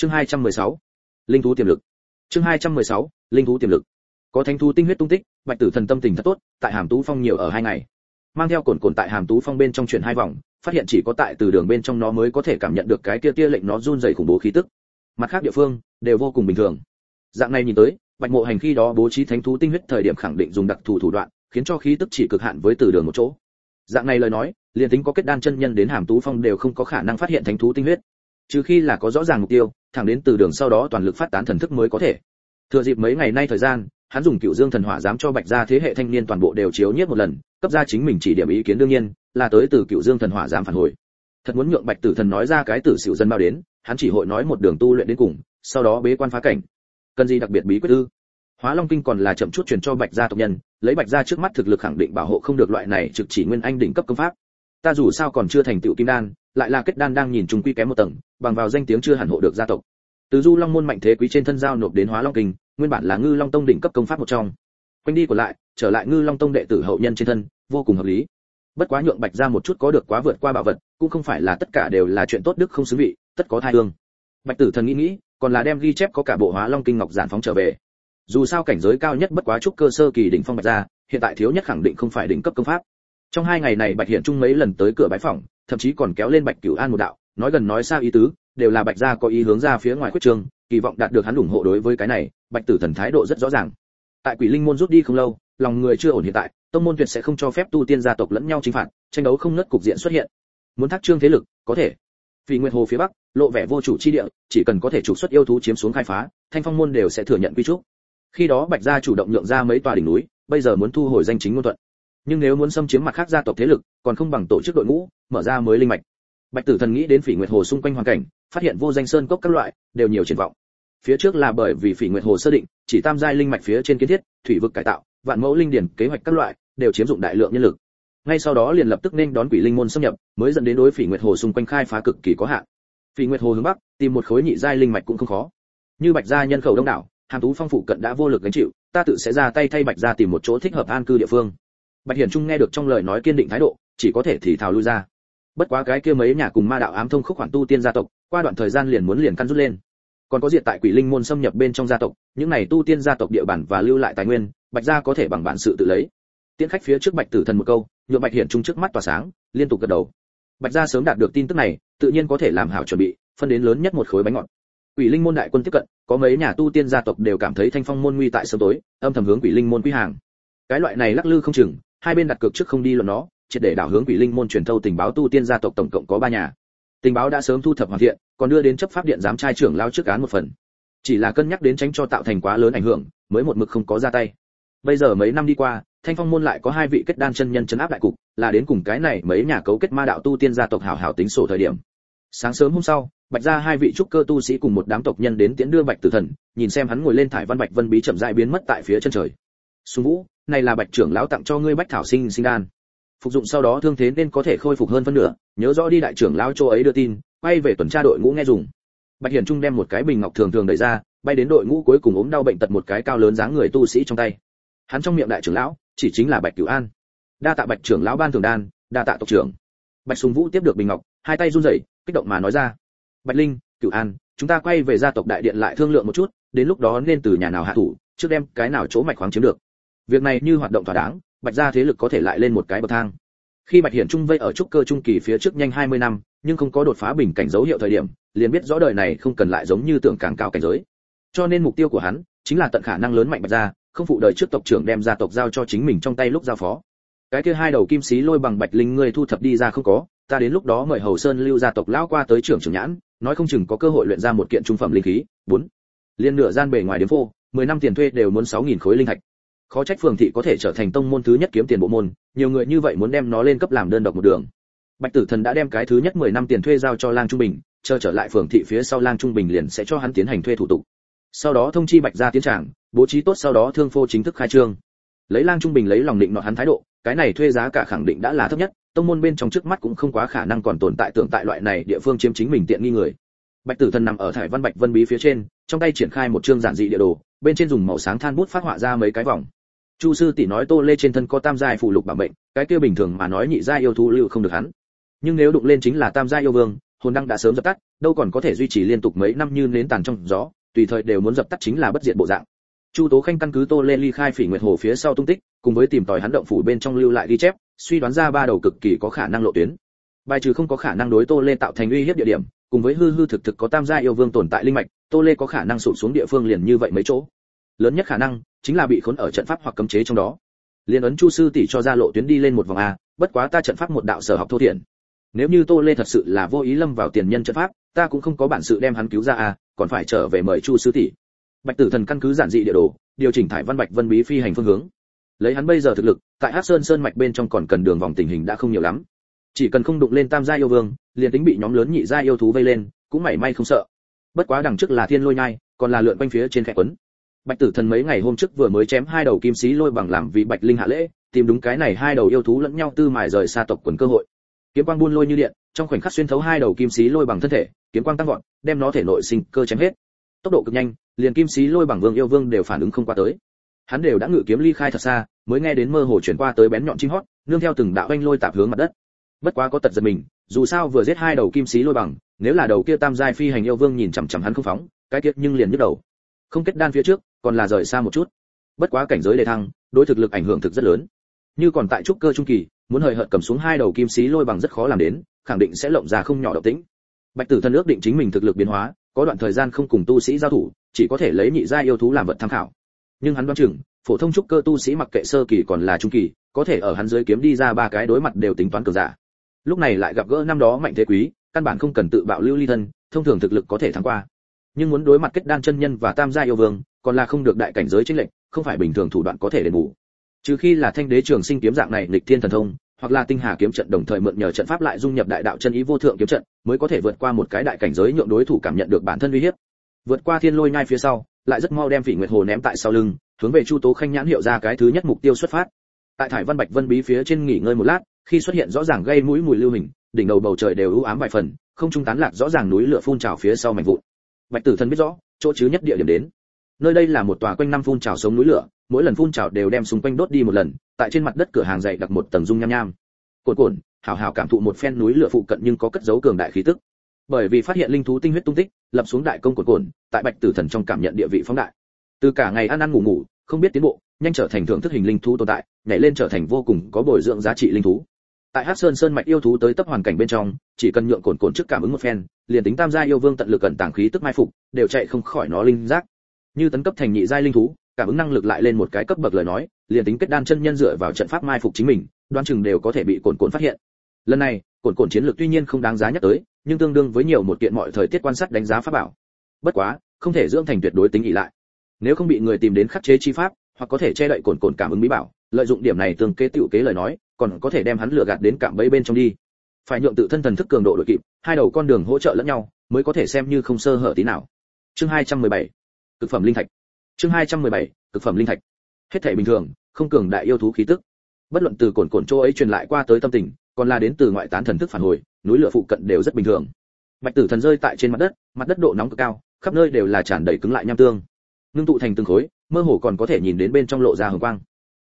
chương 216. linh thú tiềm lực. Chương 216. linh thú tiềm lực. Có thánh thú tinh huyết tung tích, bạch tử thần tâm tình thật tốt, tại hàm tú phong nhiều ở hai ngày. Mang theo cồn cồn tại hàm tú phong bên trong chuyển hai vòng, phát hiện chỉ có tại từ đường bên trong nó mới có thể cảm nhận được cái kia tia lệnh nó run rẩy khủng bố khí tức. Mặt khác địa phương, đều vô cùng bình thường. Dạng này nhìn tới, bạch mộ hành khi đó bố trí thánh thú tinh huyết thời điểm khẳng định dùng đặc thù thủ đoạn, khiến cho khí tức chỉ cực hạn với từ đường một chỗ. Dạng này lời nói, liền tính có kết đan chân nhân đến hàm tú phong đều không có khả năng phát hiện thánh thú tinh huyết trừ khi là có rõ ràng mục tiêu, thẳng đến từ đường sau đó toàn lực phát tán thần thức mới có thể. Thừa dịp mấy ngày nay thời gian, hắn dùng cựu dương thần hỏa dám cho bạch gia thế hệ thanh niên toàn bộ đều chiếu nhiếp một lần, cấp ra chính mình chỉ điểm ý kiến đương nhiên, là tới từ cựu dương thần hỏa dám phản hồi. Thật muốn nhượng bạch tử thần nói ra cái tử xỉu dân bao đến, hắn chỉ hội nói một đường tu luyện đến cùng, sau đó bế quan phá cảnh. Cần gì đặc biệt bí quyết ư? Hóa long kinh còn là chậm chút truyền cho bạch gia tộc nhân, lấy bạch gia trước mắt thực lực khẳng định bảo hộ không được loại này trực chỉ nguyên anh đỉnh cấp công pháp. Ta dù sao còn chưa thành tựu kim đan lại là kết đan đang nhìn trùng quy kém một tầng, bằng vào danh tiếng chưa hẳn hộ được gia tộc. Từ du long môn mạnh thế quý trên thân giao nộp đến hóa long kinh, nguyên bản là ngư long tông đỉnh cấp công pháp một trong. Quanh đi của lại, trở lại ngư long tông đệ tử hậu nhân trên thân, vô cùng hợp lý. Bất quá nhượng bạch ra một chút có được quá vượt qua bảo vật, cũng không phải là tất cả đều là chuyện tốt đức không xứng vị, tất có thai hương. Bạch tử thần nghĩ nghĩ, còn là đem ghi chép có cả bộ hóa long kinh ngọc giản phóng trở về. Dù sao cảnh giới cao nhất bất quá trúc cơ sơ kỳ đỉnh phong bạch ra hiện tại thiếu nhất khẳng định không phải đỉnh cấp công pháp trong hai ngày này bạch hiện trung mấy lần tới cửa bái phòng thậm chí còn kéo lên bạch cửu an một đạo, nói gần nói xa ý tứ, đều là bạch gia có ý hướng ra phía ngoài quyết trường kỳ vọng đạt được hắn ủng hộ đối với cái này, bạch tử thần thái độ rất rõ ràng. Tại quỷ linh môn rút đi không lâu, lòng người chưa ổn hiện tại, tông môn tuyệt sẽ không cho phép tu tiên gia tộc lẫn nhau chính phạt, tranh đấu không nứt cục diện xuất hiện. Muốn thác trương thế lực, có thể. Vì nguyệt hồ phía bắc, lộ vẻ vô chủ chi địa, chỉ cần có thể trục xuất yêu thú chiếm xuống khai phá, thanh phong môn đều sẽ thừa nhận quy trúc khi đó bạch gia chủ động nhượng ra mấy tòa đỉnh núi, bây giờ muốn thu hồi danh chính ngôn thuận nhưng nếu muốn xâm chiếm mặt khác gia tộc thế lực, còn không bằng tổ chức đội ngũ, mở ra mới linh mạch. Bạch tử thần nghĩ đến phỉ nguyệt hồ xung quanh hoàn cảnh, phát hiện vô danh sơn cốc các loại, đều nhiều triển vọng. Phía trước là bởi vì phỉ nguyệt hồ sơ định, chỉ tam giai linh mạch phía trên kiến thiết, thủy vực cải tạo, vạn mẫu linh điển kế hoạch các loại, đều chiếm dụng đại lượng nhân lực. Ngay sau đó liền lập tức nên đón quỷ linh môn xâm nhập, mới dẫn đến đối phỉ nguyệt hồ xung quanh khai phá cực kỳ có hạn. Phỉ nguyệt hồ hướng bắc, tìm một khối nhị giai linh mạch cũng không khó. Như bạch gia nhân khẩu đông đảo hàng tú phong phụ cận đã vô lực gánh chịu, ta tự sẽ ra tay thay bạch gia tìm một chỗ thích hợp an cư địa phương bạch hiển trung nghe được trong lời nói kiên định thái độ, chỉ có thể thì thào lui ra. Bất quá cái kia mấy nhà cùng ma đạo ám thông khúc khoản tu tiên gia tộc, qua đoạn thời gian liền muốn liền căn rút lên. Còn có diệt tại quỷ linh môn xâm nhập bên trong gia tộc, những này tu tiên gia tộc địa bản và lưu lại tài nguyên, bạch gia có thể bằng bản sự tự lấy. Tiễn khách phía trước bạch tử thần một câu nhựa bạch hiển trung trước mắt tỏa sáng, liên tục gật đầu. Bạch gia sớm đạt được tin tức này, tự nhiên có thể làm hảo chuẩn bị, phân đến lớn nhất một khối bánh ngọt. Quỷ linh môn đại quân tiếp cận, có mấy nhà tu tiên gia tộc đều cảm thấy thanh phong môn nguy tại sớm tối, âm thầm hướng quỷ linh môn quy hàng. Cái loại này lắc lư không chừng hai bên đặt cược trước không đi luận nó, triệt để đảo hướng quỷ linh môn truyền thâu tình báo tu tiên gia tộc tổng cộng có ba nhà. Tình báo đã sớm thu thập hoàn thiện, còn đưa đến chấp pháp điện giám trai trưởng lao trước án một phần. Chỉ là cân nhắc đến tránh cho tạo thành quá lớn ảnh hưởng, mới một mực không có ra tay. Bây giờ mấy năm đi qua, thanh phong môn lại có hai vị kết đan chân nhân chấn áp đại cục, là đến cùng cái này mấy nhà cấu kết ma đạo tu tiên gia tộc hảo hảo tính sổ thời điểm. Sáng sớm hôm sau, bạch ra hai vị trúc cơ tu sĩ cùng một đám tộc nhân đến tiễn đưa bạch tử thần, nhìn xem hắn ngồi lên thải văn bạch vân bí chậm rãi biến mất tại phía chân trời. Sùng vũ này là bạch trưởng lão tặng cho ngươi bách thảo sinh sinh đan. Phục dụng sau đó thương thế nên có thể khôi phục hơn phân nửa, nhớ rõ đi đại trưởng lão châu ấy đưa tin, quay về tuần tra đội ngũ nghe dùng. Bạch hiển trung đem một cái bình ngọc thường thường đẩy ra, bay đến đội ngũ cuối cùng ốm đau bệnh tật một cái cao lớn dáng người tu sĩ trong tay. Hắn trong miệng đại trưởng lão, chỉ chính là bạch cửu an. Đa tạ bạch trưởng lão ban thường đan, đa tạ tộc trưởng. Bạch sùng vũ tiếp được bình ngọc, hai tay run rẩy, kích động mà nói ra. Bạch linh, cửu an, chúng ta quay về gia tộc đại điện lại thương lượng một chút, đến lúc đó nên từ nhà nào hạ thủ, trước đem cái nào chỗ mạch khoáng chiếm được việc này như hoạt động thỏa đáng, bạch gia thế lực có thể lại lên một cái bậc thang. Khi bạch hiển trung vây ở trúc cơ trung kỳ phía trước nhanh 20 năm, nhưng không có đột phá bình cảnh dấu hiệu thời điểm, liền biết rõ đời này không cần lại giống như tưởng càng cao cảnh giới. Cho nên mục tiêu của hắn chính là tận khả năng lớn mạnh bạch gia, không phụ đời trước tộc trưởng đem gia tộc giao cho chính mình trong tay lúc giao phó. Cái kia hai đầu kim xí lôi bằng bạch linh ngươi thu thập đi ra không có, ta đến lúc đó mời hầu sơn lưu gia tộc lão qua tới trưởng trưởng nhãn, nói không chừng có cơ hội luyện ra một kiện trung phẩm linh khí. Bốn liên nửa gian bề ngoài điểm phô, mười năm tiền thuê đều muốn sáu nghìn khối linh thạch khó trách phường thị có thể trở thành tông môn thứ nhất kiếm tiền bộ môn, nhiều người như vậy muốn đem nó lên cấp làm đơn độc một đường. Bạch tử thần đã đem cái thứ nhất mười năm tiền thuê giao cho lang trung bình, chờ trở lại phường thị phía sau lang trung bình liền sẽ cho hắn tiến hành thuê thủ tục. Sau đó thông chi bạch ra tiến tràng, bố trí tốt sau đó thương phô chính thức khai trương. Lấy lang trung bình lấy lòng định nọ hắn thái độ, cái này thuê giá cả khẳng định đã là thấp nhất, tông môn bên trong trước mắt cũng không quá khả năng còn tồn tại tượng tại loại này địa phương chiếm chính mình tiện nghi người. Bạch tử thần nằm ở thải văn bạch vân bí phía trên, trong tay triển khai một chương giản dị địa đồ, bên trên dùng màu sáng than bút phát họa ra mấy cái vòng chu sư tỷ nói tô lê trên thân có tam giai phụ lục bảo mệnh, cái kia bình thường mà nói nhị giai yêu thú lưu không được hắn. Nhưng nếu đụng lên chính là tam giai yêu vương, hồn đăng đã sớm dập tắt, đâu còn có thể duy trì liên tục mấy năm như nến tàn trong gió, tùy thời đều muốn dập tắt chính là bất diệt bộ dạng. Chu tố khanh căn cứ tô lê ly khai phỉ nguyệt hồ phía sau tung tích, cùng với tìm tòi hắn động phủ bên trong lưu lại ghi chép, suy đoán ra ba đầu cực kỳ có khả năng lộ tuyến. Bài trừ không có khả năng đối tô lê tạo thành uy hiếp địa điểm, cùng với hư hư thực thực có tam gia yêu vương tồn tại linh mạch, tô lê có khả năng sụp xuống địa phương liền như vậy mấy chỗ lớn nhất khả năng chính là bị khốn ở trận pháp hoặc cấm chế trong đó. Liên ấn chu sư tỷ cho ra lộ tuyến đi lên một vòng a, bất quá ta trận pháp một đạo sở học thô thiển. Nếu như tô lê thật sự là vô ý lâm vào tiền nhân trận pháp, ta cũng không có bản sự đem hắn cứu ra a, còn phải trở về mời chu sư tỷ. Bạch tử thần căn cứ giản dị địa đồ, điều chỉnh thải văn bạch vân bí phi hành phương hướng. Lấy hắn bây giờ thực lực, tại hắc sơn sơn mạch bên trong còn cần đường vòng tình hình đã không nhiều lắm. Chỉ cần không đụng lên tam gia yêu vương, liền tính bị nhóm lớn nhị gia yêu thú vây lên, cũng mảy may không sợ. Bất quá đằng trước là thiên lôi nhai, còn là lượn quanh phía trên khẽ quấn bạch tử thần mấy ngày hôm trước vừa mới chém hai đầu kim sĩ lôi bằng làm vì bạch linh hạ lễ, tìm đúng cái này hai đầu yêu thú lẫn nhau tư mài rời xa tộc quần cơ hội. Kiếm quang buôn lôi như điện, trong khoảnh khắc xuyên thấu hai đầu kim sĩ lôi bằng thân thể, kiếm quang tăng vọt, đem nó thể nội sinh cơ chém hết. Tốc độ cực nhanh, liền kim sĩ lôi bằng vương yêu vương đều phản ứng không qua tới. Hắn đều đã ngự kiếm ly khai thật xa, mới nghe đến mơ hồ chuyển qua tới bén nhọn chim hót, nương theo từng đạo anh lôi tạp hướng mặt đất. Bất quá có tật giật mình, dù sao vừa giết hai đầu kim sĩ lôi bằng, nếu là đầu kia tam giai phi hành yêu vương nhìn chằm chằm hắn không phóng, cái kiệt nhưng liền nhức đầu. Không kết đan phía trước còn là rời xa một chút. Bất quá cảnh giới đề thăng, đối thực lực ảnh hưởng thực rất lớn. Như còn tại trúc cơ trung kỳ, muốn hời hợt cầm xuống hai đầu kim xí lôi bằng rất khó làm đến, khẳng định sẽ lộng ra không nhỏ động tĩnh. Bạch tử thân ước định chính mình thực lực biến hóa, có đoạn thời gian không cùng tu sĩ giao thủ, chỉ có thể lấy nhị gia yêu thú làm vật tham khảo. Nhưng hắn đoán chừng, phổ thông trúc cơ tu sĩ mặc kệ sơ kỳ còn là trung kỳ, có thể ở hắn dưới kiếm đi ra ba cái đối mặt đều tính toán cường giả. Lúc này lại gặp gỡ năm đó mạnh thế quý, căn bản không cần tự bạo lưu ly thân, thông thường thực lực có thể thắng qua. Nhưng muốn đối mặt kết đan chân nhân và tam gia yêu vương còn là không được đại cảnh giới chính lệnh không phải bình thường thủ đoạn có thể đền bù. Trừ khi là thanh đế trường sinh kiếm dạng này, nghịch thiên thần thông, hoặc là tinh hà kiếm trận đồng thời mượn nhờ trận pháp lại dung nhập đại đạo chân ý vô thượng kiếm trận, mới có thể vượt qua một cái đại cảnh giới nhượng đối thủ cảm nhận được bản thân uy hiếp. Vượt qua thiên lôi nhai phía sau, lại rất mau đem phỉ nguyệt hồ ném tại sau lưng, hướng về chu tố khanh nhãn hiệu ra cái thứ nhất mục tiêu xuất phát. Tại thải văn bạch vân bí phía trên nghỉ ngơi một lát, khi xuất hiện rõ ràng gây mũi mùi lưu hình, đỉnh đầu bầu trời đều u ám vài phần, không trung tán lạc rõ ràng núi lửa phun trào phía sau mảnh vụn. Bạch tử thần biết rõ, chỗ chứ nhất địa điểm đến nơi đây là một tòa quanh năm phun trào sống núi lửa, mỗi lần phun trào đều đem xung quanh đốt đi một lần, tại trên mặt đất cửa hàng dày đặt một tầng dung nham nham. Cồn cồn hào hào cảm thụ một phen núi lửa phụ cận nhưng có cất dấu cường đại khí tức. Bởi vì phát hiện linh thú tinh huyết tung tích, lập xuống đại công cồn cồn tại bạch tử thần trong cảm nhận địa vị phóng đại. Từ cả ngày ăn ăn ngủ ngủ, không biết tiến bộ, nhanh trở thành thượng thức hình linh thú tồn tại, nhảy lên trở thành vô cùng có bồi dưỡng giá trị linh thú. Tại hắc sơn sơn mạch yêu thú tới tấp hoàn cảnh bên trong, chỉ cần nhượng cồn cồn trước cảm ứng một phen, liền tính tam gia yêu vương tận lực cẩn tàng khí tức mai phục, đều chạy không khỏi nó linh giác như tấn cấp thành nhị giai linh thú, cảm ứng năng lực lại lên một cái cấp bậc lời nói, liền tính kết đan chân nhân dựa vào trận pháp mai phục chính mình đoan chừng đều có thể bị cồn cồn phát hiện. Lần này, cồn cồn chiến lược tuy nhiên không đáng giá nhắc tới, nhưng tương đương với nhiều một kiện mọi thời tiết quan sát đánh giá pháp bảo. Bất quá, không thể dưỡng thành tuyệt đối tính ỷ lại. Nếu không bị người tìm đến khắc chế chi pháp, hoặc có thể che đậy cồn cồn cảm ứng bí bảo, lợi dụng điểm này tương kế tiểu kế lời nói, còn có thể đem hắn lừa gạt đến cạm bẫy bên trong đi. Phải nhượng tự thân thần thức cường độ đội kịp, hai đầu con đường hỗ trợ lẫn nhau, mới có thể xem như không sơ hở tí nào. Chương 217 cực phẩm linh thạch. Chương 217 cực phẩm linh thạch. Hết thể bình thường, không cường đại yêu thú khí tức. Bất luận từ cồn cồn chỗ ấy truyền lại qua tới tâm tình, còn là đến từ ngoại tán thần thức phản hồi, núi lửa phụ cận đều rất bình thường. Bạch tử thần rơi tại trên mặt đất mặt đất độ nóng cực cao, khắp nơi đều là tràn đầy cứng lại nham tương. Nương tụ thành từng khối, mơ hồ còn có thể nhìn đến bên trong lộ ra hồng quang.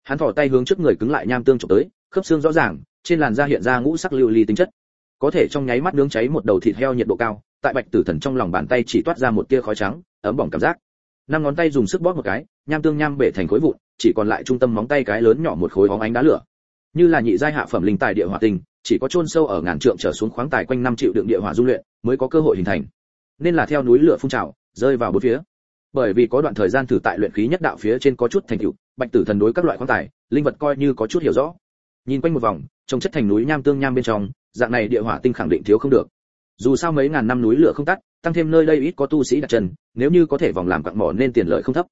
Hắn thò tay hướng trước người cứng lại nham tương chụp tới, khớp xương rõ ràng, trên làn da hiện ra ngũ sắc lưu ly tính chất. Có thể trong nháy mắt nướng cháy một đầu thịt heo nhiệt độ cao, tại bạch tử thần trong lòng bàn tay chỉ toát ra một tia khói trắng, ấm bỏng cảm giác năm ngón tay dùng sức bóp một cái, nham tương nham bể thành khối vụn, chỉ còn lại trung tâm móng tay cái lớn nhỏ một khối bóng ánh đá lửa. Như là nhị giai hạ phẩm linh tài địa hỏa tinh, chỉ có chôn sâu ở ngàn trượng trở xuống khoáng tài quanh năm triệu đựng địa hỏa dung luyện mới có cơ hội hình thành. Nên là theo núi lửa phun trào, rơi vào bốn phía. Bởi vì có đoạn thời gian thử tại luyện khí nhất đạo phía trên có chút thành tựu, bạch tử thần đối các loại khoáng tài, linh vật coi như có chút hiểu rõ. Nhìn quanh một vòng trông chất thành núi nham tương nham bên trong, dạng này địa hỏa tinh khẳng định thiếu không được. Dù sao mấy ngàn năm núi lửa không tắt tăng thêm nơi đây ít có tu sĩ đặt chân, nếu như có thể vòng làm cặn mỏ nên tiền lợi không thấp.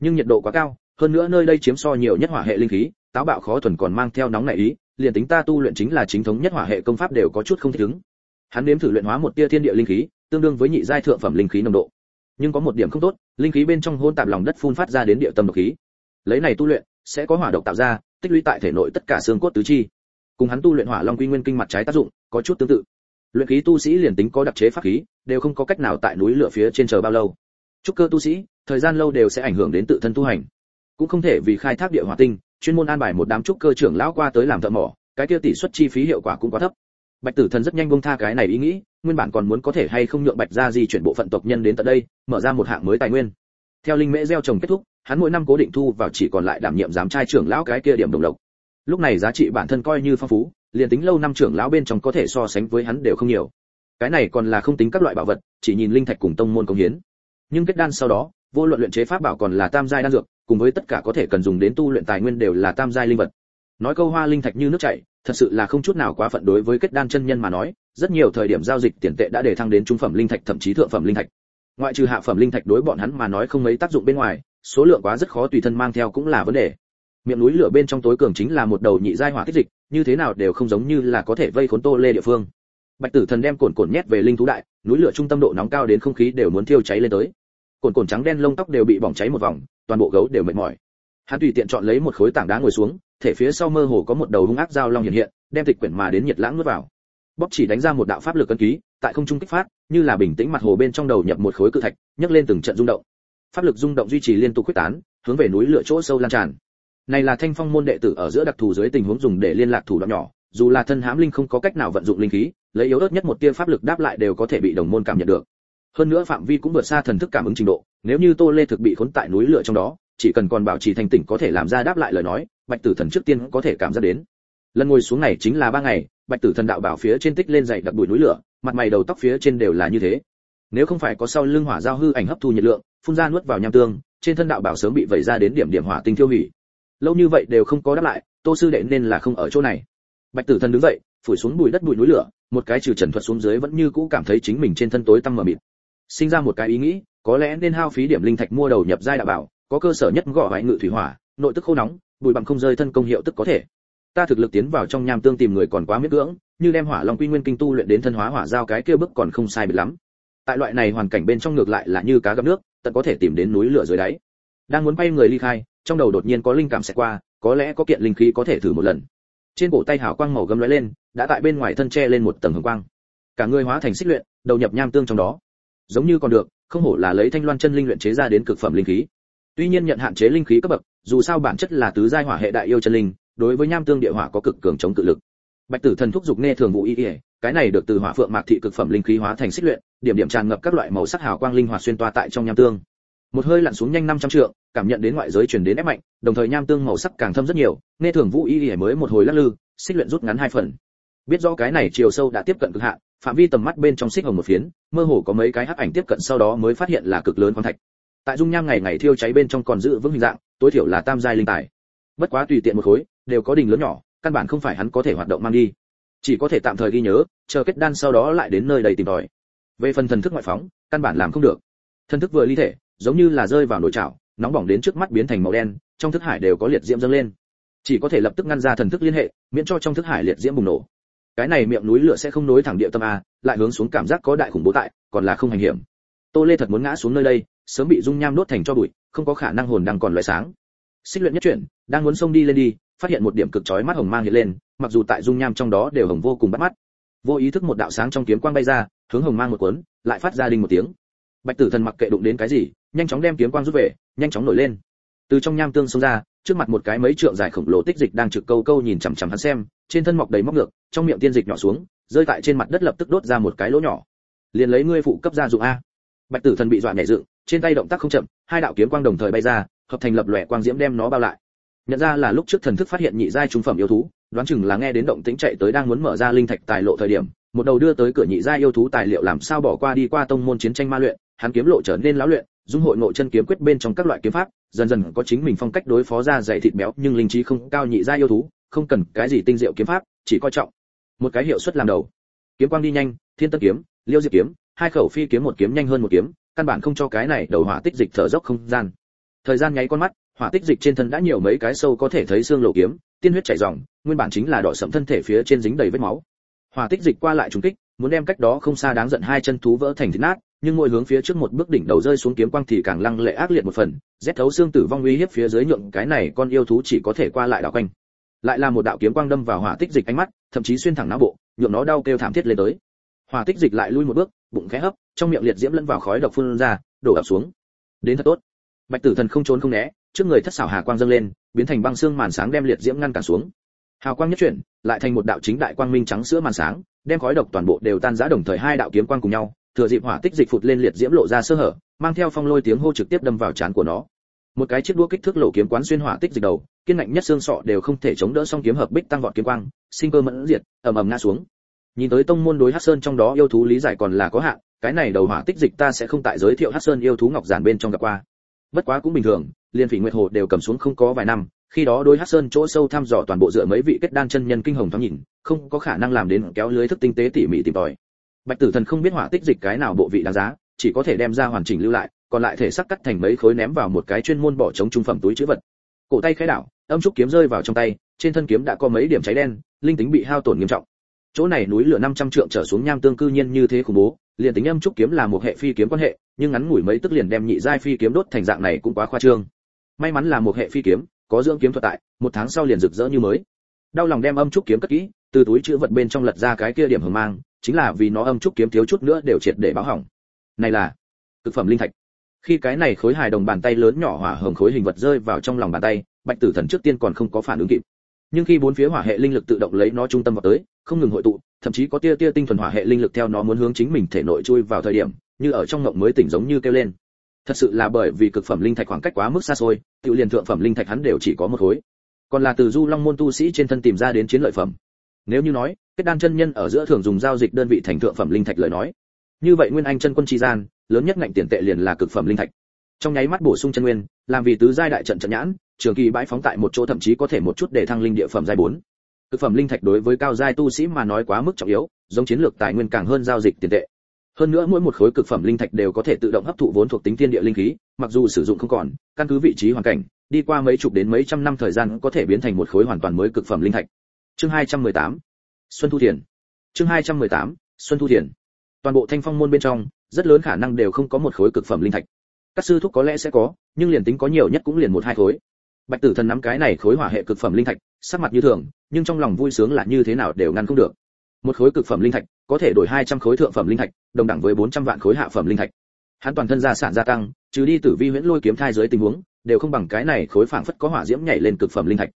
Nhưng nhiệt độ quá cao, hơn nữa nơi đây chiếm so nhiều nhất hỏa hệ linh khí, táo bạo khó thuần còn mang theo nóng nảy ý, liền tính ta tu luyện chính là chính thống nhất hỏa hệ công pháp đều có chút không thích ứng. Hắn nếm thử luyện hóa một tia thiên địa linh khí, tương đương với nhị giai thượng phẩm linh khí nồng độ. Nhưng có một điểm không tốt, linh khí bên trong hôn tạp lòng đất phun phát ra đến địa tâm độc khí. Lấy này tu luyện, sẽ có hỏa độc tạo ra, tích lũy tại thể nội tất cả xương cốt tứ chi. Cùng hắn tu luyện hỏa long quy nguyên kinh mặt trái tác dụng, có chút tương tự luyện khí tu sĩ liền tính có đặc chế pháp khí, đều không có cách nào tại núi lửa phía trên chờ bao lâu. Trúc cơ tu sĩ, thời gian lâu đều sẽ ảnh hưởng đến tự thân tu hành. Cũng không thể vì khai thác địa hỏa tinh, chuyên môn an bài một đám trúc cơ trưởng lão qua tới làm thợ mỏ, cái kia tỷ suất chi phí hiệu quả cũng quá thấp. Bạch tử thần rất nhanh bông tha cái này ý nghĩ, nguyên bản còn muốn có thể hay không nhượng bạch gia di chuyển bộ phận tộc nhân đến tận đây, mở ra một hạng mới tài nguyên. Theo linh mễ gieo trồng kết thúc, hắn mỗi năm cố định thu vào chỉ còn lại đảm nhiệm giám trai trưởng lão cái kia điểm đồng lộc. Lúc này giá trị bản thân coi như phong phú liền tính lâu năm trưởng lão bên trong có thể so sánh với hắn đều không nhiều. Cái này còn là không tính các loại bảo vật, chỉ nhìn linh thạch cùng tông môn công hiến. Nhưng kết đan sau đó, vô luận luyện chế pháp bảo còn là tam giai đan dược, cùng với tất cả có thể cần dùng đến tu luyện tài nguyên đều là tam giai linh vật. Nói câu hoa linh thạch như nước chảy, thật sự là không chút nào quá phận đối với kết đan chân nhân mà nói, rất nhiều thời điểm giao dịch tiền tệ đã để thăng đến trung phẩm linh thạch, thậm chí thượng phẩm linh thạch. Ngoại trừ hạ phẩm linh thạch đối bọn hắn mà nói không mấy tác dụng bên ngoài, số lượng quá rất khó tùy thân mang theo cũng là vấn đề miệng núi lửa bên trong tối cường chính là một đầu nhị giai hỏa tích dịch, như thế nào đều không giống như là có thể vây khốn tô lê địa phương. Bạch tử thần đem cồn cồn nhét về linh thú đại, núi lửa trung tâm độ nóng cao đến không khí đều muốn thiêu cháy lên tới. Cồn cồn trắng đen lông tóc đều bị bỏng cháy một vòng, toàn bộ gấu đều mệt mỏi. Hắn tùy tiện chọn lấy một khối tảng đá ngồi xuống, thể phía sau mơ hồ có một đầu hung ác dao long hiện hiện, đem tịch quyển mà đến nhiệt lãng nuốt vào. Bóc chỉ đánh ra một đạo pháp lực cân ký, tại không trung kích phát, như là bình tĩnh mặt hồ bên trong đầu nhập một khối cự thạch, nhấc lên từng trận rung động. Pháp lực rung động duy trì liên tục quyết tán, hướng về núi lửa chỗ sâu lan tràn này là thanh phong môn đệ tử ở giữa đặc thù dưới tình huống dùng để liên lạc thủ đoạn nhỏ, dù là thân hám linh không có cách nào vận dụng linh khí, lấy yếu ớt nhất một tia pháp lực đáp lại đều có thể bị đồng môn cảm nhận được. Hơn nữa phạm vi cũng vượt xa thần thức cảm ứng trình độ, nếu như tô lê thực bị khốn tại núi lửa trong đó, chỉ cần còn bảo trì thanh tỉnh có thể làm ra đáp lại lời nói, bạch tử thần trước tiên cũng có thể cảm giác đến. Lần ngồi xuống này chính là ba ngày, bạch tử thần đạo bảo phía trên tích lên dậy đặc bụi núi lửa, mặt mày đầu tóc phía trên đều là như thế. Nếu không phải có sau lưng hỏa giao hư ảnh hấp thu nhiệt lượng, phun ra nuốt vào nham tương, trên thân đạo bảo sớm bị vẩy ra đến điểm điểm hỏa tinh tiêu hủy lâu như vậy đều không có đáp lại, tô sư đệ nên là không ở chỗ này. Bạch tử thần đứng dậy, phủi xuống bụi đất bụi núi lửa, một cái trừ trần thuật xuống dưới vẫn như cũ cảm thấy chính mình trên thân tối tăm mờ mịt. Sinh ra một cái ý nghĩ, có lẽ nên hao phí điểm linh thạch mua đầu nhập giai đạo bảo, có cơ sở nhất gõ vải ngự thủy hỏa, nội tức khô nóng, bụi bằng không rơi thân công hiệu tức có thể. Ta thực lực tiến vào trong nham tương tìm người còn quá miễn cưỡng, như đem hỏa long quy nguyên kinh tu luyện đến thân hóa hỏa giao cái kia bức còn không sai biệt lắm. Tại loại này hoàn cảnh bên trong ngược lại là như cá gặp nước, tận có thể tìm đến núi lửa dưới đáy. Đang muốn bay người ly khai trong đầu đột nhiên có linh cảm sẽ qua, có lẽ có kiện linh khí có thể thử một lần. Trên cổ tay hào quang màu gấm lóe lên, đã tại bên ngoài thân che lên một tầng hồng quang. Cả người hóa thành xích luyện, đầu nhập nham tương trong đó. Giống như còn được, không hổ là lấy thanh loan chân linh luyện chế ra đến cực phẩm linh khí. Tuy nhiên nhận hạn chế linh khí cấp bậc, dù sao bản chất là tứ giai hỏa hệ đại yêu chân linh, đối với nham tương địa hỏa có cực cường chống cự lực. Bạch tử thần thúc dục nghe thường vụ y y, cái này được từ hỏa phượng mạc thị cực phẩm linh khí hóa thành xích luyện, điểm điểm tràn ngập các loại màu sắc hào quang linh hoạt xuyên toa tại trong nham tương. Một hơi lặn xuống nhanh 500 trượng cảm nhận đến ngoại giới truyền đến ép mạnh, đồng thời nham tương màu sắc càng thâm rất nhiều, nghe thường vũ y y mới một hồi lắc lư, xích luyện rút ngắn hai phần. Biết rõ cái này chiều sâu đã tiếp cận cực hạn, phạm vi tầm mắt bên trong xích hồng một phiến, mơ hồ có mấy cái hắc ảnh tiếp cận sau đó mới phát hiện là cực lớn khoáng thạch. Tại dung nham ngày ngày thiêu cháy bên trong còn giữ vững hình dạng, tối thiểu là tam giai linh tài. Bất quá tùy tiện một khối, đều có đỉnh lớn nhỏ, căn bản không phải hắn có thể hoạt động mang đi. Chỉ có thể tạm thời ghi nhớ, chờ kết đan sau đó lại đến nơi đầy tìm đòi. về phần thần thức ngoại phóng, căn bản làm không được. Thần thức vừa ly thể, giống như là rơi vào nồi chảo nóng bỏng đến trước mắt biến thành màu đen, trong thức hải đều có liệt diễm dâng lên. Chỉ có thể lập tức ngăn ra thần thức liên hệ, miễn cho trong thức hải liệt diễm bùng nổ. Cái này miệng núi lửa sẽ không nối thẳng địa tâm a, lại hướng xuống cảm giác có đại khủng bố tại, còn là không hành hiểm. Tô lê thật muốn ngã xuống nơi đây, sớm bị dung nham đốt thành cho bụi, không có khả năng hồn đang còn loại sáng. Xích luyện nhất chuyển, đang muốn xông đi lên đi, phát hiện một điểm cực chói mắt hồng mang hiện lên, mặc dù tại dung nham trong đó đều hồng vô cùng bắt mắt. Vô ý thức một đạo sáng trong kiếm quang bay ra, hướng hồng mang một cuốn, lại phát ra đinh một tiếng. Bạch tử thần mặc kệ đụng đến cái gì, nhanh chóng đem kiếm quang rút về nhanh chóng nổi lên. Từ trong nham tương xông ra, trước mặt một cái mấy trượng dài khổng lồ tích dịch đang trực câu câu nhìn chằm chằm hắn xem, trên thân mọc đầy móc ngược, trong miệng tiên dịch nhỏ xuống, rơi tại trên mặt đất lập tức đốt ra một cái lỗ nhỏ. Liền lấy ngươi phụ cấp gia dụng a. Bạch tử thần bị dọa nhảy dựng, trên tay động tác không chậm, hai đạo kiếm quang đồng thời bay ra, hợp thành lập lòe quang diễm đem nó bao lại. Nhận ra là lúc trước thần thức phát hiện nhị giai trung phẩm yêu thú, đoán chừng là nghe đến động tĩnh chạy tới đang muốn mở ra linh thạch tài lộ thời điểm một đầu đưa tới cửa nhị giai yêu thú tài liệu làm sao bỏ qua đi qua tông môn chiến tranh ma luyện, hắn kiếm lộ trở nên lão luyện, dung hội ngộ chân kiếm quyết bên trong các loại kiếm pháp, dần dần có chính mình phong cách đối phó ra dày thịt béo, nhưng linh trí không cao nhị giai yêu thú, không cần cái gì tinh diệu kiếm pháp, chỉ coi trọng một cái hiệu suất làm đầu. Kiếm quang đi nhanh, thiên tân kiếm, liêu diệp kiếm, hai khẩu phi kiếm một kiếm nhanh hơn một kiếm, căn bản không cho cái này đầu hỏa tích dịch thở dốc không gian. Thời gian nháy con mắt, hỏa tích dịch trên thân đã nhiều mấy cái sâu có thể thấy xương lộ kiếm, tiên huyết chảy ròng, nguyên bản chính là đỏ sẫm thân thể phía trên dính đầy vết máu hỏa tích dịch qua lại trùng kích, muốn đem cách đó không xa đáng giận hai chân thú vỡ thành thịt nát, nhưng mỗi hướng phía trước một bước đỉnh đầu rơi xuống kiếm quang thì càng lăng lệ ác liệt một phần, rét thấu xương tử vong uy hiếp phía dưới nhượng cái này con yêu thú chỉ có thể qua lại đảo quanh. Lại là một đạo kiếm quang đâm vào hỏa tích dịch ánh mắt, thậm chí xuyên thẳng não bộ, nhượng nó đau kêu thảm thiết lên tới. Hỏa tích dịch lại lui một bước, bụng khẽ hấp, trong miệng liệt diễm lẫn vào khói độc phun ra, đổ ập xuống. Đến thật tốt. Bạch tử thần không trốn không né, trước người thất xảo hà quang dâng lên, biến thành băng xương màn sáng đem liệt diễm ngăn cản xuống hào quang nhất chuyển, lại thành một đạo chính đại quang minh trắng sữa màn sáng, đem khói độc toàn bộ đều tan rã đồng thời hai đạo kiếm quang cùng nhau, thừa dịp hỏa tích dịch phụt lên liệt diễm lộ ra sơ hở, mang theo phong lôi tiếng hô trực tiếp đâm vào trán của nó. Một cái chiếc đũa kích thước lộ kiếm quán xuyên hỏa tích dịch đầu, kiên ngạnh nhất xương sọ đều không thể chống đỡ song kiếm hợp bích tăng vọt kiếm quang, sinh cơ mẫn diệt, ầm ầm ngã xuống. Nhìn tới tông môn đối hắc sơn trong đó yêu thú lý giải còn là có hạn, cái này đầu hỏa tích dịch ta sẽ không tại giới thiệu hắc sơn yêu thú ngọc giản bên trong gặp qua. Bất quá cũng bình thường liên phỉ nguyệt hồ đều cầm xuống không có vài năm, khi đó đối hắc sơn chỗ sâu thăm dò toàn bộ dựa mấy vị kết đan chân nhân kinh hồng thoáng nhìn, không có khả năng làm đến kéo lưới thức tinh tế tỉ mỉ tìm tòi. Bạch tử thần không biết hỏa tích dịch cái nào bộ vị đáng giá, chỉ có thể đem ra hoàn chỉnh lưu lại, còn lại thể sắc cắt thành mấy khối ném vào một cái chuyên môn bỏ chống trung phẩm túi chữ vật. Cổ tay khẽ đảo, âm trúc kiếm rơi vào trong tay, trên thân kiếm đã có mấy điểm cháy đen, linh tính bị hao tổn nghiêm trọng. Chỗ này núi lửa 500 trượng trở xuống nham tương cư nhiên như thế khủng bố, liền tính âm trúc kiếm là một hệ phi kiếm quan hệ, nhưng ngắn ngủi mấy tức liền đem nhị giai phi kiếm đốt thành dạng này cũng quá khoa trương may mắn là một hệ phi kiếm, có dưỡng kiếm thuật tại, một tháng sau liền rực rỡ như mới. Đau lòng đem âm trúc kiếm cất kỹ, từ túi chữ vật bên trong lật ra cái kia điểm hưởng mang, chính là vì nó âm trúc kiếm thiếu chút nữa đều triệt để báo hỏng. Này là cực phẩm linh thạch. Khi cái này khối hài đồng bàn tay lớn nhỏ hỏa hồng khối hình vật rơi vào trong lòng bàn tay, bạch tử thần trước tiên còn không có phản ứng kịp. Nhưng khi bốn phía hỏa hệ linh lực tự động lấy nó trung tâm vào tới, không ngừng hội tụ, thậm chí có tia tia tinh thuần hỏa hệ linh lực theo nó muốn hướng chính mình thể nội chui vào thời điểm, như ở trong ngộng mới tỉnh giống như kêu lên thật sự là bởi vì cực phẩm linh thạch khoảng cách quá mức xa xôi tự liền thượng phẩm linh thạch hắn đều chỉ có một khối còn là từ du long môn tu sĩ trên thân tìm ra đến chiến lợi phẩm nếu như nói kết đan chân nhân ở giữa thường dùng giao dịch đơn vị thành thượng phẩm linh thạch lời nói như vậy nguyên anh chân quân chi gian lớn nhất ngạnh tiền tệ liền là cực phẩm linh thạch trong nháy mắt bổ sung chân nguyên làm vì tứ giai đại trận trận nhãn trường kỳ bãi phóng tại một chỗ thậm chí có thể một chút để thăng linh địa phẩm giai bốn. Cực phẩm linh thạch đối với cao giai tu sĩ mà nói quá mức trọng yếu, giống chiến lược tài nguyên càng hơn giao dịch tiền tệ. Hơn nữa mỗi một khối cực phẩm linh thạch đều có thể tự động hấp thụ vốn thuộc tính thiên địa linh khí, mặc dù sử dụng không còn, căn cứ vị trí hoàn cảnh, đi qua mấy chục đến mấy trăm năm thời gian có thể biến thành một khối hoàn toàn mới cực phẩm linh thạch. Chương 218. Xuân Thu Thiền. Chương 218. Xuân Thu Thiền. Toàn bộ Thanh Phong môn bên trong, rất lớn khả năng đều không có một khối cực phẩm linh thạch. Các sư thúc có lẽ sẽ có, nhưng liền tính có nhiều nhất cũng liền một hai khối bạch tử thần nắm cái này khối hỏa hệ cực phẩm linh thạch sắc mặt như thường nhưng trong lòng vui sướng là như thế nào đều ngăn không được một khối cực phẩm linh thạch, có thể đổi 200 khối thượng phẩm linh thạch, đồng đẳng với 400 vạn khối hạ phẩm linh thạch. Hắn toàn thân gia sản gia tăng, trừ đi tử vi huyễn lôi kiếm thai dưới tình huống, đều không bằng cái này khối phảng phất có hỏa diễm nhảy lên cực phẩm linh thạch.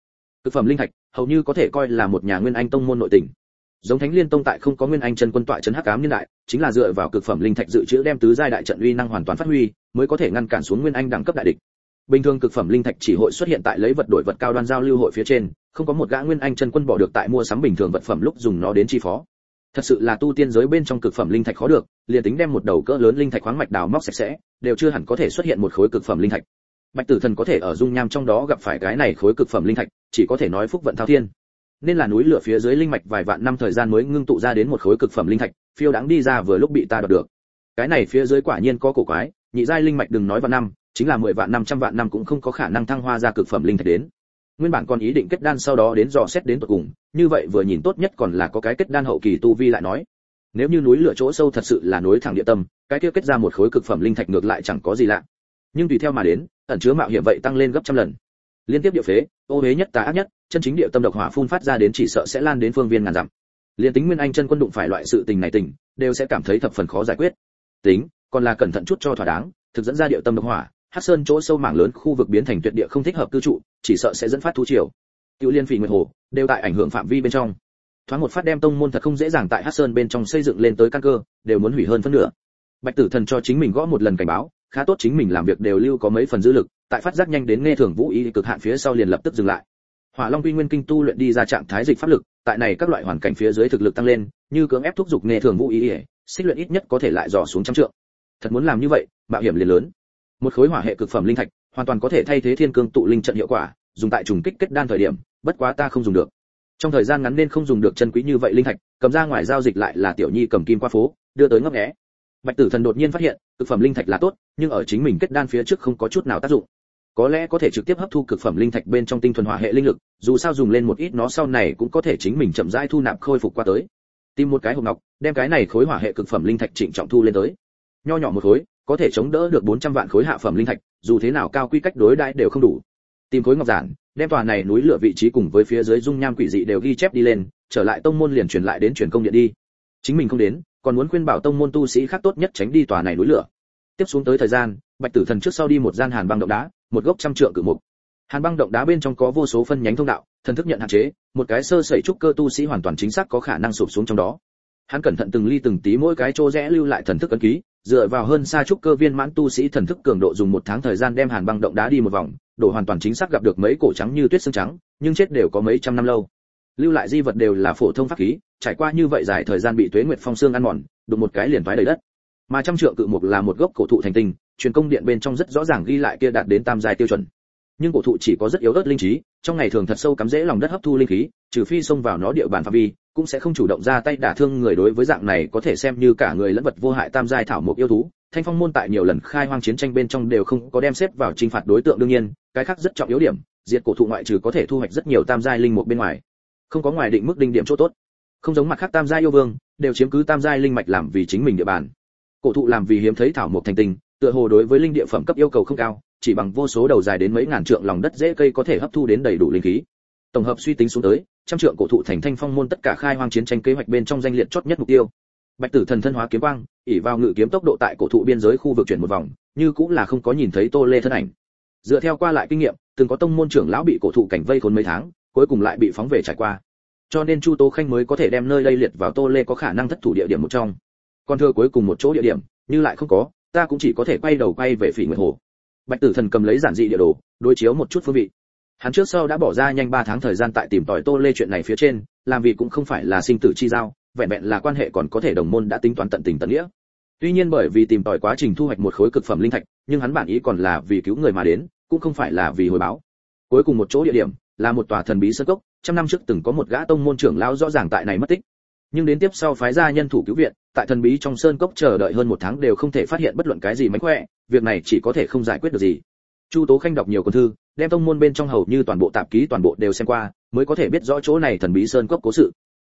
Cực phẩm linh thạch, hầu như có thể coi là một nhà nguyên anh tông môn nội tình. Giống thánh liên tông tại không có nguyên anh chân quân tọa trấn hắc ám niên đại, chính là dựa vào cực phẩm linh thạch dự trữ đem tứ giai đại trận uy năng hoàn toàn phát huy, mới có thể ngăn cản xuống nguyên anh đẳng cấp đại địch bình thường cực phẩm linh thạch chỉ hội xuất hiện tại lấy vật đổi vật cao đoan giao lưu hội phía trên, không có một gã nguyên anh chân quân bỏ được tại mua sắm bình thường vật phẩm lúc dùng nó đến chi phó. Thật sự là tu tiên giới bên trong cực phẩm linh thạch khó được, liền tính đem một đầu cỡ lớn linh thạch khoáng mạch đào móc sạch sẽ, đều chưa hẳn có thể xuất hiện một khối cực phẩm linh thạch. Bạch tử thần có thể ở dung nham trong đó gặp phải cái này khối cực phẩm linh thạch, chỉ có thể nói phúc vận thao thiên. Nên là núi lửa phía dưới linh mạch vài vạn năm thời gian mới ngưng tụ ra đến một khối cực phẩm linh thạch, phiêu đáng đi ra vừa lúc bị ta đoạt được. Cái này phía dưới quả nhiên có cổ quái, nhị giai linh mạch đừng nói vào năm chính là 10 vạn 500 vạn năm cũng không có khả năng thăng hoa ra cực phẩm linh thạch đến. Nguyên bản còn ý định kết đan sau đó đến dò xét đến tận cùng, như vậy vừa nhìn tốt nhất còn là có cái kết đan hậu kỳ tu vi lại nói. Nếu như núi lửa chỗ sâu thật sự là núi thẳng địa tâm, cái kia kết ra một khối cực phẩm linh thạch ngược lại chẳng có gì lạ. Nhưng tùy theo mà đến, ẩn chứa mạo hiểm vậy tăng lên gấp trăm lần. Liên tiếp địa phế, ô hế nhất tà ác nhất, chân chính địa tâm độc hỏa phun phát ra đến chỉ sợ sẽ lan đến phương viên ngàn dặm. Liên tính Nguyên Anh chân quân đụng phải loại sự tình này tình, đều sẽ cảm thấy thập phần khó giải quyết. Tính, còn là cẩn thận chút cho thỏa đáng, thực dẫn ra địa tâm độc hỏa, Hắc Sơn chỗ sâu mảng lớn khu vực biến thành tuyệt địa không thích hợp cư trụ, chỉ sợ sẽ dẫn phát thú triều. Tiểu Liên Phỉ Nguyệt Hồ đều tại ảnh hưởng phạm vi bên trong. Thoáng một phát đem tông môn thật không dễ dàng tại Hắc Sơn bên trong xây dựng lên tới căn cơ, đều muốn hủy hơn phân nửa. Bạch Tử Thần cho chính mình gõ một lần cảnh báo, khá tốt chính mình làm việc đều lưu có mấy phần dư lực, tại phát giác nhanh đến nghe thường vũ ý cực hạn phía sau liền lập tức dừng lại. Hỏa Long Quy Nguyên Kinh tu luyện đi ra trạng thái dịch pháp lực, tại này các loại hoàn cảnh phía dưới thực lực tăng lên, như cưỡng ép thúc giục nghe thường vũ ý, xích luyện ít nhất có thể lại dò xuống trăm trượng. Thật muốn làm như vậy, mạo hiểm liền lớn một khối hỏa hệ cực phẩm linh thạch, hoàn toàn có thể thay thế thiên cương tụ linh trận hiệu quả, dùng tại trùng kích kết đan thời điểm, bất quá ta không dùng được. Trong thời gian ngắn nên không dùng được chân quý như vậy linh thạch, cầm ra ngoài giao dịch lại là tiểu nhi cầm kim qua phố, đưa tới ngấp nghé. Bạch tử thần đột nhiên phát hiện, cực phẩm linh thạch là tốt, nhưng ở chính mình kết đan phía trước không có chút nào tác dụng. Có lẽ có thể trực tiếp hấp thu cực phẩm linh thạch bên trong tinh thuần hỏa hệ linh lực, dù sao dùng lên một ít nó sau này cũng có thể chính mình chậm rãi thu nạp khôi phục qua tới. Tìm một cái hộp ngọc, đem cái này khối hỏa hệ cực phẩm linh thạch trịnh trọng thu lên tới. Nho nhỏ một khối có thể chống đỡ được 400 vạn khối hạ phẩm linh thạch, dù thế nào cao quy cách đối đãi đều không đủ. Tìm khối ngọc giản, đem tòa này núi lửa vị trí cùng với phía dưới dung nham quỷ dị đều ghi chép đi lên, trở lại tông môn liền truyền lại đến truyền công điện đi. Chính mình không đến, còn muốn khuyên bảo tông môn tu sĩ khác tốt nhất tránh đi tòa này núi lửa. Tiếp xuống tới thời gian, Bạch Tử Thần trước sau đi một gian hàn băng động đá, một gốc trăm trượng cự mục. Hàn băng động đá bên trong có vô số phân nhánh thông đạo, thần thức nhận hạn chế, một cái sơ sẩy trúc cơ tu sĩ hoàn toàn chính xác có khả năng sụp xuống trong đó hắn cẩn thận từng ly từng tí mỗi cái chỗ rẽ lưu lại thần thức ấn ký, dựa vào hơn xa trúc cơ viên mãn tu sĩ thần thức cường độ dùng một tháng thời gian đem hàn băng động đá đi một vòng, đổ hoàn toàn chính xác gặp được mấy cổ trắng như tuyết xương trắng, nhưng chết đều có mấy trăm năm lâu. Lưu lại di vật đều là phổ thông pháp khí, trải qua như vậy dài thời gian bị tuế nguyệt phong xương ăn mòn, đụng một cái liền thoái đầy đất. Mà trăm trượng cự mục là một gốc cổ thụ thành tinh, truyền công điện bên trong rất rõ ràng ghi lại kia đạt đến tam giai tiêu chuẩn. Nhưng cổ thụ chỉ có rất yếu ớt linh trí, trong ngày thường thật sâu cắm rễ lòng đất hấp thu linh khí, trừ phi xông vào nó địa bàn phạm vi cũng sẽ không chủ động ra tay đả thương người đối với dạng này có thể xem như cả người lẫn vật vô hại tam giai thảo mục yêu thú. Thanh phong môn tại nhiều lần khai hoang chiến tranh bên trong đều không có đem xếp vào trinh phạt đối tượng đương nhiên, cái khác rất trọng yếu điểm, diệt cổ thụ ngoại trừ có thể thu hoạch rất nhiều tam giai linh mục bên ngoài. Không có ngoài định mức đinh điểm chỗ tốt. Không giống mặt khác tam giai yêu vương, đều chiếm cứ tam giai linh mạch làm vì chính mình địa bàn. Cổ thụ làm vì hiếm thấy thảo mục thành tình tựa hồ đối với linh địa phẩm cấp yêu cầu không cao, chỉ bằng vô số đầu dài đến mấy ngàn trượng lòng đất dễ cây có thể hấp thu đến đầy đủ linh khí. Tổng hợp suy tính xuống tới trăm trượng cổ thụ thành thanh phong môn tất cả khai hoang chiến tranh kế hoạch bên trong danh liệt chót nhất mục tiêu. Bạch tử thần thân hóa kiếm quang ỉ vào ngự kiếm tốc độ tại cổ thụ biên giới khu vực chuyển một vòng, như cũng là không có nhìn thấy tô lê thân ảnh. Dựa theo qua lại kinh nghiệm, từng có tông môn trưởng lão bị cổ thụ cảnh vây khốn mấy tháng, cuối cùng lại bị phóng về trải qua. Cho nên chu tố khanh mới có thể đem nơi lây liệt vào tô lê có khả năng thất thủ địa điểm một trong. Còn thưa cuối cùng một chỗ địa điểm, như lại không có, ta cũng chỉ có thể quay đầu quay về phỉ nguyệt hồ. Bạch tử thần cầm lấy giản dị địa đồ, đối chiếu một chút phương vị hắn trước sau đã bỏ ra nhanh 3 tháng thời gian tại tìm tòi tô lê chuyện này phía trên, làm vì cũng không phải là sinh tử chi giao, vẹn vẹn là quan hệ còn có thể đồng môn đã tính toán tận tình tận nghĩa. Tuy nhiên bởi vì tìm tòi quá trình thu hoạch một khối cực phẩm linh thạch, nhưng hắn bản ý còn là vì cứu người mà đến, cũng không phải là vì hồi báo. Cuối cùng một chỗ địa điểm, là một tòa thần bí sơn cốc, trăm năm trước từng có một gã tông môn trưởng lão rõ ràng tại này mất tích. Nhưng đến tiếp sau phái ra nhân thủ cứu viện, tại thần bí trong sơn cốc chờ đợi hơn một tháng đều không thể phát hiện bất luận cái gì mánh khỏe, việc này chỉ có thể không giải quyết được gì. Chu tố khanh đọc nhiều con thư đem tông môn bên trong hầu như toàn bộ tạp ký toàn bộ đều xem qua, mới có thể biết rõ chỗ này thần bí sơn cốc cố sự.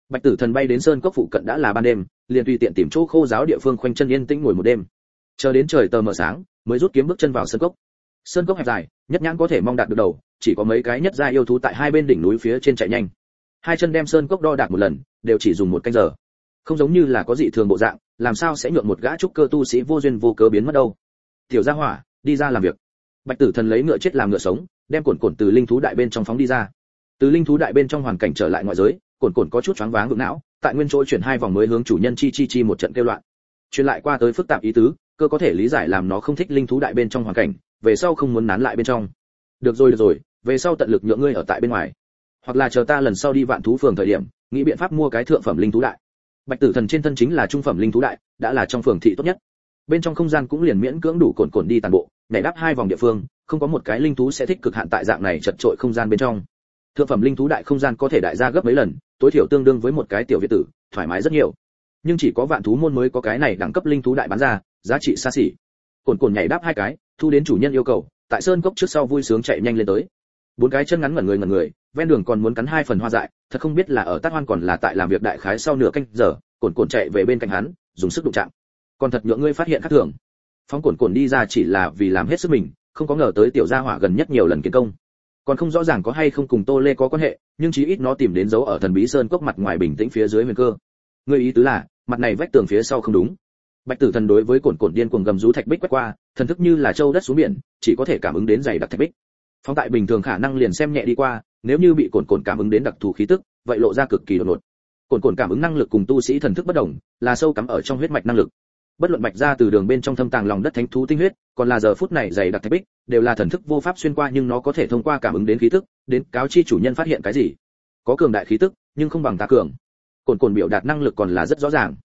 Bạch tử thần bay đến sơn cốc phụ cận đã là ban đêm, liền tùy tiện tìm chỗ khô giáo địa phương khoanh chân yên tĩnh ngồi một đêm. Chờ đến trời tờ mờ sáng, mới rút kiếm bước chân vào sơn cốc. Sơn cốc hẹp dài, nhất nhãn có thể mong đạt được đầu, chỉ có mấy cái nhất gia yêu thú tại hai bên đỉnh núi phía trên chạy nhanh. Hai chân đem sơn cốc đo đạc một lần, đều chỉ dùng một canh giờ. Không giống như là có dị thường bộ dạng, làm sao sẽ nhượng một gã trúc cơ tu sĩ vô duyên vô cớ biến mất đâu? Tiểu gia hỏa, đi ra làm việc bạch tử thần lấy ngựa chết làm ngựa sống, đem cồn cồn từ linh thú đại bên trong phóng đi ra. Từ linh thú đại bên trong hoàn cảnh trở lại ngoại giới cồn cồn có chút choáng váng vượng não, tại nguyên chỗ chuyển hai vòng mới hướng chủ nhân chi chi chi một trận kêu loạn. Truyền lại qua tới phức tạp ý tứ, cơ có thể lý giải làm nó không thích linh thú đại bên trong hoàn cảnh, về sau không muốn nán lại bên trong. Được rồi được rồi, về sau tận lực nhượng ngươi ở tại bên ngoài. Hoặc là chờ ta lần sau đi vạn thú phường thời điểm, nghĩ biện pháp mua cái thượng phẩm linh thú đại. Bạch tử thần trên thân chính là trung phẩm linh thú đại, đã là trong phường thị tốt nhất. Bên trong không gian cũng liền miễn cưỡng đủ cồn cồn đi toàn bộ nhảy đáp hai vòng địa phương, không có một cái linh thú sẽ thích cực hạn tại dạng này chật trội không gian bên trong. Thượng phẩm linh thú đại không gian có thể đại ra gấp mấy lần, tối thiểu tương đương với một cái tiểu việt tử, thoải mái rất nhiều. Nhưng chỉ có vạn thú môn mới có cái này đẳng cấp linh thú đại bán ra, giá trị xa xỉ. Cồn cồn nhảy đáp hai cái, thu đến chủ nhân yêu cầu, tại sơn cốc trước sau vui sướng chạy nhanh lên tới. Bốn cái chân ngắn ngẩn người ngẩn người, ven đường còn muốn cắn hai phần hoa dại, thật không biết là ở tát hoan còn là tại làm việc đại khái sau nửa canh giờ cồn cồn chạy về bên cạnh hắn, dùng sức đụng chạm. Còn thật nhượng ngươi phát hiện khác thường phóng cồn cồn đi ra chỉ là vì làm hết sức mình, không có ngờ tới tiểu gia hỏa gần nhất nhiều lần kiến công. Còn không rõ ràng có hay không cùng tô lê có quan hệ, nhưng chí ít nó tìm đến dấu ở thần bí sơn cốc mặt ngoài bình tĩnh phía dưới huyền cơ. Ngươi ý tứ là, mặt này vách tường phía sau không đúng. Bạch tử thần đối với cồn cồn điên cuồng gầm rú thạch bích quét qua, thần thức như là châu đất xuống biển, chỉ có thể cảm ứng đến dày đặc thạch bích. Phong tại bình thường khả năng liền xem nhẹ đi qua, nếu như bị cồn cồn cảm ứng đến đặc thù khí tức, vậy lộ ra cực kỳ đột ngột. Cồn cồn cảm ứng năng lực cùng tu sĩ thần thức bất đồng, là sâu cắm ở trong huyết mạch năng lực bất luận mạch ra từ đường bên trong thâm tàng lòng đất thánh thú tinh huyết, còn là giờ phút này dày đặc thạch bích, đều là thần thức vô pháp xuyên qua nhưng nó có thể thông qua cảm ứng đến khí tức, đến cáo chi chủ nhân phát hiện cái gì. Có cường đại khí tức, nhưng không bằng ta cường. Cồn cồn biểu đạt năng lực còn là rất rõ ràng.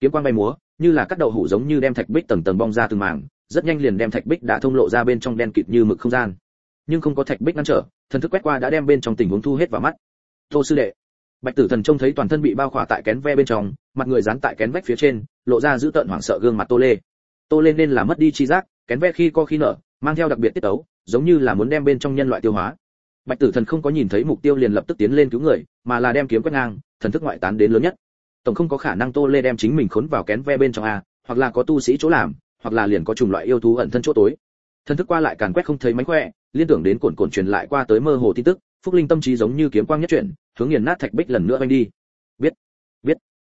Kiếm quang bay múa, như là cắt đậu hủ giống như đem thạch bích tầng tầng bong ra từng mảng, rất nhanh liền đem thạch bích đã thông lộ ra bên trong đen kịt như mực không gian. Nhưng không có thạch bích ngăn trở, thần thức quét qua đã đem bên trong tình huống thu hết vào mắt. Tô sư đệ, bạch tử thần trông thấy toàn thân bị bao khỏa tại kén ve bên trong, mặt người dán tại kén vách phía trên lộ ra giữ tợn hoảng sợ gương mặt tô lê. Tô lê nên là mất đi chi giác, kén ve khi co khi nở, mang theo đặc biệt tiết tấu, giống như là muốn đem bên trong nhân loại tiêu hóa. Bạch tử thần không có nhìn thấy mục tiêu liền lập tức tiến lên cứu người, mà là đem kiếm quét ngang, thần thức ngoại tán đến lớn nhất. Tổng không có khả năng tô lê đem chính mình khốn vào kén ve bên trong a, hoặc là có tu sĩ chỗ làm, hoặc là liền có chủng loại yêu thú ẩn thân chỗ tối. Thần thức qua lại càn quét không thấy mánh khỏe, liên tưởng đến cuộn cuộn truyền lại qua tới mơ hồ tin tức, phúc linh tâm trí giống như kiếm quang nhất chuyển, hướng nghiền nát thạch bích lần nữa anh đi. Biết biết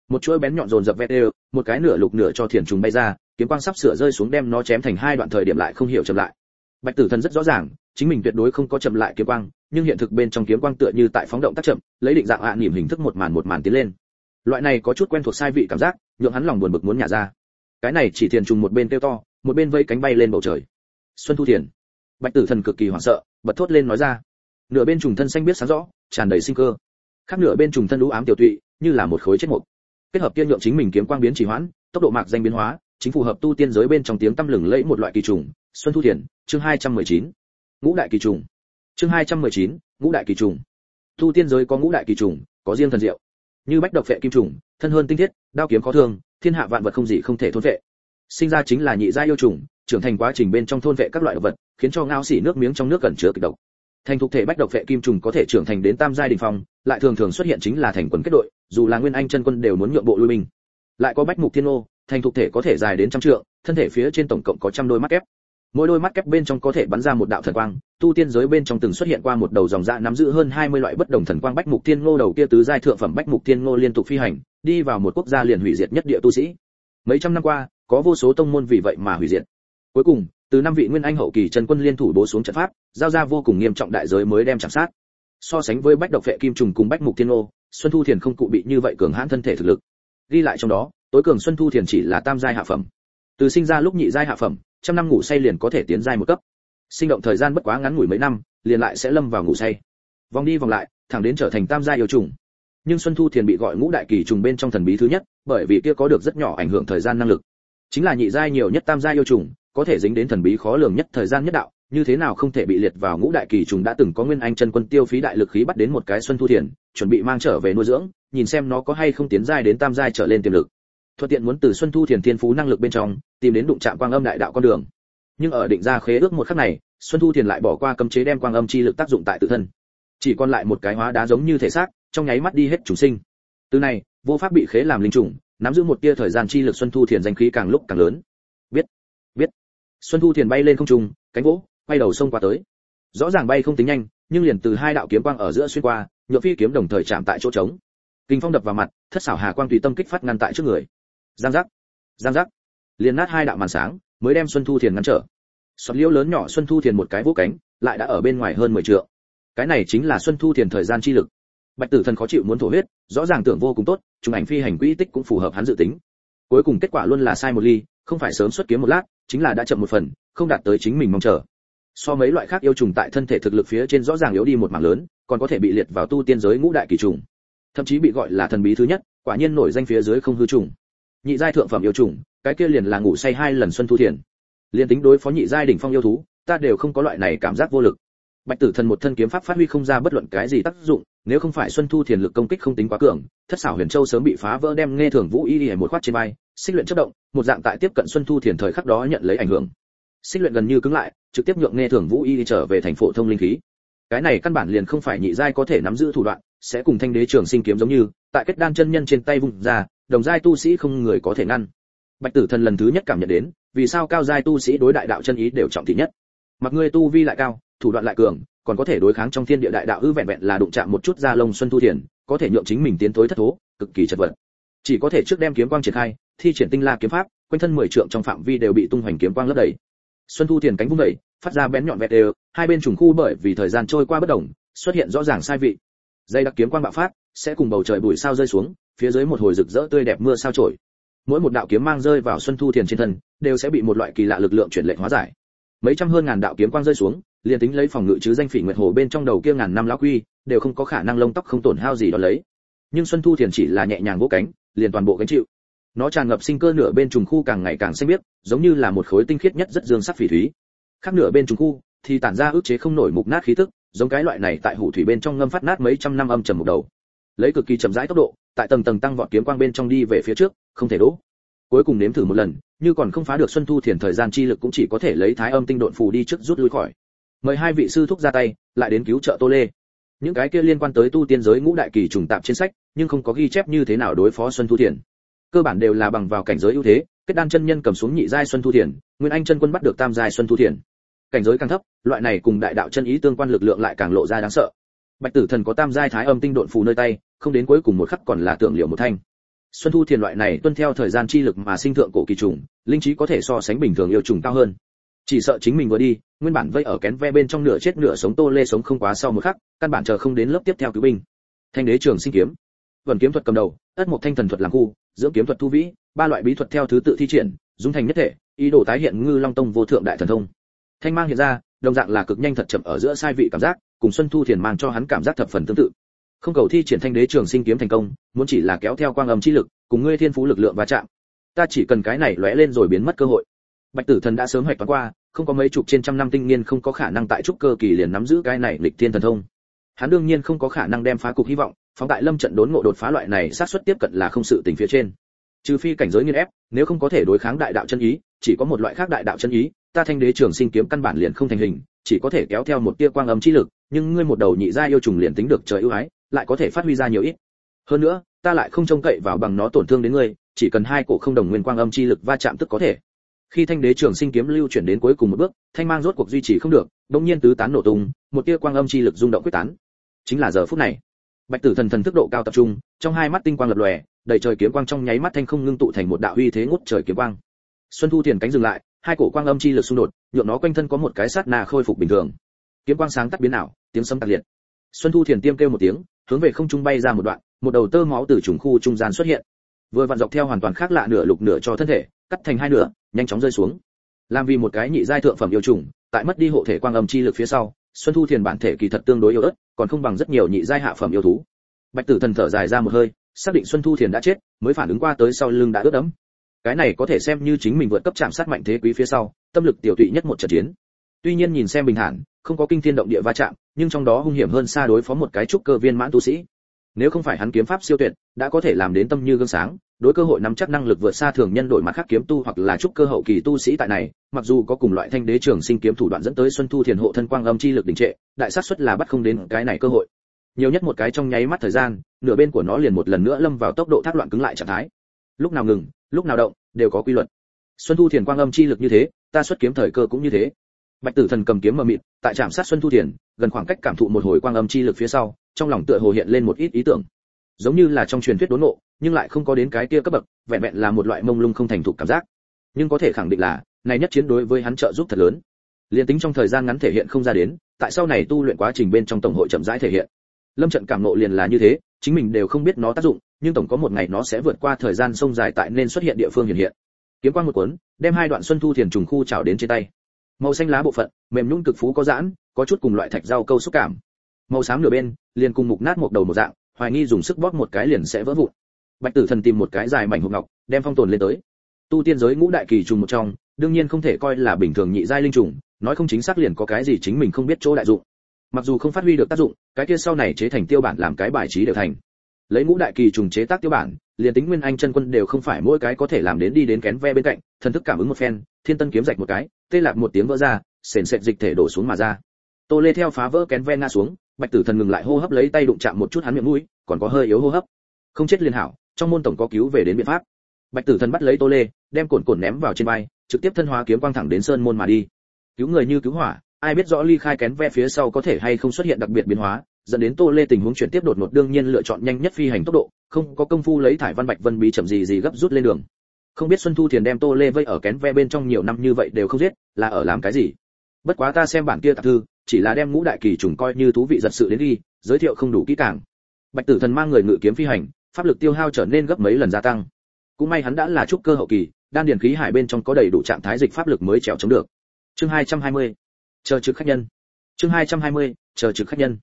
một chuỗi bén nhọn dồn dập vét đều một cái nửa lục nửa cho thiền trùng bay ra kiếm quang sắp sửa rơi xuống đem nó chém thành hai đoạn thời điểm lại không hiểu chậm lại. Bạch tử thần rất rõ ràng chính mình tuyệt đối không có chậm lại kiếm quang nhưng hiện thực bên trong kiếm quang tựa như tại phóng động tác chậm lấy định dạng ạ à, niệm hình thức một màn một màn tiến lên. Loại này có chút quen thuộc sai vị cảm giác nhượng hắn lòng buồn bực muốn nhả ra. Cái này chỉ thiền trùng một bên kêu to một bên vây cánh bay lên bầu trời. Xuân thu thiền. Bạch tử thần cực kỳ hoảng sợ bật thốt lên nói ra. Nửa bên trùng thân xanh biết sáng rõ tràn đầy sinh cơ. Khác nửa bên trùng thân u ám tiểu tụy như là một khối chết mục kết hợp tiên nhượng chính mình kiếm quang biến chỉ hoãn tốc độ mạc danh biến hóa chính phù hợp tu tiên giới bên trong tiếng tâm lừng lẫy một loại kỳ trùng xuân thu thiền chương 219. ngũ đại kỳ trùng. Chương 219, ngũ đại kỳ trùng. Tu tiên giới có ngũ đại kỳ trùng có riêng thần diệu. Như bách độc phệ kim trùng thân hơn tinh thiết đao kiếm khó thương thiên hạ vạn vật không gì không thể thôn vệ. Sinh ra chính là nhị gia yêu trùng trưởng thành quá trình bên trong thôn vệ các loại động vật khiến cho ngao xỉ nước miếng trong nước cẩn chứa kịch độc. Thành thục thể bách độc phệ kim trùng có thể trưởng thành đến tam giai đỉnh phong lại thường thường xuất hiện chính là thành quần kết đội dù là nguyên anh chân quân đều muốn nhượng bộ lui binh. Lại có bách mục thiên ô, thành thục thể có thể dài đến trăm trượng, thân thể phía trên tổng cộng có trăm đôi mắt kép. Mỗi đôi mắt kép bên trong có thể bắn ra một đạo thần quang, tu tiên giới bên trong từng xuất hiện qua một đầu dòng dạ nắm giữ hơn 20 loại bất đồng thần quang bách mục Thiên ngô đầu kia tứ giai thượng phẩm bách mục Thiên ngô liên tục phi hành, đi vào một quốc gia liền hủy diệt nhất địa tu sĩ. Mấy trăm năm qua, có vô số tông môn vì vậy mà hủy diệt. Cuối cùng, từ năm vị nguyên anh hậu kỳ chân quân liên thủ bố xuống trận pháp, giao ra vô cùng nghiêm trọng đại giới mới đem chạm sát. So sánh với bách độc vệ kim trùng cùng bách mục Thiên ngô xuân thu thiền không cụ bị như vậy cường hãn thân thể thực lực. Ghi lại trong đó, tối cường xuân thu thiền chỉ là tam giai hạ phẩm. Từ sinh ra lúc nhị giai hạ phẩm, trăm năm ngủ say liền có thể tiến giai một cấp. Sinh động thời gian bất quá ngắn ngủi mấy năm, liền lại sẽ lâm vào ngủ say. Vòng đi vòng lại, thẳng đến trở thành tam giai yêu trùng nhưng xuân thu thiền bị gọi ngũ đại kỳ trùng bên trong thần bí thứ nhất, bởi vì kia có được rất nhỏ ảnh hưởng thời gian năng lực. Chính là nhị giai nhiều nhất tam giai yêu trùng có thể dính đến thần bí khó lường nhất thời gian nhất đạo như thế nào không thể bị liệt vào ngũ đại kỳ trùng đã từng có nguyên anh chân quân tiêu phí đại lực khí bắt đến một cái xuân thu thiền, chuẩn bị mang trở về nuôi dưỡng, nhìn xem nó có hay không tiến giai đến tam giai trở lên tiềm lực. Thuận tiện muốn từ xuân thu thiền thiên phú năng lực bên trong, tìm đến đụng chạm quang âm đại đạo con đường. Nhưng ở định ra khế ước một khắc này, xuân thu thiền lại bỏ qua cấm chế đem quang âm chi lực tác dụng tại tự thân. Chỉ còn lại một cái hóa đá giống như thể xác, trong nháy mắt đi hết chúng sinh. Từ này, vô pháp bị khế làm linh trùng, nắm giữ một tia thời gian chi lực xuân thu thiền danh khí càng lúc càng lớn. Biết biết. Xuân thu thiền bay lên không trung, cánh vỗ quay đầu xông qua tới. Rõ ràng bay không tính nhanh, nhưng liền từ hai đạo kiếm quang ở giữa xuyên qua, nhựa phi kiếm đồng thời chạm tại chỗ trống. Kinh phong đập vào mặt, thất xảo hà quang tùy tâm kích phát ngăn tại trước người. Giang giác giang giác. Liền nát hai đạo màn sáng, mới đem xuân thu thiền ngăn trở. Sọt liễu lớn nhỏ xuân thu thiền một cái vỗ cánh, lại đã ở bên ngoài hơn mười trượng. Cái này chính là xuân thu thiền thời gian chi lực. Bạch tử thần khó chịu muốn thổ huyết, rõ ràng tưởng vô cùng tốt trùng ảnh phi hành quỹ tích cũng phù hợp hắn dự tính. Cuối cùng kết quả luôn là sai một ly, không phải sớm xuất kiếm một lát, chính là đã chậm một phần, không đạt tới chính mình mong chờ so mấy loại khác yêu trùng tại thân thể thực lực phía trên rõ ràng yếu đi một mảng lớn, còn có thể bị liệt vào tu tiên giới ngũ đại kỳ trùng. Thậm chí bị gọi là thần bí thứ nhất, quả nhiên nổi danh phía dưới không hư trùng. Nhị giai thượng phẩm yêu trùng, cái kia liền là ngủ say hai lần xuân thu thiền. Liên tính đối phó nhị giai đỉnh phong yêu thú, ta đều không có loại này cảm giác vô lực. Bạch tử thần một thân kiếm pháp phát huy không ra bất luận cái gì tác dụng, nếu không phải xuân thu thiền lực công kích không tính quá cường, thất xảo huyền châu sớm bị phá vỡ đem nghe thường vũ y y một khoát trên vai, xích luyện chất động, một dạng tại tiếp cận xuân thu thiền thời khắc đó nhận lấy ảnh hưởng xích luyện gần như cứng lại, trực tiếp nhượng nghe thường vũ y trở về thành phổ thông linh khí. Cái này căn bản liền không phải nhị giai có thể nắm giữ thủ đoạn, sẽ cùng thanh đế trường sinh kiếm giống như, tại kết đan chân nhân trên tay vùng ra, đồng giai tu sĩ không người có thể ngăn. Bạch tử thần lần thứ nhất cảm nhận đến, vì sao cao giai tu sĩ đối đại đạo chân ý đều trọng thị nhất. Mặc ngươi tu vi lại cao, thủ đoạn lại cường, còn có thể đối kháng trong thiên địa đại đạo ư vẹn vẹn là đụng chạm một chút da lông xuân thu thiền, có thể nhượng chính mình tiến tới thất thố, cực kỳ chật vật. Chỉ có thể trước đem kiếm quang triển khai, thi triển tinh la kiếm pháp, quanh thân mười trượng trong phạm vi đều bị tung hoành kiếm quang lấp đầy xuân thu thiền cánh vung đẩy phát ra bén nhọn vẹt đều, hai bên trùng khu bởi vì thời gian trôi qua bất đồng, xuất hiện rõ ràng sai vị. Dây đặc kiếm quang bạo phát, sẽ cùng bầu trời bụi sao rơi xuống, phía dưới một hồi rực rỡ tươi đẹp mưa sao trổi. Mỗi một đạo kiếm mang rơi vào xuân thu thiền trên thân, đều sẽ bị một loại kỳ lạ lực lượng chuyển lệnh hóa giải. Mấy trăm hơn ngàn đạo kiếm quang rơi xuống, liền tính lấy phòng ngự chứ danh phỉ nguyệt hồ bên trong đầu kia ngàn năm lão quy, đều không có khả năng lông tóc không tổn hao gì đó lấy. Nhưng xuân thu thiền chỉ là nhẹ nhàng vỗ cánh, liền toàn bộ gánh chịu nó tràn ngập sinh cơ nửa bên trùng khu càng ngày càng xanh biếc, giống như là một khối tinh khiết nhất rất dương sắc phỉ thúy. Khác nửa bên trùng khu thì tản ra ức chế không nổi mục nát khí tức, giống cái loại này tại hủ thủy bên trong ngâm phát nát mấy trăm năm âm trầm một đầu. Lấy cực kỳ chậm rãi tốc độ, tại tầng tầng tăng vọt kiếm quang bên trong đi về phía trước, không thể đỗ cuối cùng nếm thử một lần, như còn không phá được xuân thu thiền thời gian chi lực cũng chỉ có thể lấy thái âm tinh độn phù đi trước rút lui khỏi. Mời hai vị sư thúc ra tay, lại đến cứu trợ tô lê. Những cái kia liên quan tới tu tiên giới ngũ đại kỳ trùng tạp trên sách, nhưng không có ghi chép như thế nào đối phó xuân thu thiền cơ bản đều là bằng vào cảnh giới ưu thế, kết đan chân nhân cầm xuống nhị giai xuân thu thiền, nguyên anh chân quân bắt được tam giai xuân thu thiền. Cảnh giới càng thấp, loại này cùng đại đạo chân ý tương quan lực lượng lại càng lộ ra đáng sợ. Bạch tử thần có tam giai thái âm tinh độn phù nơi tay, không đến cuối cùng một khắc còn là tưởng liệu một thanh. Xuân thu thiền loại này tuân theo thời gian chi lực mà sinh thượng cổ kỳ trùng, linh trí có thể so sánh bình thường yêu trùng cao hơn. Chỉ sợ chính mình vừa đi, nguyên bản vây ở kén ve bên trong nửa chết nửa sống tô lê sống không quá sau một khắc, căn bản chờ không đến lớp tiếp theo cứu binh. Thanh đế trường sinh kiếm. Vẩn kiếm thuật cầm đầu, ất một thanh thần thuật làm khu dưỡng kiếm thuật thu vĩ, ba loại bí thuật theo thứ tự thi triển, dung thành nhất thể, ý đồ tái hiện ngư long tông vô thượng đại thần thông. Thanh mang hiện ra, đồng dạng là cực nhanh thật chậm ở giữa sai vị cảm giác, cùng xuân thu thiền mang cho hắn cảm giác thập phần tương tự. Không cầu thi triển thanh đế trường sinh kiếm thành công, muốn chỉ là kéo theo quang âm chi lực, cùng ngươi thiên phú lực lượng va chạm. Ta chỉ cần cái này lóe lên rồi biến mất cơ hội. Bạch tử thần đã sớm hoạch toán qua, không có mấy chục trên trăm năm tinh niên không có khả năng tại trúc cơ kỳ liền nắm giữ cái này lịch thiên thần thông. Hắn đương nhiên không có khả năng đem phá cục hy vọng phóng tại lâm trận đốn ngộ đột phá loại này sát suất tiếp cận là không sự tình phía trên. Trừ phi cảnh giới nghiên ép, nếu không có thể đối kháng đại đạo chân ý, chỉ có một loại khác đại đạo chân ý, ta thanh đế trường sinh kiếm căn bản liền không thành hình, chỉ có thể kéo theo một tia quang âm chi lực, nhưng ngươi một đầu nhị gia yêu trùng liền tính được trời ưu ái, lại có thể phát huy ra nhiều ít. Hơn nữa, ta lại không trông cậy vào bằng nó tổn thương đến ngươi, chỉ cần hai cổ không đồng nguyên quang âm chi lực va chạm tức có thể. Khi thanh đế trường sinh kiếm lưu chuyển đến cuối cùng một bước, thanh mang rốt cuộc duy trì không được, đột nhiên tứ tán nổ tung, một tia quang âm chi lực rung động quyết tán. Chính là giờ phút này bạch tử thần thần thức độ cao tập trung, trong hai mắt tinh quang lập lòe, đầy trời kiếm quang trong nháy mắt thanh không ngưng tụ thành một đạo uy thế ngút trời kiếm quang. Xuân thu Thiền cánh dừng lại, hai cổ quang âm chi lực xung đột, nhượng nó quanh thân có một cái sát na khôi phục bình thường. Kiếm quang sáng tắt biến ảo, tiếng sấm tạc liệt. Xuân thu thiền tiêm kêu một tiếng, hướng về không trung bay ra một đoạn, một đầu tơ máu từ trùng khu trung gian xuất hiện. Vừa vặn dọc theo hoàn toàn khác lạ nửa lục nửa cho thân thể, cắt thành hai nửa, nhanh chóng rơi xuống. Làm vì một cái nhị giai thượng phẩm yêu trùng, tại mất đi hộ thể quang âm chi lực phía sau, xuân thu thiền bản thể kỳ thật tương đối yếu ớt còn không bằng rất nhiều nhị giai hạ phẩm yêu thú. Bạch tử thần thở dài ra một hơi, xác định xuân thu thiền đã chết, mới phản ứng qua tới sau lưng đã ướt đẫm. Cái này có thể xem như chính mình vượt cấp chạm sát mạnh thế quý phía sau, tâm lực tiểu tụy nhất một trận chiến. Tuy nhiên nhìn xem bình hẳn không có kinh thiên động địa va chạm, nhưng trong đó hung hiểm hơn xa đối phó một cái trúc cơ viên mãn tu sĩ. Nếu không phải hắn kiếm pháp siêu tuyệt, đã có thể làm đến tâm như gương sáng đối cơ hội nắm chắc năng lực vượt xa thường nhân đổi mặt khác kiếm tu hoặc là trúc cơ hậu kỳ tu sĩ tại này, mặc dù có cùng loại thanh đế trường sinh kiếm thủ đoạn dẫn tới xuân thu thiền hộ thân quang âm chi lực đình trệ, đại xác suất là bắt không đến cái này cơ hội. Nhiều nhất một cái trong nháy mắt thời gian, nửa bên của nó liền một lần nữa lâm vào tốc độ thác loạn cứng lại trạng thái. Lúc nào ngừng, lúc nào động, đều có quy luật. Xuân thu thiền quang âm chi lực như thế, ta xuất kiếm thời cơ cũng như thế. Bạch tử thần cầm kiếm mờ mịt, tại trạm sát xuân thu thiền, gần khoảng cách cảm thụ một hồi quang âm chi lực phía sau, trong lòng tựa hồ hiện lên một ít ý tưởng. Giống như là trong truyền thuyết đốn nộ nhưng lại không có đến cái kia cấp bậc, vẹn vẹn là một loại mông lung không thành thục cảm giác. Nhưng có thể khẳng định là, này nhất chiến đối với hắn trợ giúp thật lớn. Liên tính trong thời gian ngắn thể hiện không ra đến, tại sau này tu luyện quá trình bên trong tổng hội chậm rãi thể hiện. Lâm trận cảm nộ liền là như thế, chính mình đều không biết nó tác dụng, nhưng tổng có một ngày nó sẽ vượt qua thời gian sông dài tại nên xuất hiện địa phương hiện hiện. Kiếm quang một cuốn, đem hai đoạn xuân thu thiền trùng khu trào đến trên tay. Màu xanh lá bộ phận, mềm nhung cực phú có giãn, có chút cùng loại thạch rau câu xúc cảm. Màu xám nửa bên, liền cùng mục nát một đầu một dạng, hoài nghi dùng sức bóp một cái liền sẽ vỡ vụn bạch tử thần tìm một cái dài mảnh hộp ngọc, đem phong tồn lên tới. Tu tiên giới ngũ đại kỳ trùng một trong, đương nhiên không thể coi là bình thường nhị giai linh trùng, nói không chính xác liền có cái gì chính mình không biết chỗ đại dụng. Mặc dù không phát huy được tác dụng, cái kia sau này chế thành tiêu bản làm cái bài trí đều thành. Lấy ngũ đại kỳ trùng chế tác tiêu bản, liền tính nguyên anh chân quân đều không phải mỗi cái có thể làm đến đi đến kén ve bên cạnh, thần thức cảm ứng một phen, thiên tân kiếm rạch một cái, tê lạc một tiếng vỡ ra, sền sệt dịch thể đổ xuống mà ra. Tô lê theo phá vỡ kén ve ngã xuống, bạch tử thần ngừng lại hô hấp lấy tay đụng chạm một chút hắn miệng mũi, còn có hơi yếu hô hấp. Không chết liên hảo trong môn tổng có cứu về đến biện pháp. Bạch tử thần bắt lấy tô lê, đem cồn cồn ném vào trên vai, trực tiếp thân hóa kiếm quang thẳng đến sơn môn mà đi. Cứu người như cứu hỏa, ai biết rõ ly khai kén ve phía sau có thể hay không xuất hiện đặc biệt biến hóa, dẫn đến tô lê tình huống chuyển tiếp đột ngột đương nhiên lựa chọn nhanh nhất phi hành tốc độ, không có công phu lấy thải văn bạch vân bí chậm gì gì gấp rút lên đường. Không biết xuân thu thiền đem tô lê vây ở kén ve bên trong nhiều năm như vậy đều không giết, là ở làm cái gì? Bất quá ta xem bản kia tạp thư, chỉ là đem ngũ đại kỳ trùng coi như thú vị giật sự đến đi giới thiệu không đủ kỹ càng. Bạch tử thần mang người ngự kiếm phi hành pháp lực tiêu hao trở nên gấp mấy lần gia tăng. Cũng may hắn đã là trúc cơ hậu kỳ, đan điền khí hải bên trong có đầy đủ trạng thái dịch pháp lực mới trèo chống được. Chương 220. chờ trực khách nhân. Chương 220. chờ trực khách nhân.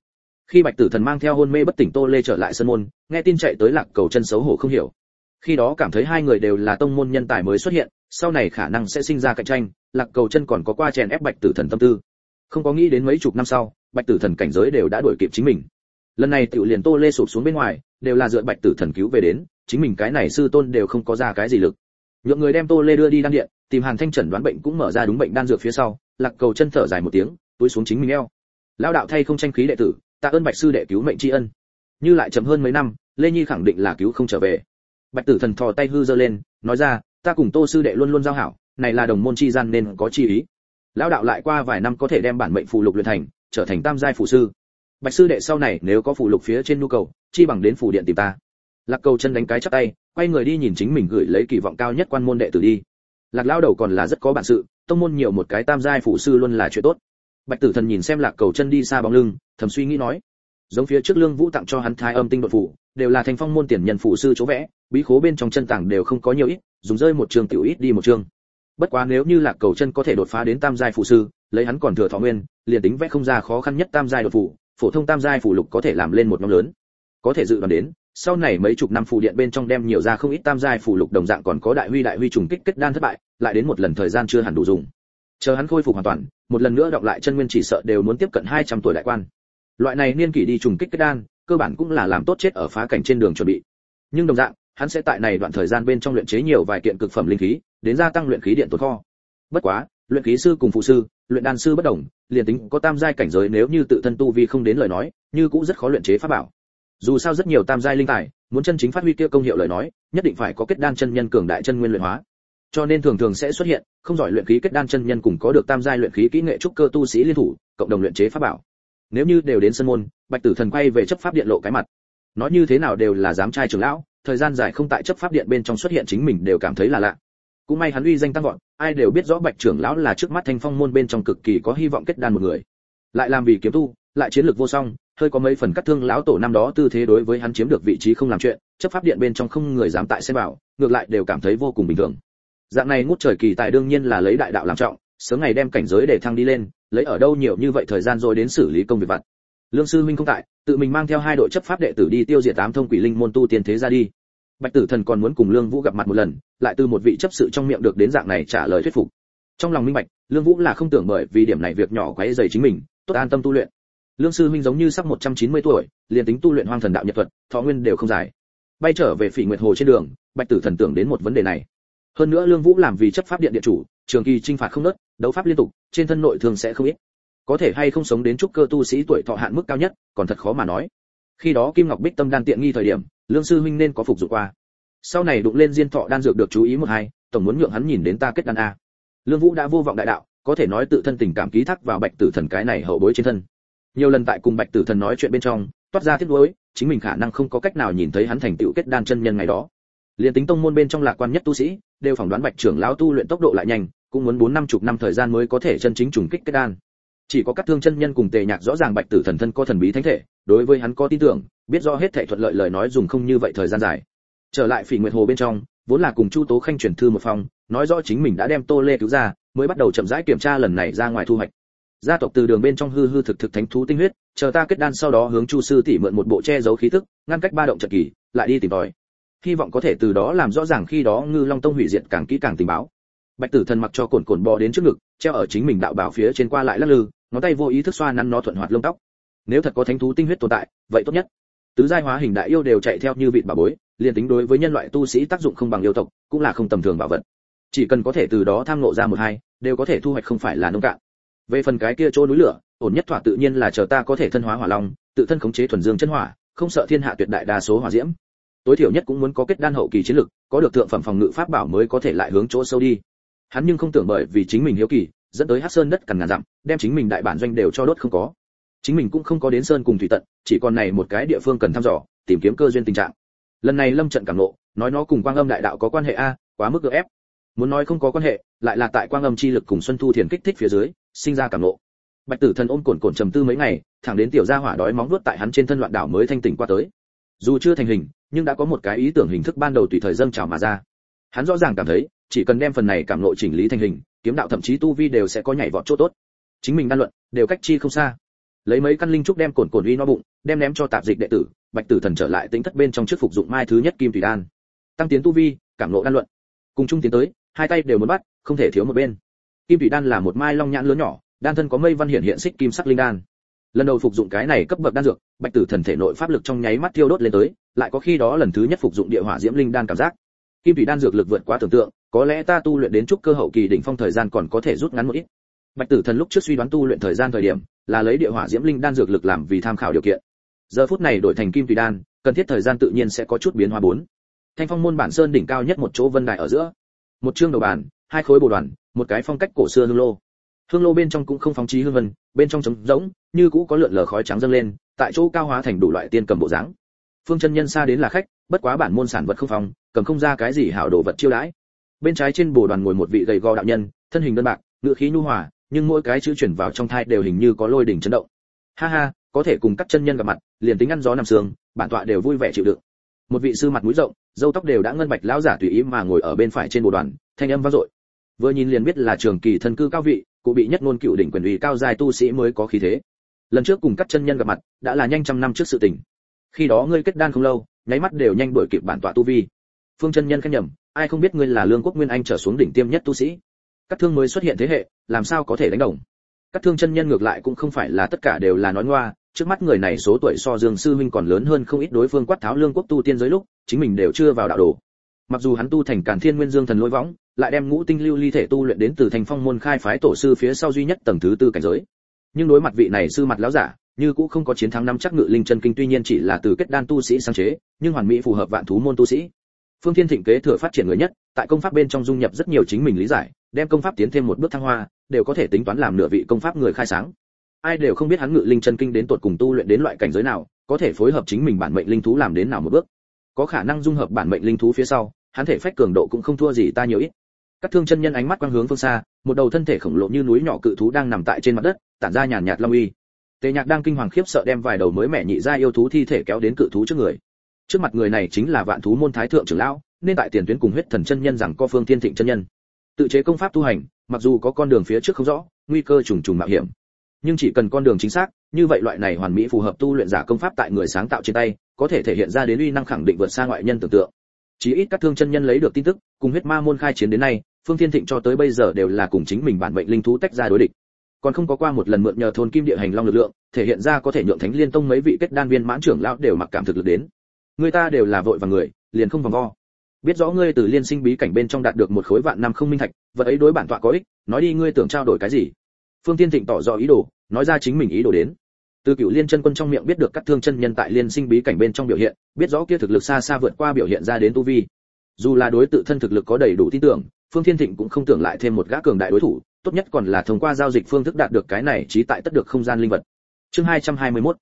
Khi bạch tử thần mang theo hôn mê bất tỉnh tô lê trở lại sân môn, nghe tin chạy tới lạc cầu chân xấu hổ không hiểu. Khi đó cảm thấy hai người đều là tông môn nhân tài mới xuất hiện, sau này khả năng sẽ sinh ra cạnh tranh, lạc cầu chân còn có qua chèn ép bạch tử thần tâm tư. Không có nghĩ đến mấy chục năm sau, bạch tử thần cảnh giới đều đã đuổi kịp chính mình. Lần này tiểu liền tô lê sụp xuống bên ngoài đều là dựa bạch tử thần cứu về đến, chính mình cái này sư tôn đều không có ra cái gì lực. Nhượng người đem tô lê đưa đi đan điện, tìm hàn thanh trần đoán bệnh cũng mở ra đúng bệnh đan dược phía sau, lạc cầu chân thở dài một tiếng, túi xuống chính mình eo. Lão đạo thay không tranh khí đệ tử, tạ ơn bạch sư đệ cứu mệnh tri ân. Như lại chậm hơn mấy năm, lê nhi khẳng định là cứu không trở về. Bạch tử thần thò tay hư giơ lên, nói ra, ta cùng tô sư đệ luôn luôn giao hảo, này là đồng môn chi gian nên có chi ý. Lão đạo lại qua vài năm có thể đem bản mệnh phù lục luyện thành, trở thành tam giai phù sư bạch sư đệ sau này nếu có phụ lục phía trên nhu cầu, chi bằng đến phủ điện tìm ta. Lạc cầu chân đánh cái chắp tay, quay người đi nhìn chính mình gửi lấy kỳ vọng cao nhất quan môn đệ tử đi. Lạc lão đầu còn là rất có bản sự, tông môn nhiều một cái tam giai phụ sư luôn là chuyện tốt. Bạch tử thần nhìn xem lạc cầu chân đi xa bóng lưng, thầm suy nghĩ nói, giống phía trước lương vũ tặng cho hắn thái âm tinh đột phủ, đều là thành phong môn tiền nhân phụ sư chỗ vẽ, bí khố bên trong chân tảng đều không có nhiều ít, dùng rơi một trường tiểu ít đi một trường. Bất quá nếu như lạc cầu chân có thể đột phá đến tam giai phụ sư, lấy hắn còn thừa thọ nguyên, liền tính vẽ không ra khó khăn nhất tam giai đột phủ phổ thông tam giai phù lục có thể làm lên một nhóm lớn. Có thể dự đoán đến, sau này mấy chục năm phù điện bên trong đem nhiều ra không ít tam giai phù lục đồng dạng còn có đại huy đại huy trùng kích kết đan thất bại, lại đến một lần thời gian chưa hẳn đủ dùng. Chờ hắn khôi phục hoàn toàn, một lần nữa đọc lại chân nguyên chỉ sợ đều muốn tiếp cận 200 tuổi đại quan. Loại này niên kỷ đi trùng kích kết đan, cơ bản cũng là làm tốt chết ở phá cảnh trên đường chuẩn bị. Nhưng đồng dạng, hắn sẽ tại này đoạn thời gian bên trong luyện chế nhiều vài kiện cực phẩm linh khí, đến gia tăng luyện khí điện tồn kho. Bất quá luyện khí sư cùng phụ sư, luyện đan sư bất đồng, liền tính có tam giai cảnh giới nếu như tự thân tu vi không đến lời nói, như cũng rất khó luyện chế pháp bảo. Dù sao rất nhiều tam giai linh tài, muốn chân chính phát huy kia công hiệu lời nói, nhất định phải có kết đan chân nhân cường đại chân nguyên luyện hóa. Cho nên thường thường sẽ xuất hiện, không giỏi luyện khí kết đan chân nhân cùng có được tam giai luyện khí kỹ nghệ trúc cơ tu sĩ liên thủ, cộng đồng luyện chế pháp bảo. Nếu như đều đến sân môn, bạch tử thần quay về chấp pháp điện lộ cái mặt. Nói như thế nào đều là giám trai trưởng lão, thời gian dài không tại chấp pháp điện bên trong xuất hiện chính mình đều cảm thấy là lạ cũng may hắn uy danh tăng vọt, ai đều biết rõ bạch trưởng lão là trước mắt thanh phong môn bên trong cực kỳ có hy vọng kết đan một người. Lại làm vì kiếm tu, lại chiến lược vô song, hơi có mấy phần cắt thương lão tổ năm đó tư thế đối với hắn chiếm được vị trí không làm chuyện, chấp pháp điện bên trong không người dám tại xem bảo ngược lại đều cảm thấy vô cùng bình thường. Dạng này ngút trời kỳ tài đương nhiên là lấy đại đạo làm trọng, sớm ngày đem cảnh giới để thăng đi lên, lấy ở đâu nhiều như vậy thời gian rồi đến xử lý công việc vặt. Lương sư minh không tại, tự mình mang theo hai đội chấp pháp đệ tử đi tiêu diệt tám thông quỷ linh môn tu tiên thế ra đi bạch tử thần còn muốn cùng lương vũ gặp mặt một lần, lại từ một vị chấp sự trong miệng được đến dạng này trả lời thuyết phục. Trong lòng minh bạch, lương vũ là không tưởng bởi vì điểm này việc nhỏ quấy rầy chính mình, tốt an tâm tu luyện. Lương sư huynh giống như sắp 190 tuổi, liền tính tu luyện hoang thần đạo nhật thuật, thọ nguyên đều không dài. Bay trở về phỉ nguyệt hồ trên đường, bạch tử thần tưởng đến một vấn đề này. Hơn nữa lương vũ làm vì chấp pháp điện địa chủ, trường kỳ trinh phạt không nớt, đấu pháp liên tục, trên thân nội thường sẽ không ít. Có thể hay không sống đến trúc cơ tu sĩ tuổi thọ hạn mức cao nhất, còn thật khó mà nói. Khi đó kim ngọc bích tâm đan tiện nghi thời điểm lương sư huynh nên có phục dụng qua. Sau này đụng lên diên thọ đan dược được chú ý một hai, tổng muốn nhượng hắn nhìn đến ta kết đan a. Lương vũ đã vô vọng đại đạo, có thể nói tự thân tình cảm ký thác vào bạch tử thần cái này hậu bối trên thân. Nhiều lần tại cùng bạch tử thần nói chuyện bên trong, toát ra tiếc nuối, chính mình khả năng không có cách nào nhìn thấy hắn thành tựu kết đan chân nhân ngày đó. Liền tính tông môn bên trong lạc quan nhất tu sĩ, đều phỏng đoán bạch trưởng lão tu luyện tốc độ lại nhanh, cũng muốn bốn năm chục năm thời gian mới có thể chân chính trùng kích kết đan chỉ có các thương chân nhân cùng tề nhạc rõ ràng bạch tử thần thân có thần bí thánh thể, đối với hắn có tin tưởng, biết rõ hết thảy thuận lợi lời nói dùng không như vậy thời gian dài. Trở lại phỉ nguyệt hồ bên trong, vốn là cùng chu tố khanh chuyển thư một phòng, nói rõ chính mình đã đem tô lê cứu ra, mới bắt đầu chậm rãi kiểm tra lần này ra ngoài thu hoạch. Gia tộc từ đường bên trong hư hư thực thực thánh thú tinh huyết, chờ ta kết đan sau đó hướng chu sư tỷ mượn một bộ che giấu khí tức, ngăn cách ba động trận kỳ, lại đi tìm tòi. Hy vọng có thể từ đó làm rõ ràng khi đó ngư long tông hủy diệt càng kỹ càng tình báo bạch tử thần mặc cho cồn cồn bò đến trước ngực, treo ở chính mình đạo bảo phía trên qua lại lắc lư, ngón tay vô ý thức xoa nắn nó thuận hoạt lông tóc. Nếu thật có thánh thú tinh huyết tồn tại, vậy tốt nhất. Tứ giai hóa hình đại yêu đều chạy theo như vịt bà bối, liền tính đối với nhân loại tu sĩ tác dụng không bằng yêu tộc, cũng là không tầm thường bảo vật. Chỉ cần có thể từ đó tham ngộ ra một hai, đều có thể thu hoạch không phải là nông cạn. Về phần cái kia chỗ núi lửa, ổn nhất thỏa tự nhiên là chờ ta có thể thân hóa hỏa long, tự thân khống chế thuần dương chân hỏa, không sợ thiên hạ tuyệt đại đa số hỏa diễm. Tối thiểu nhất cũng muốn có kết đan hậu kỳ chiến lực, có được thượng phẩm phòng ngự pháp bảo mới có thể lại hướng chỗ sâu đi hắn nhưng không tưởng bởi vì chính mình hiếu kỳ, dẫn tới hắc sơn đất cằn ngàn dặm, đem chính mình đại bản doanh đều cho đốt không có. Chính mình cũng không có đến sơn cùng thủy tận, chỉ còn này một cái địa phương cần thăm dò, tìm kiếm cơ duyên tình trạng. Lần này lâm trận cảm nộ nói nó cùng quang âm đại đạo có quan hệ a, quá mức gượng ép. Muốn nói không có quan hệ, lại là tại quang âm chi lực cùng xuân thu thiền kích thích phía dưới, sinh ra cảm nộ bạch tử thần ôm cồn cồn trầm tư mấy ngày, thẳng đến tiểu gia hỏa đói móng nuốt tại hắn trên thân loạn đảo mới thanh tỉnh qua tới. Dù chưa thành hình, nhưng đã có một cái ý tưởng hình thức ban đầu tùy thời dâng trào mà ra hắn rõ ràng cảm thấy, chỉ cần đem phần này cảm nộ chỉnh lý thành hình, kiếm đạo thậm chí tu vi đều sẽ có nhảy vọt chỗ tốt. Chính mình đan luận, đều cách chi không xa. Lấy mấy căn linh trúc đem cồn cồn uy no bụng, đem ném cho tạp dịch đệ tử, bạch tử thần trở lại tính thất bên trong trước phục dụng mai thứ nhất kim thủy đan. Tăng tiến tu vi, cảm nộ đan luận. Cùng chung tiến tới, hai tay đều muốn bắt, không thể thiếu một bên. Kim thủy đan là một mai long nhãn lớn nhỏ, đan thân có mây văn hiện hiện xích kim sắc linh đan. Lần đầu phục dụng cái này cấp bậc đan dược, bạch tử thần thể nội pháp lực trong nháy mắt thiêu đốt lên tới, lại có khi đó lần thứ nhất phục dụng địa hỏa diễm linh đan cảm giác kim thủy đan dược lực vượt quá tưởng tượng, có lẽ ta tu luyện đến chút cơ hậu kỳ đỉnh phong thời gian còn có thể rút ngắn một ít. Bạch tử thần lúc trước suy đoán tu luyện thời gian thời điểm, là lấy địa hỏa diễm linh đan dược lực làm vì tham khảo điều kiện. Giờ phút này đổi thành kim thủy đan, cần thiết thời gian tự nhiên sẽ có chút biến hóa bốn. Thanh phong môn bản sơn đỉnh cao nhất một chỗ vân đài ở giữa. Một chương đầu bàn, hai khối bồ đoàn, một cái phong cách cổ xưa hương lô. Hương lô bên trong cũng không phóng trí hương vân, bên trong trống rỗng, như cũ có lượn lờ khói trắng dâng lên, tại chỗ cao hóa thành đủ loại tiên cầm bộ dáng. Phương chân nhân xa đến là khách, bất quá bản môn sản vật không phòng cầm không ra cái gì hảo đồ vật chiêu đãi. Bên trái trên bồ đoàn ngồi một vị gầy gò đạo nhân, thân hình đơn bạc ngựa khí nhu hòa, nhưng mỗi cái chữ chuyển vào trong thai đều hình như có lôi đỉnh chấn động. Ha ha, có thể cùng các chân nhân gặp mặt, liền tính ăn gió nằm sương, bản tọa đều vui vẻ chịu đựng. Một vị sư mặt mũi rộng, râu tóc đều đã ngân bạch lão giả tùy ý mà ngồi ở bên phải trên bồ đoàn, thanh âm vang dội. Vừa nhìn liền biết là trường kỳ thân cư cao vị, cụ bị nhất ngôn cựu đỉnh quyền uy cao dài tu sĩ mới có khí thế. Lần trước cùng các chân nhân gặp mặt, đã là nhanh trăm năm trước sự tình. Khi đó ngươi kết đan không lâu, nháy mắt đều nhanh đuổi kịp bản tọa tu vi phương chân nhân khen nhầm, ai không biết ngươi là lương quốc nguyên anh trở xuống đỉnh tiêm nhất tu sĩ. Các thương mới xuất hiện thế hệ, làm sao có thể đánh đồng? Các thương chân nhân ngược lại cũng không phải là tất cả đều là nói ngoa, trước mắt người này số tuổi so dương sư huynh còn lớn hơn không ít đối phương quát tháo lương quốc tu tiên giới lúc, chính mình đều chưa vào đạo đồ. Mặc dù hắn tu thành càn thiên nguyên dương thần lôi võng, lại đem ngũ tinh lưu ly thể tu luyện đến từ thành phong môn khai phái tổ sư phía sau duy nhất tầng thứ tư cảnh giới. Nhưng đối mặt vị này sư mặt lão giả, như cũng không có chiến thắng năm chắc ngự linh chân kinh, tuy nhiên chỉ là từ kết đan tu sĩ sáng chế, nhưng hoàn mỹ phù hợp vạn thú môn tu sĩ phương thiên thịnh kế thừa phát triển người nhất, tại công pháp bên trong dung nhập rất nhiều chính mình lý giải, đem công pháp tiến thêm một bước thăng hoa, đều có thể tính toán làm nửa vị công pháp người khai sáng. Ai đều không biết hắn ngự linh chân kinh đến tuột cùng tu luyện đến loại cảnh giới nào, có thể phối hợp chính mình bản mệnh linh thú làm đến nào một bước. Có khả năng dung hợp bản mệnh linh thú phía sau, hắn thể phách cường độ cũng không thua gì ta nhiều ít. Các thương chân nhân ánh mắt quang hướng phương xa, một đầu thân thể khổng lồ như núi nhỏ cự thú đang nằm tại trên mặt đất, tản ra nhàn nhạt long uy. Tề nhạc đang kinh hoàng khiếp sợ đem vài đầu mới mẹ nhị ra yêu thú thi thể kéo đến cự thú trước người trước mặt người này chính là vạn thú môn thái thượng trưởng lão, nên tại tiền tuyến cùng huyết thần chân nhân rằng co phương thiên thịnh chân nhân. Tự chế công pháp tu hành, mặc dù có con đường phía trước không rõ, nguy cơ trùng trùng mạo hiểm. Nhưng chỉ cần con đường chính xác, như vậy loại này hoàn mỹ phù hợp tu luyện giả công pháp tại người sáng tạo trên tay, có thể thể hiện ra đến uy năng khẳng định vượt xa ngoại nhân tưởng tượng. Chí ít các thương chân nhân lấy được tin tức, cùng huyết ma môn khai chiến đến nay, phương thiên thịnh cho tới bây giờ đều là cùng chính mình bản mệnh linh thú tách ra đối địch. Còn không có qua một lần mượn nhờ thôn kim địa hành long lực lượng, thể hiện ra có thể nhượng thánh liên tông mấy vị kết đan viên mãn trưởng lão đều mặc cảm thực lực đến người ta đều là vội và người, liền không vòng vo. Biết rõ ngươi từ liên sinh bí cảnh bên trong đạt được một khối vạn năm không minh thạch, vật ấy đối bản tọa có ích, nói đi ngươi tưởng trao đổi cái gì? Phương tiên thịnh tỏ rõ ý đồ, nói ra chính mình ý đồ đến. Từ cựu liên chân quân trong miệng biết được các thương chân nhân tại liên sinh bí cảnh bên trong biểu hiện, biết rõ kia thực lực xa xa vượt qua biểu hiện ra đến tu vi. Dù là đối tự thân thực lực có đầy đủ tin tưởng, phương thiên thịnh cũng không tưởng lại thêm một gã cường đại đối thủ, tốt nhất còn là thông qua giao dịch phương thức đạt được cái này trí tại tất được không gian linh vật. Chương 221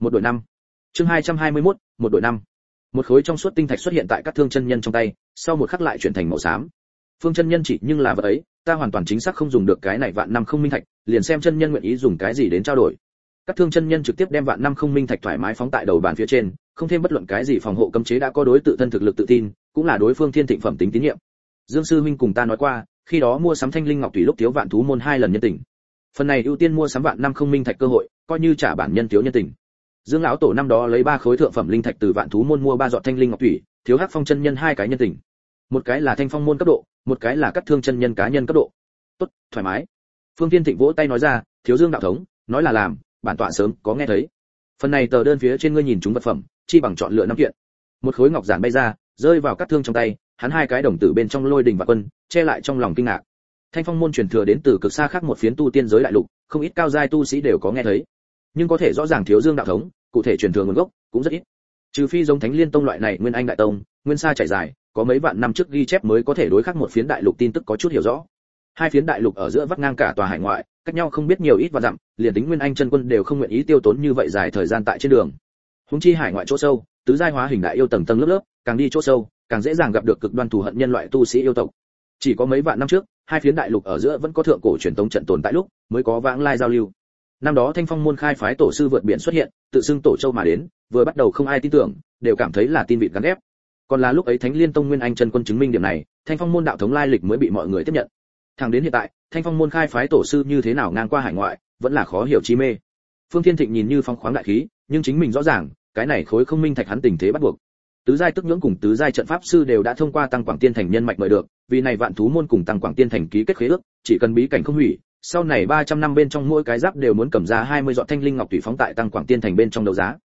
một đội năm. Chương 221 một đội năm một khối trong suốt tinh thạch xuất hiện tại các thương chân nhân trong tay, sau một khắc lại chuyển thành màu xám. Phương chân nhân chỉ nhưng là vật ấy, ta hoàn toàn chính xác không dùng được cái này vạn năm không minh thạch, liền xem chân nhân nguyện ý dùng cái gì đến trao đổi. Các thương chân nhân trực tiếp đem vạn năm không minh thạch thoải mái phóng tại đầu bàn phía trên, không thêm bất luận cái gì phòng hộ cấm chế đã có đối tự thân thực lực tự tin, cũng là đối phương thiên thịnh phẩm tính tín nhiệm. Dương sư huynh cùng ta nói qua, khi đó mua sắm thanh linh ngọc thủy lúc thiếu vạn thú môn hai lần nhân tình. Phần này ưu tiên mua sắm vạn năm không minh thạch cơ hội, coi như trả bản nhân thiếu nhân tình dương lão tổ năm đó lấy ba khối thượng phẩm linh thạch từ vạn thú môn mua ba giọt thanh linh ngọc thủy, thiếu hắc phong chân nhân hai cái nhân tình. Một cái là thanh phong môn cấp độ, một cái là cắt thương chân nhân cá nhân cấp độ. Tốt, thoải mái. Phương tiên thịnh vỗ tay nói ra, thiếu dương đạo thống, nói là làm, bản tọa sớm có nghe thấy. Phần này tờ đơn phía trên ngươi nhìn chúng vật phẩm, chi bằng chọn lựa năm kiện. Một khối ngọc giản bay ra, rơi vào cắt thương trong tay, hắn hai cái đồng tử bên trong lôi đình và quân, che lại trong lòng kinh ngạc. Thanh phong môn truyền thừa đến từ cực xa khác một phiến tu tiên giới đại lục, không ít cao giai tu sĩ đều có nghe thấy. Nhưng có thể rõ ràng thiếu dương đạo thống cụ thể truyền thừa nguồn gốc cũng rất ít. Trừ phi giống thánh liên tông loại này nguyên anh đại tông, nguyên xa trải dài, có mấy vạn năm trước ghi chép mới có thể đối khắc một phiến đại lục tin tức có chút hiểu rõ. Hai phiến đại lục ở giữa vắt ngang cả tòa hải ngoại, cách nhau không biết nhiều ít và dặm, liền tính nguyên anh chân quân đều không nguyện ý tiêu tốn như vậy dài thời gian tại trên đường. Húng chi hải ngoại chỗ sâu, tứ giai hóa hình đại yêu tầng tầng lớp lớp, càng đi chỗ sâu, càng dễ dàng gặp được cực đoan thù hận nhân loại tu sĩ yêu tộc. Chỉ có mấy vạn năm trước, hai phiến đại lục ở giữa vẫn có thượng cổ truyền thống trận tồn tại lúc, mới có vãng lai giao lưu. Năm đó thanh phong môn khai phái tổ sư vượt biển xuất hiện tự xưng tổ châu mà đến, vừa bắt đầu không ai tin tưởng, đều cảm thấy là tin vịt gắn ghép. Còn là lúc ấy thánh liên tông nguyên anh chân quân chứng minh điểm này, thanh phong môn đạo thống lai lịch mới bị mọi người tiếp nhận. Thẳng đến hiện tại, thanh phong môn khai phái tổ sư như thế nào ngang qua hải ngoại, vẫn là khó hiểu chi mê. Phương thiên thịnh nhìn như phong khoáng đại khí, nhưng chính mình rõ ràng, cái này khối không minh thạch hắn tình thế bắt buộc. Tứ giai tức nhưỡng cùng tứ giai trận pháp sư đều đã thông qua tăng quảng tiên thành nhân mạnh mời được, vì này vạn thú môn cùng tăng quảng tiên thành ký kết khế ước, chỉ cần bí cảnh không hủy sau này 300 năm bên trong mỗi cái giáp đều muốn cầm ra 20 dọn thanh linh ngọc tùy phóng tại tăng quảng tiên thành bên trong đấu giá.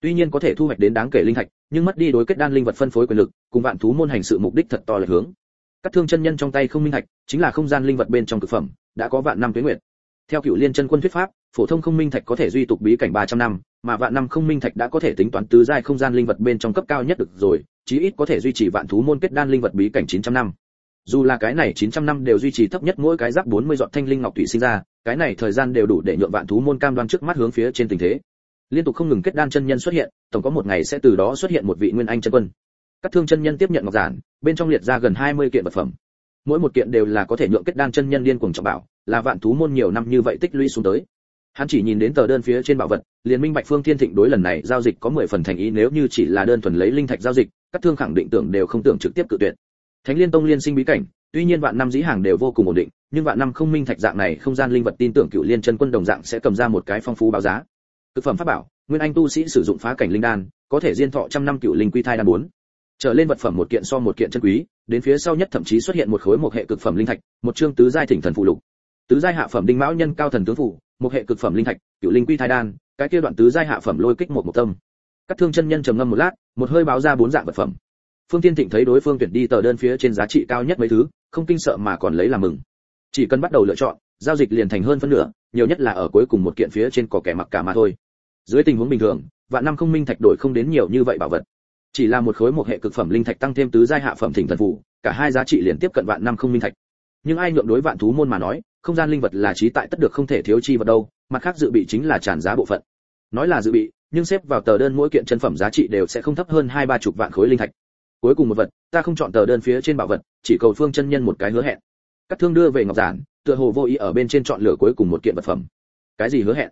Tuy nhiên có thể thu hoạch đến đáng kể linh thạch, nhưng mất đi đối kết đan linh vật phân phối quyền lực, cùng vạn thú môn hành sự mục đích thật to là hướng. Các thương chân nhân trong tay không minh thạch, chính là không gian linh vật bên trong cực phẩm, đã có vạn năm tuế nguyệt. Theo cựu liên chân quân thuyết pháp, phổ thông không minh thạch có thể duy tục bí cảnh 300 năm, mà vạn năm không minh thạch đã có thể tính toán tứ giai không gian linh vật bên trong cấp cao nhất được rồi, chí ít có thể duy trì vạn thú môn kết đan linh vật bí cảnh 900 năm dù là cái này 900 năm đều duy trì thấp nhất mỗi cái giáp 40 giọt thanh linh ngọc thủy sinh ra, cái này thời gian đều đủ để nhượng vạn thú môn cam đoan trước mắt hướng phía trên tình thế. Liên tục không ngừng kết đan chân nhân xuất hiện, tổng có một ngày sẽ từ đó xuất hiện một vị nguyên anh chân quân. Các thương chân nhân tiếp nhận ngọc giản, bên trong liệt ra gần 20 kiện vật phẩm. Mỗi một kiện đều là có thể nhượng kết đan chân nhân liên cuồng trọng bảo, là vạn thú môn nhiều năm như vậy tích lũy xuống tới. hắn chỉ nhìn đến tờ đơn phía trên bảo vật liền minh bạch phương thiên thịnh đối lần này giao dịch có 10 phần thành ý nếu như chỉ là đơn thuần lấy linh thạch giao dịch các thương khẳng định tưởng đều không tưởng trực tiếp cự tuyệt thánh liên tông liên sinh bí cảnh, tuy nhiên vạn năm dĩ hàng đều vô cùng ổn định, nhưng vạn năm không minh thạch dạng này không gian linh vật tin tưởng cựu liên chân quân đồng dạng sẽ cầm ra một cái phong phú báo giá. Thực phẩm pháp bảo, nguyên anh tu sĩ sử dụng phá cảnh linh đan, có thể diên thọ trăm năm cựu linh quy thai đan bốn. Trở lên vật phẩm một kiện so một kiện chân quý, đến phía sau nhất thậm chí xuất hiện một khối một hệ cực phẩm linh thạch, một chương tứ giai thỉnh thần phụ lục. Tứ giai hạ phẩm đinh mão nhân cao thần tướng phủ một hệ cực phẩm linh thạch, cựu linh quy thai đan, cái kia đoạn tứ giai hạ phẩm lôi kích một một tâm. Các thương chân nhân trầm ngâm một lát, một hơi báo ra bốn dạng vật phẩm phương tiên thịnh thấy đối phương tuyển đi tờ đơn phía trên giá trị cao nhất mấy thứ, không kinh sợ mà còn lấy làm mừng. Chỉ cần bắt đầu lựa chọn, giao dịch liền thành hơn phân nửa, nhiều nhất là ở cuối cùng một kiện phía trên có kẻ mặc cả mà thôi. Dưới tình huống bình thường, vạn năm không minh thạch đổi không đến nhiều như vậy bảo vật. Chỉ là một khối một hệ cực phẩm linh thạch tăng thêm tứ giai hạ phẩm thỉnh thần phù, cả hai giá trị liền tiếp cận vạn năm không minh thạch. Nhưng ai nhượng đối vạn thú môn mà nói, không gian linh vật là trí tại tất được không thể thiếu chi vật đâu, mặt khác dự bị chính là tràn giá bộ phận. Nói là dự bị, nhưng xếp vào tờ đơn mỗi kiện chân phẩm giá trị đều sẽ không thấp hơn hai ba chục vạn khối linh thạch cuối cùng một vật, ta không chọn tờ đơn phía trên bảo vật, chỉ cầu phương chân nhân một cái hứa hẹn. Các thương đưa về ngọc giản, tựa hồ vô ý ở bên trên chọn lựa cuối cùng một kiện vật phẩm. Cái gì hứa hẹn?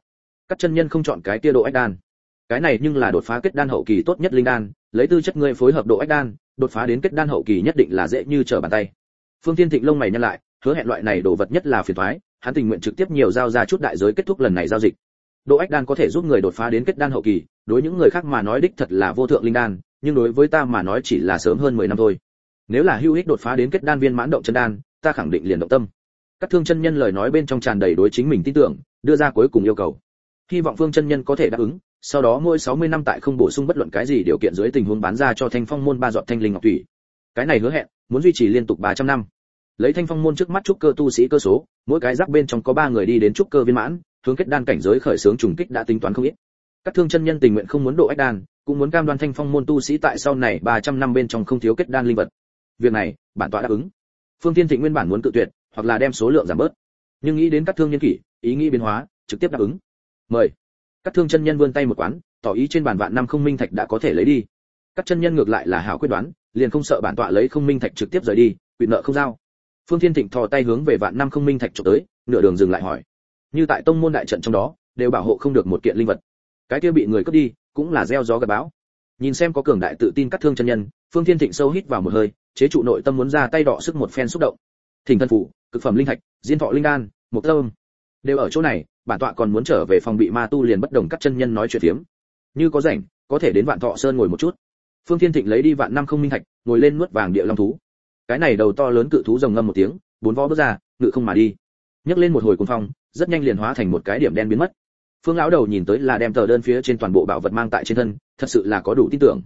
Các chân nhân không chọn cái tia độ ách đan. Cái này nhưng là đột phá kết đan hậu kỳ tốt nhất linh đan, lấy tư chất ngươi phối hợp độ ách đan, đột phá đến kết đan hậu kỳ nhất định là dễ như trở bàn tay. Phương tiên thịnh lông mày nhăn lại, hứa hẹn loại này đồ vật nhất là phiền toái, hắn tình nguyện trực tiếp nhiều giao ra chút đại giới kết thúc lần này giao dịch. Độ ách đan có thể giúp người đột phá đến kết đan hậu kỳ, đối những người khác mà nói đích thật là vô thượng linh đan nhưng đối với ta mà nói chỉ là sớm hơn 10 năm thôi. Nếu là hữu ích đột phá đến kết đan viên mãn động chân đan, ta khẳng định liền động tâm. Các thương chân nhân lời nói bên trong tràn đầy đối chính mình tin tưởng, đưa ra cuối cùng yêu cầu. Hy vọng phương chân nhân có thể đáp ứng, sau đó mỗi 60 năm tại không bổ sung bất luận cái gì điều kiện dưới tình huống bán ra cho thanh phong môn ba giọt thanh linh ngọc thủy. Cái này hứa hẹn, muốn duy trì liên tục 300 năm. Lấy thanh phong môn trước mắt trúc cơ tu sĩ cơ số, mỗi cái rắc bên trong có ba người đi đến trúc cơ viên mãn, hướng kết đan cảnh giới khởi sướng trùng kích đã tính toán không ít các thương chân nhân tình nguyện không muốn độ ách đan, cũng muốn cam đoan thanh phong môn tu sĩ tại sau này 300 năm bên trong không thiếu kết đan linh vật. Việc này, bản tọa đáp ứng. Phương tiên thịnh nguyên bản muốn tự tuyệt, hoặc là đem số lượng giảm bớt. Nhưng nghĩ đến các thương nhân kỷ, ý nghĩ biến hóa, trực tiếp đáp ứng. Mời. Các thương chân nhân vươn tay một quán, tỏ ý trên bàn vạn năm không minh thạch đã có thể lấy đi. Các chân nhân ngược lại là hảo quyết đoán, liền không sợ bản tọa lấy không minh thạch trực tiếp rời đi quỵ nợ không giao. Phương thiên thịnh thò tay hướng về vạn năm không minh thạch trộm tới, nửa đường dừng lại hỏi. Như tại tông môn đại trận trong đó, đều bảo hộ không được một kiện linh vật cái kia bị người cướp đi, cũng là gieo gió gặp bão. Nhìn xem có cường đại tự tin cắt thương chân nhân, phương thiên thịnh sâu hít vào một hơi, chế trụ nội tâm muốn ra tay đọ sức một phen xúc động. Thỉnh thân phủ, cực phẩm linh thạch, diên thọ linh đan một tâm đều ở chỗ này, bản tọa còn muốn trở về phòng bị ma tu liền bất đồng cắt chân nhân nói chuyện phiếm. Như có rảnh, có thể đến vạn thọ sơn ngồi một chút. Phương thiên thịnh lấy đi vạn năm không minh thạch, ngồi lên nuốt vàng địa long thú. Cái này đầu to lớn cự thú rồng ngâm một tiếng, bốn vó bước ra, ngự không mà đi. Nhấc lên một hồi cuồng phong, rất nhanh liền hóa thành một cái điểm đen biến mất phương lão đầu nhìn tới là đem tờ đơn phía trên toàn bộ bảo vật mang tại trên thân, thật sự là có đủ tin tưởng.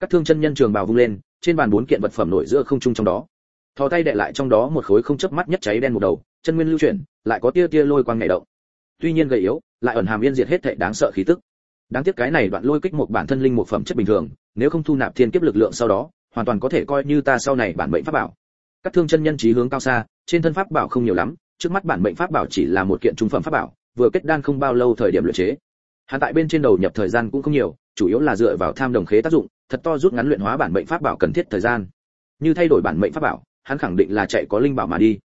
Các thương chân nhân trường bào vung lên, trên bàn bốn kiện vật phẩm nổi giữa không trung trong đó. Thò tay đệ lại trong đó một khối không chớp mắt nhất cháy đen một đầu, chân nguyên lưu chuyển, lại có tia tia lôi quang nhảy động. Tuy nhiên gầy yếu, lại ẩn hàm yên diệt hết thệ đáng sợ khí tức. Đáng tiếc cái này đoạn lôi kích một bản thân linh một phẩm chất bình thường, nếu không thu nạp thiên kiếp lực lượng sau đó, hoàn toàn có thể coi như ta sau này bản mệnh pháp bảo. Các thương chân nhân trí hướng cao xa, trên thân pháp bảo không nhiều lắm, trước mắt bản mệnh pháp bảo chỉ là một kiện trung phẩm pháp bảo vừa kết đan không bao lâu thời điểm luyện chế. Hắn tại bên trên đầu nhập thời gian cũng không nhiều, chủ yếu là dựa vào tham đồng khế tác dụng, thật to rút ngắn luyện hóa bản mệnh pháp bảo cần thiết thời gian. Như thay đổi bản mệnh pháp bảo, hắn khẳng định là chạy có linh bảo mà đi.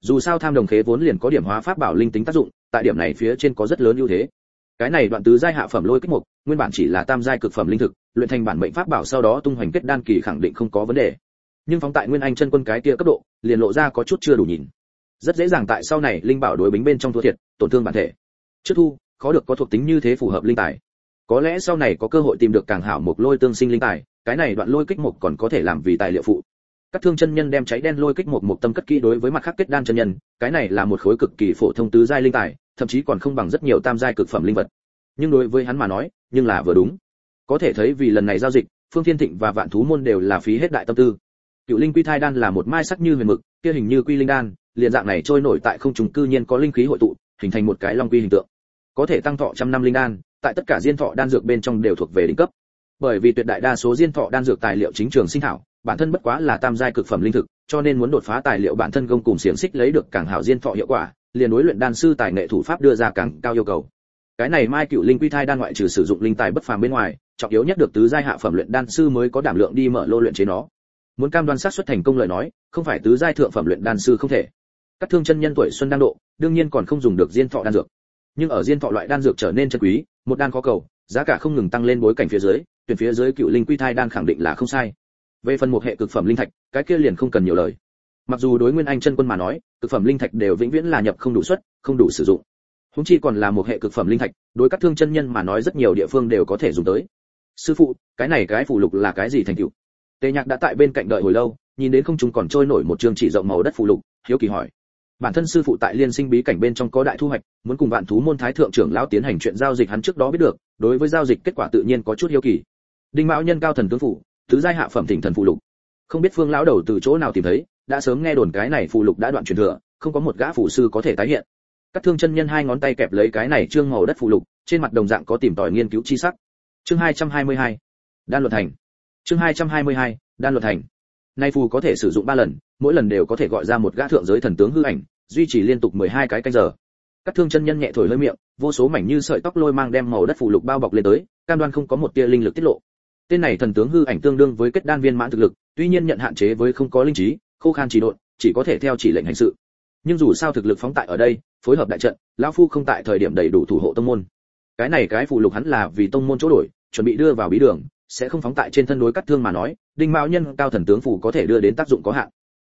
Dù sao tham đồng khế vốn liền có điểm hóa pháp bảo linh tính tác dụng, tại điểm này phía trên có rất lớn ưu thế. Cái này đoạn tứ giai hạ phẩm lôi kích mục, nguyên bản chỉ là tam giai cực phẩm linh thực, luyện thành bản mệnh pháp bảo sau đó tung hoành kết đan kỳ khẳng định không có vấn đề. Nhưng phóng tại nguyên anh chân quân cái kia cấp độ, liền lộ ra có chút chưa đủ nhìn rất dễ dàng tại sau này linh bảo đối bính bên trong thua thiệt, tổn thương bản thể. Trước thu, khó được có thuộc tính như thế phù hợp linh tài. Có lẽ sau này có cơ hội tìm được càng hảo một lôi tương sinh linh tài, cái này đoạn lôi kích một còn có thể làm vì tài liệu phụ. Các thương chân nhân đem cháy đen lôi kích một một tâm cất kỹ đối với mặt khác kết đan chân nhân, cái này là một khối cực kỳ phổ thông tứ giai linh tài, thậm chí còn không bằng rất nhiều tam giai cực phẩm linh vật. Nhưng đối với hắn mà nói, nhưng là vừa đúng. Có thể thấy vì lần này giao dịch, phương thiên thịnh và vạn thú môn đều là phí hết đại tâm tư cựu linh quy thai đan là một mai sắc như huyền mực, kia hình như quy linh đan, liền dạng này trôi nổi tại không trùng cư nhiên có linh khí hội tụ, hình thành một cái long quy hình tượng. Có thể tăng thọ trăm năm linh đan, tại tất cả diên thọ đan dược bên trong đều thuộc về đỉnh cấp. Bởi vì tuyệt đại đa số diên thọ đan dược tài liệu chính trường sinh thảo bản thân bất quá là tam giai cực phẩm linh thực, cho nên muốn đột phá tài liệu bản thân công cùng xiềng xích lấy được càng hảo diên thọ hiệu quả, liền đối luyện đan sư tài nghệ thủ pháp đưa ra càng cao yêu cầu. Cái này mai cựu linh quy thai đan ngoại trừ sử dụng linh tài bất phàm bên ngoài, trọng yếu nhất được tứ giai hạ phẩm luyện đan sư mới có đảm lượng đi mở lô luyện chế nó muốn cam đoan sát xuất thành công lời nói, không phải tứ giai thượng phẩm luyện đan sư không thể. Các thương chân nhân tuổi xuân đang độ, đương nhiên còn không dùng được diên thọ đan dược. Nhưng ở diên thọ loại đan dược trở nên chân quý, một đan khó cầu, giá cả không ngừng tăng lên bối cảnh phía dưới, tuyển phía dưới cựu linh quy thai đan khẳng định là không sai. Về phần một hệ cực phẩm linh thạch, cái kia liền không cần nhiều lời. Mặc dù đối nguyên anh chân quân mà nói, cực phẩm linh thạch đều vĩnh viễn là nhập không đủ suất, không đủ sử dụng. Húng chi còn là một hệ cực phẩm linh thạch, đối các thương chân nhân mà nói rất nhiều địa phương đều có thể dùng tới. Sư phụ, cái này cái phụ lục là cái gì thành tựu? Tề nhạc đã tại bên cạnh đợi hồi lâu, nhìn đến không trùng còn trôi nổi một trường chỉ rộng màu đất phù lục, hiếu kỳ hỏi. Bản thân sư phụ tại liên sinh bí cảnh bên trong có đại thu hoạch, muốn cùng vạn thú môn thái thượng trưởng lão tiến hành chuyện giao dịch hắn trước đó biết được, đối với giao dịch kết quả tự nhiên có chút hiếu kỳ. Đinh mạo nhân cao thần tướng phủ tứ giai hạ phẩm thỉnh thần phù lục. Không biết phương lão đầu từ chỗ nào tìm thấy, đã sớm nghe đồn cái này phù lục đã đoạn truyền thừa, không có một gã phù sư có thể tái hiện. Các thương chân nhân hai ngón tay kẹp lấy cái này trương màu đất phù lục, trên mặt đồng dạng có tìm tòi nghiên cứu chi sắc. Chương 222. đan luật thành chương 222. đan luật thành. Nay phù có thể sử dụng ba lần, mỗi lần đều có thể gọi ra một gã thượng giới thần tướng hư ảnh, duy trì liên tục 12 cái canh giờ. Các thương chân nhân nhẹ thổi hơi miệng, vô số mảnh như sợi tóc lôi mang đem màu đất phù lục bao bọc lên tới, cam đoan không có một tia linh lực tiết lộ. Tên này thần tướng hư ảnh tương đương với kết đan viên mãn thực lực, tuy nhiên nhận hạn chế với không có linh trí, khô khan chỉ độn, chỉ có thể theo chỉ lệnh hành sự. Nhưng dù sao thực lực phóng tại ở đây, phối hợp đại trận, lão phu không tại thời điểm đầy đủ thủ hộ tông môn. Cái này cái phụ lục hắn là vì tông môn chỗ đổi, chuẩn bị đưa vào bí đường sẽ không phóng tại trên thân đối cắt thương mà nói, đinh mạo nhân cao thần tướng phù có thể đưa đến tác dụng có hạn.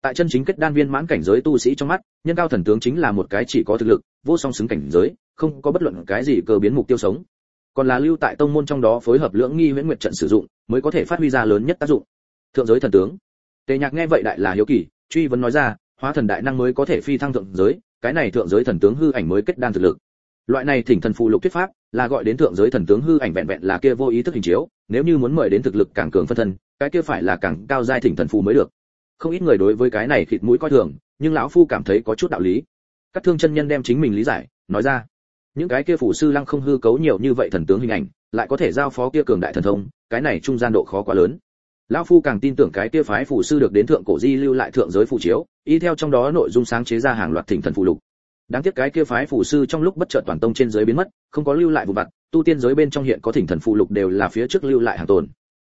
Tại chân chính kết đan viên mãn cảnh giới tu sĩ trong mắt, nhân cao thần tướng chính là một cái chỉ có thực lực, vô song xứng cảnh giới, không có bất luận cái gì cơ biến mục tiêu sống. Còn là lưu tại tông môn trong đó phối hợp lưỡng nghi huyễn nguyệt trận sử dụng, mới có thể phát huy ra lớn nhất tác dụng. Thượng giới thần tướng. Tề nhạc nghe vậy đại là hiếu kỳ, truy vấn nói ra, hóa thần đại năng mới có thể phi thăng thượng giới, cái này thượng giới thần tướng hư ảnh mới kết đan thực lực. Loại này thỉnh thần phụ lục thuyết pháp, là gọi đến thượng giới thần tướng hư ảnh vẹn vẹn là kia vô ý thức hình chiếu nếu như muốn mời đến thực lực càng cường phân thân, cái kia phải là càng cao giai thỉnh thần phù mới được. Không ít người đối với cái này thịt mũi coi thường, nhưng lão phu cảm thấy có chút đạo lý. Các thương chân nhân đem chính mình lý giải, nói ra, những cái kia phủ sư lăng không hư cấu nhiều như vậy thần tướng hình ảnh, lại có thể giao phó kia cường đại thần thông, cái này trung gian độ khó quá lớn. Lão phu càng tin tưởng cái kia phái phủ sư được đến thượng cổ di lưu lại thượng giới phù chiếu, y theo trong đó nội dung sáng chế ra hàng loạt thỉnh thần phù lục đáng tiếc cái kia phái phủ sư trong lúc bất chợt toàn tông trên giới biến mất, không có lưu lại vụ vặt, tu tiên giới bên trong hiện có thỉnh thần phụ lục đều là phía trước lưu lại hàng tồn.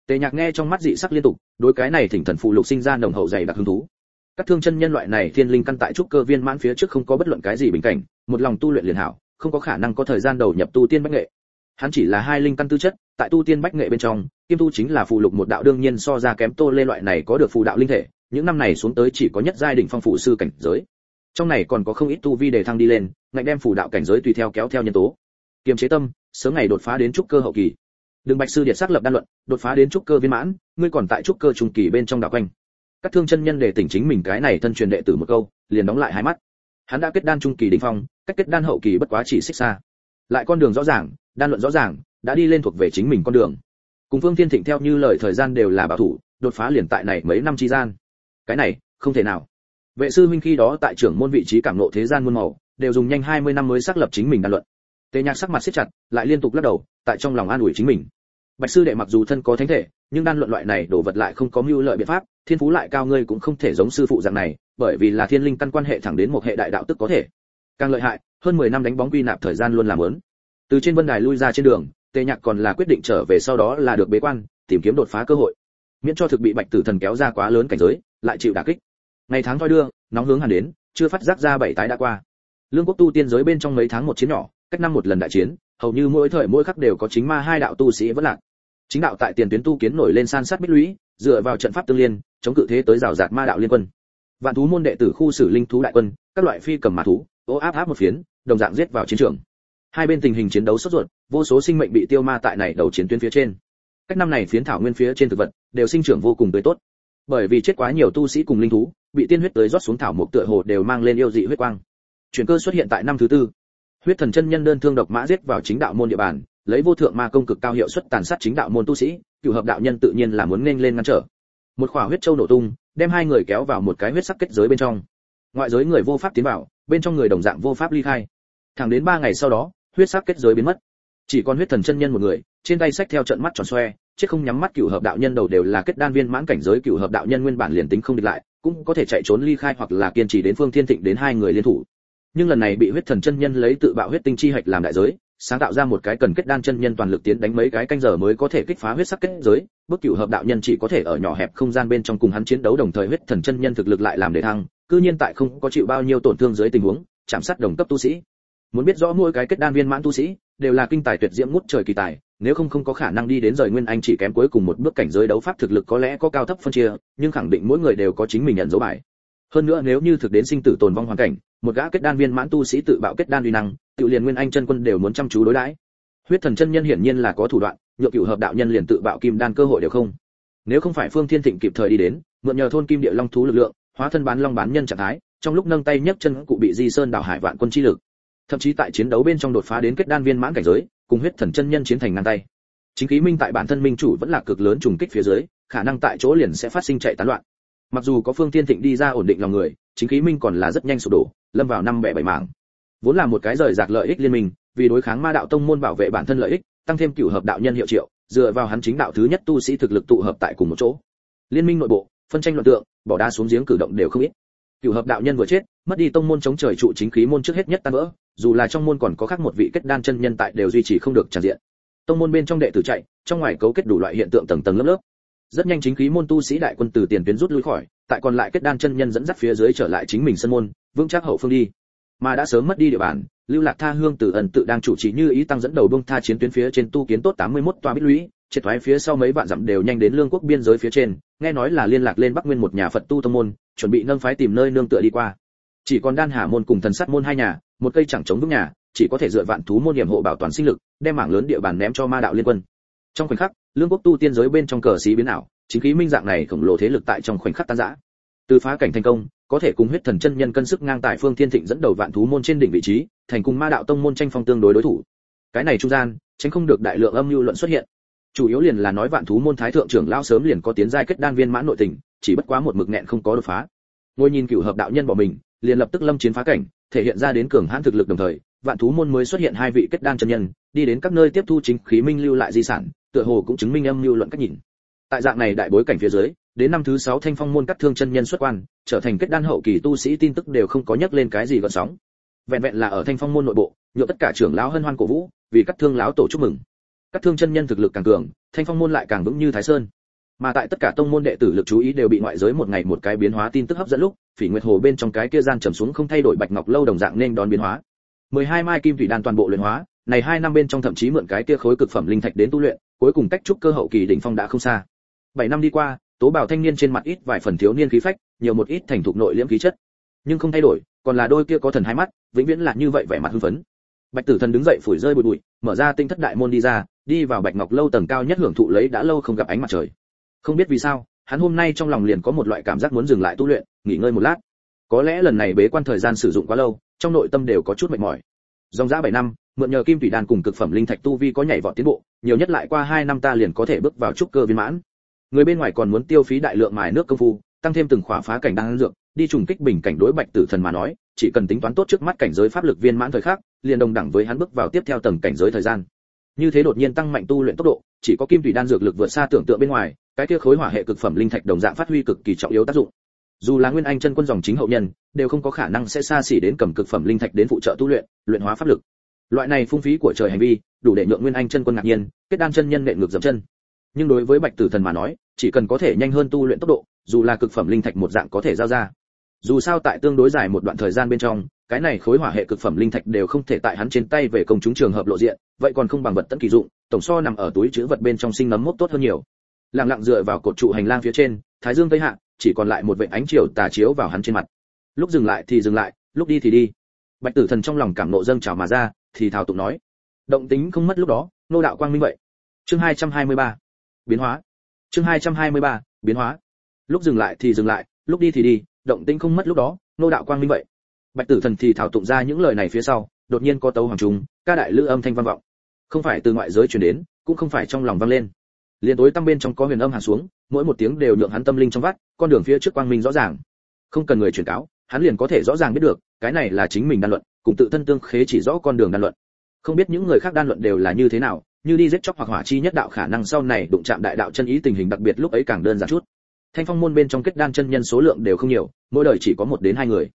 Tề nhạc nghe trong mắt dị sắc liên tục, đối cái này thỉnh thần phụ lục sinh ra nồng hậu dày đặc hứng thú. Các thương chân nhân loại này thiên linh căn tại trúc cơ viên mãn phía trước không có bất luận cái gì bình cảnh, một lòng tu luyện liền hảo, không có khả năng có thời gian đầu nhập tu tiên bách nghệ. Hắn chỉ là hai linh căn tư chất, tại tu tiên bách nghệ bên trong kim tu chính là phụ lục một đạo đương nhiên so ra kém tô lê loại này có được phù đạo linh thể, những năm này xuống tới chỉ có nhất giai đỉnh phong phụ sư cảnh giới trong này còn có không ít tu vi để thăng đi lên, ngạnh đem phủ đạo cảnh giới tùy theo kéo theo nhân tố. Kiềm chế tâm, sớm ngày đột phá đến trúc cơ hậu kỳ. Đường bạch sư điện xác lập đan luận, đột phá đến trúc cơ viên mãn, ngươi còn tại trúc cơ trung kỳ bên trong đạo quanh. Các thương chân nhân để tỉnh chính mình cái này thân truyền đệ tử một câu, liền đóng lại hai mắt. Hắn đã kết đan trung kỳ đỉnh phong, cách kết đan hậu kỳ bất quá chỉ xích xa. Lại con đường rõ ràng, đan luận rõ ràng, đã đi lên thuộc về chính mình con đường. Cùng phương thiên thịnh theo như lời thời gian đều là bảo thủ, đột phá liền tại này mấy năm chi gian. Cái này, không thể nào vệ sư huynh khi đó tại trưởng môn vị trí cảm nộ thế gian muôn màu, đều dùng nhanh 20 năm mới xác lập chính mình đan luận. Tề nhạc sắc mặt siết chặt, lại liên tục lắc đầu, tại trong lòng an ủi chính mình. Bạch sư đệ mặc dù thân có thánh thể, nhưng đan luận loại này đổ vật lại không có mưu lợi biện pháp, thiên phú lại cao ngươi cũng không thể giống sư phụ dạng này, bởi vì là thiên linh căn quan hệ thẳng đến một hệ đại đạo tức có thể. Càng lợi hại, hơn 10 năm đánh bóng quy nạp thời gian luôn làm lớn. Từ trên vân đài lui ra trên đường, tề nhạc còn là quyết định trở về sau đó là được bế quan, tìm kiếm đột phá cơ hội. Miễn cho thực bị bạch tử thần kéo ra quá lớn cảnh giới, lại chịu đả kích ngày tháng thoi đưa, nóng hướng hẳn đến, chưa phát giác ra bảy tái đã qua. Lương quốc tu tiên giới bên trong mấy tháng một chiến nhỏ, cách năm một lần đại chiến, hầu như mỗi thời mỗi khắc đều có chính ma hai đạo tu sĩ vẫn lạc. Chính đạo tại tiền tuyến tu kiến nổi lên san sát bích lũy, dựa vào trận pháp tương liên, chống cự thế tới rào rạt ma đạo liên quân. Vạn thú môn đệ tử khu xử linh thú đại quân, các loại phi cầm mã thú, ô áp áp một phiến, đồng dạng giết vào chiến trường. Hai bên tình hình chiến đấu sốt ruột, vô số sinh mệnh bị tiêu ma tại này đầu chiến tuyến phía trên. Cách năm này phiến thảo nguyên phía trên thực vật, đều sinh trưởng vô cùng tươi tốt. Bởi vì chết quá nhiều tu sĩ cùng linh thú bị tiên huyết tới rót xuống thảo mục tựa hồ đều mang lên yêu dị huyết quang. Chuyển cơ xuất hiện tại năm thứ tư. Huyết thần chân nhân đơn thương độc mã giết vào chính đạo môn địa bàn, lấy vô thượng ma công cực cao hiệu suất tàn sát chính đạo môn tu sĩ, cựu hợp đạo nhân tự nhiên là muốn nên lên ngăn trở. Một khỏa huyết châu nổ tung, đem hai người kéo vào một cái huyết sắc kết giới bên trong. Ngoại giới người vô pháp tiến vào, bên trong người đồng dạng vô pháp ly khai. Thẳng đến ba ngày sau đó, huyết sắc kết giới biến mất. Chỉ còn huyết thần chân nhân một người, trên tay sách theo trận mắt tròn xoe, chết không nhắm mắt cửu hợp đạo nhân đầu đều là kết đan viên mãn cảnh giới cửu hợp đạo nhân nguyên bản liền tính không địch lại cũng có thể chạy trốn ly khai hoặc là kiên trì đến phương thiên thịnh đến hai người liên thủ. Nhưng lần này bị huyết thần chân nhân lấy tự bạo huyết tinh chi hạch làm đại giới, sáng tạo ra một cái cần kết đan chân nhân toàn lực tiến đánh mấy cái canh giờ mới có thể kích phá huyết sắc kết giới, bước cửu hợp đạo nhân chỉ có thể ở nhỏ hẹp không gian bên trong cùng hắn chiến đấu đồng thời huyết thần chân nhân thực lực lại làm để thăng, cư nhiên tại không có chịu bao nhiêu tổn thương dưới tình huống, chạm sát đồng cấp tu sĩ. Muốn biết rõ mỗi cái kết đan viên mãn tu sĩ đều là kinh tài tuyệt diễm ngút trời kỳ tài, nếu không không có khả năng đi đến rời nguyên anh chỉ kém cuối cùng một bước cảnh giới đấu pháp thực lực có lẽ có cao thấp phân chia, nhưng khẳng định mỗi người đều có chính mình nhận dấu bài. Hơn nữa nếu như thực đến sinh tử tồn vong hoàn cảnh, một gã kết đan viên mãn tu sĩ tự bạo kết đan uy năng, tự liền nguyên anh chân quân đều muốn chăm chú đối đãi. Huyết thần chân nhân hiển nhiên là có thủ đoạn, nhượng cựu hợp đạo nhân liền tự bạo kim đan cơ hội đều không. Nếu không phải phương thiên thịnh kịp thời đi đến, mượn nhờ thôn kim địa long thú lực lượng, hóa thân bán long bán nhân trạng thái, trong lúc nâng tay nhấc chân cụ bị di sơn đảo hải vạn quân chi lực thậm chí tại chiến đấu bên trong đột phá đến kết đan viên mãn cảnh giới, cùng huyết thần chân nhân chiến thành ngang tay. Chính khí minh tại bản thân minh chủ vẫn là cực lớn trùng kích phía dưới, khả năng tại chỗ liền sẽ phát sinh chạy tán loạn. Mặc dù có phương tiên thịnh đi ra ổn định lòng người, chính khí minh còn là rất nhanh sụp đổ, lâm vào năm bẻ bảy mảng. Vốn là một cái rời rạc lợi ích liên minh, vì đối kháng ma đạo tông môn bảo vệ bản thân lợi ích, tăng thêm cửu hợp đạo nhân hiệu triệu, dựa vào hắn chính đạo thứ nhất tu sĩ thực lực tụ hợp tại cùng một chỗ. Liên minh nội bộ, phân tranh luận tượng, bỏ đá xuống giếng cử động đều không ít. Cửu hợp đạo nhân vừa chết, mất đi tông môn chống trời trụ chính khí môn trước hết nhất tan vỡ dù là trong môn còn có khác một vị kết đan chân nhân tại đều duy trì không được tràn diện. Tông môn bên trong đệ tử chạy, trong ngoài cấu kết đủ loại hiện tượng tầng tầng lớp lớp. Rất nhanh chính khí môn tu sĩ đại quân từ tiền tuyến rút lui khỏi, tại còn lại kết đan chân nhân dẫn dắt phía dưới trở lại chính mình sân môn, vững chắc hậu phương đi. Mà đã sớm mất đi địa bàn, lưu lạc tha hương từ ẩn tự đang chủ trì như ý tăng dẫn đầu bông tha chiến tuyến phía trên tu kiến tốt 81 toa bích lũy, triệt thoái phía sau mấy vạn dặm đều nhanh đến lương quốc biên giới phía trên, nghe nói là liên lạc lên bắc nguyên một nhà phật tu tông môn, chuẩn bị nâng phái tìm nơi nương tựa đi qua chỉ còn đan hà môn cùng thần sắt môn hai nhà, một cây chẳng chống vững nhà, chỉ có thể dựa vạn thú môn điểm hộ bảo toàn sinh lực, đem mảng lớn địa bàn ném cho ma đạo liên quân. Trong khoảnh khắc, lương quốc tu tiên giới bên trong cờ xí biến ảo, chính khí minh dạng này khổng lồ thế lực tại trong khoảnh khắc tan rã. Từ phá cảnh thành công, có thể cùng huyết thần chân nhân cân sức ngang tài phương thiên thịnh dẫn đầu vạn thú môn trên đỉnh vị trí, thành cùng ma đạo tông môn tranh phong tương đối đối thủ. Cái này trung gian, tránh không được đại lượng âm mưu luận xuất hiện. Chủ yếu liền là nói vạn thú môn thái thượng trưởng lao sớm liền có tiến giai kết đan viên mãn nội tình, chỉ bất quá một mực nghẹn không có đột phá. Ngồi nhìn cửu hợp đạo nhân bỏ mình liền lập tức lâm chiến phá cảnh, thể hiện ra đến cường hãn thực lực đồng thời, vạn thú môn mới xuất hiện hai vị kết đan chân nhân, đi đến các nơi tiếp thu chính khí minh lưu lại di sản, tựa hồ cũng chứng minh âm mưu luận cách nhìn. Tại dạng này đại bối cảnh phía dưới, đến năm thứ sáu thanh phong môn cắt thương chân nhân xuất quan, trở thành kết đan hậu kỳ tu sĩ tin tức đều không có nhắc lên cái gì gợn sóng. Vẹn vẹn là ở thanh phong môn nội bộ nhượng tất cả trưởng lão hân hoan cổ vũ, vì cắt thương lão tổ chúc mừng. Cắt thương chân nhân thực lực càng cường, thanh phong môn lại càng vững như thái sơn mà tại tất cả tông môn đệ tử lực chú ý đều bị ngoại giới một ngày một cái biến hóa tin tức hấp dẫn lúc, phỉ nguyệt hồ bên trong cái kia gian trầm xuống không thay đổi bạch ngọc lâu đồng dạng nên đón biến hóa. 12 mai kim thủy đan toàn bộ luyện hóa, này hai năm bên trong thậm chí mượn cái kia khối cực phẩm linh thạch đến tu luyện, cuối cùng cách trúc cơ hậu kỳ đỉnh phong đã không xa. Bảy năm đi qua, tố bảo thanh niên trên mặt ít vài phần thiếu niên khí phách, nhiều một ít thành thục nội liễm khí chất. Nhưng không thay đổi, còn là đôi kia có thần hai mắt, vĩnh viễn là như vậy vẻ mặt hưng phấn. Bạch tử thần đứng dậy phủi rơi bụi bụi, mở ra tinh thất đại môn đi ra, đi vào bạch ngọc lâu tầng cao nhất hưởng thụ lấy đã lâu không gặp ánh mặt trời không biết vì sao, hắn hôm nay trong lòng liền có một loại cảm giác muốn dừng lại tu luyện, nghỉ ngơi một lát. Có lẽ lần này bế quan thời gian sử dụng quá lâu, trong nội tâm đều có chút mệt mỏi. Dòng giá bảy năm, mượn nhờ kim thủy đan cùng cực phẩm linh thạch tu vi có nhảy vọt tiến bộ, nhiều nhất lại qua hai năm ta liền có thể bước vào trúc cơ viên mãn. Người bên ngoài còn muốn tiêu phí đại lượng mài nước công phu, tăng thêm từng khóa phá cảnh đang dược, đi trùng kích bình cảnh đối bạch tử thần mà nói, chỉ cần tính toán tốt trước mắt cảnh giới pháp lực viên mãn thời khắc, liền đồng đẳng với hắn bước vào tiếp theo tầng cảnh giới thời gian như thế đột nhiên tăng mạnh tu luyện tốc độ, chỉ có kim thủy đan dược lực vượt xa tưởng tượng bên ngoài, cái kia khối hỏa hệ cực phẩm linh thạch đồng dạng phát huy cực kỳ trọng yếu tác dụng. Dù là nguyên anh chân quân dòng chính hậu nhân, đều không có khả năng sẽ xa xỉ đến cầm cực phẩm linh thạch đến phụ trợ tu luyện luyện hóa pháp lực. Loại này phung phí của trời hành vi, đủ để nhượng nguyên anh chân quân ngạc nhiên, kết đan chân nhân nện ngược dậm chân. Nhưng đối với bạch tử thần mà nói, chỉ cần có thể nhanh hơn tu luyện tốc độ, dù là cực phẩm linh thạch một dạng có thể giao ra dù sao tại tương đối dài một đoạn thời gian bên trong cái này khối hỏa hệ cực phẩm linh thạch đều không thể tại hắn trên tay về công chúng trường hợp lộ diện vậy còn không bằng vật tận kỳ dụng tổng so nằm ở túi chứa vật bên trong sinh nấm mốc tốt hơn nhiều. Lặng lặng dựa vào cột trụ hành lang phía trên thái dương tây hạ chỉ còn lại một vệt ánh chiều tà chiếu vào hắn trên mặt. Lúc dừng lại thì dừng lại lúc đi thì đi. Bạch tử thần trong lòng cảm nộ dâng trào mà ra thì thảo tụng nói động tính không mất lúc đó nô đạo quang minh vậy. Chương 223. biến hóa. Chương 223, biến hóa. Lúc dừng lại thì dừng lại lúc đi thì đi động tĩnh không mất lúc đó, nô đạo quang minh vậy. Bạch tử thần thì thảo tụng ra những lời này phía sau, đột nhiên có tấu hoàng trung, ca đại lữ âm thanh vang vọng. Không phải từ ngoại giới truyền đến, cũng không phải trong lòng vang lên. Liền tối tăng bên trong có huyền âm hạ xuống, mỗi một tiếng đều nhượng hắn tâm linh trong vắt, con đường phía trước quang minh rõ ràng. Không cần người truyền cáo, hắn liền có thể rõ ràng biết được, cái này là chính mình đan luận, cùng tự thân tương khế chỉ rõ con đường đan luận. Không biết những người khác đan luận đều là như thế nào, như đi giết chóc hoặc hỏa chi nhất đạo khả năng sau này đụng chạm đại đạo chân ý tình hình đặc biệt lúc ấy càng đơn giản chút thanh phong môn bên trong kết đan chân nhân số lượng đều không nhiều, mỗi đời chỉ có một đến hai người.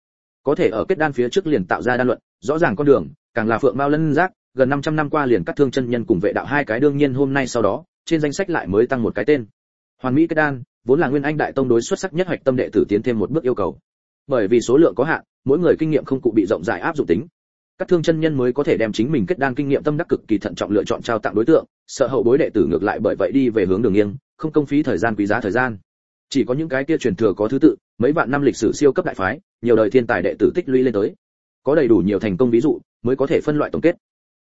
Có thể ở kết đan phía trước liền tạo ra đan luận, rõ ràng con đường, càng là phượng mao lân giác, gần 500 năm qua liền cắt thương chân nhân cùng vệ đạo hai cái đương nhiên hôm nay sau đó, trên danh sách lại mới tăng một cái tên. Hoàn mỹ kết đan, vốn là nguyên anh đại tông đối xuất sắc nhất hoạch tâm đệ tử tiến thêm một bước yêu cầu. Bởi vì số lượng có hạn, mỗi người kinh nghiệm không cụ bị rộng rãi áp dụng tính. Các thương chân nhân mới có thể đem chính mình kết đan kinh nghiệm tâm đắc cực kỳ thận trọng lựa chọn trao tặng đối tượng, sợ hậu bối đệ tử ngược lại bởi vậy đi về hướng đường nghiêng, không công phí thời gian quý giá thời gian chỉ có những cái kia truyền thừa có thứ tự, mấy vạn năm lịch sử siêu cấp đại phái, nhiều đời thiên tài đệ tử tích lũy lên tới. Có đầy đủ nhiều thành công ví dụ, mới có thể phân loại tổng kết.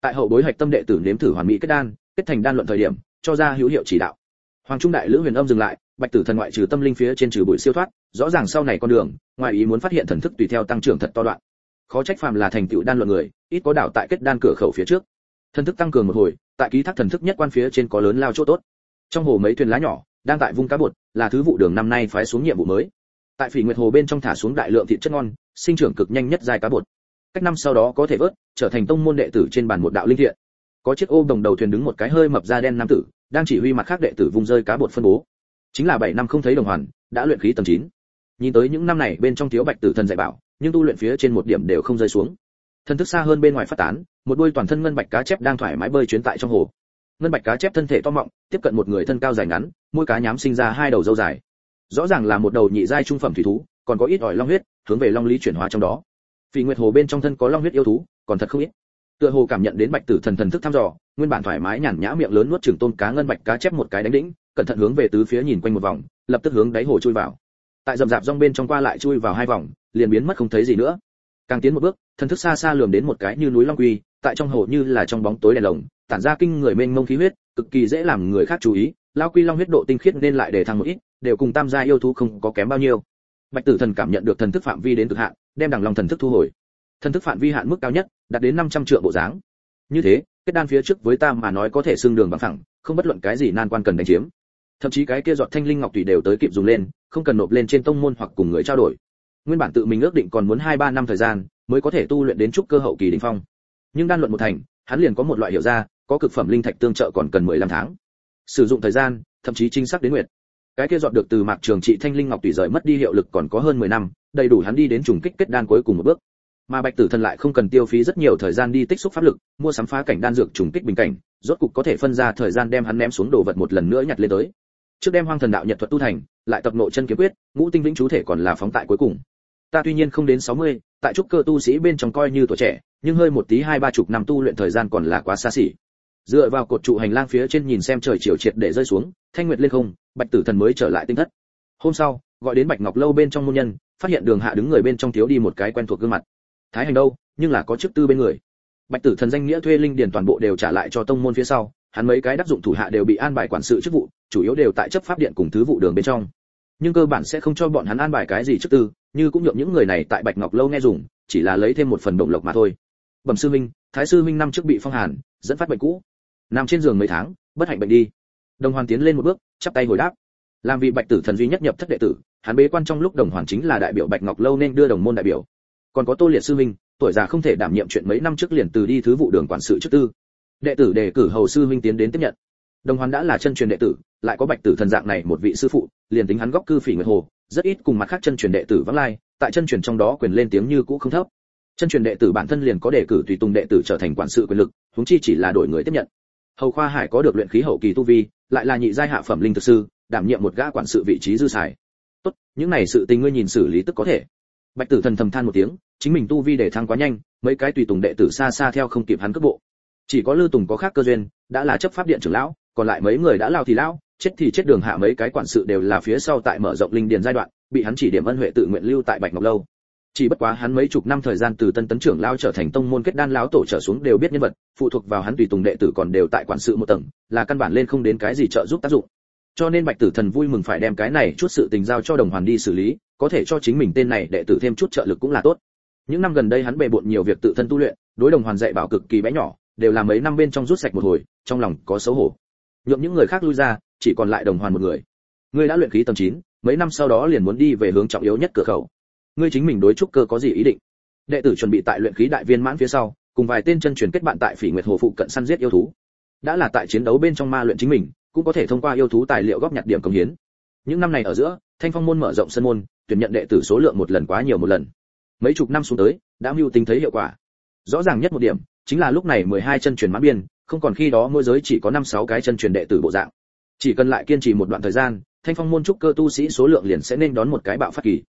Tại hậu bối hạch tâm đệ tử nếm thử hoàn mỹ kết đan, kết thành đan luận thời điểm, cho ra hữu hiệu chỉ đạo. Hoàng trung đại lữ huyền âm dừng lại, bạch tử thần ngoại trừ tâm linh phía trên trừ bụi siêu thoát, rõ ràng sau này con đường, ngoài ý muốn phát hiện thần thức tùy theo tăng trưởng thật to đoạn. Khó trách phàm là thành tựu đan luận người, ít có đảo tại kết đan cửa khẩu phía trước. Thần thức tăng cường một hồi, tại ký thác thần thức nhất quan phía trên có lớn lao chỗ tốt. Trong hồ mấy thuyền lá nhỏ đang tại vung cá bột, là thứ vụ đường năm nay phái xuống nhiệm vụ mới. Tại phỉ nguyệt hồ bên trong thả xuống đại lượng thịt chất ngon, sinh trưởng cực nhanh nhất dài cá bột. Cách năm sau đó có thể vớt, trở thành tông môn đệ tử trên bàn một đạo linh thiện. Có chiếc ô đồng đầu thuyền đứng một cái hơi mập da đen nam tử, đang chỉ huy mặt khác đệ tử vung rơi cá bột phân bố. Chính là bảy năm không thấy đồng hoàn, đã luyện khí tầng 9. nhìn tới những năm này bên trong thiếu bạch tử thần dạy bảo, nhưng tu luyện phía trên một điểm đều không rơi xuống. Thân thức xa hơn bên ngoài phát tán, một đôi toàn thân ngân bạch cá chép đang thoải mái bơi chuyến tại trong hồ ngân bạch cá chép thân thể to mọng, tiếp cận một người thân cao dài ngắn môi cá nhám sinh ra hai đầu dâu dài. Rõ ràng là một đầu nhị giai trung phẩm thủy thú, còn có ít ỏi long huyết, hướng về long lý chuyển hóa trong đó. Phỉ nguyệt hồ bên trong thân có long huyết yêu thú, còn thật không ít. Tựa hồ cảm nhận đến bạch tử thần thần thức thăm dò, nguyên bản thoải mái nhàn nhã miệng lớn nuốt chừng tôm cá ngân bạch cá chép một cái đánh đĩnh, cẩn thận hướng về tứ phía nhìn quanh một vòng, lập tức hướng đáy hồ chui vào. Tại rậm rạp rong bên trong qua lại chui vào hai vòng, liền biến mất không thấy gì nữa. Càng tiến một bước thần thức xa xa lườm đến một cái như núi long quy tại trong hồ như là trong bóng tối đèn lồng, tản ra kinh người mênh mông khí huyết, cực kỳ dễ làm người khác chú ý. Lao quy long huyết độ tinh khiết nên lại để thăng một ít, đều cùng tam gia yêu thú không có kém bao nhiêu. Bạch tử thần cảm nhận được thần thức phạm vi đến cực hạn, đem đằng long thần thức thu hồi. Thần thức phạm vi hạn mức cao nhất, đạt đến 500 triệu bộ dáng. Như thế, kết đan phía trước với ta mà nói có thể xương đường bằng phẳng, không bất luận cái gì nan quan cần đánh chiếm. Thậm chí cái kia giọt thanh linh ngọc tùy đều tới kịp dùng lên, không cần nộp lên trên tông môn hoặc cùng người trao đổi. Nguyên bản tự mình ước định còn muốn hai ba năm thời gian, mới có thể tu luyện đến trúc cơ hậu kỳ đỉnh phong nhưng đan luận một thành hắn liền có một loại hiểu ra có cực phẩm linh thạch tương trợ còn cần 15 tháng. Sử dụng thời gian thậm chí chính xác đến nguyệt. Cái kia dọn được từ mạc trường trị thanh linh ngọc tùy rời mất đi hiệu lực còn có hơn 10 năm đầy đủ hắn đi đến trùng kích kết đan cuối cùng một bước. Mà bạch tử thần lại không cần tiêu phí rất nhiều thời gian đi tích xúc pháp lực mua sắm phá cảnh đan dược trùng kích bình cảnh rốt cục có thể phân ra thời gian đem hắn ném xuống đồ vật một lần nữa nhặt lên tới. Trước đem hoang thần đạo nhật thuật tu thành lại tập nội chân kiếm quyết ngũ tinh vĩnh chú thể còn là phóng tại cuối cùng. Ta tuy nhiên không đến 60, tại trúc cơ tu sĩ bên trong coi như tuổi trẻ, nhưng hơi một tí hai ba chục năm tu luyện thời gian còn là quá xa xỉ. Dựa vào cột trụ hành lang phía trên nhìn xem trời chiều triệt để rơi xuống, thanh nguyệt lên không, bạch tử thần mới trở lại tinh thất. Hôm sau, gọi đến bạch ngọc lâu bên trong môn nhân, phát hiện đường hạ đứng người bên trong thiếu đi một cái quen thuộc gương mặt. Thái hành đâu, nhưng là có chức tư bên người. Bạch tử thần danh nghĩa thuê linh điền toàn bộ đều trả lại cho tông môn phía sau, hắn mấy cái đắc dụng thủ hạ đều bị an bài quản sự chức vụ, chủ yếu đều tại chấp pháp điện cùng thứ vụ đường bên trong nhưng cơ bản sẽ không cho bọn hắn an bài cái gì trước tư, như cũng nhượng những người này tại bạch ngọc lâu nghe dùng, chỉ là lấy thêm một phần động lộc mà thôi. Bẩm sư minh, thái sư minh năm trước bị phong hàn, dẫn phát bệnh cũ. Nằm trên giường mấy tháng, bất hạnh bệnh đi. Đồng hoàn tiến lên một bước, chắp tay hồi đáp. Làm vị bạch tử thần duy nhất nhập thất đệ tử, hắn bế quan trong lúc đồng hoàn chính là đại biểu bạch ngọc lâu nên đưa đồng môn đại biểu. Còn có tô liệt sư minh, tuổi già không thể đảm nhiệm chuyện mấy năm trước liền từ đi thứ vụ đường quản sự trước tư. Đệ tử đề cử hầu sư minh tiến đến tiếp nhận đồng hoàn đã là chân truyền đệ tử, lại có bạch tử thần dạng này một vị sư phụ, liền tính hắn góc cư phỉ nguyệt hồ, rất ít cùng mặt khác chân truyền đệ tử vắng lai, tại chân truyền trong đó quyền lên tiếng như cũ không thấp. Chân truyền đệ tử bản thân liền có đề cử tùy tùng đệ tử trở thành quản sự quyền lực, huống chi chỉ là đổi người tiếp nhận. Hầu khoa hải có được luyện khí hậu kỳ tu vi, lại là nhị giai hạ phẩm linh thực sư, đảm nhiệm một gã quản sự vị trí dư xài. Tốt, những này sự tình ngươi nhìn xử lý tức có thể. Bạch tử thần thầm than một tiếng, chính mình tu vi để thăng quá nhanh, mấy cái tùy tùng đệ tử xa xa theo không kịp hắn cước bộ. Chỉ có lư tùng có khác cơ duyên, đã là chấp pháp điện trưởng lão còn lại mấy người đã lao thì lão chết thì chết đường hạ mấy cái quản sự đều là phía sau tại mở rộng linh điền giai đoạn, bị hắn chỉ điểm ân huệ tự nguyện lưu tại bạch ngọc lâu. Chỉ bất quá hắn mấy chục năm thời gian từ tân tấn trưởng lao trở thành tông môn kết đan lão tổ trở xuống đều biết nhân vật, phụ thuộc vào hắn tùy tùng đệ tử còn đều tại quản sự một tầng, là căn bản lên không đến cái gì trợ giúp tác dụng. Cho nên bạch tử thần vui mừng phải đem cái này chút sự tình giao cho đồng hoàn đi xử lý, có thể cho chính mình tên này đệ tử thêm chút trợ lực cũng là tốt. Những năm gần đây hắn bề bộn nhiều việc tự thân tu luyện, đối đồng hoàn dạy bảo cực kỳ bé nhỏ, đều là mấy năm bên trong rút sạch một hồi, trong lòng có xấu hổ nhượng những người khác lui ra chỉ còn lại đồng hoàn một người. Ngươi đã luyện khí tầng 9, mấy năm sau đó liền muốn đi về hướng trọng yếu nhất cửa khẩu. Ngươi chính mình đối trúc cơ có gì ý định? Đệ tử chuẩn bị tại luyện khí đại viên mãn phía sau cùng vài tên chân truyền kết bạn tại phỉ nguyệt hồ phụ cận săn giết yêu thú. Đã là tại chiến đấu bên trong ma luyện chính mình cũng có thể thông qua yêu thú tài liệu góp nhặt điểm công hiến. Những năm này ở giữa thanh phong môn mở rộng sân môn tuyển nhận đệ tử số lượng một lần quá nhiều một lần. Mấy chục năm xuống tới đã mưu tính thấy hiệu quả. Rõ ràng nhất một điểm chính là lúc này 12 chân truyền mãn biên, không còn khi đó mỗi giới chỉ có năm sáu cái chân truyền đệ tử bộ dạng. Chỉ cần lại kiên trì một đoạn thời gian, thanh phong môn trúc cơ tu sĩ số lượng liền sẽ nên đón một cái bạo phát kỳ.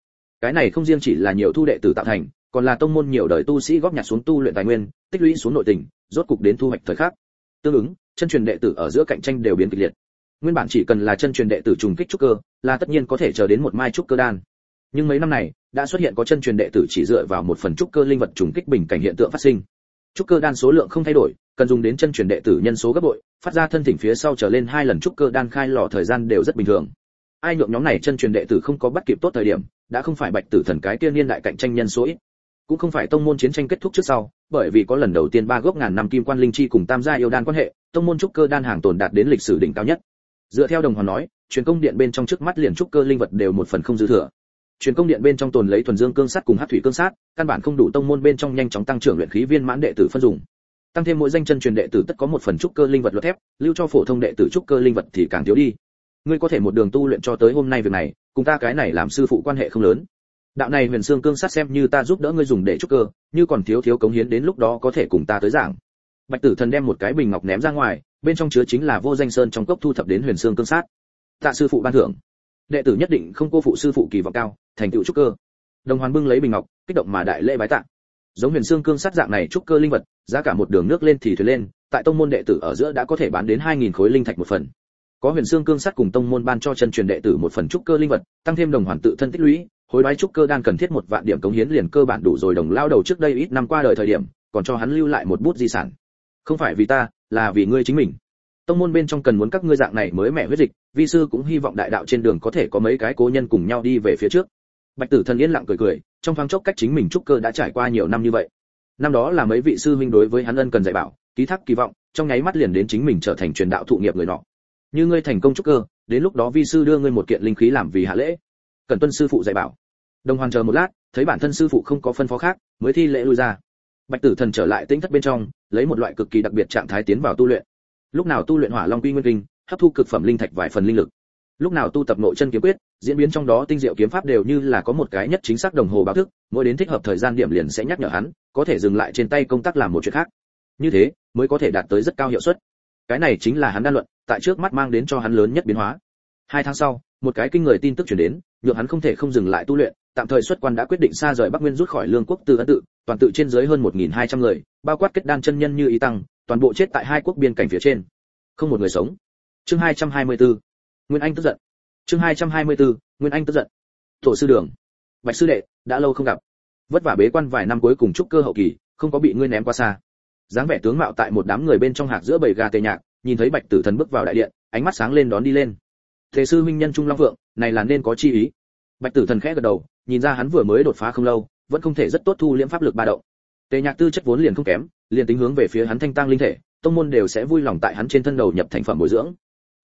Cái này không riêng chỉ là nhiều thu đệ tử tạo thành, còn là tông môn nhiều đời tu sĩ góp nhặt xuống tu luyện tài nguyên, tích lũy xuống nội tình, rốt cục đến thu hoạch thời khắc. Tương ứng, chân truyền đệ tử ở giữa cạnh tranh đều biến kịch liệt. Nguyên bản chỉ cần là chân truyền đệ tử trùng kích trúc cơ, là tất nhiên có thể chờ đến một mai trúc cơ đan. Nhưng mấy năm này, đã xuất hiện có chân truyền đệ tử chỉ dựa vào một phần trúc cơ linh vật trùng kích bình cảnh hiện tượng phát sinh trúc cơ đan số lượng không thay đổi, cần dùng đến chân truyền đệ tử nhân số gấp bội, phát ra thân thỉnh phía sau trở lên hai lần trúc cơ đan khai lò thời gian đều rất bình thường. Ai nhượng nhóm này chân truyền đệ tử không có bắt kịp tốt thời điểm, đã không phải bạch tử thần cái tiên niên đại cạnh tranh nhân số ít. Cũng không phải tông môn chiến tranh kết thúc trước sau, bởi vì có lần đầu tiên ba gốc ngàn năm kim quan linh chi cùng tam gia yêu đan quan hệ, tông môn trúc cơ đan hàng tồn đạt đến lịch sử đỉnh cao nhất. Dựa theo đồng hoàn nói, truyền công điện bên trong trước mắt liền trúc cơ linh vật đều một phần không dư thừa truyền công điện bên trong tồn lấy thuần dương cương sắt cùng hắc thủy cương sát, căn bản không đủ tông môn bên trong nhanh chóng tăng trưởng luyện khí viên mãn đệ tử phân dùng. Tăng thêm mỗi danh chân truyền đệ tử tất có một phần trúc cơ linh vật luật thép, lưu cho phổ thông đệ tử trúc cơ linh vật thì càng thiếu đi. Ngươi có thể một đường tu luyện cho tới hôm nay việc này, cùng ta cái này làm sư phụ quan hệ không lớn. Đạo này huyền xương cương sát xem như ta giúp đỡ ngươi dùng để trúc cơ, như còn thiếu thiếu cống hiến đến lúc đó có thể cùng ta tới giảng. Bạch tử thần đem một cái bình ngọc ném ra ngoài, bên trong chứa chính là vô danh sơn trong cốc thu thập đến huyền xương cương sát. Tạ sư phụ ban thưởng đệ tử nhất định không cô phụ sư phụ kỳ vọng cao, thành tựu trúc cơ. Đồng hoàn bưng lấy bình ngọc, kích động mà đại lễ bái tạ. Giống huyền xương cương sát dạng này trúc cơ linh vật, giá cả một đường nước lên thì thuyền lên, tại tông môn đệ tử ở giữa đã có thể bán đến 2.000 khối linh thạch một phần. Có huyền xương cương sắt cùng tông môn ban cho chân truyền đệ tử một phần trúc cơ linh vật, tăng thêm đồng hoàn tự thân tích lũy, hối đoái trúc cơ đan cần thiết một vạn điểm cống hiến liền cơ bản đủ rồi. Đồng lao đầu trước đây ít năm qua đời thời điểm, còn cho hắn lưu lại một bút di sản. Không phải vì ta, là vì ngươi chính mình tông môn bên trong cần muốn các ngươi dạng này mới mẹ huyết dịch, vi sư cũng hy vọng đại đạo trên đường có thể có mấy cái cố nhân cùng nhau đi về phía trước. Bạch tử thần yên lặng cười cười, trong thoáng chốc cách chính mình trúc cơ đã trải qua nhiều năm như vậy. Năm đó là mấy vị sư huynh đối với hắn ân cần dạy bảo, ký thác kỳ vọng, trong nháy mắt liền đến chính mình trở thành truyền đạo thụ nghiệp người nọ. Như ngươi thành công trúc cơ, đến lúc đó vi sư đưa ngươi một kiện linh khí làm vì hạ lễ. Cần tuân sư phụ dạy bảo. Đồng hoàng chờ một lát, thấy bản thân sư phụ không có phân phó khác, mới thi lễ lui ra. Bạch tử thần trở lại tĩnh thất bên trong, lấy một loại cực kỳ đặc biệt trạng thái tiến vào tu luyện lúc nào tu luyện hỏa long quy nguyên kinh, hấp thu cực phẩm linh thạch vài phần linh lực. Lúc nào tu tập nội chân kiếm quyết, diễn biến trong đó tinh diệu kiếm pháp đều như là có một cái nhất chính xác đồng hồ báo thức, mỗi đến thích hợp thời gian điểm liền sẽ nhắc nhở hắn, có thể dừng lại trên tay công tác làm một chuyện khác. Như thế, mới có thể đạt tới rất cao hiệu suất. Cái này chính là hắn đa luận, tại trước mắt mang đến cho hắn lớn nhất biến hóa. Hai tháng sau, một cái kinh người tin tức truyền đến, nhượng hắn không thể không dừng lại tu luyện, tạm thời xuất quan đã quyết định xa rời bắc nguyên rút khỏi lương quốc từ ấn tự, toàn tự trên dưới hơn 1.200 người, bao quát kết đan chân nhân như ý tăng toàn bộ chết tại hai quốc biên cảnh phía trên. Không một người sống. Chương 224. nguyên anh tức giận. Chương 224. nguyên anh tức giận. Tổ sư đường. Bạch sư đệ, đã lâu không gặp. Vất vả bế quan vài năm cuối cùng chúc cơ hậu kỳ, không có bị ngươi ném qua xa. Dáng vẻ tướng mạo tại một đám người bên trong hạc giữa bầy gà tề nhạc, nhìn thấy bạch tử thần bước vào đại điện, ánh mắt sáng lên đón đi lên. Thế sư huynh nhân trung long vượng này là nên có chi ý? Bạch tử thần khẽ gật đầu, nhìn ra hắn vừa mới đột phá không lâu, vẫn không thể rất tốt thu liễm pháp lực ba động tề nhạc tư chất vốn liền không kém, liền tính hướng về phía hắn thanh tăng linh thể, tông môn đều sẽ vui lòng tại hắn trên thân đầu nhập thành phẩm bồi dưỡng.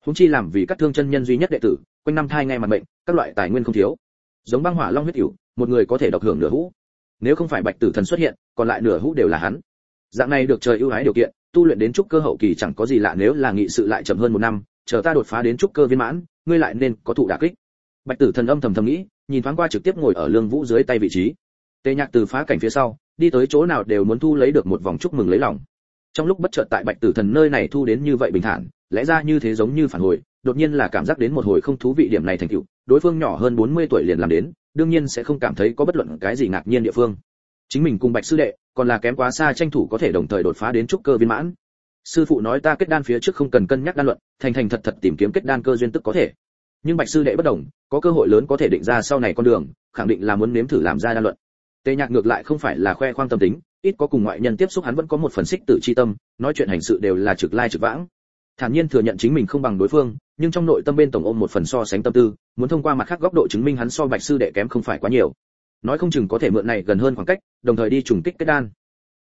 Húng chi làm vì các thương chân nhân duy nhất đệ tử, quanh năm thai ngay mặt bệnh các loại tài nguyên không thiếu. Giống băng hỏa long huyết cửu một người có thể độc hưởng nửa hũ. Nếu không phải bạch tử thần xuất hiện, còn lại nửa hũ đều là hắn. Dạng này được trời ưu ái điều kiện, tu luyện đến trúc cơ hậu kỳ chẳng có gì lạ nếu là nghị sự lại chậm hơn một năm, chờ ta đột phá đến trúc cơ viên mãn, ngươi lại nên có thụ đả kích. Bạch tử thần âm thầm thầm nghĩ, nhìn thoáng qua trực tiếp ngồi ở lương vũ dưới tay vị trí. Tề nhạc từ phá cảnh phía sau đi tới chỗ nào đều muốn thu lấy được một vòng chúc mừng lấy lòng. Trong lúc bất chợt tại bạch tử thần nơi này thu đến như vậy bình thản, lẽ ra như thế giống như phản hồi, đột nhiên là cảm giác đến một hồi không thú vị điểm này thành tựu, đối phương nhỏ hơn 40 tuổi liền làm đến, đương nhiên sẽ không cảm thấy có bất luận cái gì ngạc nhiên địa phương. Chính mình cùng bạch sư đệ, còn là kém quá xa tranh thủ có thể đồng thời đột phá đến trúc cơ viên mãn. Sư phụ nói ta kết đan phía trước không cần cân nhắc đan luận, thành thành thật thật tìm kiếm kết đan cơ duyên tức có thể. Nhưng bạch sư đệ bất đồng, có cơ hội lớn có thể định ra sau này con đường, khẳng định là muốn nếm thử làm ra đan luận tề nhạc ngược lại không phải là khoe khoang tâm tính, ít có cùng ngoại nhân tiếp xúc hắn vẫn có một phần xích tự chi tâm, nói chuyện hành sự đều là trực lai trực vãng. Thản nhiên thừa nhận chính mình không bằng đối phương, nhưng trong nội tâm bên tổng ôm một phần so sánh tâm tư, muốn thông qua mặt khác góc độ chứng minh hắn so bạch sư đệ kém không phải quá nhiều. Nói không chừng có thể mượn này gần hơn khoảng cách, đồng thời đi trùng kích kết đan.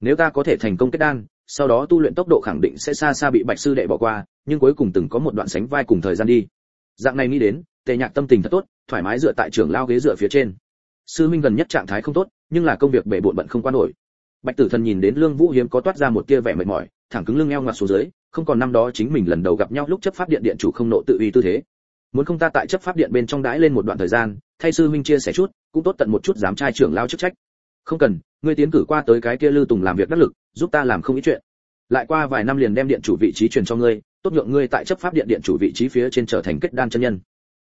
Nếu ta có thể thành công kết đan, sau đó tu luyện tốc độ khẳng định sẽ xa xa bị bạch sư đệ bỏ qua, nhưng cuối cùng từng có một đoạn sánh vai cùng thời gian đi. Dạng này nghĩ đến, tề nhạc tâm tình thật tốt, thoải mái dựa tại trường lao ghế dựa phía trên sư minh gần nhất trạng thái không tốt, nhưng là công việc bể bộn bận không quan nổi. Bạch tử thần nhìn đến lương vũ hiếm có toát ra một tia vẻ mệt mỏi, thẳng cứng lưng eo ngoặt xuống dưới, không còn năm đó chính mình lần đầu gặp nhau lúc chấp pháp điện điện chủ không nộ tự uy tư thế. Muốn không ta tại chấp pháp điện bên trong đãi lên một đoạn thời gian, thay sư Minh chia sẻ chút, cũng tốt tận một chút dám trai trưởng lao chức trách. Không cần, ngươi tiến cử qua tới cái kia lư tùng làm việc đắc lực, giúp ta làm không ít chuyện. Lại qua vài năm liền đem điện chủ vị trí truyền cho ngươi, tốt nhượng ngươi tại chấp pháp điện điện chủ vị trí phía trên trở thành kết đan chân nhân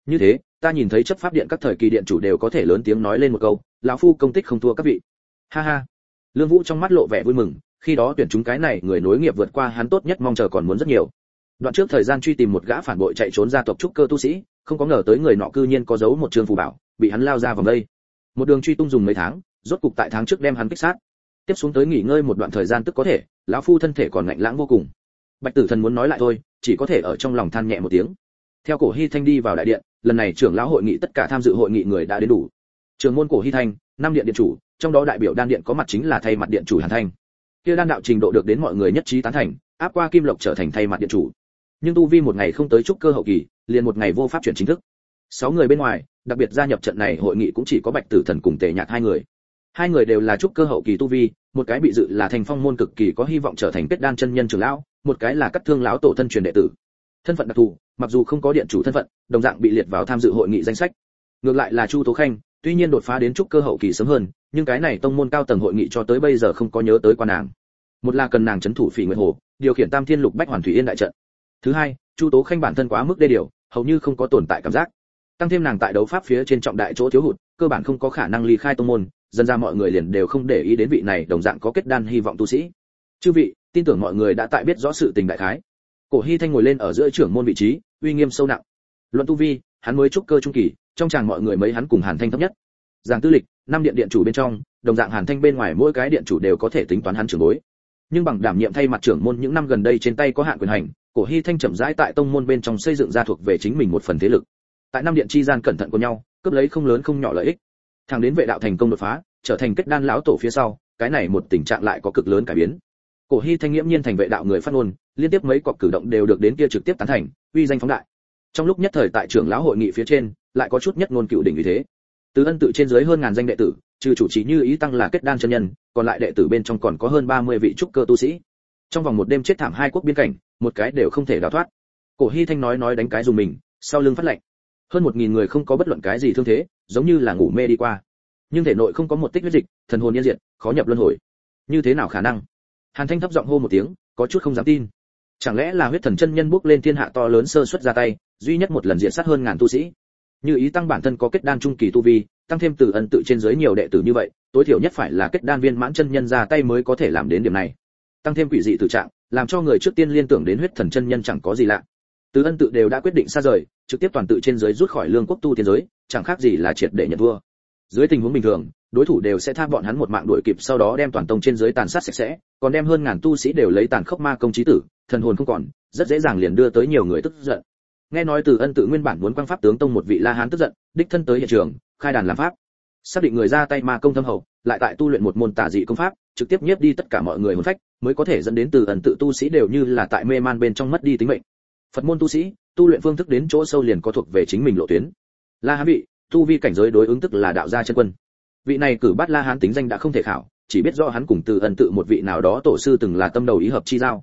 như thế, ta nhìn thấy chấp pháp điện các thời kỳ điện chủ đều có thể lớn tiếng nói lên một câu, lão phu công tích không thua các vị. Ha ha. Lương vũ trong mắt lộ vẻ vui mừng, khi đó tuyển chúng cái này người nối nghiệp vượt qua hắn tốt nhất mong chờ còn muốn rất nhiều. Đoạn trước thời gian truy tìm một gã phản bội chạy trốn gia tộc trúc cơ tu sĩ, không có ngờ tới người nọ cư nhiên có giấu một trường phù bảo, bị hắn lao ra vòng đây. Một đường truy tung dùng mấy tháng, rốt cục tại tháng trước đem hắn kích sát. Tiếp xuống tới nghỉ ngơi một đoạn thời gian tức có thể, lão phu thân thể còn ngạnh lãng vô cùng. Bạch tử thần muốn nói lại thôi, chỉ có thể ở trong lòng than nhẹ một tiếng. Theo cổ hy thanh đi vào đại điện lần này trưởng lão hội nghị tất cả tham dự hội nghị người đã đến đủ. Trường môn cổ hy thanh, năm điện điện chủ, trong đó đại biểu đan điện có mặt chính là thay mặt điện chủ hàn thanh. Kia đan đạo trình độ được đến mọi người nhất trí tán thành, áp qua kim lộc trở thành thay mặt điện chủ. Nhưng tu vi một ngày không tới trúc cơ hậu kỳ, liền một ngày vô pháp chuyển chính thức. Sáu người bên ngoài, đặc biệt gia nhập trận này hội nghị cũng chỉ có bạch tử thần cùng tề nhạc hai người. Hai người đều là trúc cơ hậu kỳ tu vi, một cái bị dự là thành phong môn cực kỳ có hy vọng trở thành kết đan chân nhân trưởng lão, một cái là cắt thương lão tổ thân truyền đệ tử thân phận đặc thù, mặc dù không có điện chủ thân phận, đồng dạng bị liệt vào tham dự hội nghị danh sách. Ngược lại là chu tố khanh, tuy nhiên đột phá đến trúc cơ hậu kỳ sớm hơn, nhưng cái này tông môn cao tầng hội nghị cho tới bây giờ không có nhớ tới quan nàng. Một là cần nàng chấn thủ phỉ nguyệt hồ, điều khiển tam thiên lục bách hoàn thủy yên đại trận. Thứ hai, chu tố khanh bản thân quá mức đê điều, hầu như không có tồn tại cảm giác. Tăng thêm nàng tại đấu pháp phía trên trọng đại chỗ thiếu hụt, cơ bản không có khả năng ly khai tông môn dần ra mọi người liền đều không để ý đến vị này đồng dạng có kết đan hy vọng tu sĩ. Chư vị, tin tưởng mọi người đã tại biết rõ sự tình đại khái cổ hy thanh ngồi lên ở giữa trưởng môn vị trí, uy nghiêm sâu nặng. Luận tu vi, hắn mới trúc cơ trung kỳ, trong chàng mọi người mấy hắn cùng hàn thanh thấp nhất. Giảng tư lịch, năm điện điện chủ bên trong, đồng dạng hàn thanh bên ngoài mỗi cái điện chủ đều có thể tính toán hắn trưởng bối. Nhưng bằng đảm nhiệm thay mặt trưởng môn những năm gần đây trên tay có hạn quyền hành, cổ hy thanh chậm rãi tại tông môn bên trong xây dựng ra thuộc về chính mình một phần thế lực. Tại năm điện chi gian cẩn thận của nhau, cướp lấy không lớn không nhỏ lợi ích. Thằng đến vệ đạo thành công đột phá, trở thành kết đan lão tổ phía sau, cái này một tình trạng lại có cực lớn cải biến cổ hy thanh nghiễm nhiên thành vệ đạo người phát ngôn, liên tiếp mấy cọc cử động đều được đến kia trực tiếp tán thành, uy danh phóng đại. Trong lúc nhất thời tại trưởng lão hội nghị phía trên, lại có chút nhất ngôn cựu đỉnh như thế. Từ ân tự trên dưới hơn ngàn danh đệ tử, trừ chủ trì như ý tăng là kết đan chân nhân, còn lại đệ tử bên trong còn có hơn 30 vị trúc cơ tu sĩ. Trong vòng một đêm chết thảm hai quốc biên cảnh, một cái đều không thể đào thoát. Cổ hy thanh nói nói đánh cái dùng mình, sau lưng phát lệnh. Hơn một nghìn người không có bất luận cái gì thương thế, giống như là ngủ mê đi qua. Nhưng thể nội không có một tích huyết dịch, thần hồn nhân diện khó nhập luân hồi. Như thế nào khả năng? Hàn thanh thấp giọng hô một tiếng, có chút không dám tin. Chẳng lẽ là huyết thần chân nhân bước lên thiên hạ to lớn sơ xuất ra tay, duy nhất một lần diện sát hơn ngàn tu sĩ? Như ý tăng bản thân có kết đan trung kỳ tu vi, tăng thêm từ ân tự trên dưới nhiều đệ tử như vậy, tối thiểu nhất phải là kết đan viên mãn chân nhân ra tay mới có thể làm đến điểm này. Tăng thêm quỷ dị tự trạng, làm cho người trước tiên liên tưởng đến huyết thần chân nhân chẳng có gì lạ. Từ ân tự đều đã quyết định xa rời, trực tiếp toàn tự trên dưới rút khỏi lương quốc tu tiên giới, chẳng khác gì là triệt để nhận thua dưới tình huống bình thường đối thủ đều sẽ tha bọn hắn một mạng đuổi kịp sau đó đem toàn tông trên dưới tàn sát sạch sẽ, còn đem hơn ngàn tu sĩ đều lấy tàn khốc ma công chí tử, thần hồn không còn, rất dễ dàng liền đưa tới nhiều người tức giận. Nghe nói từ ân tự nguyên bản muốn quang pháp tướng tông một vị la hán tức giận, đích thân tới hiện trường, khai đàn làm pháp. Xác định người ra tay ma công thâm hậu, lại tại tu luyện một môn tà dị công pháp, trực tiếp nhiếp đi tất cả mọi người hồn phách, mới có thể dẫn đến từ ẩn tự tu sĩ đều như là tại mê man bên trong mất đi tính mệnh. Phật môn tu sĩ, tu luyện phương thức đến chỗ sâu liền có thuộc về chính mình lộ tuyến. La hán vị, tu vi cảnh giới đối ứng tức là đạo gia chân quân vị này cử Bát la hán tính danh đã không thể khảo, chỉ biết do hắn cùng từ ẩn tự một vị nào đó tổ sư từng là tâm đầu ý hợp chi giao.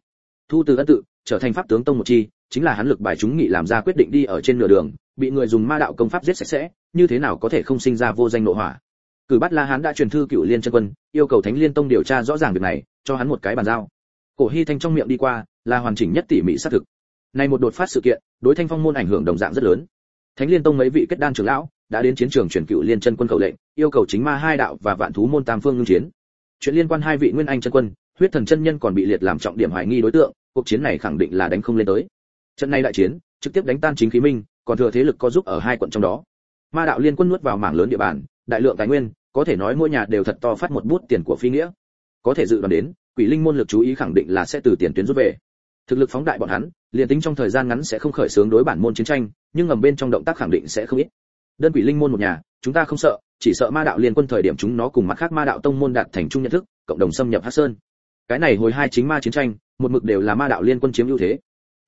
Thu từ ân tự, trở thành pháp tướng tông một chi, chính là hắn lực bài chúng nghị làm ra quyết định đi ở trên nửa đường, bị người dùng ma đạo công pháp giết sạch sẽ, như thế nào có thể không sinh ra vô danh nội hỏa. Cử Bát la hán đã truyền thư cựu liên chân quân, yêu cầu thánh liên tông điều tra rõ ràng việc này, cho hắn một cái bàn giao. Cổ hy thanh trong miệng đi qua, là hoàn chỉnh nhất tỉ mỉ xác thực. Này một đột phát sự kiện, đối thanh phong môn ảnh hưởng đồng dạng rất lớn. Thánh liên tông mấy vị kết đan trưởng lão đã đến chiến trường chuyển cựu liên chân quân cầu lệnh, yêu cầu chính ma hai đạo và vạn thú môn tam phương ngưng chiến. Chuyện liên quan hai vị nguyên anh chân quân, huyết thần chân nhân còn bị liệt làm trọng điểm hoài nghi đối tượng, cuộc chiến này khẳng định là đánh không lên tới. Trận này đại chiến, trực tiếp đánh tan chính khí minh, còn thừa thế lực có giúp ở hai quận trong đó. Ma đạo liên quân nuốt vào mảng lớn địa bàn, đại lượng tài nguyên, có thể nói mỗi nhà đều thật to phát một bút tiền của phi nghĩa. Có thể dự đoán đến, quỷ linh môn lực chú ý khẳng định là sẽ từ tiền tuyến rút về. Thực lực phóng đại bọn hắn, liền tính trong thời gian ngắn sẽ không khởi xướng đối bản môn chiến tranh, nhưng ngầm bên trong động tác khẳng định sẽ không ít đơn quỷ linh môn một nhà, chúng ta không sợ, chỉ sợ ma đạo liên quân thời điểm chúng nó cùng mặt khác ma đạo tông môn đạt thành chung nhận thức, cộng đồng xâm nhập hắc sơn. Cái này hồi hai chính ma chiến tranh, một mực đều là ma đạo liên quân chiếm ưu thế.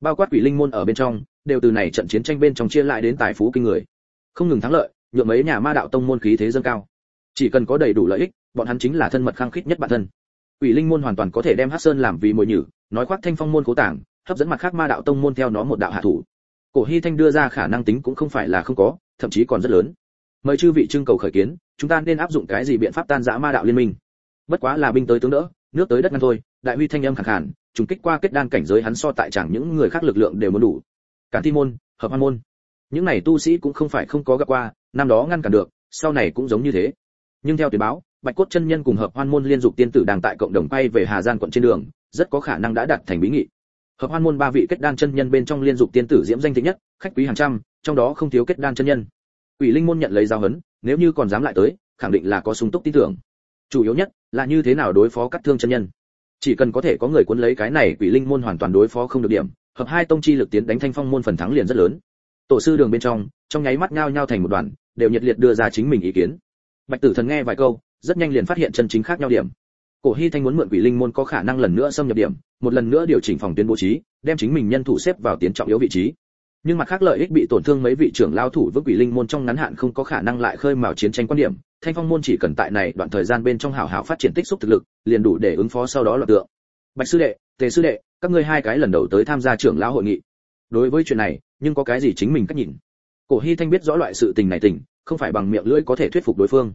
Bao quát quỷ linh môn ở bên trong, đều từ này trận chiến tranh bên trong chia lại đến tài phú kinh người. Không ngừng thắng lợi nhượng mấy nhà ma đạo tông môn khí thế dâng cao. Chỉ cần có đầy đủ lợi ích, bọn hắn chính là thân mật khăng khít nhất bản thân. Quỷ linh môn hoàn toàn có thể đem hắc sơn làm vì mồi nhử, nói khoác thanh phong môn cố tảng, hấp dẫn mặt khác ma đạo tông môn theo nó một đạo hạ thủ. Cổ hy thanh đưa ra khả năng tính cũng không phải là không có thậm chí còn rất lớn. Mời chư vị trưng cầu khởi kiến, chúng ta nên áp dụng cái gì biện pháp tan rã ma đạo liên minh? Bất quá là binh tới tướng đỡ, nước tới đất ngăn thôi, đại huy thanh âm khẳng khàn, trùng kích qua kết đan cảnh giới hắn so tại chẳng những người khác lực lượng đều muốn đủ. Cản thi môn, hợp hoan môn. Những này tu sĩ cũng không phải không có gặp qua, năm đó ngăn cản được, sau này cũng giống như thế. Nhưng theo tuyển báo, bạch cốt chân nhân cùng hợp hoan môn liên dục tiên tử đang tại cộng đồng quay về hà giang quận trên đường, rất có khả năng đã đạt thành bí nghị. Hợp hoan môn ba vị kết đan chân nhân bên trong liên dục tiên tử diễm danh thịnh nhất, khách quý hàng trăm trong đó không thiếu kết đan chân nhân. Quỷ linh môn nhận lấy giao hấn nếu như còn dám lại tới, khẳng định là có sung túc tin tưởng. Chủ yếu nhất là như thế nào đối phó cắt thương chân nhân. Chỉ cần có thể có người cuốn lấy cái này, quỷ linh môn hoàn toàn đối phó không được điểm, hợp hai tông chi lực tiến đánh thanh phong môn phần thắng liền rất lớn. Tổ sư đường bên trong trong nháy mắt nhao nhao thành một đoàn, đều nhiệt liệt đưa ra chính mình ý kiến. Bạch tử thần nghe vài câu, rất nhanh liền phát hiện chân chính khác nhau điểm. Cổ hy thanh muốn mượn quỷ linh môn có khả năng lần nữa xâm nhập điểm, một lần nữa điều chỉnh phòng tuyến bố trí, đem chính mình nhân thủ xếp vào tiến trọng yếu vị trí nhưng mặt khác lợi ích bị tổn thương mấy vị trưởng lao thủ với quỷ linh môn trong ngắn hạn không có khả năng lại khơi mào chiến tranh quan điểm, thanh phong môn chỉ cần tại này đoạn thời gian bên trong hảo hảo phát triển tích xúc thực lực, liền đủ để ứng phó sau đó là tượng. Bạch sư đệ, tề sư đệ, các ngươi hai cái lần đầu tới tham gia trưởng lao hội nghị. Đối với chuyện này, nhưng có cái gì chính mình cách nhìn? Cổ hy thanh biết rõ loại sự tình này tình, không phải bằng miệng lưỡi có thể thuyết phục đối phương.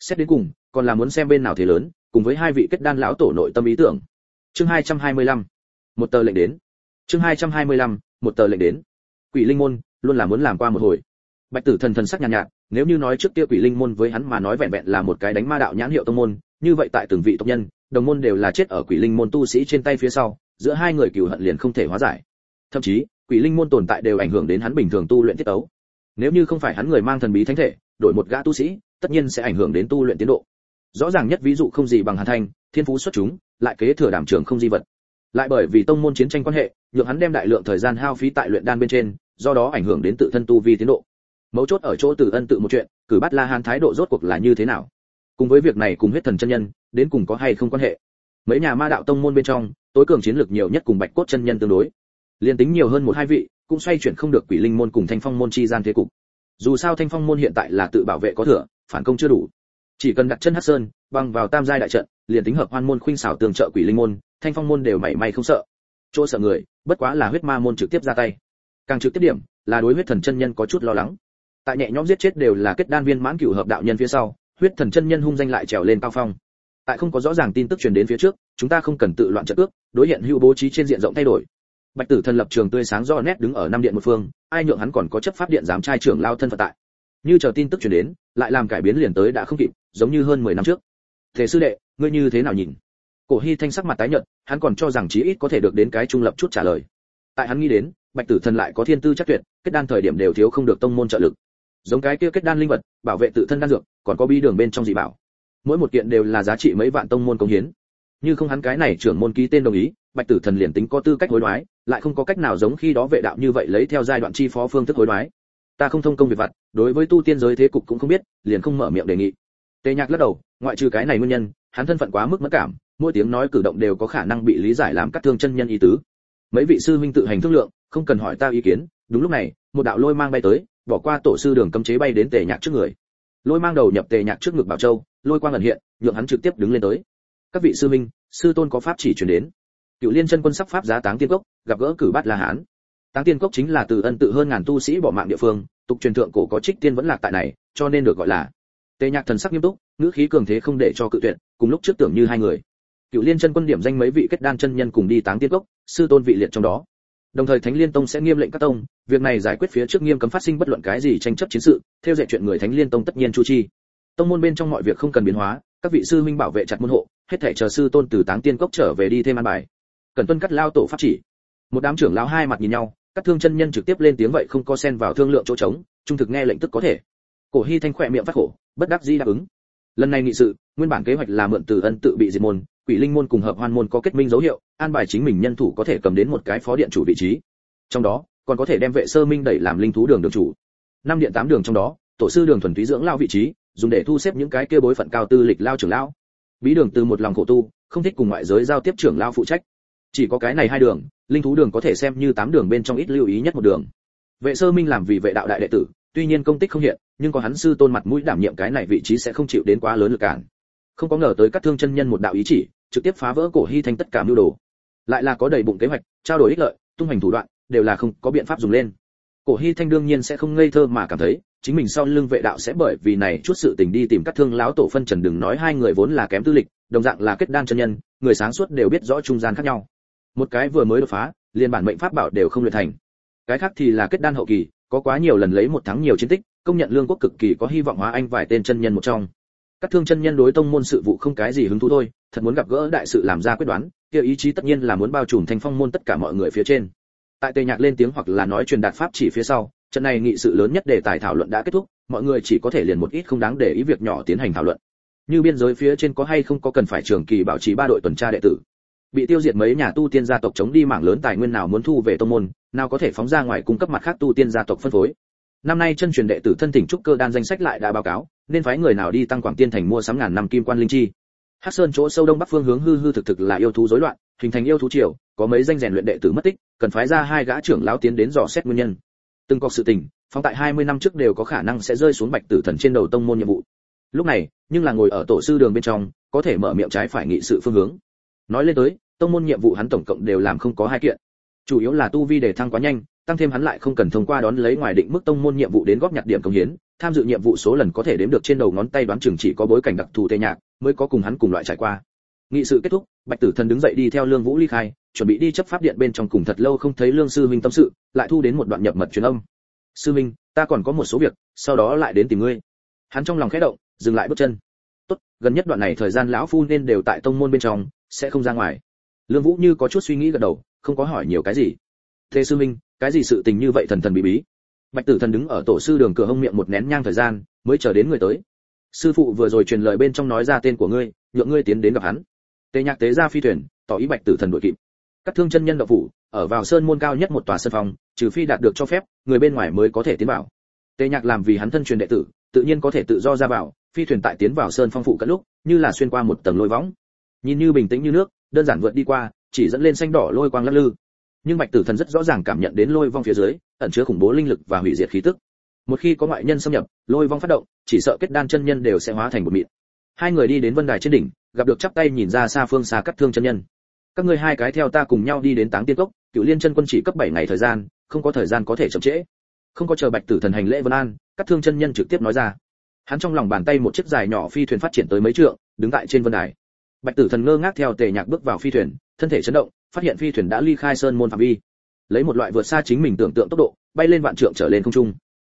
Xét đến cùng, còn là muốn xem bên nào thế lớn, cùng với hai vị kết đan lão tổ nội tâm ý tưởng. Chương 225 một tờ lệnh đến. Chương 225 một tờ lệnh đến quỷ linh môn luôn là muốn làm qua một hồi. Bạch tử thần thần sắc nhàn nhạt, nhạt nếu như nói trước kia quỷ linh môn với hắn mà nói vẹn vẹn là một cái đánh ma đạo nhãn hiệu tông môn như vậy tại từng vị tộc nhân đồng môn đều là chết ở quỷ linh môn tu sĩ trên tay phía sau giữa hai người cừu hận liền không thể hóa giải. Thậm chí quỷ linh môn tồn tại đều ảnh hưởng đến hắn bình thường tu luyện tiết ấu nếu như không phải hắn người mang thần bí thánh thể đổi một gã tu sĩ tất nhiên sẽ ảnh hưởng đến tu luyện tiến độ. Rõ ràng nhất ví dụ không gì bằng hàn thanh thiên phú xuất chúng lại kế thừa đảm trường không di vật. Lại bởi vì tông môn chiến tranh quan hệ nhượng hắn đem đại lượng thời gian hao phí tại luyện đan bên trên do đó ảnh hưởng đến tự thân tu vi tiến độ. Mấu chốt ở chỗ từ ân tự một chuyện, cử bắt la hán thái độ rốt cuộc là như thế nào? Cùng với việc này cùng huyết thần chân nhân, đến cùng có hay không quan hệ? Mấy nhà ma đạo tông môn bên trong, tối cường chiến lược nhiều nhất cùng bạch cốt chân nhân tương đối. Liên tính nhiều hơn một hai vị, cũng xoay chuyển không được quỷ linh môn cùng thanh phong môn chi gian thế cục. Dù sao thanh phong môn hiện tại là tự bảo vệ có thừa, phản công chưa đủ. Chỉ cần đặt chân hắc sơn, băng vào tam giai đại trận, liền tính hợp hoan môn khuynh xảo tường trợ quỷ linh môn, thanh phong môn đều mảy may không sợ. Chỗ sợ người, bất quá là huyết ma môn trực tiếp ra tay càng trực tiếp điểm, là đối huyết thần chân nhân có chút lo lắng. Tại nhẹ nhõm giết chết đều là kết đan viên mãn cửu hợp đạo nhân phía sau, huyết thần chân nhân hung danh lại trèo lên cao phong. Tại không có rõ ràng tin tức truyền đến phía trước, chúng ta không cần tự loạn trận ước, đối hiện hữu bố trí trên diện rộng thay đổi. Bạch tử thần lập trường tươi sáng do nét đứng ở năm điện một phương, ai nhượng hắn còn có chấp pháp điện giám trai trưởng lao thân phận tại. Như chờ tin tức truyền đến, lại làm cải biến liền tới đã không kịp, giống như hơn 10 năm trước. Thế sư đệ, ngươi như thế nào nhìn? Cổ hy thanh sắc mặt tái nhợt, hắn còn cho rằng chí ít có thể được đến cái trung lập chút trả lời. Tại hắn nghĩ đến bạch tử thần lại có thiên tư chắc tuyệt, kết đan thời điểm đều thiếu không được tông môn trợ lực. Giống cái kia kết đan linh vật, bảo vệ tự thân đan dược, còn có bi đường bên trong dị bảo. Mỗi một kiện đều là giá trị mấy vạn tông môn công hiến. Như không hắn cái này trưởng môn ký tên đồng ý, bạch tử thần liền tính có tư cách hối đoái, lại không có cách nào giống khi đó vệ đạo như vậy lấy theo giai đoạn chi phó phương thức hối đoái. Ta không thông công việc vặt, đối với tu tiên giới thế cục cũng không biết, liền không mở miệng đề nghị. Tề nhạc lắc đầu, ngoại trừ cái này nguyên nhân, hắn thân phận quá mức mất cảm, mỗi tiếng nói cử động đều có khả năng bị lý giải làm cắt thương chân nhân ý tứ mấy vị sư huynh tự hành thương lượng, không cần hỏi ta ý kiến. Đúng lúc này, một đạo lôi mang bay tới, bỏ qua tổ sư đường cấm chế bay đến tề nhạc trước người. Lôi mang đầu nhập tề nhạc trước ngực bảo châu, lôi quang ẩn hiện, nhượng hắn trực tiếp đứng lên tới. Các vị sư minh sư tôn có pháp chỉ truyền đến. Cựu liên chân quân sắc pháp giá táng tiên cốc, gặp gỡ cử bát la hán. Táng tiên cốc chính là từ ân tự hơn ngàn tu sĩ bỏ mạng địa phương, tục truyền thượng cổ có trích tiên vẫn lạc tại này, cho nên được gọi là tề nhạc thần sắc nghiêm túc, ngữ khí cường thế không để cho cự tuyệt, cùng lúc trước tưởng như hai người cựu liên chân quân điểm danh mấy vị kết đan chân nhân cùng đi táng tiên cốc, sư tôn vị liệt trong đó. Đồng thời thánh liên tông sẽ nghiêm lệnh các tông, việc này giải quyết phía trước nghiêm cấm phát sinh bất luận cái gì tranh chấp chiến sự, theo dạy chuyện người thánh liên tông tất nhiên chu chi. Tông môn bên trong mọi việc không cần biến hóa, các vị sư minh bảo vệ chặt môn hộ, hết thảy chờ sư tôn từ táng tiên cốc trở về đi thêm an bài. Cần tuân cắt lao tổ pháp chỉ. Một đám trưởng lão hai mặt nhìn nhau, các thương chân nhân trực tiếp lên tiếng vậy không có xen vào thương lượng chỗ trống, trung thực nghe lệnh tức có thể. Cổ hy thanh khỏe miệng phát khổ, bất đắc dĩ đáp ứng. Lần này nghị sự, nguyên bản kế hoạch là mượn từ ân tự bị diệt môn quỷ linh môn cùng hợp hoan môn có kết minh dấu hiệu, an bài chính mình nhân thủ có thể cầm đến một cái phó điện chủ vị trí. Trong đó, còn có thể đem vệ sơ minh đẩy làm linh thú đường đường chủ. Năm điện tám đường trong đó, tổ sư đường thuần túy dưỡng lao vị trí, dùng để thu xếp những cái kia bối phận cao tư lịch lao trưởng lão. Bí đường từ một lòng khổ tu, không thích cùng ngoại giới giao tiếp trưởng lao phụ trách. Chỉ có cái này hai đường, linh thú đường có thể xem như tám đường bên trong ít lưu ý nhất một đường. Vệ sơ minh làm vì vệ đạo đại đệ tử, tuy nhiên công tích không hiện, nhưng có hắn sư tôn mặt mũi đảm nhiệm cái này vị trí sẽ không chịu đến quá lớn lực cản. Không có ngờ tới các thương chân nhân một đạo ý chỉ trực tiếp phá vỡ cổ hy thanh tất cả mưu đồ. Lại là có đầy bụng kế hoạch, trao đổi ích lợi, tung hành thủ đoạn, đều là không có biện pháp dùng lên. Cổ hy thanh đương nhiên sẽ không ngây thơ mà cảm thấy, chính mình sau lưng vệ đạo sẽ bởi vì này chút sự tình đi tìm các thương lão tổ phân trần đừng nói hai người vốn là kém tư lịch, đồng dạng là kết đan chân nhân, người sáng suốt đều biết rõ trung gian khác nhau. Một cái vừa mới đột phá, liền bản mệnh pháp bảo đều không luyện thành. Cái khác thì là kết đan hậu kỳ, có quá nhiều lần lấy một tháng nhiều chiến tích, công nhận lương quốc cực kỳ có hy vọng hóa anh vài tên chân nhân một trong các thương chân nhân đối tông môn sự vụ không cái gì hứng thú thôi, thật muốn gặp gỡ đại sự làm ra quyết đoán, kia ý chí tất nhiên là muốn bao trùm thành phong môn tất cả mọi người phía trên. Tại tề nhạc lên tiếng hoặc là nói truyền đạt pháp chỉ phía sau, trận này nghị sự lớn nhất để tài thảo luận đã kết thúc, mọi người chỉ có thể liền một ít không đáng để ý việc nhỏ tiến hành thảo luận. Như biên giới phía trên có hay không có cần phải trường kỳ bảo trì ba đội tuần tra đệ tử. Bị tiêu diệt mấy nhà tu tiên gia tộc chống đi mảng lớn tài nguyên nào muốn thu về tông môn, nào có thể phóng ra ngoài cung cấp mặt khác tu tiên gia tộc phân phối. Năm nay chân truyền đệ tử thân thỉnh trúc cơ đan danh sách lại đã báo cáo nên phái người nào đi tăng quảng tiên thành mua sắm ngàn năm kim quan linh chi. Hắc sơn chỗ sâu đông bắc phương hướng hư hư thực thực là yêu thú rối loạn, hình thành yêu thú triều, có mấy danh rèn luyện đệ tử mất tích, cần phái ra hai gã trưởng lão tiến đến dò xét nguyên nhân. Từng có sự tình phong tại 20 năm trước đều có khả năng sẽ rơi xuống bạch tử thần trên đầu tông môn nhiệm vụ. Lúc này, nhưng là ngồi ở tổ sư đường bên trong, có thể mở miệng trái phải nghị sự phương hướng. Nói lên tới, tông môn nhiệm vụ hắn tổng cộng đều làm không có hai kiện. Chủ yếu là tu vi để thăng quá nhanh, tăng thêm hắn lại không cần thông qua đón lấy ngoài định mức tông môn nhiệm vụ đến góp nhặt điểm công hiến tham dự nhiệm vụ số lần có thể đếm được trên đầu ngón tay đoán chừng chỉ có bối cảnh đặc thù tê nhạc mới có cùng hắn cùng loại trải qua. Nghị sự kết thúc, bạch tử thần đứng dậy đi theo lương vũ ly khai, chuẩn bị đi chấp pháp điện bên trong cùng thật lâu không thấy lương sư minh tâm sự, lại thu đến một đoạn nhập mật truyền âm. Sư minh, ta còn có một số việc, sau đó lại đến tìm ngươi. Hắn trong lòng khẽ động, dừng lại bước chân. Tốt, gần nhất đoạn này thời gian lão phu nên đều tại tông môn bên trong, sẽ không ra ngoài. Lương vũ như có chút suy nghĩ gật đầu, không có hỏi nhiều cái gì. Thế sư minh, cái gì sự tình như vậy thần thần bí bí? Bạch tử thần đứng ở tổ sư đường cửa hông miệng một nén nhang thời gian, mới chờ đến người tới. Sư phụ vừa rồi truyền lời bên trong nói ra tên của ngươi, nhượng ngươi tiến đến gặp hắn. Tề nhạc tế ra phi thuyền, tỏ ý bạch tử thần đội kịp. Các thương chân nhân đạo phủ, ở vào sơn môn cao nhất một tòa sân phòng, trừ phi đạt được cho phép, người bên ngoài mới có thể tiến vào. Tề nhạc làm vì hắn thân truyền đệ tử, tự nhiên có thể tự do ra vào, phi thuyền tại tiến vào sơn phong phụ cận lúc, như là xuyên qua một tầng lôi võng. Nhìn như bình tĩnh như nước, đơn giản vượt đi qua, chỉ dẫn lên xanh đỏ lôi quang lắc lư nhưng bạch tử thần rất rõ ràng cảm nhận đến lôi vong phía dưới, ẩn chứa khủng bố linh lực và hủy diệt khí tức. Một khi có ngoại nhân xâm nhập, lôi vong phát động, chỉ sợ kết đan chân nhân đều sẽ hóa thành một mịn. Hai người đi đến vân đài trên đỉnh, gặp được chắp tay nhìn ra xa phương xa cắt thương chân nhân. Các ngươi hai cái theo ta cùng nhau đi đến táng tiên cốc cựu liên chân quân chỉ cấp bảy ngày thời gian, không có thời gian có thể chậm trễ. Không có chờ bạch tử thần hành lễ vân an cắt thương chân nhân trực tiếp nói ra. Hắn trong lòng bàn tay một chiếc dài nhỏ phi thuyền phát triển tới mấy trượng, đứng tại trên vân đài. Bạch tử thần ngơ ngác theo tề nhạc bước vào phi thuyền, thân thể chấn động phát hiện phi thuyền đã ly khai sơn môn phạm vi. Lấy một loại vượt xa chính mình tưởng tượng tốc độ, bay lên vạn trượng trở lên không trung.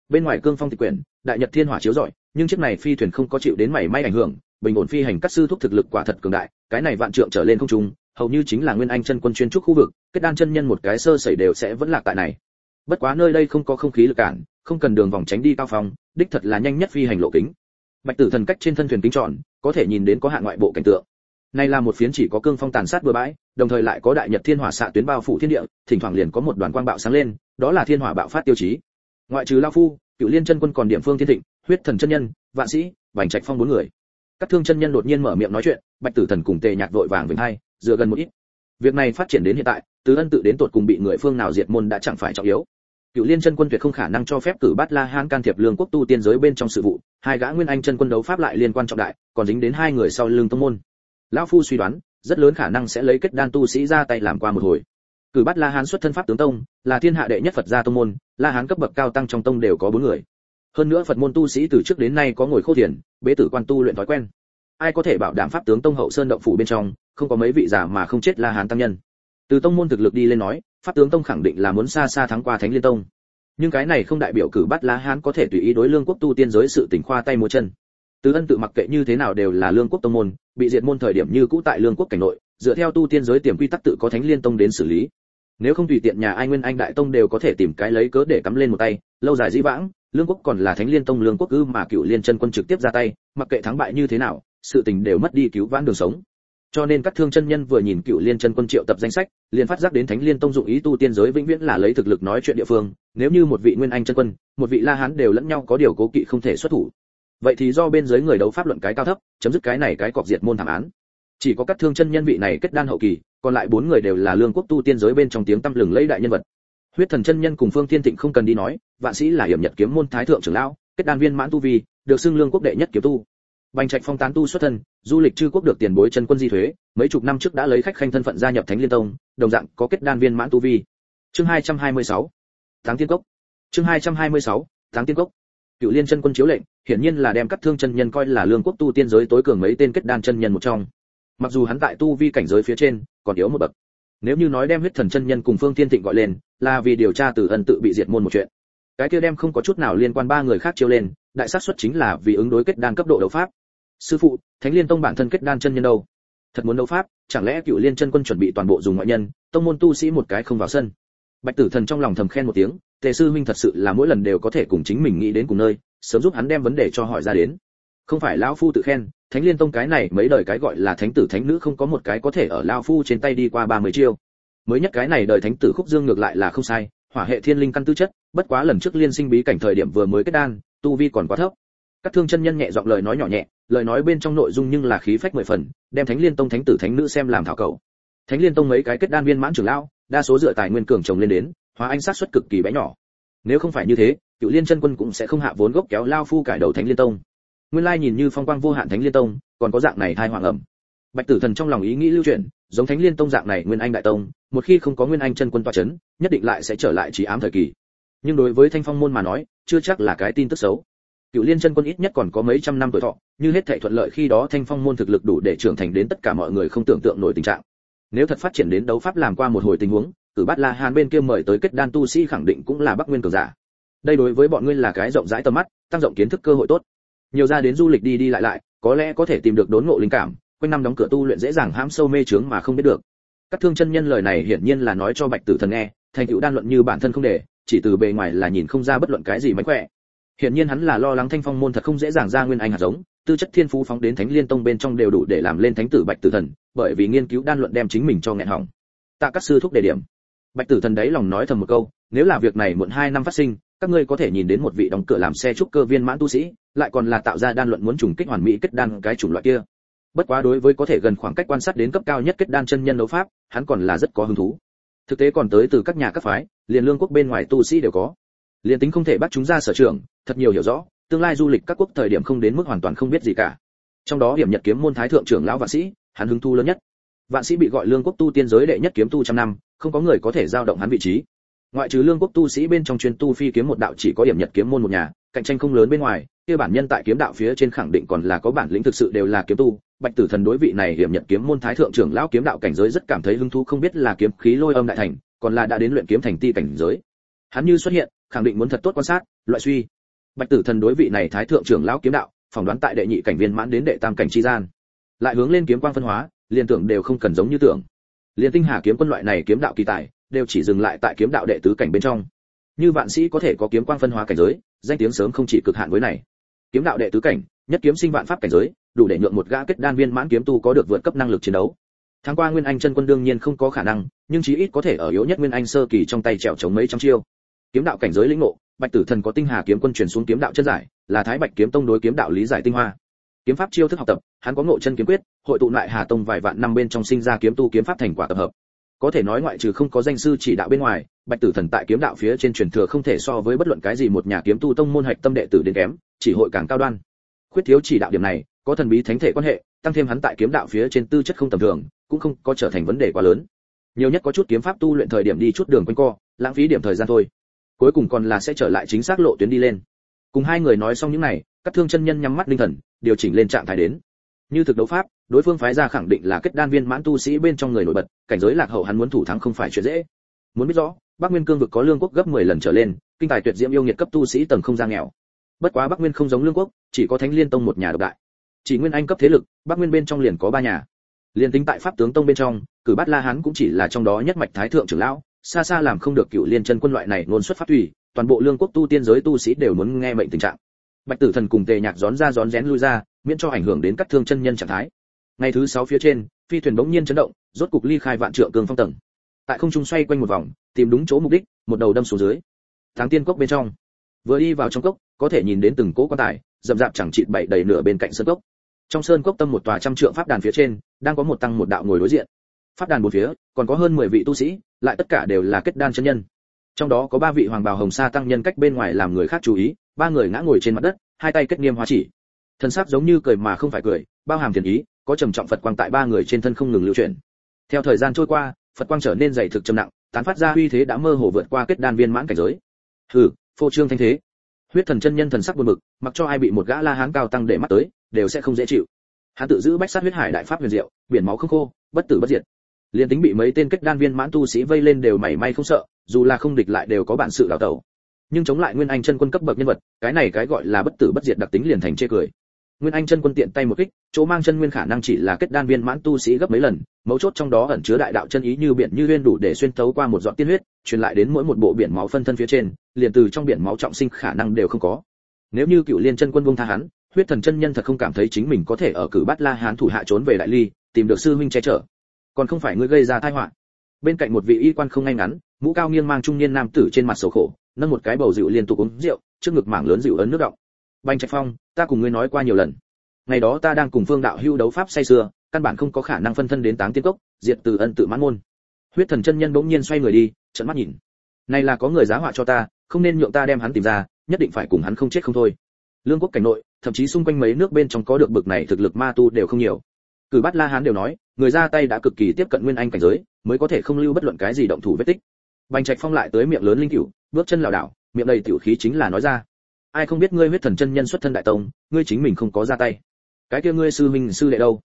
Bên ngoài cương phong tịch quyển, đại nhật thiên hỏa chiếu rọi, nhưng chiếc này phi thuyền không có chịu đến mảy may ảnh hưởng, bình ổn phi hành các sư thúc thực lực quả thật cường đại, cái này vạn trượng trở lên không trung, hầu như chính là nguyên anh chân quân chuyên trúc khu vực, kết đan chân nhân một cái sơ sẩy đều sẽ vẫn lạc tại này. Bất quá nơi đây không có không khí lực cản, không cần đường vòng tránh đi cao phong, đích thật là nhanh nhất phi hành lộ kính. Bạch tử thần cách trên thân thuyền kính tròn, có thể nhìn đến có hạn ngoại bộ cảnh tượng. Này là một phiến chỉ có cương phong tàn sát bừa bãi, đồng thời lại có đại nhật thiên hỏa xạ tuyến bao phủ thiên địa, thỉnh thoảng liền có một đoàn quang bạo sáng lên, đó là thiên hỏa bạo phát tiêu chí. Ngoại trừ lão phu, cửu Liên chân quân còn điểm phương thiên thịnh, huyết thần chân nhân, vạn sĩ, vành trạch phong bốn người. Các thương chân nhân đột nhiên mở miệng nói chuyện, Bạch Tử Thần cùng Tề Nhạc vội vàng vĩnh hai, dựa gần một ít. Việc này phát triển đến hiện tại, từ ân tự đến tột cùng bị người phương nào diệt môn đã chẳng phải trọng yếu. Cửu Liên chân quân tuyệt không khả năng cho phép cử Bát La Hán can thiệp lương quốc tu tiên giới bên trong sự vụ, hai gã nguyên anh chân quân đấu pháp lại liên quan trọng đại, còn dính đến hai người sau lưng tông môn lão phu suy đoán, rất lớn khả năng sẽ lấy kết đan tu sĩ ra tay làm qua một hồi. Cử bắt la hán xuất thân pháp tướng tông, là thiên hạ đệ nhất phật gia tông môn, la hán cấp bậc cao tăng trong tông đều có bốn người. Hơn nữa phật môn tu sĩ từ trước đến nay có ngồi khô thiền, bế tử quan tu luyện thói quen. Ai có thể bảo đảm pháp tướng tông hậu sơn động phủ bên trong, không có mấy vị giả mà không chết la hán tăng nhân? Từ tông môn thực lực đi lên nói, pháp tướng tông khẳng định là muốn xa xa thắng qua thánh liên tông. Nhưng cái này không đại biểu cử bắt la hán có thể tùy ý đối lương quốc tu tiên giới sự tỉnh khoa tay múa chân từ ân tự mặc kệ như thế nào đều là lương quốc tông môn, bị diệt môn thời điểm như cũ tại lương quốc cảnh nội, dựa theo tu tiên giới tiềm quy tắc tự có thánh liên tông đến xử lý. Nếu không tùy tiện nhà ai nguyên anh đại tông đều có thể tìm cái lấy cớ để cắm lên một tay, lâu dài dĩ vãng, lương quốc còn là thánh liên tông lương quốc ư mà cựu liên chân quân trực tiếp ra tay, mặc kệ thắng bại như thế nào, sự tình đều mất đi cứu vãn đường sống. Cho nên các thương chân nhân vừa nhìn cựu liên chân quân triệu tập danh sách, liền phát giác đến thánh liên tông dụng ý tu tiên giới vĩnh viễn là lấy thực lực nói chuyện địa phương, nếu như một vị nguyên anh chân quân, một vị la hán đều lẫn nhau có điều cố kỵ không thể xuất thủ vậy thì do bên dưới người đấu pháp luận cái cao thấp, chấm dứt cái này cái cọc diệt môn thảm án. Chỉ có các thương chân nhân vị này kết đan hậu kỳ, còn lại bốn người đều là lương quốc tu tiên giới bên trong tiếng tăm lừng lẫy đại nhân vật. Huyết thần chân nhân cùng phương thiên thịnh không cần đi nói, vạn sĩ là hiểm nhật kiếm môn thái thượng trưởng lão, kết đan viên mãn tu vi, được xưng lương quốc đệ nhất kiếm tu. Bành trạch phong tán tu xuất thân, du lịch chư quốc được tiền bối chân quân di thuế, mấy chục năm trước đã lấy khách khanh thân phận gia nhập thánh liên tông, đồng dạng có kết đan viên mãn tu vi. Chương 226 tháng tiên cốc. Chương 226 tháng tiên cốc. Cựu liên chân quân chiếu lệnh hiển nhiên là đem cắt thương chân nhân coi là lương quốc tu tiên giới tối cường mấy tên kết đan chân nhân một trong. Mặc dù hắn tại tu vi cảnh giới phía trên còn yếu một bậc, nếu như nói đem huyết thần chân nhân cùng phương thiên thịnh gọi lên, là vì điều tra từ ân tự bị diệt môn một chuyện. Cái kia đem không có chút nào liên quan ba người khác chiêu lên, đại xác suất chính là vì ứng đối kết đan cấp độ đấu pháp. Sư phụ, thánh liên tông bản thân kết đan chân nhân đâu? Thật muốn đấu pháp, chẳng lẽ cựu liên chân quân chuẩn bị toàn bộ dùng ngoại nhân, tông môn tu sĩ một cái không vào sân? Bạch tử thần trong lòng thầm khen một tiếng, tề sư huynh thật sự là mỗi lần đều có thể cùng chính mình nghĩ đến cùng nơi sớm giúp hắn đem vấn đề cho hỏi ra đến. Không phải lão phu tự khen, thánh liên tông cái này mấy đời cái gọi là thánh tử thánh nữ không có một cái có thể ở lão phu trên tay đi qua ba mươi chiêu. Mới nhất cái này đời thánh tử khúc dương ngược lại là không sai, hỏa hệ thiên linh căn tư chất, bất quá lần trước liên sinh bí cảnh thời điểm vừa mới kết đan, tu vi còn quá thấp. Các thương chân nhân nhẹ giọng lời nói nhỏ nhẹ, lời nói bên trong nội dung nhưng là khí phách mười phần, đem thánh liên tông thánh tử thánh nữ xem làm thảo cầu thánh liên tông mấy cái kết đan viên mãn trưởng lão, đa số dựa tài nguyên cường trồng lên đến, hóa anh sát suất cực kỳ bé nhỏ. Nếu không phải như thế cựu liên chân quân cũng sẽ không hạ vốn gốc kéo lao phu cải đầu thánh liên tông. Nguyên lai nhìn như phong quang vô hạn thánh liên tông còn có dạng này thai hoàng ẩm. Bạch tử thần trong lòng ý nghĩ lưu truyền, giống thánh liên tông dạng này nguyên anh đại tông một khi không có nguyên anh chân quân toa chấn nhất định lại sẽ trở lại trí ám thời kỳ. Nhưng đối với thanh phong môn mà nói chưa chắc là cái tin tức xấu. Cựu liên chân quân ít nhất còn có mấy trăm năm tuổi thọ như hết thảy thuận lợi khi đó thanh phong môn thực lực đủ để trưởng thành đến tất cả mọi người không tưởng tượng nổi tình trạng. Nếu thật phát triển đến đấu pháp làm qua một hồi tình huống cử bát la hàn bên kia mời tới kết đan tu sĩ khẳng định cũng là bắc nguyên cường giả đây đối với bọn ngươi là cái rộng rãi tầm mắt, tăng rộng kiến thức cơ hội tốt. Nhiều ra đến du lịch đi đi lại lại, có lẽ có thể tìm được đốn ngộ linh cảm, quanh năm đóng cửa tu luyện dễ dàng hãm sâu mê trướng mà không biết được. Các thương chân nhân lời này hiển nhiên là nói cho bạch tử thần nghe, thành tựu đan luận như bản thân không để, chỉ từ bề ngoài là nhìn không ra bất luận cái gì mánh khỏe. Hiển nhiên hắn là lo lắng thanh phong môn thật không dễ dàng ra nguyên anh hạt giống, tư chất thiên phú phóng đến thánh liên tông bên trong đều đủ để làm lên thánh tử bạch tử thần, bởi vì nghiên cứu đan luận đem chính mình cho nghẹn hỏng tạ các sư thúc đề điểm. Bạch tử thần đấy lòng nói thầm một câu, nếu là việc này muộn hai năm phát sinh các ngươi có thể nhìn đến một vị đóng cửa làm xe trúc cơ viên mãn tu sĩ, lại còn là tạo ra đan luận muốn trùng kích hoàn mỹ kết đan cái chủng loại kia. Bất quá đối với có thể gần khoảng cách quan sát đến cấp cao nhất kết đan chân nhân đấu pháp, hắn còn là rất có hứng thú. Thực tế còn tới từ các nhà các phái, liền lương quốc bên ngoài tu sĩ đều có. Liên tính không thể bắt chúng ra sở trường, thật nhiều hiểu rõ, tương lai du lịch các quốc thời điểm không đến mức hoàn toàn không biết gì cả. Trong đó hiểm nhật kiếm môn thái thượng trưởng lão vạn sĩ, hắn hứng thu lớn nhất. Vạn sĩ bị gọi lương quốc tu tiên giới đệ nhất kiếm tu trăm năm, không có người có thể giao động hắn vị trí ngoại trừ lương quốc tu sĩ bên trong chuyên tu phi kiếm một đạo chỉ có điểm nhật kiếm môn một nhà, cạnh tranh không lớn bên ngoài, kia bản nhân tại kiếm đạo phía trên khẳng định còn là có bản lĩnh thực sự đều là kiếm tu. Bạch tử thần đối vị này hiểm nhật kiếm môn thái thượng trưởng lão kiếm đạo cảnh giới rất cảm thấy hứng thú, không biết là kiếm khí lôi âm đại thành, còn là đã đến luyện kiếm thành ti cảnh giới. Hắn như xuất hiện, khẳng định muốn thật tốt quan sát, loại suy. Bạch tử thần đối vị này thái thượng trưởng lão kiếm đạo, phỏng đoán tại đệ nhị cảnh viên mãn đến đệ tam cảnh chi gian. Lại hướng lên kiếm quang phân hóa, liên tưởng đều không cần giống như tưởng. Liên tinh hà kiếm quân loại này kiếm đạo kỳ tài đều chỉ dừng lại tại kiếm đạo đệ tứ cảnh bên trong. Như vạn sĩ có thể có kiếm quang phân hóa cảnh giới, danh tiếng sớm không chỉ cực hạn với này. Kiếm đạo đệ tứ cảnh, nhất kiếm sinh vạn pháp cảnh giới, đủ để nhượng một gã kết đan viên mãn kiếm tu có được vượt cấp năng lực chiến đấu. Tháng qua nguyên anh chân quân đương nhiên không có khả năng, nhưng chí ít có thể ở yếu nhất nguyên anh sơ kỳ trong tay trèo chống mấy trăm chiêu. Kiếm đạo cảnh giới lĩnh ngộ, bạch tử thần có tinh hà kiếm quân truyền xuống kiếm đạo chân giải, là thái bạch kiếm tông đối kiếm đạo lý giải tinh hoa. Kiếm pháp chiêu thức học tập, hắn có ngộ chân kiếm quyết, hội tụ lại hà tông vài vạn năm bên trong sinh ra kiếm tu kiếm pháp thành quả tập hợp có thể nói ngoại trừ không có danh sư chỉ đạo bên ngoài, bạch tử thần tại kiếm đạo phía trên truyền thừa không thể so với bất luận cái gì một nhà kiếm tu tông môn hạch tâm đệ tử đến kém, chỉ hội càng cao đoan. Khuyết thiếu chỉ đạo điểm này, có thần bí thánh thể quan hệ, tăng thêm hắn tại kiếm đạo phía trên tư chất không tầm thường, cũng không có trở thành vấn đề quá lớn. Nhiều nhất có chút kiếm pháp tu luyện thời điểm đi chút đường quanh co, lãng phí điểm thời gian thôi. Cuối cùng còn là sẽ trở lại chính xác lộ tuyến đi lên. Cùng hai người nói xong những này, các thương chân nhân nhắm mắt linh thần, điều chỉnh lên trạng thái đến như thực đấu pháp, đối phương phái ra khẳng định là kết đan viên mãn tu sĩ bên trong người nổi bật, cảnh giới lạc hậu hắn muốn thủ thắng không phải chuyện dễ. Muốn biết rõ, bắc nguyên cương vực có lương quốc gấp 10 lần trở lên, kinh tài tuyệt diễm yêu nghiệt cấp tu sĩ tầng không ra nghèo. Bất quá bắc nguyên không giống lương quốc, chỉ có thánh liên tông một nhà độc đại. Chỉ nguyên anh cấp thế lực, bắc nguyên bên trong liền có ba nhà. Liền tính tại pháp tướng tông bên trong, cử bát la hán cũng chỉ là trong đó nhất mạch thái thượng trưởng lão, xa xa làm không được cựu liên chân quân loại này ngôn xuất phát thủy toàn bộ lương quốc tu tiên giới tu sĩ đều muốn nghe mệnh tình trạng. Bạch tử thần cùng tề nhạc gión ra gión rén lui ra miễn cho ảnh hưởng đến các thương chân nhân trạng thái. Ngày thứ sáu phía trên, phi thuyền bỗng nhiên chấn động, rốt cục ly khai vạn trượng cường phong tầng. Tại không trung xoay quanh một vòng, tìm đúng chỗ mục đích, một đầu đâm xuống dưới. Tháng tiên cốc bên trong. Vừa đi vào trong cốc, có thể nhìn đến từng cỗ quan tài dậm dạp chẳng chịt bảy đầy nửa bên cạnh sơn cốc. Trong sơn cốc tâm một tòa trăm trượng pháp đàn phía trên, đang có một tăng một đạo ngồi đối diện. Pháp đàn bốn phía, còn có hơn 10 vị tu sĩ, lại tất cả đều là kết đan chân nhân. Trong đó có ba vị hoàng bào hồng sa tăng nhân cách bên ngoài làm người khác chú ý, ba người ngã ngồi trên mặt đất, hai tay kết niêm hóa chỉ thân xác giống như cười mà không phải cười, bao hàm thiền ý, có trầm trọng phật quang tại ba người trên thân không ngừng lưu chuyển. Theo thời gian trôi qua, phật quang trở nên dày thực trầm nặng, tán phát ra uy thế đã mơ hồ vượt qua kết đan viên mãn cảnh giới. Hừ, phô trương thanh thế. Huyết thần chân nhân thần sắc buồn bực, mặc cho ai bị một gã la hán cao tăng để mắt tới, đều sẽ không dễ chịu. Hắn tự giữ bách sát huyết hải đại pháp huyền diệu, biển máu không khô, bất tử bất diệt. Liền tính bị mấy tên kết đan viên mãn tu sĩ vây lên đều mảy may không sợ, dù là không địch lại đều có bản sự đào tẩu. Nhưng chống lại nguyên anh chân quân cấp bậc nhân vật, cái này cái gọi là bất tử bất diệt đặc tính liền thành chê cười nguyên anh chân quân tiện tay một kích, chỗ mang chân nguyên khả năng chỉ là kết đan viên mãn tu sĩ gấp mấy lần, mấu chốt trong đó ẩn chứa đại đạo chân ý như biển như uyên đủ để xuyên thấu qua một giọt tiên huyết, truyền lại đến mỗi một bộ biển máu phân thân phía trên, liền từ trong biển máu trọng sinh khả năng đều không có. Nếu như cựu liên chân quân buông tha hắn, huyết thần chân nhân thật không cảm thấy chính mình có thể ở cử bát la hán thủ hạ trốn về đại ly, tìm được sư huynh che chở. Còn không phải ngươi gây ra tai họa. Bên cạnh một vị y quan không ngay ngắn, mũ cao nghiêng mang trung niên nam tử trên mặt sầu khổ, nâng một cái bầu rượu liên tục uống rượu, trước ngực mảng lớn rượu ấn nước động bành trạch phong, ta cùng ngươi nói qua nhiều lần. Ngày đó ta đang cùng phương đạo hưu đấu pháp say sưa, căn bản không có khả năng phân thân đến táng tiên cốc, diệt từ ân tự mãn môn. Huyết thần chân nhân bỗng nhiên xoay người đi trận mắt nhìn. Này là có người giá họa cho ta, không nên nhượng ta đem hắn tìm ra, nhất định phải cùng hắn không chết không thôi. Lương quốc cảnh nội, thậm chí xung quanh mấy nước bên trong có được bực này thực lực ma tu đều không nhiều. Cử bát la hán đều nói, người ra tay đã cực kỳ tiếp cận nguyên anh cảnh giới, mới có thể không lưu bất luận cái gì động thủ vết tích. Bành trạch phong lại tới miệng lớn linh cửu, bước chân lảo đảo, miệng đầy tiểu khí chính là nói ra ai không biết ngươi huyết thần chân nhân xuất thân đại tông, ngươi chính mình không có ra tay. Cái kia ngươi sư minh sư đệ đâu?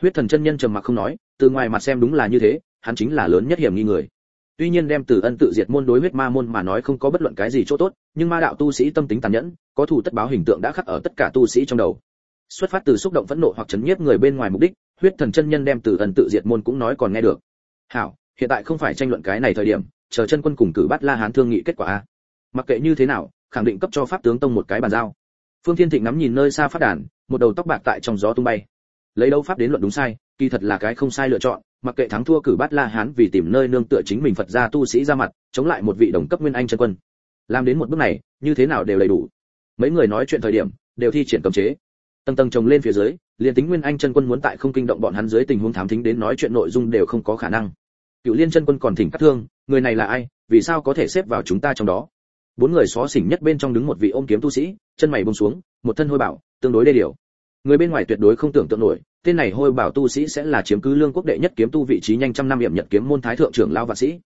Huyết thần chân nhân trầm mặc không nói, từ ngoài mặt xem đúng là như thế, hắn chính là lớn nhất hiểm nghi người. Tuy nhiên đem từ ân tự diệt môn đối huyết ma môn mà nói không có bất luận cái gì chỗ tốt, nhưng ma đạo tu sĩ tâm tính tàn nhẫn, có thù tất báo hình tượng đã khắc ở tất cả tu sĩ trong đầu. Xuất phát từ xúc động phẫn nộ hoặc chấn nhiếp người bên ngoài mục đích, huyết thần chân nhân đem từ ân tự diệt môn cũng nói còn nghe được. Hảo, hiện tại không phải tranh luận cái này thời điểm, chờ chân quân cùng cử bắt la hán thương nghị kết quả a. Mặc kệ như thế nào khẳng định cấp cho pháp tướng tông một cái bàn giao. Phương thiên thịnh ngắm nhìn nơi xa phát đàn, một đầu tóc bạc tại trong gió tung bay. Lấy đâu pháp đến luận đúng sai, kỳ thật là cái không sai lựa chọn, mặc kệ thắng thua cử bát la hán vì tìm nơi nương tựa chính mình phật gia tu sĩ ra mặt, chống lại một vị đồng cấp nguyên anh chân quân. Làm đến một bước này, như thế nào đều đầy đủ. Mấy người nói chuyện thời điểm, đều thi triển cấm chế. Tầng tầng chồng lên phía dưới, liền tính nguyên anh chân quân muốn tại không kinh động bọn hắn dưới tình huống thám thính đến nói chuyện nội dung đều không có khả năng. Cựu liên chân quân còn thỉnh cắt thương, người này là ai, vì sao có thể xếp vào chúng ta trong đó? Bốn người xó xỉnh nhất bên trong đứng một vị ôm kiếm tu sĩ, chân mày buông xuống, một thân hôi bảo, tương đối đê điều. Người bên ngoài tuyệt đối không tưởng tượng nổi, tên này hôi bảo tu sĩ sẽ là chiếm cứ lương quốc đệ nhất kiếm tu vị trí nhanh trăm năm hiểm nhận kiếm môn thái thượng trưởng lao vạn sĩ.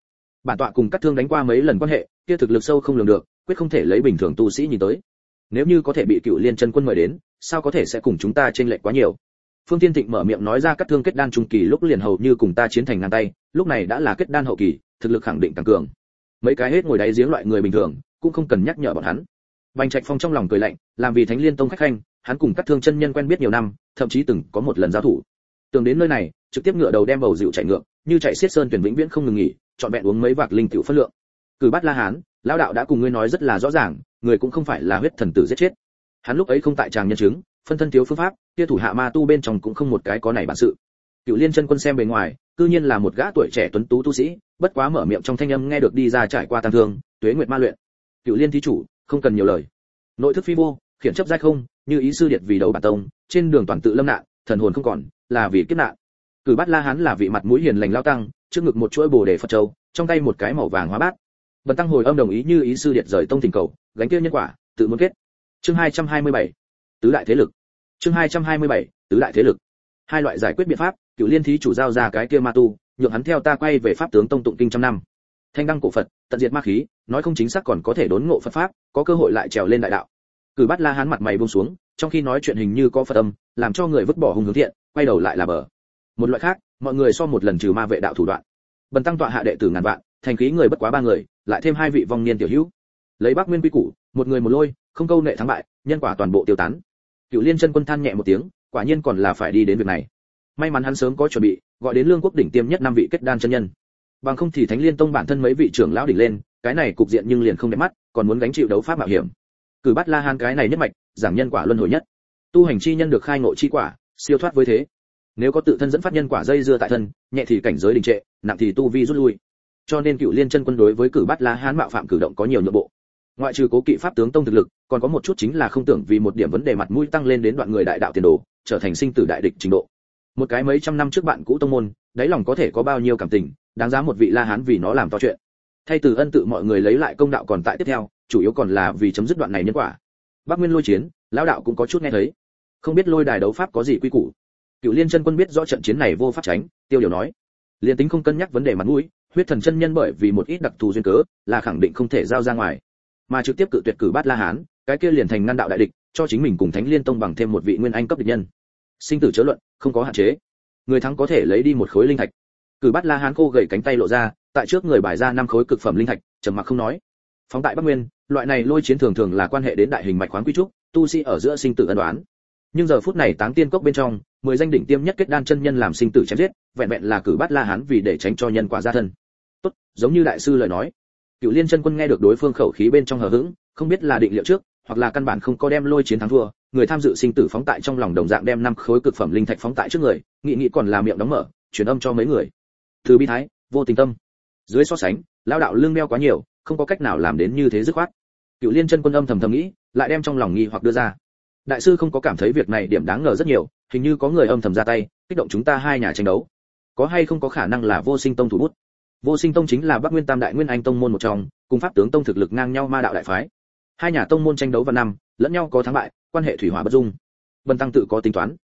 Bản tọa cùng các thương đánh qua mấy lần quan hệ, kia thực lực sâu không lường được, quyết không thể lấy bình thường tu sĩ nhìn tới. Nếu như có thể bị cựu liên chân quân mời đến, sao có thể sẽ cùng chúng ta trên lệch quá nhiều? Phương tiên thịnh mở miệng nói ra các thương kết đan trung kỳ lúc liền hầu như cùng ta chiến thành ngang tay, lúc này đã là kết đan hậu kỳ, thực lực khẳng định tăng cường. Mấy cái hết ngồi đáy giếng loại người bình thường cũng không cần nhắc nhở bọn hắn. Bành trạch phong trong lòng cười lạnh, làm vì thánh liên tông khách khanh, hắn cùng các thương chân nhân quen biết nhiều năm, thậm chí từng có một lần giao thủ. Tưởng đến nơi này, trực tiếp ngựa đầu đem bầu rượu chạy ngược, như chạy xiết sơn tuyển vĩnh viễn không ngừng nghỉ chọn vẹn uống mấy vạc linh tiểu phân lượng. Cử bát la hán, lão đạo đã cùng ngươi nói rất là rõ ràng, người cũng không phải là huyết thần tử giết chết. Hắn lúc ấy không tại tràng nhân chứng, phân thân thiếu phương pháp, kia thủ hạ ma tu bên trong cũng không một cái có này bản sự. Cựu liên chân quân xem bề ngoài, cư nhiên là một gã tuổi trẻ tuấn tú tu sĩ, bất quá mở miệng trong thanh âm nghe được đi ra trải qua tăng thương, tuế nguyệt ma luyện cựu liên thí chủ, không cần nhiều lời. Nội thức phi vô, khiển chấp giai không, như ý sư điệt vì đầu bản tông, trên đường toàn tự lâm nạn, thần hồn không còn, là vì kiếp nạn. Cử bát la hán là vị mặt mũi hiền lành lao tăng, trước ngực một chuỗi bồ đề phật châu, trong tay một cái màu vàng hóa bát. Bần tăng hồi âm đồng ý như ý sư điệt rời tông tình cầu, gánh kia nhân quả, tự muốn kết. Chương 227 tứ đại thế lực. Chương 227 tứ đại thế lực. Hai loại giải quyết biện pháp, cựu liên thí chủ giao ra cái kia ma tu, nhượng hắn theo ta quay về pháp tướng tông tụng kinh trăm năm thanh đăng cổ phật, tận diệt ma khí, nói không chính xác còn có thể đốn ngộ phật pháp, có cơ hội lại trèo lên đại đạo. Cử bắt la hán mặt mày buông xuống, trong khi nói chuyện hình như có phật âm, làm cho người vứt bỏ hung hướng thiện, quay đầu lại là bờ. Một loại khác, mọi người so một lần trừ ma vệ đạo thủ đoạn. Bần tăng tọa hạ đệ tử ngàn vạn, thành khí người bất quá ba người, lại thêm hai vị vong niên tiểu hữu. Lấy bác nguyên quy củ, một người một lôi, không câu nệ thắng bại, nhân quả toàn bộ tiêu tán. Cựu liên chân quân than nhẹ một tiếng, quả nhiên còn là phải đi đến việc này. May mắn hắn sớm có chuẩn bị, gọi đến lương quốc đỉnh tiêm nhất năm vị kết đan chân nhân bằng không thì thánh liên tông bản thân mấy vị trưởng lão đỉnh lên, cái này cục diện nhưng liền không đẹp mắt, còn muốn gánh chịu đấu pháp mạo hiểm. Cử bắt la hán cái này nhất mạch, giảng nhân quả luân hồi nhất. Tu hành chi nhân được khai ngộ chi quả, siêu thoát với thế. Nếu có tự thân dẫn phát nhân quả dây dưa tại thân, nhẹ thì cảnh giới đình trệ, nặng thì tu vi rút lui. Cho nên cựu liên chân quân đối với cử bắt la hán mạo phạm cử động có nhiều nhượng bộ. Ngoại trừ cố kỵ pháp tướng tông thực lực, còn có một chút chính là không tưởng vì một điểm vấn đề mặt mũi tăng lên đến đoạn người đại đạo tiền đồ, trở thành sinh tử đại địch trình độ. Một cái mấy trăm năm trước bạn cũ tông môn, đáy lòng có thể có bao nhiêu cảm tình đáng giá một vị la hán vì nó làm to chuyện. Thay từ ân tự mọi người lấy lại công đạo còn tại tiếp theo, chủ yếu còn là vì chấm dứt đoạn này nhân quả. Bắc nguyên lôi chiến, lão đạo cũng có chút nghe thấy. Không biết lôi đài đấu pháp có gì quy củ. Cựu liên chân quân biết rõ trận chiến này vô pháp tránh, tiêu điều nói. Liên tính không cân nhắc vấn đề mặt mũi, huyết thần chân nhân bởi vì một ít đặc thù duyên cớ, là khẳng định không thể giao ra ngoài. Mà trực tiếp cự tuyệt cử bát la hán, cái kia liền thành ngăn đạo đại địch, cho chính mình cùng thánh liên tông bằng thêm một vị nguyên anh cấp địch nhân. Sinh tử chớ luận, không có hạn chế. Người thắng có thể lấy đi một khối linh thạch cử bát la hán khô gầy cánh tay lộ ra, tại trước người bài ra năm khối cực phẩm linh thạch, trầm mặc không nói. Phóng tại bắc nguyên, loại này lôi chiến thường thường là quan hệ đến đại hình mạch khoáng quy trúc, tu sĩ ở giữa sinh tử ân đoán nhưng giờ phút này táng tiên cốc bên trong, mười danh đỉnh tiêm nhất kết đan chân nhân làm sinh tử chém giết, vẹn vẹn là cử bắt la hán vì để tránh cho nhân quả gia thân. Tốt, giống như đại sư lời nói. Cựu liên chân quân nghe được đối phương khẩu khí bên trong hờ hững, không biết là định liệu trước, hoặc là căn bản không có đem lôi chiến thắng thua, người tham dự sinh tử phóng tại trong lòng đồng dạng đem năm khối cực phẩm linh thạch phóng tại trước người, nghị nghị còn là miệng đóng mở, truyền âm cho mấy người từ bi thái, vô tình tâm. Dưới so sánh lao đạo lương đeo quá nhiều, không có cách nào làm đến như thế dứt khoát. Cựu liên chân quân âm thầm thầm nghĩ, lại đem trong lòng nghi hoặc đưa ra. Đại sư không có cảm thấy việc này điểm đáng ngờ rất nhiều, hình như có người âm thầm ra tay, kích động chúng ta hai nhà tranh đấu. Có hay không có khả năng là vô sinh tông thủ bút? Vô sinh tông chính là bắc nguyên tam đại nguyên anh tông môn một trong, cùng pháp tướng tông thực lực ngang nhau ma đạo đại phái. Hai nhà tông môn tranh đấu vào năm, lẫn nhau có thắng bại, quan hệ thủy hỏa bất dung. Bần tăng tự có tính toán.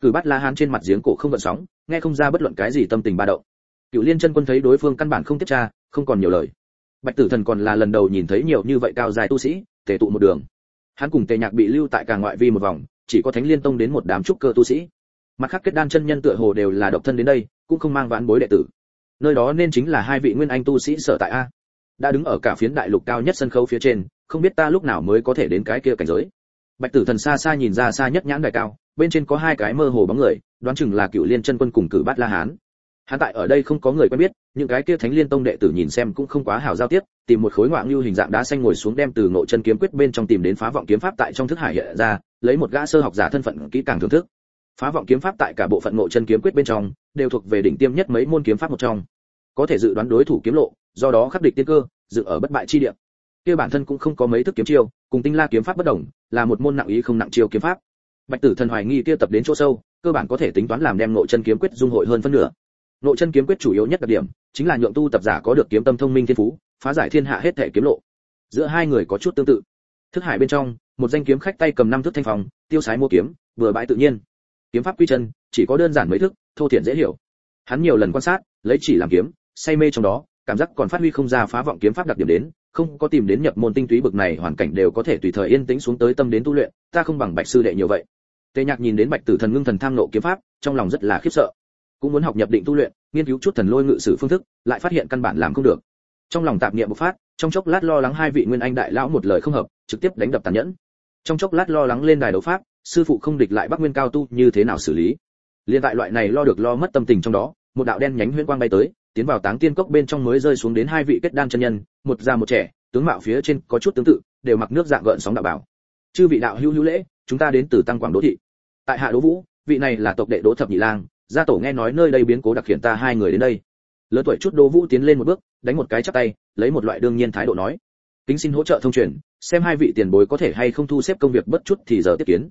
Cử bắt la hán trên mặt giếng cổ không gợn sóng, nghe không ra bất luận cái gì tâm tình ba động cựu liên chân quân thấy đối phương căn bản không tiếp tra, không còn nhiều lời. Bạch tử thần còn là lần đầu nhìn thấy nhiều như vậy cao dài tu sĩ thể tụ một đường. Hắn cùng tề nhạc bị lưu tại cả ngoại vi một vòng, chỉ có thánh liên tông đến một đám trúc cơ tu sĩ. Mặt khác kết đan chân nhân tựa hồ đều là độc thân đến đây, cũng không mang vãn bối đệ tử. Nơi đó nên chính là hai vị nguyên anh tu sĩ sở tại a. Đã đứng ở cả phiến đại lục cao nhất sân khấu phía trên, không biết ta lúc nào mới có thể đến cái kia cảnh giới. Bạch tử thần xa xa nhìn ra xa nhất nhãn đại cao, bên trên có hai cái mơ hồ bóng người, đoán chừng là cựu liên chân quân cùng cử bát la hán hắn tại ở đây không có người quen biết, những cái kia thánh liên tông đệ tử nhìn xem cũng không quá hào giao tiếp, tìm một khối ngoạn lưu hình dạng đá xanh ngồi xuống đem từ ngộ chân kiếm quyết bên trong tìm đến phá vọng kiếm pháp tại trong thức hải hiện ra, lấy một gã sơ học giả thân phận kỹ càng thưởng thức. Phá vọng kiếm pháp tại cả bộ phận ngộ chân kiếm quyết bên trong, đều thuộc về đỉnh tiêm nhất mấy môn kiếm pháp một trong. Có thể dự đoán đối thủ kiếm lộ, do đó khắc địch tiên cơ dự ở bất bại chi địa. Kia bản thân cũng không có mấy thức kiếm chiêu, cùng tinh la kiếm pháp bất đồng, là một môn nặng ý không nặng chiêu kiếm pháp. Bạch tử thần hoài nghi kia tập đến chỗ sâu, cơ bản có thể tính toán làm đem nội chân kiếm quyết dung hội hơn phân nửa nội chân kiếm quyết chủ yếu nhất đặc điểm chính là nhượng tu tập giả có được kiếm tâm thông minh thiên phú, phá giải thiên hạ hết thể kiếm lộ. Giữa hai người có chút tương tự. Thức hải bên trong, một danh kiếm khách tay cầm năm thước thanh phòng tiêu sái mua kiếm, vừa bãi tự nhiên. Kiếm pháp quy chân, chỉ có đơn giản mấy thức, thô thiển dễ hiểu. Hắn nhiều lần quan sát, lấy chỉ làm kiếm, say mê trong đó, cảm giác còn phát huy không ra phá vọng kiếm pháp đặc điểm đến, không có tìm đến nhập môn tinh túy bực này hoàn cảnh đều có thể tùy thời yên tĩnh xuống tới tâm đến tu luyện, ta không bằng bạch sư đệ nhiều vậy. Tề nhạc nhìn đến bạch tử thần ngưng thần tham nộ kiếm pháp, trong lòng rất là khiếp sợ cũng muốn học nhập định tu luyện, nghiên cứu chút thần lôi ngự sử phương thức, lại phát hiện căn bản làm không được. Trong lòng tạp niệm bộc phát, trong chốc lát lo lắng hai vị nguyên anh đại lão một lời không hợp, trực tiếp đánh đập tàn nhẫn. Trong chốc lát lo lắng lên đài đấu pháp, sư phụ không địch lại bắc nguyên cao tu như thế nào xử lý? Liên tại loại này lo được lo mất tâm tình trong đó, một đạo đen nhánh huyễn quang bay tới, tiến vào táng tiên cốc bên trong mới rơi xuống đến hai vị kết đan chân nhân, một già một trẻ, tướng mạo phía trên có chút tương tự, đều mặc nước dạng gợn sóng đạo bảo. Chư vị đạo hữu hữu lễ, chúng ta đến từ tăng quảng đỗ thị. Tại hạ đỗ vũ, vị này là tộc đệ đỗ thập nhị lang gia tổ nghe nói nơi đây biến cố đặc khiển ta hai người đến đây lớn tuổi chút đô vũ tiến lên một bước đánh một cái chắp tay lấy một loại đương nhiên thái độ nói kính xin hỗ trợ thông truyền xem hai vị tiền bối có thể hay không thu xếp công việc bất chút thì giờ tiếp kiến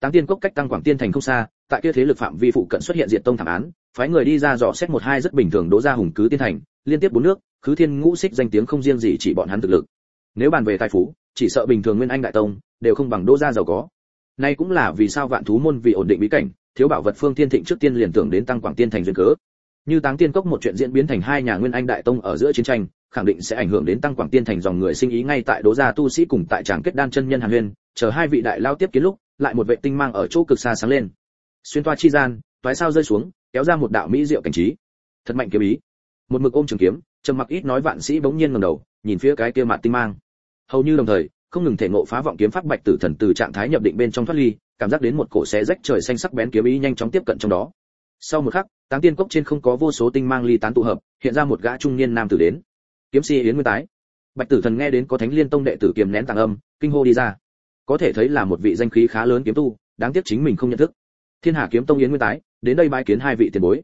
Táng Tiên Cốc cách Tăng Quảng Tiên thành không xa, tại kia thế lực phạm vi phụ cận xuất hiện diện tông thảm án, phái người đi ra dò xét một hai rất bình thường đố ra hùng cứ tiên thành, liên tiếp bốn nước, khứ thiên ngũ xích danh tiếng không riêng gì chỉ bọn hắn thực lực. Nếu bàn về tài phú, chỉ sợ bình thường Nguyên Anh đại tông đều không bằng đỗ gia giàu có. Nay cũng là vì sao vạn thú môn vì ổn định bí cảnh, thiếu bảo vật phương thiên thịnh trước tiên liền tưởng đến Tăng Quảng Tiên thành duyên cớ. Như Táng Tiên Cốc một chuyện diễn biến thành hai nhà Nguyên Anh đại tông ở giữa chiến tranh, khẳng định sẽ ảnh hưởng đến Tăng Quảng Tiên thành dòng người sinh ý ngay tại đố gia tu sĩ cùng tại tràng kết đan chân nhân Hàn Huyên, chờ hai vị đại lao tiếp kiến lúc, lại một vệ tinh mang ở chỗ cực xa sáng lên. Xuyên toa chi gian toái sao rơi xuống kéo ra một đạo mỹ diệu cảnh trí. Thật mạnh kiếm ý. Một mực ôm trường kiếm trầm mặc ít nói vạn sĩ bỗng nhiên ngẩng đầu nhìn phía cái kia mặt tinh mang. Hầu như đồng thời không ngừng thể ngộ phá vọng kiếm pháp bạch tử thần từ trạng thái nhập định bên trong thoát ly cảm giác đến một cổ xé rách trời xanh sắc bén kiếm ý nhanh chóng tiếp cận trong đó. Sau một khắc, táng tiên cốc trên không có vô số tinh mang ly tán tụ hợp, hiện ra một gã trung niên nam tử đến. Kiếm si yến nguyên tái. Bạch tử thần nghe đến có thánh liên tông đệ tử kiềm nén tàng âm, kinh hô đi ra. Có thể thấy là một vị danh khí khá lớn kiếm tu, đáng tiếc chính mình không nhận thức. Thiên hà kiếm tông yến nguyên tái, đến đây bái kiến hai vị tiền bối.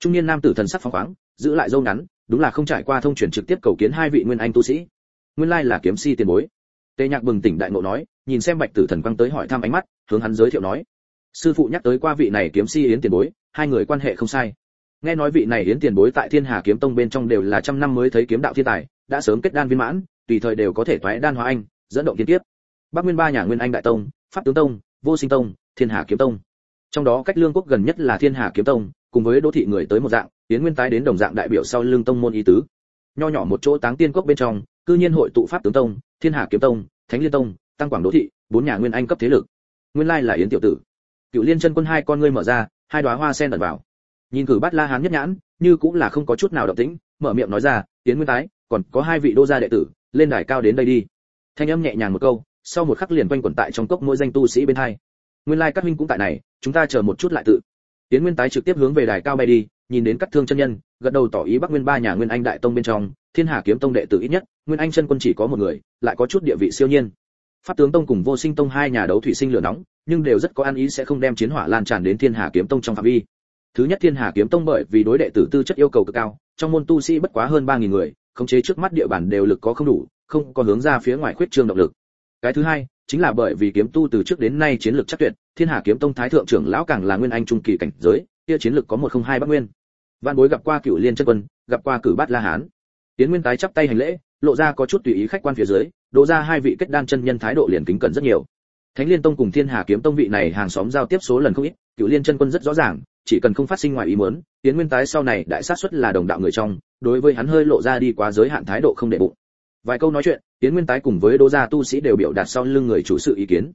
Trung niên nam tử thần sắc phóng khoáng, giữ lại dâu ngắn, đúng là không trải qua thông truyền trực tiếp cầu kiến hai vị nguyên anh tu sĩ. Nguyên lai là kiếm si tiền bối. Tề nhạc bừng tỉnh đại ngộ nói nhìn xem bạch tử thần quăng tới hỏi thăm ánh mắt, hướng hắn giới thiệu nói, sư phụ nhắc tới qua vị này kiếm si yến tiền bối, hai người quan hệ không sai. Nghe nói vị này yến tiền bối tại thiên hà kiếm tông bên trong đều là trăm năm mới thấy kiếm đạo thiên tài, đã sớm kết đan viên mãn, tùy thời đều có thể toái đan hóa anh, dẫn động thiên tiếp bắc nguyên ba nhà nguyên anh đại tông, pháp tướng tông, vô sinh tông, thiên hà kiếm tông. Trong đó cách lương quốc gần nhất là thiên hà kiếm tông, cùng với đỗ thị người tới một dạng, yến nguyên tái đến đồng dạng đại biểu sau lương tông môn y tứ. Nho nhỏ một chỗ táng tiên quốc bên trong, cư nhiên hội tụ pháp tướng tông, thiên hà kiếm tông, thánh liên tông tăng quảng đô thị, bốn nhà nguyên anh cấp thế lực. Nguyên lai là yến tiểu tử. Cựu liên chân quân hai con ngươi mở ra, hai đóa hoa sen ẩn vào. Nhìn cử bát la hán nhất nhãn, như cũng là không có chút nào động tĩnh, mở miệng nói ra, yến nguyên tái, còn có hai vị đô gia đệ tử, lên đài cao đến đây đi. Thanh âm nhẹ nhàng một câu, sau một khắc liền quanh quẩn tại trong cốc mỗi danh tu sĩ bên hai. Nguyên lai các huynh cũng tại này, chúng ta chờ một chút lại tự. Tiến nguyên tái trực tiếp hướng về đài cao bay đi, nhìn đến các thương chân nhân, gật đầu tỏ ý bắc nguyên ba nhà nguyên anh đại tông bên trong, thiên hà kiếm tông đệ tử ít nhất, nguyên anh chân quân chỉ có một người, lại có chút địa vị siêu nhiên pháp tướng tông cùng vô sinh tông hai nhà đấu thủy sinh lửa nóng, nhưng đều rất có ăn ý sẽ không đem chiến hỏa lan tràn đến thiên hà kiếm tông trong phạm vi. Thứ nhất thiên hà kiếm tông bởi vì đối đệ tử tư chất yêu cầu cực cao, trong môn tu sĩ bất quá hơn ba nghìn người, khống chế trước mắt địa bàn đều lực có không đủ, không có hướng ra phía ngoài khuyết trương động lực. Cái thứ hai, chính là bởi vì kiếm tu từ trước đến nay chiến lược chắc tuyệt, thiên hà kiếm tông thái thượng trưởng lão càng là nguyên anh trung kỳ cảnh giới, kia chiến lược có một không hai bắc nguyên. Văn bối gặp qua cựu liên chân quân, gặp qua cử bát la hán. Tiến nguyên tái chắp tay hành lễ, lộ ra có chút tùy ý khách quan phía dưới đỗ ra hai vị kết đan chân nhân thái độ liền kính cẩn rất nhiều. Thánh liên tông cùng thiên hà kiếm tông vị này hàng xóm giao tiếp số lần không ít cựu liên chân quân rất rõ ràng, chỉ cần không phát sinh ngoài ý muốn tiến nguyên tái sau này đại sát suất là đồng đạo người trong, đối với hắn hơi lộ ra đi quá giới hạn thái độ không để bụng. Vài câu nói chuyện tiến nguyên tái cùng với đỗ gia tu sĩ đều biểu đạt sau lưng người chủ sự ý kiến.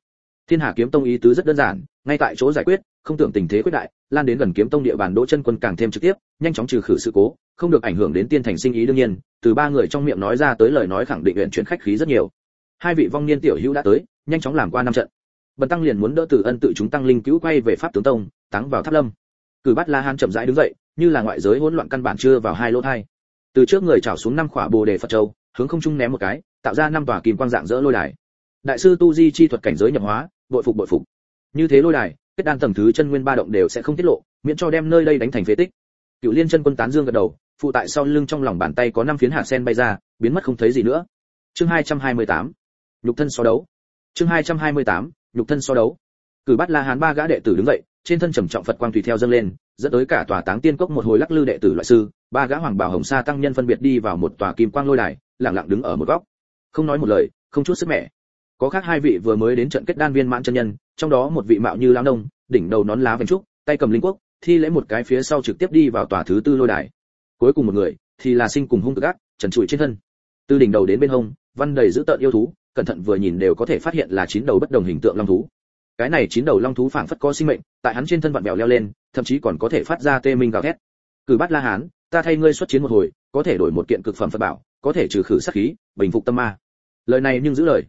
Thiên hà kiếm tông ý tứ rất đơn giản, ngay tại chỗ giải quyết, không tưởng tình thế quyết đại, lan đến gần kiếm tông địa bàn đỗ chân quân càng thêm trực tiếp, nhanh chóng trừ khử sự cố không được ảnh hưởng đến tiên thành sinh ý đương nhiên, từ ba người trong miệng nói ra tới lời nói khẳng định huyện chuyển khách khí rất nhiều. Hai vị vong niên tiểu hữu đã tới, nhanh chóng làm qua năm trận. Bần tăng liền muốn đỡ từ ân tự chúng tăng linh cứu quay về pháp tướng tông, táng vào tháp lâm. Cử bắt la han chậm rãi đứng dậy, như là ngoại giới hỗn loạn căn bản chưa vào hai lỗ thai. Từ trước người trào xuống năm khỏa bồ đề phật châu, hướng không trung ném một cái, tạo ra năm tòa kim quang dạng dỡ lôi đài. Đại sư tu di chi thuật cảnh giới nhập hóa, bội phục bội phục. Như thế lôi đài, kết đan tầng thứ chân nguyên ba động đều sẽ không tiết lộ, miễn cho đem nơi đây đánh thành phế tích cựu liên chân quân tán dương gật đầu, phụ tại sau lưng trong lòng bàn tay có năm phiến hạt sen bay ra, biến mất không thấy gì nữa chương 228. nhục thân so đấu chương 228. nhục thân so đấu cử bắt la hán ba gã đệ tử đứng dậy, trên thân trầm trọng phật quang tùy theo dâng lên, dẫn tới cả tòa táng tiên cốc một hồi lắc lư đệ tử loại sư, ba gã hoàng bảo hồng sa tăng nhân phân biệt đi vào một tòa kim quang lôi đài, lặng lặng đứng ở một góc không nói một lời, không chút sức mẻ có khác hai vị vừa mới đến trận kết đan viên mãn chân nhân, trong đó một vị mạo như lão nông, đỉnh đầu nón lá vành trúc, tay cầm linh quốc thi lễ một cái phía sau trực tiếp đi vào tòa thứ tư lôi đài. Cuối cùng một người, thì là sinh cùng hung cực ác, trần trụi trên thân. Từ đỉnh đầu đến bên hông, văn đầy giữ tợn yêu thú, cẩn thận vừa nhìn đều có thể phát hiện là chín đầu bất đồng hình tượng long thú. Cái này chín đầu long thú phảng phất có sinh mệnh, tại hắn trên thân vặn vẹo leo lên, thậm chí còn có thể phát ra tê minh gào thét. Cử bắt la hán, ta thay ngươi xuất chiến một hồi, có thể đổi một kiện cực phẩm phật bảo, có thể trừ khử sát khí, bình phục tâm ma. Lời này nhưng giữ lời.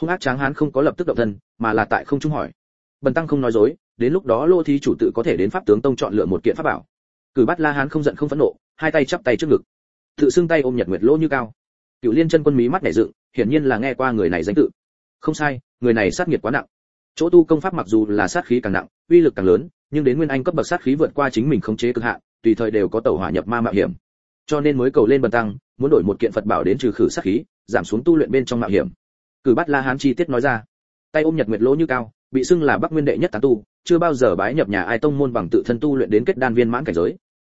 Hung ác tráng hán không có lập tức động thân, mà là tại không trung hỏi. Bần tăng không nói dối đến lúc đó lô thí chủ tự có thể đến pháp tướng tông chọn lựa một kiện pháp bảo. Cử bắt la hán không giận không phẫn nộ, hai tay chắp tay trước ngực. Tự xưng tay ôm nhật nguyệt lỗ như cao. Cựu liên chân quân mí mắt nhảy dựng, hiển nhiên là nghe qua người này danh tự. Không sai, người này sát nghiệt quá nặng. Chỗ tu công pháp mặc dù là sát khí càng nặng, uy lực càng lớn, nhưng đến nguyên anh cấp bậc sát khí vượt qua chính mình khống chế cực hạn, tùy thời đều có tẩu hỏa nhập ma mạo hiểm. Cho nên mới cầu lên bần tăng, muốn đổi một kiện phật bảo đến trừ khử sát khí, giảm xuống tu luyện bên trong mạo hiểm. Cử bắt la hán chi tiết nói ra. Tay ôm nhật nguyệt lỗ như cao bị xưng là bắc nguyên đệ nhất tán tu, chưa bao giờ bái nhập nhà ai tông môn bằng tự thân tu luyện đến kết đan viên mãn cảnh giới.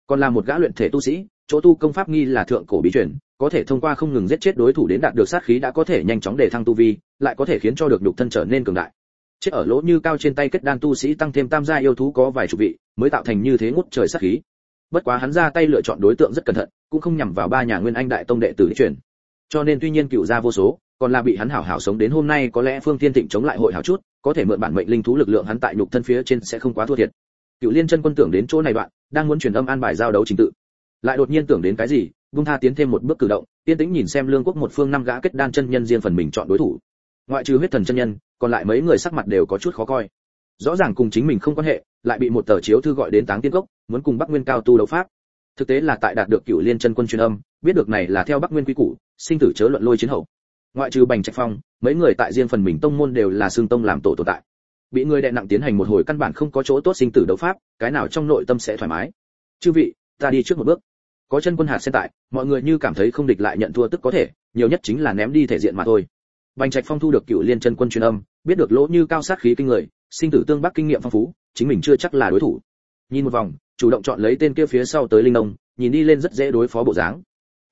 Còn là một gã luyện thể tu sĩ, chỗ tu công pháp nghi là thượng cổ bí truyền, có thể thông qua không ngừng giết chết đối thủ đến đạt được sát khí đã có thể nhanh chóng để thăng tu vi, lại có thể khiến cho được nhục thân trở nên cường đại. Chết ở lỗ như cao trên tay kết đan tu sĩ tăng thêm tam gia yêu thú có vài chục vị, mới tạo thành như thế ngút trời sát khí. Bất quá hắn ra tay lựa chọn đối tượng rất cẩn thận, cũng không nhằm vào ba nhà nguyên anh đại tông đệ tử truyền. Cho nên tuy nhiên cựu gia vô số, còn là bị hắn hảo hảo sống đến hôm nay có lẽ phương tiên thịnh chống lại hội hảo chút có thể mượn bản mệnh linh thú lực lượng hắn tại nhục thân phía trên sẽ không quá thua thiệt. Cựu liên chân quân tưởng đến chỗ này đoạn, đang muốn truyền âm an bài giao đấu trình tự. Lại đột nhiên tưởng đến cái gì, vung tha tiến thêm một bước cử động tiên tĩnh nhìn xem lương quốc một phương năm gã kết đan chân nhân riêng phần mình chọn đối thủ. Ngoại trừ huyết thần chân nhân, còn lại mấy người sắc mặt đều có chút khó coi. Rõ ràng cùng chính mình không quan hệ, lại bị một tờ chiếu thư gọi đến táng tiên cốc, muốn cùng bắc nguyên cao tu đấu pháp. Thực tế là tại đạt được cựu liên chân quân truyền âm, biết được này là theo bắc nguyên quy củ, sinh tử chớ luận lôi chiến hậu ngoại trừ bành trạch phong, mấy người tại riêng phần mình tông môn đều là xương tông làm tổ tồn tại. Bị người đệ nặng tiến hành một hồi căn bản không có chỗ tốt sinh tử đấu pháp, cái nào trong nội tâm sẽ thoải mái? Chư vị, ta đi trước một bước. Có chân quân hạt sen tại, mọi người như cảm thấy không địch lại nhận thua tức có thể, nhiều nhất chính là ném đi thể diện mà thôi. Bành trạch phong thu được cựu liên chân quân truyền âm, biết được lỗ như cao sát khí kinh người, sinh tử tương bắc kinh nghiệm phong phú, chính mình chưa chắc là đối thủ. Nhìn một vòng, chủ động chọn lấy tên kia phía sau tới linh nông, nhìn đi lên rất dễ đối phó bộ dáng.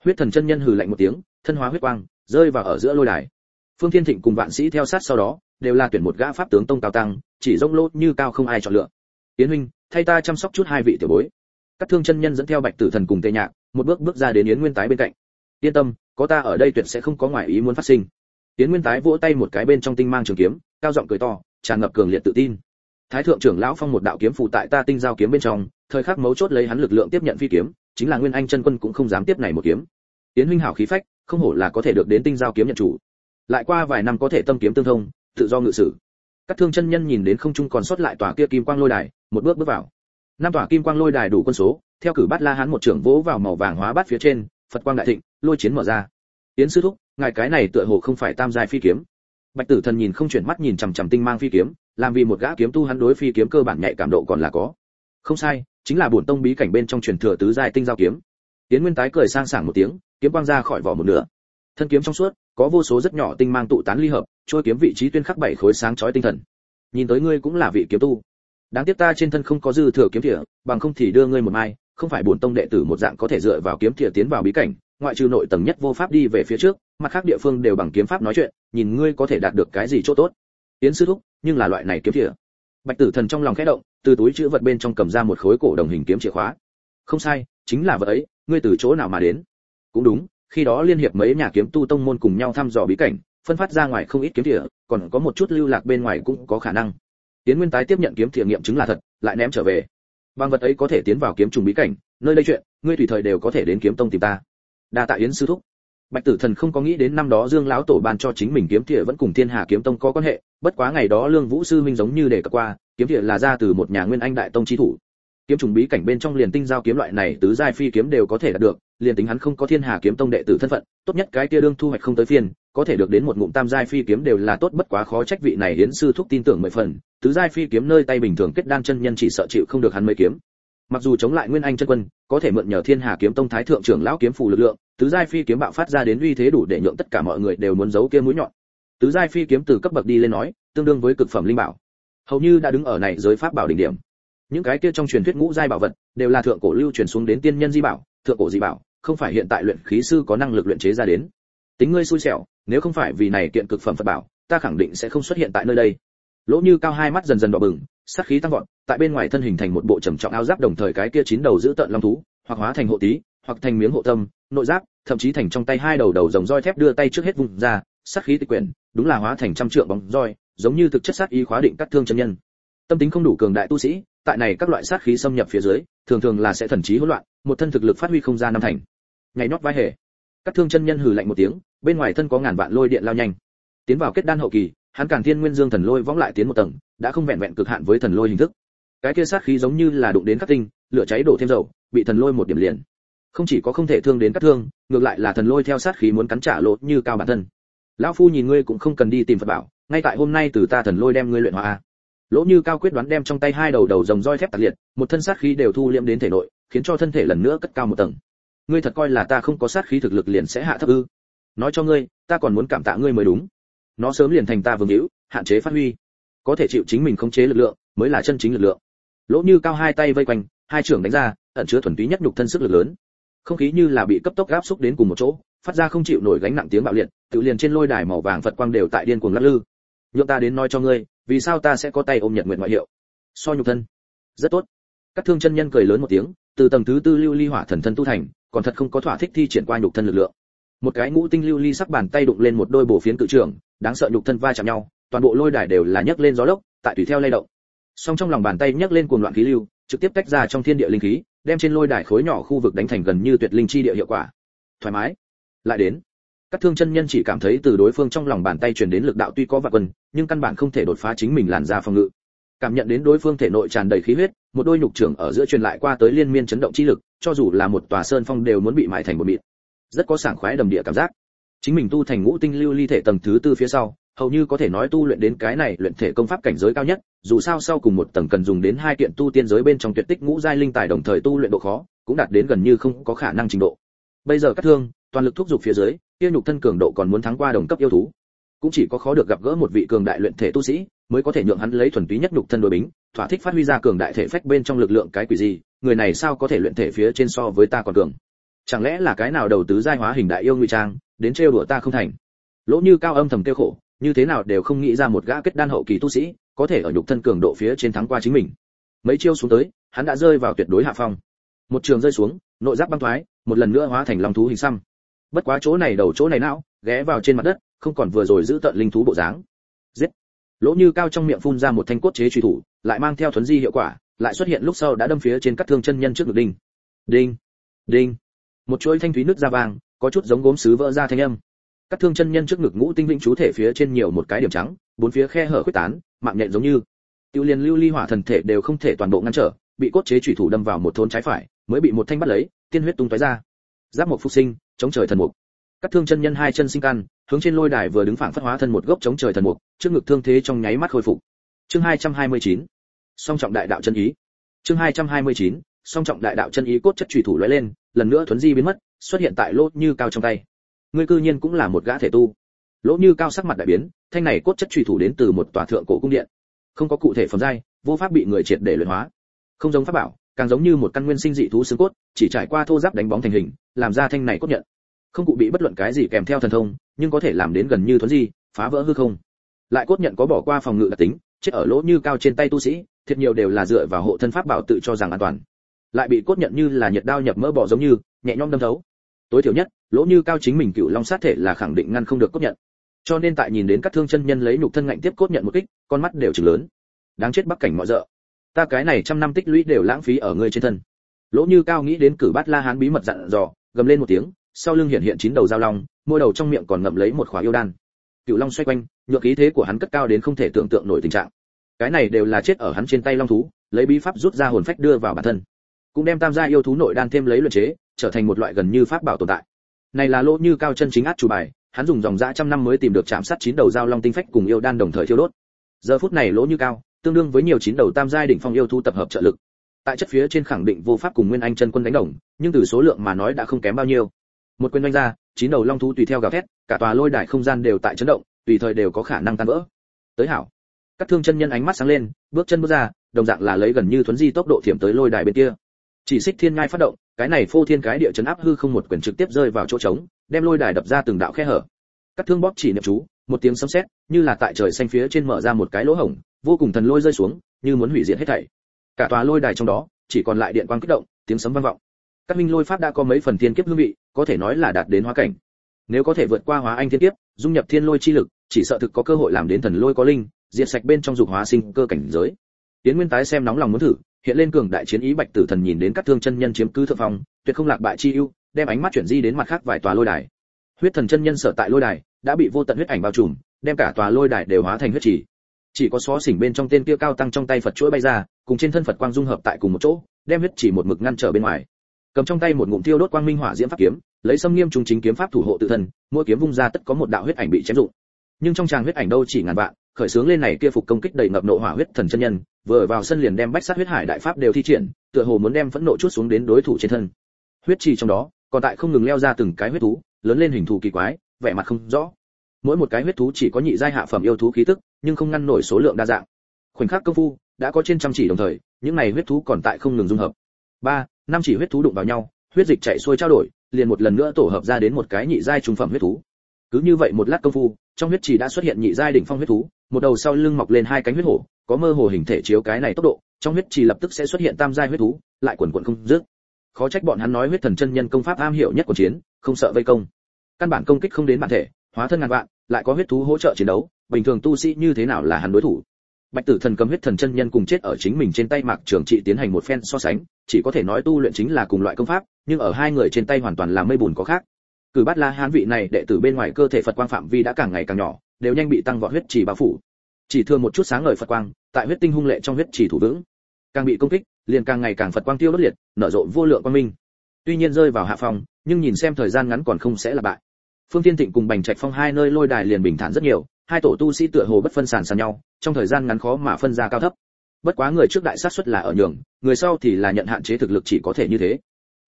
Huyết thần chân nhân hừ lạnh một tiếng, thân hóa huyết quang rơi vào ở giữa lôi đài. Phương thiên thịnh cùng vạn sĩ theo sát sau đó, đều là tuyển một gã pháp tướng tông cao tăng, chỉ rông lốt như cao không ai chọn lựa. Tiến huynh, thay ta chăm sóc chút hai vị tiểu bối. Các thương chân nhân dẫn theo bạch tử thần cùng tề nhạc, một bước bước ra đến yến nguyên tái bên cạnh. Yên tâm, có ta ở đây tuyệt sẽ không có ngoại ý muốn phát sinh. Yến nguyên tái vỗ tay một cái bên trong tinh mang trường kiếm, cao giọng cười to, tràn ngập cường liệt tự tin. Thái thượng trưởng lão phong một đạo kiếm phụ tại ta tinh giao kiếm bên trong, thời khắc mấu chốt lấy hắn lực lượng tiếp nhận phi kiếm, chính là nguyên anh chân quân cũng không dám tiếp này một kiếm. Yến huynh hảo khí phách không hổ là có thể được đến tinh giao kiếm nhận chủ. Lại qua vài năm có thể tâm kiếm tương thông, tự do ngự sử. Các thương chân nhân nhìn đến không trung còn sót lại tòa kia kim quang lôi đài, một bước bước vào. Năm tòa kim quang lôi đài đủ quân số, theo cử bát la hán một trưởng vỗ vào màu vàng hóa bát phía trên, phật quang đại thịnh, lôi chiến mở ra. Tiến sư thúc, ngài cái này tựa hồ không phải tam giai phi kiếm. Bạch tử thần nhìn không chuyển mắt nhìn chằm chằm tinh mang phi kiếm, làm vì một gã kiếm tu hắn đối phi kiếm cơ bản nhạy cảm độ còn là có. Không sai, chính là bổn tông bí cảnh bên trong truyền thừa tứ giai tinh giao kiếm. Tiến nguyên tái cười sang sảng một tiếng kiếm quang ra khỏi vỏ một nửa. Thân kiếm trong suốt, có vô số rất nhỏ tinh mang tụ tán ly hợp, trôi kiếm vị trí tuyên khắc bảy khối sáng chói tinh thần. Nhìn tới ngươi cũng là vị kiếm tu. Đáng tiếc ta trên thân không có dư thừa kiếm thìa bằng không thì đưa ngươi một mai, không phải bổn tông đệ tử một dạng có thể dựa vào kiếm thìa tiến vào bí cảnh, ngoại trừ nội tầng nhất vô pháp đi về phía trước, mặt khác địa phương đều bằng kiếm pháp nói chuyện, nhìn ngươi có thể đạt được cái gì chỗ tốt. Tiến sư thúc, nhưng là loại này kiếm thìa bạch tử thần trong lòng khẽ động, từ túi chữ vật bên trong cầm ra một khối cổ đồng hình kiếm chìa khóa. Không sai, chính là vật ấy, ngươi từ chỗ nào mà đến? Cũng đúng, khi đó liên hiệp mấy nhà kiếm tu tông môn cùng nhau thăm dò bí cảnh, phân phát ra ngoài không ít kiếm thìa còn có một chút lưu lạc bên ngoài cũng có khả năng. Tiến nguyên tái tiếp nhận kiếm thìa nghiệm chứng là thật, lại ném trở về. Bằng vật ấy có thể tiến vào kiếm trùng bí cảnh, nơi đây chuyện, ngươi tùy thời đều có thể đến kiếm tông tìm ta. Đa tạ yến sư thúc. Bạch tử thần không có nghĩ đến năm đó dương lão tổ ban cho chính mình kiếm thỉa vẫn cùng thiên hà kiếm tông có quan hệ, bất quá ngày đó lương vũ sư minh giống như để cập qua, kiếm thỉa là ra từ một nhà nguyên anh đại tông chi thủ. Kiếm trùng bí cảnh bên trong liền tinh giao kiếm loại này tứ giai phi kiếm đều có thể đạt được liền tính hắn không có thiên hà kiếm tông đệ tử thân phận, tốt nhất cái kia đương thu hoạch không tới phiên có thể được đến một ngụm tam giai phi kiếm đều là tốt bất quá khó trách vị này hiến sư thúc tin tưởng mười phần, tứ giai phi kiếm nơi tay bình thường kết đan chân nhân chỉ sợ chịu không được hắn mấy kiếm. Mặc dù chống lại nguyên anh chân quân, có thể mượn nhờ thiên hà kiếm tông thái thượng trưởng lão kiếm phù lực lượng, tứ giai phi kiếm bạo phát ra đến uy thế đủ để nhượng tất cả mọi người đều muốn giấu kia mũi nhọn. Tứ giai phi kiếm từ cấp bậc đi lên nói, tương đương với cực phẩm linh bảo. Hầu như đã đứng ở này giới pháp bảo đỉnh điểm. Những cái kia trong truyền thuyết ngũ giai bảo vật, đều là thượng cổ lưu truyền xuống đến tiên nhân di bảo, thượng cổ di bảo không phải hiện tại luyện khí sư có năng lực luyện chế ra đến. Tính ngươi xui xẻo, nếu không phải vì này kiện cực phẩm phật bảo, ta khẳng định sẽ không xuất hiện tại nơi đây. Lỗ như cao hai mắt dần dần đỏ bừng, sát khí tăng vọt, tại bên ngoài thân hình thành một bộ trầm trọng áo giáp đồng thời cái kia chín đầu giữ tận long thú, hoặc hóa thành hộ tí, hoặc thành miếng hộ tâm, nội giáp, thậm chí thành trong tay hai đầu đầu rồng roi thép đưa tay trước hết vùng ra, sát khí tịch quyển, đúng là hóa thành trăm trượng bóng roi, giống như thực chất sát ý khóa định các thương chân nhân. Tâm tính không đủ cường đại tu sĩ, tại này các loại sát khí xâm nhập phía dưới, thường thường là sẽ thần trí hỗn loạn, một thân thực lực phát huy không ra năm thành nhảy nót vai hề. Các thương chân nhân hừ lạnh một tiếng, bên ngoài thân có ngàn vạn lôi điện lao nhanh. Tiến vào kết đan hậu kỳ, hắn càng thiên nguyên dương thần lôi võng lại tiến một tầng, đã không vẹn vẹn cực hạn với thần lôi hình thức. Cái kia sát khí giống như là đụng đến các tinh, lửa cháy đổ thêm dầu, bị thần lôi một điểm liền. Không chỉ có không thể thương đến các thương, ngược lại là thần lôi theo sát khí muốn cắn trả lỗ như cao bản thân. Lão phu nhìn ngươi cũng không cần đi tìm phật bảo, ngay tại hôm nay từ ta thần lôi đem ngươi luyện hóa. Lỗ như cao quyết đoán đem trong tay hai đầu đầu rồng roi thép tạc liệt, một thân sát khí đều thu liễm đến thể nội, khiến cho thân thể lần nữa cất cao một tầng ngươi thật coi là ta không có sát khí thực lực liền sẽ hạ thấp ư. Nói cho ngươi, ta còn muốn cảm tạ ngươi mới đúng. Nó sớm liền thành ta vương hữu, hạn chế phát huy. Có thể chịu chính mình khống chế lực lượng, mới là chân chính lực lượng. Lỗ như cao hai tay vây quanh, hai trưởng đánh ra, ẩn chứa thuần túy nhất nhục thân sức lực lớn. Không khí như là bị cấp tốc áp xúc đến cùng một chỗ, phát ra không chịu nổi gánh nặng tiếng bạo liệt, tự liền trên lôi đài màu vàng phật quang đều tại điên cuồng lắc lư. Nhượng ta đến nói cho ngươi, vì sao ta sẽ có tay ôm nhật nguyện ngoại hiệu? So nhục thân. Rất tốt. Các thương chân nhân cười lớn một tiếng, từ tầng thứ tư lưu ly hỏa thần thân tu thành còn thật không có thỏa thích thi triển qua nhục thân lực lượng. Một cái ngũ tinh lưu ly sắc bàn tay đụng lên một đôi bổ phiến cự trường đáng sợ nhục thân va chạm nhau, toàn bộ lôi đài đều là nhấc lên gió lốc, tại tùy theo lay động. Song trong lòng bàn tay nhấc lên cuồng loạn khí lưu, trực tiếp tách ra trong thiên địa linh khí, đem trên lôi đài khối nhỏ khu vực đánh thành gần như tuyệt linh chi địa hiệu quả. Thoải mái. Lại đến. Các thương chân nhân chỉ cảm thấy từ đối phương trong lòng bàn tay truyền đến lực đạo tuy có vạn quân, nhưng căn bản không thể đột phá chính mình làn ra phòng ngự. Cảm nhận đến đối phương thể nội tràn đầy khí huyết, một đôi nhục trưởng ở giữa truyền lại qua tới liên miên chấn động chi lực cho dù là một tòa sơn phong đều muốn bị mại thành một mịt rất có sảng khoái đầm địa cảm giác. Chính mình tu thành ngũ tinh lưu ly thể tầng thứ tư phía sau, hầu như có thể nói tu luyện đến cái này luyện thể công pháp cảnh giới cao nhất, dù sao sau cùng một tầng cần dùng đến hai kiện tu tiên giới bên trong tuyệt tích ngũ giai linh tài đồng thời tu luyện độ khó, cũng đạt đến gần như không có khả năng trình độ. Bây giờ các thương, toàn lực thúc giục phía dưới kia nhục thân cường độ còn muốn thắng qua đồng cấp yêu thú. Cũng chỉ có khó được gặp gỡ một vị cường đại luyện thể tu sĩ, mới có thể nhượng hắn lấy thuần túy nhất nhục thân đối bính, thỏa thích phát huy ra cường đại thể phách bên trong lực lượng cái quỷ gì người này sao có thể luyện thể phía trên so với ta còn cường? Chẳng lẽ là cái nào đầu tứ giai hóa hình đại yêu ngụy trang, đến trêu đùa ta không thành? Lỗ như cao âm thầm kêu khổ, như thế nào đều không nghĩ ra một gã kết đan hậu kỳ tu sĩ, có thể ở nhục thân cường độ phía trên thắng qua chính mình. Mấy chiêu xuống tới, hắn đã rơi vào tuyệt đối hạ phong. Một trường rơi xuống, nội giáp băng thoái, một lần nữa hóa thành long thú hình xăm. Bất quá chỗ này đầu chỗ này não, ghé vào trên mặt đất, không còn vừa rồi giữ tận linh thú bộ dáng. Giết! Lỗ như cao trong miệng phun ra một thanh cốt chế truy thủ, lại mang theo thuấn di hiệu quả lại xuất hiện lúc sau đã đâm phía trên các thương chân nhân trước ngực đinh. Đinh đinh. Một chuỗi thanh thúy nước ra vàng, có chút giống gốm sứ vỡ ra thanh âm. Các thương chân nhân trước ngực ngũ tinh vĩnh chú thể phía trên nhiều một cái điểm trắng, bốn phía khe hở khuếch tán, mạng nhện giống như. Tiêu liên lưu ly hỏa thần thể đều không thể toàn bộ ngăn trở, bị cốt chế chủy thủ đâm vào một thôn trái phải, mới bị một thanh bắt lấy, tiên huyết tung tóe ra. Giáp một phục sinh, chống trời thần mục. Các thương chân nhân hai chân sinh căn, hướng trên lôi đài vừa đứng phảng phất hóa thân một gốc chống trời thần mục, trước ngực thương thế trong nháy mắt khôi phục. Chương 229 song trọng đại đạo chân ý. Chương 229 song trọng đại đạo chân ý cốt chất trùy thủ lóe lên, lần nữa thuấn di biến mất, xuất hiện tại lỗ như cao trong tay. Ngươi cư nhiên cũng là một gã thể tu. Lỗ như cao sắc mặt đại biến, thanh này cốt chất trùy thủ đến từ một tòa thượng cổ cung điện. Không có cụ thể phẩm giai, vô pháp bị người triệt để luyện hóa. Không giống pháp bảo, càng giống như một căn nguyên sinh dị thú xương cốt, chỉ trải qua thô giáp đánh bóng thành hình, làm ra thanh này cốt nhận. Không cụ bị bất luận cái gì kèm theo thần thông, nhưng có thể làm đến gần như thuấn di, phá vỡ hư không. Lại cốt nhận có bỏ qua phòng ngự đặc tính, chết ở lỗ như cao trên tay tu sĩ thiệt nhiều đều là dựa vào hộ thân pháp bảo tự cho rằng an toàn. Lại bị cốt nhận như là nhiệt đao nhập mỡ bỏ giống như, nhẹ nhõm đâm thấu. Tối thiểu nhất, lỗ như cao chính mình cựu long sát thể là khẳng định ngăn không được cốt nhận. Cho nên tại nhìn đến các thương chân nhân lấy nhục thân ngạnh tiếp cốt nhận một kích, con mắt đều trừng lớn. Đáng chết bắc cảnh mọi dợ ta cái này trăm năm tích lũy đều lãng phí ở ngươi trên thân. Lỗ như cao nghĩ đến cử bát la hán bí mật dặn dò, gầm lên một tiếng, sau lưng hiện hiện chín đầu dao long, môi đầu trong miệng còn ngậm lấy một khóa yêu đan. Cựu long xoay quanh, nhựa khí thế của hắn cất cao đến không thể tưởng tượng nổi tình trạng cái này đều là chết ở hắn trên tay long thú, lấy bí pháp rút ra hồn phách đưa vào bản thân. Cũng đem tam gia yêu thú nội đan thêm lấy luyện chế, trở thành một loại gần như pháp bảo tồn tại. Này là lỗ như cao chân chính át chủ bài, hắn dùng dòng dã trăm năm mới tìm được chạm sát chín đầu dao long tinh phách cùng yêu đan đồng thời thiêu đốt. Giờ phút này lỗ như cao, tương đương với nhiều chín đầu tam giai đỉnh phong yêu thú tập hợp trợ lực. Tại chất phía trên khẳng định vô pháp cùng nguyên anh chân quân đánh đồng, nhưng từ số lượng mà nói đã không kém bao nhiêu. Một quyền đánh ra, chín đầu long thú tùy theo gào thét, cả tòa lôi đài không gian đều tại chấn động, tùy thời đều có khả năng tan vỡ. Tới hảo các thương chân nhân ánh mắt sáng lên, bước chân bước ra, đồng dạng là lấy gần như thuấn di tốc độ thiểm tới lôi đài bên kia. Chỉ xích thiên ngai phát động, cái này phô thiên cái địa chấn áp hư không một quyền trực tiếp rơi vào chỗ trống, đem lôi đài đập ra từng đạo khe hở. Các thương bóp chỉ niệm chú, một tiếng sấm sét, như là tại trời xanh phía trên mở ra một cái lỗ hổng, vô cùng thần lôi rơi xuống, như muốn hủy diệt hết thảy. Cả tòa lôi đài trong đó, chỉ còn lại điện quang kích động, tiếng sấm vang vọng. Các minh lôi pháp đã có mấy phần thiên kiếp hương vị, có thể nói là đạt đến hóa cảnh. Nếu có thể vượt qua hóa anh thiên kiếp, dung nhập thiên lôi chi lực, chỉ sợ thực có cơ hội làm đến thần lôi có linh diệt sạch bên trong dục hóa sinh cơ cảnh giới. Tiễn nguyên tái xem nóng lòng muốn thử hiện lên cường đại chiến ý bạch tử thần nhìn đến các thương chân nhân chiếm cứ thượng phòng, tuyệt không lạc bại chi ưu đem ánh mắt chuyển di đến mặt khác vài tòa lôi đài. Huyết thần chân nhân sở tại lôi đài đã bị vô tận huyết ảnh bao trùm đem cả tòa lôi đài đều hóa thành huyết chỉ chỉ có xó xỉnh bên trong tên kia cao tăng trong tay phật chuỗi bay ra cùng trên thân phật quang dung hợp tại cùng một chỗ đem huyết chỉ một mực ngăn trở bên ngoài. Cầm trong tay một ngụm tiêu đốt quang minh hỏa diễm pháp kiếm lấy xâm nghiêm trùng chính kiếm pháp thủ hộ tự thân mỗi kiếm vung ra tất có một đạo huyết ảnh bị chém dụng. Nhưng trong tràng huyết ảnh đâu chỉ ngàn vạn khởi sướng lên này kia phục công kích đầy ngập nộ hỏa huyết thần chân nhân, vừa vào sân liền đem bách sát huyết hải đại pháp đều thi triển, tựa hồ muốn đem phẫn nộ chút xuống đến đối thủ trên thân. Huyết trì trong đó, còn tại không ngừng leo ra từng cái huyết thú, lớn lên hình thù kỳ quái, vẻ mặt không rõ. Mỗi một cái huyết thú chỉ có nhị giai hạ phẩm yêu thú khí tức, nhưng không ngăn nổi số lượng đa dạng. Khoảnh khắc công phu, đã có trên trăm chỉ đồng thời, những này huyết thú còn tại không ngừng dung hợp. Ba, năm chỉ huyết thú đụng vào nhau, huyết dịch chảy xuôi trao đổi, liền một lần nữa tổ hợp ra đến một cái nhị giai trung phẩm huyết thú. Cứ như vậy một lát công phu, trong huyết trì đã xuất hiện nhị giai đỉnh phong huyết thú một đầu sau lưng mọc lên hai cánh huyết hổ, có mơ hồ hình thể chiếu cái này tốc độ, trong huyết trì lập tức sẽ xuất hiện tam giai huyết thú, lại quần quần không dứt. Khó trách bọn hắn nói huyết thần chân nhân công pháp am hiểu nhất của chiến, không sợ vây công. Căn bản công kích không đến bản thể, hóa thân ngàn vạn, lại có huyết thú hỗ trợ chiến đấu, bình thường tu sĩ như thế nào là hắn đối thủ? Bạch tử thần cầm huyết thần chân nhân cùng chết ở chính mình trên tay mạc trường trị tiến hành một phen so sánh, chỉ có thể nói tu luyện chính là cùng loại công pháp, nhưng ở hai người trên tay hoàn toàn là mây bùn có khác. Cử bát la hán vị này đệ tử bên ngoài cơ thể phật quang phạm vi đã càng ngày càng nhỏ đều nhanh bị tăng vọt huyết chỉ bao phủ. Chỉ thương một chút sáng ngời phật quang, tại huyết tinh hung lệ trong huyết chỉ thủ vững. Càng bị công kích, liền càng ngày càng phật quang tiêu đốt liệt, nở rộ vô lượng quang minh. Tuy nhiên rơi vào hạ phòng nhưng nhìn xem thời gian ngắn còn không sẽ là bại. Phương tiên thịnh cùng bành trạch phong hai nơi lôi đài liền bình thản rất nhiều, hai tổ tu sĩ tựa hồ bất phân sàn sàn nhau, trong thời gian ngắn khó mà phân ra cao thấp. Bất quá người trước đại sát suất là ở nhường, người sau thì là nhận hạn chế thực lực chỉ có thể như thế.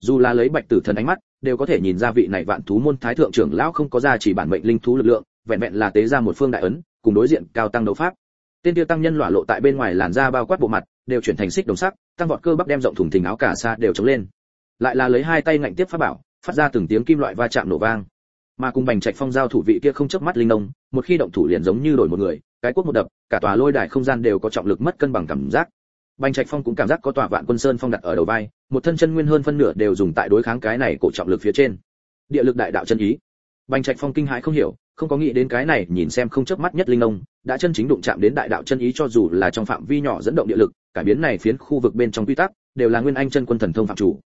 Dù là lấy bạch tử thần ánh mắt, đều có thể nhìn ra vị này vạn thú môn thái thượng trưởng lão không có ra chỉ bản mệnh linh thú lực lượng vẹn vẹn là tế ra một phương đại ấn, cùng đối diện cao tăng đấu pháp. Tên tiêu tăng nhân lỏa lộ tại bên ngoài làn da bao quát bộ mặt, đều chuyển thành xích đồng sắc, tăng vọt cơ bắp đem rộng thùng thình áo cả xa đều chống lên. Lại là lấy hai tay ngạnh tiếp pháp bảo, phát ra từng tiếng kim loại va chạm nổ vang. Mà cùng bành trạch phong giao thủ vị kia không chớp mắt linh nông một khi động thủ liền giống như đổi một người, cái quốc một đập, cả tòa lôi đài không gian đều có trọng lực mất cân bằng cảm giác. Bành trạch phong cũng cảm giác có tòa vạn quân sơn phong đặt ở đầu vai, một thân chân nguyên hơn phân nửa đều dùng tại đối kháng cái này cổ trọng lực phía trên. Địa lực đại đạo chân ý bành trạch phong kinh hãi không hiểu, không có nghĩ đến cái này, nhìn xem không chớp mắt nhất linh nông đã chân chính đụng chạm đến đại đạo chân ý cho dù là trong phạm vi nhỏ dẫn động địa lực, cải biến này phiến khu vực bên trong quy tắc, đều là nguyên anh chân quân thần thông phạm chủ.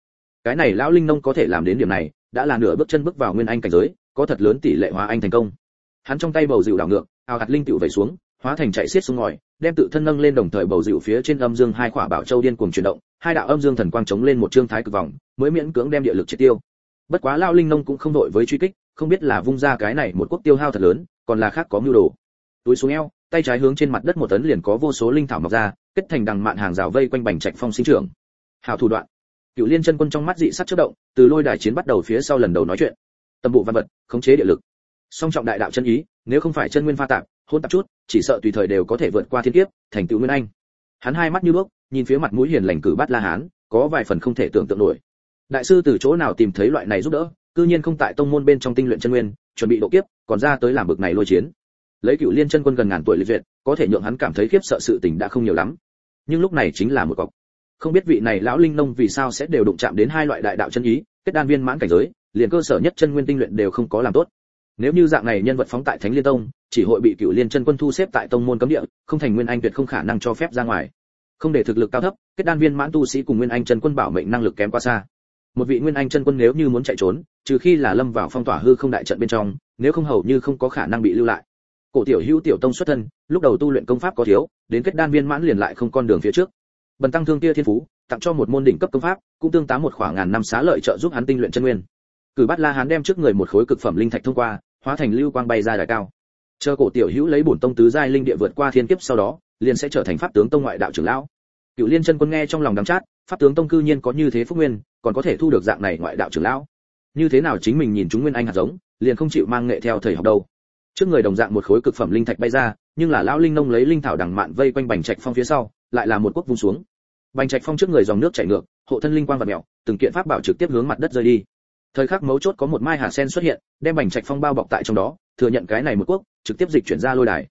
Cái này lão linh nông có thể làm đến điểm này, đã là nửa bước chân bước vào nguyên anh cảnh giới, có thật lớn tỷ lệ hóa anh thành công. Hắn trong tay bầu dịu đảo ngược ao hạt linh tiểu vẩy xuống, hóa thành chạy xiết xuống ngòi, đem tự thân nâng lên đồng thời bầu dịu phía trên âm dương hai quả bảo châu điên cuồng chuyển động, hai đạo âm dương thần quang chống lên một trương thái cực vòng, mới miễn cưỡng đem địa lực triệt tiêu. Bất quá lão linh nông cũng không đội với truy kích không biết là vung ra cái này một quốc tiêu hao thật lớn, còn là khác có mưu đồ. Túi xuống eo, tay trái hướng trên mặt đất một tấn liền có vô số linh thảo mọc ra, kết thành đằng mạn hàng rào vây quanh bành trạch phong sinh trưởng. Hảo thủ đoạn. Cựu liên chân quân trong mắt dị sắc chớp động, từ lôi đài chiến bắt đầu phía sau lần đầu nói chuyện. Tâm bộ văn vật, khống chế địa lực. Song trọng đại đạo chân ý, nếu không phải chân nguyên pha tạp, hôn tạp chút, chỉ sợ tùy thời đều có thể vượt qua thiên kiếp, thành tựu nguyên anh. Hắn hai mắt như bước nhìn phía mặt mũi hiền lành cử bát la hán, có vài phần không thể tưởng tượng nổi. Đại sư từ chỗ nào tìm thấy loại này giúp đỡ? Cư nhiên không tại tông môn bên trong tinh luyện chân nguyên, chuẩn bị độ kiếp, còn ra tới làm bực này lôi chiến. Lấy cựu liên chân quân gần ngàn tuổi lịch duyệt, có thể nhượng hắn cảm thấy khiếp sợ sự tình đã không nhiều lắm. Nhưng lúc này chính là một cọc. Không biết vị này lão linh nông vì sao sẽ đều đụng chạm đến hai loại đại đạo chân ý, kết đan viên mãn cảnh giới, liền cơ sở nhất chân nguyên tinh luyện đều không có làm tốt. Nếu như dạng này nhân vật phóng tại thánh liên tông, chỉ hội bị cựu liên chân quân thu xếp tại tông môn cấm địa, không thành nguyên anh tuyệt không khả năng cho phép ra ngoài. Không để thực lực cao thấp, kết đan viên mãn tu sĩ cùng nguyên anh chân quân bảo mệnh năng lực kém quá xa một vị nguyên anh chân quân nếu như muốn chạy trốn, trừ khi là lâm vào phong tỏa hư không đại trận bên trong, nếu không hầu như không có khả năng bị lưu lại. Cổ tiểu hữu tiểu tông xuất thân, lúc đầu tu luyện công pháp có thiếu, đến kết đan viên mãn liền lại không con đường phía trước. Bần tăng thương tia thiên phú, tặng cho một môn đỉnh cấp công pháp, cũng tương tá một khoảng ngàn năm xá lợi trợ giúp hắn tinh luyện chân nguyên. Cử bát la hán đem trước người một khối cực phẩm linh thạch thông qua, hóa thành lưu quang bay ra đài cao. Chờ cổ tiểu hữu lấy bổn tông tứ giai linh địa vượt qua thiên kiếp sau đó, liền sẽ trở thành pháp tướng tông ngoại đạo trưởng lão. Cựu liên chân quân nghe trong lòng đắng chát, pháp tướng tông cư nhiên có như thế phúc nguyên còn có thể thu được dạng này ngoại đạo trưởng lão. Như thế nào chính mình nhìn chúng nguyên anh hạt giống, liền không chịu mang nghệ theo thầy học đâu. Trước người đồng dạng một khối cực phẩm linh thạch bay ra, nhưng là lão linh nông lấy linh thảo đằng mạn vây quanh bành trạch phong phía sau, lại là một quốc vung xuống. Bành trạch phong trước người dòng nước chảy ngược, hộ thân linh quang và mèo, từng kiện pháp bảo trực tiếp hướng mặt đất rơi đi. Thời khắc mấu chốt có một mai hạt sen xuất hiện, đem bành trạch phong bao bọc tại trong đó, thừa nhận cái này một quốc, trực tiếp dịch chuyển ra lôi đài.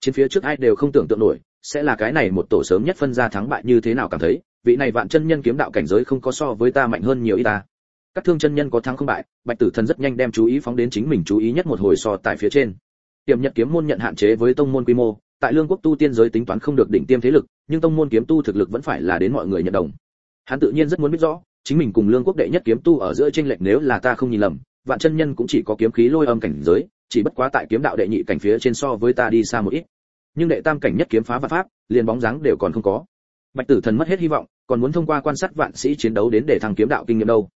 Trên phía trước ai đều không tưởng tượng nổi, sẽ là cái này một tổ sớm nhất phân ra thắng bại như thế nào cảm thấy vị này vạn chân nhân kiếm đạo cảnh giới không có so với ta mạnh hơn nhiều ít ta. Các thương chân nhân có thắng không bại, bạch tử thần rất nhanh đem chú ý phóng đến chính mình chú ý nhất một hồi so tại phía trên. Tiềm nhật kiếm môn nhận hạn chế với tông môn quy mô, tại lương quốc tu tiên giới tính toán không được đỉnh tiêm thế lực, nhưng tông môn kiếm tu thực lực vẫn phải là đến mọi người nhận đồng. Hắn tự nhiên rất muốn biết rõ, chính mình cùng lương quốc đệ nhất kiếm tu ở giữa tranh lệch nếu là ta không nhìn lầm, vạn chân nhân cũng chỉ có kiếm khí lôi âm cảnh giới, chỉ bất quá tại kiếm đạo đệ nhị cảnh phía trên so với ta đi xa một ít. Nhưng đệ tam cảnh nhất kiếm phá vạn pháp, liền bóng dáng đều còn không có bạch tử thần mất hết hy vọng, còn muốn thông qua quan sát vạn sĩ chiến đấu đến để thăng kiếm đạo kinh nghiệm đâu.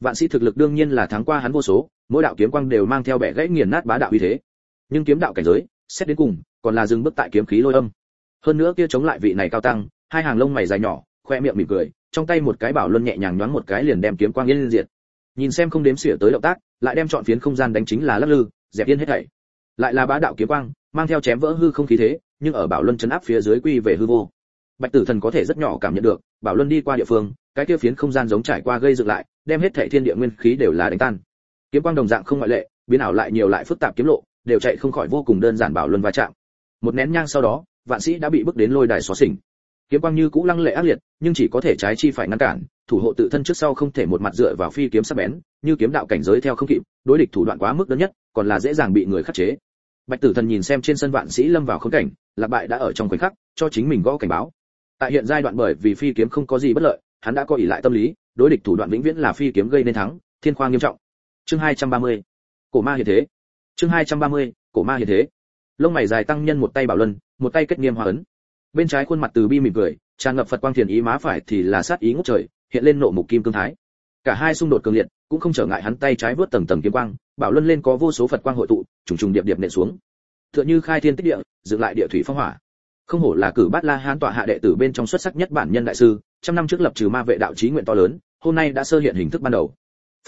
Vạn sĩ thực lực đương nhiên là thắng qua hắn vô số, mỗi đạo kiếm quang đều mang theo bẻ gãy nghiền nát bá đạo uy thế. Nhưng kiếm đạo cảnh giới, xét đến cùng, còn là dừng bước tại kiếm khí lôi âm. Hơn nữa kia chống lại vị này cao tăng, hai hàng lông mày dài nhỏ, khoe miệng mỉm cười, trong tay một cái bảo luân nhẹ nhàng nhoáng một cái liền đem kiếm quang yên diệt. Nhìn xem không đếm xỉa tới động tác, lại đem chọn phiến không gian đánh chính là lắc lư, dẹp yên hết thảy. Lại là bá đạo kiếm quang, mang theo chém vỡ hư không khí thế, nhưng ở bảo luân chấn áp phía dưới quy về hư vô bạch tử thần có thể rất nhỏ cảm nhận được, bảo luân đi qua địa phương, cái kia phiến không gian giống trải qua gây dựng lại, đem hết thảy thiên địa nguyên khí đều là đánh tan. Kiếm quang đồng dạng không ngoại lệ, biến ảo lại nhiều lại phức tạp kiếm lộ, đều chạy không khỏi vô cùng đơn giản bảo luân va chạm. Một nén nhang sau đó, vạn sĩ đã bị bước đến lôi đài xóa xỉnh kiếm quang như cũ lăng lệ ác liệt, nhưng chỉ có thể trái chi phải ngăn cản, thủ hộ tự thân trước sau không thể một mặt dựa vào phi kiếm sắc bén, như kiếm đạo cảnh giới theo không kịp, đối địch thủ đoạn quá mức đơn nhất, còn là dễ dàng bị người khắc chế. Bạch tử thần nhìn xem trên sân vạn sĩ lâm vào khốn cảnh lạc bại đã ở trong khoảnh khắc, cho chính mình gõ cảnh báo tại hiện giai đoạn bởi vì phi kiếm không có gì bất lợi, hắn đã có ỷ lại tâm lý, đối địch thủ đoạn vĩnh viễn là phi kiếm gây nên thắng, thiên khoa nghiêm trọng. Chương 230. cổ ma hiện thế. Chương 230. cổ ma hiện thế. Lông mày dài tăng nhân một tay bảo luân, một tay kết nghiêm hòa ấn. Bên trái khuôn mặt từ bi mỉm cười, tràn ngập phật quang thiền ý má phải thì là sát ý ngút trời, hiện lên nộ mục kim cương thái. Cả hai xung đột cường liệt, cũng không trở ngại hắn tay trái vớt tầng tầng kiếm quang, bảo luân lên có vô số phật quang hội tụ, trùng trùng điệp điệp nện xuống. Tựa như khai thiên tích địa, dựng lại địa thủy phong hỏa không hổ là cử bát la hán tọa hạ đệ tử bên trong xuất sắc nhất bản nhân đại sư, trăm năm trước lập trừ ma vệ đạo trí nguyện to lớn, hôm nay đã sơ hiện hình thức ban đầu.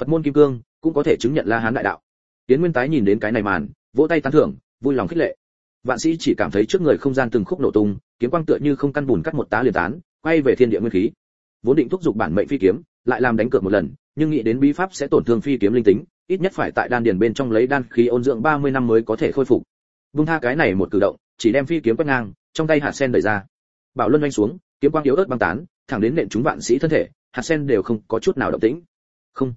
Phật môn kim cương cũng có thể chứng nhận la hán đại đạo. Tiến nguyên tái nhìn đến cái này màn, vỗ tay tán thưởng, vui lòng khích lệ. Vạn sĩ chỉ cảm thấy trước người không gian từng khúc nổ tung, kiếm quang tựa như không căn bùn cắt một tá liền tán, quay về thiên địa nguyên khí. Vốn định thúc giục bản mệnh phi kiếm, lại làm đánh cược một lần, nhưng nghĩ đến bí pháp sẽ tổn thương phi kiếm linh tính, ít nhất phải tại đan điền bên trong lấy đan khí ôn dưỡng 30 năm mới có thể khôi phục. Vung tha cái này một cử động, chỉ đem phi kiếm quét ngang trong tay hạt sen đẩy ra. Bảo luân vanh xuống, kiếm quang yếu ớt băng tán, thẳng đến nện chúng vạn sĩ thân thể, hạt sen đều không có chút nào động tĩnh. Không.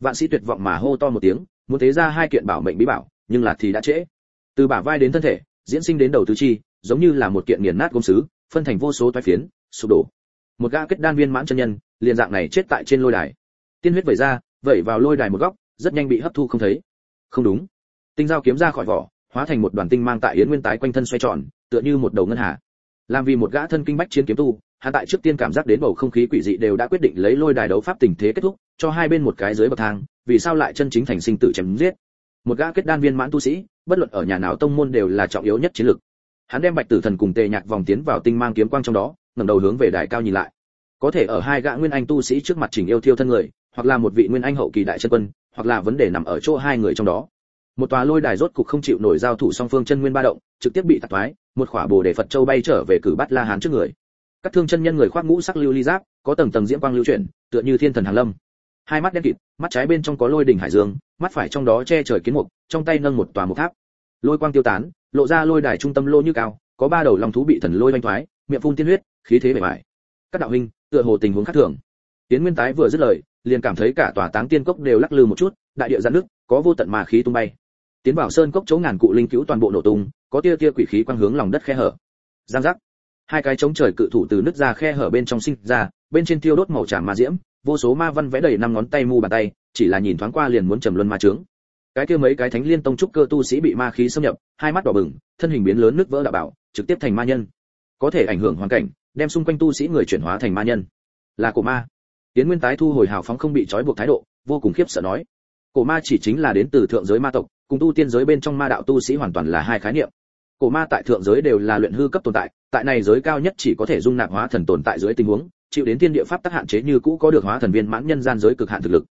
Vạn sĩ tuyệt vọng mà hô to một tiếng, muốn thế ra hai kiện bảo mệnh bí bảo, nhưng là thì đã trễ. Từ bả vai đến thân thể, diễn sinh đến đầu tứ chi, giống như là một kiện nghiền nát gốm sứ, phân thành vô số toái phiến, sụp đổ. Một gã kết đan viên mãn chân nhân, liền dạng này chết tại trên lôi đài. Tiên huyết vẩy ra, vẩy vào lôi đài một góc, rất nhanh bị hấp thu không thấy. Không đúng. Tinh dao kiếm ra khỏi vỏ hóa thành một đoàn tinh mang tại yến nguyên tái quanh thân xoay tròn, tựa như một đầu ngân hà. Làm vì một gã thân kinh bách chiến kiếm tu hắn tại trước tiên cảm giác đến bầu không khí quỷ dị đều đã quyết định lấy lôi đài đấu pháp tình thế kết thúc, cho hai bên một cái dưới bậc thang, vì sao lại chân chính thành sinh tử chém giết. Một gã kết đan viên mãn tu sĩ, bất luận ở nhà nào tông môn đều là trọng yếu nhất chiến lược. Hắn đem bạch tử thần cùng tề nhạc vòng tiến vào tinh mang kiếm quang trong đó, ngẩng đầu hướng về đài cao nhìn lại. Có thể ở hai gã nguyên anh tu sĩ trước mặt trình yêu thiêu thân người, hoặc là một vị nguyên anh hậu kỳ đại chân quân, hoặc là vấn đề nằm ở chỗ hai người trong đó một tòa lôi đài rốt cục không chịu nổi giao thủ song phương chân nguyên ba động, trực tiếp bị tạc thoái, một khỏa bồ đề phật châu bay trở về cử bắt la hán trước người. Các thương chân nhân người khoác ngũ sắc lưu ly giáp, có tầng tầng diễm quang lưu chuyển, tựa như thiên thần hàng lâm. Hai mắt đen kịt, mắt trái bên trong có lôi đỉnh hải dương, mắt phải trong đó che trời kiến mục, trong tay nâng một tòa mục tháp. Lôi quang tiêu tán, lộ ra lôi đài trung tâm lô như cao, có ba đầu long thú bị thần lôi vanh thoái, miệng phun tiên huyết, khí thế bề bài các đạo huynh, tựa hồ tình huống khác thường. Tiến nguyên tái vừa dứt lời, liền cảm thấy cả tòa táng tiên cốc đều lắc lư một chút, đại địa giãn nước có vô tận mà khí tung bay tiến vào sơn cốc chỗ ngàn cụ linh cứu toàn bộ nổ tung, có tia tia quỷ khí quang hướng lòng đất khe hở. Giang giác. Hai cái chống trời cự thủ từ nứt ra khe hở bên trong sinh ra, bên trên tiêu đốt màu tràm ma diễm, vô số ma văn vẽ đầy năm ngón tay mu bàn tay, chỉ là nhìn thoáng qua liền muốn trầm luân ma trướng cái kia mấy cái thánh liên tông trúc cơ tu sĩ bị ma khí xâm nhập, hai mắt đỏ bừng, thân hình biến lớn nước vỡ đạo bảo, trực tiếp thành ma nhân. Có thể ảnh hưởng hoàn cảnh, đem xung quanh tu sĩ người chuyển hóa thành ma nhân. Là cổ ma. Tiến nguyên tái thu hồi hào phóng không bị trói buộc thái độ, vô cùng khiếp sợ nói cổ ma chỉ chính là đến từ thượng giới ma tộc, cùng tu tiên giới bên trong ma đạo tu sĩ hoàn toàn là hai khái niệm. Cổ ma tại thượng giới đều là luyện hư cấp tồn tại tại này giới cao nhất chỉ có thể dung nạp hóa thần tồn tại dưới tình huống, chịu đến thiên địa pháp tắc hạn chế như cũ có được hóa thần viên mãn nhân gian giới cực hạn thực lực.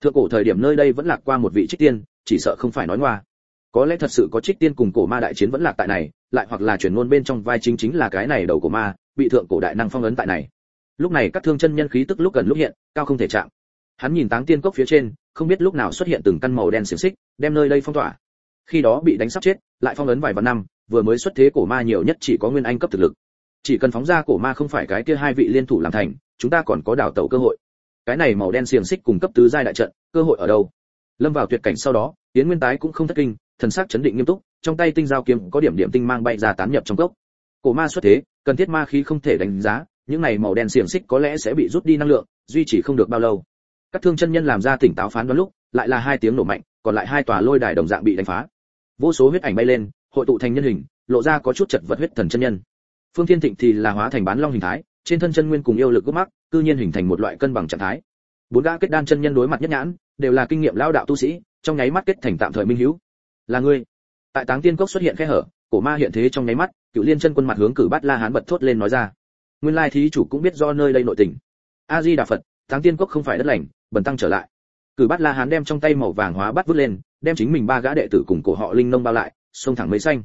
Thượng cổ thời điểm nơi đây vẫn lạc qua một vị trích tiên, chỉ sợ không phải nói ngoa. Có lẽ thật sự có trích tiên cùng cổ ma đại chiến vẫn lạc tại này, lại hoặc là chuyển ngôn bên trong vai chính chính là cái này đầu của ma, bị thượng cổ đại năng phong ấn tại này. Lúc này các thương chân nhân khí tức lúc gần lúc hiện, cao không thể chạm hắn nhìn táng tiên cốc phía trên, không biết lúc nào xuất hiện từng căn màu đen xiềng xích, đem nơi đây phong tỏa. Khi đó bị đánh sắp chết, lại phong ấn vài vạn năm, vừa mới xuất thế cổ ma nhiều nhất chỉ có nguyên anh cấp thực lực. Chỉ cần phóng ra cổ ma không phải cái kia hai vị liên thủ làm thành, chúng ta còn có đảo tàu cơ hội. Cái này màu đen xiềng xích cùng cấp tứ giai đại trận, cơ hội ở đâu? Lâm vào tuyệt cảnh sau đó tiến nguyên tái cũng không thất kinh, thần sắc chấn định nghiêm túc, trong tay tinh giao kiếm có điểm điểm tinh mang bay ra tán nhập trong cốc. Cổ ma xuất thế, cần thiết ma khí không thể đánh giá, những này màu đen xiềng xích có lẽ sẽ bị rút đi năng lượng, duy trì không được bao lâu các thương chân nhân làm ra tỉnh táo phán đoán lúc, lại là hai tiếng nổ mạnh, còn lại hai tòa lôi đài đồng dạng bị đánh phá. Vô số huyết ảnh bay lên, hội tụ thành nhân hình, lộ ra có chút chật vật huyết thần chân nhân. Phương thiên thịnh thì là hóa thành bán long hình thái, trên thân chân nguyên cùng yêu lực gốc mắc, cư nhiên hình thành một loại cân bằng trạng thái. Bốn gã kết đan chân nhân đối mặt nhất nhãn, đều là kinh nghiệm lao đạo tu sĩ, trong nháy mắt kết thành tạm thời minh hữu. Là ngươi. Tại táng tiên cốc xuất hiện khe hở, cổ ma hiện thế trong nháy mắt cựu liên chân quân mặt hướng cử bát la hán bật thốt lên nói ra. Nguyên lai thí chủ cũng biết do nơi đây nội tình. A di đà phật táng tiên cốc không phải đất lành, bần tăng trở lại. Cử bát la hán đem trong tay màu vàng hóa bắt vứt lên, đem chính mình ba gã đệ tử cùng cổ họ linh nông bao lại, xông thẳng mấy xanh.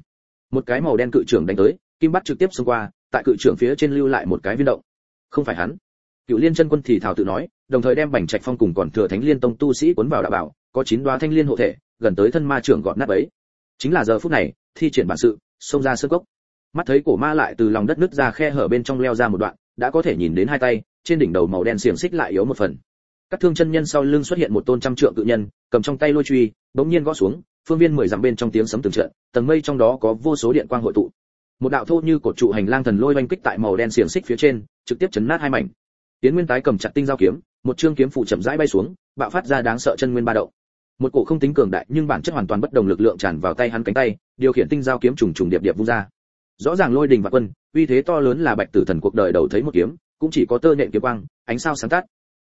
Một cái màu đen cự trưởng đánh tới, kim bắt trực tiếp xông qua, tại cự trưởng phía trên lưu lại một cái viên động. Không phải hắn. Cựu liên chân quân thì thảo tự nói, đồng thời đem bành trạch phong cùng còn thừa thánh liên tông tu sĩ cuốn vào đạo bảo, có chín đoá thanh liên hộ thể, gần tới thân ma trưởng gọn nát ấy. Chính là giờ phút này, thi triển bản sự, xông ra sơ cốc. Mắt thấy cổ ma lại từ lòng đất nứt ra khe hở bên trong leo ra một đoạn, đã có thể nhìn đến hai tay trên đỉnh đầu màu đen xiềng xích lại yếu một phần. Các thương chân nhân sau lưng xuất hiện một tôn trăm trượng cự nhân, cầm trong tay lôi truy, bỗng nhiên gõ xuống, phương viên mười dặm bên trong tiếng sấm từng trận, tầng mây trong đó có vô số điện quang hội tụ. Một đạo thô như cột trụ hành lang thần lôi oanh kích tại màu đen xiềng xích phía trên, trực tiếp chấn nát hai mảnh. Tiến nguyên tái cầm chặt tinh giao kiếm, một chương kiếm phụ chậm rãi bay xuống, bạo phát ra đáng sợ chân nguyên ba động. Một cổ không tính cường đại nhưng bản chất hoàn toàn bất đồng lực lượng tràn vào tay hắn cánh tay, điều khiển tinh giao kiếm trùng trùng điệp điệp vung ra. Rõ ràng lôi đình và quân, uy thế to lớn là bạch tử thần cuộc đời đầu thấy một kiếm cũng chỉ có tơ nện kiếm quang, ánh sao sáng tắt,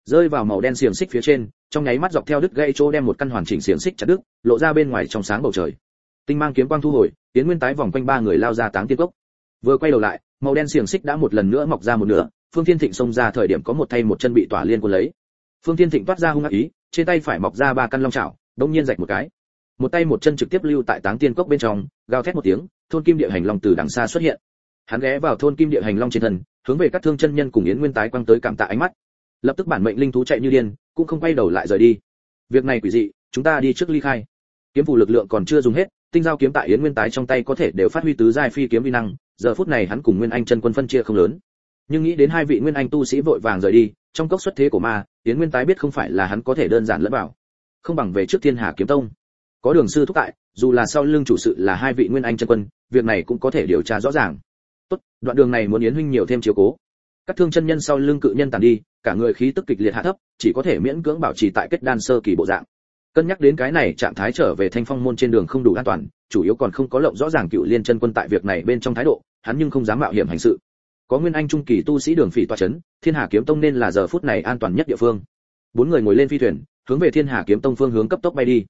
rơi vào màu đen xiềng xích phía trên, trong nháy mắt dọc theo đứt gãy chỗ đem một căn hoàn chỉnh xiềng xích chặt đứt, lộ ra bên ngoài trong sáng bầu trời. Tinh mang kiếm quang thu hồi, tiến nguyên tái vòng quanh ba người lao ra táng tiên cốc. Vừa quay đầu lại, màu đen xiềng xích đã một lần nữa mọc ra một nửa, phương thiên thịnh xông ra thời điểm có một thay một chân bị tỏa liên quân lấy. Phương thiên thịnh toát ra hung ác ý, trên tay phải mọc ra ba căn long chảo đông nhiên rạch một cái. Một tay một chân trực tiếp lưu tại táng tiên cốc bên trong, gào thét một tiếng, thôn kim địa hành long từ đằng xa xuất hiện hắn ghé vào thôn kim địa hành long trên Thần, hướng về các thương chân nhân cùng yến nguyên tái quăng tới cảm tạ ánh mắt. Lập tức bản mệnh linh thú chạy như điên cũng không quay đầu lại rời đi. Việc này quỷ dị chúng ta đi trước ly khai. Kiếm phủ lực lượng còn chưa dùng hết tinh giao kiếm tại yến nguyên tái trong tay có thể đều phát huy tứ giai phi kiếm vi năng giờ phút này hắn cùng nguyên anh chân quân phân chia không lớn. Nhưng nghĩ đến hai vị nguyên anh tu sĩ vội vàng rời đi trong cốc xuất thế của ma yến nguyên tái biết không phải là hắn có thể đơn giản lẫn vào. Không bằng về trước thiên hà kiếm tông. Có đường sư thúc tại dù là sau lưng chủ sự là hai vị nguyên anh chân quân việc này cũng có thể điều tra rõ ràng tốt, đoạn đường này muốn yến huynh nhiều thêm chiếu cố. Các thương chân nhân sau lưng cự nhân tàn đi, cả người khí tức kịch liệt hạ thấp, chỉ có thể miễn cưỡng bảo trì tại kết đan sơ kỳ bộ dạng. Cân nhắc đến cái này, trạng thái trở về thanh phong môn trên đường không đủ an toàn, chủ yếu còn không có lộng rõ ràng cựu liên chân quân tại việc này bên trong thái độ, hắn nhưng không dám mạo hiểm hành sự. Có nguyên anh trung kỳ tu sĩ đường phỉ toa chấn, thiên hà kiếm tông nên là giờ phút này an toàn nhất địa phương. Bốn người ngồi lên phi thuyền, hướng về thiên hà kiếm tông phương hướng cấp tốc bay đi.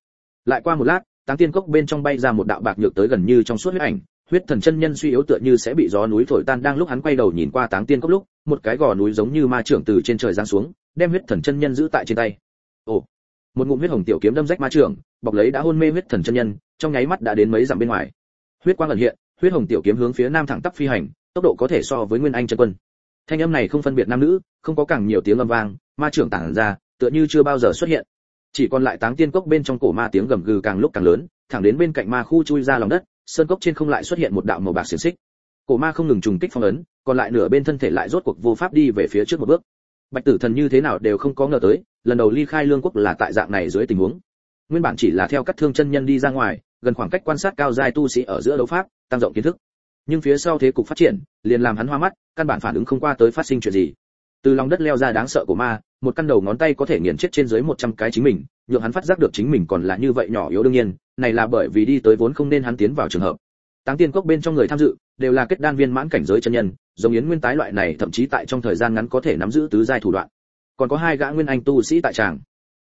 Lại qua một lát, táng tiên cốc bên trong bay ra một đạo bạc nhược tới gần như trong suốt huyết ảnh huyết thần chân nhân suy yếu tựa như sẽ bị gió núi thổi tan đang lúc hắn quay đầu nhìn qua táng tiên cốc lúc, một cái gò núi giống như ma trưởng từ trên trời giáng xuống, đem huyết thần chân nhân giữ tại trên tay. Ồ, một ngụm huyết hồng tiểu kiếm đâm rách ma trưởng, bọc lấy đã hôn mê huyết thần chân nhân, trong nháy mắt đã đến mấy dặm bên ngoài. Huyết quang ẩn hiện, huyết hồng tiểu kiếm hướng phía nam thẳng tắp phi hành, tốc độ có thể so với nguyên anh chân quân. Thanh âm này không phân biệt nam nữ, không có càng nhiều tiếng âm vang, ma trưởng tản ra, tựa như chưa bao giờ xuất hiện. Chỉ còn lại táng tiên cốc bên trong cổ ma tiếng gầm gừ càng lúc càng lớn, thẳng đến bên cạnh ma khu chui ra lòng đất sơn cốc trên không lại xuất hiện một đạo màu bạc xiềng xích. Cổ ma không ngừng trùng kích phong ấn, còn lại nửa bên thân thể lại rốt cuộc vô pháp đi về phía trước một bước. Bạch tử thần như thế nào đều không có ngờ tới, lần đầu ly khai lương quốc là tại dạng này dưới tình huống. Nguyên bản chỉ là theo các thương chân nhân đi ra ngoài, gần khoảng cách quan sát cao giai tu sĩ ở giữa đấu pháp, tăng rộng kiến thức. Nhưng phía sau thế cục phát triển, liền làm hắn hoa mắt, căn bản phản ứng không qua tới phát sinh chuyện gì từ lòng đất leo ra đáng sợ của ma, một căn đầu ngón tay có thể nghiền chết trên dưới 100 cái chính mình, nhượng hắn phát giác được chính mình còn là như vậy nhỏ yếu đương nhiên, này là bởi vì đi tới vốn không nên hắn tiến vào trường hợp. Táng tiên cốc bên trong người tham dự, đều là kết đan viên mãn cảnh giới chân nhân, giống yến nguyên tái loại này thậm chí tại trong thời gian ngắn có thể nắm giữ tứ giai thủ đoạn. Còn có hai gã nguyên anh tu sĩ tại tràng.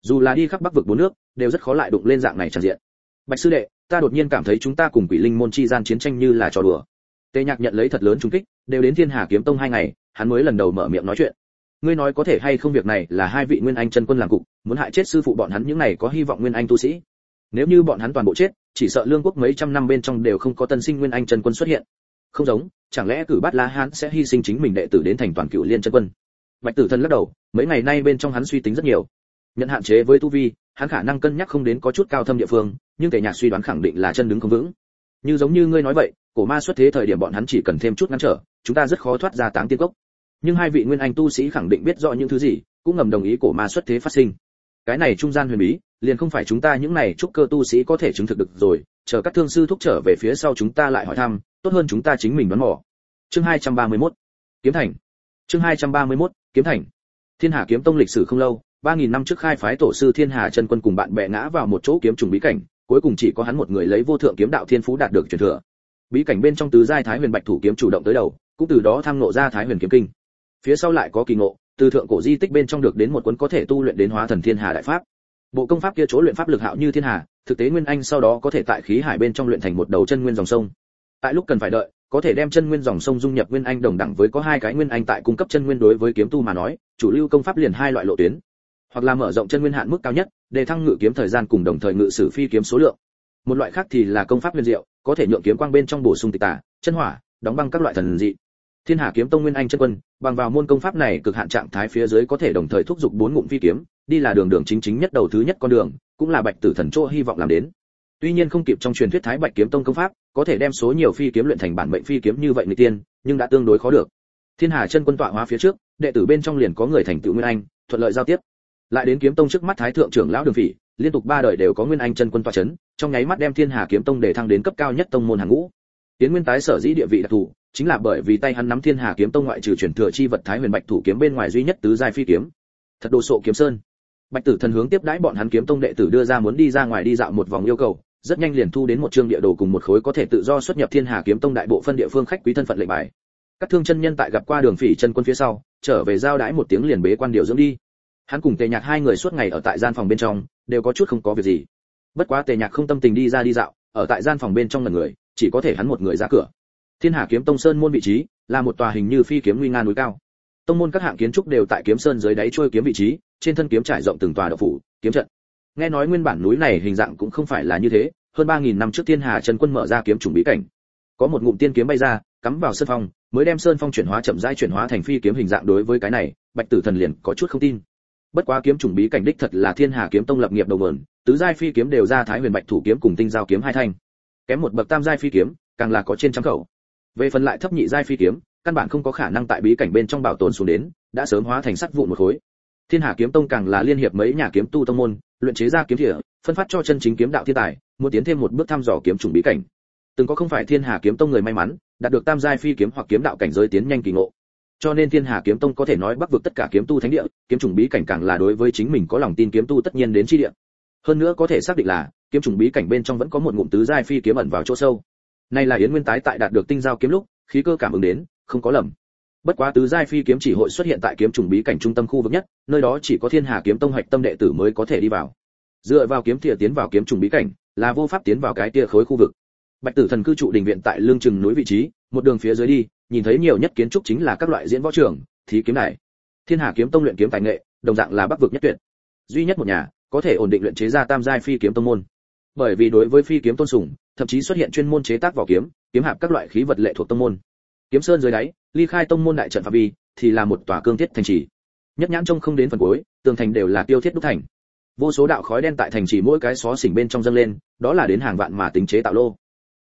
Dù là đi khắp bắc vực bốn nước, đều rất khó lại đụng lên dạng này tràn diện. Bạch sư đệ, ta đột nhiên cảm thấy chúng ta cùng quỷ linh môn chi gian chiến tranh như là trò đùa. Tề nhạc nhận lấy thật lớn trung kích, đều đến thiên hà kiếm tông hai ngày, hắn mới lần đầu mở miệng nói chuyện ngươi nói có thể hay không việc này là hai vị nguyên anh chân quân làm cục, muốn hại chết sư phụ bọn hắn những này có hy vọng nguyên anh tu sĩ. Nếu như bọn hắn toàn bộ chết, chỉ sợ lương quốc mấy trăm năm bên trong đều không có tân sinh nguyên anh chân quân xuất hiện. Không giống, chẳng lẽ cử bát la hán sẽ hy sinh chính mình đệ tử đến thành toàn cựu liên chân quân? Bạch tử thân lắc đầu, mấy ngày nay bên trong hắn suy tính rất nhiều. Nhận hạn chế với tu vi, hắn khả năng cân nhắc không đến có chút cao thâm địa phương, nhưng tề nhạc suy đoán khẳng định là chân đứng không vững. Như giống như ngươi nói vậy, cổ ma xuất thế thời điểm bọn hắn chỉ cần thêm chút ngăn trở, chúng ta rất khó thoát ra táng tiên cốc nhưng hai vị nguyên anh tu sĩ khẳng định biết rõ những thứ gì, cũng ngầm đồng ý cổ ma xuất thế phát sinh. Cái này trung gian huyền bí, liền không phải chúng ta những này trúc cơ tu sĩ có thể chứng thực được rồi, chờ các thương sư thúc trở về phía sau chúng ta lại hỏi thăm, tốt hơn chúng ta chính mình đoán mò. Chương 231 kiếm thành. Chương 231 kiếm thành. Thiên hà kiếm tông lịch sử không lâu, ba nghìn năm trước khai phái tổ sư thiên hà chân quân cùng bạn bè ngã vào một chỗ kiếm trùng bí cảnh, cuối cùng chỉ có hắn một người lấy vô thượng kiếm đạo thiên phú đạt được truyền thừa. Bí cảnh bên trong tứ giai thái huyền bạch thủ kiếm chủ động tới đầu, cũng từ đó tham ngộ ra thái huyền kiếm kinh phía sau lại có kỳ ngộ, từ thượng cổ di tích bên trong được đến một cuốn có thể tu luyện đến hóa thần thiên hà đại pháp. Bộ công pháp kia chỗ luyện pháp lực hạo như thiên hà, thực tế nguyên anh sau đó có thể tại khí hải bên trong luyện thành một đầu chân nguyên dòng sông. Tại lúc cần phải đợi, có thể đem chân nguyên dòng sông dung nhập nguyên anh đồng đẳng với có hai cái nguyên anh tại cung cấp chân nguyên đối với kiếm tu mà nói, chủ lưu công pháp liền hai loại lộ tuyến. Hoặc là mở rộng chân nguyên hạn mức cao nhất, để thăng ngự kiếm thời gian cùng đồng thời ngự sử phi kiếm số lượng. Một loại khác thì là công pháp huyền diệu, có thể nhượng kiếm quang bên trong bổ sung tịch tả chân hỏa, đóng băng các loại thần dị thiên hà kiếm tông nguyên anh chân quân, bằng vào môn công pháp này cực hạn trạng thái phía dưới có thể đồng thời thúc dục bốn ngụm phi kiếm, đi là đường đường chính chính nhất đầu thứ nhất con đường, cũng là bạch tử thần chỗ hy vọng làm đến. Tuy nhiên không kịp trong truyền thuyết thái bạch kiếm tông công pháp, có thể đem số nhiều phi kiếm luyện thành bản mệnh phi kiếm như vậy người tiên, nhưng đã tương đối khó được. Thiên hà chân quân tọa hóa phía trước, đệ tử bên trong liền có người thành tựu nguyên anh, thuận lợi giao tiếp. Lại đến kiếm tông trước mắt thái thượng trưởng lão đường phỉ, liên tục ba đời đều có nguyên anh chân quân tọa chấn, trong nháy mắt đem thiên hà kiếm tông để thăng đến cấp cao nhất tông môn hàng ngũ. Tiến nguyên tái sở dĩ địa vị đặc thù chính là bởi vì tay hắn nắm thiên hà kiếm tông ngoại trừ truyền thừa chi vật thái huyền bạch thủ kiếm bên ngoài duy nhất tứ giai phi kiếm, thật đồ sộ kiếm sơn. Bạch tử thần hướng tiếp đãi bọn hắn kiếm tông đệ tử đưa ra muốn đi ra ngoài đi dạo một vòng yêu cầu, rất nhanh liền thu đến một chương địa đồ cùng một khối có thể tự do xuất nhập thiên hà kiếm tông đại bộ phân địa phương khách quý thân phận lệnh bài. Các thương chân nhân tại gặp qua đường phỉ chân quân phía sau, trở về giao đãi một tiếng liền bế quan điều dưỡng đi. Hắn cùng tề nhạc hai người suốt ngày ở tại gian phòng bên trong, đều có chút không có việc gì. Bất quá tề nhạc không tâm tình đi ra đi dạo, ở tại gian phòng bên trong là người, chỉ có thể hắn một người ra cửa thiên hà kiếm tông sơn môn vị trí là một tòa hình như phi kiếm nguy nga núi cao. Tông môn các hạng kiến trúc đều tại kiếm sơn dưới đáy trôi kiếm vị trí, trên thân kiếm trải rộng từng tòa đậu phủ, kiếm trận. Nghe nói nguyên bản núi này hình dạng cũng không phải là như thế, hơn ba nghìn năm trước thiên hà trần quân mở ra kiếm trùng bí cảnh. Có một ngụm tiên kiếm bay ra, cắm vào sơn phong, mới đem sơn phong chuyển hóa chậm rãi chuyển hóa thành phi kiếm hình dạng đối với cái này, bạch tử thần liền có chút không tin. Bất quá kiếm trùng bí cảnh đích thật là thiên hà kiếm tông lập nghiệp đầu nguồn, tứ giai phi kiếm đều ra thái huyền bạch thủ kiếm cùng tinh giao kiếm hai thanh. Kém một bậc tam giai phi kiếm, càng là có trên trăm khẩu về phần lại thấp nhị giai phi kiếm, căn bản không có khả năng tại bí cảnh bên trong bảo tồn xuống đến, đã sớm hóa thành sắt vụn một khối. Thiên hà kiếm tông càng là liên hiệp mấy nhà kiếm tu tông môn, luyện chế ra kiếm thỉa, phân phát cho chân chính kiếm đạo thiên tài, muốn tiến thêm một bước thăm dò kiếm trùng bí cảnh. Từng có không phải thiên hà kiếm tông người may mắn, đạt được tam giai phi kiếm hoặc kiếm đạo cảnh giới tiến nhanh kỳ ngộ. Cho nên thiên hà kiếm tông có thể nói bắc vực tất cả kiếm tu thánh địa, kiếm trùng bí cảnh càng là đối với chính mình có lòng tin kiếm tu tất nhiên đến chi địa. Hơn nữa có thể xác định là, kiếm trùng bí cảnh bên trong vẫn có một ngụm tứ giai phi kiếm ẩn vào chỗ sâu này là yến nguyên tái tại đạt được tinh giao kiếm lúc khí cơ cảm ứng đến không có lầm. Bất quá tứ giai phi kiếm chỉ hội xuất hiện tại kiếm trùng bí cảnh trung tâm khu vực nhất nơi đó chỉ có thiên hà kiếm tông hoạch tâm đệ tử mới có thể đi vào. Dựa vào kiếm thìa tiến vào kiếm trùng bí cảnh là vô pháp tiến vào cái tia khối khu vực. Bạch tử thần cư trụ đình viện tại lương chừng núi vị trí một đường phía dưới đi nhìn thấy nhiều nhất kiến trúc chính là các loại diễn võ trường thí kiếm này, thiên hà kiếm tông luyện kiếm tài nghệ đồng dạng là bắc vực nhất tuyệt. Duy nhất một nhà có thể ổn định luyện chế ra tam giai phi kiếm tông môn bởi vì đối với phi kiếm tôn sùng, thậm chí xuất hiện chuyên môn chế tác vỏ kiếm kiếm hạp các loại khí vật lệ thuộc tông môn. Kiếm sơn dưới đáy, ly khai tông môn đại trận phạm vi, thì là một tòa cương thiết thành trì. Nhất nhãn trông không đến phần cuối, tường thành đều là tiêu thiết đúc thành. Vô số đạo khói đen tại thành trì mỗi cái xó xỉnh bên trong dâng lên, đó là đến hàng vạn mà tính chế tạo lô.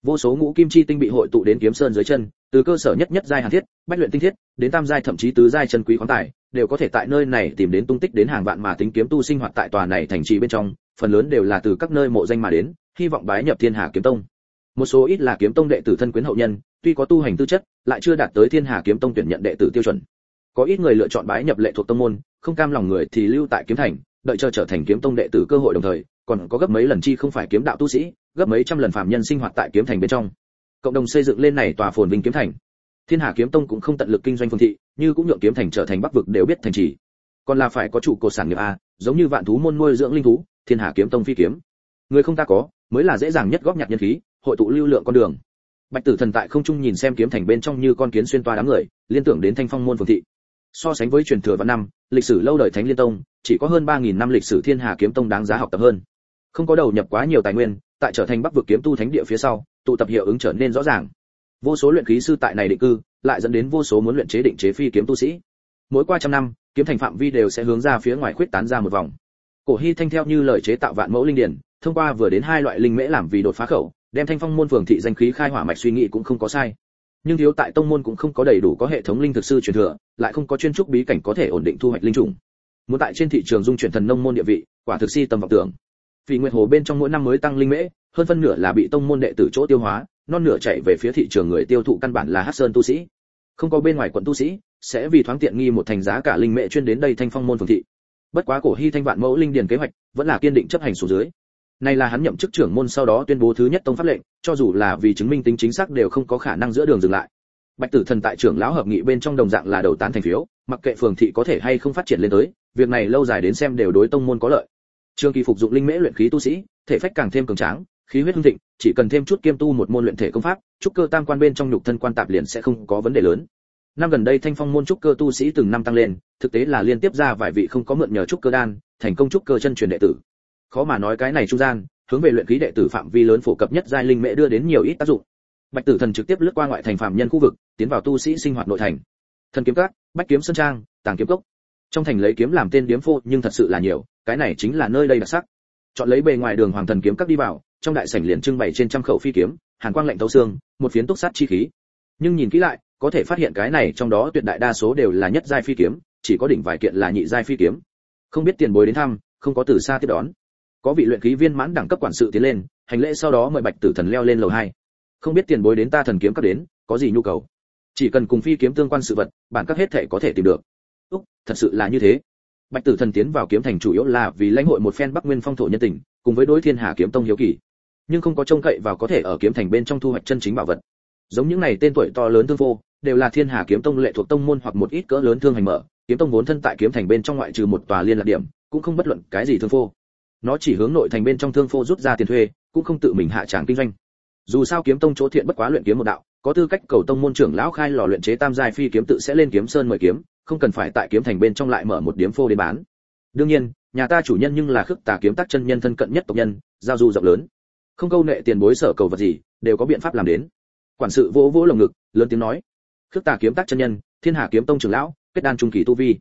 Vô số ngũ kim chi tinh bị hội tụ đến kiếm sơn dưới chân, từ cơ sở nhất nhất giai hàn thiết, bách luyện tinh thiết, đến tam giai thậm chí tứ giai chân quý khoáng tài, đều có thể tại nơi này tìm đến tung tích đến hàng vạn mà tính kiếm tu sinh hoạt tại tòa này thành trì bên trong phần lớn đều là từ các nơi mộ danh mà đến, hy vọng bái nhập thiên hà kiếm tông. Một số ít là kiếm tông đệ tử thân quyến hậu nhân, tuy có tu hành tư chất, lại chưa đạt tới thiên hà kiếm tông tuyển nhận đệ tử tiêu chuẩn. Có ít người lựa chọn bái nhập lệ thuộc tông môn, không cam lòng người thì lưu tại kiếm thành, đợi chờ trở thành kiếm tông đệ tử cơ hội đồng thời, còn có gấp mấy lần chi không phải kiếm đạo tu sĩ, gấp mấy trăm lần phạm nhân sinh hoạt tại kiếm thành bên trong. Cộng đồng xây dựng lên này tòa phồn vinh kiếm thành. Thiên hà kiếm tông cũng không tận lực kinh doanh phương thị, như cũng nhượng kiếm thành trở thành bắc vực đều biết thành trì còn là phải có chủ cột sản nghiệp a, giống như vạn thú môn nuôi dưỡng linh thú, thiên hà kiếm tông phi kiếm. Người không ta có, mới là dễ dàng nhất góp nhặt nhân khí, hội tụ lưu lượng con đường. Bạch tử thần tại không trung nhìn xem kiếm thành bên trong như con kiến xuyên toa đám người, liên tưởng đến thanh phong môn phương thị. So sánh với truyền thừa vạn năm, lịch sử lâu đời thánh liên tông, chỉ có hơn ba nghìn năm lịch sử thiên hà kiếm tông đáng giá học tập hơn. Không có đầu nhập quá nhiều tài nguyên, tại trở thành bắc vực kiếm tu thánh địa phía sau, tụ tập hiệu ứng trở nên rõ ràng. Vô số luyện khí sư tại này định cư, lại dẫn đến vô số muốn luyện chế định chế phi kiếm tu sĩ. Mỗi qua trăm năm kiếm thành phạm vi đều sẽ hướng ra phía ngoài khuyết tán ra một vòng. Cổ hy thanh theo như lời chế tạo vạn mẫu linh điển thông qua vừa đến hai loại linh mễ làm vì đột phá khẩu, đem thanh phong môn phường thị danh khí khai hỏa mạch suy nghĩ cũng không có sai. Nhưng thiếu tại tông môn cũng không có đầy đủ có hệ thống linh thực sư truyền thừa, lại không có chuyên trúc bí cảnh có thể ổn định thu hoạch linh trùng. Muốn tại trên thị trường dung chuyển thần nông môn địa vị, quả thực si tầm vọng tưởng. Vì nguyệt hồ bên trong mỗi năm mới tăng linh mễ, hơn phân nửa là bị tông môn đệ tử chỗ tiêu hóa, non nửa chạy về phía thị trường người tiêu thụ căn bản là hắc sơn tu sĩ. Không có bên ngoài quận tu sĩ sẽ vì thoáng tiện nghi một thành giá cả linh mẹ chuyên đến đây thanh phong môn phường thị. Bất quá cổ hy thanh vạn mẫu linh điền kế hoạch vẫn là kiên định chấp hành xuống dưới. Này là hắn nhậm chức trưởng môn sau đó tuyên bố thứ nhất tông pháp lệnh, cho dù là vì chứng minh tính chính xác đều không có khả năng giữa đường dừng lại. Bạch tử thần tại trưởng lão hợp nghị bên trong đồng dạng là đầu tán thành phiếu, mặc kệ phường thị có thể hay không phát triển lên tới, việc này lâu dài đến xem đều đối tông môn có lợi. Trường kỳ phục dụng linh mễ luyện khí tu sĩ, thể phách càng thêm cường tráng, khí huyết hưng thịnh, chỉ cần thêm chút kiêm tu một môn luyện thể công pháp, trúc cơ tam quan bên trong nhục thân quan tạp liền sẽ không có vấn đề lớn năm gần đây thanh phong môn trúc cơ tu sĩ từng năm tăng lên, thực tế là liên tiếp ra vài vị không có mượn nhờ trúc cơ đan, thành công trúc cơ chân truyền đệ tử. Khó mà nói cái này trung gian, hướng về luyện khí đệ tử phạm vi lớn phổ cập nhất giai linh mễ đưa đến nhiều ít tác dụng. Bạch tử thần trực tiếp lướt qua ngoại thành phạm nhân khu vực, tiến vào tu sĩ sinh hoạt nội thành. Thần kiếm các, bách kiếm sơn trang, tàng kiếm cốc. Trong thành lấy kiếm làm tên điếm phô, nhưng thật sự là nhiều, cái này chính là nơi đây đặc sắc. Chọn lấy bề ngoài đường hoàng thần kiếm các đi vào, trong đại sảnh liền trưng bày trên trăm khẩu phi kiếm, hàn quang lạnh thấu xương, một phiến túc sát chi khí nhưng nhìn kỹ lại, có thể phát hiện cái này trong đó tuyệt đại đa số đều là nhất giai phi kiếm, chỉ có đỉnh vài kiện là nhị giai phi kiếm. Không biết tiền bối đến thăm, không có từ xa tiếp đón. Có vị luyện khí viên mãn đẳng cấp quản sự tiến lên, hành lễ sau đó mời bạch tử thần leo lên lầu hai. Không biết tiền bối đến ta thần kiếm các đến, có gì nhu cầu? Chỉ cần cùng phi kiếm tương quan sự vật, bản các hết thể có thể tìm được. Úc, thật sự là như thế. Bạch tử thần tiến vào kiếm thành chủ yếu là vì lãnh hội một phen bắc nguyên phong thổ nhân tình, cùng với đối thiên hà kiếm tông hiếu kỳ. Nhưng không có trông cậy vào có thể ở kiếm thành bên trong thu hoạch chân chính bảo vật giống những này tên tuổi to lớn thương vô đều là thiên hà kiếm tông lệ thuộc tông môn hoặc một ít cỡ lớn thương hành mở. Kiếm tông vốn thân tại kiếm thành bên trong ngoại trừ một tòa liên lạc điểm, cũng không bất luận cái gì thương phô nó chỉ hướng nội thành bên trong thương phô rút ra tiền thuê, cũng không tự mình hạ tràng kinh doanh. Dù sao kiếm tông chỗ thiện bất quá luyện kiếm một đạo, có tư cách cầu tông môn trưởng lão khai lò luyện chế tam giai phi kiếm tự sẽ lên kiếm sơn mời kiếm, không cần phải tại kiếm thành bên trong lại mở một điếm phô để bán. Đương nhiên, nhà ta chủ nhân nhưng là khước tà kiếm tác chân nhân thân cận nhất tộc nhân, giao du rộng lớn. Không câu nệ tiền bối sở cầu vật gì, đều có biện pháp làm đến quản sự vỗ vỗ lồng ngực, lớn tiếng nói. Khước tà kiếm tác chân nhân, thiên hà kiếm tông trưởng lão, kết đan trung kỳ tu vi.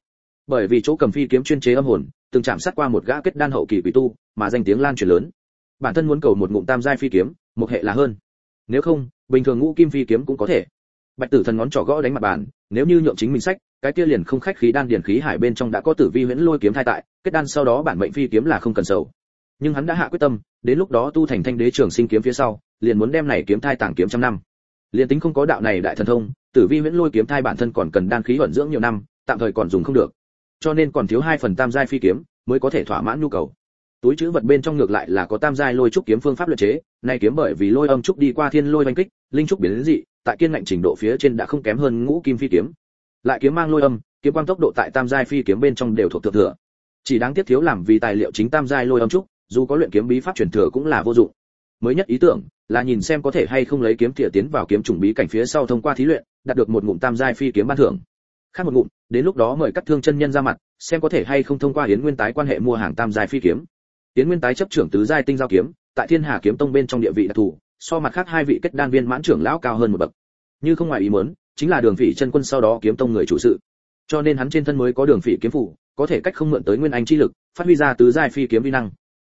Bởi vì chỗ cầm phi kiếm chuyên chế âm hồn, từng chạm sát qua một gã kết đan hậu kỳ quỷ tu, mà danh tiếng lan truyền lớn. Bản thân muốn cầu một ngụm tam giai phi kiếm, một hệ là hơn. Nếu không, bình thường ngũ kim phi kiếm cũng có thể. Bạch tử thần ngón trỏ gõ đánh mặt bàn, nếu như nhượng chính mình sách, cái kia liền không khách khí đan điển khí hải bên trong đã có tử vi huyễn lôi kiếm thai tại, kết đan sau đó bản mệnh phi kiếm là không cần sầu. Nhưng hắn đã hạ quyết tâm, đến lúc đó tu thành thanh đế trường sinh kiếm phía sau, liền muốn đem này kiếm thai tàng kiếm trăm năm liền tính không có đạo này đại thần thông, tử vi huyễn lôi kiếm thai bản thân còn cần đan khí ẩn dưỡng nhiều năm, tạm thời còn dùng không được. Cho nên còn thiếu hai phần tam giai phi kiếm mới có thể thỏa mãn nhu cầu. Túi chữ vật bên trong ngược lại là có tam giai lôi trúc kiếm phương pháp luyện chế, nay kiếm bởi vì lôi âm trúc đi qua thiên lôi oanh kích, linh trúc biến đến dị, tại kiên ngạnh trình độ phía trên đã không kém hơn ngũ kim phi kiếm. Lại kiếm mang lôi âm, kiếm quang tốc độ tại tam giai phi kiếm bên trong đều thuộc thượng thừa. Chỉ đáng tiếc thiếu làm vì tài liệu chính tam giai lôi âm trúc, dù có luyện kiếm bí pháp truyền thừa cũng là vô dụng. Mới nhất ý tưởng là nhìn xem có thể hay không lấy kiếm thìa tiến vào kiếm trùng bí cảnh phía sau thông qua thí luyện, đạt được một ngụm tam giai phi kiếm ban thưởng. Khác một ngụm, đến lúc đó mời các thương chân nhân ra mặt, xem có thể hay không thông qua hiến nguyên tái quan hệ mua hàng tam giai phi kiếm. Hiến nguyên tái chấp trưởng tứ giai tinh giao kiếm, tại thiên hà kiếm tông bên trong địa vị đặc thù, so mặt khác hai vị kết đan viên mãn trưởng lão cao hơn một bậc. Như không ngoài ý muốn, chính là đường phỉ chân quân sau đó kiếm tông người chủ sự. Cho nên hắn trên thân mới có đường phỉ kiếm phủ, có thể cách không mượn tới nguyên anh chi lực, phát huy ra tứ giai phi kiếm vi năng.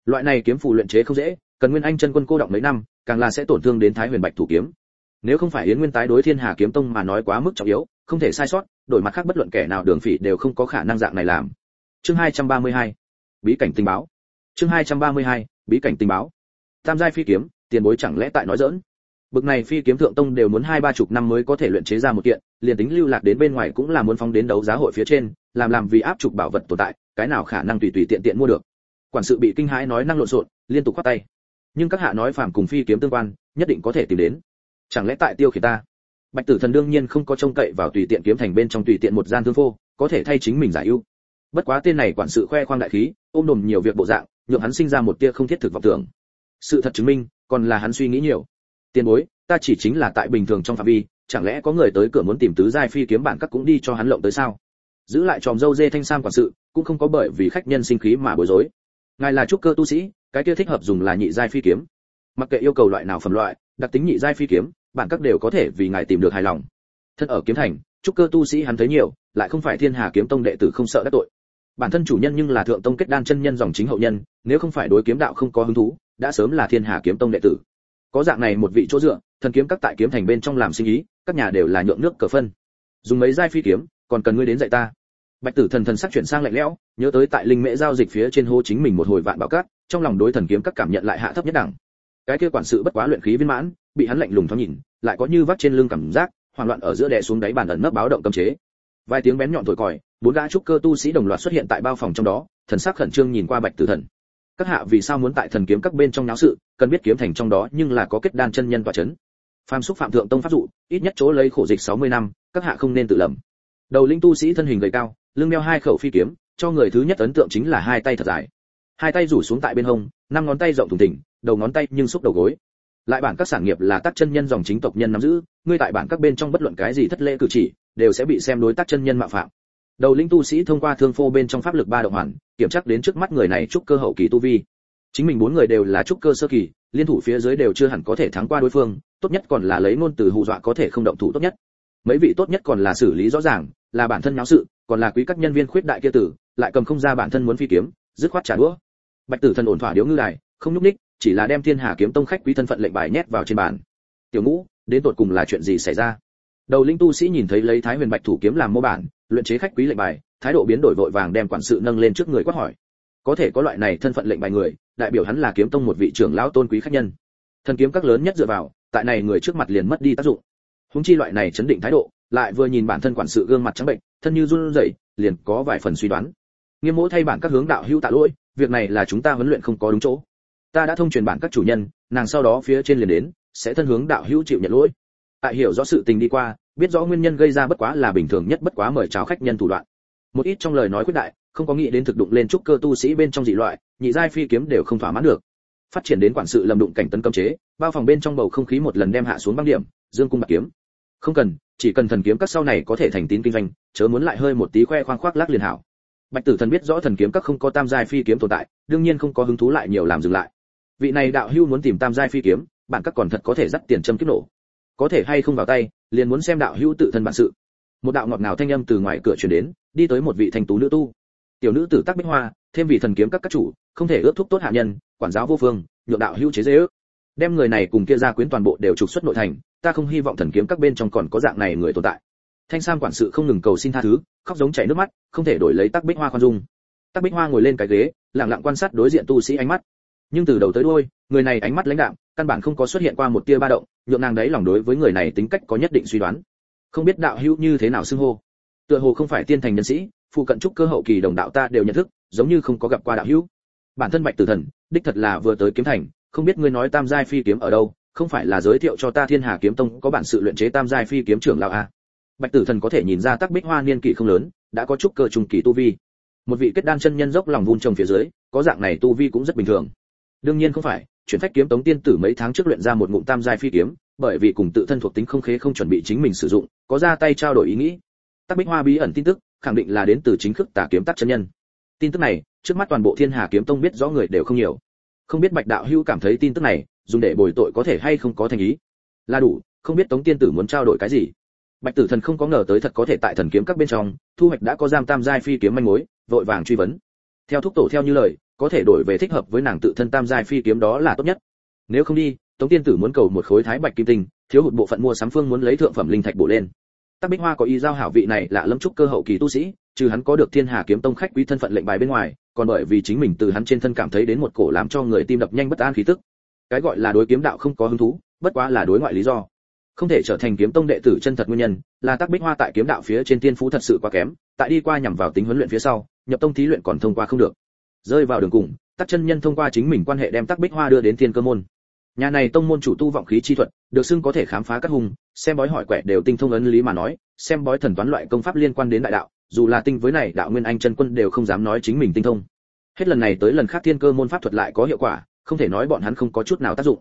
Loại này kiếm phủ luyện chế không dễ, cần nguyên anh chân quân cô động mấy năm càng là sẽ tổn thương đến thái huyền bạch thủ kiếm. Nếu không phải yến nguyên tái đối thiên hà kiếm tông mà nói quá mức trọng yếu, không thể sai sót, đổi mặt khác bất luận kẻ nào đường phỉ đều không có khả năng dạng này làm. Chương 232 bí cảnh tình báo. Chương 232 bí cảnh tình báo. Tam giai phi kiếm, tiền bối chẳng lẽ tại nói dỡn bực này phi kiếm thượng tông đều muốn hai ba chục năm mới có thể luyện chế ra một kiện, liền tính lưu lạc đến bên ngoài cũng là muốn phóng đến đấu giá hội phía trên, làm làm vì áp trục bảo vật tồn tại, cái nào khả năng tùy tùy tiện tiện mua được? Quản sự bị kinh hãi nói năng lộn xộn, liên tục quát tay nhưng các hạ nói phàm cùng phi kiếm tương quan, nhất định có thể tìm đến. Chẳng lẽ tại tiêu khiển ta? Bạch tử thần đương nhiên không có trông cậy vào tùy tiện kiếm thành bên trong tùy tiện một gian thương phô, có thể thay chính mình giải ưu. Bất quá tên này quản sự khoe khoang đại khí, ôm đồm nhiều việc bộ dạng, nhượng hắn sinh ra một tia không thiết thực vọng tưởng. Sự thật chứng minh, còn là hắn suy nghĩ nhiều. Tiền bối, ta chỉ chính là tại bình thường trong phạm vi, chẳng lẽ có người tới cửa muốn tìm tứ giai phi kiếm bản các cũng đi cho hắn lộng tới sao? Giữ lại tròm dâu dê thanh sam quản sự, cũng không có bởi vì khách nhân sinh khí mà bối rối. Ngài là trúc cơ tu sĩ cái kia thích hợp dùng là nhị giai phi kiếm. Mặc kệ yêu cầu loại nào phẩm loại, đặc tính nhị giai phi kiếm, bản các đều có thể vì ngài tìm được hài lòng. Thân ở kiếm thành, trúc cơ tu sĩ hắn thấy nhiều, lại không phải thiên hà kiếm tông đệ tử không sợ đắc tội. Bản thân chủ nhân nhưng là thượng tông kết đan chân nhân dòng chính hậu nhân, nếu không phải đối kiếm đạo không có hứng thú, đã sớm là thiên hà kiếm tông đệ tử. Có dạng này một vị chỗ dựa, thần kiếm các tại kiếm thành bên trong làm sinh ý, các nhà đều là nhượng nước cờ phân. Dùng mấy giai phi kiếm, còn cần ngươi đến dạy ta. Bạch tử thần thần sắc chuyển sang lạnh lẽo, nhớ tới tại linh mễ giao dịch phía trên hô chính mình một hồi vạn bảo cát trong lòng đối thần kiếm các cảm nhận lại hạ thấp nhất đẳng. Cái kia quản sự bất quá luyện khí viên mãn, bị hắn lạnh lùng thoáng nhìn, lại có như vắt trên lưng cảm giác, hoảng loạn ở giữa đè xuống đáy bàn ẩn nấp báo động cấm chế. Vài tiếng bén nhọn thổi còi, bốn gã trúc cơ tu sĩ đồng loạt xuất hiện tại bao phòng trong đó, thần sắc khẩn trương nhìn qua bạch tử thần. Các hạ vì sao muốn tại thần kiếm các bên trong náo sự, cần biết kiếm thành trong đó nhưng là có kết đan chân nhân tọa chấn. Phàm xúc phạm thượng tông pháp dụ, ít nhất chỗ lấy khổ dịch 60 năm, các hạ không nên tự lầm. Đầu linh tu sĩ thân hình gầy cao, lưng đeo hai khẩu phi kiếm, cho người thứ nhất ấn tượng chính là hai tay thật dài hai tay rủ xuống tại bên hông, năm ngón tay rộng thùng thình, đầu ngón tay nhưng xúc đầu gối. Lại bản các sản nghiệp là tác chân nhân dòng chính tộc nhân nắm giữ, ngươi tại bản các bên trong bất luận cái gì thất lễ cử chỉ, đều sẽ bị xem đối tác chân nhân mạo phạm. Đầu linh tu sĩ thông qua thương phô bên trong pháp lực ba động hoàn, kiểm tra đến trước mắt người này trúc cơ hậu kỳ tu vi. Chính mình bốn người đều là trúc cơ sơ kỳ, liên thủ phía dưới đều chưa hẳn có thể thắng qua đối phương, tốt nhất còn là lấy ngôn từ hù dọa có thể không động thủ tốt nhất. Mấy vị tốt nhất còn là xử lý rõ ràng, là bản thân nháo sự, còn là quý các nhân viên khuyết đại kia tử, lại cầm không ra bản thân muốn phi kiếm, dứt khoát trả đũa bạch tử thần ổn thỏa điếu ngư đài, không nhúc ních chỉ là đem thiên hà kiếm tông khách quý thân phận lệnh bài nhét vào trên bàn. Tiểu ngũ, đến tột cùng là chuyện gì xảy ra? Đầu linh tu sĩ nhìn thấy lấy thái huyền bạch thủ kiếm làm mô bản, luyện chế khách quý lệnh bài, thái độ biến đổi vội vàng đem quản sự nâng lên trước người quát hỏi. Có thể có loại này thân phận lệnh bài người, đại biểu hắn là kiếm tông một vị trưởng lão tôn quý khách nhân. Thần kiếm các lớn nhất dựa vào, tại này người trước mặt liền mất đi tác dụng. Húng chi loại này chấn định thái độ, lại vừa nhìn bản thân quản sự gương mặt trắng bệnh, thân như run rẩy, liền có vài phần suy đoán. Nghiêm mỗ thay bản các hướng đạo hữu tạ lỗi việc này là chúng ta huấn luyện không có đúng chỗ. Ta đã thông truyền bản các chủ nhân, nàng sau đó phía trên liền đến, sẽ thân hướng đạo hữu chịu nhận lỗi. Tại hiểu rõ sự tình đi qua, biết rõ nguyên nhân gây ra bất quá là bình thường nhất bất quá mời chào khách nhân thủ đoạn. Một ít trong lời nói quyết đại, không có nghĩ đến thực đụng lên trúc cơ tu sĩ bên trong dị loại, nhị giai phi kiếm đều không thỏa mãn được. Phát triển đến quản sự lầm đụng cảnh tấn cấm chế, bao phòng bên trong bầu không khí một lần đem hạ xuống băng điểm, dương cung bạc kiếm. Không cần, chỉ cần thần kiếm các sau này có thể thành tín kinh doanh, chớ muốn lại hơi một tí khoe khoang khoác lác liền hảo bạch tử thần biết rõ thần kiếm các không có tam giai phi kiếm tồn tại, đương nhiên không có hứng thú lại nhiều làm dừng lại. Vị này đạo hưu muốn tìm tam giai phi kiếm, bạn các còn thật có thể dắt tiền châm kiếp nổ. Có thể hay không vào tay, liền muốn xem đạo hưu tự thân bản sự. Một đạo ngọt ngào thanh âm từ ngoài cửa truyền đến, đi tới một vị thành tú nữ tu. Tiểu nữ tử tác bích hoa, thêm vị thần kiếm các các chủ, không thể ước thúc tốt hạ nhân, quản giáo vô phương, nhượng đạo hưu chế dễ ước đem người này cùng kia gia quyến toàn bộ đều trục xuất nội thành, ta không hy vọng thần kiếm các bên trong còn có dạng này người tồn tại thanh sam quản sự không ngừng cầu xin tha thứ, khóc giống chảy nước mắt, không thể đổi lấy tắc bích hoa khoan dung. Tắc bích hoa ngồi lên cái ghế, lặng lặng quan sát đối diện tu sĩ ánh mắt. Nhưng từ đầu tới đuôi, người này ánh mắt lãnh đạm, căn bản không có xuất hiện qua một tia ba động, nhượng nàng đấy lòng đối với người này tính cách có nhất định suy đoán. Không biết đạo hữu như thế nào xưng hô. Tựa hồ không phải tiên thành nhân sĩ, phụ cận trúc cơ hậu kỳ đồng đạo ta đều nhận thức, giống như không có gặp qua đạo hữu. Bản thân bạch tử thần, đích thật là vừa tới kiếm thành, không biết ngươi nói tam giai phi kiếm ở đâu, không phải là giới thiệu cho ta thiên hà kiếm tông có bản sự luyện chế tam giai phi kiếm trưởng lão à? Bạch tử thần có thể nhìn ra tắc bích hoa niên kỷ không lớn, đã có chút cơ trùng kỳ tu vi. Một vị kết đan chân nhân dốc lòng vun trồng phía dưới, có dạng này tu vi cũng rất bình thường. Đương nhiên không phải, chuyển phách kiếm tống tiên tử mấy tháng trước luyện ra một ngụm tam giai phi kiếm, bởi vì cùng tự thân thuộc tính không khế không chuẩn bị chính mình sử dụng, có ra tay trao đổi ý nghĩ. Tắc bích hoa bí ẩn tin tức, khẳng định là đến từ chính thức tà kiếm tắc chân nhân. Tin tức này, trước mắt toàn bộ thiên hà kiếm tông biết rõ người đều không nhiều. Không biết bạch đạo hữu cảm thấy tin tức này, dùng để bồi tội có thể hay không có thành ý. Là đủ, không biết tống tiên tử muốn trao đổi cái gì bạch tử thần không có ngờ tới thật có thể tại thần kiếm các bên trong, thu hoạch đã có giam tam giai phi kiếm manh mối, vội vàng truy vấn. Theo thúc tổ theo như lời, có thể đổi về thích hợp với nàng tự thân tam giai phi kiếm đó là tốt nhất. Nếu không đi, tống tiên tử muốn cầu một khối thái bạch kim tinh, thiếu hụt bộ phận mua sắm phương muốn lấy thượng phẩm linh thạch bổ lên. Tắc bích hoa có ý giao hảo vị này là lâm trúc cơ hậu kỳ tu sĩ, trừ hắn có được thiên hà kiếm tông khách quý thân phận lệnh bài bên ngoài, còn bởi vì chính mình từ hắn trên thân cảm thấy đến một cổ làm cho người tim đập nhanh bất an khí tức. Cái gọi là đối kiếm đạo không có hứng thú, bất quá là đối ngoại lý do không thể trở thành kiếm tông đệ tử chân thật nguyên nhân, là tác bích hoa tại kiếm đạo phía trên tiên phú thật sự quá kém, tại đi qua nhằm vào tính huấn luyện phía sau, nhập tông thí luyện còn thông qua không được. Rơi vào đường cùng tác chân nhân thông qua chính mình quan hệ đem tác bích hoa đưa đến thiên cơ môn. Nhà này tông môn chủ tu vọng khí chi thuật, được xưng có thể khám phá các hùng xem bói hỏi quẻ đều tinh thông ấn lý mà nói, xem bói thần toán loại công pháp liên quan đến đại đạo, dù là tinh với này, đạo nguyên anh chân quân đều không dám nói chính mình tinh thông. Hết lần này tới lần khác thiên cơ môn pháp thuật lại có hiệu quả, không thể nói bọn hắn không có chút nào tác dụng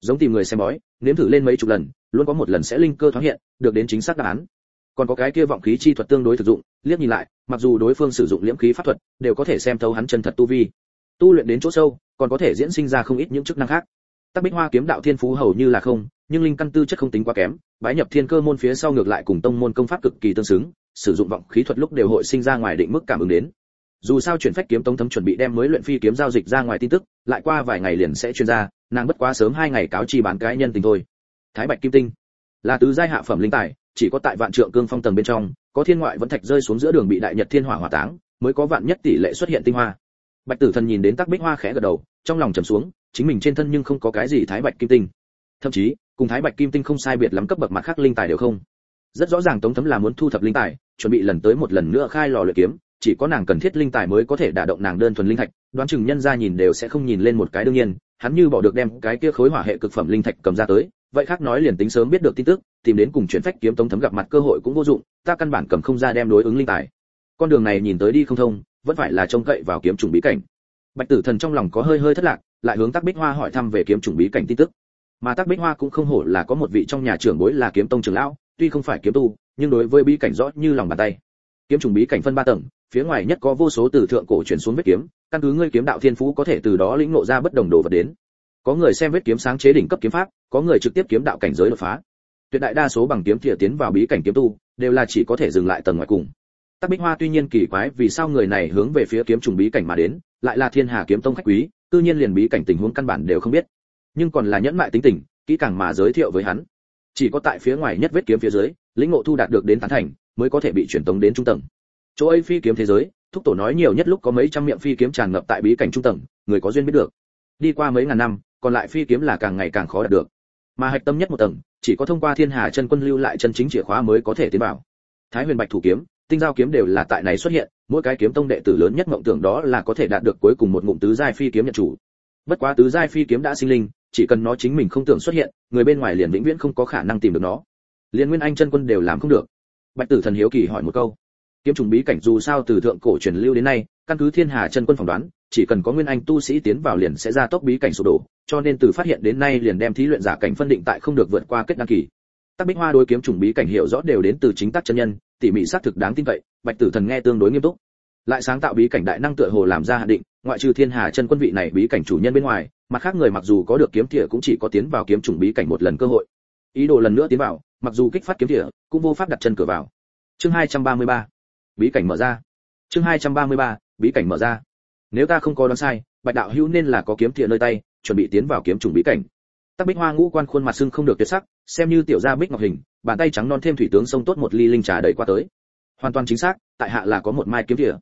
giống tìm người xem bói, nếm thử lên mấy chục lần, luôn có một lần sẽ linh cơ thoáng hiện, được đến chính xác đáp án. Còn có cái kia vọng khí chi thuật tương đối thực dụng, liếc nhìn lại, mặc dù đối phương sử dụng liễm khí pháp thuật, đều có thể xem thấu hắn chân thật tu vi. Tu luyện đến chỗ sâu, còn có thể diễn sinh ra không ít những chức năng khác. Tắc bích hoa kiếm đạo thiên phú hầu như là không, nhưng linh căn tư chất không tính quá kém, bái nhập thiên cơ môn phía sau ngược lại cùng tông môn công pháp cực kỳ tương xứng, sử dụng vọng khí thuật lúc đều hội sinh ra ngoài định mức cảm ứng đến dù sao chuyển phách kiếm tống thấm chuẩn bị đem mới luyện phi kiếm giao dịch ra ngoài tin tức, lại qua vài ngày liền sẽ chuyên ra, nàng bất quá sớm hai ngày cáo chi bán cái nhân tình thôi. Thái bạch kim tinh, là tứ giai hạ phẩm linh tài, chỉ có tại vạn trượng cương phong tầng bên trong, có thiên ngoại vẫn thạch rơi xuống giữa đường bị đại nhật thiên hỏa hỏa táng, mới có vạn nhất tỷ lệ xuất hiện tinh hoa. Bạch tử thần nhìn đến tắc bích hoa khẽ gật đầu, trong lòng trầm xuống, chính mình trên thân nhưng không có cái gì thái bạch kim tinh. Thậm chí, cùng thái bạch kim tinh không sai biệt lắm cấp bậc mặt khác linh tài đều không. Rất rõ ràng tống thấm là muốn thu thập linh tài, chuẩn bị lần tới một lần nữa khai lò luyện kiếm chỉ có nàng cần thiết linh tài mới có thể đả động nàng đơn thuần linh thạch, đoán chừng nhân ra nhìn đều sẽ không nhìn lên một cái đương nhiên, hắn như bỏ được đem cái kia khối hỏa hệ cực phẩm linh thạch cầm ra tới, vậy khác nói liền tính sớm biết được tin tức, tìm đến cùng chuyển phách kiếm tống thấm gặp mặt cơ hội cũng vô dụng, ta căn bản cầm không ra đem đối ứng linh tài. Con đường này nhìn tới đi không thông, vẫn phải là trông cậy vào kiếm trùng bí cảnh. Bạch tử thần trong lòng có hơi hơi thất lạc, lại hướng tắc bích hoa hỏi thăm về kiếm trùng bí cảnh tin tức. Mà tắc bích hoa cũng không hổ là có một vị trong nhà trưởng bối là kiếm tông trưởng lão, tuy không phải kiếm tu, nhưng đối với bí cảnh rõ như lòng bàn tay. Kiếm trùng bí cảnh phân ba tầng phía ngoài nhất có vô số từ thượng cổ chuyển xuống vết kiếm, căn cứ ngươi kiếm đạo thiên phú có thể từ đó lĩnh ngộ ra bất đồng đồ vật đến. Có người xem vết kiếm sáng chế đỉnh cấp kiếm pháp, có người trực tiếp kiếm đạo cảnh giới đột phá. Tuyệt đại đa số bằng kiếm thìa tiến vào bí cảnh kiếm tu, đều là chỉ có thể dừng lại tầng ngoài cùng. Tắc bích hoa tuy nhiên kỳ quái vì sao người này hướng về phía kiếm trùng bí cảnh mà đến, lại là thiên hà kiếm tông khách quý, tự nhiên liền bí cảnh tình huống căn bản đều không biết. Nhưng còn là nhẫn mại tính tình, kỹ càng mà giới thiệu với hắn. Chỉ có tại phía ngoài nhất vết kiếm phía dưới, lĩnh ngộ thu đạt được đến tán thành, mới có thể bị truyền tống đến trung tầng chỗ ấy phi kiếm thế giới, thúc tổ nói nhiều nhất lúc có mấy trăm miệng phi kiếm tràn ngập tại bí cảnh trung tầng, người có duyên biết được. Đi qua mấy ngàn năm, còn lại phi kiếm là càng ngày càng khó đạt được. Mà hạch tâm nhất một tầng, chỉ có thông qua thiên hà chân quân lưu lại chân chính chìa khóa mới có thể tiến vào. Thái huyền bạch thủ kiếm, tinh giao kiếm đều là tại này xuất hiện, mỗi cái kiếm tông đệ tử lớn nhất mộng tưởng đó là có thể đạt được cuối cùng một ngụm tứ giai phi kiếm nhận chủ. Bất quá tứ giai phi kiếm đã sinh linh, chỉ cần nó chính mình không tưởng xuất hiện, người bên ngoài liền vĩnh viễn không có khả năng tìm được nó. Liên nguyên anh chân quân đều làm không được. Bạch tử thần hiếu kỳ hỏi một câu kiếm trùng bí cảnh dù sao từ thượng cổ truyền lưu đến nay, căn cứ thiên hà chân quân phỏng đoán, chỉ cần có nguyên anh tu sĩ tiến vào liền sẽ ra tốc bí cảnh sụp đổ, cho nên từ phát hiện đến nay liền đem thí luyện giả cảnh phân định tại không được vượt qua kết đăng kỳ. Tắc bích hoa đối kiếm trùng bí cảnh hiểu rõ đều đến từ chính tác chân nhân, tỉ mỉ xác thực đáng tin cậy, bạch tử thần nghe tương đối nghiêm túc. Lại sáng tạo bí cảnh đại năng tựa hồ làm ra hạn định, ngoại trừ thiên hà chân quân vị này bí cảnh chủ nhân bên ngoài, mặt khác người mặc dù có được kiếm thìa cũng chỉ có tiến vào kiếm trùng bí cảnh một lần cơ hội. Ý đồ lần nữa tiến vào, mặc dù kích phát kiếm thìa cũng vô pháp đặt chân cửa vào. Chương 233 bí cảnh mở ra. Chương 233 bí cảnh mở ra. Nếu ta không có đoán sai, bạch đạo hữu nên là có kiếm thìa nơi tay, chuẩn bị tiến vào kiếm trùng bí cảnh. Tắc bích hoa ngũ quan khuôn mặt sưng không được tuyệt sắc, xem như tiểu gia bích ngọc hình, bàn tay trắng non thêm thủy tướng sông tốt một ly linh trà đẩy qua tới. Hoàn toàn chính xác, tại hạ là có một mai kiếm thìa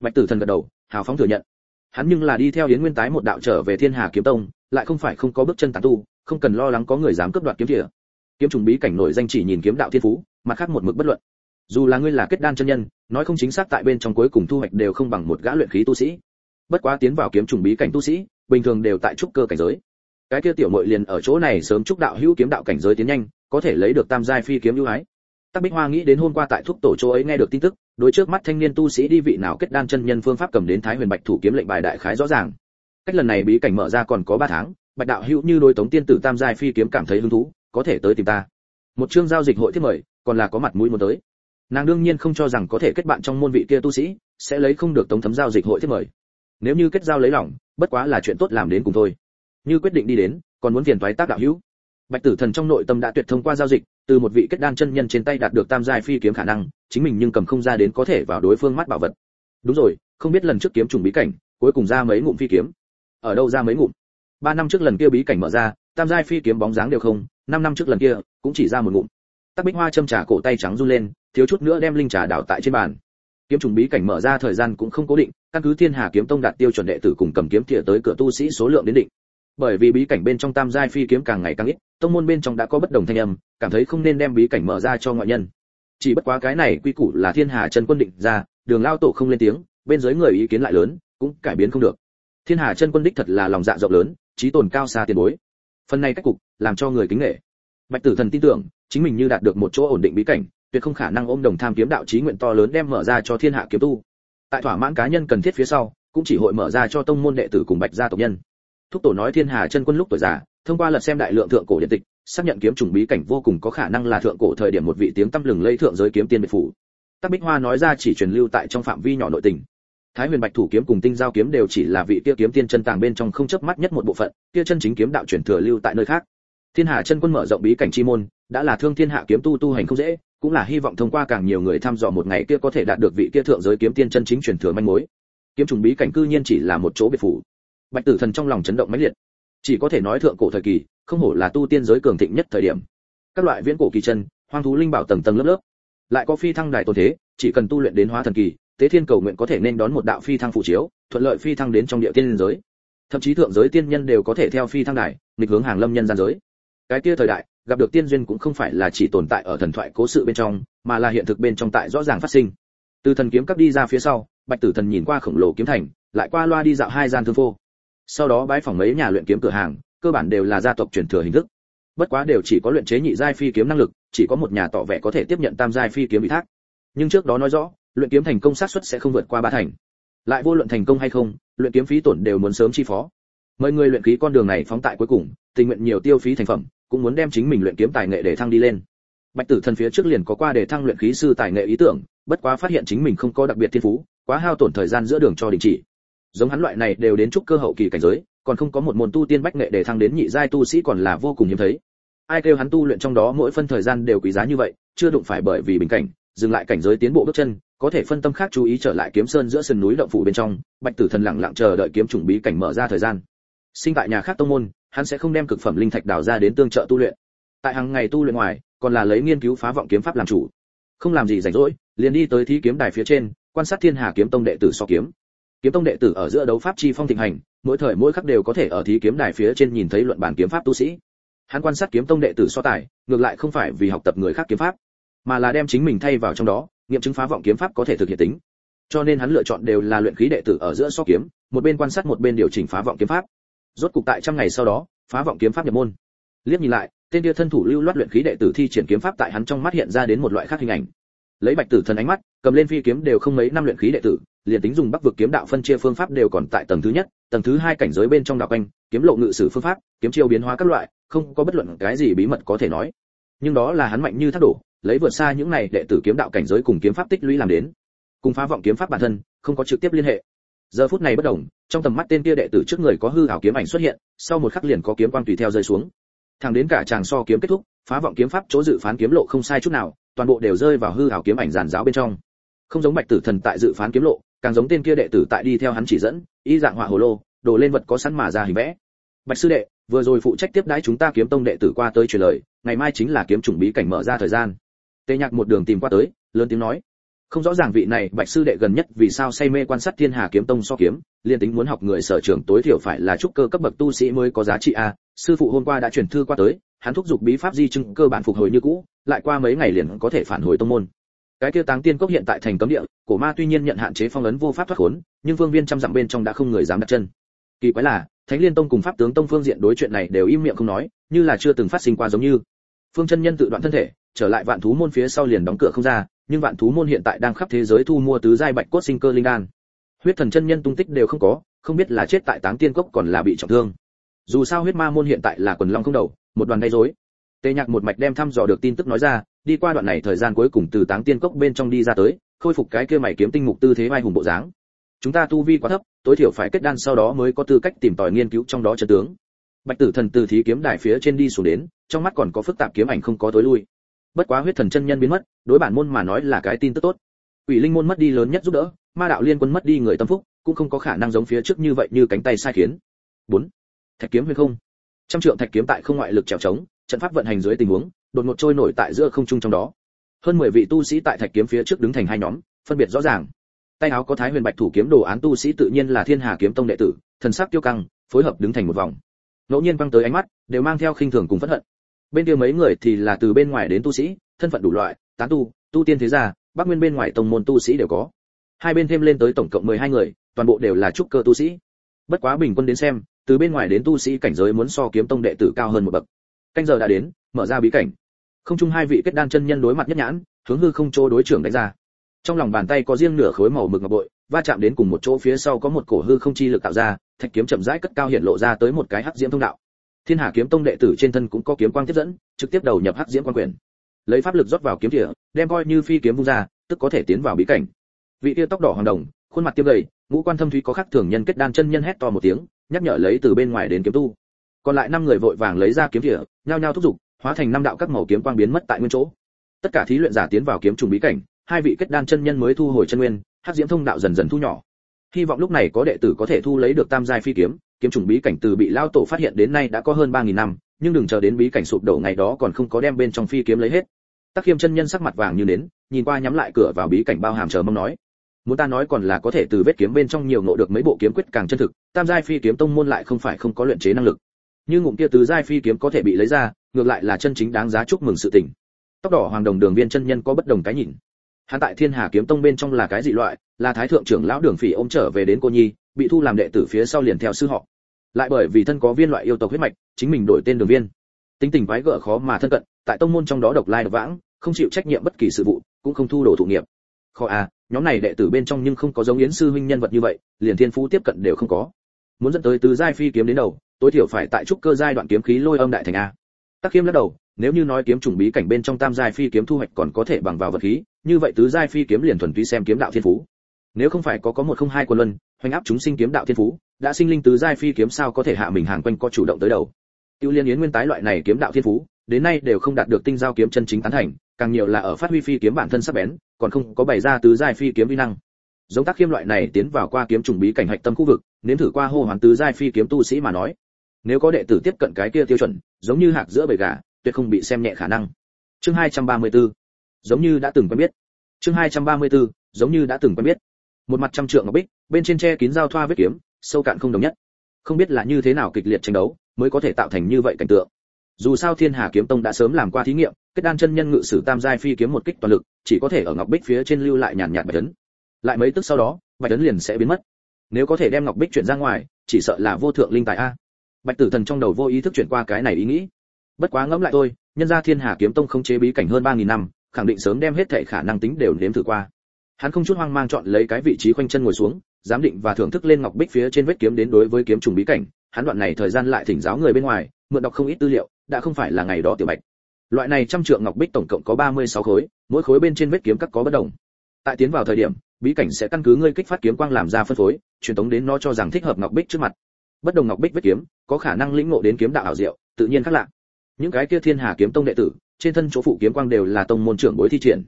bạch tử thần gật đầu, hào phóng thừa nhận. Hắn nhưng là đi theo yến nguyên tái một đạo trở về thiên hà kiếm tông, lại không phải không có bước chân tán tu, không cần lo lắng có người dám cướp đoạt kiếm thìa kiếm trùng bí cảnh nổi danh chỉ nhìn kiếm đạo thiên phú, mặt khác một mực bất luận dù là ngươi là kết đan chân nhân nói không chính xác tại bên trong cuối cùng thu hoạch đều không bằng một gã luyện khí tu sĩ bất quá tiến vào kiếm trùng bí cảnh tu sĩ bình thường đều tại trúc cơ cảnh giới cái kia tiểu muội liền ở chỗ này sớm trúc đạo hữu kiếm đạo cảnh giới tiến nhanh có thể lấy được tam giai phi kiếm ưu ái Tắc Bích Hoa nghĩ đến hôm qua tại thúc tổ chỗ ấy nghe được tin tức, đối trước mắt thanh niên tu sĩ đi vị nào kết đan chân nhân phương pháp cầm đến Thái Huyền Bạch thủ kiếm lệnh bài đại khái rõ ràng. Cách lần này bí cảnh mở ra còn có ba tháng, Bạch đạo hữu như đối Tống tiên tử Tam giai phi kiếm cảm thấy hứng thú, có thể tới tìm ta. Một chương giao dịch hội thiết mời, còn là có mặt mũi muốn tới. Nàng đương nhiên không cho rằng có thể kết bạn trong môn vị kia tu sĩ, sẽ lấy không được tống thấm giao dịch hội thiết mời. Nếu như kết giao lấy lòng, bất quá là chuyện tốt làm đến cùng thôi. Như quyết định đi đến, còn muốn phiền thoái tác đạo hữu. Bạch Tử Thần trong nội tâm đã tuyệt thông qua giao dịch, từ một vị kết đan chân nhân trên tay đạt được tam giai phi kiếm khả năng, chính mình nhưng cầm không ra đến có thể vào đối phương mắt bảo vật. Đúng rồi, không biết lần trước kiếm trùng bí cảnh, cuối cùng ra mấy ngụm phi kiếm. Ở đâu ra mấy ngụm? Ba năm trước lần kia bí cảnh mở ra, tam giai phi kiếm bóng dáng đều không, năm năm trước lần kia, cũng chỉ ra một ngụm. Tắc Bích Hoa châm trà cổ tay trắng run lên, thiếu chút nữa đem linh trà đảo tại trên bàn. Kiếm trùng bí cảnh mở ra thời gian cũng không cố định, căn cứ Thiên Hà kiếm tông đạt tiêu chuẩn đệ tử cùng cầm kiếm thìa tới cửa tu sĩ số lượng đến định. Bởi vì bí cảnh bên trong tam giai phi kiếm càng ngày càng ít, tông môn bên trong đã có bất đồng thanh âm, cảm thấy không nên đem bí cảnh mở ra cho ngoại nhân. Chỉ bất quá cái này quy củ là Thiên Hà chân quân định ra, Đường Lao tổ không lên tiếng, bên dưới người ý kiến lại lớn, cũng cải biến không được. Thiên Hà chân quân đích thật là lòng dạ rộng lớn, trí tồn cao xa tiền bối. Phần này cách cục, làm cho người kính nể. Bạch Tử Thần tin tưởng, chính mình như đạt được một chỗ ổn định bí cảnh, tuyệt không khả năng ôm đồng tham kiếm đạo chí nguyện to lớn đem mở ra cho thiên hạ kiếm tu. Tại thỏa mãn cá nhân cần thiết phía sau, cũng chỉ hội mở ra cho tông môn đệ tử cùng Bạch gia tộc nhân. Thúc tổ nói Thiên Hà chân quân lúc tuổi già, thông qua lật xem đại lượng thượng cổ điện tịch, xác nhận kiếm trùng bí cảnh vô cùng có khả năng là thượng cổ thời điểm một vị tiếng tăm lừng lẫy thượng giới kiếm tiên biệt phủ. Tắc Bích Hoa nói ra chỉ truyền lưu tại trong phạm vi nhỏ nội tình. Thái Huyền Bạch thủ kiếm cùng tinh giao kiếm đều chỉ là vị kia kiếm tiên chân tàng bên trong không chớp mắt nhất một bộ phận, kia chân chính kiếm đạo truyền thừa lưu tại nơi khác. Thiên Hà chân quân mở rộng bí cảnh chi môn, đã là thương thiên hạ kiếm tu tu hành không dễ, cũng là hy vọng thông qua càng nhiều người tham dò một ngày kia có thể đạt được vị kia thượng giới kiếm tiên chân chính truyền thừa manh mối. Kiếm trùng bí cảnh cư nhiên chỉ là một chỗ biệt phủ. Bạch Tử Thần trong lòng chấn động mãnh liệt. Chỉ có thể nói thượng cổ thời kỳ, không hổ là tu tiên giới cường thịnh nhất thời điểm. Các loại viễn cổ kỳ chân, hoang thú linh bảo tầng tầng lớp lớp. Lại có phi thăng đài tồn thế, chỉ cần tu luyện đến hóa thần kỳ, tế thiên cầu nguyện có thể nên đón một đạo phi thăng phụ chiếu, thuận lợi phi thăng đến trong địa tiên giới. Thậm chí thượng giới tiên nhân đều có thể theo phi thăng đài, nghịch hướng hàng lâm nhân gian giới. Cái kia thời đại, gặp được tiên duyên cũng không phải là chỉ tồn tại ở thần thoại cố sự bên trong, mà là hiện thực bên trong tại rõ ràng phát sinh. Từ thần kiếm cấp đi ra phía sau, Bạch Tử Thần nhìn qua khổng lồ kiếm thành, lại qua loa đi dạo hai gian thương phô. Sau đó bái phỏng mấy nhà luyện kiếm cửa hàng, cơ bản đều là gia tộc truyền thừa hình thức. Bất quá đều chỉ có luyện chế nhị giai phi kiếm năng lực, chỉ có một nhà tỏ vẻ có thể tiếp nhận tam giai phi kiếm bị thác. Nhưng trước đó nói rõ, luyện kiếm thành công xác suất sẽ không vượt qua ba thành. Lại vô luận thành công hay không, luyện kiếm phí tổn đều muốn sớm chi phó. Mọi người luyện khí con đường này phóng tại cuối cùng, tình nguyện nhiều tiêu phí thành phẩm, cũng muốn đem chính mình luyện kiếm tài nghệ để thăng đi lên. Bạch Tử Thần phía trước liền có qua để thăng luyện khí sư tài nghệ ý tưởng, bất quá phát hiện chính mình không có đặc biệt thiên phú, quá hao tổn thời gian giữa đường cho đình chỉ. Giống hắn loại này đều đến chút cơ hậu kỳ cảnh giới, còn không có một môn tu tiên bách nghệ để thăng đến nhị giai tu sĩ còn là vô cùng hiếm thấy. Ai kêu hắn tu luyện trong đó mỗi phân thời gian đều quý giá như vậy, chưa đụng phải bởi vì bình cảnh, dừng lại cảnh giới tiến bộ bước chân, có thể phân tâm khác chú ý trở lại kiếm sơn giữa sườn núi động phủ bên trong, Bạch Tử Thần lặng lặng chờ đợi kiếm trùng bí cảnh mở ra thời gian. Sinh tại nhà khác tông môn, hắn sẽ không đem cực phẩm linh thạch đào ra đến tương trợ tu luyện. Tại hàng ngày tu luyện ngoài, còn là lấy nghiên cứu phá vọng kiếm pháp làm chủ. Không làm gì rảnh rỗi, liền đi tới thí kiếm đài phía trên, quan sát Thiên Hà kiếm tông đệ tử so kiếm. Kiếm tông đệ tử ở giữa đấu pháp chi phong thịnh hành, mỗi thời mỗi khắc đều có thể ở thí kiếm đài phía trên nhìn thấy luận bản kiếm pháp tu sĩ. Hắn quan sát kiếm tông đệ tử so tài, ngược lại không phải vì học tập người khác kiếm pháp, mà là đem chính mình thay vào trong đó, nghiệm chứng phá vọng kiếm pháp có thể thực hiện tính. Cho nên hắn lựa chọn đều là luyện khí đệ tử ở giữa so kiếm, một bên quan sát một bên điều chỉnh phá vọng kiếm pháp. Rốt cục tại trăm ngày sau đó, phá vọng kiếm pháp nhập môn. Liếc nhìn lại, tên kia thân thủ lưu loát luyện khí đệ tử thi triển kiếm pháp tại hắn trong mắt hiện ra đến một loại khác hình ảnh. Lấy Bạch Tử Thần ánh mắt, cầm lên phi kiếm đều không mấy năm luyện khí đệ tử, liền tính dùng Bắc vực kiếm đạo phân chia phương pháp đều còn tại tầng thứ nhất, tầng thứ hai cảnh giới bên trong đạo quanh, kiếm lộ ngự sử phương pháp, kiếm chiêu biến hóa các loại, không có bất luận cái gì bí mật có thể nói. Nhưng đó là hắn mạnh như thác đổ, lấy vượt xa những này đệ tử kiếm đạo cảnh giới cùng kiếm pháp tích lũy làm đến. Cùng phá vọng kiếm pháp bản thân, không có trực tiếp liên hệ. Giờ phút này bất động, trong tầm mắt tên kia đệ tử trước người có hư ảo kiếm ảnh xuất hiện, sau một khắc liền có kiếm quang tùy theo rơi xuống. Thẳng đến cả chàng so kiếm kết thúc, phá vọng kiếm pháp chỗ dự phán kiếm lộ không sai chút nào, toàn bộ đều rơi vào hư ảo kiếm ảnh giàn giáo bên trong. Không giống Bạch Tử Thần tại dự phán kiếm lộ, càng giống tên kia đệ tử tại đi theo hắn chỉ dẫn, y dạng họa hồ lô, đồ lên vật có sẵn mà ra hình vẽ. Bạch sư đệ, vừa rồi phụ trách tiếp đái chúng ta kiếm tông đệ tử qua tới truyền lời, ngày mai chính là kiếm trùng bí cảnh mở ra thời gian. Tề Nhạc một đường tìm qua tới, lớn tiếng nói, không rõ ràng vị này bạch sư đệ gần nhất vì sao say mê quan sát thiên hà kiếm tông so kiếm liên tính muốn học người sở trường tối thiểu phải là trúc cơ cấp bậc tu sĩ mới có giá trị a. Sư phụ hôm qua đã chuyển thư qua tới, hắn thúc giục bí pháp di chứng cơ bản phục hồi như cũ, lại qua mấy ngày liền có thể phản hồi tông môn. Cái tiêu táng tiên cốc hiện tại thành cấm địa, cổ ma tuy nhiên nhận hạn chế phong ấn vô pháp thoát khốn, nhưng vương viên trăm dặm bên trong đã không người dám đặt chân. Kỳ quái là, thánh liên tông cùng pháp tướng tông phương diện đối chuyện này đều im miệng không nói, như là chưa từng phát sinh qua giống như. Phương chân nhân tự đoạn thân thể, trở lại vạn thú môn phía sau liền đóng cửa không ra nhưng vạn thú môn hiện tại đang khắp thế giới thu mua tứ giai bạch cốt sinh cơ linh đan. Huyết thần chân nhân tung tích đều không có, không biết là chết tại táng tiên cốc còn là bị trọng thương. Dù sao huyết ma môn hiện tại là quần long không đầu, một đoàn gây rối. Tề nhạc một mạch đem thăm dò được tin tức nói ra, đi qua đoạn này thời gian cuối cùng từ táng tiên cốc bên trong đi ra tới, khôi phục cái kia mày kiếm tinh mục tư thế vai hùng bộ dáng. Chúng ta tu vi quá thấp, tối thiểu phải kết đan sau đó mới có tư cách tìm tòi nghiên cứu trong đó chân tướng. Bạch tử thần từ thí kiếm đài phía trên đi xuống đến, trong mắt còn có phức tạp kiếm ảnh không có tối lui bất quá huyết thần chân nhân biến mất, đối bản môn mà nói là cái tin tức tốt. Ủy linh môn mất đi lớn nhất giúp đỡ, ma đạo liên quân mất đi người tâm phúc, cũng không có khả năng giống phía trước như vậy như cánh tay sai khiến. Bốn, thạch kiếm hay không. Trăm trượng thạch kiếm tại không ngoại lực trèo trống, trận pháp vận hành dưới tình huống, đột ngột trôi nổi tại giữa không trung trong đó. Hơn mười vị tu sĩ tại thạch kiếm phía trước đứng thành hai nhóm, phân biệt rõ ràng. Tay áo có thái huyền bạch thủ kiếm đồ án tu sĩ tự nhiên là thiên hà kiếm tông đệ tử, thần sắc tiêu căng, phối hợp đứng thành một vòng. Ngẫu nhiên văng tới ánh mắt, đều mang theo khinh thường cùng phẫn hận bên kia mấy người thì là từ bên ngoài đến tu sĩ, thân phận đủ loại, tán tu tu tiên thế gia, bắc nguyên bên ngoài tông môn tu sĩ đều có. Hai bên thêm lên tới tổng cộng 12 người, toàn bộ đều là trúc cơ tu sĩ. Bất quá bình quân đến xem, từ bên ngoài đến tu sĩ cảnh giới muốn so kiếm tông đệ tử cao hơn một bậc. Canh giờ đã đến, mở ra bí cảnh. Không chung hai vị kết đan chân nhân đối mặt nhất nhãn, hướng hư không chỗ đối trưởng đánh ra. Trong lòng bàn tay có riêng nửa khối màu mực ngọc bội, va chạm đến cùng một chỗ phía sau có một cổ hư không chi lực tạo ra, thạch kiếm chậm rãi cất cao hiện lộ ra tới một cái hắc diễm thông đạo thiên hà kiếm tông đệ tử trên thân cũng có kiếm quang tiếp dẫn, trực tiếp đầu nhập hắc diễm quan quyền lấy pháp lực rót vào kiếm địa đem coi như phi kiếm vung ra, tức có thể tiến vào bí cảnh. Vị kia tóc đỏ hoàng đồng, khuôn mặt tiêm gầy ngũ quan thâm thúy có khắc thường nhân kết đan chân nhân hét to một tiếng, nhắc nhở lấy từ bên ngoài đến kiếm tu. Còn lại năm người vội vàng lấy ra kiếm địa nhao nhao thúc giục, hóa thành năm đạo các màu kiếm quang biến mất tại nguyên chỗ. Tất cả thí luyện giả tiến vào kiếm trùng bí cảnh, hai vị kết đan chân nhân mới thu hồi chân nguyên, hắc diễm thông đạo dần dần thu nhỏ hy vọng lúc này có đệ tử có thể thu lấy được tam giai phi kiếm kiếm trùng bí cảnh từ bị lao tổ phát hiện đến nay đã có hơn ba nghìn năm, nhưng đừng chờ đến bí cảnh sụp đổ ngày đó còn không có đem bên trong phi kiếm lấy hết. Tắc khiêm chân nhân sắc mặt vàng như nến, nhìn qua nhắm lại cửa vào bí cảnh bao hàm chờ mong nói. Muốn ta nói còn là có thể từ vết kiếm bên trong nhiều ngộ được mấy bộ kiếm quyết càng chân thực, tam giai phi kiếm tông môn lại không phải không có luyện chế năng lực. Như ngụm kia tứ giai phi kiếm có thể bị lấy ra, ngược lại là chân chính đáng giá chúc mừng sự tình. Tóc đỏ hoàng đồng đường viên chân nhân có bất đồng cái nhìn hắn tại thiên hà kiếm tông bên trong là cái dị loại, là thái thượng trưởng lão đường phỉ ôm trở về đến cô nhi, bị thu làm đệ tử phía sau liền theo sư họ. Lại bởi vì thân có viên loại yêu tộc huyết mạch, chính mình đổi tên đường viên. Tính tình quái gở khó mà thân cận, tại tông môn trong đó độc lai độc vãng, không chịu trách nhiệm bất kỳ sự vụ, cũng không thu đồ thụ nghiệp. Khó à nhóm này đệ tử bên trong nhưng không có giống yến sư huynh nhân vật như vậy, liền thiên phú tiếp cận đều không có. Muốn dẫn tới tứ giai phi kiếm đến đầu, tối thiểu phải tại trúc cơ giai đoạn kiếm khí lôi âm đại thành a tắc khiêm lắc đầu, nếu như nói kiếm trùng bí cảnh bên trong tam giai phi kiếm thu hoạch còn có thể bằng vào vật khí, như vậy tứ giai phi kiếm liền thuần túy xem kiếm đạo thiên phú. Nếu không phải có có một không hai quân luân, hoành áp chúng sinh kiếm đạo thiên phú, đã sinh linh tứ giai phi kiếm sao có thể hạ mình hàng quanh có chủ động tới đầu? Tiêu liên yến nguyên tái loại này kiếm đạo thiên phú, đến nay đều không đạt được tinh giao kiếm chân chính tán thành, càng nhiều là ở phát huy phi kiếm bản thân sắc bén, còn không có bày ra tứ giai phi kiếm vi năng. Giống tác khiêm loại này tiến vào qua kiếm trùng bí cảnh hạch tâm khu vực, nếm thử qua hô hoán tứ giai phi kiếm tu sĩ mà nói nếu có đệ tử tiếp cận cái kia tiêu chuẩn, giống như hạc giữa bầy gà, tuyệt không bị xem nhẹ khả năng. Chương 234 giống như đã từng quen biết. Chương 234 giống như đã từng quen biết. Một mặt trăm trượng ngọc bích, bên trên tre kín giao thoa vết kiếm, sâu cạn không đồng nhất. Không biết là như thế nào kịch liệt tranh đấu, mới có thể tạo thành như vậy cảnh tượng. Dù sao thiên hà kiếm tông đã sớm làm qua thí nghiệm, kết đan chân nhân ngự sử tam giai phi kiếm một kích toàn lực, chỉ có thể ở ngọc bích phía trên lưu lại nhàn nhạt bạch tấn lại mấy tức sau đó, bạch tấn liền sẽ biến mất. Nếu có thể đem ngọc bích chuyển ra ngoài, chỉ sợ là vô thượng linh tài a bạch tử thần trong đầu vô ý thức chuyển qua cái này ý nghĩ. Bất quá ngẫm lại thôi, nhân gia thiên hà kiếm tông không chế bí cảnh hơn ba nghìn năm, khẳng định sớm đem hết thệ khả năng tính đều nếm thử qua. Hắn không chút hoang mang chọn lấy cái vị trí khoanh chân ngồi xuống, giám định và thưởng thức lên ngọc bích phía trên vết kiếm đến đối với kiếm trùng bí cảnh. Hắn đoạn này thời gian lại thỉnh giáo người bên ngoài, mượn đọc không ít tư liệu, đã không phải là ngày đó tiểu bạch. Loại này trăm trượng ngọc bích tổng cộng có 36 khối, mỗi khối bên trên vết kiếm các có bất đồng. Tại tiến vào thời điểm, bí cảnh sẽ căn cứ ngươi kích phát kiếm quang làm ra phân phối, truyền tống đến nó cho rằng thích hợp ngọc bích trước mặt bất đồng ngọc bích vết kiếm, có khả năng lĩnh ngộ đến kiếm đạo ảo diệu, tự nhiên khác lạ. Những cái kia thiên hà kiếm tông đệ tử, trên thân chỗ phụ kiếm quang đều là tông môn trưởng bối thi triển.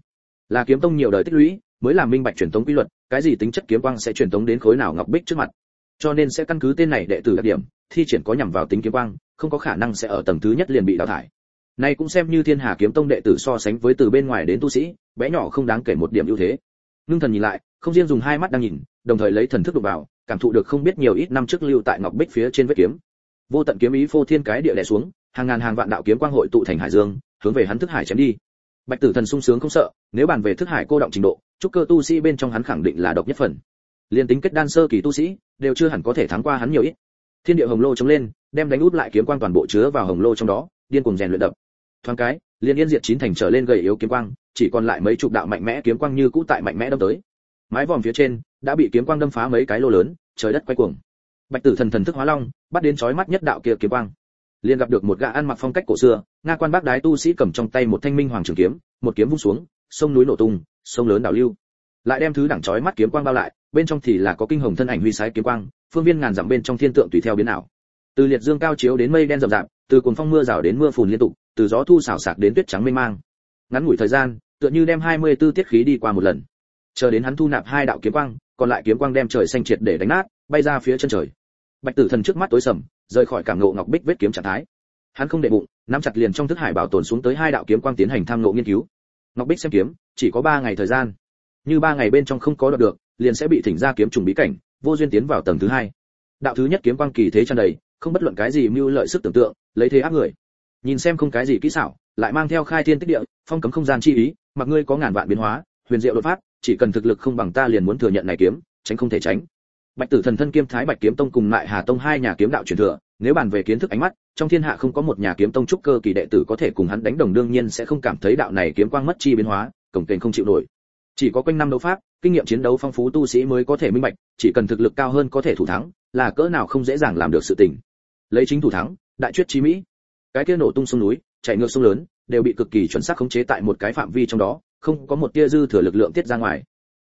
Là kiếm tông nhiều đời tích lũy, mới làm minh bạch truyền tống quy luật, cái gì tính chất kiếm quang sẽ truyền tống đến khối nào ngọc bích trước mặt. Cho nên sẽ căn cứ tên này đệ tử đặc điểm, thi triển có nhằm vào tính kiếm quang, không có khả năng sẽ ở tầng thứ nhất liền bị đào thải. Này cũng xem như thiên hà kiếm tông đệ tử so sánh với từ bên ngoài đến tu sĩ, bé nhỏ không đáng kể một điểm ưu thế. Ngưng thần nhìn lại không riêng dùng hai mắt đang nhìn, đồng thời lấy thần thức đụng vào, cảm thụ được không biết nhiều ít năm trước lưu tại ngọc bích phía trên vết kiếm. Vô tận kiếm ý phô thiên cái địa đè xuống, hàng ngàn hàng vạn đạo kiếm quang hội tụ thành hải dương, hướng về hắn thức hải chém đi. Bạch tử thần sung sướng không sợ, nếu bàn về thức hải cô động trình độ trúc cơ tu sĩ bên trong hắn khẳng định là độc nhất phần. Liên tính kết đan sơ kỳ tu sĩ, đều chưa hẳn có thể thắng qua hắn nhiều ít. Thiên địa hồng lô chống lên, đem đánh út lại kiếm quang toàn bộ chứa vào hồng lô trong đó, điên cuồng rèn luyện đập. Thoáng cái liên yên diệt chín thành trở lên gầy yếu kiếm quang, chỉ còn lại mấy chục đạo mạnh mẽ kiếm quang như cũ tại mạnh mẽ đâm tới mái vòm phía trên đã bị kiếm quang đâm phá mấy cái lô lớn, trời đất quay cuồng. Bạch tử thần thần thức hóa long, bắt đến chói mắt nhất đạo kia kiếm quang. Liền gặp được một gã ăn mặc phong cách cổ xưa, nga quan bác đái tu sĩ cầm trong tay một thanh minh hoàng trường kiếm, một kiếm vung xuống, sông núi nổ tung, sông lớn đảo lưu. Lại đem thứ đẳng chói mắt kiếm quang bao lại, bên trong thì là có kinh hồng thân ảnh huy sái kiếm quang, phương viên ngàn dặm bên trong thiên tượng tùy theo biến ảo. Từ liệt dương cao chiếu đến mây đen rậm rạp, từ cuồng phong mưa rào đến mưa phùn liên tục, từ gió thu xào xạc đến tuyết trắng mênh mang. Ngắn ngủi thời gian, tựa như đem 24 tiết khí đi qua một lần chờ đến hắn thu nạp hai đạo kiếm quang, còn lại kiếm quang đem trời xanh triệt để đánh nát, bay ra phía chân trời. Bạch tử thần trước mắt tối sầm, rời khỏi cảm ngộ ngọc bích vết kiếm trạng thái. Hắn không để bụng, nắm chặt liền trong thức hải bảo tồn xuống tới hai đạo kiếm quang tiến hành tham ngộ nghiên cứu. Ngọc bích xem kiếm, chỉ có ba ngày thời gian. Như ba ngày bên trong không có đoạt được, liền sẽ bị thỉnh ra kiếm trùng bí cảnh, vô duyên tiến vào tầng thứ hai. Đạo thứ nhất kiếm quang kỳ thế tràn đầy, không bất luận cái gì mưu lợi sức tưởng tượng, lấy thế áp người. Nhìn xem không cái gì kỹ xảo, lại mang theo khai thiên tích địa, phong cấm không gian chi ý, mặc ngươi có ngàn vạn biến hóa, huyền diệu đột pháp chỉ cần thực lực không bằng ta liền muốn thừa nhận này kiếm, tránh không thể tránh. Bạch tử thần thân kiêm thái bạch kiếm tông cùng lại hà tông hai nhà kiếm đạo truyền thừa, nếu bàn về kiến thức ánh mắt, trong thiên hạ không có một nhà kiếm tông trúc cơ kỳ đệ tử có thể cùng hắn đánh đồng đương nhiên sẽ không cảm thấy đạo này kiếm quang mất chi biến hóa, cổng kềnh không chịu nổi. Chỉ có quanh năm đấu pháp, kinh nghiệm chiến đấu phong phú tu sĩ mới có thể minh bạch, chỉ cần thực lực cao hơn có thể thủ thắng, là cỡ nào không dễ dàng làm được sự tình. Lấy chính thủ thắng, đại quyết chí mỹ. Cái kia nổ tung sông núi, chạy ngược sông lớn, đều bị cực kỳ chuẩn xác khống chế tại một cái phạm vi trong đó không có một tia dư thừa lực lượng tiết ra ngoài.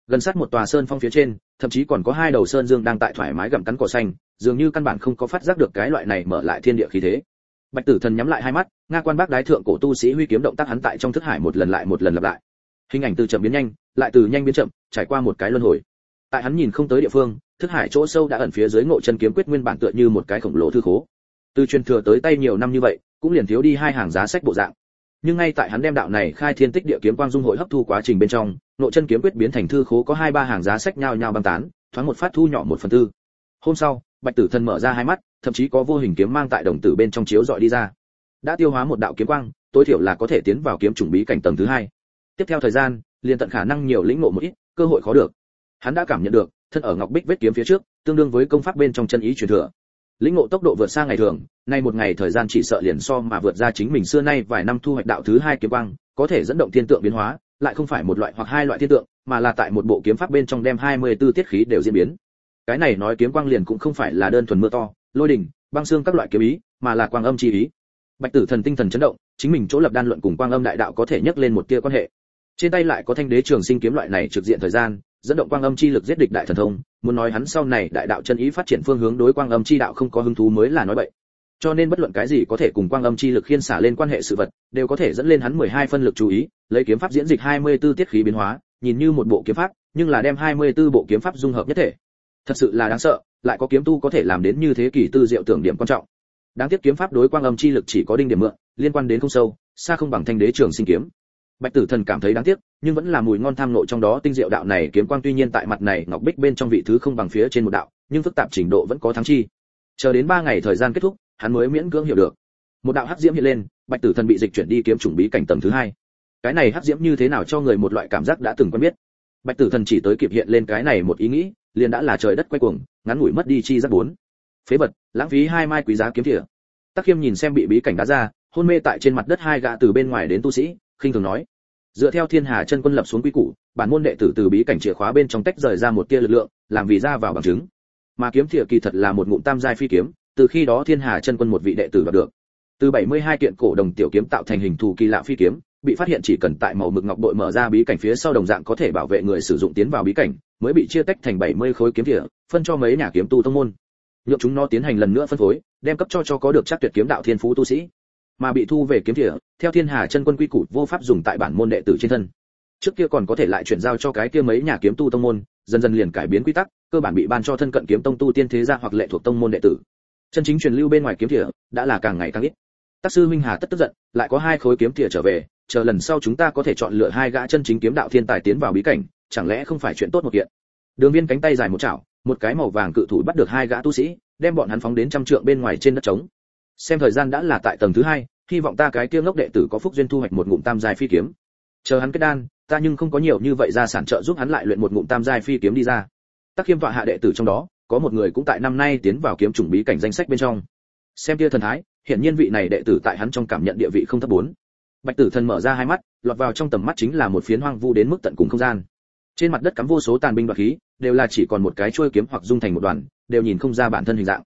Gần sát một tòa sơn phong phía trên, thậm chí còn có hai đầu sơn dương đang tại thoải mái gặm cắn cỏ xanh, dường như căn bản không có phát giác được cái loại này mở lại thiên địa khí thế. Bạch tử thần nhắm lại hai mắt, nga quan bác đái thượng cổ tu sĩ huy kiếm động tác hắn tại trong thức hải một lần lại một lần lặp lại. Hình ảnh từ chậm biến nhanh, lại từ nhanh biến chậm, trải qua một cái luân hồi. Tại hắn nhìn không tới địa phương, thức hải chỗ sâu đã ẩn phía dưới ngộ chân kiếm quyết nguyên bản tựa như một cái khổng lồ thư khố. Từ truyền thừa tới tay nhiều năm như vậy, cũng liền thiếu đi hai hàng giá sách bộ dạng nhưng ngay tại hắn đem đạo này khai thiên tích địa kiếm quang dung hội hấp thu quá trình bên trong nội chân kiếm quyết biến thành thư khố có hai ba hàng giá sách nhau nhau băng tán, thoáng một phát thu nhỏ một phần tư. Hôm sau, bạch tử thần mở ra hai mắt, thậm chí có vô hình kiếm mang tại đồng tử bên trong chiếu dọi đi ra. Đã tiêu hóa một đạo kiếm quang, tối thiểu là có thể tiến vào kiếm trùng bí cảnh tầng thứ hai. Tiếp theo thời gian, liền tận khả năng nhiều lĩnh ngộ một ít, cơ hội khó được. Hắn đã cảm nhận được, thân ở ngọc bích vết kiếm phía trước, tương đương với công pháp bên trong chân ý truyền thừa lĩnh ngộ tốc độ vượt xa ngày thường, nay một ngày thời gian chỉ sợ liền so mà vượt ra chính mình xưa nay vài năm thu hoạch đạo thứ hai kiếm quang, có thể dẫn động thiên tượng biến hóa, lại không phải một loại hoặc hai loại thiên tượng, mà là tại một bộ kiếm pháp bên trong đem 24 tiết khí đều diễn biến. Cái này nói kiếm quang liền cũng không phải là đơn thuần mưa to, lôi đỉnh băng xương các loại kiếm ý, mà là quang âm chi ý. Bạch tử thần tinh thần chấn động, chính mình chỗ lập đan luận cùng quang âm đại đạo có thể nhắc lên một tia quan hệ. Trên tay lại có thanh đế trường sinh kiếm loại này trực diện thời gian, dẫn động quang âm chi lực giết địch đại thần thông muốn nói hắn sau này đại đạo chân ý phát triển phương hướng đối quang âm chi đạo không có hứng thú mới là nói vậy. cho nên bất luận cái gì có thể cùng quang âm chi lực khiên xả lên quan hệ sự vật, đều có thể dẫn lên hắn 12 phân lực chú ý, lấy kiếm pháp diễn dịch 24 tiết khí biến hóa, nhìn như một bộ kiếm pháp, nhưng là đem 24 bộ kiếm pháp dung hợp nhất thể. Thật sự là đáng sợ, lại có kiếm tu có thể làm đến như thế kỷ tư diệu tưởng điểm quan trọng. Đáng tiếc kiếm pháp đối quang âm chi lực chỉ có đinh điểm mượn, liên quan đến không sâu, xa không bằng thanh đế trường sinh kiếm bạch tử thần cảm thấy đáng tiếc, nhưng vẫn là mùi ngon tham nội trong đó, tinh diệu đạo này kiếm quang tuy nhiên tại mặt này ngọc bích bên trong vị thứ không bằng phía trên một đạo, nhưng phức tạp trình độ vẫn có thắng chi. Chờ đến ba ngày thời gian kết thúc, hắn mới miễn cưỡng hiểu được. Một đạo hắc diễm hiện lên, bạch tử thần bị dịch chuyển đi kiếm trùng bí cảnh tầng thứ hai. Cái này hắc diễm như thế nào cho người một loại cảm giác đã từng quen biết. Bạch tử thần chỉ tới kịp hiện lên cái này một ý nghĩ, liền đã là trời đất quay cuồng, ngắn ngủi mất đi chi rất bốn. Phế vật, lãng phí hai mai quý giá kiếm thìa. Tắc khiêm nhìn xem bị bí cảnh đá ra, hôn mê tại trên mặt đất hai gã từ bên ngoài đến tu sĩ, khinh thường nói dựa theo thiên hà chân quân lập xuống quy củ bản môn đệ tử từ bí cảnh chìa khóa bên trong tách rời ra một tia lực lượng làm vì ra vào bằng chứng. Mà kiếm thiệp kỳ thật là một ngụm tam giai phi kiếm từ khi đó thiên hà chân quân một vị đệ tử đoạt được. Từ 72 kiện cổ đồng tiểu kiếm tạo thành hình thù kỳ lạ phi kiếm bị phát hiện chỉ cần tại màu mực ngọc bội mở ra bí cảnh phía sau đồng dạng có thể bảo vệ người sử dụng tiến vào bí cảnh mới bị chia tách thành 70 khối kiếm thiệp, phân cho mấy nhà kiếm tu tông môn. Nhượng chúng nó tiến hành lần nữa phân phối đem cấp cho cho có được chắc tuyệt kiếm đạo thiên phú tu sĩ mà bị thu về kiếm thỉa, theo thiên hà chân quân quy củ vô pháp dùng tại bản môn đệ tử trên thân. Trước kia còn có thể lại chuyển giao cho cái kia mấy nhà kiếm tu tông môn, dần dần liền cải biến quy tắc, cơ bản bị ban cho thân cận kiếm tông tu tiên thế gia hoặc lệ thuộc tông môn đệ tử. Chân chính truyền lưu bên ngoài kiếm thỉa đã là càng ngày càng ít. Tác sư minh hà tất tức giận, lại có hai khối kiếm thỉa trở về, chờ lần sau chúng ta có thể chọn lựa hai gã chân chính kiếm đạo thiên tài tiến vào bí cảnh, chẳng lẽ không phải chuyện tốt một kiện? Đường viên cánh tay dài một chảo, một cái màu vàng cự thủ bắt được hai gã tu sĩ, đem bọn hắn phóng đến trăm trượng bên ngoài trên đất trống xem thời gian đã là tại tầng thứ hai, hy vọng ta cái kia ngốc đệ tử có phúc duyên thu hoạch một ngụm tam dài phi kiếm. Chờ hắn kết đan, ta nhưng không có nhiều như vậy ra sản trợ giúp hắn lại luyện một ngụm tam giai phi kiếm đi ra. Tắc khiêm tọa hạ đệ tử trong đó, có một người cũng tại năm nay tiến vào kiếm chủng bí cảnh danh sách bên trong. Xem kia thần thái, hiển nhiên vị này đệ tử tại hắn trong cảm nhận địa vị không thấp bốn. Bạch tử thần mở ra hai mắt, lọt vào trong tầm mắt chính là một phiến hoang vu đến mức tận cùng không gian. Trên mặt đất cắm vô số tàn binh đoạt khí, đều là chỉ còn một cái chuôi kiếm hoặc dung thành một đoàn, đều nhìn không ra bản thân hình dạng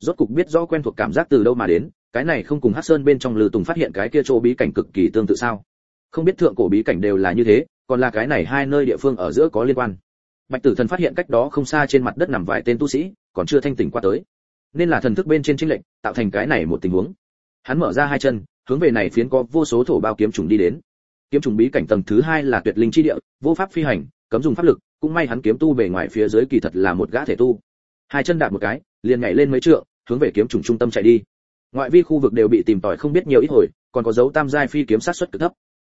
rốt cục biết rõ quen thuộc cảm giác từ đâu mà đến, cái này không cùng Hát sơn bên trong lư tùng phát hiện cái kia chỗ bí cảnh cực kỳ tương tự sao? Không biết thượng cổ bí cảnh đều là như thế, còn là cái này hai nơi địa phương ở giữa có liên quan. Bạch tử thần phát hiện cách đó không xa trên mặt đất nằm vài tên tu sĩ, còn chưa thanh tỉnh qua tới. Nên là thần thức bên trên trinh lệnh tạo thành cái này một tình huống. Hắn mở ra hai chân, hướng về này phiến có vô số thổ bao kiếm trùng đi đến. Kiếm trùng bí cảnh tầng thứ hai là tuyệt linh chi địa, vô pháp phi hành, cấm dùng pháp lực, cũng may hắn kiếm tu bề ngoài phía dưới kỳ thật là một gã thể tu hai chân đạp một cái, liền nhảy lên mấy trượng, hướng về kiếm trùng trung tâm chạy đi. Ngoại vi khu vực đều bị tìm tòi không biết nhiều ít hồi, còn có dấu tam giai phi kiếm sát xuất cực thấp.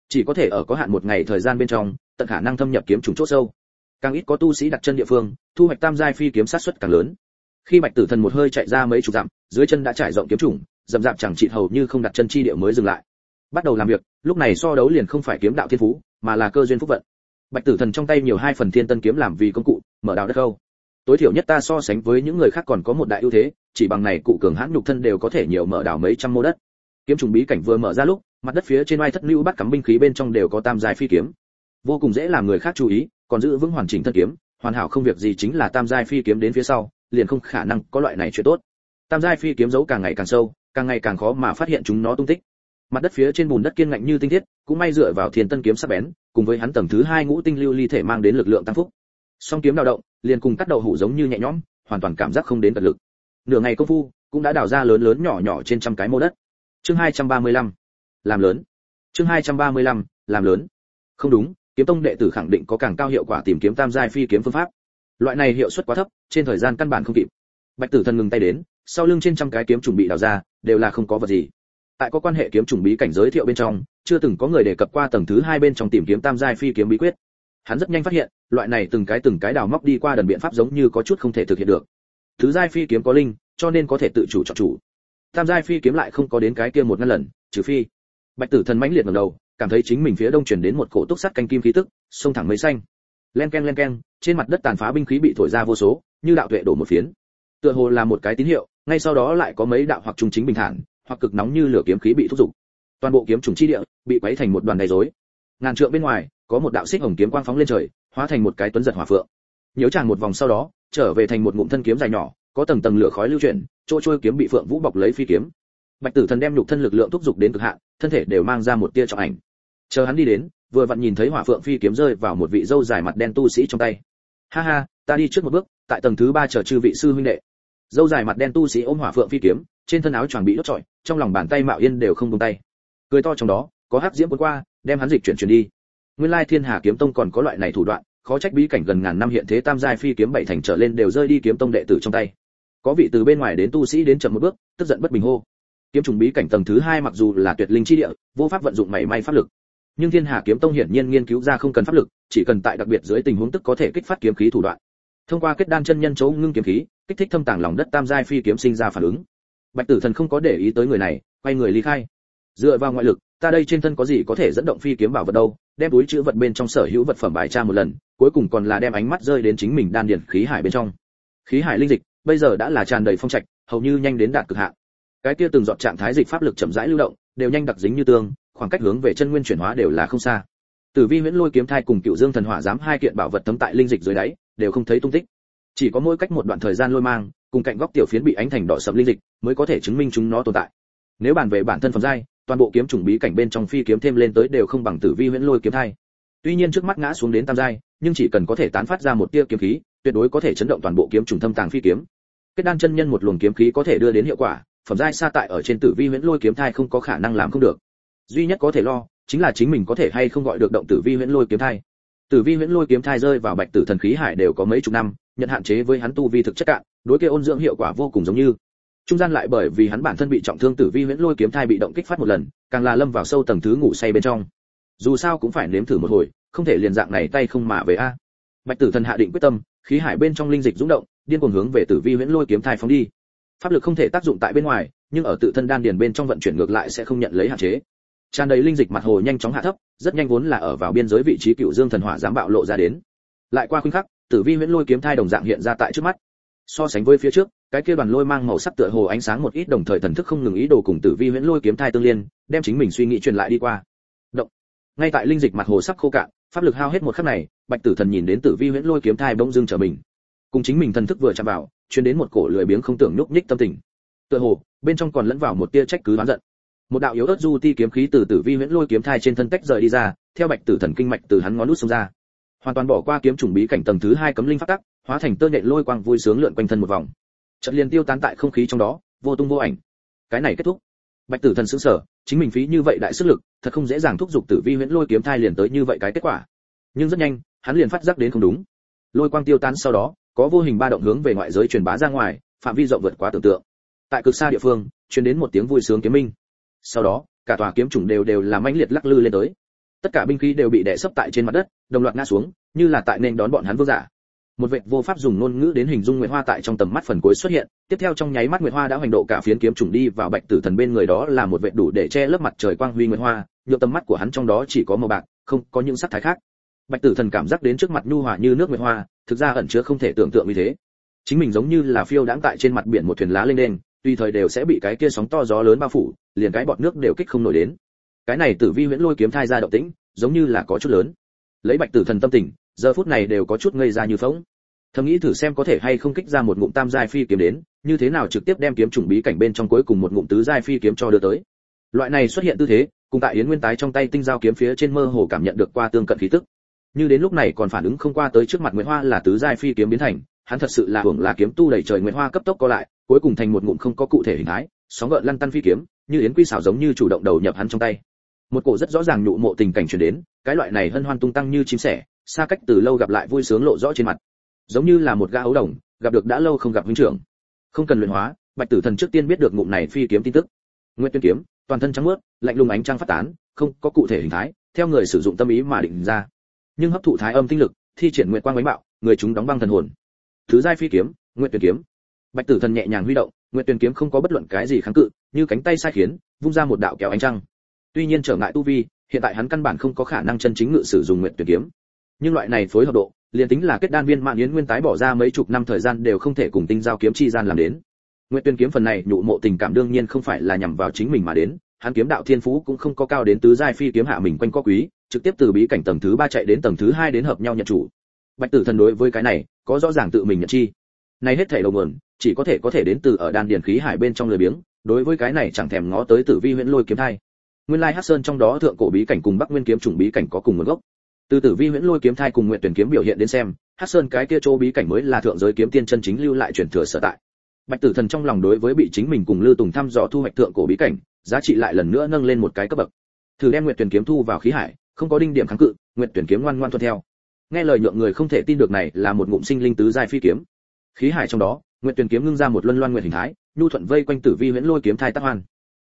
Chỉ có thể ở có hạn một ngày thời gian bên trong, tận khả năng thâm nhập kiếm trùng chỗ sâu. Càng ít có tu sĩ đặt chân địa phương, thu hoạch tam giai phi kiếm sát xuất càng lớn. Khi bạch tử thần một hơi chạy ra mấy chục dặm, dưới chân đã trải rộng kiếm trùng, dậm dạp chẳng trị hầu như không đặt chân chi địa mới dừng lại. Bắt đầu làm việc, lúc này so đấu liền không phải kiếm đạo thiên phú, mà là cơ duyên phúc vận. Bạch tử thần trong tay nhiều hai phần thiên tân kiếm làm vì công cụ, mở đào đất khâu tối thiểu nhất ta so sánh với những người khác còn có một đại ưu thế, chỉ bằng này cụ cường hãn nhục thân đều có thể nhiều mở đảo mấy trăm mô đất. Kiếm trùng bí cảnh vừa mở ra lúc, mặt đất phía trên oai thất lưu bắt cắm binh khí bên trong đều có tam giai phi kiếm. Vô cùng dễ làm người khác chú ý, còn giữ vững hoàn chỉnh thân kiếm, hoàn hảo không việc gì chính là tam giai phi kiếm đến phía sau, liền không khả năng có loại này chuyện tốt. Tam giai phi kiếm giấu càng ngày càng sâu, càng ngày càng khó mà phát hiện chúng nó tung tích. Mặt đất phía trên bùn đất kiên ngạnh như tinh thiết, cũng may dựa vào thiên tân kiếm sắc bén, cùng với hắn tầng thứ hai ngũ tinh lưu ly thể mang đến lực lượng tăng phúc song kiếm đào động liền cùng cắt đầu hủ giống như nhẹ nhõm hoàn toàn cảm giác không đến tận lực. Nửa ngày công phu cũng đã đào ra lớn lớn nhỏ nhỏ trên trăm cái mô đất. Chương 235. làm lớn. Chương 235, làm lớn. Không đúng kiếm tông đệ tử khẳng định có càng cao hiệu quả tìm kiếm tam giai phi kiếm phương pháp. Loại này hiệu suất quá thấp trên thời gian căn bản không kịp. Bạch tử thần ngừng tay đến sau lưng trên trăm cái kiếm chuẩn bị đào ra đều là không có vật gì. Tại có quan hệ kiếm trùng bí cảnh giới thiệu bên trong chưa từng có người đề cập qua tầng thứ hai bên trong tìm kiếm tam giai phi kiếm bí quyết hắn rất nhanh phát hiện, loại này từng cái từng cái đào móc đi qua đần biện pháp giống như có chút không thể thực hiện được. Thứ giai phi kiếm có linh, cho nên có thể tự chủ chọn chủ. Tam giai phi kiếm lại không có đến cái kia một ngăn lần, trừ phi bạch tử thần mãnh liệt ngẩng đầu, cảm thấy chính mình phía đông truyền đến một cổ túc sắt canh kim khí tức, xông thẳng mấy xanh. Len ken len ken, trên mặt đất tàn phá binh khí bị thổi ra vô số, như đạo tuệ đổ một phiến. Tựa hồ là một cái tín hiệu, ngay sau đó lại có mấy đạo hoặc trung chính bình thản, hoặc cực nóng như lửa kiếm khí bị thúc giục. Toàn bộ kiếm trùng chi địa, bị quấy thành một đoàn đầy rối. Ngàn trượng bên ngoài có một đạo xích hồng kiếm quang phóng lên trời, hóa thành một cái tuấn giật hỏa phượng. Nhiễu tràn một vòng sau đó, trở về thành một ngụm thân kiếm dài nhỏ, có tầng tầng lửa khói lưu chuyển, chỗ trôi kiếm bị phượng vũ bọc lấy phi kiếm. Bạch tử thần đem nhục thân lực lượng thúc giục đến cực hạn, thân thể đều mang ra một tia trọng ảnh. Chờ hắn đi đến, vừa vặn nhìn thấy hỏa phượng phi kiếm rơi vào một vị dâu dài mặt đen tu sĩ trong tay. Ha ha, ta đi trước một bước, tại tầng thứ ba chờ chư vị sư huynh đệ. Dâu dài mặt đen tu sĩ ôm hỏa phượng phi kiếm, trên thân áo choàng bị đốt trọi, trong lòng bàn tay mạo yên đều không buông tay. Cười to trong đó, có hắc diễm cuốn qua, đem hắn dịch chuyển chuyển đi nguyên lai thiên hà kiếm tông còn có loại này thủ đoạn, khó trách bí cảnh gần ngàn năm hiện thế tam giai phi kiếm bảy thành trở lên đều rơi đi kiếm tông đệ tử trong tay. Có vị từ bên ngoài đến tu sĩ đến chậm một bước, tức giận bất bình hô. Kiếm trùng bí cảnh tầng thứ hai mặc dù là tuyệt linh chi địa, vô pháp vận dụng mảy may pháp lực. Nhưng thiên hà kiếm tông hiển nhiên nghiên cứu ra không cần pháp lực, chỉ cần tại đặc biệt dưới tình huống tức có thể kích phát kiếm khí thủ đoạn. Thông qua kết đan chân nhân chấu ngưng kiếm khí, kích thích thâm tàng lòng đất tam giai phi kiếm sinh ra phản ứng. Bạch tử thần không có để ý tới người này, quay người ly khai. Dựa vào ngoại lực ta đây trên thân có gì có thể dẫn động phi kiếm bảo vật đâu, đem túi chữ vật bên trong sở hữu vật phẩm bài tra một lần, cuối cùng còn là đem ánh mắt rơi đến chính mình đan điển khí hải bên trong. Khí hải linh dịch, bây giờ đã là tràn đầy phong trạch, hầu như nhanh đến đạt cực hạn. Cái kia từng dọn trạng thái dịch pháp lực chậm rãi lưu động, đều nhanh đặc dính như tương, khoảng cách hướng về chân nguyên chuyển hóa đều là không xa. Tử vi huyễn lôi kiếm thai cùng cựu dương thần hỏa giám hai kiện bảo vật tấm tại linh dịch dưới đáy, đều không thấy tung tích. Chỉ có mỗi cách một đoạn thời gian lôi mang, cùng cạnh góc tiểu phiến bị ánh thành đỏ sậm linh dịch, mới có thể chứng minh chúng nó tồn tại. Nếu bàn về bản thân phẩm giai toàn bộ kiếm trùng bí cảnh bên trong phi kiếm thêm lên tới đều không bằng tử vi huyễn lôi kiếm thai. Tuy nhiên trước mắt ngã xuống đến tam giai, nhưng chỉ cần có thể tán phát ra một tia kiếm khí, tuyệt đối có thể chấn động toàn bộ kiếm trùng thâm tàng phi kiếm. Kết đan chân nhân một luồng kiếm khí có thể đưa đến hiệu quả, phẩm giai xa tại ở trên tử vi huyễn lôi kiếm thai không có khả năng làm không được. Duy nhất có thể lo, chính là chính mình có thể hay không gọi được động tử vi huyễn lôi kiếm thai. Tử vi huyễn lôi kiếm thai rơi vào bạch tử thần khí hải đều có mấy chục năm, nhận hạn chế với hắn tu vi thực chất cạn, đối kia ôn dưỡng hiệu quả vô cùng giống như trung gian lại bởi vì hắn bản thân bị trọng thương tử vi huyễn lôi kiếm thai bị động kích phát một lần, càng là lâm vào sâu tầng thứ ngủ say bên trong. Dù sao cũng phải nếm thử một hồi, không thể liền dạng này tay không mà về a. Bạch tử thần hạ định quyết tâm, khí hải bên trong linh dịch dũng động, điên cuồng hướng về tử vi huyễn lôi kiếm thai phóng đi. Pháp lực không thể tác dụng tại bên ngoài, nhưng ở tự thân đan điền bên trong vận chuyển ngược lại sẽ không nhận lấy hạn chế. Tràn đầy linh dịch mặt hồ nhanh chóng hạ thấp, rất nhanh vốn là ở vào biên giới vị trí cựu dương thần hỏa dám bạo lộ ra đến. Lại qua khuynh khắc, tử vi huyễn lôi kiếm thai đồng dạng hiện ra tại trước mắt. So sánh với phía trước cái kia đoàn lôi mang màu sắc tựa hồ ánh sáng một ít đồng thời thần thức không ngừng ý đồ cùng tử vi huyễn lôi kiếm thai tương liên, đem chính mình suy nghĩ truyền lại đi qua. Động. Ngay tại linh dịch mặt hồ sắp khô cạn, pháp lực hao hết một khắc này, bạch tử thần nhìn đến tử vi huyễn lôi kiếm thai bỗng dưng trở mình. Cùng chính mình thần thức vừa chạm vào, truyền đến một cổ lười biếng không tưởng nhúc nhích tâm tình. Tựa hồ, bên trong còn lẫn vào một tia trách cứ oán giận. Một đạo yếu ớt du ti kiếm khí từ tử vi huyễn lôi kiếm thai trên thân tách rời đi ra, theo bạch tử thần kinh mạch từ hắn ngón nút xông ra. Hoàn toàn bỏ qua kiếm trùng bí cảnh tầng thứ hai cấm linh phát tắc, hóa thành tơ nhện lôi quang vui sướng lượn quanh thân một vòng trận liền tiêu tán tại không khí trong đó, vô tung vô ảnh. Cái này kết thúc. Bạch tử thần sững sờ, chính mình phí như vậy đại sức lực, thật không dễ dàng thúc giục tử vi huyễn lôi kiếm thai liền tới như vậy cái kết quả. Nhưng rất nhanh, hắn liền phát giác đến không đúng. Lôi quang tiêu tán sau đó, có vô hình ba động hướng về ngoại giới truyền bá ra ngoài, phạm vi rộng vượt quá tưởng tượng. Tại cực xa địa phương, truyền đến một tiếng vui sướng kiếm minh. Sau đó, cả tòa kiếm trùng đều đều làm mãnh liệt lắc lư lên tới. Tất cả binh khí đều bị đè sấp tại trên mặt đất, đồng loạt ngã xuống, như là tại nên đón bọn hắn vương giả một vệ vô pháp dùng ngôn ngữ đến hình dung nguyệt hoa tại trong tầm mắt phần cuối xuất hiện. Tiếp theo trong nháy mắt nguyệt hoa đã hoành độ cả phiến kiếm trùng đi vào bạch tử thần bên người đó là một vệ đủ để che lớp mặt trời quang huy nguyệt hoa. Nhựa tầm mắt của hắn trong đó chỉ có màu bạc, không có những sắc thái khác. Bạch tử thần cảm giác đến trước mặt nhu hòa như nước nguyệt hoa, thực ra ẩn chứa không thể tưởng tượng như thế. Chính mình giống như là phiêu đãng tại trên mặt biển một thuyền lá lên đen tùy thời đều sẽ bị cái kia sóng to gió lớn bao phủ, liền cái bọt nước đều kích không nổi đến. Cái này tử vi huyễn lôi kiếm thai ra động tĩnh, giống như là có chút lớn. Lấy bạch tử thần tâm tình giờ phút này đều có chút ngây ra như phóng thầm nghĩ thử xem có thể hay không kích ra một ngụm tam giai phi kiếm đến, như thế nào trực tiếp đem kiếm trùng bí cảnh bên trong cuối cùng một ngụm tứ giai phi kiếm cho đưa tới. Loại này xuất hiện tư thế, cùng tại yến nguyên tái trong tay tinh giao kiếm phía trên mơ hồ cảm nhận được qua tương cận khí tức. Như đến lúc này còn phản ứng không qua tới trước mặt nguyễn hoa là tứ giai phi kiếm biến thành, hắn thật sự là hưởng là kiếm tu đầy trời nguyễn hoa cấp tốc co lại, cuối cùng thành một ngụm không có cụ thể hình thái, sóng gợn lăn tăn phi kiếm, như yến quy xảo giống như chủ động đầu nhập hắn trong tay. Một cổ rất rõ ràng nhụ mộ tình cảnh truyền đến, cái loại này hân hoan tung tăng như chim sẻ xa cách từ lâu gặp lại vui sướng lộ rõ trên mặt. Giống như là một gã ấu đồng, gặp được đã lâu không gặp huynh trưởng. Không cần luyện hóa, bạch tử thần trước tiên biết được ngụm này phi kiếm tin tức. Nguyên tuyên kiếm, toàn thân trắng mướt, lạnh lùng ánh trăng phát tán, không có cụ thể hình thái, theo người sử dụng tâm ý mà định ra. Nhưng hấp thụ thái âm tinh lực, thi triển nguyện quang bánh bạo, người chúng đóng băng thần hồn. Thứ giai phi kiếm nguyện tuyển kiếm. Bạch tử thần nhẹ nhàng huy động nguyện tuyển kiếm không có bất luận cái gì kháng cự, như cánh tay sai khiến, vung ra một đạo kéo ánh trăng. Tuy nhiên trở ngại tu vi, hiện tại hắn căn bản không có khả năng chân chính ngự sử dụng nguyện tuyển kiếm nhưng loại này phối hợp độ, liền tính là kết đan viên mạng yến nguyên tái bỏ ra mấy chục năm thời gian đều không thể cùng tinh giao kiếm chi gian làm đến. Nguyện tuyên kiếm phần này nhụ mộ tình cảm đương nhiên không phải là nhằm vào chính mình mà đến, hắn kiếm đạo thiên phú cũng không có cao đến tứ giai phi kiếm hạ mình quanh co quý, trực tiếp từ bí cảnh tầng thứ ba chạy đến tầng thứ hai đến hợp nhau nhận chủ. Bạch tử thần đối với cái này, có rõ ràng tự mình nhận chi. Này hết thảy đầu nguồn, chỉ có thể có thể đến từ ở đan điền khí hải bên trong lười biếng, đối với cái này chẳng thèm ngó tới tử vi huyễn lôi kiếm thai. Nguyên lai hắc sơn trong đó thượng cổ bí cảnh cùng bắc nguyên kiếm chủng bí cảnh có cùng nguồn gốc từ tử vi huyễn lôi kiếm thai cùng nguyện tuyển kiếm biểu hiện đến xem hát sơn cái kia chỗ bí cảnh mới là thượng giới kiếm tiên chân chính lưu lại truyền thừa sở tại. Bạch tử thần trong lòng đối với bị chính mình cùng lưu tùng thăm dò thu hoạch thượng cổ bí cảnh, giá trị lại lần nữa nâng lên một cái cấp bậc. Thử đem nguyện tuyển kiếm thu vào khí hải, không có đinh điểm kháng cự, nguyện tuyển kiếm ngoan ngoan tuân theo. Nghe lời nhượng người không thể tin được này là một ngụm sinh linh tứ giai phi kiếm. Khí hải trong đó, nguyện tuyển kiếm ngưng ra một luân loan nguyện hình thái, nhu thuận vây quanh tử vi huyễn lôi kiếm thai tác hoan.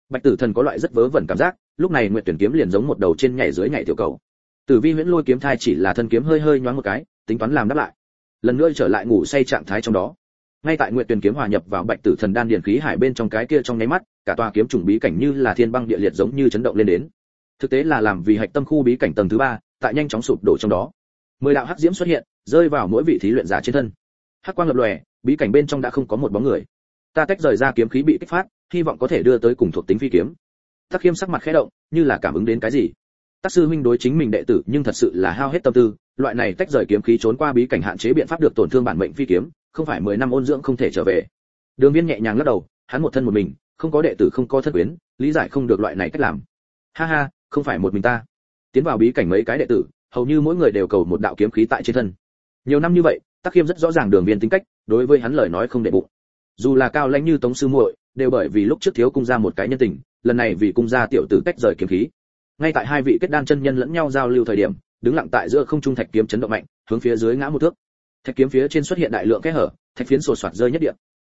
Bạch tử thần có loại rất vớ vẩn cảm giác, lúc này nguyện tuyển kiếm liền giống một đầu trên nhảy dưới nhảy tiểu cầu tử vi huyễn lôi kiếm thai chỉ là thân kiếm hơi hơi nhoáng một cái, tính toán làm đáp lại. Lần nữa trở lại ngủ say trạng thái trong đó. Ngay tại Nguyệt Tuyền kiếm hòa nhập vào bạch tử thần đan điển khí hải bên trong cái kia trong nháy mắt, cả tòa kiếm trùng bí cảnh như là thiên băng địa liệt giống như chấn động lên đến. Thực tế là làm vì hạch tâm khu bí cảnh tầng thứ ba, tại nhanh chóng sụp đổ trong đó. Mười đạo hắc diễm xuất hiện, rơi vào mỗi vị thí luyện giả trên thân. Hắc quang lập lòe, bí cảnh bên trong đã không có một bóng người. Ta tách rời ra kiếm khí bị kích phát, hy vọng có thể đưa tới cùng thuộc tính phi kiếm. Tắc khiêm sắc mặt khẽ động, như là cảm ứng đến cái gì? Tác sư huynh đối chính mình đệ tử nhưng thật sự là hao hết tâm tư, loại này tách rời kiếm khí trốn qua bí cảnh hạn chế biện pháp được tổn thương bản mệnh phi kiếm, không phải mười năm ôn dưỡng không thể trở về. Đường viên nhẹ nhàng lắc đầu, hắn một thân một mình, không có đệ tử không có thân quyến, lý giải không được loại này cách làm. Ha ha, không phải một mình ta. Tiến vào bí cảnh mấy cái đệ tử, hầu như mỗi người đều cầu một đạo kiếm khí tại trên thân. Nhiều năm như vậy, tắc khiêm rất rõ ràng đường viên tính cách, đối với hắn lời nói không để bụng. Dù là cao lãnh như tống sư muội, đều bởi vì lúc trước thiếu cung ra một cái nhân tình, lần này vì cung gia tiểu tử tách rời kiếm khí ngay tại hai vị kết đan chân nhân lẫn nhau giao lưu thời điểm, đứng lặng tại giữa không trung thạch kiếm chấn động mạnh, hướng phía dưới ngã một thước. Thạch kiếm phía trên xuất hiện đại lượng kẽ hở, thạch phiến sột soạt rơi nhất địa.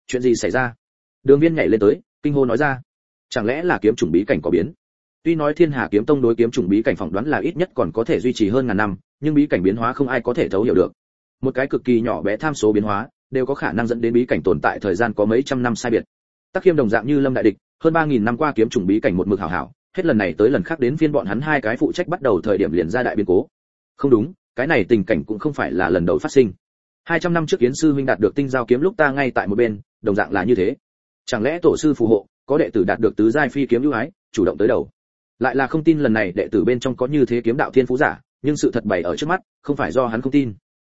chuyện gì xảy ra? Đường viên nhảy lên tới, kinh hô nói ra. Chẳng lẽ là kiếm chủng bí cảnh có biến? Tuy nói thiên hà kiếm tông đối kiếm chủng bí cảnh phỏng đoán là ít nhất còn có thể duy trì hơn ngàn năm, nhưng bí cảnh biến hóa không ai có thể thấu hiểu được. Một cái cực kỳ nhỏ bé tham số biến hóa, đều có khả năng dẫn đến bí cảnh tồn tại thời gian có mấy trăm năm sai biệt. Tác khiêm đồng dạng như lâm đại địch, hơn ba nghìn năm qua kiếm chủng bí cảnh một mực hảo hảo hết lần này tới lần khác đến phiên bọn hắn hai cái phụ trách bắt đầu thời điểm liền ra đại biến cố. Không đúng, cái này tình cảnh cũng không phải là lần đầu phát sinh. 200 năm trước kiến sư huynh đạt được tinh giao kiếm lúc ta ngay tại một bên, đồng dạng là như thế. Chẳng lẽ tổ sư phù hộ, có đệ tử đạt được tứ giai phi kiếm ưu ái, chủ động tới đầu? Lại là không tin lần này đệ tử bên trong có như thế kiếm đạo thiên phú giả, nhưng sự thật bày ở trước mắt, không phải do hắn không tin.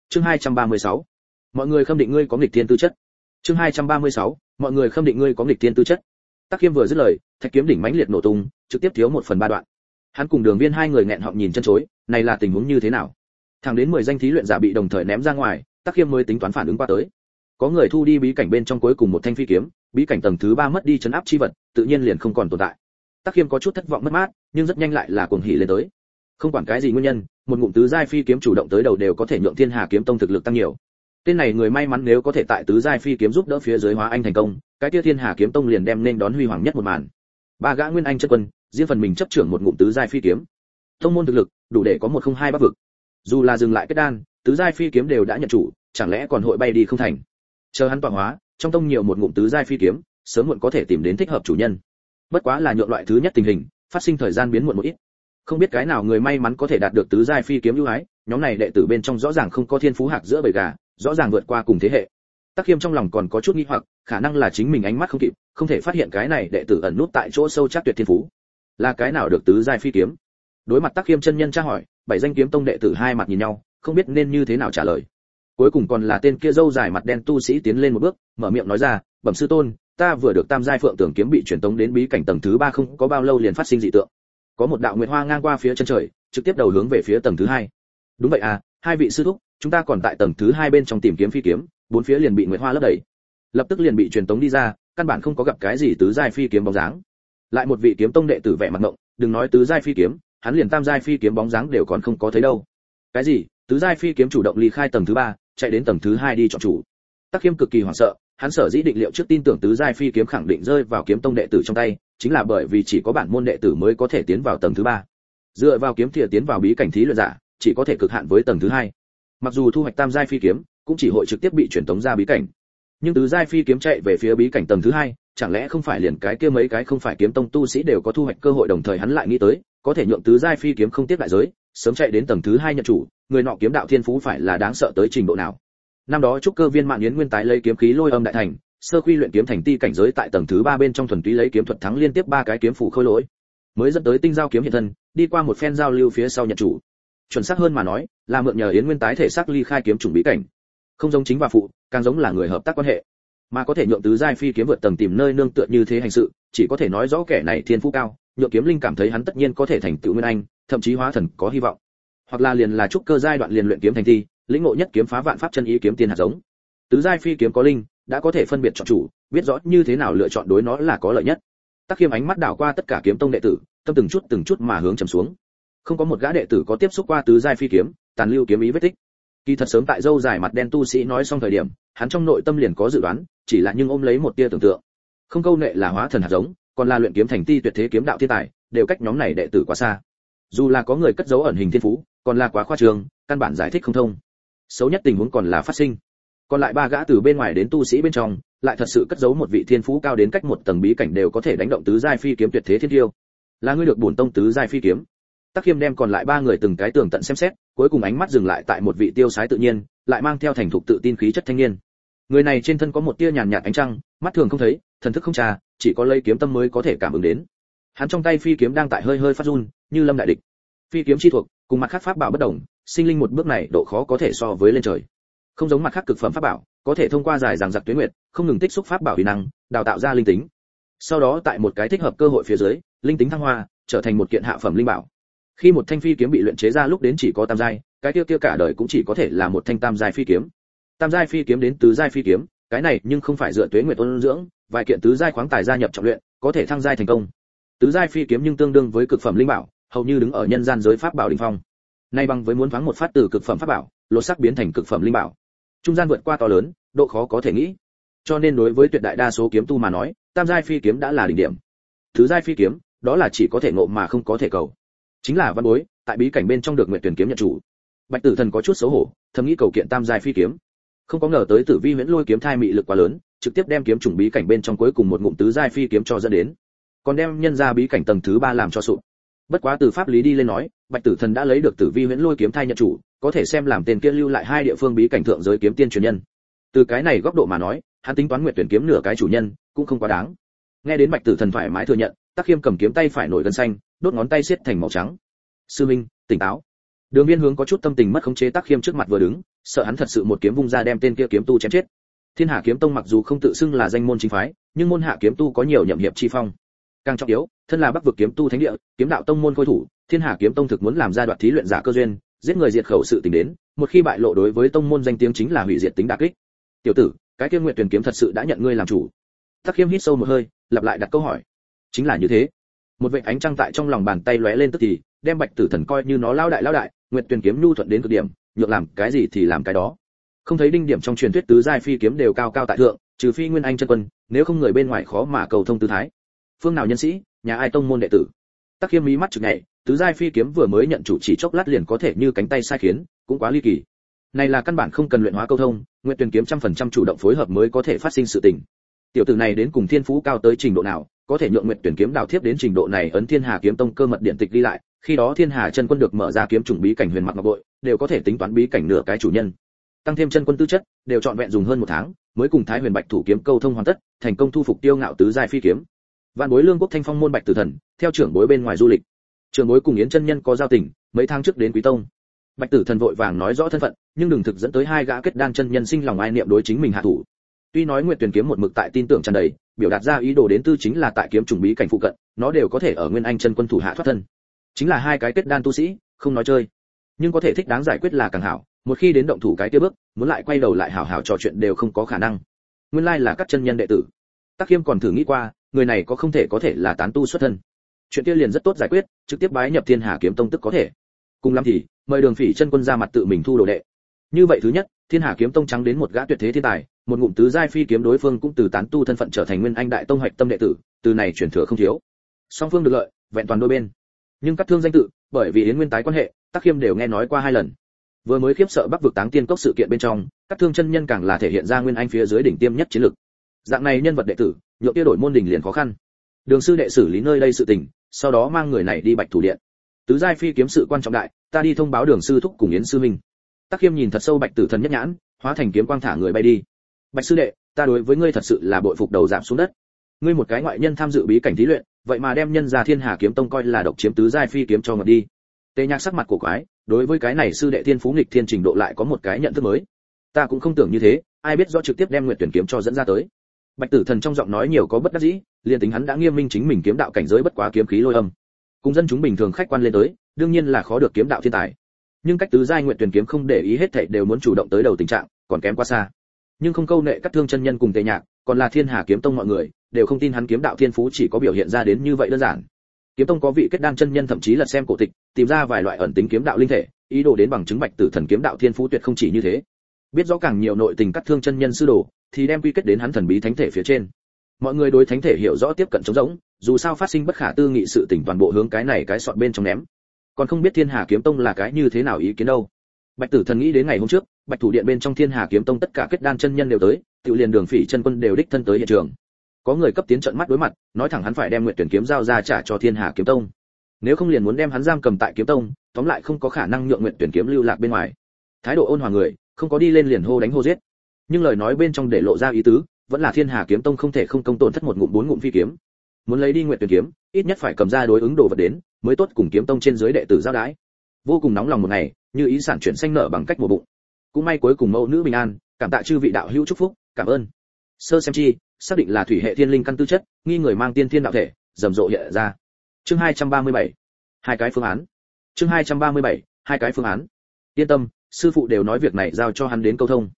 Chương 236 mọi người khâm định ngươi có nghịch thiên tư chất. Chương 236 mọi người khâm định ngươi có nghịch thiên tư chất. Tắc khiêm vừa dứt lời, thạch kiếm đỉnh mãnh liệt nổ tung trực tiếp thiếu một phần ba đoạn. Hắn cùng đường viên hai người nghẹn họng nhìn chân chối, này là tình huống như thế nào? Thẳng đến mười danh thí luyện giả bị đồng thời ném ra ngoài, tắc khiêm mới tính toán phản ứng qua tới. Có người thu đi bí cảnh bên trong cuối cùng một thanh phi kiếm, bí cảnh tầng thứ ba mất đi chấn áp chi vật, tự nhiên liền không còn tồn tại. Tắc khiêm có chút thất vọng mất mát, nhưng rất nhanh lại là cuồng hỉ lên tới. Không quản cái gì nguyên nhân, một ngụm tứ giai phi kiếm chủ động tới đầu đều có thể nhượng thiên hà kiếm tông thực lực tăng nhiều. Tên này người may mắn nếu có thể tại tứ giai phi kiếm giúp đỡ phía dưới hóa anh thành công, cái kia thiên hà kiếm tông liền đem nên đón huy hoàng nhất một màn. Ba gã nguyên anh chất quân riêng phần mình chấp trưởng một ngụm tứ giai phi kiếm. Thông môn thực lực, đủ để có một không hai bắc vực. Dù là dừng lại kết đan, tứ giai phi kiếm đều đã nhận chủ, chẳng lẽ còn hội bay đi không thành? Chờ hắn tọa hóa, trong tông nhiều một ngụm tứ giai phi kiếm, sớm muộn có thể tìm đến thích hợp chủ nhân. Bất quá là nhượng loại thứ nhất tình hình, phát sinh thời gian biến muộn một ít. Không biết cái nào người may mắn có thể đạt được tứ giai phi kiếm ưu ái, nhóm này đệ tử bên trong rõ ràng không có thiên phú hạc giữa bầy gà, rõ ràng vượt qua cùng thế hệ. Tắc khiêm trong lòng còn có chút nghi hoặc, khả năng là chính mình ánh mắt không kịp, không thể phát hiện cái này đệ tử ẩn nút tại chỗ sâu chắc tuyệt thiên phú là cái nào được tứ giai phi kiếm? Đối mặt tắc khiêm chân nhân tra hỏi, bảy danh kiếm tông đệ tử hai mặt nhìn nhau, không biết nên như thế nào trả lời. Cuối cùng còn là tên kia dâu dài mặt đen tu sĩ tiến lên một bước, mở miệng nói ra, bẩm sư tôn, ta vừa được tam giai phượng tưởng kiếm bị truyền tống đến bí cảnh tầng thứ ba không có bao lâu liền phát sinh dị tượng. Có một đạo nguyệt hoa ngang qua phía chân trời, trực tiếp đầu hướng về phía tầng thứ hai. Đúng vậy à hai vị sư thúc, chúng ta còn tại tầng thứ hai bên trong tìm kiếm phi kiếm, bốn phía liền bị nguyệt hoa lấp đầy. Lập tức liền bị truyền tống đi ra, căn bản không có gặp cái gì tứ giai phi kiếm bóng dáng lại một vị kiếm tông đệ tử vẻ mặt ngộng, đừng nói tứ giai phi kiếm, hắn liền tam giai phi kiếm bóng dáng đều còn không có thấy đâu. Cái gì? Tứ giai phi kiếm chủ động ly khai tầng thứ ba, chạy đến tầng thứ hai đi chọn chủ. Tắc khiêm cực kỳ hoảng sợ, hắn sở dĩ định liệu trước tin tưởng tứ giai phi kiếm khẳng định rơi vào kiếm tông đệ tử trong tay, chính là bởi vì chỉ có bản môn đệ tử mới có thể tiến vào tầng thứ ba. Dựa vào kiếm thìa tiến vào bí cảnh thí luyện giả, chỉ có thể cực hạn với tầng thứ hai. Mặc dù thu hoạch tam giai phi kiếm, cũng chỉ hội trực tiếp bị truyền tống ra bí cảnh nhưng tứ giai phi kiếm chạy về phía bí cảnh tầng thứ hai, chẳng lẽ không phải liền cái kia mấy cái không phải kiếm tông tu sĩ đều có thu hoạch cơ hội đồng thời hắn lại nghĩ tới, có thể nhượng tứ giai phi kiếm không tiếp đại giới, sớm chạy đến tầng thứ hai nhận chủ, người nọ kiếm đạo thiên phú phải là đáng sợ tới trình độ nào. Năm đó trúc cơ viên mạng yến nguyên tái lấy kiếm khí lôi âm đại thành, sơ quy luyện kiếm thành ti cảnh giới tại tầng thứ ba bên trong thuần túy lấy kiếm thuật thắng liên tiếp ba cái kiếm phủ khôi lỗi. Mới dẫn tới tinh giao kiếm hiện thân, đi qua một phen giao lưu phía sau nhận chủ. Chuẩn xác hơn mà nói, là mượn nhờ yến nguyên tái thể xác ly khai kiếm chủng bí cảnh không giống chính và phụ, càng giống là người hợp tác quan hệ. Mà có thể nhượng tứ giai phi kiếm vượt tầng tìm nơi nương tựa như thế hành sự, chỉ có thể nói rõ kẻ này thiên phú cao, nhượng kiếm linh cảm thấy hắn tất nhiên có thể thành tựu nguyên anh, thậm chí hóa thần có hy vọng. Hoặc là liền là trúc cơ giai đoạn liền luyện kiếm thành thi, lĩnh ngộ nhất kiếm phá vạn pháp chân ý kiếm tiên hạt giống. Tứ giai phi kiếm có linh, đã có thể phân biệt chọn chủ, biết rõ như thế nào lựa chọn đối nó là có lợi nhất. Tắc khiêm ánh mắt đảo qua tất cả kiếm tông đệ tử, tâm từng chút từng chút mà hướng trầm xuống. Không có một gã đệ tử có tiếp xúc qua tứ giai phi kiếm, tàn lưu kiếm ý vết tích kỳ thật sớm tại dâu dài mặt đen tu sĩ nói xong thời điểm, hắn trong nội tâm liền có dự đoán, chỉ là nhưng ôm lấy một tia tưởng tượng. Không câu nệ là hóa thần hạt giống, còn là luyện kiếm thành ti tuyệt thế kiếm đạo thiên tài, đều cách nhóm này đệ tử quá xa. Dù là có người cất giấu ẩn hình thiên phú, còn là quá khoa trường căn bản giải thích không thông. Xấu nhất tình huống còn là phát sinh. Còn lại ba gã từ bên ngoài đến tu sĩ bên trong, lại thật sự cất giấu một vị thiên phú cao đến cách một tầng bí cảnh đều có thể đánh động tứ giai phi kiếm tuyệt thế thiên tiêu. Là ngươi được bổn tông tứ giai phi kiếm tắc khiêm đem còn lại ba người từng cái tường tận xem xét, cuối cùng ánh mắt dừng lại tại một vị tiêu sái tự nhiên, lại mang theo thành thục tự tin khí chất thanh niên. Người này trên thân có một tia nhàn nhạt ánh trăng, mắt thường không thấy, thần thức không trà, chỉ có lấy kiếm tâm mới có thể cảm ứng đến. Hắn trong tay phi kiếm đang tại hơi hơi phát run, như lâm đại địch. Phi kiếm chi thuộc, cùng mặt khác pháp bảo bất đồng, sinh linh một bước này độ khó có thể so với lên trời. Không giống mặt khác cực phẩm pháp bảo, có thể thông qua dài dằng dặc tuyến nguyệt, không ngừng tích xúc pháp bảo uy năng, đào tạo ra linh tính. Sau đó tại một cái thích hợp cơ hội phía dưới, linh tính thăng hoa, trở thành một kiện hạ phẩm linh bảo khi một thanh phi kiếm bị luyện chế ra lúc đến chỉ có tam giai, cái kia kia cả đời cũng chỉ có thể là một thanh tam giai phi kiếm. Tam giai phi kiếm đến tứ giai phi kiếm, cái này nhưng không phải dựa tuế nguyệt ôn dưỡng, vài kiện tứ giai khoáng tài gia nhập trọng luyện, có thể thăng giai thành công. Tứ giai phi kiếm nhưng tương đương với cực phẩm linh bảo, hầu như đứng ở nhân gian giới pháp bảo đỉnh phong. Nay bằng với muốn thoáng một phát từ cực phẩm pháp bảo, lột sắc biến thành cực phẩm linh bảo. Trung gian vượt qua to lớn, độ khó có thể nghĩ. Cho nên đối với tuyệt đại đa số kiếm tu mà nói, tam giai phi kiếm đã là đỉnh điểm. Thứ giai phi kiếm, đó là chỉ có thể ngộ mà không có thể cầu chính là văn bối, tại bí cảnh bên trong được nguyện tuyển kiếm nhận chủ. Bạch tử thần có chút xấu hổ, thầm nghĩ cầu kiện tam giai phi kiếm. Không có ngờ tới tử vi huyễn lôi kiếm thai mị lực quá lớn, trực tiếp đem kiếm trùng bí cảnh bên trong cuối cùng một ngụm tứ giai phi kiếm cho dẫn đến. Còn đem nhân ra bí cảnh tầng thứ ba làm cho sụp. Bất quá từ pháp lý đi lên nói, bạch tử thần đã lấy được tử vi huyễn lôi kiếm thai nhận chủ, có thể xem làm tên kia lưu lại hai địa phương bí cảnh thượng giới kiếm tiên truyền nhân. Từ cái này góc độ mà nói, hắn tính toán nguyện tuyển kiếm nửa cái chủ nhân, cũng không quá đáng. Nghe đến bạch tử thần thoải mái thừa nhận, tắc khiêm cầm kiếm tay phải nổi gân xanh đốt ngón tay xiết thành màu trắng. Sư minh, tỉnh táo. Đường viên hướng có chút tâm tình mất khống chế tác khiêm trước mặt vừa đứng, sợ hắn thật sự một kiếm vung ra đem tên kia kiếm tu chém chết. Thiên hà kiếm tông mặc dù không tự xưng là danh môn chính phái, nhưng môn hạ kiếm tu có nhiều nhậm hiệp chi phong. Càng trọng yếu, thân là bắc vực kiếm tu thánh địa, kiếm đạo tông môn khôi thủ, thiên hà kiếm tông thực muốn làm ra đoạn thí luyện giả cơ duyên, giết người diệt khẩu sự tình đến, một khi bại lộ đối với tông môn danh tiếng chính là hủy diệt tính đả kích. Tiểu tử, cái kia nguyện tuyển kiếm thật sự đã nhận ngươi làm chủ. Tắc khiêm hít sâu một hơi, lặp lại đặt câu hỏi. Chính là như thế một vệt ánh trăng tại trong lòng bàn tay lóe lên tức thì, đem bạch tử thần coi như nó lao đại lao đại, nguyệt tuyền kiếm nhu thuận đến cực điểm, nhược làm cái gì thì làm cái đó. Không thấy đinh điểm trong truyền thuyết tứ giai phi kiếm đều cao cao tại thượng, trừ phi nguyên anh chân quân, nếu không người bên ngoài khó mà cầu thông tư thái. Phương nào nhân sĩ, nhà ai tông môn đệ tử? Tắc khiêm mí mắt chực nhảy, tứ giai phi kiếm vừa mới nhận chủ chỉ chốc lát liền có thể như cánh tay sai khiến, cũng quá ly kỳ. Này là căn bản không cần luyện hóa câu thông nguyện tuyển kiếm trăm phần trăm chủ động phối hợp mới có thể phát sinh sự tình. Tiểu tử này đến cùng thiên phú cao tới trình độ nào có thể nhượng nguyện tuyển kiếm đào thiếp đến trình độ này ấn thiên hà kiếm tông cơ mật điện tịch đi lại, khi đó thiên hà chân quân được mở ra kiếm trùng bí cảnh huyền mặc ngọc bội, đều có thể tính toán bí cảnh nửa cái chủ nhân. Tăng thêm chân quân tư chất, đều chọn vẹn dùng hơn một tháng, mới cùng thái huyền bạch thủ kiếm câu thông hoàn tất, thành công thu phục tiêu ngạo tứ giai phi kiếm. Vạn bối lương quốc thanh phong môn bạch tử thần, theo trưởng bối bên ngoài du lịch. Trưởng bối cùng yến chân nhân có giao tình, mấy tháng trước đến quý tông. Bạch tử thần vội vàng nói rõ thân phận, nhưng đừng thực dẫn tới hai gã kết đan chân nhân sinh lòng ai niệm đối chính mình hạ thủ tuy nói Nguyệt tuyển kiếm một mực tại tin tưởng tràn đầy, biểu đạt ra ý đồ đến tư chính là tại kiếm trùng bí cảnh phụ cận, nó đều có thể ở nguyên anh chân quân thủ hạ thoát thân. Chính là hai cái kết đan tu sĩ, không nói chơi. Nhưng có thể thích đáng giải quyết là càng hảo, một khi đến động thủ cái kia bước, muốn lại quay đầu lại hảo hảo trò chuyện đều không có khả năng. Nguyên lai là các chân nhân đệ tử. Tắc khiêm còn thử nghĩ qua, người này có không thể có thể là tán tu xuất thân. Chuyện kia liền rất tốt giải quyết, trực tiếp bái nhập thiên hà kiếm tông tức có thể. Cùng lắm thì, mời đường phỉ chân quân ra mặt tự mình thu đồ đệ. Như vậy thứ nhất, thiên hà kiếm tông trắng đến một gã tuyệt thế thiên tài một ngụm tứ giai phi kiếm đối phương cũng từ tán tu thân phận trở thành nguyên anh đại tông hoạch tâm đệ tử, từ này chuyển thừa không thiếu. Song phương được lợi, vẹn toàn đôi bên. Nhưng các thương danh tự, bởi vì yến nguyên tái quan hệ tác khiêm đều nghe nói qua hai lần. Vừa mới khiếp sợ bắc vực táng tiên cốc sự kiện bên trong, các thương chân nhân càng là thể hiện ra nguyên anh phía dưới đỉnh tiêm nhất chiến lực. Dạng này nhân vật đệ tử, nhượng kia đổi môn đỉnh liền khó khăn. Đường sư đệ xử lý nơi đây sự tình, sau đó mang người này đi bạch thủ điện. Tứ giai phi kiếm sự quan trọng đại, ta đi thông báo đường sư thúc cùng yến sư minh. Tắc khiêm nhìn thật sâu bạch tử thần nhất nhãn, hóa thành kiếm quang thả người bay đi bạch sư đệ, ta đối với ngươi thật sự là bội phục đầu giảm xuống đất. Ngươi một cái ngoại nhân tham dự bí cảnh thí luyện, vậy mà đem nhân gia thiên hà kiếm tông coi là độc chiếm tứ giai phi kiếm cho ngật đi. Tề nhạc sắc mặt của quái, đối với cái này sư đệ thiên phú nghịch thiên trình độ lại có một cái nhận thức mới. Ta cũng không tưởng như thế, ai biết rõ trực tiếp đem nguyện tuyển kiếm cho dẫn ra tới. Bạch tử thần trong giọng nói nhiều có bất đắc dĩ, liền tính hắn đã nghiêm minh chính mình kiếm đạo cảnh giới bất quá kiếm khí lôi âm. Cùng dân chúng bình thường khách quan lên tới, đương nhiên là khó được kiếm đạo thiên tài. Nhưng cách tứ giai nguyện tuyển kiếm không để ý hết thảy đều muốn chủ động tới đầu tình trạng, còn kém quá xa nhưng không câu nệ các thương chân nhân cùng tề nhạc, còn là thiên hà kiếm tông mọi người, đều không tin hắn kiếm đạo thiên phú chỉ có biểu hiện ra đến như vậy đơn giản. Kiếm tông có vị kết đan chân nhân thậm chí là xem cổ tịch, tìm ra vài loại ẩn tính kiếm đạo linh thể, ý đồ đến bằng chứng bạch tử thần kiếm đạo thiên phú tuyệt không chỉ như thế. Biết rõ càng nhiều nội tình cắt thương chân nhân sư đồ, thì đem quy kết đến hắn thần bí thánh thể phía trên. Mọi người đối thánh thể hiểu rõ tiếp cận trống rỗng, dù sao phát sinh bất khả tư nghị sự tình toàn bộ hướng cái này cái sọt bên trong ném. Còn không biết thiên hà kiếm tông là cái như thế nào ý kiến đâu. Bạch tử thần nghĩ đến ngày hôm trước bạch thủ điện bên trong thiên hà kiếm tông tất cả kết đan chân nhân đều tới, tự liền đường phỉ chân quân đều đích thân tới hiện trường. Có người cấp tiến trận mắt đối mặt, nói thẳng hắn phải đem nguyện tuyển kiếm giao ra trả cho thiên hà kiếm tông. Nếu không liền muốn đem hắn giam cầm tại kiếm tông, tóm lại không có khả năng nhượng nguyện tuyển kiếm lưu lạc bên ngoài. Thái độ ôn hòa người, không có đi lên liền hô đánh hô giết. Nhưng lời nói bên trong để lộ ra ý tứ, vẫn là thiên hà kiếm tông không thể không công tổn thất một ngụm bốn ngụm phi kiếm. Muốn lấy đi nguyện tuyển kiếm, ít nhất phải cầm ra đối ứng đồ vật đến, mới tốt cùng kiếm tông trên dưới đệ tử giao đái. Vô cùng nóng lòng một ngày, như ý sản chuyển xanh nở bằng cách mùa bụng cũng may cuối cùng mẫu nữ bình an, cảm tạ chư vị đạo hữu chúc phúc, cảm ơn. Sơ xem chi, xác định là thủy hệ thiên linh căn tư chất, nghi người mang tiên thiên đạo thể, rầm rộ hiện ra. Chương 237. hai cái phương án. Chương 237. hai cái phương án. Yên tâm, sư phụ đều nói việc này giao cho hắn đến câu thông.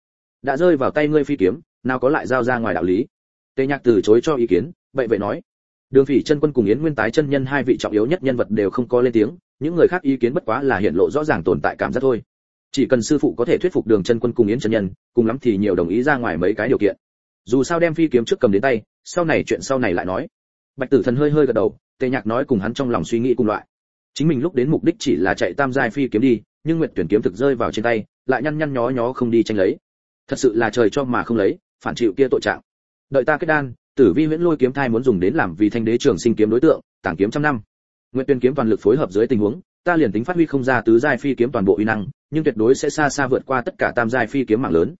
Đã rơi vào tay ngươi phi kiếm, nào có lại giao ra ngoài đạo lý. Tề nhạc từ chối cho ý kiến, vậy vậy nói. Đường phỉ chân quân cùng yến nguyên tái chân nhân hai vị trọng yếu nhất nhân vật đều không có lên tiếng, những người khác ý kiến bất quá là hiện lộ rõ ràng tồn tại cảm giác thôi chỉ cần sư phụ có thể thuyết phục đường chân quân cùng yến chân nhân, cùng lắm thì nhiều đồng ý ra ngoài mấy cái điều kiện. Dù sao đem phi kiếm trước cầm đến tay, sau này chuyện sau này lại nói. Bạch tử thần hơi hơi gật đầu, tề nhạc nói cùng hắn trong lòng suy nghĩ cùng loại. Chính mình lúc đến mục đích chỉ là chạy tam giai phi kiếm đi, nhưng nguyện tuyển kiếm thực rơi vào trên tay, lại nhăn nhăn nhó nhó không đi tranh lấy. Thật sự là trời cho mà không lấy, phản chịu kia tội trạng. Đợi ta kết đan, tử vi huyễn lôi kiếm thai muốn dùng đến làm vì thanh đế trường sinh kiếm đối tượng tảng kiếm trăm năm. Nguyện tuyển kiếm toàn lực phối hợp dưới tình huống ta liền tính phát huy không ra tứ giai phi kiếm toàn bộ uy năng, nhưng tuyệt đối sẽ xa xa vượt qua tất cả tam giai phi kiếm mạng lớn.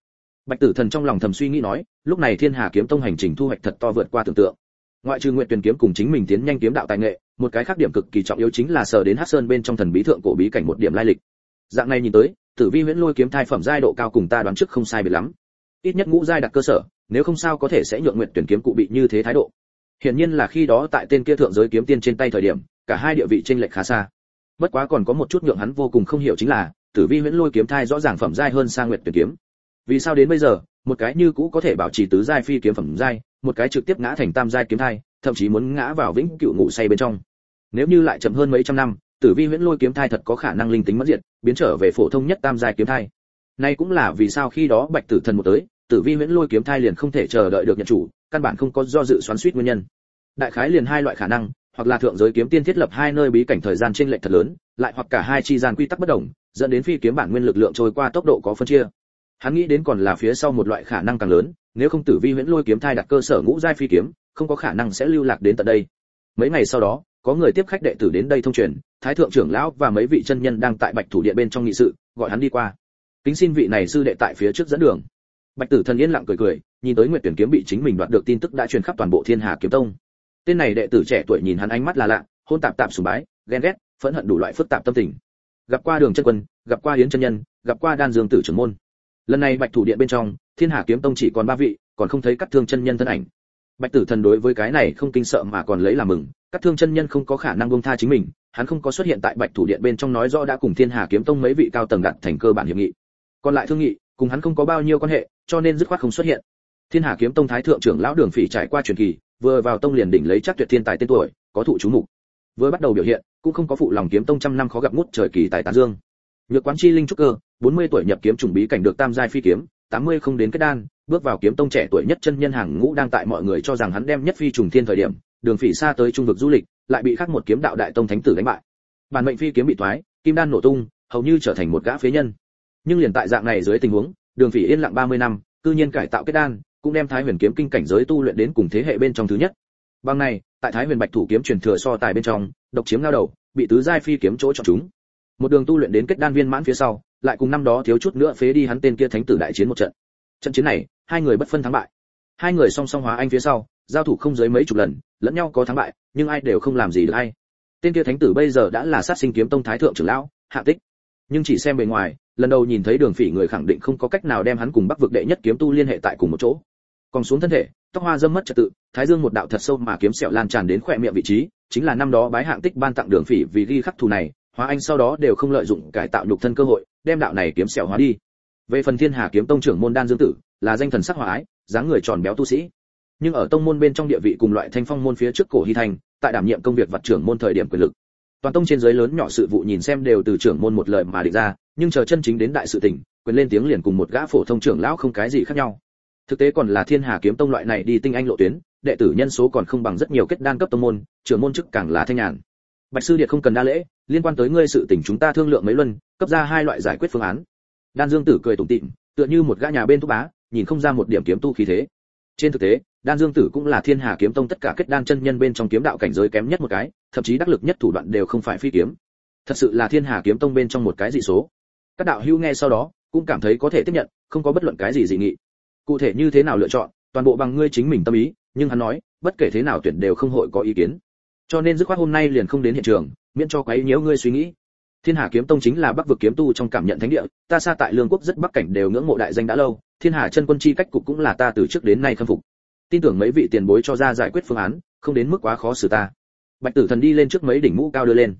Bạch tử thần trong lòng thầm suy nghĩ nói, lúc này thiên hà kiếm tông hành trình thu hoạch thật to vượt qua tưởng tượng. Ngoại trừ nguyệt tuyển kiếm cùng chính mình tiến nhanh kiếm đạo tài nghệ, một cái khác điểm cực kỳ trọng yếu chính là sở đến hắc sơn bên trong thần bí thượng cổ bí cảnh một điểm lai lịch. Dạng này nhìn tới, tử vi huyễn lôi kiếm thai phẩm giai độ cao cùng ta đoán trước không sai biệt lắm. Ít nhất ngũ giai đặt cơ sở, nếu không sao có thể sẽ nhượng nguyệt tuyển kiếm cụ bị như thế thái độ. Hiển nhiên là khi đó tại tên kia thượng giới kiếm tiên trên tay thời điểm, cả hai địa vị chênh lệch khá xa bất quá còn có một chút nhượng hắn vô cùng không hiểu chính là, tử vi huyễn lôi kiếm thai rõ ràng phẩm giai hơn sang nguyệt tuyển kiếm. Vì sao đến bây giờ, một cái như cũ có thể bảo trì tứ giai phi kiếm phẩm giai, một cái trực tiếp ngã thành tam giai kiếm thai, thậm chí muốn ngã vào vĩnh cựu ngủ say bên trong. Nếu như lại chậm hơn mấy trăm năm, tử vi huyễn lôi kiếm thai thật có khả năng linh tính mất diệt, biến trở về phổ thông nhất tam giai kiếm thai. Nay cũng là vì sao khi đó bạch tử thần một tới, tử vi huyễn lôi kiếm thai liền không thể chờ đợi được nhận chủ, căn bản không có do dự xoắn suýt nguyên nhân. Đại khái liền hai loại khả năng hoặc là thượng giới kiếm tiên thiết lập hai nơi bí cảnh thời gian chênh lệch thật lớn, lại hoặc cả hai chi gian quy tắc bất đồng, dẫn đến phi kiếm bản nguyên lực lượng trôi qua tốc độ có phân chia. Hắn nghĩ đến còn là phía sau một loại khả năng càng lớn, nếu không tử vi huyễn lôi kiếm thai đặt cơ sở ngũ giai phi kiếm, không có khả năng sẽ lưu lạc đến tận đây. Mấy ngày sau đó, có người tiếp khách đệ tử đến đây thông truyền, thái thượng trưởng lão và mấy vị chân nhân đang tại bạch thủ điện bên trong nghị sự, gọi hắn đi qua. Kính xin vị này sư đệ tại phía trước dẫn đường. Bạch tử thần yên lặng cười cười, nhìn tới nguyệt tuyển kiếm bị chính mình đoạt được tin tức đã truyền khắp toàn bộ thiên hà kiếm tông tên này đệ tử trẻ tuổi nhìn hắn ánh mắt là lạ, hôn tạp tạp sùng bái, ghen ghét, phẫn hận đủ loại phức tạp tâm tình. Gặp qua đường chân quân, gặp qua hiến chân nhân, gặp qua đan dương tử trưởng môn. Lần này bạch thủ điện bên trong, thiên hà kiếm tông chỉ còn ba vị, còn không thấy các thương chân nhân thân ảnh. Bạch tử thần đối với cái này không kinh sợ mà còn lấy làm mừng, các thương chân nhân không có khả năng buông tha chính mình, hắn không có xuất hiện tại bạch thủ điện bên trong nói rõ đã cùng thiên hà kiếm tông mấy vị cao tầng đạt thành cơ bản hiệp nghị. Còn lại thương nghị, cùng hắn không có bao nhiêu quan hệ, cho nên dứt khoát không xuất hiện. Thiên hà kiếm tông thái thượng trưởng lão đường phỉ trải qua truyền kỳ vừa vào tông liền đỉnh lấy chắc tuyệt thiên tài tên tuổi, có thụ chú mục. Vừa bắt đầu biểu hiện, cũng không có phụ lòng kiếm tông trăm năm khó gặp ngút trời kỳ tài tán dương. Nhược quán chi linh trúc cơ 40 tuổi nhập kiếm trùng bí cảnh được tam giai phi kiếm 80 không đến kết đan, bước vào kiếm tông trẻ tuổi nhất chân nhân hàng ngũ đang tại mọi người cho rằng hắn đem nhất phi trùng thiên thời điểm, đường phỉ xa tới trung vực du lịch, lại bị khắc một kiếm đạo đại tông thánh tử đánh bại. Bản mệnh phi kiếm bị thoái, kim đan nổ tung, hầu như trở thành một gã phế nhân. Nhưng liền tại dạng này dưới tình huống, đường phỉ yên lặng 30 năm, cư nhiên cải tạo kết đan cũng đem thái huyền kiếm kinh cảnh giới tu luyện đến cùng thế hệ bên trong thứ nhất. Bằng này, tại thái huyền bạch thủ kiếm truyền thừa so tài bên trong, độc chiếm ngao đầu, bị tứ giai phi kiếm chỗ chọn chúng. Một đường tu luyện đến kết đan viên mãn phía sau, lại cùng năm đó thiếu chút nữa phế đi hắn tên kia thánh tử đại chiến một trận. Trận chiến này, hai người bất phân thắng bại. Hai người song song hóa anh phía sau, giao thủ không dưới mấy chục lần, lẫn nhau có thắng bại, nhưng ai đều không làm gì được ai. Tên kia thánh tử bây giờ đã là sát sinh kiếm tông thái thượng trưởng lão, hạ tích. Nhưng chỉ xem bề ngoài, lần đầu nhìn thấy đường phỉ người khẳng định không có cách nào đem hắn cùng bắc vực đệ nhất kiếm tu liên hệ tại cùng một chỗ còn xuống thân thể, tóc hoa dâm mất trật tự, thái dương một đạo thật sâu mà kiếm sẹo lan tràn đến khỏe miệng vị trí, chính là năm đó bái hạng tích ban tặng đường phỉ vì ghi khắc thù này, hóa anh sau đó đều không lợi dụng cải tạo nhục thân cơ hội, đem đạo này kiếm sẹo hóa đi. Về phần thiên hà kiếm tông trưởng môn đan dương tử, là danh thần sắc hóa ái, dáng người tròn béo tu sĩ. Nhưng ở tông môn bên trong địa vị cùng loại thanh phong môn phía trước cổ hy thành, tại đảm nhiệm công việc vật trưởng môn thời điểm quyền lực. Toàn tông trên dưới lớn nhỏ sự vụ nhìn xem đều từ trưởng môn một lời mà định ra, nhưng chờ chân chính đến đại sự tình quyền lên tiếng liền cùng một gã phổ thông trưởng lão không cái gì khác nhau thực tế còn là thiên hà kiếm tông loại này đi tinh anh lộ tuyến, đệ tử nhân số còn không bằng rất nhiều kết đan cấp tông môn, trưởng môn chức càng là thanh nhàn. Bạch sư điệt không cần đa lễ, liên quan tới ngươi sự tình chúng ta thương lượng mấy luân, cấp ra hai loại giải quyết phương án. Đan dương tử cười tủm tỉm, tựa như một gã nhà bên thúc bá, nhìn không ra một điểm kiếm tu khí thế. Trên thực tế, đan dương tử cũng là thiên hà kiếm tông tất cả kết đan chân nhân bên trong kiếm đạo cảnh giới kém nhất một cái, thậm chí đắc lực nhất thủ đoạn đều không phải phi kiếm. Thật sự là thiên hà kiếm tông bên trong một cái dị số. Các đạo hữu nghe sau đó, cũng cảm thấy có thể tiếp nhận, không có bất luận cái gì dị nghị cụ thể như thế nào lựa chọn, toàn bộ bằng ngươi chính mình tâm ý, nhưng hắn nói, bất kể thế nào tuyển đều không hội có ý kiến. Cho nên dứt khoát hôm nay liền không đến hiện trường, miễn cho quấy nhiễu ngươi suy nghĩ. Thiên hà kiếm tông chính là bắc vực kiếm tu trong cảm nhận thánh địa, ta xa tại lương quốc rất bắc cảnh đều ngưỡng mộ đại danh đã lâu, thiên hà chân quân chi cách cục cũng là ta từ trước đến nay khâm phục. Tin tưởng mấy vị tiền bối cho ra giải quyết phương án, không đến mức quá khó xử ta. Bạch tử thần đi lên trước mấy đỉnh mũ cao đưa lên.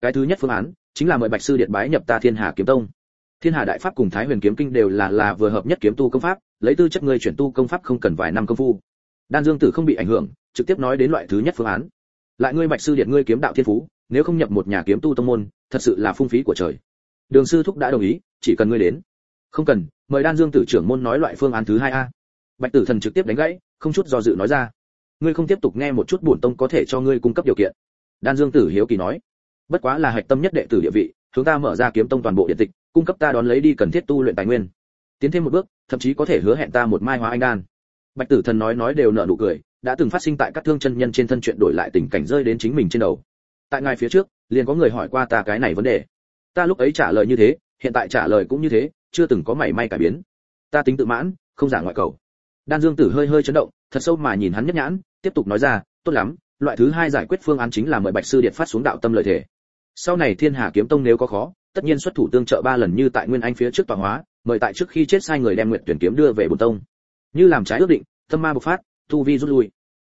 Cái thứ nhất phương án, chính là mời bạch sư điện bái nhập ta thiên hà kiếm tông thiên hà đại pháp cùng thái huyền kiếm kinh đều là là vừa hợp nhất kiếm tu công pháp, lấy tư chất ngươi chuyển tu công pháp không cần vài năm công phu. Đan dương tử không bị ảnh hưởng, trực tiếp nói đến loại thứ nhất phương án. Lại ngươi bạch sư điện ngươi kiếm đạo thiên phú, nếu không nhập một nhà kiếm tu tông môn, thật sự là phung phí của trời. Đường sư thúc đã đồng ý, chỉ cần ngươi đến. Không cần, mời đan dương tử trưởng môn nói loại phương án thứ hai a. Bạch tử thần trực tiếp đánh gãy, không chút do dự nói ra. Ngươi không tiếp tục nghe một chút bổn tông có thể cho ngươi cung cấp điều kiện. Đan dương tử hiếu kỳ nói. Bất quá là hạch tâm nhất đệ tử địa vị, chúng ta mở ra kiếm tông toàn bộ điện tịch cung cấp ta đón lấy đi cần thiết tu luyện tài nguyên. Tiến thêm một bước, thậm chí có thể hứa hẹn ta một mai hóa anh đan. Bạch tử thần nói nói đều nở nụ cười, đã từng phát sinh tại các thương chân nhân trên thân chuyện đổi lại tình cảnh rơi đến chính mình trên đầu. Tại ngài phía trước, liền có người hỏi qua ta cái này vấn đề. Ta lúc ấy trả lời như thế, hiện tại trả lời cũng như thế, chưa từng có mảy may cải biến. Ta tính tự mãn, không giả ngoại cầu. Đan dương tử hơi hơi chấn động, thật sâu mà nhìn hắn nhất nhãn, tiếp tục nói ra, tốt lắm, loại thứ hai giải quyết phương án chính là mời bạch sư điện phát xuống đạo tâm lợi thể sau này thiên hà kiếm tông nếu có khó tất nhiên xuất thủ tương trợ ba lần như tại nguyên anh phía trước tọa hóa, mời tại trước khi chết sai người đem nguyện tuyển kiếm đưa về bồn tông. Như làm trái ước định, tâm ma bộc phát thu vi rút lui.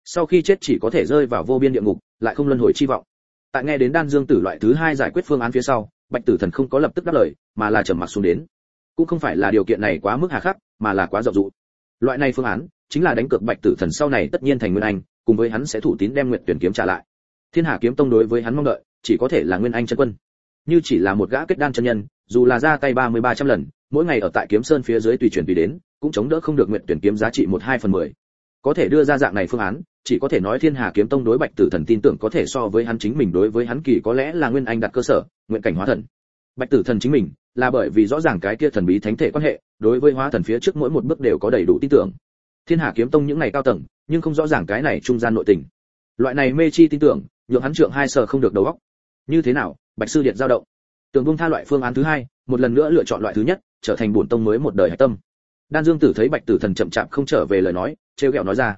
Sau khi chết chỉ có thể rơi vào vô biên địa ngục, lại không luân hồi chi vọng. Tại nghe đến đan dương tử loại thứ hai giải quyết phương án phía sau, bạch tử thần không có lập tức đáp lời, mà là trầm mặc xuống đến. Cũng không phải là điều kiện này quá mức hà khắc, mà là quá rộng dụ. Loại này phương án, chính là đánh cược bạch tử thần sau này tất nhiên thành nguyên anh, cùng với hắn sẽ thủ tín đem nguyện tuyển kiếm trả lại. Thiên hà kiếm tông đối với hắn mong đợi, chỉ có thể là nguyên anh chân quân như chỉ là một gã kết đan chân nhân, dù là ra tay ba mươi ba trăm lần, mỗi ngày ở tại kiếm sơn phía dưới tùy chuyển tùy đến, cũng chống đỡ không được nguyện tuyển kiếm giá trị một hai phần mười. Có thể đưa ra dạng này phương án, chỉ có thể nói thiên hà kiếm tông đối bạch tử thần tin tưởng có thể so với hắn chính mình đối với hắn kỳ có lẽ là nguyên anh đặt cơ sở, nguyện cảnh hóa thần. Bạch tử thần chính mình, là bởi vì rõ ràng cái kia thần bí thánh thể quan hệ, đối với hóa thần phía trước mỗi một bước đều có đầy đủ tin tưởng. Thiên hà kiếm tông những ngày cao tầng, nhưng không rõ ràng cái này trung gian nội tình. Loại này mê chi tin tưởng, nhượng hắn trượng hai sở không được đầu óc. Như thế nào bạch sư điện giao động. Tường vung tha loại phương án thứ hai, một lần nữa lựa chọn loại thứ nhất, trở thành bổn tông mới một đời hải tâm. Đan dương tử thấy bạch tử thần chậm chạp không trở về lời nói, trêu ghẹo nói ra,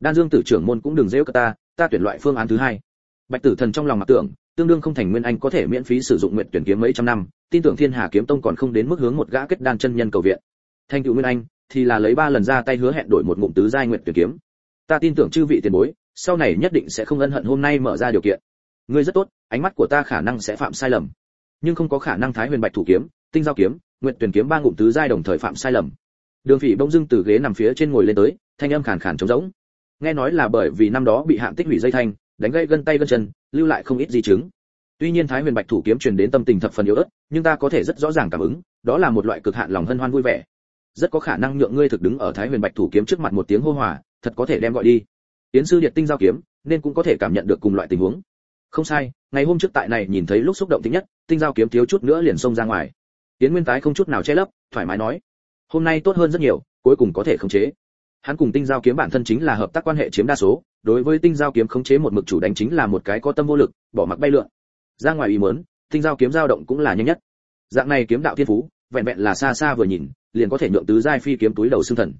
đan dương tử trưởng môn cũng đừng dễ ta ta tuyển loại phương án thứ hai. Bạch tử thần trong lòng mặc tưởng, tương đương không thành nguyên anh có thể miễn phí sử dụng nguyện tuyển kiếm mấy trăm năm, tin tưởng thiên hà kiếm tông còn không đến mức hướng một gã kết đan chân nhân cầu viện. Thanh cựu nguyên anh thì là lấy ba lần ra tay hứa hẹn đổi một ngụm tứ giai nguyện tuyển kiếm. Ta tin tưởng chư vị tiền bối, sau này nhất định sẽ không ân hận hôm nay mở ra điều kiện ngươi rất tốt, ánh mắt của ta khả năng sẽ phạm sai lầm. Nhưng không có khả năng thái huyền bạch thủ kiếm, tinh giao kiếm nguyện tuyển kiếm ba ngụm tứ giai đồng thời phạm sai lầm. Đường phỉ bỗng dưng từ ghế nằm phía trên ngồi lên tới, thanh âm khàn khàn trống rỗng. Nghe nói là bởi vì năm đó bị hạng tích hủy dây thanh, đánh gãy gân tay gân chân, lưu lại không ít di chứng. Tuy nhiên thái huyền bạch thủ kiếm truyền đến tâm tình thập phần yếu ớt, nhưng ta có thể rất rõ ràng cảm ứng, đó là một loại cực hạn lòng hân hoan vui vẻ. Rất có khả năng nhượng ngươi thực đứng ở thái huyền bạch thủ kiếm trước mặt một tiếng hô hòa, thật có thể đem gọi đi. Tiến sư điện tinh giao kiếm, nên cũng có thể cảm nhận được cùng loại tình huống không sai, ngày hôm trước tại này nhìn thấy lúc xúc động tính nhất, tinh giao kiếm thiếu chút nữa liền xông ra ngoài. Tiến nguyên tái không chút nào che lấp, thoải mái nói, hôm nay tốt hơn rất nhiều, cuối cùng có thể khống chế. Hắn cùng tinh giao kiếm bản thân chính là hợp tác quan hệ chiếm đa số, đối với tinh giao kiếm khống chế một mực chủ đánh chính là một cái có tâm vô lực, bỏ mặc bay lượn. Ra ngoài ý muốn, tinh giao kiếm dao động cũng là nhanh nhất. Dạng này kiếm đạo thiên phú, vẹn vẹn là xa xa vừa nhìn, liền có thể nhượng tứ giai phi kiếm túi đầu xương thần.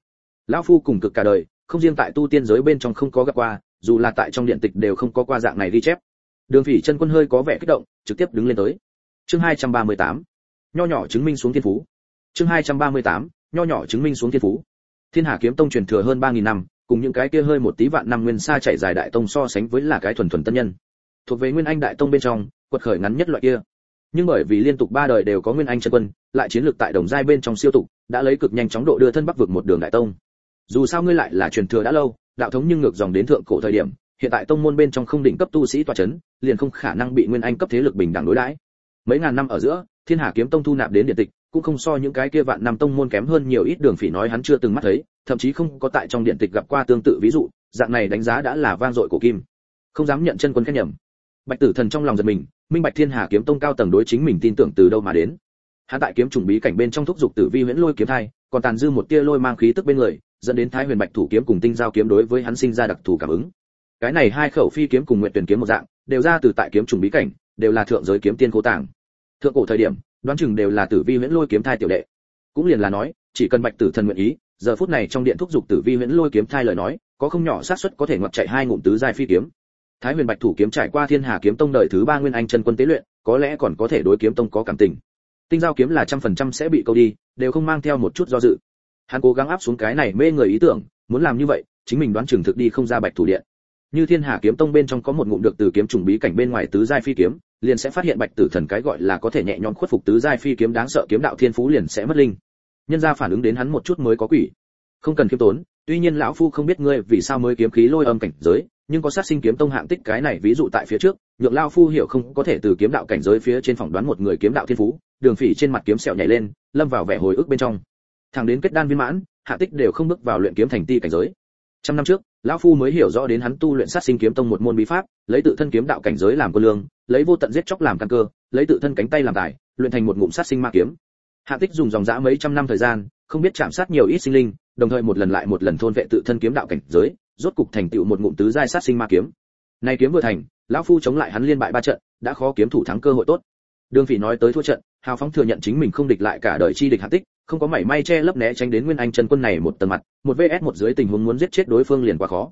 Lão phu cùng cực cả đời, không riêng tại tu tiên giới bên trong không có gặp qua, dù là tại trong điện tịch đều không có qua dạng này ghi chép đường phỉ chân quân hơi có vẻ kích động, trực tiếp đứng lên tới chương 238. nho nhỏ chứng minh xuống thiên phú chương 238. nho nhỏ chứng minh xuống thiên phú thiên hà kiếm tông truyền thừa hơn 3.000 năm, cùng những cái kia hơi một tí vạn năm nguyên xa chạy dài đại tông so sánh với là cái thuần thuần tân nhân thuộc về nguyên anh đại tông bên trong, quật khởi ngắn nhất loại kia nhưng bởi vì liên tục ba đời đều có nguyên anh chân quân, lại chiến lược tại đồng giai bên trong siêu tục, đã lấy cực nhanh chóng độ đưa thân bắc vực một đường đại tông dù sao ngươi lại là truyền thừa đã lâu, đạo thống nhưng ngược dòng đến thượng cổ thời điểm hiện tại tông môn bên trong không đỉnh cấp tu sĩ tọa chấn, liền không khả năng bị nguyên anh cấp thế lực bình đẳng đối đãi. Mấy ngàn năm ở giữa, thiên hà kiếm tông thu nạp đến điện tịch, cũng không so những cái kia vạn năm tông môn kém hơn nhiều ít đường phỉ nói hắn chưa từng mắt thấy, thậm chí không có tại trong điện tịch gặp qua tương tự ví dụ, dạng này đánh giá đã là vang dội của kim. Không dám nhận chân quân khen nhầm. Bạch tử thần trong lòng giật mình, minh bạch thiên hà kiếm tông cao tầng đối chính mình tin tưởng từ đâu mà đến. Hắn tại kiếm trùng bí cảnh bên trong thúc dục tử vi huyễn lôi kiếm thai, còn tàn dư một tia lôi mang khí tức bên người, dẫn đến thái huyền bạch thủ kiếm cùng tinh giao kiếm đối với hắn sinh ra đặc thù cảm ứng cái này hai khẩu phi kiếm cùng nguyện tuyển kiếm một dạng, đều ra từ tại kiếm trùng bí cảnh, đều là thượng giới kiếm tiên cố tàng. Thượng cổ thời điểm, đoán chừng đều là tử vi huyễn lôi kiếm thai tiểu đệ. Cũng liền là nói, chỉ cần bạch tử thần nguyện ý, giờ phút này trong điện thúc dục tử vi huyễn lôi kiếm thai lời nói, có không nhỏ xác suất có thể ngoặt chạy hai ngụm tứ giai phi kiếm. Thái huyền bạch thủ kiếm trải qua thiên hà kiếm tông đời thứ ba nguyên anh chân quân tế luyện, có lẽ còn có thể đối kiếm tông có cảm tình. Tinh giao kiếm là trăm phần trăm sẽ bị câu đi, đều không mang theo một chút do dự. Hắn cố gắng áp xuống cái này mê người ý tưởng, muốn làm như vậy, chính mình đoán chừng thực đi không ra bạch thủ điện như thiên hà kiếm tông bên trong có một ngụm được từ kiếm trùng bí cảnh bên ngoài tứ giai phi kiếm, liền sẽ phát hiện bạch tử thần cái gọi là có thể nhẹ nhõm khuất phục tứ giai phi kiếm đáng sợ kiếm đạo thiên phú liền sẽ mất linh. Nhân ra phản ứng đến hắn một chút mới có quỷ. Không cần kiếm tốn, tuy nhiên lão phu không biết ngươi vì sao mới kiếm khí lôi âm cảnh giới, nhưng có sát sinh kiếm tông hạng tích cái này ví dụ tại phía trước, nhượng lão phu hiểu không có thể từ kiếm đạo cảnh giới phía trên phỏng đoán một người kiếm đạo thiên phú, đường phỉ trên mặt kiếm sẹo nhảy lên, lâm vào vẻ hồi ức bên trong. Thẳng đến kết đan viên mãn hạ tích đều không bước vào luyện kiếm thành ti cảnh giới trăm năm trước, lão phu mới hiểu rõ đến hắn tu luyện sát sinh kiếm tông một môn bí pháp, lấy tự thân kiếm đạo cảnh giới làm cơ lương, lấy vô tận giết chóc làm căn cơ, lấy tự thân cánh tay làm tài, luyện thành một ngụm sát sinh ma kiếm. Hạ tích dùng dòng dã mấy trăm năm thời gian, không biết chạm sát nhiều ít sinh linh, đồng thời một lần lại một lần thôn vệ tự thân kiếm đạo cảnh giới, rốt cục thành tựu một ngụm tứ giai sát sinh ma kiếm. Nay kiếm vừa thành, lão phu chống lại hắn liên bại ba trận, đã khó kiếm thủ thắng cơ hội tốt. Đường phỉ nói tới thua trận, hào phóng thừa nhận chính mình không địch lại cả đời chi địch hạ tích không có mảy may che lấp né tránh đến nguyên anh chân quân này một tầng mặt, một vs một dưới tình huống muốn giết chết đối phương liền quá khó.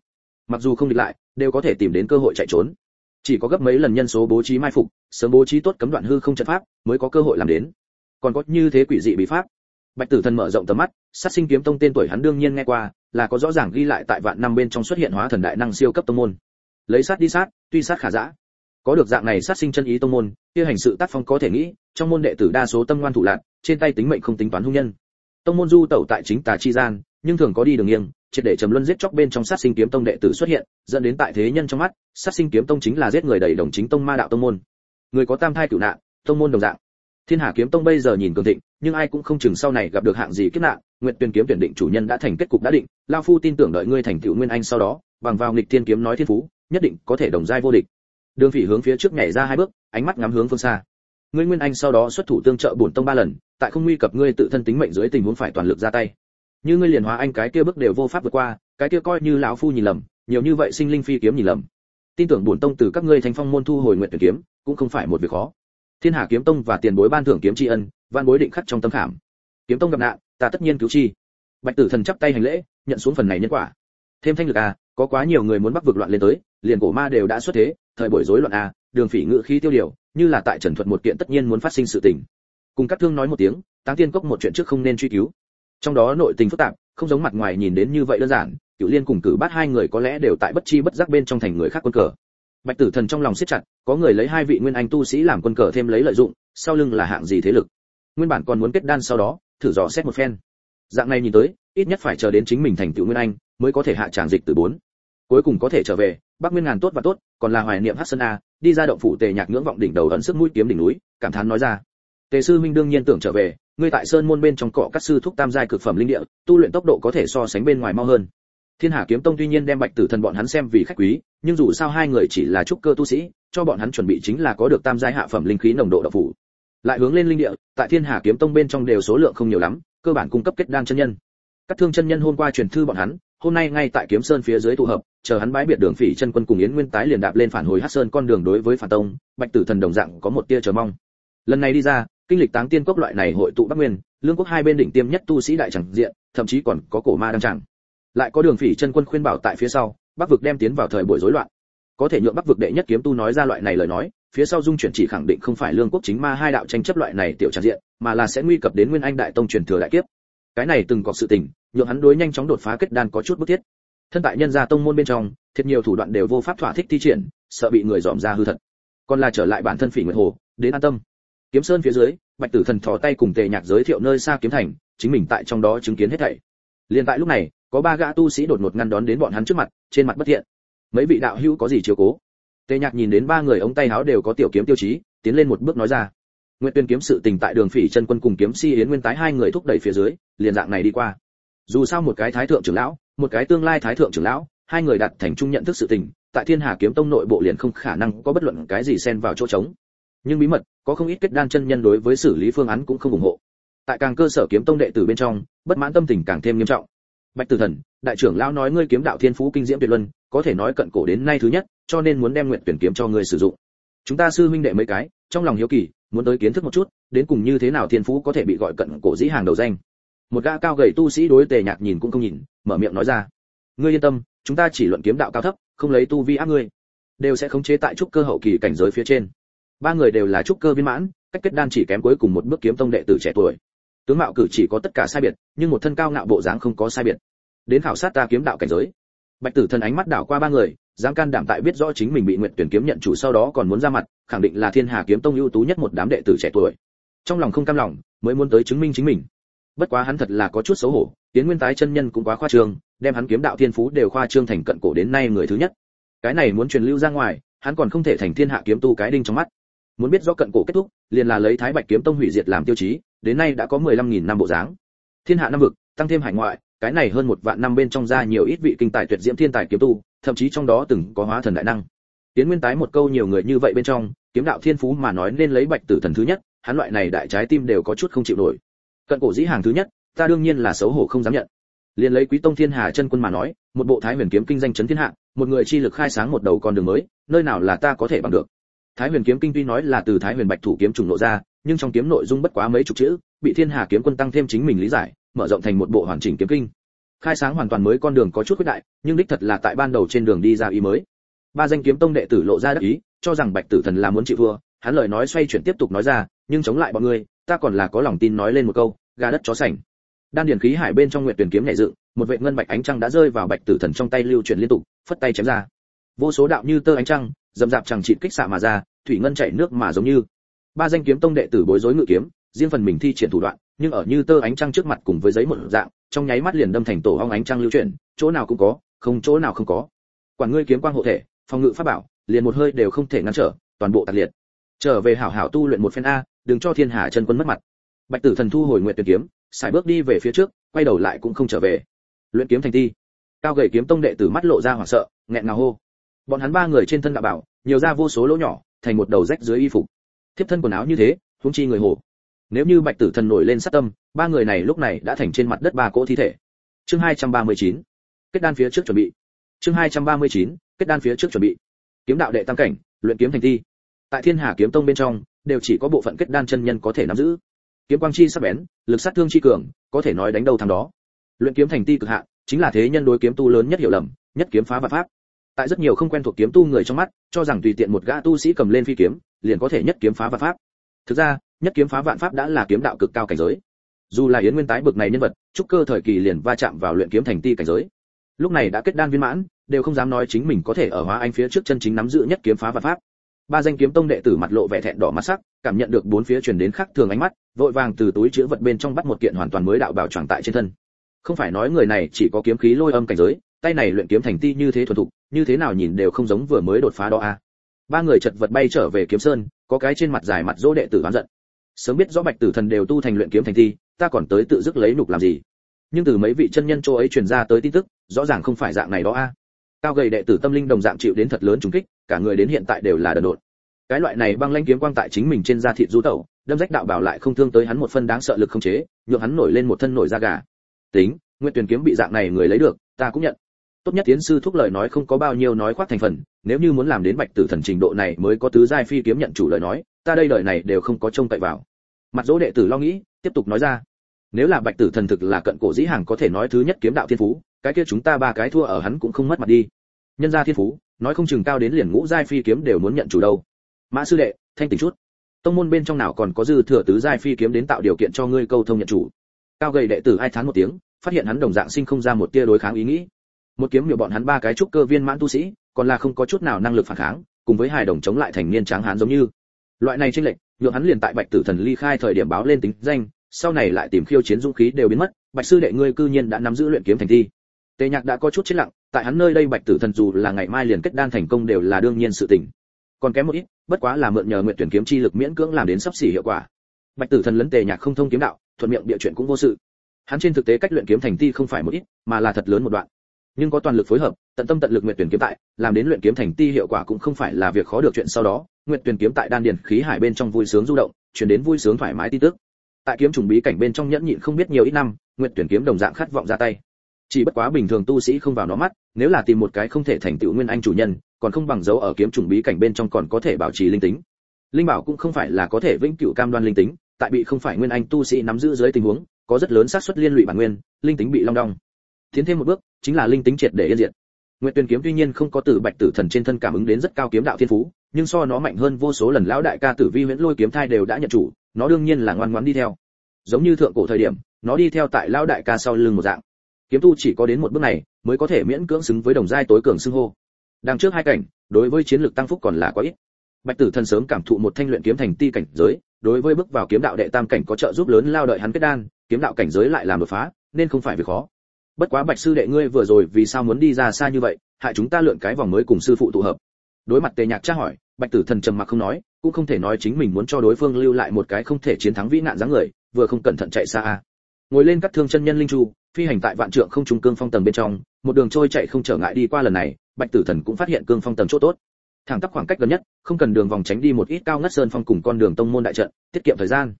Mặc dù không địch lại, đều có thể tìm đến cơ hội chạy trốn. Chỉ có gấp mấy lần nhân số bố trí mai phục, sớm bố trí tốt cấm đoạn hư không trận pháp, mới có cơ hội làm đến. Còn có như thế quỷ dị bí pháp. Bạch tử thần mở rộng tầm mắt, sát sinh kiếm tông tên tuổi hắn đương nhiên nghe qua, là có rõ ràng ghi lại tại vạn năm bên trong xuất hiện hóa thần đại năng siêu cấp tông môn. Lấy sát đi sát, tuy sát khả dã. Có được dạng này sát sinh chân ý tông môn, kia hành sự tác phong có thể nghĩ, trong môn đệ tử đa số tâm ngoan thủ lạc trên tay tính mệnh không tính toán hung nhân. Tông môn du tẩu tại chính tà chi gian, nhưng thường có đi đường nghiêng, triệt để trầm luân giết chóc bên trong sát sinh kiếm tông đệ tử xuất hiện, dẫn đến tại thế nhân trong mắt, sát sinh kiếm tông chính là giết người đầy đồng chính tông ma đạo tông môn. Người có tam thai cửu nạn, tông môn đồng dạng. Thiên hà kiếm tông bây giờ nhìn cường thịnh, nhưng ai cũng không chừng sau này gặp được hạng gì kiếp nạn, nguyện tuyên kiếm tuyển định chủ nhân đã thành kết cục đã định, lao phu tin tưởng đợi ngươi thành tựu nguyên anh sau đó, bằng vào nghịch thiên kiếm nói thiên phú, nhất định có thể đồng giai vô địch. Đường phỉ hướng phía trước nhảy ra hai bước, ánh mắt ngắm hướng phương xa ngươi nguyên anh sau đó xuất thủ tương trợ bổn tông ba lần, tại không nguy cập ngươi tự thân tính mệnh dưới tình huống phải toàn lực ra tay. Như ngươi liền hóa anh cái kia bước đều vô pháp vượt qua, cái kia coi như lão phu nhìn lầm, nhiều như vậy sinh linh phi kiếm nhìn lầm. Tin tưởng bổn tông từ các ngươi thành phong môn thu hồi nguyện tuyển kiếm, cũng không phải một việc khó. Thiên hà kiếm tông và tiền bối ban thưởng kiếm tri ân, văn bối định khắc trong tâm khảm. Kiếm tông gặp nạn, ta tất nhiên cứu chi. Bạch tử thần chắp tay hành lễ, nhận xuống phần này nhân quả. Thêm thanh lực à có quá nhiều người muốn bắt vực loạn lên tới, liền cổ ma đều đã xuất thế, thời buổi rối loạn à đường phỉ ngự khí tiêu điều, như là tại trần thuật một kiện tất nhiên muốn phát sinh sự tình. Cùng các thương nói một tiếng, táng tiên cốc một chuyện trước không nên truy cứu. Trong đó nội tình phức tạp, không giống mặt ngoài nhìn đến như vậy đơn giản cựu liên cùng cử bắt hai người có lẽ đều tại bất chi bất giác bên trong thành người khác quân cờ. Bạch tử thần trong lòng siết chặt, có người lấy hai vị nguyên anh tu sĩ làm quân cờ thêm lấy lợi dụng, sau lưng là hạng gì thế lực? Nguyên bản còn muốn kết đan sau đó, thử dò xét một phen. Dạng này nhìn tới, ít nhất phải chờ đến chính mình thành tựu nguyên anh, mới có thể hạ tràng dịch từ bốn. Cuối cùng có thể trở về, bắc nguyên ngàn tốt và tốt, còn là hoài niệm hát sơn a đi ra động phủ tề nhạc ngưỡng vọng đỉnh đầu ẩn sức mũi kiếm đỉnh núi, cảm thán nói ra. Tề sư minh đương nhiên tưởng trở về, ngươi tại sơn môn bên trong cọ các sư thúc tam giai cực phẩm linh địa, tu luyện tốc độ có thể so sánh bên ngoài mau hơn. Thiên hà kiếm tông tuy nhiên đem bạch tử thần bọn hắn xem vì khách quý, nhưng dù sao hai người chỉ là trúc cơ tu sĩ, cho bọn hắn chuẩn bị chính là có được tam giai hạ phẩm linh khí nồng độ độc phủ. Lại hướng lên linh địa, tại thiên hà kiếm tông bên trong đều số lượng không nhiều lắm, cơ bản cung cấp kết đan chân nhân. Các thương chân nhân hôm qua truyền thư bọn hắn, hôm nay ngay tại kiếm sơn phía dưới tụ hợp chờ hắn bái biệt đường phỉ chân quân cùng yến nguyên tái liền đạp lên phản hồi hắc sơn con đường đối với phản tông, bạch tử thần đồng dạng có một tia chờ mong. Lần này đi ra, kinh lịch táng tiên cốc loại này hội tụ bắc nguyên, lương quốc hai bên đỉnh tiêm nhất tu sĩ đại chẳng diện, thậm chí còn có cổ ma đang chẳng. Lại có đường phỉ chân quân khuyên bảo tại phía sau, bắc vực đem tiến vào thời buổi rối loạn. Có thể nhượng bắc vực đệ nhất kiếm tu nói ra loại này lời nói, phía sau dung chuyển chỉ khẳng định không phải lương quốc chính ma hai đạo tranh chấp loại này tiểu tràn diện, mà là sẽ nguy cập đến nguyên anh đại tông truyền thừa đại kiếp. Cái này từng có sự tình, nhượng hắn đối nhanh chóng đột phá kết đan có chút bức thiết thân tại nhân gia tông môn bên trong, thiệt nhiều thủ đoạn đều vô pháp thỏa thích thi triển, sợ bị người dòm ra hư thật. Còn là trở lại bản thân phỉ nguyệt hồ, đến an tâm. Kiếm sơn phía dưới, bạch tử thần thò tay cùng tề nhạc giới thiệu nơi xa kiếm thành, chính mình tại trong đó chứng kiến hết thảy. Liền tại lúc này, có ba gã tu sĩ đột ngột ngăn đón đến bọn hắn trước mặt, trên mặt bất thiện. Mấy vị đạo hữu có gì chiếu cố? Tề nhạc nhìn đến ba người ống tay áo đều có tiểu kiếm tiêu chí, tiến lên một bước nói ra. Nguyện tuyên kiếm sự tình tại đường phỉ chân quân cùng kiếm si yến nguyên tái hai người thúc đẩy phía dưới, liền dạng này đi qua dù sao một cái thái thượng trưởng lão, một cái tương lai thái thượng trưởng lão, hai người đặt thành chung nhận thức sự tình, tại thiên hà kiếm tông nội bộ liền không khả năng có bất luận cái gì xen vào chỗ trống. Nhưng bí mật, có không ít kết đan chân nhân đối với xử lý phương án cũng không ủng hộ. Tại càng cơ sở kiếm tông đệ tử bên trong, bất mãn tâm tình càng thêm nghiêm trọng. Bạch tử thần, đại trưởng lão nói ngươi kiếm đạo thiên phú kinh diễm tuyệt luân, có thể nói cận cổ đến nay thứ nhất, cho nên muốn đem nguyện tuyển kiếm cho ngươi sử dụng. Chúng ta sư huynh đệ mấy cái, trong lòng hiếu kỳ, muốn tới kiến thức một chút, đến cùng như thế nào thiên phú có thể bị gọi cận cổ dĩ hàng đầu danh một gã cao gầy tu sĩ đối tề nhạc nhìn cũng không nhìn, mở miệng nói ra. Ngươi yên tâm, chúng ta chỉ luận kiếm đạo cao thấp, không lấy tu vi áp ngươi, đều sẽ khống chế tại trúc cơ hậu kỳ cảnh giới phía trên. Ba người đều là trúc cơ viên mãn, cách kết đan chỉ kém cuối cùng một bước kiếm tông đệ tử trẻ tuổi. Tướng mạo cử chỉ có tất cả sai biệt, nhưng một thân cao ngạo bộ dáng không có sai biệt. Đến khảo sát ta kiếm đạo cảnh giới. Bạch tử thần ánh mắt đảo qua ba người, dám can đảm tại biết rõ chính mình bị nguyện tuyển kiếm nhận chủ sau đó còn muốn ra mặt, khẳng định là thiên hà kiếm tông ưu tú nhất một đám đệ tử trẻ tuổi. Trong lòng không cam lòng, mới muốn tới chứng minh chính mình bất quá hắn thật là có chút xấu hổ tiến nguyên tái chân nhân cũng quá khoa trương, đem hắn kiếm đạo thiên phú đều khoa trương thành cận cổ đến nay người thứ nhất. Cái này muốn truyền lưu ra ngoài, hắn còn không thể thành thiên hạ kiếm tu cái đinh trong mắt. Muốn biết rõ cận cổ kết thúc, liền là lấy thái bạch kiếm tông hủy diệt làm tiêu chí, đến nay đã có mười lăm nghìn năm bộ dáng. Thiên hạ năm vực, tăng thêm hải ngoại, cái này hơn một vạn năm bên trong ra nhiều ít vị kinh tài tuyệt diễm thiên tài kiếm tu, thậm chí trong đó từng có hóa thần đại năng. Tiến nguyên tái một câu nhiều người như vậy bên trong, kiếm đạo thiên phú mà nói nên lấy bạch tử thần thứ nhất, hắn loại này đại trái tim đều có chút không chịu nổi cận cổ dĩ hàng thứ nhất, ta đương nhiên là xấu hổ không dám nhận. Liền lấy quý tông thiên hà chân quân mà nói, một bộ thái huyền kiếm kinh danh chấn thiên hạ, một người chi lực khai sáng một đầu con đường mới, nơi nào là ta có thể bằng được. Thái huyền kiếm kinh tuy nói là từ thái huyền bạch thủ kiếm trùng lộ ra, nhưng trong kiếm nội dung bất quá mấy chục chữ, bị thiên hà kiếm quân tăng thêm chính mình lý giải, mở rộng thành một bộ hoàn chỉnh kiếm kinh. Khai sáng hoàn toàn mới con đường có chút khuyết đại, nhưng đích thật là tại ban đầu trên đường đi ra ý mới. Ba danh kiếm tông đệ tử lộ ra đắc ý, cho rằng bạch tử thần là muốn chịu thua, hắn lời nói xoay chuyển tiếp tục nói ra, nhưng chống lại bọn ngươi ta còn là có lòng tin nói lên một câu, gà đất chó sành. Đan Điền khí hải bên trong nguyệt tuyển kiếm nhẹ dựng, một vệ ngân bạch ánh trăng đã rơi vào bạch tử thần trong tay lưu chuyển liên tục, phất tay chém ra. Vô số đạo như tơ ánh trăng dầm dạp chẳng chịt kích xạ mà ra, thủy ngân chảy nước mà giống như. Ba danh kiếm tông đệ tử bối rối ngự kiếm, riêng phần mình thi triển thủ đoạn, nhưng ở như tơ ánh trăng trước mặt cùng với giấy một dạng, trong nháy mắt liền đâm thành tổ ong ánh trăng lưu chuyển, chỗ nào cũng có, không chỗ nào không có. Quản ngươi kiếm quang hộ thể, phòng ngự pháp bảo, liền một hơi đều không thể ngăn trở, toàn bộ tạc liệt. Trở về hảo hảo tu luyện một phen a đừng cho thiên hà chân quân mất mặt. Bạch tử thần thu hồi nguyện tuyệt kiếm, xài bước đi về phía trước, quay đầu lại cũng không trở về. Luyện kiếm thành ti cao gầy kiếm tông đệ tử mắt lộ ra hoảng sợ, nghẹn ngào hô. Bọn hắn ba người trên thân đạo bảo, nhiều ra vô số lỗ nhỏ, thành một đầu rách dưới y phục. Thiếp thân quần áo như thế, huống chi người hồ. Nếu như bạch tử thần nổi lên sát tâm, ba người này lúc này đã thành trên mặt đất ba cỗ thi thể. Chương 239. kết đan phía trước chuẩn bị. Chương 239. kết đan phía trước chuẩn bị. Kiếm đạo đệ tam cảnh, luyện kiếm thành thi. Tại thiên hà kiếm tông bên trong đều chỉ có bộ phận kết đan chân nhân có thể nắm giữ. Kiếm quang chi sắc bén, lực sát thương chi cường, có thể nói đánh đầu thằng đó. Luyện kiếm thành ti cực hạn chính là thế nhân đối kiếm tu lớn nhất hiểu lầm, nhất kiếm phá và pháp. Tại rất nhiều không quen thuộc kiếm tu người trong mắt, cho rằng tùy tiện một gã tu sĩ cầm lên phi kiếm, liền có thể nhất kiếm phá và pháp. Thực ra, nhất kiếm phá vạn pháp đã là kiếm đạo cực cao cảnh giới. Dù là yến nguyên tái bực này nhân vật trúc cơ thời kỳ liền va chạm vào luyện kiếm thành ti cảnh giới. Lúc này đã kết đan viên mãn, đều không dám nói chính mình có thể ở hóa anh phía trước chân chính nắm giữ nhất kiếm phá vạn pháp ba danh kiếm tông đệ tử mặt lộ vẻ thẹn đỏ mắt sắc, cảm nhận được bốn phía truyền đến khắc thường ánh mắt, vội vàng từ túi chứa vật bên trong bắt một kiện hoàn toàn mới đạo bảo tròn tại trên thân. Không phải nói người này chỉ có kiếm khí lôi âm cảnh giới, tay này luyện kiếm thành ti như thế thuần thục, như thế nào nhìn đều không giống vừa mới đột phá đó a. Ba người chật vật bay trở về kiếm sơn, có cái trên mặt dài mặt dỗ đệ tử oán giận. Sớm biết rõ bạch tử thần đều tu thành luyện kiếm thành ti, ta còn tới tự dứt lấy nục làm gì? Nhưng từ mấy vị chân nhân chỗ ấy truyền ra tới tin tức, rõ ràng không phải dạng này đó a cao gầy đệ tử tâm linh đồng dạng chịu đến thật lớn trùng kích, cả người đến hiện tại đều là đần độn. Cái loại này băng lanh kiếm quang tại chính mình trên da thịt du tẩu, đâm rách đạo bảo lại không thương tới hắn một phân đáng sợ lực không chế, nhượng hắn nổi lên một thân nổi da gà. Tính nguyện tuyển kiếm bị dạng này người lấy được, ta cũng nhận. Tốt nhất tiến sư thúc lời nói không có bao nhiêu nói khoác thành phần, nếu như muốn làm đến bạch tử thần trình độ này mới có tứ giai phi kiếm nhận chủ lời nói, ta đây đời này đều không có trông cậy vào. Mặt dỗ đệ tử lo nghĩ, tiếp tục nói ra. Nếu là bạch tử thần thực là cận cổ dĩ hàng có thể nói thứ nhất kiếm đạo thiên phú cái kia chúng ta ba cái thua ở hắn cũng không mất mặt đi. Nhân gia thiên phú, nói không chừng cao đến liền ngũ giai phi kiếm đều muốn nhận chủ đâu. Mã sư đệ, thanh tỉnh chút. Tông môn bên trong nào còn có dư thừa tứ giai phi kiếm đến tạo điều kiện cho ngươi câu thông nhận chủ. Cao gầy đệ tử ai thán một tiếng, phát hiện hắn đồng dạng sinh không ra một tia đối kháng ý nghĩ. Một kiếm miểu bọn hắn ba cái trúc cơ viên mãn tu sĩ, còn là không có chút nào năng lực phản kháng, cùng với hài đồng chống lại thành niên tráng hán giống như. Loại này chênh lệch, nhượng hắn liền tại bạch tử thần ly khai thời điểm báo lên tính danh, sau này lại tìm khiêu chiến dũng khí đều biến mất. Bạch sư đệ ngươi cư nhiên đã nắm giữ luyện kiếm thành thi tề nhạc đã có chút chết lặng, tại hắn nơi đây bạch tử thần dù là ngày mai liền kết đan thành công đều là đương nhiên sự tình. Còn kém một ít, bất quá là mượn nhờ nguyện tuyển kiếm chi lực miễn cưỡng làm đến sắp xỉ hiệu quả. Bạch tử thần lấn tề nhạc không thông kiếm đạo, thuận miệng địa chuyện cũng vô sự. Hắn trên thực tế cách luyện kiếm thành ti không phải một ít, mà là thật lớn một đoạn. Nhưng có toàn lực phối hợp, tận tâm tận lực nguyện tuyển kiếm tại, làm đến luyện kiếm thành ti hiệu quả cũng không phải là việc khó được chuyện sau đó, nguyện tuyển kiếm tại đan điền khí hải bên trong vui sướng du động, chuyển đến vui sướng thoải mái tin tức. Tại kiếm trùng bí cảnh bên trong nhẫn nhịn không biết nhiều ít năm, nguyện tuyển kiếm đồng dạng khát vọng ra tay chỉ bất quá bình thường tu sĩ không vào nó mắt, nếu là tìm một cái không thể thành tựu nguyên anh chủ nhân, còn không bằng dấu ở kiếm trùng bí cảnh bên trong còn có thể bảo trì linh tính. Linh bảo cũng không phải là có thể vĩnh cửu cam đoan linh tính, tại bị không phải nguyên anh tu sĩ nắm giữ dưới tình huống, có rất lớn xác suất liên lụy bản nguyên, linh tính bị long đong. Tiến thêm một bước, chính là linh tính triệt để yên diệt. Nguyệt tuyên kiếm tuy nhiên không có từ bạch tử thần trên thân cảm ứng đến rất cao kiếm đạo thiên phú, nhưng so nó mạnh hơn vô số lần lão đại ca tử vi huyễn lôi kiếm thai đều đã nhận chủ, nó đương nhiên là ngoan ngoãn đi theo. Giống như thượng cổ thời điểm, nó đi theo tại lão đại ca sau lưng một dạng kiếm tu chỉ có đến một bước này, mới có thể miễn cưỡng xứng với đồng giai tối cường xưng hô. Đằng trước hai cảnh, đối với chiến lược tăng phúc còn là quá ít. Bạch tử thần sớm cảm thụ một thanh luyện kiếm thành ti cảnh giới, đối với bước vào kiếm đạo đệ tam cảnh có trợ giúp lớn lao đợi hắn kết đan, kiếm đạo cảnh giới lại làm đột phá, nên không phải việc khó. Bất quá bạch sư đệ ngươi vừa rồi vì sao muốn đi ra xa như vậy, hại chúng ta lượn cái vòng mới cùng sư phụ tụ hợp. Đối mặt tề nhạc tra hỏi, bạch tử thần trầm mặc không nói, cũng không thể nói chính mình muốn cho đối phương lưu lại một cái không thể chiến thắng vĩ nạn dáng người, vừa không cẩn thận chạy xa ngồi lên các thương chân nhân linh chu phi hành tại vạn trượng không trung cương phong tầng bên trong, một đường trôi chạy không trở ngại đi qua lần này, bạch tử thần cũng phát hiện cương phong tầng chỗ tốt. Thẳng tắp khoảng cách gần nhất, không cần đường vòng tránh đi một ít cao ngất sơn phong cùng con đường tông môn đại trận, tiết kiệm thời gian.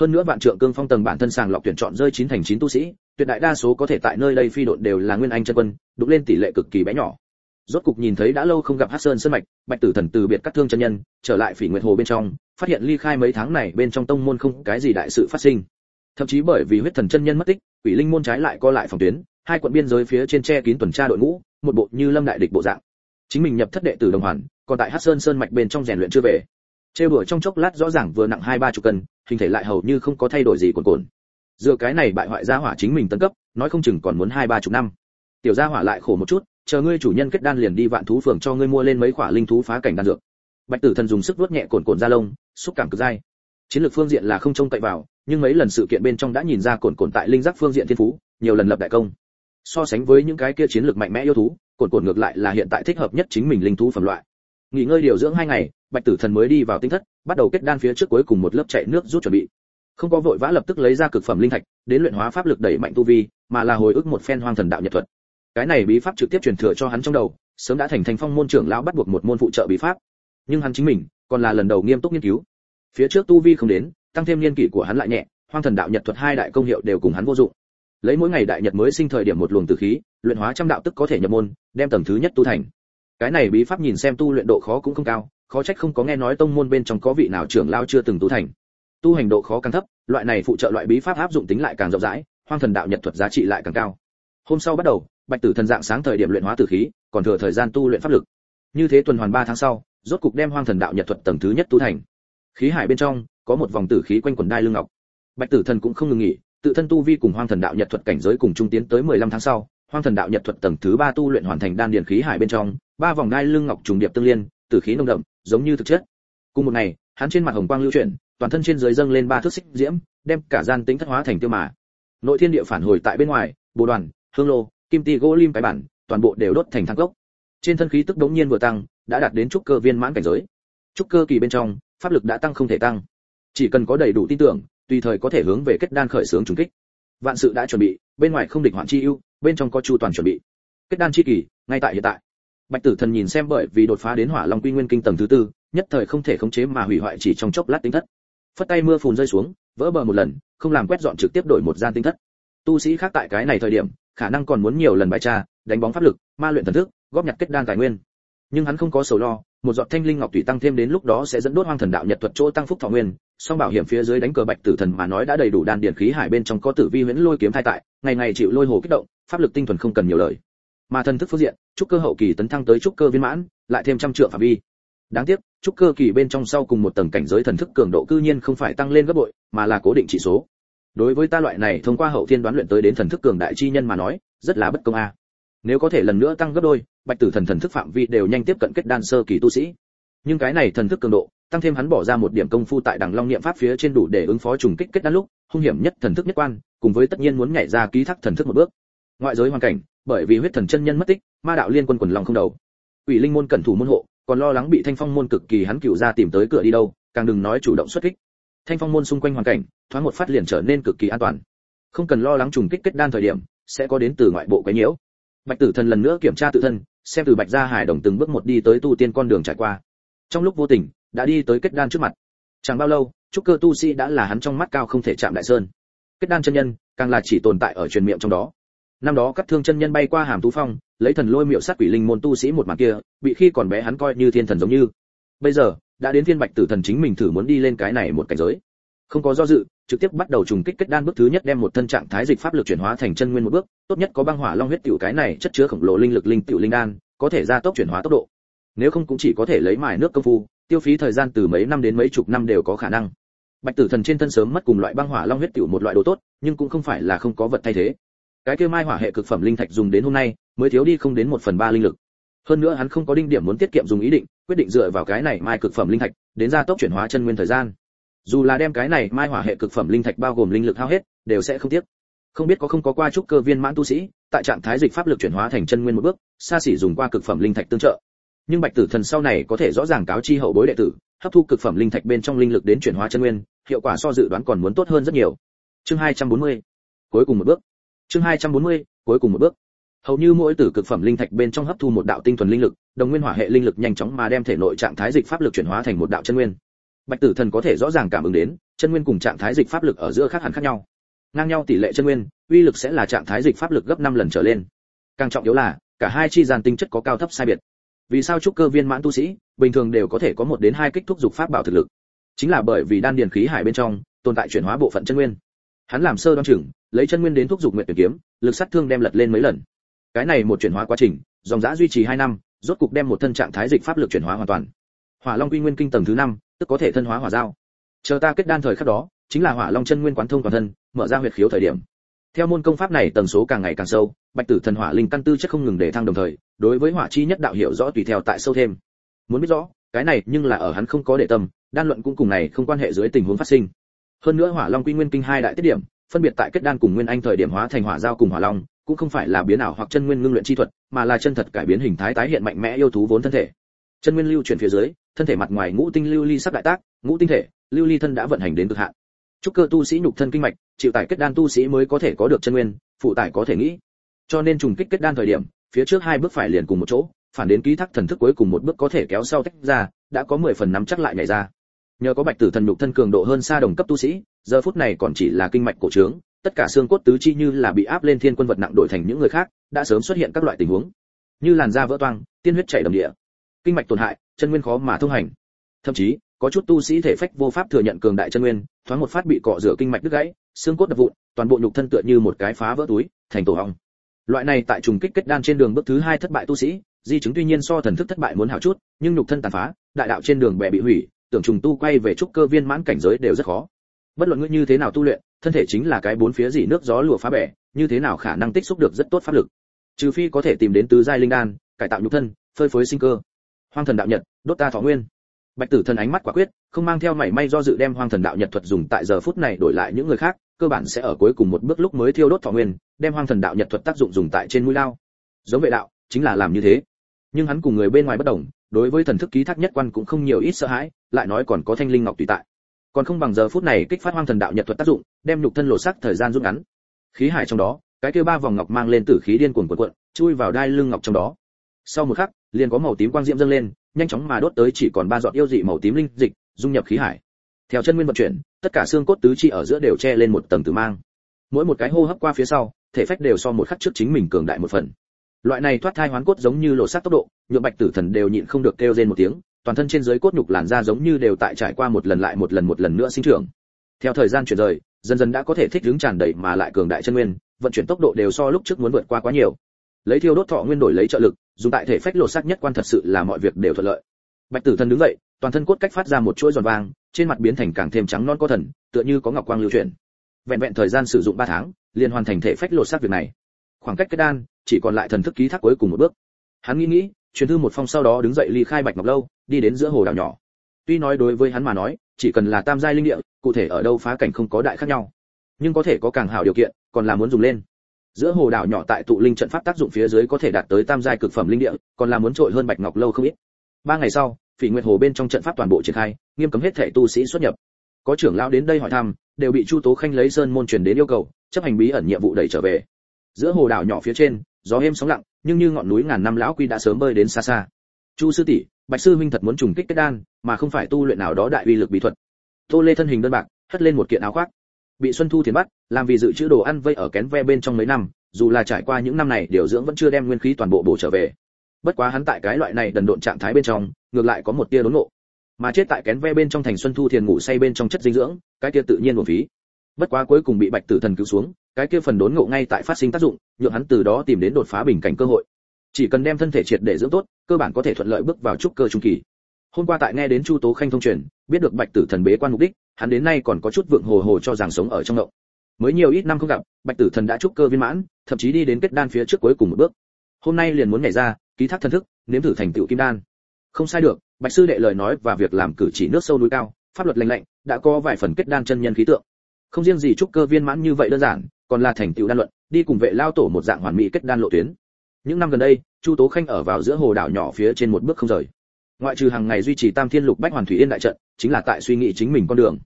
Hơn nữa vạn trượng cương phong tầng bản thân sàng lọc tuyển chọn rơi chín thành chín tu sĩ, tuyệt đại đa số có thể tại nơi đây phi độn đều là nguyên anh chân quân đục lên tỷ lệ cực kỳ bé nhỏ. Rốt cục nhìn thấy đã lâu không gặp hắc sơn sơn mạch, bạch tử thần từ biệt các thương chân nhân, trở lại phỉ nguyệt hồ bên trong, phát hiện ly khai mấy tháng này bên trong tông môn không cái gì đại sự phát sinh. Thậm chí bởi vì huyết thần chân nhân mất tích quỷ linh môn trái lại co lại phòng tuyến, hai quận biên giới phía trên tre kín tuần tra đội ngũ, một bộ như lâm đại địch bộ dạng. Chính mình nhập thất đệ tử đồng hoàn, còn tại hắc sơn sơn mạch bên trong rèn luyện chưa về. Trêu đùa trong chốc lát rõ ràng vừa nặng hai ba chục cân, hình thể lại hầu như không có thay đổi gì cồn cồn. dựa cái này bại hoại gia hỏa chính mình tấn cấp, nói không chừng còn muốn hai ba chục năm. Tiểu gia hỏa lại khổ một chút, chờ ngươi chủ nhân kết đan liền đi vạn thú phường cho ngươi mua lên mấy quả linh thú phá cảnh đan dược. Bạch tử thần dùng sức vuốt nhẹ cồn cồn da lông, xúc cảm cực dai. Chiến lược phương diện là không trông cậy vào nhưng mấy lần sự kiện bên trong đã nhìn ra cồn cồn tại linh giác phương diện thiên phú, nhiều lần lập đại công. So sánh với những cái kia chiến lược mạnh mẽ yêu thú cồn cồn ngược lại là hiện tại thích hợp nhất chính mình linh thú phẩm loại. Nghỉ ngơi điều dưỡng hai ngày, bạch tử thần mới đi vào tinh thất, bắt đầu kết đan phía trước cuối cùng một lớp chạy nước rút chuẩn bị. Không có vội vã lập tức lấy ra cực phẩm linh thạch, đến luyện hóa pháp lực đẩy mạnh tu vi, mà là hồi ức một phen hoang thần đạo nhật thuật. Cái này bí pháp trực tiếp truyền thừa cho hắn trong đầu, sớm đã thành thành phong môn trưởng lão bắt buộc một môn phụ trợ bí pháp. Nhưng hắn chính mình, còn là lần đầu nghiêm túc nghiên cứu. Phía trước tu vi không đến tăng thêm niên kỷ của hắn lại nhẹ, hoang thần đạo nhật thuật hai đại công hiệu đều cùng hắn vô dụng. Lấy mỗi ngày đại nhật mới sinh thời điểm một luồng tử khí, luyện hóa trăm đạo tức có thể nhập môn, đem tầng thứ nhất tu thành. Cái này bí pháp nhìn xem tu luyện độ khó cũng không cao, khó trách không có nghe nói tông môn bên trong có vị nào trưởng lao chưa từng tu thành. Tu hành độ khó càng thấp, loại này phụ trợ loại bí pháp áp dụng tính lại càng rộng rãi, hoang thần đạo nhật thuật giá trị lại càng cao. Hôm sau bắt đầu, bạch tử thần dạng sáng thời điểm luyện hóa tử khí, còn thừa thời gian tu luyện pháp lực. Như thế tuần hoàn 3 tháng sau, rốt cục đem hoang thần đạo nhật thuật tầng thứ nhất tu thành. Khí hải bên trong có một vòng tử khí quanh quần đai lưng ngọc. Bạch tử thần cũng không ngừng nghỉ, tự thân tu vi cùng hoang thần đạo nhật thuật cảnh giới cùng trung tiến tới 15 tháng sau, hoang thần đạo nhật thuật tầng thứ ba tu luyện hoàn thành đan điền khí hải bên trong, ba vòng đai lưng ngọc trùng điệp tương liên, tử khí nồng đậm, giống như thực chất. Cùng một ngày, hắn trên mặt hồng quang lưu chuyển, toàn thân trên dưới dâng lên ba thước xích diễm, đem cả gian tính thất hóa thành tiêu mà. Nội thiên địa phản hồi tại bên ngoài, bồ đoàn, hương lô, kim ti gỗ lim cái bản, toàn bộ đều đốt thành thang cốc. Trên thân khí tức đống nhiên vừa tăng, đã đạt đến trúc cơ viên mãn cảnh giới. Trúc cơ kỳ bên trong, pháp lực đã tăng không thể tăng chỉ cần có đầy đủ tin tưởng, tùy thời có thể hướng về kết đan khởi sướng trùng kích. Vạn sự đã chuẩn bị, bên ngoài không địch hoạn chi ưu, bên trong có chu toàn chuẩn bị. Kết đan chi kỳ, ngay tại hiện tại. Bạch tử thần nhìn xem bởi vì đột phá đến hỏa long quy nguyên kinh tầng thứ tư, nhất thời không thể khống chế mà hủy hoại chỉ trong chốc lát tính thất. Phất tay mưa phùn rơi xuống, vỡ bờ một lần, không làm quét dọn trực tiếp đổi một gian tinh thất. Tu sĩ khác tại cái này thời điểm, khả năng còn muốn nhiều lần bài tra, đánh bóng pháp lực, ma luyện thần thức, góp nhặt kết đan tài nguyên. Nhưng hắn không có sầu lo một giọt thanh linh ngọc thủy tăng thêm đến lúc đó sẽ dẫn đốt hoang thần đạo nhật thuật chỗ tăng phúc thọ nguyên, song bảo hiểm phía dưới đánh cờ bạch tử thần mà nói đã đầy đủ đan điển khí hải bên trong có tử vi huyễn lôi kiếm thai tại, ngày ngày chịu lôi hồ kích động, pháp lực tinh thuần không cần nhiều lời. Mà thần thức phương diện, trúc cơ hậu kỳ tấn thăng tới trúc cơ viên mãn, lại thêm trăm trượng phạm vi. Đáng tiếc, trúc cơ kỳ bên trong sau cùng một tầng cảnh giới thần thức cường độ cư nhiên không phải tăng lên gấp bội, mà là cố định chỉ số. Đối với ta loại này thông qua hậu thiên đoán luyện tới đến thần thức cường đại chi nhân mà nói, rất là bất công a. Nếu có thể lần nữa tăng gấp đôi bạch tử thần thần thức phạm vi đều nhanh tiếp cận kết đan sơ kỳ tu sĩ. Nhưng cái này thần thức cường độ, tăng thêm hắn bỏ ra một điểm công phu tại đằng long niệm pháp phía trên đủ để ứng phó trùng kích kết đan lúc, hung hiểm nhất thần thức nhất quan, cùng với tất nhiên muốn nhảy ra ký thác thần thức một bước. Ngoại giới hoàn cảnh, bởi vì huyết thần chân nhân mất tích, ma đạo liên quân quần lòng không đầu. Ủy linh môn cẩn thủ môn hộ, còn lo lắng bị thanh phong môn cực kỳ hắn cựu ra tìm tới cửa đi đâu, càng đừng nói chủ động xuất kích. Thanh phong môn xung quanh hoàn cảnh, thoáng một phát liền trở nên cực kỳ an toàn. Không cần lo lắng trùng kích kết đan thời điểm, sẽ có đến từ ngoại bộ quấy nhiễu. Bạch tử thần lần nữa kiểm tra tự thân xem từ bạch gia hải đồng từng bước một đi tới tu tiên con đường trải qua. Trong lúc vô tình, đã đi tới kết đan trước mặt. Chẳng bao lâu, trúc cơ tu sĩ đã là hắn trong mắt cao không thể chạm đại sơn. Kết đan chân nhân, càng là chỉ tồn tại ở truyền miệng trong đó. Năm đó các thương chân nhân bay qua hàm tú phong, lấy thần lôi miệu sát quỷ linh môn tu sĩ một màn kia, bị khi còn bé hắn coi như thiên thần giống như. Bây giờ, đã đến thiên bạch tử thần chính mình thử muốn đi lên cái này một cảnh giới không có do dự, trực tiếp bắt đầu trùng kích kết đan bước thứ nhất đem một thân trạng thái dịch pháp lực chuyển hóa thành chân nguyên một bước, tốt nhất có băng hỏa long huyết tiểu cái này chất chứa khổng lồ linh lực linh tiểu linh đan, có thể gia tốc chuyển hóa tốc độ. Nếu không cũng chỉ có thể lấy mài nước công phu, tiêu phí thời gian từ mấy năm đến mấy chục năm đều có khả năng. Bạch tử thần trên thân sớm mất cùng loại băng hỏa long huyết tiểu một loại đồ tốt, nhưng cũng không phải là không có vật thay thế. Cái kia mai hỏa hệ cực phẩm linh thạch dùng đến hôm nay, mới thiếu đi không đến một phần ba linh lực. Hơn nữa hắn không có đinh điểm muốn tiết kiệm dùng ý định, quyết định dựa vào cái này mai cực phẩm linh thạch, đến gia tốc chuyển hóa chân nguyên thời gian dù là đem cái này mai hỏa hệ cực phẩm linh thạch bao gồm linh lực hao hết đều sẽ không tiếc. Không biết có không có qua trúc cơ viên mãn tu sĩ tại trạng thái dịch pháp lực chuyển hóa thành chân nguyên một bước xa xỉ dùng qua cực phẩm linh thạch tương trợ. Nhưng bạch tử thần sau này có thể rõ ràng cáo chi hậu bối đệ tử hấp thu cực phẩm linh thạch bên trong linh lực đến chuyển hóa chân nguyên hiệu quả so dự đoán còn muốn tốt hơn rất nhiều. Chương 240. cuối cùng một bước. Chương 240, cuối cùng một bước. Hầu như mỗi tử cực phẩm linh thạch bên trong hấp thu một đạo tinh thuần linh lực đồng nguyên hỏa hệ linh lực nhanh chóng mà đem thể nội trạng thái dịch pháp lực chuyển hóa thành một đạo chân nguyên bạch tử thần có thể rõ ràng cảm ứng đến, chân nguyên cùng trạng thái dịch pháp lực ở giữa khác hẳn khác nhau. Ngang nhau tỷ lệ chân nguyên, uy lực sẽ là trạng thái dịch pháp lực gấp 5 lần trở lên. Càng trọng yếu là, cả hai chi dàn tinh chất có cao thấp sai biệt. Vì sao trúc cơ viên mãn tu sĩ, bình thường đều có thể có một đến hai kích thúc dục pháp bảo thực lực? Chính là bởi vì đan điền khí hải bên trong, tồn tại chuyển hóa bộ phận chân nguyên. Hắn làm sơ đoan chừng, lấy chân nguyên đến thúc dục nguyện tuyển kiếm, lực sát thương đem lật lên mấy lần. Cái này một chuyển hóa quá trình, dòng dã duy trì hai năm, rốt cục đem một thân trạng thái dịch pháp lực chuyển hóa hoàn toàn hỏa long quy nguyên kinh tầng thứ năm, tức có thể thân hóa hỏa giao. Chờ ta kết đan thời khắc đó, chính là hỏa long chân nguyên quán thông toàn thân, mở ra huyệt khiếu thời điểm. Theo môn công pháp này tần số càng ngày càng sâu, bạch tử thần hỏa linh căn tư chất không ngừng để thăng đồng thời, đối với hỏa chi nhất đạo hiểu rõ tùy theo tại sâu thêm. Muốn biết rõ, cái này nhưng là ở hắn không có để tâm, đan luận cũng cùng này không quan hệ dưới tình huống phát sinh. Hơn nữa hỏa long quy nguyên kinh hai đại tiết điểm, phân biệt tại kết đan cùng nguyên anh thời điểm hóa thành hỏa giao cùng hỏa long, cũng không phải là biến ảo hoặc chân nguyên ngưng luyện chi thuật, mà là chân thật cải biến hình thái tái hiện mạnh mẽ yêu thú vốn thân thể. Chân nguyên lưu chuyển phía dưới thân thể mặt ngoài ngũ tinh lưu ly sắp đại tác, ngũ tinh thể, lưu ly thân đã vận hành đến cực hạn. Chúc cơ tu sĩ nhục thân kinh mạch, chịu tải kết đan tu sĩ mới có thể có được chân nguyên, phụ tải có thể nghĩ. Cho nên trùng kích kết đan thời điểm, phía trước hai bước phải liền cùng một chỗ, phản đến ký thác thần thức cuối cùng một bước có thể kéo sau tách ra, đã có 10 phần nắm chắc lại nhảy ra. Nhờ có bạch tử thần nhục thân cường độ hơn xa đồng cấp tu sĩ, giờ phút này còn chỉ là kinh mạch cổ trướng, tất cả xương cốt tứ chi như là bị áp lên thiên quân vật nặng đổi thành những người khác, đã sớm xuất hiện các loại tình huống. Như làn da vỡ toang, tiên huyết chảy đầm địa kinh mạch tổn hại, chân nguyên khó mà thông hành. Thậm chí, có chút tu sĩ thể phách vô pháp thừa nhận cường đại chân nguyên, thoáng một phát bị cọ rửa kinh mạch đứt gãy, xương cốt đập vụn, toàn bộ nhục thân tựa như một cái phá vỡ túi, thành tổ hong. Loại này tại trùng kích kết đan trên đường bước thứ hai thất bại tu sĩ, di chứng tuy nhiên so thần thức thất bại muốn hảo chút, nhưng nhục thân tàn phá, đại đạo trên đường bè bị hủy, tưởng trùng tu quay về trúc cơ viên mãn cảnh giới đều rất khó. Bất luận ngươi như thế nào tu luyện, thân thể chính là cái bốn phía dỉ nước gió lùa phá bể như thế nào khả năng tích xúc được rất tốt pháp lực? Trừ phi có thể tìm đến tứ giai linh đan, cải tạo nhục thân, phơi phới sinh cơ hoang thần đạo nhật, đốt ta thọ nguyên. Bạch tử thần ánh mắt quả quyết, không mang theo mảy may do dự đem hoang thần đạo nhật thuật dùng tại giờ phút này đổi lại những người khác, cơ bản sẽ ở cuối cùng một bước lúc mới thiêu đốt thọ nguyên, đem hoang thần đạo nhật thuật tác dụng dùng tại trên mũi lao. Giống vệ đạo, chính là làm như thế. Nhưng hắn cùng người bên ngoài bất đồng, đối với thần thức ký thác nhất quan cũng không nhiều ít sợ hãi, lại nói còn có thanh linh ngọc tùy tại. Còn không bằng giờ phút này kích phát hoang thần đạo nhật thuật tác dụng, đem nhục thân lộ sắc thời gian rút ngắn. Khí hải trong đó, cái kia ba vòng ngọc mang lên tử khí điên cuồng cuộn cuộn, chui vào đai lưng ngọc trong đó. Sau một khắc liền có màu tím quang diễm dâng lên, nhanh chóng mà đốt tới chỉ còn ba giọt yêu dị màu tím linh dịch, dung nhập khí hải. Theo chân nguyên vận chuyển, tất cả xương cốt tứ chi ở giữa đều che lên một tầng tử mang. Mỗi một cái hô hấp qua phía sau, thể phách đều so một khắc trước chính mình cường đại một phần. Loại này thoát thai hoán cốt giống như lộ sát tốc độ, nhượng bạch tử thần đều nhịn không được kêu rên một tiếng, toàn thân trên dưới cốt nhục làn da giống như đều tại trải qua một lần lại một lần một lần nữa sinh trưởng. Theo thời gian chuyển rời, dần dần đã có thể thích ứng tràn đầy mà lại cường đại chân nguyên, vận chuyển tốc độ đều so lúc trước muốn vượt qua quá nhiều. Lấy thiêu đốt thọ nguyên đổi lấy trợ lực dùng tại thể phách lộ sắc nhất quan thật sự là mọi việc đều thuận lợi. Bạch tử thần đứng dậy, toàn thân cốt cách phát ra một chuỗi giòn vàng trên mặt biến thành càng thêm trắng non có thần, tựa như có ngọc quang lưu chuyển. Vẹn vẹn thời gian sử dụng 3 tháng, liền hoàn thành thể phách lộ sắc việc này. Khoảng cách kết đan, chỉ còn lại thần thức ký thác cuối cùng một bước. Hắn nghĩ nghĩ, truyền thư một phong sau đó đứng dậy ly khai bạch ngọc lâu, đi đến giữa hồ đảo nhỏ. Tuy nói đối với hắn mà nói, chỉ cần là tam giai linh địa, cụ thể ở đâu phá cảnh không có đại khác nhau. Nhưng có thể có càng hảo điều kiện, còn là muốn dùng lên giữa hồ đảo nhỏ tại tụ linh trận pháp tác dụng phía dưới có thể đạt tới tam giai cực phẩm linh địa, còn là muốn trội hơn bạch ngọc lâu không ít. Ba ngày sau, phỉ nguyệt hồ bên trong trận pháp toàn bộ triển khai, nghiêm cấm hết thể tu sĩ xuất nhập. Có trưởng lão đến đây hỏi thăm, đều bị chu tố khanh lấy sơn môn truyền đến yêu cầu, chấp hành bí ẩn nhiệm vụ đẩy trở về. Giữa hồ đảo nhỏ phía trên, gió êm sóng lặng, nhưng như ngọn núi ngàn năm lão quy đã sớm bơi đến xa xa. Chu sư tỷ, bạch sư huynh thật muốn trùng kích kết đan, mà không phải tu luyện nào đó đại uy lực bí thuật. Tô lê thân hình đơn bạc, hất lên một kiện áo khoác bị xuân thu thiền bắt, làm vì dự trữ đồ ăn vây ở kén ve bên trong mấy năm, dù là trải qua những năm này, điều dưỡng vẫn chưa đem nguyên khí toàn bộ bổ trở về. Bất quá hắn tại cái loại này đần độn trạng thái bên trong, ngược lại có một tia đốn ngộ. Mà chết tại kén ve bên trong thành xuân thu thiền ngủ say bên trong chất dinh dưỡng, cái tia tự nhiên một phí. Bất quá cuối cùng bị bạch tử thần cứu xuống, cái kia phần đốn ngộ ngay tại phát sinh tác dụng, nhượng hắn từ đó tìm đến đột phá bình cảnh cơ hội. Chỉ cần đem thân thể triệt để dưỡng tốt, cơ bản có thể thuận lợi bước vào trúc cơ trung kỳ. Hôm qua tại nghe đến chu tố khanh thông truyền, biết được bạch tử thần bế quan mục đích hắn đến nay còn có chút vượng hồ hồ cho rằng sống ở trong động mới nhiều ít năm không gặp, bạch tử thần đã trúc cơ viên mãn, thậm chí đi đến kết đan phía trước cuối cùng một bước. Hôm nay liền muốn nhảy ra, ký thác thân thức, nếm thử thành tựu kim đan. Không sai được, bạch sư đệ lời nói và việc làm cử chỉ nước sâu núi cao, pháp luật lành lạnh, đã có vài phần kết đan chân nhân khí tượng. Không riêng gì trúc cơ viên mãn như vậy đơn giản, còn là thành tựu đan luận, đi cùng vệ lao tổ một dạng hoàn mỹ kết đan lộ tuyến. Những năm gần đây, chu tố khanh ở vào giữa hồ đảo nhỏ phía trên một bước không rời ngoại trừ hàng ngày duy trì tam thiên lục bách hoàn thủy yên đại trận, chính là tại suy nghĩ chính mình con đường.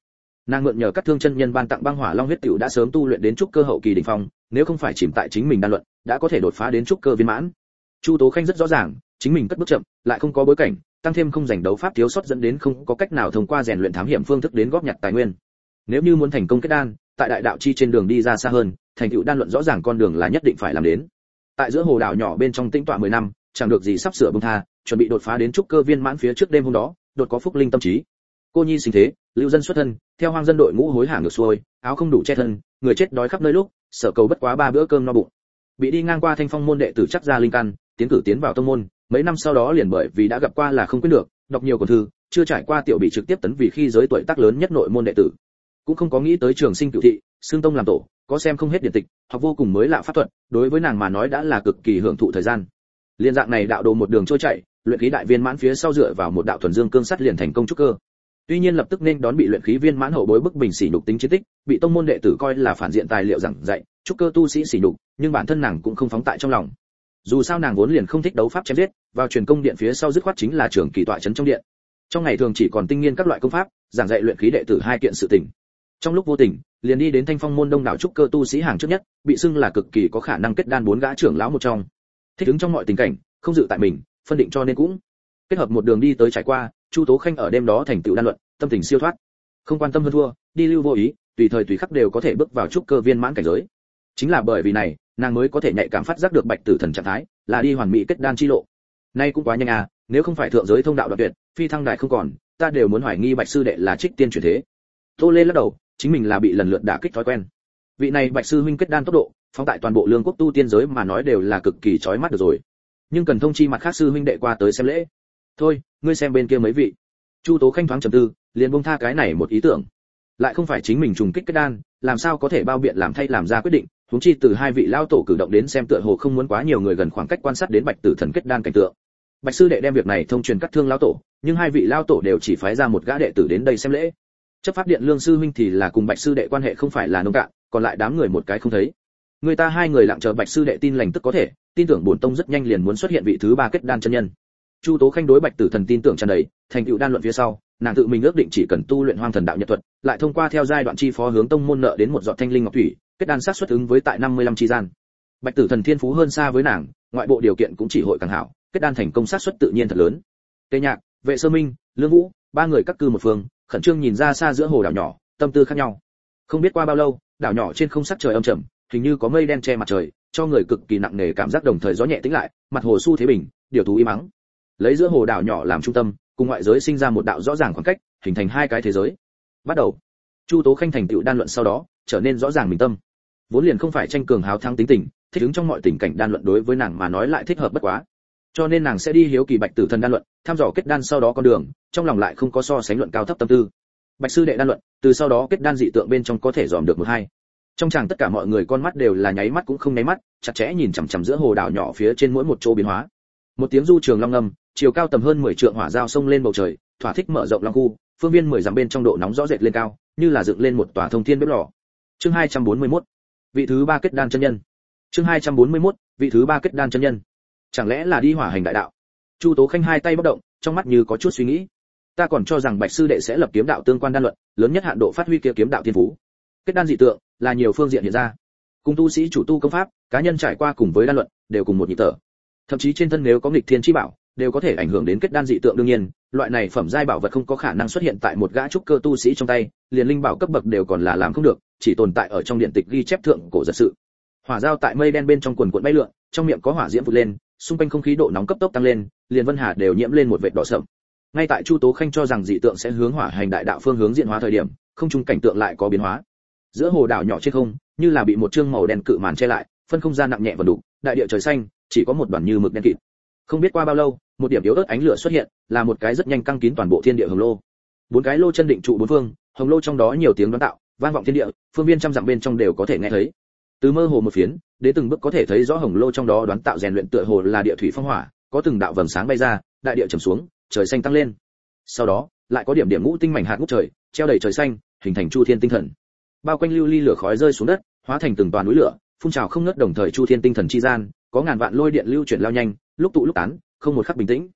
Nàng mượn nhờ các thương chân nhân ban tặng băng hỏa long huyết tiểu đã sớm tu luyện đến trúc cơ hậu kỳ đỉnh phong, nếu không phải chìm tại chính mình đan luận, đã có thể đột phá đến trúc cơ viên mãn. Chu tố khanh rất rõ ràng, chính mình cất bước chậm, lại không có bối cảnh, tăng thêm không giành đấu pháp thiếu sót dẫn đến không có cách nào thông qua rèn luyện thám hiểm phương thức đến góp nhặt tài nguyên. Nếu như muốn thành công kết đan, tại đại đạo chi trên đường đi ra xa hơn, thành tựu đan luận rõ ràng con đường là nhất định phải làm đến. Tại giữa hồ đảo nhỏ bên trong tĩnh tọa 10 năm chẳng được gì sắp sửa bông tha, chuẩn bị đột phá đến trúc cơ viên mãn phía trước đêm hôm đó, đột có phúc linh tâm trí. Cô nhi sinh thế, lưu dân xuất thân, theo hoang dân đội ngũ hối hả ngược xuôi, áo không đủ che thân, người chết đói khắp nơi lúc sở cầu bất quá ba bữa cơm no bụng. Bị đi ngang qua thanh phong môn đệ tử chắc ra linh căn, tiến cử tiến vào tông môn, mấy năm sau đó liền bởi vì đã gặp qua là không quyết được, đọc nhiều cuốn thư, chưa trải qua tiểu bị trực tiếp tấn vì khi giới tuổi tác lớn nhất nội môn đệ tử. Cũng không có nghĩ tới trường sinh cựu thị, xương tông làm tổ, có xem không hết điện tịch, học vô cùng mới lạ pháp thuật, đối với nàng mà nói đã là cực kỳ hưởng thụ thời gian liên dạng này đạo đồ một đường trôi chạy luyện khí đại viên mãn phía sau dựa vào một đạo thuần dương cương sắt liền thành công trúc cơ. Tuy nhiên lập tức nên đón bị luyện khí viên mãn hậu bối bức bình sỉ nhục tính chiến tích, bị tông môn đệ tử coi là phản diện tài liệu giảng dạy, trúc cơ tu sĩ sỉ nhục, nhưng bản thân nàng cũng không phóng tại trong lòng. Dù sao nàng vốn liền không thích đấu pháp chém giết, vào truyền công điện phía sau dứt khoát chính là trường kỳ tọa trấn trong điện. Trong ngày thường chỉ còn tinh nghiên các loại công pháp, giảng dạy luyện khí đệ tử hai kiện sự tình. Trong lúc vô tình, liền đi đến thanh phong môn đông đảo trúc cơ tu sĩ hàng trước nhất, bị xưng là cực kỳ có khả năng kết đan bốn gã trưởng lão một trong thích ứng trong mọi tình cảnh, không dự tại mình, phân định cho nên cũng. Kết hợp một đường đi tới trải qua, chu tố khanh ở đêm đó thành tựu đan luận, tâm tình siêu thoát. Không quan tâm hơn thua, đi lưu vô ý, tùy thời tùy khắc đều có thể bước vào trúc cơ viên mãn cảnh giới. Chính là bởi vì này, nàng mới có thể nhạy cảm phát giác được bạch tử thần trạng thái, là đi hoàn mỹ kết đan chi lộ. Nay cũng quá nhanh à nếu không phải thượng giới thông đạo đoạn tuyệt, phi thăng đại không còn, ta đều muốn hoài nghi bạch sư đệ là trích tiên chuyển thế. Tô lê lắc đầu, chính mình là bị lần lượt đả kích thói quen. Vị này bạch sư huynh kết đan tốc độ phóng tại toàn bộ lương quốc tu tiên giới mà nói đều là cực kỳ chói mắt được rồi. Nhưng cần thông chi mặt khác sư huynh đệ qua tới xem lễ. Thôi, ngươi xem bên kia mấy vị. Chu tố khanh thoáng trầm tư, liền buông tha cái này một ý tưởng. Lại không phải chính mình trùng kích kết đan, làm sao có thể bao biện làm thay làm ra quyết định, huống chi từ hai vị lao tổ cử động đến xem tựa hồ không muốn quá nhiều người gần khoảng cách quan sát đến bạch tử thần kết đan cảnh tượng. Bạch sư đệ đem việc này thông truyền các thương lao tổ, nhưng hai vị lao tổ đều chỉ phái ra một gã đệ tử đến đây xem lễ. Chấp pháp điện lương sư huynh thì là cùng bạch sư đệ quan hệ không phải là nông cạn, còn lại đám người một cái không thấy người ta hai người lặng chờ bạch sư đệ tin lành tức có thể, tin tưởng bổn tông rất nhanh liền muốn xuất hiện vị thứ ba kết đan chân nhân. Chu tố khanh đối bạch tử thần tin tưởng tràn đầy, thành tựu đan luận phía sau, nàng tự mình ước định chỉ cần tu luyện hoang thần đạo nhật thuật, lại thông qua theo giai đoạn chi phó hướng tông môn nợ đến một giọt thanh linh ngọc thủy, kết đan sát xuất ứng với tại 55 chi gian. Bạch tử thần thiên phú hơn xa với nàng, ngoại bộ điều kiện cũng chỉ hội càng hảo, kết đan thành công sát xuất tự nhiên thật lớn. Tề nhạc, vệ sơ minh, lương vũ, ba người các cư một phương, khẩn trương nhìn ra xa giữa hồ đảo nhỏ, tâm tư khác nhau. Không biết qua bao lâu, đảo nhỏ trên không sắc trời âm trầm hình như có mây đen che mặt trời, cho người cực kỳ nặng nề cảm giác đồng thời gió nhẹ tĩnh lại, mặt hồ su thế bình, điều thú im mắng. Lấy giữa hồ đảo nhỏ làm trung tâm, cùng ngoại giới sinh ra một đạo rõ ràng khoảng cách, hình thành hai cái thế giới. Bắt đầu. Chu tố khanh thành tựu đan luận sau đó, trở nên rõ ràng bình tâm. Vốn liền không phải tranh cường hào thắng tính tình, thích ứng trong mọi tình cảnh đan luận đối với nàng mà nói lại thích hợp bất quá. Cho nên nàng sẽ đi hiếu kỳ bạch tử thần đan luận, thăm dò kết đan sau đó con đường, trong lòng lại không có so sánh luận cao thấp tâm tư. Bạch sư đệ đan luận, từ sau đó kết đan dị tượng bên trong có thể dòm được một hai trong chàng tất cả mọi người con mắt đều là nháy mắt cũng không nháy mắt, chặt chẽ nhìn chằm chằm giữa hồ đảo nhỏ phía trên mỗi một chỗ biến hóa. Một tiếng du trường long ngâm, chiều cao tầm hơn 10 trượng hỏa giao sông lên bầu trời, thỏa thích mở rộng long khu, phương viên 10 dặm bên trong độ nóng rõ rệt lên cao, như là dựng lên một tòa thông thiên bếp lò. Chương 241 vị thứ ba kết đan chân nhân. Chương 241 vị thứ ba kết đan chân nhân. Chẳng lẽ là đi hỏa hành đại đạo? Chu tố khanh hai tay bất động, trong mắt như có chút suy nghĩ. Ta còn cho rằng bạch sư đệ sẽ lập kiếm đạo tương quan đan luận, lớn nhất hạn độ phát huy kia kiếm đạo thiên phú. Kết đan dị tượng là nhiều phương diện hiện ra. Cùng tu sĩ chủ tu công pháp, cá nhân trải qua cùng với đan luận, đều cùng một nhịp thở. Thậm chí trên thân nếu có nghịch thiên chi bảo, đều có thể ảnh hưởng đến kết đan dị tượng đương nhiên, loại này phẩm giai bảo vật không có khả năng xuất hiện tại một gã trúc cơ tu sĩ trong tay, liền linh bảo cấp bậc đều còn là làm không được, chỉ tồn tại ở trong điện tịch ghi chép thượng cổ giật sự. Hỏa dao tại mây đen bên trong quần cuộn bay lượn, trong miệng có hỏa diễm vụt lên, xung quanh không khí độ nóng cấp tốc tăng lên, liền vân hà đều nhiễm lên một vệt đỏ sậm. Ngay tại chu tố khanh cho rằng dị tượng sẽ hướng hỏa hành đại đạo phương hướng diện hóa thời điểm, không trung cảnh tượng lại có biến hóa giữa hồ đảo nhỏ trên không, như là bị một trương màu đen cự màn che lại, phân không gian nặng nhẹ và đủ, đại địa trời xanh, chỉ có một đoàn như mực đen kịt. Không biết qua bao lâu, một điểm yếu ớt ánh lửa xuất hiện, là một cái rất nhanh căng kín toàn bộ thiên địa hồng lô. Bốn cái lô chân định trụ bốn phương, hồng lô trong đó nhiều tiếng đoán tạo, vang vọng thiên địa, phương viên trăm dặm bên trong đều có thể nghe thấy. Từ mơ hồ một phiến, đến từng bước có thể thấy rõ hồng lô trong đó đoán tạo rèn luyện tựa hồ là địa thủy phong hỏa, có từng đạo vầng sáng bay ra, đại địa trầm xuống, trời xanh tăng lên. Sau đó, lại có điểm điểm ngũ tinh mảnh hạt ngút trời, treo đầy trời xanh, hình thành chu thiên tinh thần bao quanh lưu ly lửa khói rơi xuống đất, hóa thành từng toàn núi lửa, phun trào không ngớt đồng thời chu thiên tinh thần chi gian, có ngàn vạn lôi điện lưu chuyển lao nhanh, lúc tụ lúc tán, không một khắc bình tĩnh.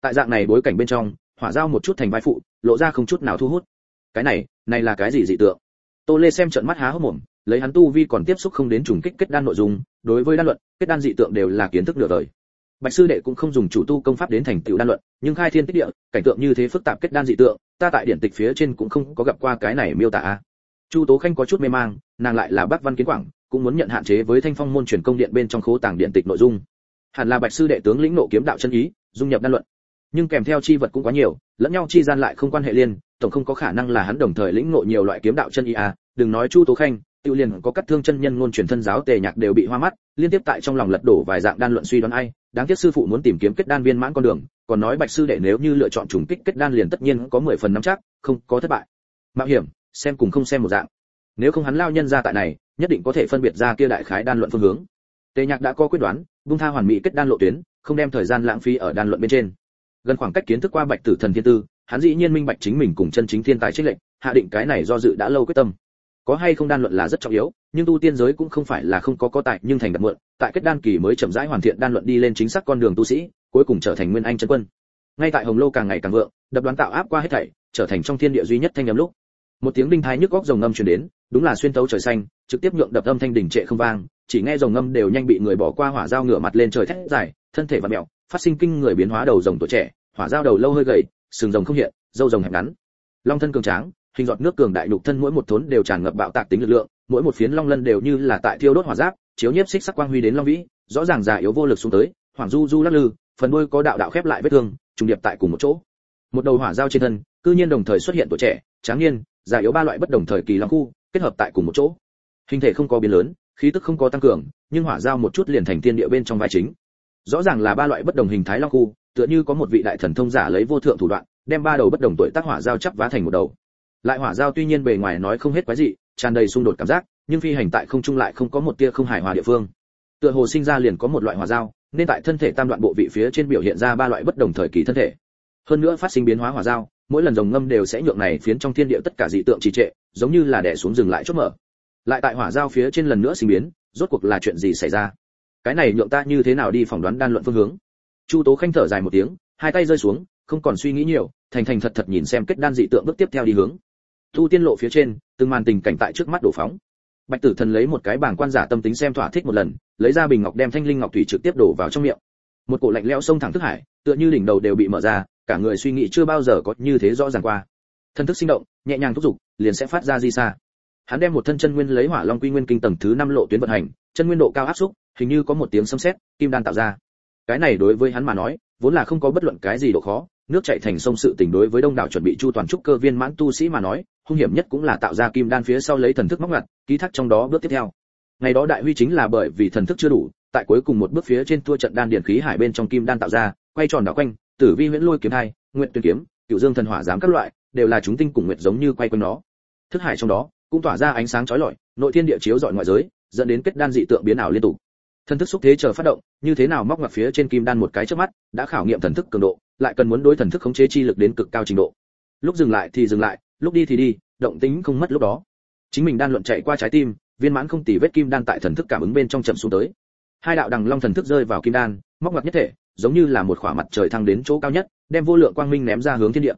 Tại dạng này bối cảnh bên trong, hỏa giao một chút thành vai phụ, lộ ra không chút nào thu hút. Cái này này là cái gì dị tượng? Tô lê xem trận mắt há hốc mồm, lấy hắn tu vi còn tiếp xúc không đến trùng kích kết đan nội dung, đối với đan luận, kết đan dị tượng đều là kiến thức nửa đời. Bạch sư đệ cũng không dùng chủ tu công pháp đến thành tựu đan luận, nhưng khai thiên tích địa, cảnh tượng như thế phức tạp kết đan dị tượng, ta tại điển tịch phía trên cũng không có gặp qua cái này miêu tả chu tố khanh có chút mê mang, nàng lại là bác văn kiến quảng, cũng muốn nhận hạn chế với thanh phong môn truyền công điện bên trong khố tàng điện tịch nội dung. Hẳn là bạch sư đệ tướng lĩnh nộ kiếm đạo chân ý, dung nhập đan luận. Nhưng kèm theo chi vật cũng quá nhiều, lẫn nhau chi gian lại không quan hệ liên, tổng không có khả năng là hắn đồng thời lĩnh ngộ nhiều loại kiếm đạo chân ý à. Đừng nói chu tố khanh, tiêu liền có cắt thương chân nhân ngôn truyền thân giáo tề nhạc đều bị hoa mắt, liên tiếp tại trong lòng lật đổ vài dạng đan luận suy đoán ai. Đáng tiếc sư phụ muốn tìm kiếm kết đan viên mãn con đường, còn nói bạch sư đệ nếu như lựa chọn trùng kích kết đan liền tất nhiên có 10 phần nắm chắc, không có thất bại. Mạo hiểm xem cùng không xem một dạng. Nếu không hắn lao nhân ra tại này, nhất định có thể phân biệt ra kia đại khái đan luận phương hướng. Tề nhạc đã có quyết đoán bung tha hoàn mỹ kết đan lộ tuyến, không đem thời gian lãng phí ở đan luận bên trên. Gần khoảng cách kiến thức qua bạch tử thần thiên tư, hắn dĩ nhiên minh bạch chính mình cùng chân chính thiên tài trích lệnh, hạ định cái này do dự đã lâu quyết tâm. Có hay không đan luận là rất trọng yếu, nhưng tu tiên giới cũng không phải là không có có tài nhưng thành đặt muộn tại kết đan kỳ mới chậm rãi hoàn thiện đan luận đi lên chính xác con đường tu sĩ, cuối cùng trở thành nguyên anh chân quân. Ngay tại hồng lô càng ngày càng vượng, đập đoán tạo áp qua hết thảy, trở thành trong thiên địa duy nhất thanh âm lúc một tiếng đinh thái nhức góc rồng ngâm truyền đến, đúng là xuyên tấu trời xanh, trực tiếp nhượng đập âm thanh đỉnh trệ không vang, chỉ nghe rồng ngâm đều nhanh bị người bỏ qua hỏa dao ngửa mặt lên trời thét dài, thân thể và mèo, phát sinh kinh người biến hóa đầu rồng tuổi trẻ, hỏa dao đầu lâu hơi gầy, sừng rồng không hiện dâu rồng hẹp ngắn. Long thân cường tráng, hình giọt nước cường đại nhục thân mỗi một thốn đều tràn ngập bạo tạc tính lực lượng, mỗi một phiến long lân đều như là tại thiêu đốt hỏa giáp, chiếu nhiếp xích sắc quang huy đến long vĩ, rõ ràng già yếu vô lực xuống tới hoàng du du lắc lư, phần đuôi có đạo đạo khép lại vết thương, trùng điệp tại cùng một chỗ. Một đầu hỏa giao trên thân, cư nhiên đồng thời xuất hiện tuổi trẻ, tráng niên già yếu ba loại bất đồng thời kỳ long khu, kết hợp tại cùng một chỗ. Hình thể không có biến lớn, khí tức không có tăng cường, nhưng hỏa giao một chút liền thành tiên địa bên trong vai chính. Rõ ràng là ba loại bất đồng hình thái long khu, tựa như có một vị đại thần thông giả lấy vô thượng thủ đoạn, đem ba đầu bất đồng tuổi tác hỏa giao chắp vá thành một đầu. Lại hỏa giao tuy nhiên bề ngoài nói không hết quái dị, tràn đầy xung đột cảm giác, nhưng phi hành tại không trung lại không có một tia không hài hòa địa phương. Tựa hồ sinh ra liền có một loại hỏa giao, nên tại thân thể tam đoạn bộ vị phía trên biểu hiện ra ba loại bất đồng thời kỳ thân thể. Hơn nữa phát sinh biến hóa hỏa giao mỗi lần rồng ngâm đều sẽ nhượng này phiến trong thiên địa tất cả dị tượng trì trệ, giống như là đè xuống dừng lại chốt mở. Lại tại hỏa giao phía trên lần nữa sinh biến, rốt cuộc là chuyện gì xảy ra? Cái này nhượng ta như thế nào đi phỏng đoán đan luận phương hướng? Chu tố khanh thở dài một tiếng, hai tay rơi xuống, không còn suy nghĩ nhiều, thành thành thật thật nhìn xem kết đan dị tượng bước tiếp theo đi hướng. Tu tiên lộ phía trên, từng màn tình cảnh tại trước mắt đổ phóng. Bạch tử thần lấy một cái bảng quan giả tâm tính xem thỏa thích một lần, lấy ra bình ngọc đem thanh linh ngọc thủy trực tiếp đổ vào trong miệng. Một cổ lạnh lẽo sông thẳng thức hải, tựa như đỉnh đầu đều bị mở ra cả người suy nghĩ chưa bao giờ có như thế rõ ràng qua. Thân thức sinh động, nhẹ nhàng thúc giục, liền sẽ phát ra di xa hắn đem một thân chân nguyên lấy hỏa long quy nguyên kinh tầng thứ năm lộ tuyến vận hành, chân nguyên độ cao áp xúc, hình như có một tiếng sấm sét, kim đan tạo ra. Cái này đối với hắn mà nói, vốn là không có bất luận cái gì độ khó, nước chảy thành sông sự tình đối với đông đảo chuẩn bị chu toàn trúc cơ viên mãn tu sĩ mà nói, hung hiểm nhất cũng là tạo ra kim đan phía sau lấy thần thức móc ngặt, ký thác trong đó bước tiếp theo. Ngày đó đại huy chính là bởi vì thần thức chưa đủ, tại cuối cùng một bước phía trên tua trận đan điển khí hải bên trong kim đan tạo ra, quay tròn đảo quanh tử vi huyễn lôi kiếm hai nguyện tuyên kiếm cựu dương thần hỏa giám các loại, đều là chúng tinh cùng nguyệt giống như quay quanh nó. Thức hải trong đó, cũng tỏa ra ánh sáng chói lọi, nội thiên địa chiếu dọi ngoại giới, dẫn đến kết đan dị tượng biến ảo liên tục. Thần thức xúc thế chờ phát động, như thế nào móc ngoặt phía trên kim đan một cái trước mắt, đã khảo nghiệm thần thức cường độ, lại cần muốn đối thần thức khống chế chi lực đến cực cao trình độ. Lúc dừng lại thì dừng lại, lúc đi thì đi, động tính không mất lúc đó. Chính mình đan luận chạy qua trái tim, viên mãn không tỉ vết kim đan tại thần thức cảm ứng bên trong chậm xuống tới. Hai đạo đằng long thần thức rơi vào kim đan móc ngoặt nhất thể, giống như là một khỏa mặt trời thăng đến chỗ cao nhất, đem vô lượng quang minh ném ra hướng thiên địa.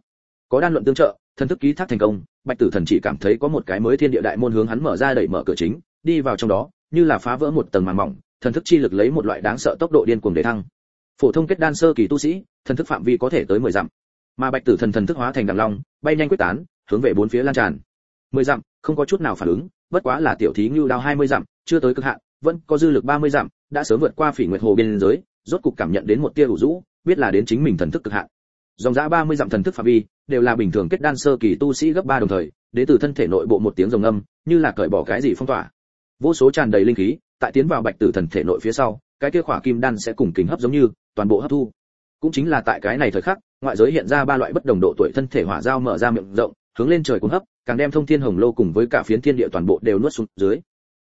Có đan luận tương trợ, thần thức ký thác thành công, bạch tử thần chỉ cảm thấy có một cái mới thiên địa đại môn hướng hắn mở ra đẩy mở cửa chính, đi vào trong đó, như là phá vỡ một tầng màn mỏng, thần thức chi lực lấy một loại đáng sợ tốc độ điên cuồng để thăng. Phổ thông kết đan sơ kỳ tu sĩ, thần thức phạm vi có thể tới 10 dặm. Mà bạch tử thần thần thức hóa thành đằng long, bay nhanh quyết tán, hướng về bốn phía lan tràn. 10 dặm, không có chút nào phản ứng, bất quá là tiểu thí ngưu đao 20 dặm, chưa tới cực hạn, vẫn có dư lực 30 dặm, đã sớm vượt qua phỉ nguyệt hồ biên giới rốt cục cảm nhận đến một tia ủ rũ, biết là đến chính mình thần thức cực hạn. Dòng giá 30 dặm thần thức phạm vi, đều là bình thường kết đan sơ kỳ tu sĩ gấp ba đồng thời, đến từ thân thể nội bộ một tiếng rồng âm, như là cởi bỏ cái gì phong tỏa. Vô số tràn đầy linh khí, tại tiến vào bạch tử thần thể nội phía sau, cái kia khỏa kim đan sẽ cùng kính hấp giống như, toàn bộ hấp thu. Cũng chính là tại cái này thời khắc, ngoại giới hiện ra ba loại bất đồng độ tuổi thân thể hỏa giao mở ra miệng rộng, hướng lên trời cuốn hấp, càng đem thông thiên hồng lô cùng với cả phiến thiên địa toàn bộ đều nuốt xuống dưới.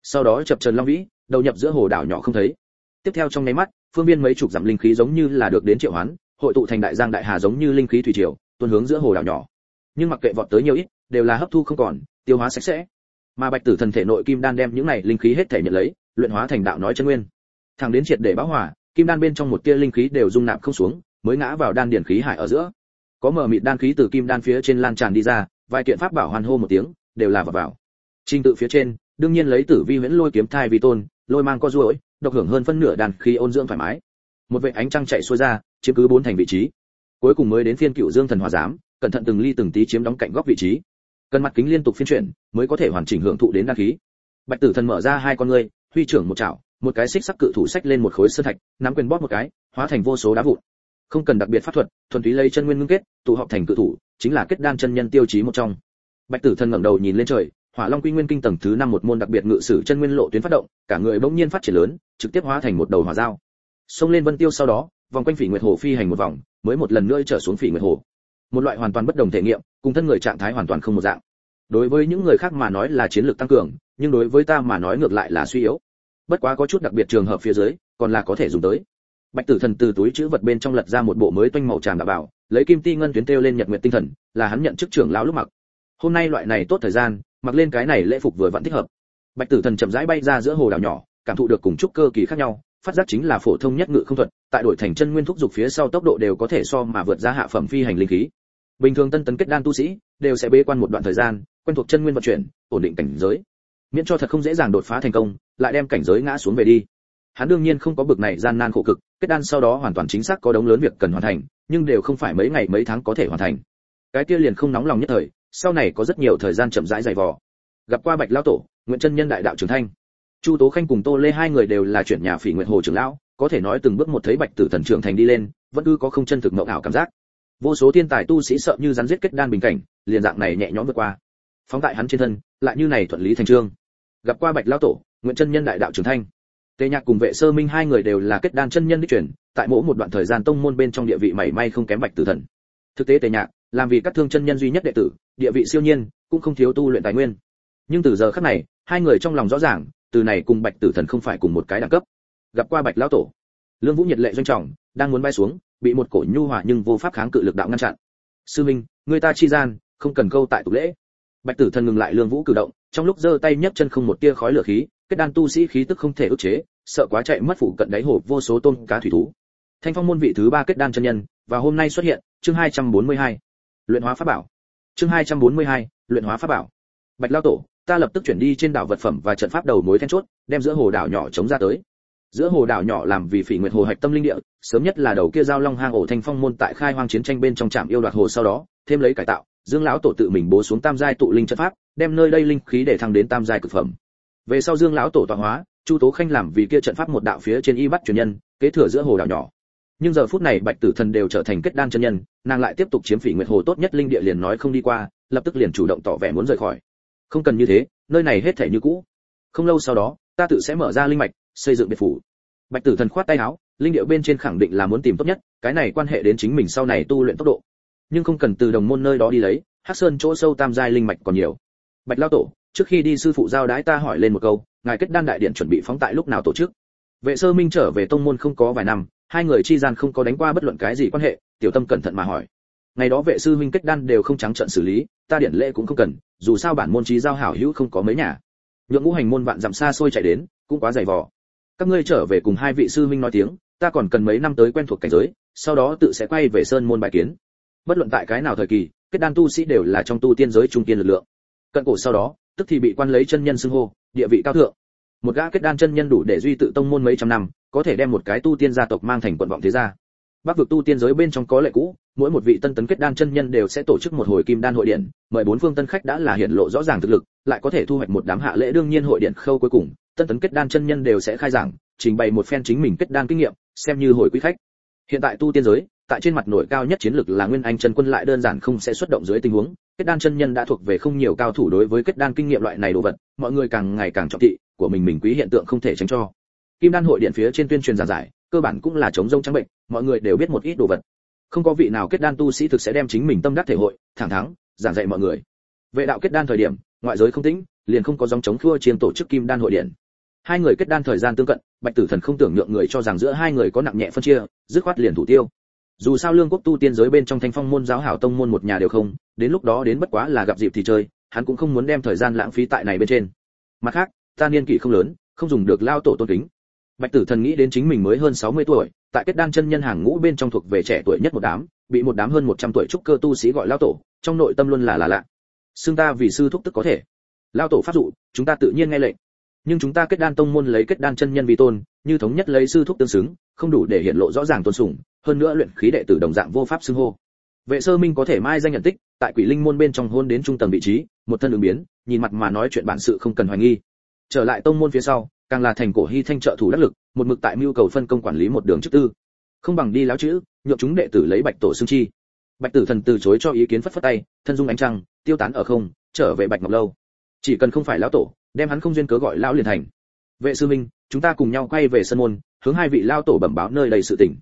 Sau đó chập trần long vĩ, đầu nhập giữa hồ đảo nhỏ không thấy. Tiếp theo trong nháy mắt phương Viên mấy chục dặm linh khí giống như là được đến triệu hoán hội tụ thành đại giang đại hà giống như linh khí thủy triều tuôn hướng giữa hồ đảo nhỏ. Nhưng mặc kệ vọt tới nhiều ít đều là hấp thu không còn tiêu hóa sạch sẽ. Mà bạch tử thần thể nội kim đan đem những này linh khí hết thể nhận lấy luyện hóa thành đạo nói chân nguyên. Thẳng đến triệt để bão hỏa kim đan bên trong một tia linh khí đều dung nạp không xuống mới ngã vào đan điển khí hải ở giữa. Có mờ mịt đan khí từ kim đan phía trên lan tràn đi ra vài kiện pháp bảo hoàn hô một tiếng đều là vào vào. Trình tự phía trên đương nhiên lấy tử vi huyễn lôi kiếm thai vi tôn lôi mang co duỗi, độc hưởng hơn phân nửa đàn khí ôn dưỡng thoải mái. Một vệ ánh trăng chạy xuôi ra, chiếm cứ bốn thành vị trí. Cuối cùng mới đến phiên cựu dương thần hòa giám, cẩn thận từng ly từng tí chiếm đóng cạnh góc vị trí. Cần mặt kính liên tục phiên chuyển, mới có thể hoàn chỉnh hưởng thụ đến đăng khí. Bạch tử thần mở ra hai con ngươi, huy trưởng một chảo, một cái xích sắc cự thủ sách lên một khối sơn thạch, nắm quyền bóp một cái, hóa thành vô số đá vụn. Không cần đặc biệt pháp thuật, thuần túy lấy chân nguyên ngưng kết, tụ họp thành cự thủ, chính là kết đan chân nhân tiêu chí một trong. Bạch tử thần ngẩng đầu nhìn lên trời hỏa long quy nguyên kinh tầng thứ năm một môn đặc biệt ngự sử chân nguyên lộ tuyến phát động, cả người bỗng nhiên phát triển lớn, trực tiếp hóa thành một đầu hỏa dao. Xông lên vân tiêu sau đó, vòng quanh phỉ nguyệt hồ phi hành một vòng, mới một lần nữa trở xuống phỉ nguyệt hồ. Một loại hoàn toàn bất đồng thể nghiệm, cùng thân người trạng thái hoàn toàn không một dạng. Đối với những người khác mà nói là chiến lược tăng cường, nhưng đối với ta mà nói ngược lại là suy yếu. Bất quá có chút đặc biệt trường hợp phía dưới, còn là có thể dùng tới. Bạch tử thần từ túi chữ vật bên trong lật ra một bộ mới toanh màu tràm đạo bảo, lấy kim ti ngân tuyến tiêu lên nhật nguyện tinh thần, là hắn nhận chức trưởng lão lúc mặc. Hôm nay loại này tốt thời gian mặc lên cái này lễ phục vừa vẫn thích hợp. Bạch tử thần chậm rãi bay ra giữa hồ đảo nhỏ, cảm thụ được cùng chúc cơ kỳ khác nhau, phát giác chính là phổ thông nhất ngự không thuật, tại đổi thành chân nguyên thúc dục phía sau tốc độ đều có thể so mà vượt ra hạ phẩm phi hành linh khí. Bình thường tân tấn kết đan tu sĩ, đều sẽ bế quan một đoạn thời gian, quen thuộc chân nguyên vận chuyển, ổn định cảnh giới. Miễn cho thật không dễ dàng đột phá thành công, lại đem cảnh giới ngã xuống về đi. Hắn đương nhiên không có bực này gian nan khổ cực, kết đan sau đó hoàn toàn chính xác có đống lớn việc cần hoàn thành, nhưng đều không phải mấy ngày mấy tháng có thể hoàn thành. Cái kia liền không nóng lòng nhất thời sau này có rất nhiều thời gian chậm rãi dày vò. Gặp qua bạch lão tổ nguyễn chân nhân đại đạo trưởng thanh. Chu tố khanh cùng tô lê hai người đều là chuyển nhà phỉ nguyện hồ trưởng lão, có thể nói từng bước một thấy bạch tử thần trưởng thành đi lên, vẫn cứ có không chân thực mộng ảo cảm giác. Vô số thiên tài tu sĩ sợ như rắn giết kết đan bình cảnh, liền dạng này nhẹ nhõm vượt qua. Phóng tại hắn trên thân, lại như này thuận lý thành trương. Gặp qua bạch lão tổ nguyễn chân nhân đại đạo trưởng thanh. Tề nhạc cùng vệ sơ minh hai người đều là kết đan chân nhân đích truyền tại mỗi một đoạn thời gian tông môn bên trong địa vị mảy may không kém bạch tử thần. Thực tế tề nhạc, làm vì các thương chân nhân duy nhất đệ tử địa vị siêu nhiên, cũng không thiếu tu luyện tài nguyên. Nhưng từ giờ khắc này, hai người trong lòng rõ ràng, từ này cùng bạch tử thần không phải cùng một cái đẳng cấp. Gặp qua bạch lão tổ, lương vũ nhiệt lệ doanh trọng, đang muốn bay xuống, bị một cổ nhu hòa nhưng vô pháp kháng cự lực đạo ngăn chặn. Sư minh, người ta chi gian, không cần câu tại tục lễ. Bạch tử thần ngừng lại lương vũ cử động, trong lúc giơ tay nhấc chân không một tia khói lửa khí, kết đan tu sĩ khí tức không thể ức chế, sợ quá chạy mất phụ cận đáy hồ vô số tôm cá thủy thú. Thanh phong môn vị thứ ba kết đan chân nhân, và hôm nay xuất hiện, chương 242. luyện hóa pháp bảo chương 242, luyện hóa pháp bảo. Bạch lao tổ ta lập tức chuyển đi trên đảo vật phẩm và trận pháp đầu mối then chốt đem giữa hồ đảo nhỏ chống ra tới. Giữa hồ đảo nhỏ làm vì phỉ nguyệt hồ hạch tâm linh địa sớm nhất là đầu kia giao long hang ổ thanh phong môn tại khai hoang chiến tranh bên trong trạm yêu đoạt hồ sau đó thêm lấy cải tạo dương lão tổ tự mình bố xuống tam giai tụ linh trận pháp đem nơi đây linh khí để thăng đến tam giai cực phẩm. Về sau dương lão tổ tọa hóa chu tố khanh làm vì kia trận pháp một đạo phía trên y bắt truyền nhân kế thừa giữa hồ đảo nhỏ nhưng giờ phút này bạch tử thần đều trở thành kết đan chân nhân, nàng lại tiếp tục chiếm phỉ nguyệt hồ tốt nhất linh địa liền nói không đi qua, lập tức liền chủ động tỏ vẻ muốn rời khỏi. Không cần như thế, nơi này hết thể như cũ. Không lâu sau đó, ta tự sẽ mở ra linh mạch, xây dựng biệt phủ. Bạch tử thần khoát tay áo, linh địa bên trên khẳng định là muốn tìm tốt nhất, cái này quan hệ đến chính mình sau này tu luyện tốc độ. Nhưng không cần từ đồng môn nơi đó đi lấy, hắc sơn chỗ sâu tam giai linh mạch còn nhiều. Bạch lao tổ, trước khi đi sư phụ giao đái ta hỏi lên một câu, ngài kết đan đại điện chuẩn bị phóng tại lúc nào tổ chức? Vệ sơ minh trở về tông môn không có vài năm hai người chi gian không có đánh qua bất luận cái gì quan hệ, tiểu tâm cẩn thận mà hỏi. Ngày đó vệ sư minh kết đan đều không trắng trận xử lý, ta điển lễ cũng không cần, dù sao bản môn trí giao hảo hữu không có mấy nhà. Nhượng ngũ hành môn vạn dặm xa xôi chạy đến, cũng quá dày vò. Các ngươi trở về cùng hai vị sư minh nói tiếng, ta còn cần mấy năm tới quen thuộc cảnh giới, sau đó tự sẽ quay về sơn môn bài kiến. Bất luận tại cái nào thời kỳ, kết đan tu sĩ đều là trong tu tiên giới trung tiên lực lượng. Cận cổ sau đó, tức thì bị quan lấy chân nhân xưng hô, địa vị cao thượng. Một gã kết đan chân nhân đủ để duy tự tông môn mấy trăm năm có thể đem một cái tu tiên gia tộc mang thành quận vọng thế gia. Bắc vực tu tiên giới bên trong có lệ cũ, mỗi một vị tân tấn kết đan chân nhân đều sẽ tổ chức một hồi kim đan hội điện, mời bốn phương tân khách đã là hiện lộ rõ ràng thực lực, lại có thể thu hoạch một đám hạ lễ đương nhiên hội điện khâu cuối cùng, tân tấn kết đan chân nhân đều sẽ khai giảng, trình bày một phen chính mình kết đan kinh nghiệm, xem như hồi quý khách. Hiện tại tu tiên giới, tại trên mặt nổi cao nhất chiến lực là nguyên anh chân quân lại đơn giản không sẽ xuất động dưới tình huống, kết đan chân nhân đã thuộc về không nhiều cao thủ đối với kết đan kinh nghiệm loại này đồ vật, mọi người càng ngày càng trọng thị, của mình mình quý hiện tượng không thể tránh cho kim đan hội điện phía trên tuyên truyền giảng giải, cơ bản cũng là chống rông trắng bệnh, mọi người đều biết một ít đồ vật. Không có vị nào kết đan tu sĩ thực sẽ đem chính mình tâm đắc thể hội, thẳng thắn giảng dạy mọi người. Vệ đạo kết đan thời điểm, ngoại giới không tĩnh, liền không có dòng chống khua chiên tổ chức kim đan hội điện. Hai người kết đan thời gian tương cận, bạch tử thần không tưởng nhượng người cho rằng giữa hai người có nặng nhẹ phân chia, dứt khoát liền thủ tiêu. Dù sao lương quốc tu tiên giới bên trong thanh phong môn, giáo hảo tông môn một nhà đều không, đến lúc đó đến bất quá là gặp dịp thì chơi, hắn cũng không muốn đem thời gian lãng phí tại này bên trên. Mặt khác, ta niên kỷ không lớn, không dùng được lao tổ tôn kính bạch tử thần nghĩ đến chính mình mới hơn 60 tuổi tại kết đan chân nhân hàng ngũ bên trong thuộc về trẻ tuổi nhất một đám bị một đám hơn 100 tuổi trúc cơ tu sĩ gọi lao tổ trong nội tâm luôn là là lạ. Xương ta vì sư thúc tức có thể. Lao tổ pháp dụ chúng ta tự nhiên nghe lệnh. Nhưng chúng ta kết đan tông môn lấy kết đan chân nhân vì tôn như thống nhất lấy sư thúc tương xứng không đủ để hiện lộ rõ ràng tôn sủng, hơn nữa luyện khí đệ tử đồng dạng vô pháp xưng hô. Vệ sơ minh có thể mai danh nhận tích tại quỷ linh môn bên trong hôn đến trung tầng vị trí một thân ứng biến nhìn mặt mà nói chuyện bản sự không cần hoài nghi. Trở lại tông môn phía sau càng là thành cổ hy thanh trợ thủ đắc lực, một mực tại mưu cầu phân công quản lý một đường chức tư. Không bằng đi láo chữ, nhượng chúng đệ tử lấy bạch tổ xương chi. Bạch tử thần từ chối cho ý kiến phất phất tay, thân dung ánh trăng, tiêu tán ở không, trở về bạch ngọc lâu. Chỉ cần không phải lão tổ, đem hắn không duyên cớ gọi lão liền thành. Vệ sư minh, chúng ta cùng nhau quay về sân môn, hướng hai vị lao tổ bẩm báo nơi đầy sự tỉnh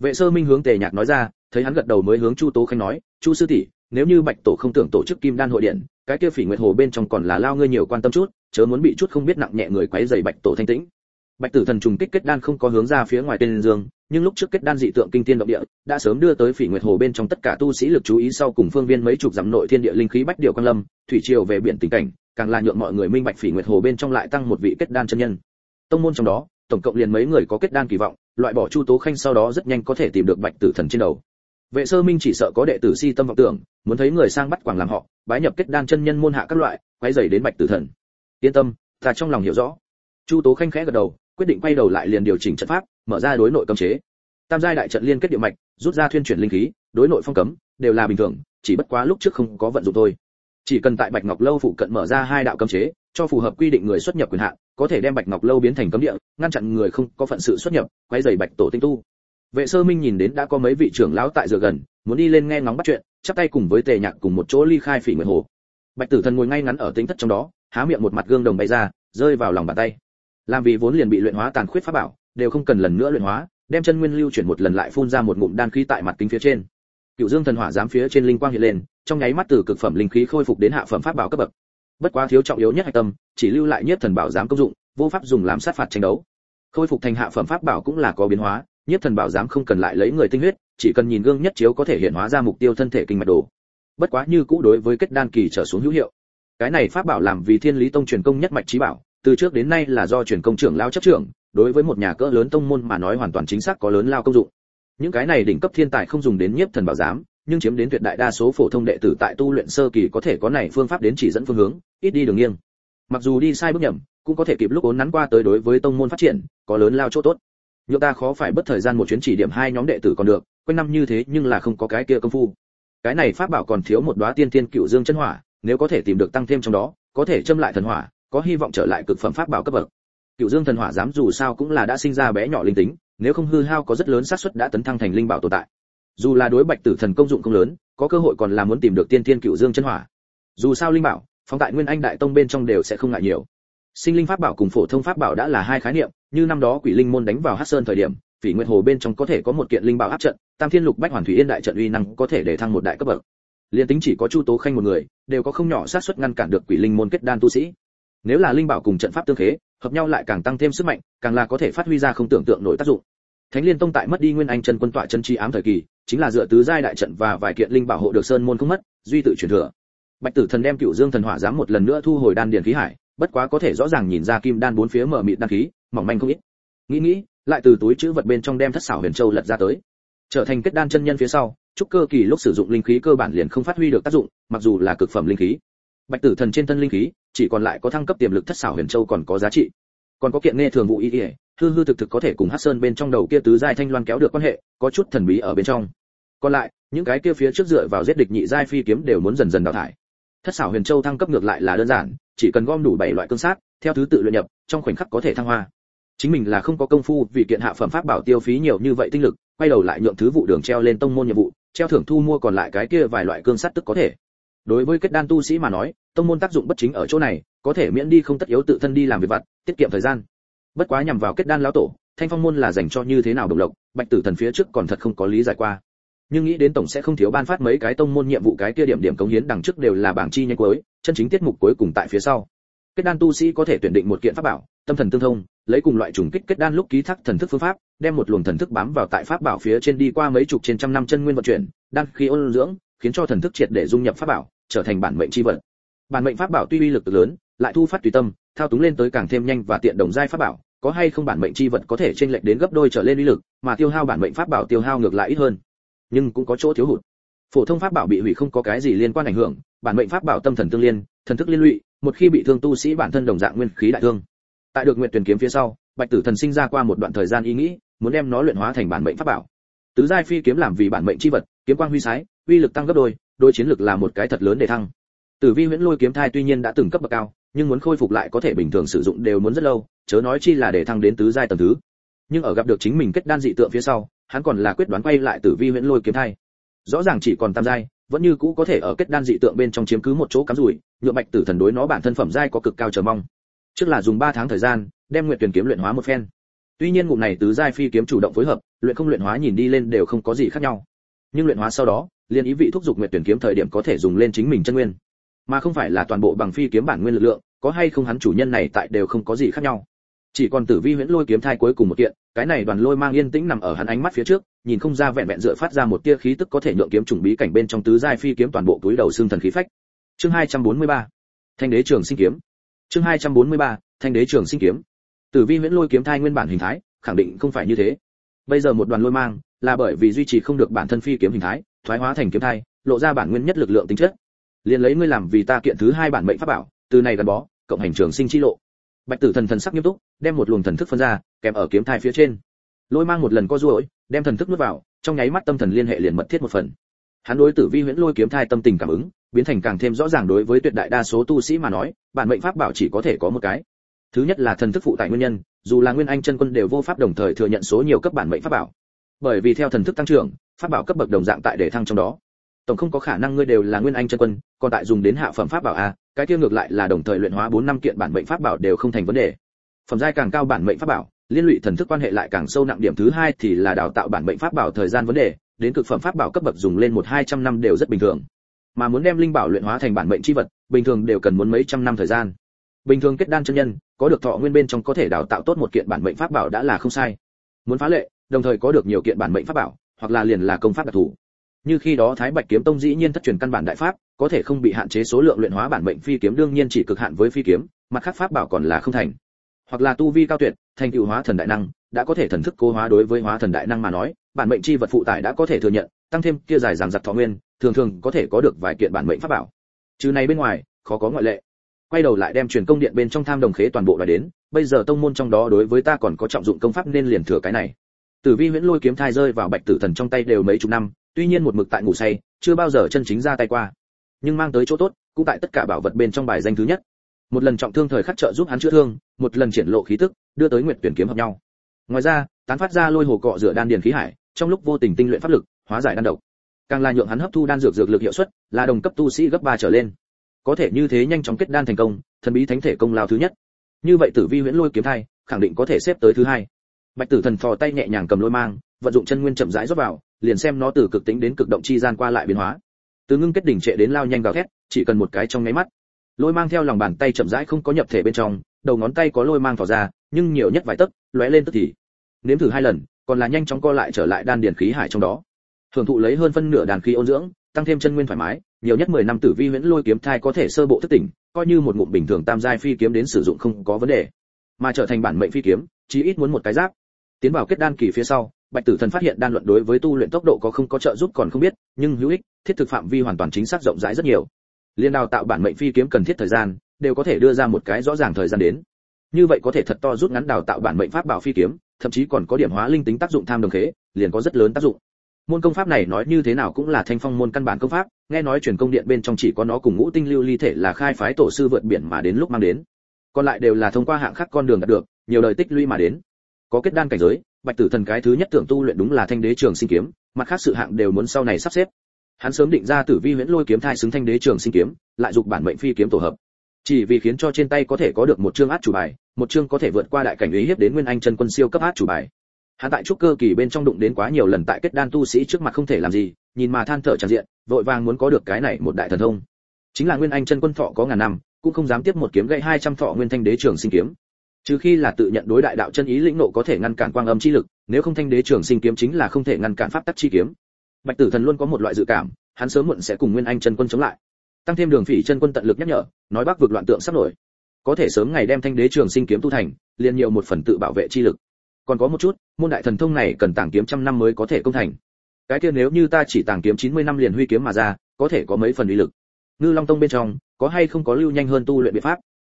vệ sơ minh hướng tề nhạc nói ra, thấy hắn gật đầu mới hướng chu tố khanh nói, chu sư tỷ, nếu như bạch tổ không tưởng tổ chức kim đan hội điện, cái kia phỉ nguyệt hồ bên trong còn là lao ngươi nhiều quan tâm chút chớ muốn bị chút không biết nặng nhẹ người quấy rầy bạch tổ thanh tĩnh. Bạch tử thần trùng kích kết đan không có hướng ra phía ngoài tên dương, nhưng lúc trước kết đan dị tượng kinh thiên động địa, đã sớm đưa tới phỉ nguyệt hồ bên trong tất cả tu sĩ lực chú ý sau cùng phương viên mấy chục dặm nội thiên địa linh khí bách điều quan lâm, thủy triều về biển tình cảnh, càng là nhượng mọi người minh bạch phỉ nguyệt hồ bên trong lại tăng một vị kết đan chân nhân. Tông môn trong đó, tổng cộng liền mấy người có kết đan kỳ vọng, loại bỏ chu tố khanh sau đó rất nhanh có thể tìm được bạch tử thần trên đầu. Vệ sơ minh chỉ sợ có đệ tử si tâm vọng tưởng, muốn thấy người sang bắt quảng làm họ, bái nhập kết đan chân nhân môn hạ các loại quay dày đến bạch tử thần yên tâm, ta trong lòng hiểu rõ. Chu tố khanh khẽ gật đầu, quyết định quay đầu lại liền điều chỉnh trận pháp, mở ra đối nội cấm chế. Tam giai đại trận liên kết địa mạch, rút ra thuyên chuyển linh khí, đối nội phong cấm, đều là bình thường, chỉ bất quá lúc trước không có vận dụng thôi. Chỉ cần tại bạch ngọc lâu phụ cận mở ra hai đạo cấm chế, cho phù hợp quy định người xuất nhập quyền hạn, có thể đem bạch ngọc lâu biến thành cấm địa, ngăn chặn người không có phận sự xuất nhập quay dày bạch tổ tinh tu. Vệ sơ minh nhìn đến đã có mấy vị trưởng lão tại dựa gần, muốn đi lên nghe ngóng bắt chuyện, chắp tay cùng với tề nhạc cùng một chỗ ly khai phỉ nguyệt hồ. Bạch tử thần ngồi ngay ngắn ở tính thất trong đó há miệng một mặt gương đồng bay ra, rơi vào lòng bàn tay. Làm vì vốn liền bị luyện hóa tàn khuyết pháp bảo, đều không cần lần nữa luyện hóa, đem chân nguyên lưu chuyển một lần lại phun ra một ngụm đan khí tại mặt kính phía trên. Cựu dương thần hỏa giám phía trên linh quang hiện lên, trong nháy mắt từ cực phẩm linh khí khôi phục đến hạ phẩm pháp bảo cấp bậc. Bất quá thiếu trọng yếu nhất hạch tâm, chỉ lưu lại nhất thần bảo giám công dụng, vô pháp dùng làm sát phạt tranh đấu. Khôi phục thành hạ phẩm pháp bảo cũng là có biến hóa, nhất thần bảo giám không cần lại lấy người tinh huyết, chỉ cần nhìn gương nhất chiếu có thể hiện hóa ra mục tiêu thân thể kinh mạch đồ. Bất quá như cũ đối với kết đan kỳ trở xuống hữu hiệu cái này pháp bảo làm vì thiên lý tông truyền công nhất mạch trí bảo, từ trước đến nay là do truyền công trưởng lao chấp trưởng, đối với một nhà cỡ lớn tông môn mà nói hoàn toàn chính xác có lớn lao công dụng. Những cái này đỉnh cấp thiên tài không dùng đến nhiếp thần bảo giám, nhưng chiếm đến tuyệt đại đa số phổ thông đệ tử tại tu luyện sơ kỳ có thể có này phương pháp đến chỉ dẫn phương hướng, ít đi đường nghiêng. Mặc dù đi sai bước nhầm, cũng có thể kịp lúc ốn nắn qua tới đối với tông môn phát triển, có lớn lao chỗ tốt. Nhưng ta khó phải bất thời gian một chuyến chỉ điểm hai nhóm đệ tử còn được, quanh năm như thế nhưng là không có cái kia công phu. Cái này pháp bảo còn thiếu một đóa tiên tiên cựu dương chân hỏa nếu có thể tìm được tăng thêm trong đó, có thể châm lại thần hỏa, có hy vọng trở lại cực phẩm pháp bảo cấp bậc. Cựu dương thần hỏa dám dù sao cũng là đã sinh ra bé nhỏ linh tính, nếu không hư hao có rất lớn xác suất đã tấn thăng thành linh bảo tồn tại. Dù là đối bạch tử thần công dụng không lớn, có cơ hội còn là muốn tìm được tiên tiên cựu dương chân hỏa. Dù sao linh bảo, phóng tại nguyên anh đại tông bên trong đều sẽ không ngại nhiều. Sinh linh pháp bảo cùng phổ thông pháp bảo đã là hai khái niệm, như năm đó quỷ linh môn đánh vào hắc sơn thời điểm, phỉ nguyệt hồ bên trong có thể có một kiện linh bảo áp trận, tam thiên lục bách hoàn thủy yên đại trận uy năng có thể để thăng một đại cấp bậc. Liên tính chỉ có chu tố khanh một người đều có không nhỏ xác suất ngăn cản được quỷ linh môn kết đan tu sĩ. Nếu là linh bảo cùng trận pháp tương khế, hợp nhau lại càng tăng thêm sức mạnh, càng là có thể phát huy ra không tưởng tượng nổi tác dụng. Thánh liên tông tại mất đi nguyên anh chân quân tọa chân chi ám thời kỳ, chính là dựa tứ giai đại trận và vài kiện linh bảo hộ được sơn môn không mất, duy tự truyền thừa. Bạch tử thần đem cựu dương thần hỏa giám một lần nữa thu hồi đan điền khí hải, bất quá có thể rõ ràng nhìn ra kim đan bốn phía mở mịt đan khí, mỏng manh không ít. Nghĩ nghĩ, lại từ túi chữ vật bên trong đem thất xảo huyền châu lật ra tới. Trở thành kết đan chân nhân phía sau trúc cơ kỳ lúc sử dụng linh khí cơ bản liền không phát huy được tác dụng mặc dù là cực phẩm linh khí. Bạch tử thần trên thân linh khí chỉ còn lại có thăng cấp tiềm lực thất xảo huyền châu còn có giá trị. Còn có kiện nghe thường vụ y y, hư hư thực thực có thể cùng hắc sơn bên trong đầu kia tứ giai thanh loan kéo được quan hệ có chút thần bí ở bên trong. Còn lại những cái kia phía trước dựa vào giết địch nhị giai phi kiếm đều muốn dần dần đào thải. Thất xảo huyền châu thăng cấp ngược lại là đơn giản chỉ cần gom đủ bảy loại cương sát theo thứ tự luyện nhập trong khoảnh khắc có thể thăng hoa chính mình là không có công phu vì kiện hạ phẩm pháp bảo tiêu phí nhiều như vậy tinh lực, quay đầu lại nhượng thứ vụ đường treo lên tông môn nhiệm vụ, treo thưởng thu mua còn lại cái kia vài loại cương sắt tức có thể. Đối với kết đan tu sĩ mà nói, tông môn tác dụng bất chính ở chỗ này, có thể miễn đi không tất yếu tự thân đi làm việc vặt, tiết kiệm thời gian. Bất quá nhằm vào kết đan lão tổ, thanh phong môn là dành cho như thế nào độc lộc, bạch tử thần phía trước còn thật không có lý giải qua. Nhưng nghĩ đến tổng sẽ không thiếu ban phát mấy cái tông môn nhiệm vụ cái kia điểm điểm cống hiến đằng trước đều là bảng chi nhanh cuối, chân chính tiết mục cuối cùng tại phía sau. Kết đan tu sĩ có thể tuyển định một kiện pháp bảo, tâm thần tương thông lấy cùng loại trùng kích kết đan lúc ký thác thần thức phương pháp, đem một luồng thần thức bám vào tại pháp bảo phía trên đi qua mấy chục trên trăm năm chân nguyên vận chuyển, đan khí ôn dưỡng, khiến cho thần thức triệt để dung nhập pháp bảo, trở thành bản mệnh chi vật. Bản mệnh pháp bảo tuy uy lực lớn, lại thu phát tùy tâm, thao túng lên tới càng thêm nhanh và tiện đồng giai pháp bảo, có hay không bản mệnh chi vật có thể chênh lệch đến gấp đôi trở lên uy lực, mà tiêu hao bản mệnh pháp bảo tiêu hao ngược lại ít hơn. Nhưng cũng có chỗ thiếu hụt. Phổ thông pháp bảo bị hủy không có cái gì liên quan ảnh hưởng, bản mệnh pháp bảo tâm thần tương liên, thần thức liên lụy, một khi bị thương tu sĩ bản thân đồng dạng nguyên khí đại thương tại được nguyện tuyển kiếm phía sau, bạch tử thần sinh ra qua một đoạn thời gian ý nghĩ, muốn đem nó luyện hóa thành bản mệnh pháp bảo. Tứ giai phi kiếm làm vì bản mệnh chi vật, kiếm quang huy sái, uy lực tăng gấp đôi đôi chiến lực là một cái thật lớn để thăng. Tử vi huyễn lôi kiếm thai tuy nhiên đã từng cấp bậc cao, nhưng muốn khôi phục lại có thể bình thường sử dụng đều muốn rất lâu, chớ nói chi là để thăng đến tứ giai tầng thứ. Nhưng ở gặp được chính mình kết đan dị tượng phía sau, hắn còn là quyết đoán quay lại tử vi huyễn lôi kiếm thai. Rõ ràng chỉ còn tam giai, vẫn như cũ có thể ở kết đan dị tượng bên trong chiếm cứ một chỗ cắm rủi nhựa bạch tử thần đối nó bản thân phẩm giai có cực cao chờ mong trước là dùng 3 tháng thời gian, đem nguyện tuyển kiếm luyện hóa một phen. Tuy nhiên ngụm này tứ giai phi kiếm chủ động phối hợp, luyện không luyện hóa nhìn đi lên đều không có gì khác nhau. Nhưng luyện hóa sau đó liên ý vị thúc giục nguyện tuyển kiếm thời điểm có thể dùng lên chính mình chân nguyên. Mà không phải là toàn bộ bằng phi kiếm bản nguyên lực lượng, có hay không hắn chủ nhân này tại đều không có gì khác nhau. Chỉ còn tử vi huyễn lôi kiếm thai cuối cùng một kiện, cái này đoàn lôi mang yên tĩnh nằm ở hắn ánh mắt phía trước, nhìn không ra vẹn vẹn dựa phát ra một tia khí tức có thể nhượng kiếm trùng bí cảnh bên trong tứ giai phi kiếm toàn bộ túi đầu xương thần khí phách. Chương 243 thanh đế trường sinh kiếm chương 243 thanh đế trường sinh kiếm. Tử vi huyễn lôi kiếm thai nguyên bản hình thái, khẳng định không phải như thế. Bây giờ một đoàn lôi mang, là bởi vì duy trì không được bản thân phi kiếm hình thái, thoái hóa thành kiếm thai, lộ ra bản nguyên nhất lực lượng tính chất. Liền lấy ngươi làm vì ta kiện thứ hai bản mệnh pháp bảo, từ này gắn bó, cộng hành trường sinh chi lộ. Bạch tử thần thần sắc nghiêm túc, đem một luồng thần thức phân ra, kèm ở kiếm thai phía trên. Lôi mang một lần co duỗi, đem thần thức nuốt vào, trong nháy mắt tâm thần liên hệ liền mật thiết một phần. Hắn đối tử vi huyễn lôi kiếm thai tâm tình cảm ứng biến thành càng thêm rõ ràng đối với tuyệt đại đa số tu sĩ mà nói, bản mệnh pháp bảo chỉ có thể có một cái. Thứ nhất là thần thức phụ tại nguyên nhân, dù là nguyên anh chân quân đều vô pháp đồng thời thừa nhận số nhiều cấp bản mệnh pháp bảo. Bởi vì theo thần thức tăng trưởng, pháp bảo cấp bậc đồng dạng tại để thăng trong đó. Tổng không có khả năng ngươi đều là nguyên anh chân quân, còn tại dùng đến hạ phẩm pháp bảo a cái kia ngược lại là đồng thời luyện hóa bốn năm kiện bản mệnh pháp bảo đều không thành vấn đề. Phẩm giai càng cao bản mệnh pháp bảo, liên lụy thần thức quan hệ lại càng sâu nặng điểm thứ hai thì là đào tạo bản mệnh pháp bảo thời gian vấn đề, đến cực phẩm pháp bảo cấp bậc dùng lên một hai trăm năm đều rất bình thường mà muốn đem linh bảo luyện hóa thành bản mệnh chi vật, bình thường đều cần muốn mấy trăm năm thời gian. Bình thường kết đan chân nhân, có được thọ nguyên bên trong có thể đào tạo tốt một kiện bản mệnh pháp bảo đã là không sai. Muốn phá lệ, đồng thời có được nhiều kiện bản mệnh pháp bảo, hoặc là liền là công pháp đặc thù. Như khi đó thái bạch kiếm tông dĩ nhiên thất truyền căn bản đại pháp, có thể không bị hạn chế số lượng luyện hóa bản mệnh phi kiếm, đương nhiên chỉ cực hạn với phi kiếm, mặt khác pháp bảo còn là không thành. Hoặc là tu vi cao tuyệt, thành tựu hóa thần đại năng, đã có thể thần thức cố hóa đối với hóa thần đại năng mà nói, bản mệnh chi vật phụ tải đã có thể thừa nhận, tăng thêm kia giải dằng giật thọ nguyên thường thường có thể có được vài kiện bản mệnh pháp bảo. Chứ này bên ngoài, khó có ngoại lệ. Quay đầu lại đem truyền công điện bên trong tham đồng khế toàn bộ đòi đến, bây giờ tông môn trong đó đối với ta còn có trọng dụng công pháp nên liền thừa cái này. Tử vi huyễn lôi kiếm thai rơi vào bạch tử thần trong tay đều mấy chục năm, tuy nhiên một mực tại ngủ say, chưa bao giờ chân chính ra tay qua. Nhưng mang tới chỗ tốt, cũng tại tất cả bảo vật bên trong bài danh thứ nhất. Một lần trọng thương thời khắc trợ giúp hắn chữa thương, một lần triển lộ khí tức, đưa tới nguyệt tuyển kiếm hợp nhau. Ngoài ra, tán phát ra lôi hồ cọ rửa đan điền khí hải, trong lúc vô tình tinh luyện pháp lực, hóa giải đan độc càng là nhượng hắn hấp thu đan dược dược lực hiệu suất, là đồng cấp tu sĩ gấp ba trở lên. Có thể như thế nhanh chóng kết đan thành công, thần bí thánh thể công lao thứ nhất. Như vậy tử vi huyễn lôi kiếm thai, khẳng định có thể xếp tới thứ hai. Bạch tử thần thò tay nhẹ nhàng cầm lôi mang, vận dụng chân nguyên chậm rãi rót vào, liền xem nó từ cực tính đến cực động chi gian qua lại biến hóa. Từ ngưng kết đỉnh trệ đến lao nhanh gào thét, chỉ cần một cái trong nháy mắt. Lôi mang theo lòng bàn tay chậm rãi không có nhập thể bên trong, đầu ngón tay có lôi mang tỏ ra, nhưng nhiều nhất vài tấc, lóe lên tức thì. Nếm thử hai lần, còn là nhanh chóng co lại trở lại đan điền khí hải trong đó thường thụ lấy hơn phân nửa đàn khí ôn dưỡng, tăng thêm chân nguyên thoải mái, nhiều nhất 10 năm tử vi huyễn lôi kiếm thai có thể sơ bộ thức tỉnh, coi như một ngụm bình thường tam giai phi kiếm đến sử dụng không có vấn đề. Mà trở thành bản mệnh phi kiếm, chí ít muốn một cái giáp. Tiến vào kết đan kỳ phía sau, bạch tử thần phát hiện đan luận đối với tu luyện tốc độ có không có trợ giúp còn không biết, nhưng hữu ích, thiết thực phạm vi hoàn toàn chính xác rộng rãi rất nhiều. Liên đào tạo bản mệnh phi kiếm cần thiết thời gian, đều có thể đưa ra một cái rõ ràng thời gian đến. Như vậy có thể thật to rút ngắn đào tạo bản mệnh pháp bảo phi kiếm, thậm chí còn có điểm hóa linh tính tác dụng tham đồng khế, liền có rất lớn tác dụng môn công pháp này nói như thế nào cũng là thanh phong môn căn bản công pháp, nghe nói truyền công điện bên trong chỉ có nó cùng ngũ tinh lưu ly thể là khai phái tổ sư vượt biển mà đến lúc mang đến. Còn lại đều là thông qua hạng khác con đường đạt được, nhiều đời tích lũy mà đến. Có kết đan cảnh giới, bạch tử thần cái thứ nhất tưởng tu luyện đúng là thanh đế trường sinh kiếm, mặt khác sự hạng đều muốn sau này sắp xếp. Hắn sớm định ra tử vi huyễn lôi kiếm thai xứng thanh đế trường sinh kiếm, lại dục bản mệnh phi kiếm tổ hợp. Chỉ vì khiến cho trên tay có thể có được một chương át chủ bài, một chương có thể vượt qua đại cảnh ý hiếp đến nguyên anh chân quân siêu cấp át chủ bài hắn tại trúc cơ kỳ bên trong đụng đến quá nhiều lần tại kết đan tu sĩ trước mặt không thể làm gì, nhìn mà than thở tràn diện, vội vàng muốn có được cái này một đại thần thông. Chính là nguyên anh chân quân thọ có ngàn năm, cũng không dám tiếp một kiếm gãy 200 thọ nguyên thanh đế trường sinh kiếm. Trừ khi là tự nhận đối đại đạo chân ý lĩnh nộ có thể ngăn cản quang âm chi lực, nếu không thanh đế trường sinh kiếm chính là không thể ngăn cản pháp tắc chi kiếm. Bạch tử thần luôn có một loại dự cảm, hắn sớm muộn sẽ cùng nguyên anh chân quân chống lại. Tăng thêm đường phỉ chân quân tận lực nhắc nhở, nói bác vực loạn tượng sắp nổi. Có thể sớm ngày đem thanh đế trường sinh kiếm tu thành, liền nhiều một phần tự bảo vệ chi lực còn có một chút, môn đại thần thông này cần tàng kiếm trăm năm mới có thể công thành. Cái kia nếu như ta chỉ tàng kiếm 90 năm liền huy kiếm mà ra, có thể có mấy phần uy lực. Ngư long tông bên trong, có hay không có lưu nhanh hơn tu luyện biện pháp?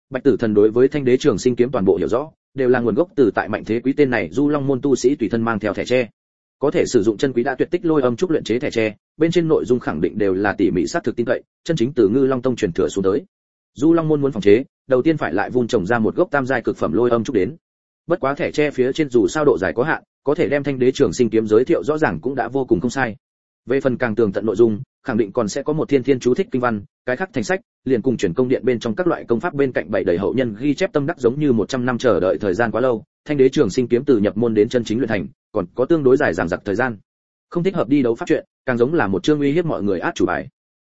Bạch tử thần đối với thanh đế trường sinh kiếm toàn bộ hiểu rõ, đều là nguồn gốc từ tại mạnh thế quý tên này du long môn tu sĩ tùy thân mang theo thẻ tre. Có thể sử dụng chân quý đã tuyệt tích lôi âm trúc luyện chế thẻ tre, bên trên nội dung khẳng định đều là tỉ mỉ sát thực tin cậy, chân chính từ ngư long tông truyền thừa xuống tới. Du long môn muốn phòng chế, đầu tiên phải lại vun trồng ra một gốc tam giai cực phẩm lôi âm trúc đến bất quá thẻ tre phía trên dù sao độ dài có hạn, có thể đem thanh đế trường sinh kiếm giới thiệu rõ ràng cũng đã vô cùng không sai. Về phần càng tường tận nội dung, khẳng định còn sẽ có một thiên thiên chú thích kinh văn, cái khác thành sách, liền cùng chuyển công điện bên trong các loại công pháp bên cạnh bảy đầy hậu nhân ghi chép tâm đắc giống như 100 năm chờ đợi thời gian quá lâu, thanh đế trường sinh kiếm từ nhập môn đến chân chính luyện thành, còn có tương đối dài dằng dặc thời gian. Không thích hợp đi đấu pháp chuyện, càng giống là một chương uy hiếp mọi người át chủ bài.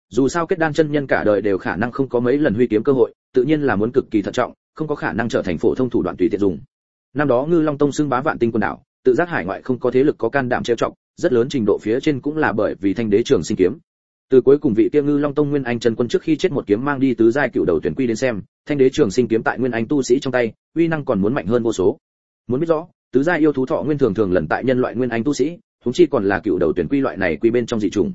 Dù sao kết đan chân nhân cả đời đều khả năng không có mấy lần huy kiếm cơ hội, tự nhiên là muốn cực kỳ thận trọng, không có khả năng trở thành phổ thông thủ đoạn tùy tiện dùng năm đó ngư long tông xưng bá vạn tinh quần đảo, tự giác hải ngoại không có thế lực có can đảm trêu trọng rất lớn trình độ phía trên cũng là bởi vì thanh đế trường sinh kiếm. Từ cuối cùng vị tiêu ngư long tông nguyên anh trần quân trước khi chết một kiếm mang đi tứ giai cựu đầu tuyển quy đến xem, thanh đế trường sinh kiếm tại nguyên anh tu sĩ trong tay, uy năng còn muốn mạnh hơn vô số. Muốn biết rõ, tứ giai yêu thú thọ nguyên thường thường lần tại nhân loại nguyên anh tu sĩ chúng chi còn là cựu đầu tuyển quy loại này quy bên trong dị trùng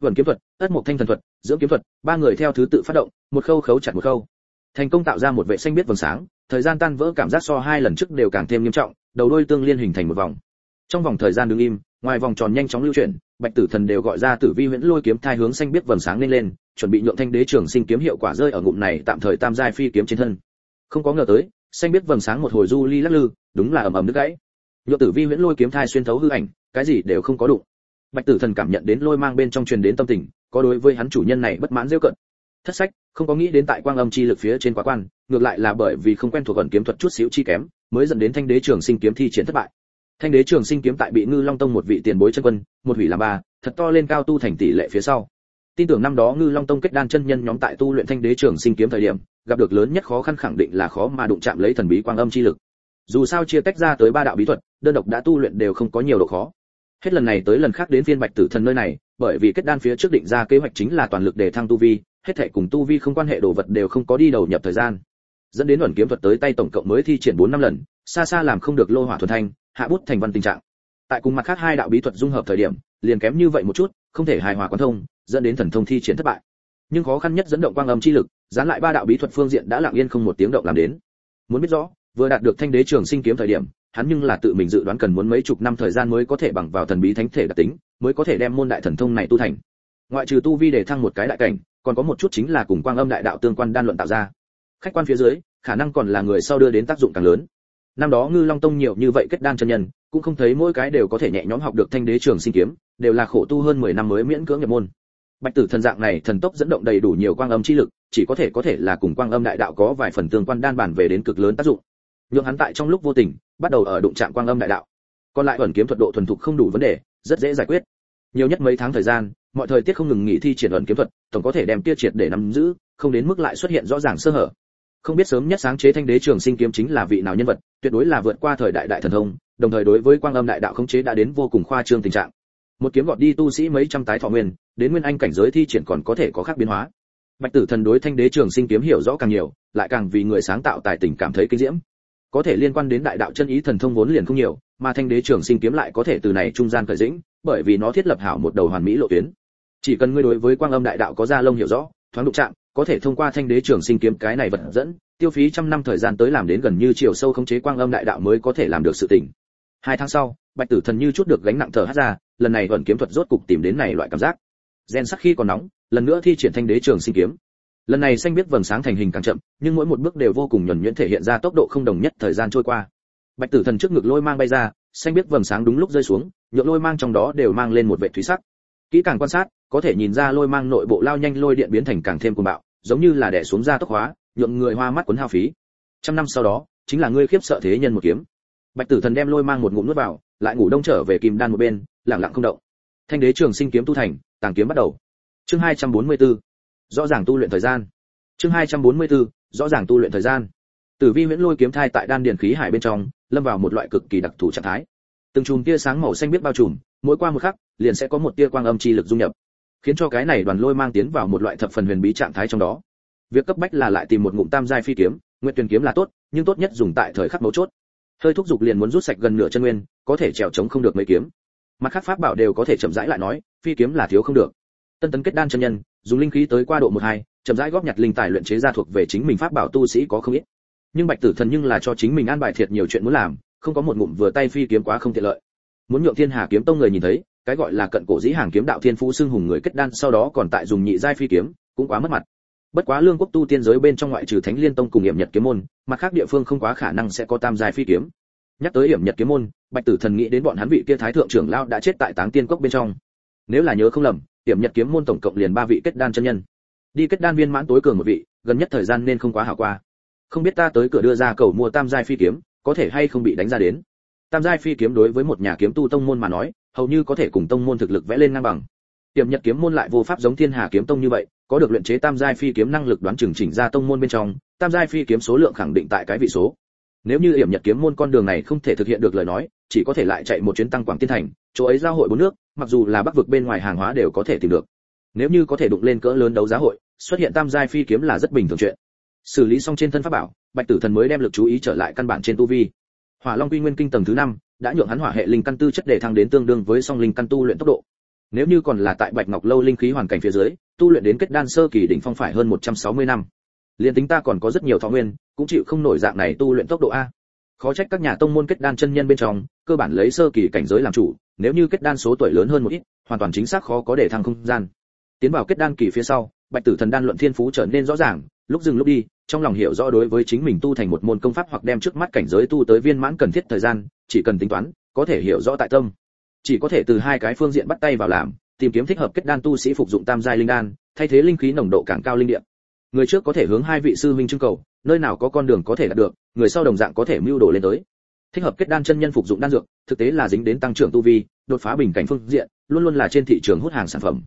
vườn kiếm thuật, ất mục thanh thần thuật, dưỡng kiếm thuật, ba người theo thứ tự phát động, một khâu khấu chặt một khâu. Thành công tạo ra một vệ xanh biết vầng sáng thời gian tan vỡ cảm giác so hai lần trước đều càng thêm nghiêm trọng, đầu đôi tương liên hình thành một vòng. Trong vòng thời gian đứng im, ngoài vòng tròn nhanh chóng lưu chuyển, bạch tử thần đều gọi ra tử vi huyễn lôi kiếm thai hướng xanh biết vầng sáng lên lên, chuẩn bị nhượng thanh đế trường sinh kiếm hiệu quả rơi ở ngụm này tạm thời tam giai phi kiếm trên thân. Không có ngờ tới, xanh biết vầng sáng một hồi du ly lắc lư, đúng là ầm ầm nước gãy. Nhượng tử vi huyễn lôi kiếm thai xuyên thấu hư ảnh, cái gì đều không có đụng. Bạch tử thần cảm nhận đến lôi mang bên trong truyền đến tâm tình, có đối với hắn chủ nhân này bất mãn rêu cận thất sách, không có nghĩ đến tại quang âm chi lực phía trên quá quan, ngược lại là bởi vì không quen thuộc gần kiếm thuật chút xíu chi kém, mới dẫn đến thanh đế trường sinh kiếm thi triển thất bại. Thanh đế trường sinh kiếm tại bị ngư long tông một vị tiền bối chân quân, một hủy làm ba, thật to lên cao tu thành tỷ lệ phía sau. Tin tưởng năm đó ngư long tông kết đan chân nhân nhóm tại tu luyện thanh đế trường sinh kiếm thời điểm, gặp được lớn nhất khó khăn khẳng định là khó mà đụng chạm lấy thần bí quang âm chi lực. Dù sao chia tách ra tới ba đạo bí thuật, đơn độc đã tu luyện đều không có nhiều độ khó. Hết lần này tới lần khác đến phiên bạch tử thần nơi này bởi vì kết đan phía trước định ra kế hoạch chính là toàn lực để thăng tu vi, hết thảy cùng tu vi không quan hệ đồ vật đều không có đi đầu nhập thời gian. Dẫn đến ẩn kiếm thuật tới tay tổng cộng mới thi triển 4 năm lần, xa xa làm không được lô hỏa thuần thanh, hạ bút thành văn tình trạng. Tại cùng mặt khác hai đạo bí thuật dung hợp thời điểm, liền kém như vậy một chút, không thể hài hòa quan thông, dẫn đến thần thông thi triển thất bại. Nhưng khó khăn nhất dẫn động quang âm chi lực, dán lại ba đạo bí thuật phương diện đã lặng yên không một tiếng động làm đến. Muốn biết rõ, vừa đạt được thanh đế trường sinh kiếm thời điểm hắn nhưng là tự mình dự đoán cần muốn mấy chục năm thời gian mới có thể bằng vào thần bí thánh thể đặc tính, mới có thể đem môn đại thần thông này tu thành. Ngoại trừ tu vi để thăng một cái đại cảnh, còn có một chút chính là cùng quang âm đại đạo tương quan đan luận tạo ra. Khách quan phía dưới, khả năng còn là người sau đưa đến tác dụng càng lớn. Năm đó ngư long tông nhiều như vậy kết đan chân nhân, cũng không thấy mỗi cái đều có thể nhẹ nhõm học được thanh đế trường sinh kiếm, đều là khổ tu hơn 10 năm mới miễn cưỡng nhập môn. Bạch tử thần dạng này thần tốc dẫn động đầy đủ nhiều quang âm chi lực, chỉ có thể có thể là cùng quang âm đại đạo có vài phần tương quan đan bản về đến cực lớn tác dụng nhưng hắn tại trong lúc vô tình, bắt đầu ở đụng chạm quang âm đại đạo. Còn lại ẩn kiếm thuật độ thuần thục không đủ vấn đề, rất dễ giải quyết. Nhiều nhất mấy tháng thời gian, mọi thời tiết không ngừng nghỉ thi triển ẩn kiếm thuật, tổng có thể đem tiêu triệt để nắm giữ, không đến mức lại xuất hiện rõ ràng sơ hở. Không biết sớm nhất sáng chế thanh đế trường sinh kiếm chính là vị nào nhân vật, tuyệt đối là vượt qua thời đại đại thần thông, đồng thời đối với quang âm đại đạo khống chế đã đến vô cùng khoa trương tình trạng. Một kiếm gọt đi tu sĩ mấy trăm tái thọ nguyên, đến nguyên anh cảnh giới thi triển còn có thể có khác biến hóa. Bạch tử thần đối thanh đế trường sinh kiếm hiểu rõ càng nhiều, lại càng vì người sáng tạo tài tình cảm thấy kinh diễm có thể liên quan đến đại đạo chân ý thần thông vốn liền không nhiều, mà thanh đế trường sinh kiếm lại có thể từ này trung gian cởi dĩnh, bởi vì nó thiết lập hảo một đầu hoàn mỹ lộ tuyến. Chỉ cần ngươi đối với quang âm đại đạo có ra lông hiểu rõ, thoáng đụng chạm, có thể thông qua thanh đế trường sinh kiếm cái này vật dẫn, tiêu phí trăm năm thời gian tới làm đến gần như chiều sâu khống chế quang âm đại đạo mới có thể làm được sự tỉnh hai tháng sau, bạch tử thần như chút được gánh nặng thở hát ra, lần này vẫn kiếm thuật rốt cục tìm đến này loại cảm giác. Gen sắc khi còn nóng, lần nữa thi triển thanh đế trường sinh kiếm lần này xanh biết vầng sáng thành hình càng chậm, nhưng mỗi một bước đều vô cùng nhuẩn nhuyễn thể hiện ra tốc độ không đồng nhất thời gian trôi qua. Bạch tử thần trước ngực lôi mang bay ra, xanh biết vầng sáng đúng lúc rơi xuống, nhượng lôi mang trong đó đều mang lên một vệ thúy sắc. Kỹ càng quan sát, có thể nhìn ra lôi mang nội bộ lao nhanh lôi điện biến thành càng thêm cuồng bạo, giống như là đè xuống ra tốc hóa, nhượng người hoa mắt cuốn hao phí. Trăm năm sau đó, chính là ngươi khiếp sợ thế nhân một kiếm. Bạch tử thần đem lôi mang một ngụm nuốt vào, lại ngủ đông trở về kim đan một bên, lặng lặng không động. Thanh đế trường sinh kiếm tu thành, tàng kiếm bắt đầu. Chương 244 rõ ràng tu luyện thời gian. Chương 244. rõ ràng tu luyện thời gian. Tử vi huyễn lôi kiếm thai tại đan điền khí hải bên trong, lâm vào một loại cực kỳ đặc thù trạng thái. Từng chùm tia sáng màu xanh biết bao trùm, mỗi qua một khắc, liền sẽ có một tia quang âm chi lực dung nhập, khiến cho cái này đoàn lôi mang tiến vào một loại thập phần huyền bí trạng thái trong đó. Việc cấp bách là lại tìm một ngụm tam giai phi kiếm, nguyện tuyển kiếm là tốt, nhưng tốt nhất dùng tại thời khắc mấu chốt. Hơi thúc dục liền muốn rút sạch gần nửa chân nguyên, có thể trèo chống không được mấy kiếm. Mặt khác pháp bảo đều có thể chậm rãi lại nói, phi kiếm là thiếu không được. Tân tấn kết đan chân nhân dùng linh khí tới qua độ một hai, chậm rãi góp nhặt linh tài luyện chế ra thuộc về chính mình pháp bảo tu sĩ có không ít. Nhưng bạch tử thần nhưng là cho chính mình an bài thiệt nhiều chuyện muốn làm, không có một ngụm vừa tay phi kiếm quá không tiện lợi. Muốn nhượng thiên hà kiếm tông người nhìn thấy, cái gọi là cận cổ dĩ hàng kiếm đạo thiên phú xưng hùng người kết đan sau đó còn tại dùng nhị giai phi kiếm, cũng quá mất mặt. Bất quá lương quốc tu tiên giới bên trong ngoại trừ thánh liên tông cùng hiểm nhật kiếm môn mà khác địa phương không quá khả năng sẽ có tam giai phi kiếm. Nhắc tới hiểm nhật kiếm môn, bạch tử thần nghĩ đến bọn hắn vị kia thái thượng trưởng lao đã chết tại táng tiên cốc bên trong. Nếu là nhớ không lầm hiểm nhật kiếm môn tổng cộng liền ba vị kết đan chân nhân. Đi kết đan viên mãn tối cường một vị, gần nhất thời gian nên không quá hảo qua. Không biết ta tới cửa đưa ra cầu mua tam giai phi kiếm, có thể hay không bị đánh ra đến? Tam giai phi kiếm đối với một nhà kiếm tu tông môn mà nói, hầu như có thể cùng tông môn thực lực vẽ lên ngang bằng. Tiềm nhật kiếm môn lại vô pháp giống thiên hà kiếm tông như vậy, có được luyện chế tam giai phi kiếm năng lực đoán chừng chỉnh ra tông môn bên trong, tam giai phi kiếm số lượng khẳng định tại cái vị số. Nếu như hiểm nhật kiếm môn con đường này không thể thực hiện được lời nói, chỉ có thể lại chạy một chuyến tăng quảng tiên thành, chỗ ấy giao hội bốn nước mặc dù là bắc vực bên ngoài hàng hóa đều có thể tìm được. Nếu như có thể đụng lên cỡ lớn đấu giá hội, xuất hiện tam giai phi kiếm là rất bình thường chuyện. Xử lý xong trên thân pháp bảo, bạch tử thần mới đem lực chú ý trở lại căn bản trên tu vi. Hỏa long quy nguyên kinh tầng thứ năm, đã nhượng hắn hỏa hệ linh căn tư chất để thăng đến tương đương với song linh căn tu luyện tốc độ. Nếu như còn là tại bạch ngọc lâu linh khí hoàn cảnh phía dưới, tu luyện đến kết đan sơ kỳ đỉnh phong phải hơn 160 năm. Liền tính ta còn có rất nhiều thọ nguyên, cũng chịu không nổi dạng này tu luyện tốc độ a. Khó trách các nhà tông môn kết đan chân nhân bên trong, cơ bản lấy sơ kỳ cảnh giới làm chủ nếu như kết đan số tuổi lớn hơn một ít, hoàn toàn chính xác khó có để thăng không gian. Tiến vào kết đan kỳ phía sau, bạch tử thần đan luận thiên phú trở nên rõ ràng, lúc dừng lúc đi, trong lòng hiểu rõ đối với chính mình tu thành một môn công pháp hoặc đem trước mắt cảnh giới tu tới viên mãn cần thiết thời gian, chỉ cần tính toán, có thể hiểu rõ tại tâm. Chỉ có thể từ hai cái phương diện bắt tay vào làm, tìm kiếm thích hợp kết đan tu sĩ phục dụng tam giai linh đan, thay thế linh khí nồng độ càng cao linh điện người trước có thể hướng hai vị sư minh trưng cầu, nơi nào có con đường có thể đạt được, người sau đồng dạng có thể mưu đồ lên tới thích hợp kết đan chân nhân phục dụng đan dược, thực tế là dính đến tăng trưởng tu vi, đột phá bình cảnh phương diện, luôn luôn là trên thị trường hút hàng sản phẩm.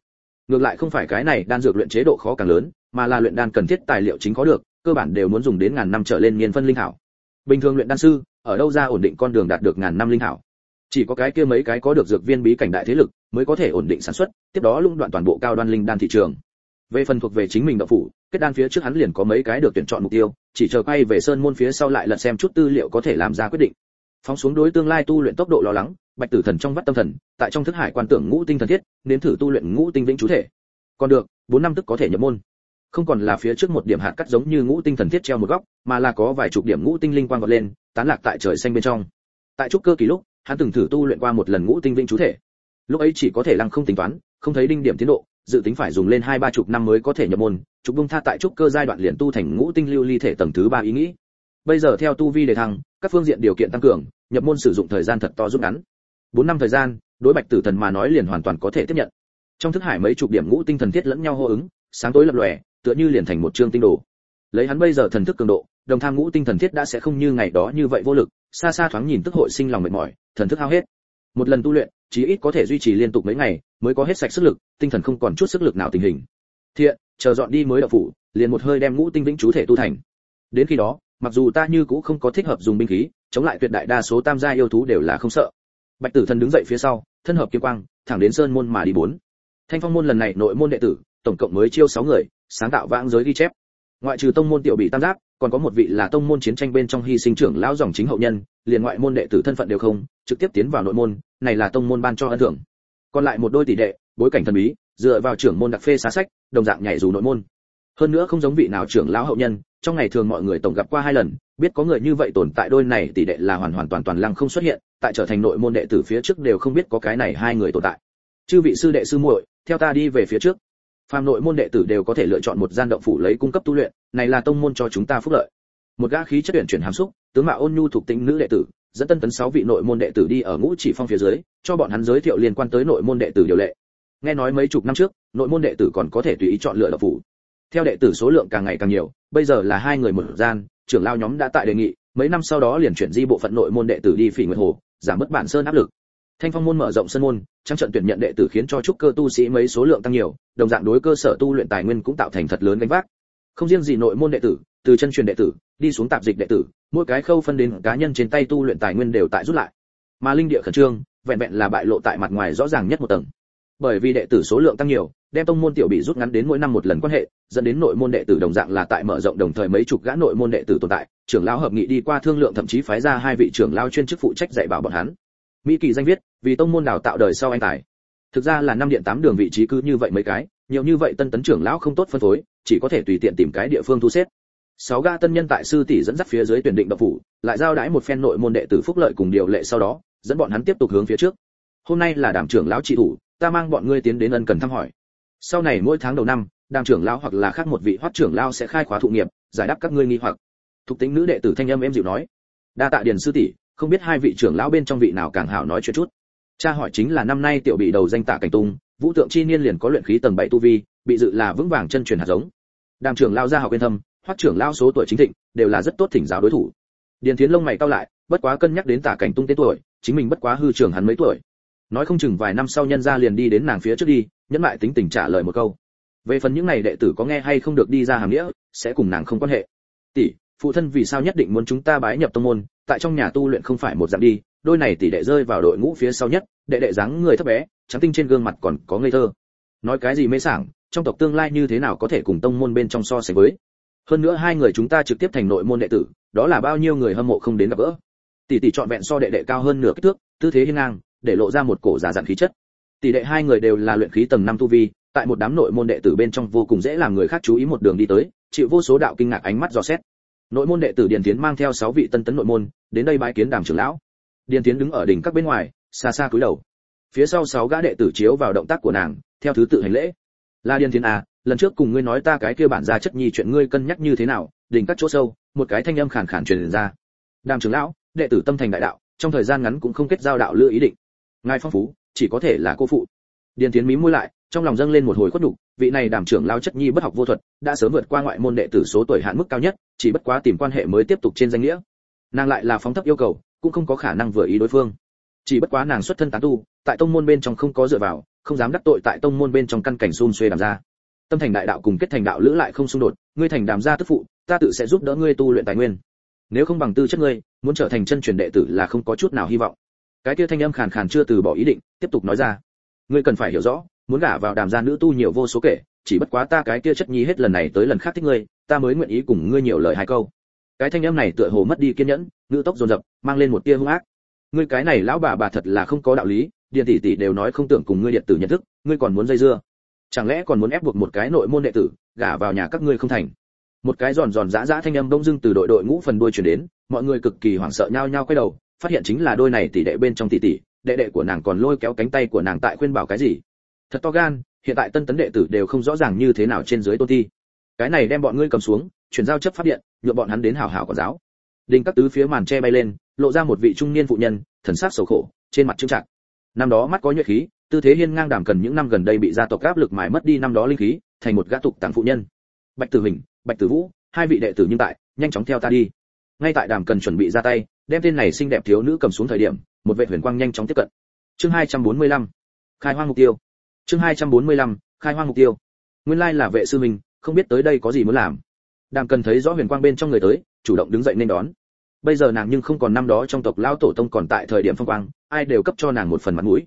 Ngược lại không phải cái này, đan dược luyện chế độ khó càng lớn, mà là luyện đan cần thiết tài liệu chính có được, cơ bản đều muốn dùng đến ngàn năm trở lên nghiên phân linh thảo. Bình thường luyện đan sư, ở đâu ra ổn định con đường đạt được ngàn năm linh thảo? Chỉ có cái kia mấy cái có được dược viên bí cảnh đại thế lực, mới có thể ổn định sản xuất, tiếp đó lũng đoạn toàn bộ cao đoan linh đan thị trường. Về phần thuộc về chính mình đạo phủ, kết đan phía trước hắn liền có mấy cái được tuyển chọn mục tiêu, chỉ chờ quay về sơn môn phía sau lại lật xem chút tư liệu có thể làm ra quyết định phóng xuống đối tương lai tu luyện tốc độ lo lắng, bạch tử thần trong vắt tâm thần, tại trong thức hải quan tưởng ngũ tinh thần thiết, nếm thử tu luyện ngũ tinh vĩnh chú thể. Còn được, bốn năm tức có thể nhập môn. Không còn là phía trước một điểm hạt cắt giống như ngũ tinh thần thiết treo một góc, mà là có vài chục điểm ngũ tinh linh quang vọt lên, tán lạc tại trời xanh bên trong. Tại trúc cơ kỳ lúc, hắn từng thử tu luyện qua một lần ngũ tinh vĩnh chú thể. Lúc ấy chỉ có thể lăng không tính toán, không thấy đinh điểm tiến độ, dự tính phải dùng lên hai ba chục năm mới có thể nhập môn trục bung tha tại trúc cơ giai đoạn liền tu thành ngũ tinh lưu ly thể tầng thứ ba ý nghĩ. Bây giờ theo tu vi đề thăng các phương diện điều kiện tăng cường, nhập môn sử dụng thời gian thật to rút ngắn. Bốn năm thời gian, đối bạch tử thần mà nói liền hoàn toàn có thể tiếp nhận. Trong thức hải mấy chục điểm ngũ tinh thần thiết lẫn nhau hô ứng, sáng tối lập lòe, tựa như liền thành một chương tinh đồ. Lấy hắn bây giờ thần thức cường độ, đồng tham ngũ tinh thần thiết đã sẽ không như ngày đó như vậy vô lực, xa xa thoáng nhìn tức hội sinh lòng mệt mỏi, thần thức hao hết. Một lần tu luyện, chí ít có thể duy trì liên tục mấy ngày, mới có hết sạch sức lực, tinh thần không còn chút sức lực nào tình hình. Thiện, chờ dọn đi mới đạo phủ, liền một hơi đem ngũ tinh vĩnh chú thể tu thành. Đến khi đó mặc dù ta như cũ không có thích hợp dùng binh khí, chống lại tuyệt đại đa số tam gia yêu thú đều là không sợ. Bạch tử thần đứng dậy phía sau, thân hợp kiếm quang, thẳng đến sơn môn mà đi bốn. Thanh phong môn lần này nội môn đệ tử, tổng cộng mới chiêu 6 người, sáng tạo vãng giới ghi chép. Ngoại trừ tông môn tiểu bị tam giác, còn có một vị là tông môn chiến tranh bên trong hy sinh trưởng lão dòng chính hậu nhân, liền ngoại môn đệ tử thân phận đều không, trực tiếp tiến vào nội môn, này là tông môn ban cho ân thưởng. Còn lại một đôi tỷ đệ, bối cảnh thần bí, dựa vào trưởng môn đặc phê xá sách, đồng dạng nhảy dù nội môn. Hơn nữa không giống vị nào trưởng lão hậu nhân trong ngày thường mọi người tổng gặp qua hai lần, biết có người như vậy tồn tại đôi này tỷ đệ là hoàn hoàn toàn toàn lăng không xuất hiện, tại trở thành nội môn đệ tử phía trước đều không biết có cái này hai người tồn tại. Chư vị sư đệ sư muội, theo ta đi về phía trước. Phàm nội môn đệ tử đều có thể lựa chọn một gian động phủ lấy cung cấp tu luyện, này là tông môn cho chúng ta phúc lợi. Một gã khí chất tuyển chuyển hàm xúc, tướng mạo ôn nhu thuộc tính nữ đệ tử, dẫn tân tấn sáu vị nội môn đệ tử đi ở ngũ chỉ phong phía dưới, cho bọn hắn giới thiệu liên quan tới nội môn đệ tử điều lệ. Nghe nói mấy chục năm trước, nội môn đệ tử còn có thể tùy ý chọn lựa động phủ theo đệ tử số lượng càng ngày càng nhiều, bây giờ là hai người một gian, trưởng lao nhóm đã tại đề nghị, mấy năm sau đó liền chuyển di bộ phận nội môn đệ tử đi phỉ nguyệt hồ, giảm bớt bản sơn áp lực. Thanh phong môn mở rộng sân môn trang trận tuyển nhận đệ tử khiến cho trúc cơ tu sĩ mấy số lượng tăng nhiều, đồng dạng đối cơ sở tu luyện tài nguyên cũng tạo thành thật lớn gánh vác. Không riêng gì nội môn đệ tử, từ chân truyền đệ tử, đi xuống tạp dịch đệ tử, mỗi cái khâu phân đến cá nhân trên tay tu luyện tài nguyên đều tại rút lại. Mà linh địa khẩn trương, vẹn vẹn là bại lộ tại mặt ngoài rõ ràng nhất một tầng bởi vì đệ tử số lượng tăng nhiều, đem tông môn tiểu bị rút ngắn đến mỗi năm một lần quan hệ, dẫn đến nội môn đệ tử đồng dạng là tại mở rộng đồng thời mấy chục gã nội môn đệ tử tồn tại, trưởng lão hợp nghị đi qua thương lượng thậm chí phái ra hai vị trưởng lão chuyên chức phụ trách dạy bảo bọn hắn. Mỹ kỳ danh viết, vì tông môn đào tạo đời sau anh tài. Thực ra là năm điện tám đường vị trí cứ như vậy mấy cái, nhiều như vậy tân tấn trưởng lão không tốt phân phối, chỉ có thể tùy tiện tìm cái địa phương thu xếp. Sáu ga tân nhân tại sư tỷ dẫn dắt phía dưới tuyển định độc phủ, lại giao đái một phen nội môn đệ tử phúc lợi cùng điều lệ sau đó, dẫn bọn hắn tiếp tục hướng phía trước. Hôm nay là đảm trưởng lão trị thủ ta mang bọn ngươi tiến đến ân cần thăm hỏi. Sau này mỗi tháng đầu năm đàng trưởng lão hoặc là khác một vị hoát trưởng lão sẽ khai khóa thụ nghiệp, giải đáp các ngươi nghi hoặc. Thục tính nữ đệ tử thanh âm em dịu nói. Đa tạ điền sư tỷ, không biết hai vị trưởng lão bên trong vị nào càng hảo nói chuyện chút. Cha hỏi chính là năm nay tiểu bị đầu danh tạ cảnh tung vũ tượng chi niên liền có luyện khí tầng bảy tu vi, bị dự là vững vàng chân truyền hạt giống. Đàm trưởng lão ra học yên thâm hoát trưởng lão số tuổi chính thịnh, đều là rất tốt thỉnh giáo đối thủ. Điền thiến lông mày cao lại, bất quá cân nhắc đến tạ cảnh tung tên tuổi, chính mình bất quá hư trưởng hắn mấy tuổi nói không chừng vài năm sau nhân gia liền đi đến nàng phía trước đi, nhẫn lại tính tình trả lời một câu. Về phần những này đệ tử có nghe hay không được đi ra hàm nghĩa, sẽ cùng nàng không quan hệ. Tỷ, phụ thân vì sao nhất định muốn chúng ta bái nhập tông môn, tại trong nhà tu luyện không phải một dạng đi, đôi này tỷ đệ rơi vào đội ngũ phía sau nhất, đệ đệ dáng người thấp bé, trắng tinh trên gương mặt còn có ngây thơ. Nói cái gì mê sảng, trong tộc tương lai như thế nào có thể cùng tông môn bên trong so sánh với? Hơn nữa hai người chúng ta trực tiếp thành nội môn đệ tử, đó là bao nhiêu người hâm mộ không đến gặp gỡ. Tỷ tỷ chọn vẹn so đệ đệ cao hơn nửa kích thước, tư thế hiên ngang để lộ ra một cổ giả dặn khí chất. Tỷ đệ hai người đều là luyện khí tầng năm tu vi, tại một đám nội môn đệ tử bên trong vô cùng dễ làm người khác chú ý một đường đi tới, chịu vô số đạo kinh ngạc ánh mắt dò xét. Nội môn đệ tử điền tiến mang theo sáu vị tân tấn nội môn, đến đây bái kiến đàm trưởng lão. Điền tiến đứng ở đỉnh các bên ngoài, xa xa cúi đầu. Phía sau sáu gã đệ tử chiếu vào động tác của nàng, theo thứ tự hành lễ. La điền tiến à lần trước cùng ngươi nói ta cái kia bản ra chất nhi chuyện ngươi cân nhắc như thế nào? Đỉnh các chỗ sâu, một cái thanh âm khàn khàn truyền ra. Đàm trưởng lão, đệ tử tâm thành đại đạo, trong thời gian ngắn cũng không kết giao đạo lựa ý định ngài phong phú, chỉ có thể là cô phụ. Điền tiến mí môi lại, trong lòng dâng lên một hồi khuất nhục, vị này đảm trưởng lao chất nhi bất học vô thuật, đã sớm vượt qua ngoại môn đệ tử số tuổi hạn mức cao nhất, chỉ bất quá tìm quan hệ mới tiếp tục trên danh nghĩa. Nàng lại là phóng thấp yêu cầu, cũng không có khả năng vừa ý đối phương. Chỉ bất quá nàng xuất thân tán tu, tại tông môn bên trong không có dựa vào, không dám đắc tội tại tông môn bên trong căn cảnh xun xuê đàm ra tâm thành đại đạo cùng kết thành đạo lữ lại không xung đột, ngươi thành đàm gia tức phụ, ta tự sẽ giúp đỡ ngươi tu luyện tài nguyên. Nếu không bằng tư chất ngươi, muốn trở thành chân truyền đệ tử là không có chút nào hy vọng cái kia thanh âm khàn khàn chưa từ bỏ ý định, tiếp tục nói ra. Ngươi cần phải hiểu rõ, muốn gả vào đàm gia nữ tu nhiều vô số kể, chỉ bất quá ta cái kia chất nhi hết lần này tới lần khác thích ngươi, ta mới nguyện ý cùng ngươi nhiều lời hai câu. Cái thanh âm này tựa hồ mất đi kiên nhẫn, ngữ tốc dồn dập, mang lên một tia hung ác. Ngươi cái này lão bà bà thật là không có đạo lý, điện tỷ tỷ đều nói không tưởng cùng ngươi điện tử nhận thức, ngươi còn muốn dây dưa. Chẳng lẽ còn muốn ép buộc một cái nội môn đệ tử, gả vào nhà các ngươi không thành? Một cái giòn giòn giã giã thanh âm đông dưng từ đội đội ngũ phần đuôi chuyển đến, mọi người cực kỳ hoảng sợ nhau nhau quay đầu phát hiện chính là đôi này tỷ đệ bên trong tỷ tỷ, đệ đệ của nàng còn lôi kéo cánh tay của nàng tại khuyên bảo cái gì. Thật to gan, hiện tại tân tấn đệ tử đều không rõ ràng như thế nào trên dưới tôn thi. Cái này đem bọn ngươi cầm xuống, chuyển giao chấp pháp điện, nhượng bọn hắn đến hảo hảo quản giáo. Đình các tứ phía màn che bay lên, lộ ra một vị trung niên phụ nhân, thần sắc sầu khổ, trên mặt trưng trạng. Năm đó mắt có nhuệ khí, tư thế hiên ngang đảm cần những năm gần đây bị gia tộc áp lực mài mất đi năm đó linh khí, thành một gã tục tàng phụ nhân. Bạch tử hình, bạch tử vũ, hai vị đệ tử nhưng tại, nhanh chóng theo ta đi. Ngay tại đàm cần chuẩn bị ra tay đem tên này xinh đẹp thiếu nữ cầm xuống thời điểm, một vệ huyền quang nhanh chóng tiếp cận. Chương 245 khai hoang mục tiêu. Chương 245 khai hoang mục tiêu. Nguyên lai là vệ sư mình, không biết tới đây có gì muốn làm. Đàm cần thấy rõ huyền quang bên trong người tới, chủ động đứng dậy nên đón. Bây giờ nàng nhưng không còn năm đó trong tộc lão tổ tông còn tại thời điểm phong quang, ai đều cấp cho nàng một phần mặt mũi.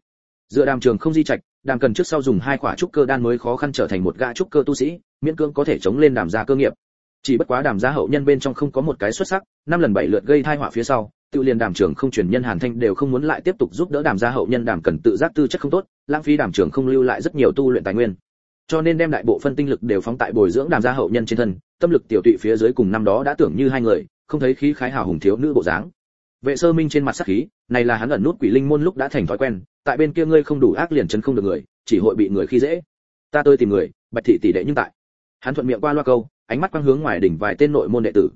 Dựa đàm trường không di trạch đàm cần trước sau dùng hai quả trúc cơ đan mới khó khăn trở thành một gã trúc cơ tu sĩ, miễn cưỡng có thể chống lên đàm gia cơ nghiệp chỉ bất quá đàm gia hậu nhân bên trong không có một cái xuất sắc, năm lần bảy lượt gây thai họa phía sau, tự liền đàm trưởng không truyền nhân hàn thanh đều không muốn lại tiếp tục giúp đỡ đàm gia hậu nhân đàm cần tự giác tư chất không tốt, lãng phí đàm trưởng không lưu lại rất nhiều tu luyện tài nguyên. Cho nên đem đại bộ phân tinh lực đều phóng tại bồi dưỡng đàm gia hậu nhân trên thân, tâm lực tiểu tụy phía dưới cùng năm đó đã tưởng như hai người, không thấy khí khái hào hùng thiếu nữ bộ dáng. Vệ sơ minh trên mặt sắc khí, này là hắn ẩn nút quỷ linh môn lúc đã thành thói quen, tại bên kia ngươi không đủ ác liền chân không được người, chỉ hội bị người khi dễ. Ta tôi tìm người, bạch thị tỷ đệ nhưng tại. Hắn thuận miệng qua loa câu ánh mắt quang hướng ngoài đỉnh vài tên nội môn đệ tử.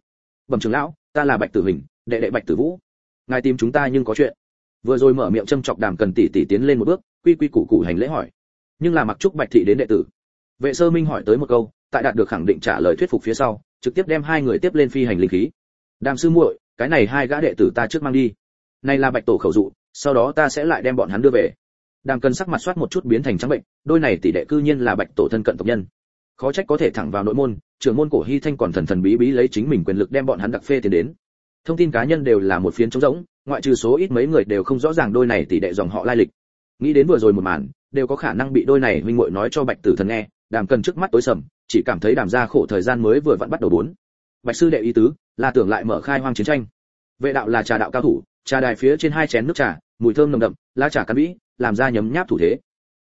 Bẩm trưởng lão, ta là bạch tử hình, đệ đệ bạch tử vũ. Ngài tìm chúng ta nhưng có chuyện. Vừa rồi mở miệng châm chọc đàm cần tỷ tỷ tiến lên một bước, quy quy củ củ hành lễ hỏi. Nhưng là mặc trúc bạch thị đến đệ tử. Vệ sơ minh hỏi tới một câu, tại đạt được khẳng định trả lời thuyết phục phía sau, trực tiếp đem hai người tiếp lên phi hành linh khí. Đàm sư muội, cái này hai gã đệ tử ta trước mang đi. Này là bạch tổ khẩu dụ, sau đó ta sẽ lại đem bọn hắn đưa về. Đàm cần sắc mặt soát một chút biến thành trắng bệnh, đôi này tỷ đệ cư nhiên là bạch tổ thân cận tộc nhân khó trách có thể thẳng vào nội môn, trưởng môn cổ hy thanh còn thần thần bí bí lấy chính mình quyền lực đem bọn hắn đặc phê tiền đến. Thông tin cá nhân đều là một phiến trống rỗng, ngoại trừ số ít mấy người đều không rõ ràng đôi này tỷ đệ dòng họ lai lịch. Nghĩ đến vừa rồi một màn, đều có khả năng bị đôi này huynh muội nói cho bạch tử thần nghe, đàm cần trước mắt tối sầm, chỉ cảm thấy đàm ra khổ thời gian mới vừa vặn bắt đầu bốn. Bạch sư đệ ý tứ, là tưởng lại mở khai hoang chiến tranh. Vệ đạo là trà đạo cao thủ, trà đài phía trên hai chén nước trà, mùi thơm nồng đậm, lá trà cắn vĩ làm ra nhấm nháp thủ thế.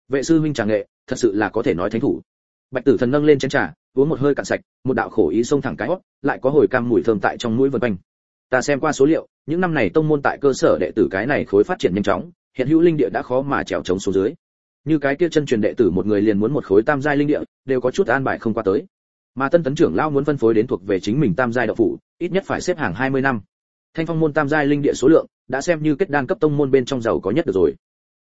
Vệ sư huynh trà nghệ, thật sự là có thể nói thánh thủ bạch tử thần nâng lên chén trà, uống một hơi cạn sạch, một đạo khổ ý xông thẳng cái hót lại có hồi cam mùi thơm tại trong mũi vần quanh. Ta xem qua số liệu, những năm này tông môn tại cơ sở đệ tử cái này khối phát triển nhanh chóng, hiện hữu linh địa đã khó mà trèo chống xuống dưới. Như cái kia chân truyền đệ tử một người liền muốn một khối tam giai linh địa, đều có chút an bài không qua tới. Mà tân tấn trưởng lao muốn phân phối đến thuộc về chính mình tam giai đạo phủ, ít nhất phải xếp hàng 20 năm. Thanh phong môn tam giai linh địa số lượng, đã xem như kết đan cấp tông môn bên trong giàu có nhất được rồi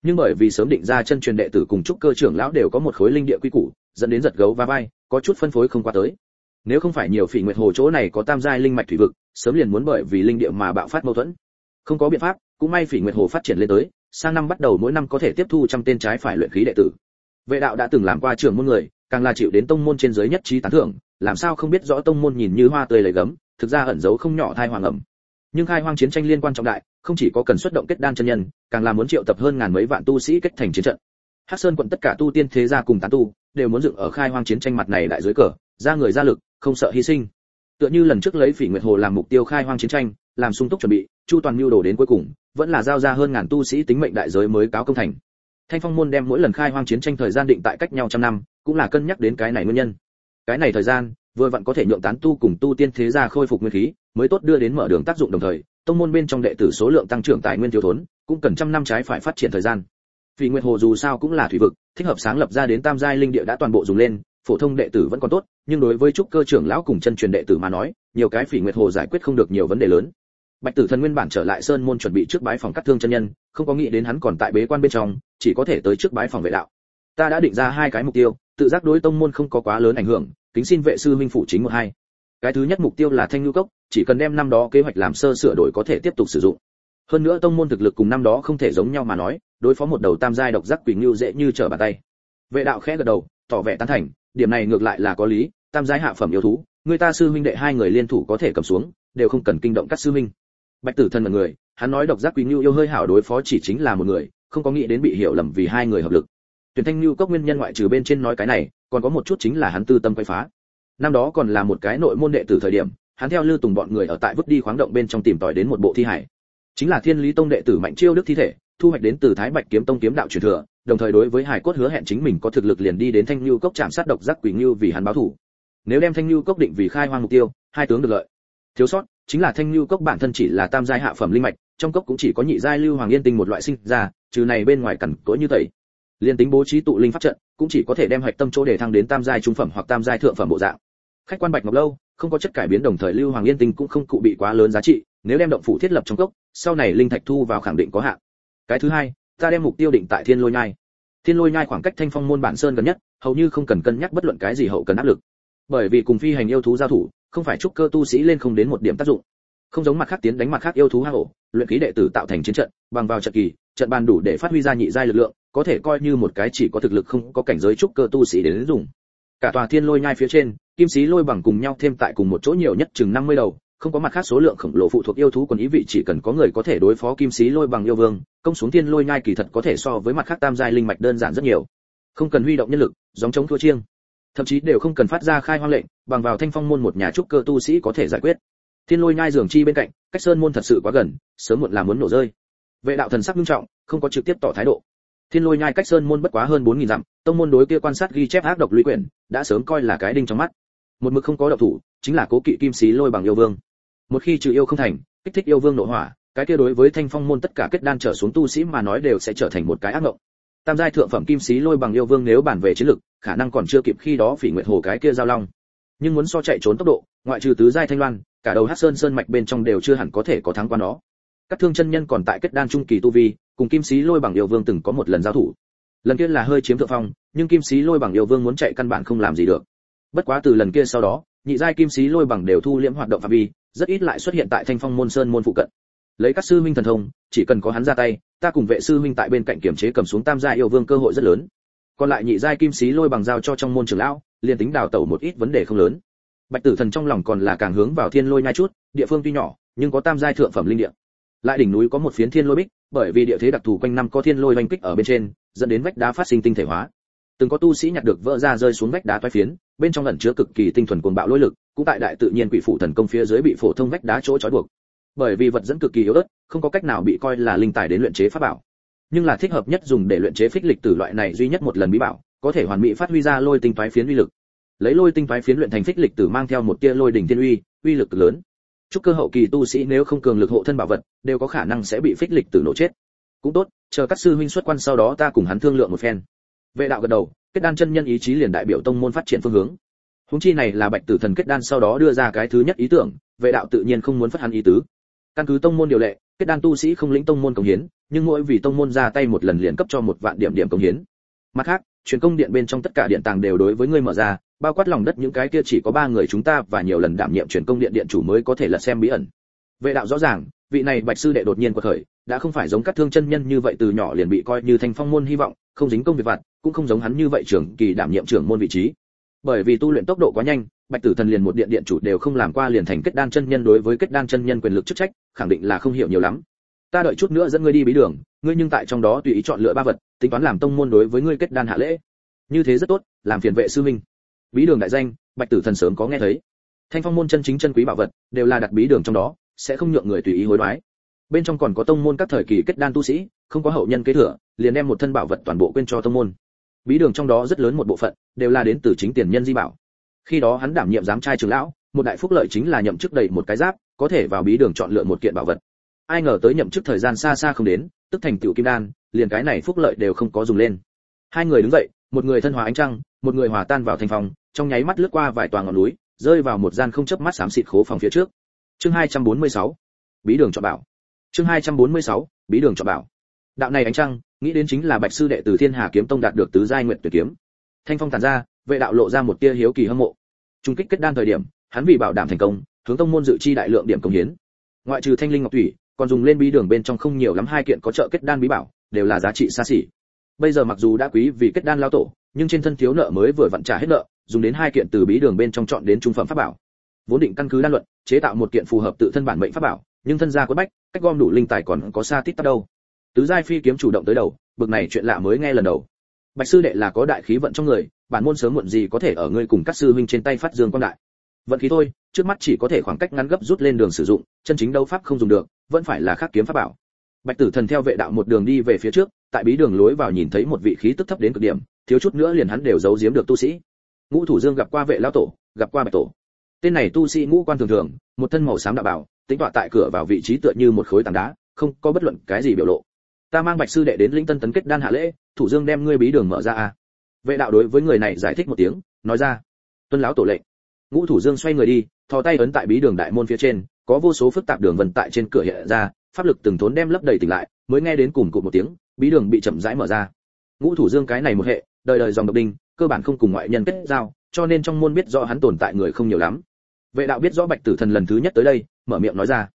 nhưng bởi vì sớm định ra chân truyền đệ tử cùng trúc cơ trưởng lão đều có một khối linh địa quy củ, dẫn đến giật gấu và vai, có chút phân phối không qua tới. Nếu không phải nhiều phỉ nguyệt hồ chỗ này có tam giai linh mạch thủy vực, sớm liền muốn bởi vì linh địa mà bạo phát mâu thuẫn. Không có biện pháp, cũng may phỉ nguyệt hồ phát triển lên tới, sang năm bắt đầu mỗi năm có thể tiếp thu trăm tên trái phải luyện khí đệ tử. Vệ đạo đã từng làm qua trưởng môn người, càng là chịu đến tông môn trên giới nhất trí tán thưởng, làm sao không biết rõ tông môn nhìn như hoa tươi lấy gấm, thực ra ẩn giấu không nhỏ thai hoàng ẩm nhưng khai hoang chiến tranh liên quan trọng đại, không chỉ có cần xuất động kết đan chân nhân, càng là muốn triệu tập hơn ngàn mấy vạn tu sĩ kết thành chiến trận. Hắc sơn quận tất cả tu tiên thế gia cùng tán tu, đều muốn dựng ở khai hoang chiến tranh mặt này đại dưới cờ, ra người ra lực, không sợ hy sinh. Tựa như lần trước lấy phỉ nguyệt hồ làm mục tiêu khai hoang chiến tranh, làm sung túc chuẩn bị, chu toàn mưu đồ đến cuối cùng, vẫn là giao ra hơn ngàn tu sĩ tính mệnh đại giới mới cáo công thành. Thanh phong môn đem mỗi lần khai hoang chiến tranh thời gian định tại cách nhau trăm năm, cũng là cân nhắc đến cái này nguyên nhân. Cái này thời gian, vừa vặn có thể nhượng tán tu cùng tu tiên thế gia khôi phục nguyên khí mới tốt đưa đến mở đường tác dụng đồng thời, tông môn bên trong đệ tử số lượng tăng trưởng tài nguyên thiếu thốn, cũng cần trăm năm trái phải phát triển thời gian. Vì nguyệt hồ dù sao cũng là thủy vực, thích hợp sáng lập ra đến tam giai linh địa đã toàn bộ dùng lên, phổ thông đệ tử vẫn còn tốt, nhưng đối với trúc cơ trưởng lão cùng chân truyền đệ tử mà nói, nhiều cái phỉ nguyệt hồ giải quyết không được nhiều vấn đề lớn. Bạch tử thần nguyên bản trở lại sơn môn chuẩn bị trước bái phòng cắt thương chân nhân, không có nghĩ đến hắn còn tại bế quan bên trong, chỉ có thể tới trước bái phòng vệ đạo. Ta đã định ra hai cái mục tiêu, tự giác đối tông môn không có quá lớn ảnh hưởng, kính xin vệ sư minh phụ chính một hai. Cái thứ nhất mục tiêu là thanh nhu cốc chỉ cần đem năm đó kế hoạch làm sơ sửa đổi có thể tiếp tục sử dụng. Hơn nữa tông môn thực lực cùng năm đó không thể giống nhau mà nói, đối phó một đầu tam giai độc giác quỷ ngưu dễ như trở bàn tay. Vệ đạo khẽ gật đầu, tỏ vẻ tán thành, điểm này ngược lại là có lý, tam giai hạ phẩm yêu thú, người ta sư huynh đệ hai người liên thủ có thể cầm xuống, đều không cần kinh động các sư huynh. Bạch tử thân là người, hắn nói độc giác quỷ ngưu yêu hơi hảo đối phó chỉ chính là một người, không có nghĩ đến bị hiểu lầm vì hai người hợp lực. Tuyển thanh ngưu cốc nguyên nhân ngoại trừ bên trên nói cái này, còn có một chút chính là hắn tư tâm quay phá. Năm đó còn là một cái nội môn đệ tử thời điểm hắn theo lưu tùng bọn người ở tại vứt đi khoáng động bên trong tìm tòi đến một bộ thi hải chính là thiên lý tông đệ tử mạnh chiêu đức thi thể, thu hoạch đến từ thái bạch kiếm tông kiếm đạo truyền thừa, đồng thời đối với hải cốt hứa hẹn chính mình có thực lực liền đi đến thanh lưu cốc chạm sát độc giác quỷ lưu vì hắn báo thủ. Nếu đem thanh lưu cốc định vì khai hoang mục tiêu, hai tướng được lợi. Thiếu sót, chính là thanh lưu cốc bản thân chỉ là tam giai hạ phẩm linh mạch, trong cốc cũng chỉ có nhị giai lưu hoàng yên tinh một loại sinh ra, trừ này bên ngoài cẩn cỗi như tẩy. Liên tính bố trí tụ linh pháp trận, cũng chỉ có thể đem hạch tâm chỗ để thăng đến tam giai trung phẩm hoặc tam giai thượng phẩm bộ dạng. Khách quan bạch ngọc lâu không có chất cải biến đồng thời lưu hoàng yên tinh cũng không cụ bị quá lớn giá trị, nếu đem động phủ thiết lập trong cốc, sau này linh thạch thu vào khẳng định có hạn. Cái thứ hai, ta đem mục tiêu định tại thiên lôi nhai. Thiên lôi nhai khoảng cách thanh phong môn bản sơn gần nhất, hầu như không cần cân nhắc bất luận cái gì hậu cần áp lực. Bởi vì cùng phi hành yêu thú giao thủ, không phải trúc cơ tu sĩ lên không đến một điểm tác dụng. Không giống mặt khác tiến đánh mặt khác yêu thú hang ổ, luyện khí đệ tử tạo thành chiến trận, bằng vào trận kỳ, trận bàn đủ để phát huy ra nhị giai lực lượng, có thể coi như một cái chỉ có thực lực không có cảnh giới trúc cơ tu sĩ đến dùng. Cả tòa thiên lôi nhai phía trên kim sĩ lôi bằng cùng nhau thêm tại cùng một chỗ nhiều nhất chừng 50 đầu, không có mặt khác số lượng khổng lồ phụ thuộc yêu thú còn ý vị chỉ cần có người có thể đối phó kim sĩ lôi bằng yêu vương, công xuống thiên lôi nhai kỳ thật có thể so với mặt khác tam giai linh mạch đơn giản rất nhiều. Không cần huy động nhân lực, giống chống thua chiêng. Thậm chí đều không cần phát ra khai hoang lệnh, bằng vào thanh phong môn một nhà trúc cơ tu sĩ có thể giải quyết. Thiên lôi nhai giường chi bên cạnh, cách sơn môn thật sự quá gần, sớm muộn là muốn nổ rơi. Vệ đạo thần sắc nghiêm trọng, không có trực tiếp tỏ thái độ. Thiên lôi nhai cách sơn môn bất quá hơn bốn nghìn dặm, tông môn đối kia quan sát ghi chép ác độc lũy quyển, đã sớm coi là cái đinh trong mắt một mực không có độc thủ, chính là cố kỵ kim xí lôi bằng yêu vương. Một khi trừ yêu không thành, kích thích yêu vương nội hỏa, cái kia đối với thanh phong môn tất cả kết đan trở xuống tu sĩ mà nói đều sẽ trở thành một cái ác mộng. Tam giai thượng phẩm kim xí lôi bằng yêu vương nếu bản về chiến lực, khả năng còn chưa kịp khi đó phỉ nguyện hồ cái kia giao long. Nhưng muốn so chạy trốn tốc độ, ngoại trừ tứ giai thanh loan, cả đầu hắc sơn sơn mạch bên trong đều chưa hẳn có thể có thắng quan đó các thương chân nhân còn tại kết đan trung kỳ tu vi, cùng kim sĩ lôi bằng yêu vương từng có một lần giao thủ. Lần kia là hơi chiếm thượng phong, nhưng kim sĩ lôi bằng yêu vương muốn chạy căn bản không làm gì được bất quá từ lần kia sau đó, nhị giai kim sĩ lôi bằng đều thu liễm hoạt động phạm vi, rất ít lại xuất hiện tại thanh phong môn sơn môn phụ cận. Lấy các sư huynh thần thông, chỉ cần có hắn ra tay, ta cùng vệ sư huynh tại bên cạnh kiểm chế cầm xuống tam giai yêu vương cơ hội rất lớn. Còn lại nhị giai kim sĩ lôi bằng giao cho trong môn trưởng lão, liền tính đào tẩu một ít vấn đề không lớn. Bạch tử thần trong lòng còn là càng hướng vào thiên lôi nhai chút, địa phương tuy nhỏ, nhưng có tam giai thượng phẩm linh địa. Lại đỉnh núi có một phiến thiên lôi bích, bởi vì địa thế đặc thù quanh năm có thiên lôi oanh kích ở bên trên, dẫn đến vách đá phát sinh tinh thể hóa. Từng có tu sĩ nhặt được vỡ ra rơi xuống vách đá toái phiến bên trong ẩn chứa cực kỳ tinh thuần cuồng bạo lôi lực, cũng tại đại tự nhiên quỷ phụ thần công phía dưới bị phổ thông vách đá chỗ trói buộc. Bởi vì vật dẫn cực kỳ yếu ớt, không có cách nào bị coi là linh tài đến luyện chế pháp bảo. Nhưng là thích hợp nhất dùng để luyện chế phích lịch tử loại này duy nhất một lần bí bảo, có thể hoàn mỹ phát huy ra lôi tinh toái phiến uy lực. Lấy lôi tinh toái phiến luyện thành phích lịch tử mang theo một tia lôi đỉnh thiên uy uy lực lớn. Chúc cơ hậu kỳ tu sĩ nếu không cường lực hộ thân bảo vật, đều có khả năng sẽ bị phích lịch tử nổ chết. Cũng tốt, chờ các sư huynh xuất quan sau đó ta cùng hắn thương lượng một phen vệ đạo gật đầu, kết đan chân nhân ý chí liền đại biểu tông môn phát triển phương hướng. Huống chi này là bạch tử thần kết đan sau đó đưa ra cái thứ nhất ý tưởng, vệ đạo tự nhiên không muốn phát hắn ý tứ. Căn cứ tông môn điều lệ, kết đan tu sĩ không lĩnh tông môn công hiến, nhưng mỗi vì tông môn ra tay một lần liền cấp cho một vạn điểm điểm công hiến. Mặt khác, truyền công điện bên trong tất cả điện tàng đều đối với ngươi mở ra, bao quát lòng đất những cái kia chỉ có ba người chúng ta và nhiều lần đảm nhiệm truyền công điện điện chủ mới có thể là xem bí ẩn. Vệ đạo rõ ràng, vị này bạch sư đệ đột nhiên quật khởi đã không phải giống các thương chân nhân như vậy từ nhỏ liền bị coi như thành phong môn hy vọng, không dính công việc vặt, cũng không giống hắn như vậy trưởng kỳ đảm nhiệm trưởng môn vị trí. Bởi vì tu luyện tốc độ quá nhanh, bạch tử thần liền một điện điện chủ đều không làm qua liền thành kết đan chân nhân đối với kết đan chân nhân quyền lực chức trách, khẳng định là không hiểu nhiều lắm. Ta đợi chút nữa dẫn ngươi đi bí đường, ngươi nhưng tại trong đó tùy ý chọn lựa ba vật, tính toán làm tông môn đối với ngươi kết đan hạ lễ. Như thế rất tốt, làm phiền vệ sư minh bí đường đại danh, bạch tử thần sớm có nghe thấy. Thanh phong môn chân chính chân quý bảo vật, đều là đặt bí đường trong đó, sẽ không nhượng người tùy ý hối đoái bên trong còn có tông môn các thời kỳ kết đan tu sĩ, không có hậu nhân kế thừa, liền đem một thân bảo vật toàn bộ quên cho tông môn. Bí đường trong đó rất lớn một bộ phận, đều là đến từ chính tiền nhân di bảo. Khi đó hắn đảm nhiệm giám trai trưởng lão, một đại phúc lợi chính là nhậm chức đầy một cái giáp, có thể vào bí đường chọn lựa một kiện bảo vật. Ai ngờ tới nhậm chức thời gian xa xa không đến, tức thành tiểu kim đan, liền cái này phúc lợi đều không có dùng lên. Hai người đứng dậy, một người thân hòa ánh trăng, một người hòa tan vào thành phòng, trong nháy mắt lướt qua vài tòa ngọn núi, rơi vào một gian không chớp mắt xám xịt khố phòng phía trước. Chương 246 bí đường chọn bảo chương 246 bí đường chọn bảo. Đạo này ánh trăng, nghĩ đến chính là bạch sư đệ từ thiên hà kiếm tông đạt được tứ giai nguyện tuyệt kiếm. Thanh phong tản ra, vệ đạo lộ ra một tia hiếu kỳ hâm mộ. Trung kích kết đan thời điểm, hắn vì bảo đảm thành công, hướng tông môn dự chi đại lượng điểm công hiến. Ngoại trừ thanh linh ngọc thủy, còn dùng lên bí đường bên trong không nhiều lắm hai kiện có trợ kết đan bí bảo, đều là giá trị xa xỉ. Bây giờ mặc dù đã quý vì kết đan lao tổ, nhưng trên thân thiếu nợ mới vừa vặn trả hết nợ, dùng đến hai kiện từ bí đường bên trong chọn đến trung phẩm pháp bảo. Vốn định căn cứ đan luận, chế tạo một kiện phù hợp tự thân bản mệnh pháp bảo nhưng thân gia quất bách, cách gom đủ linh tài còn có xa tít tắp đâu. Tứ giai phi kiếm chủ động tới đầu, bực này chuyện lạ mới nghe lần đầu. Bạch sư đệ là có đại khí vận trong người, bản môn sớm muộn gì có thể ở ngươi cùng các sư huynh trên tay phát dương quan đại. Vận khí thôi, trước mắt chỉ có thể khoảng cách ngắn gấp rút lên đường sử dụng, chân chính đấu pháp không dùng được, vẫn phải là khắc kiếm pháp bảo. Bạch tử thần theo vệ đạo một đường đi về phía trước, tại bí đường lối vào nhìn thấy một vị khí tức thấp đến cực điểm, thiếu chút nữa liền hắn đều giấu giếm được tu sĩ. Ngũ thủ dương gặp qua vệ lão tổ, gặp qua bạch tổ. Tên này tu sĩ ngũ quan thường thường, một thân màu xám đạo bảo tính tọa tại cửa vào vị trí tựa như một khối tảng đá, không có bất luận cái gì biểu lộ. Ta mang bạch sư đệ đến linh tân tấn kết đan hạ lễ, thủ dương đem ngươi bí đường mở ra a vệ đạo đối với người này giải thích một tiếng, nói ra. Tuân lão tổ lệnh. Ngũ thủ dương xoay người đi, thò tay ấn tại bí đường đại môn phía trên, có vô số phức tạp đường vân tại trên cửa hiện ra, pháp lực từng thốn đem lấp đầy tỉnh lại, mới nghe đến cùng cụt một tiếng, bí đường bị chậm rãi mở ra. Ngũ thủ dương cái này một hệ, đời đời dòng độc đinh, cơ bản không cùng ngoại nhân kết giao, cho nên trong môn biết rõ hắn tồn tại người không nhiều lắm vệ đạo biết rõ bạch tử thần lần thứ nhất tới đây, mở miệng nói ra.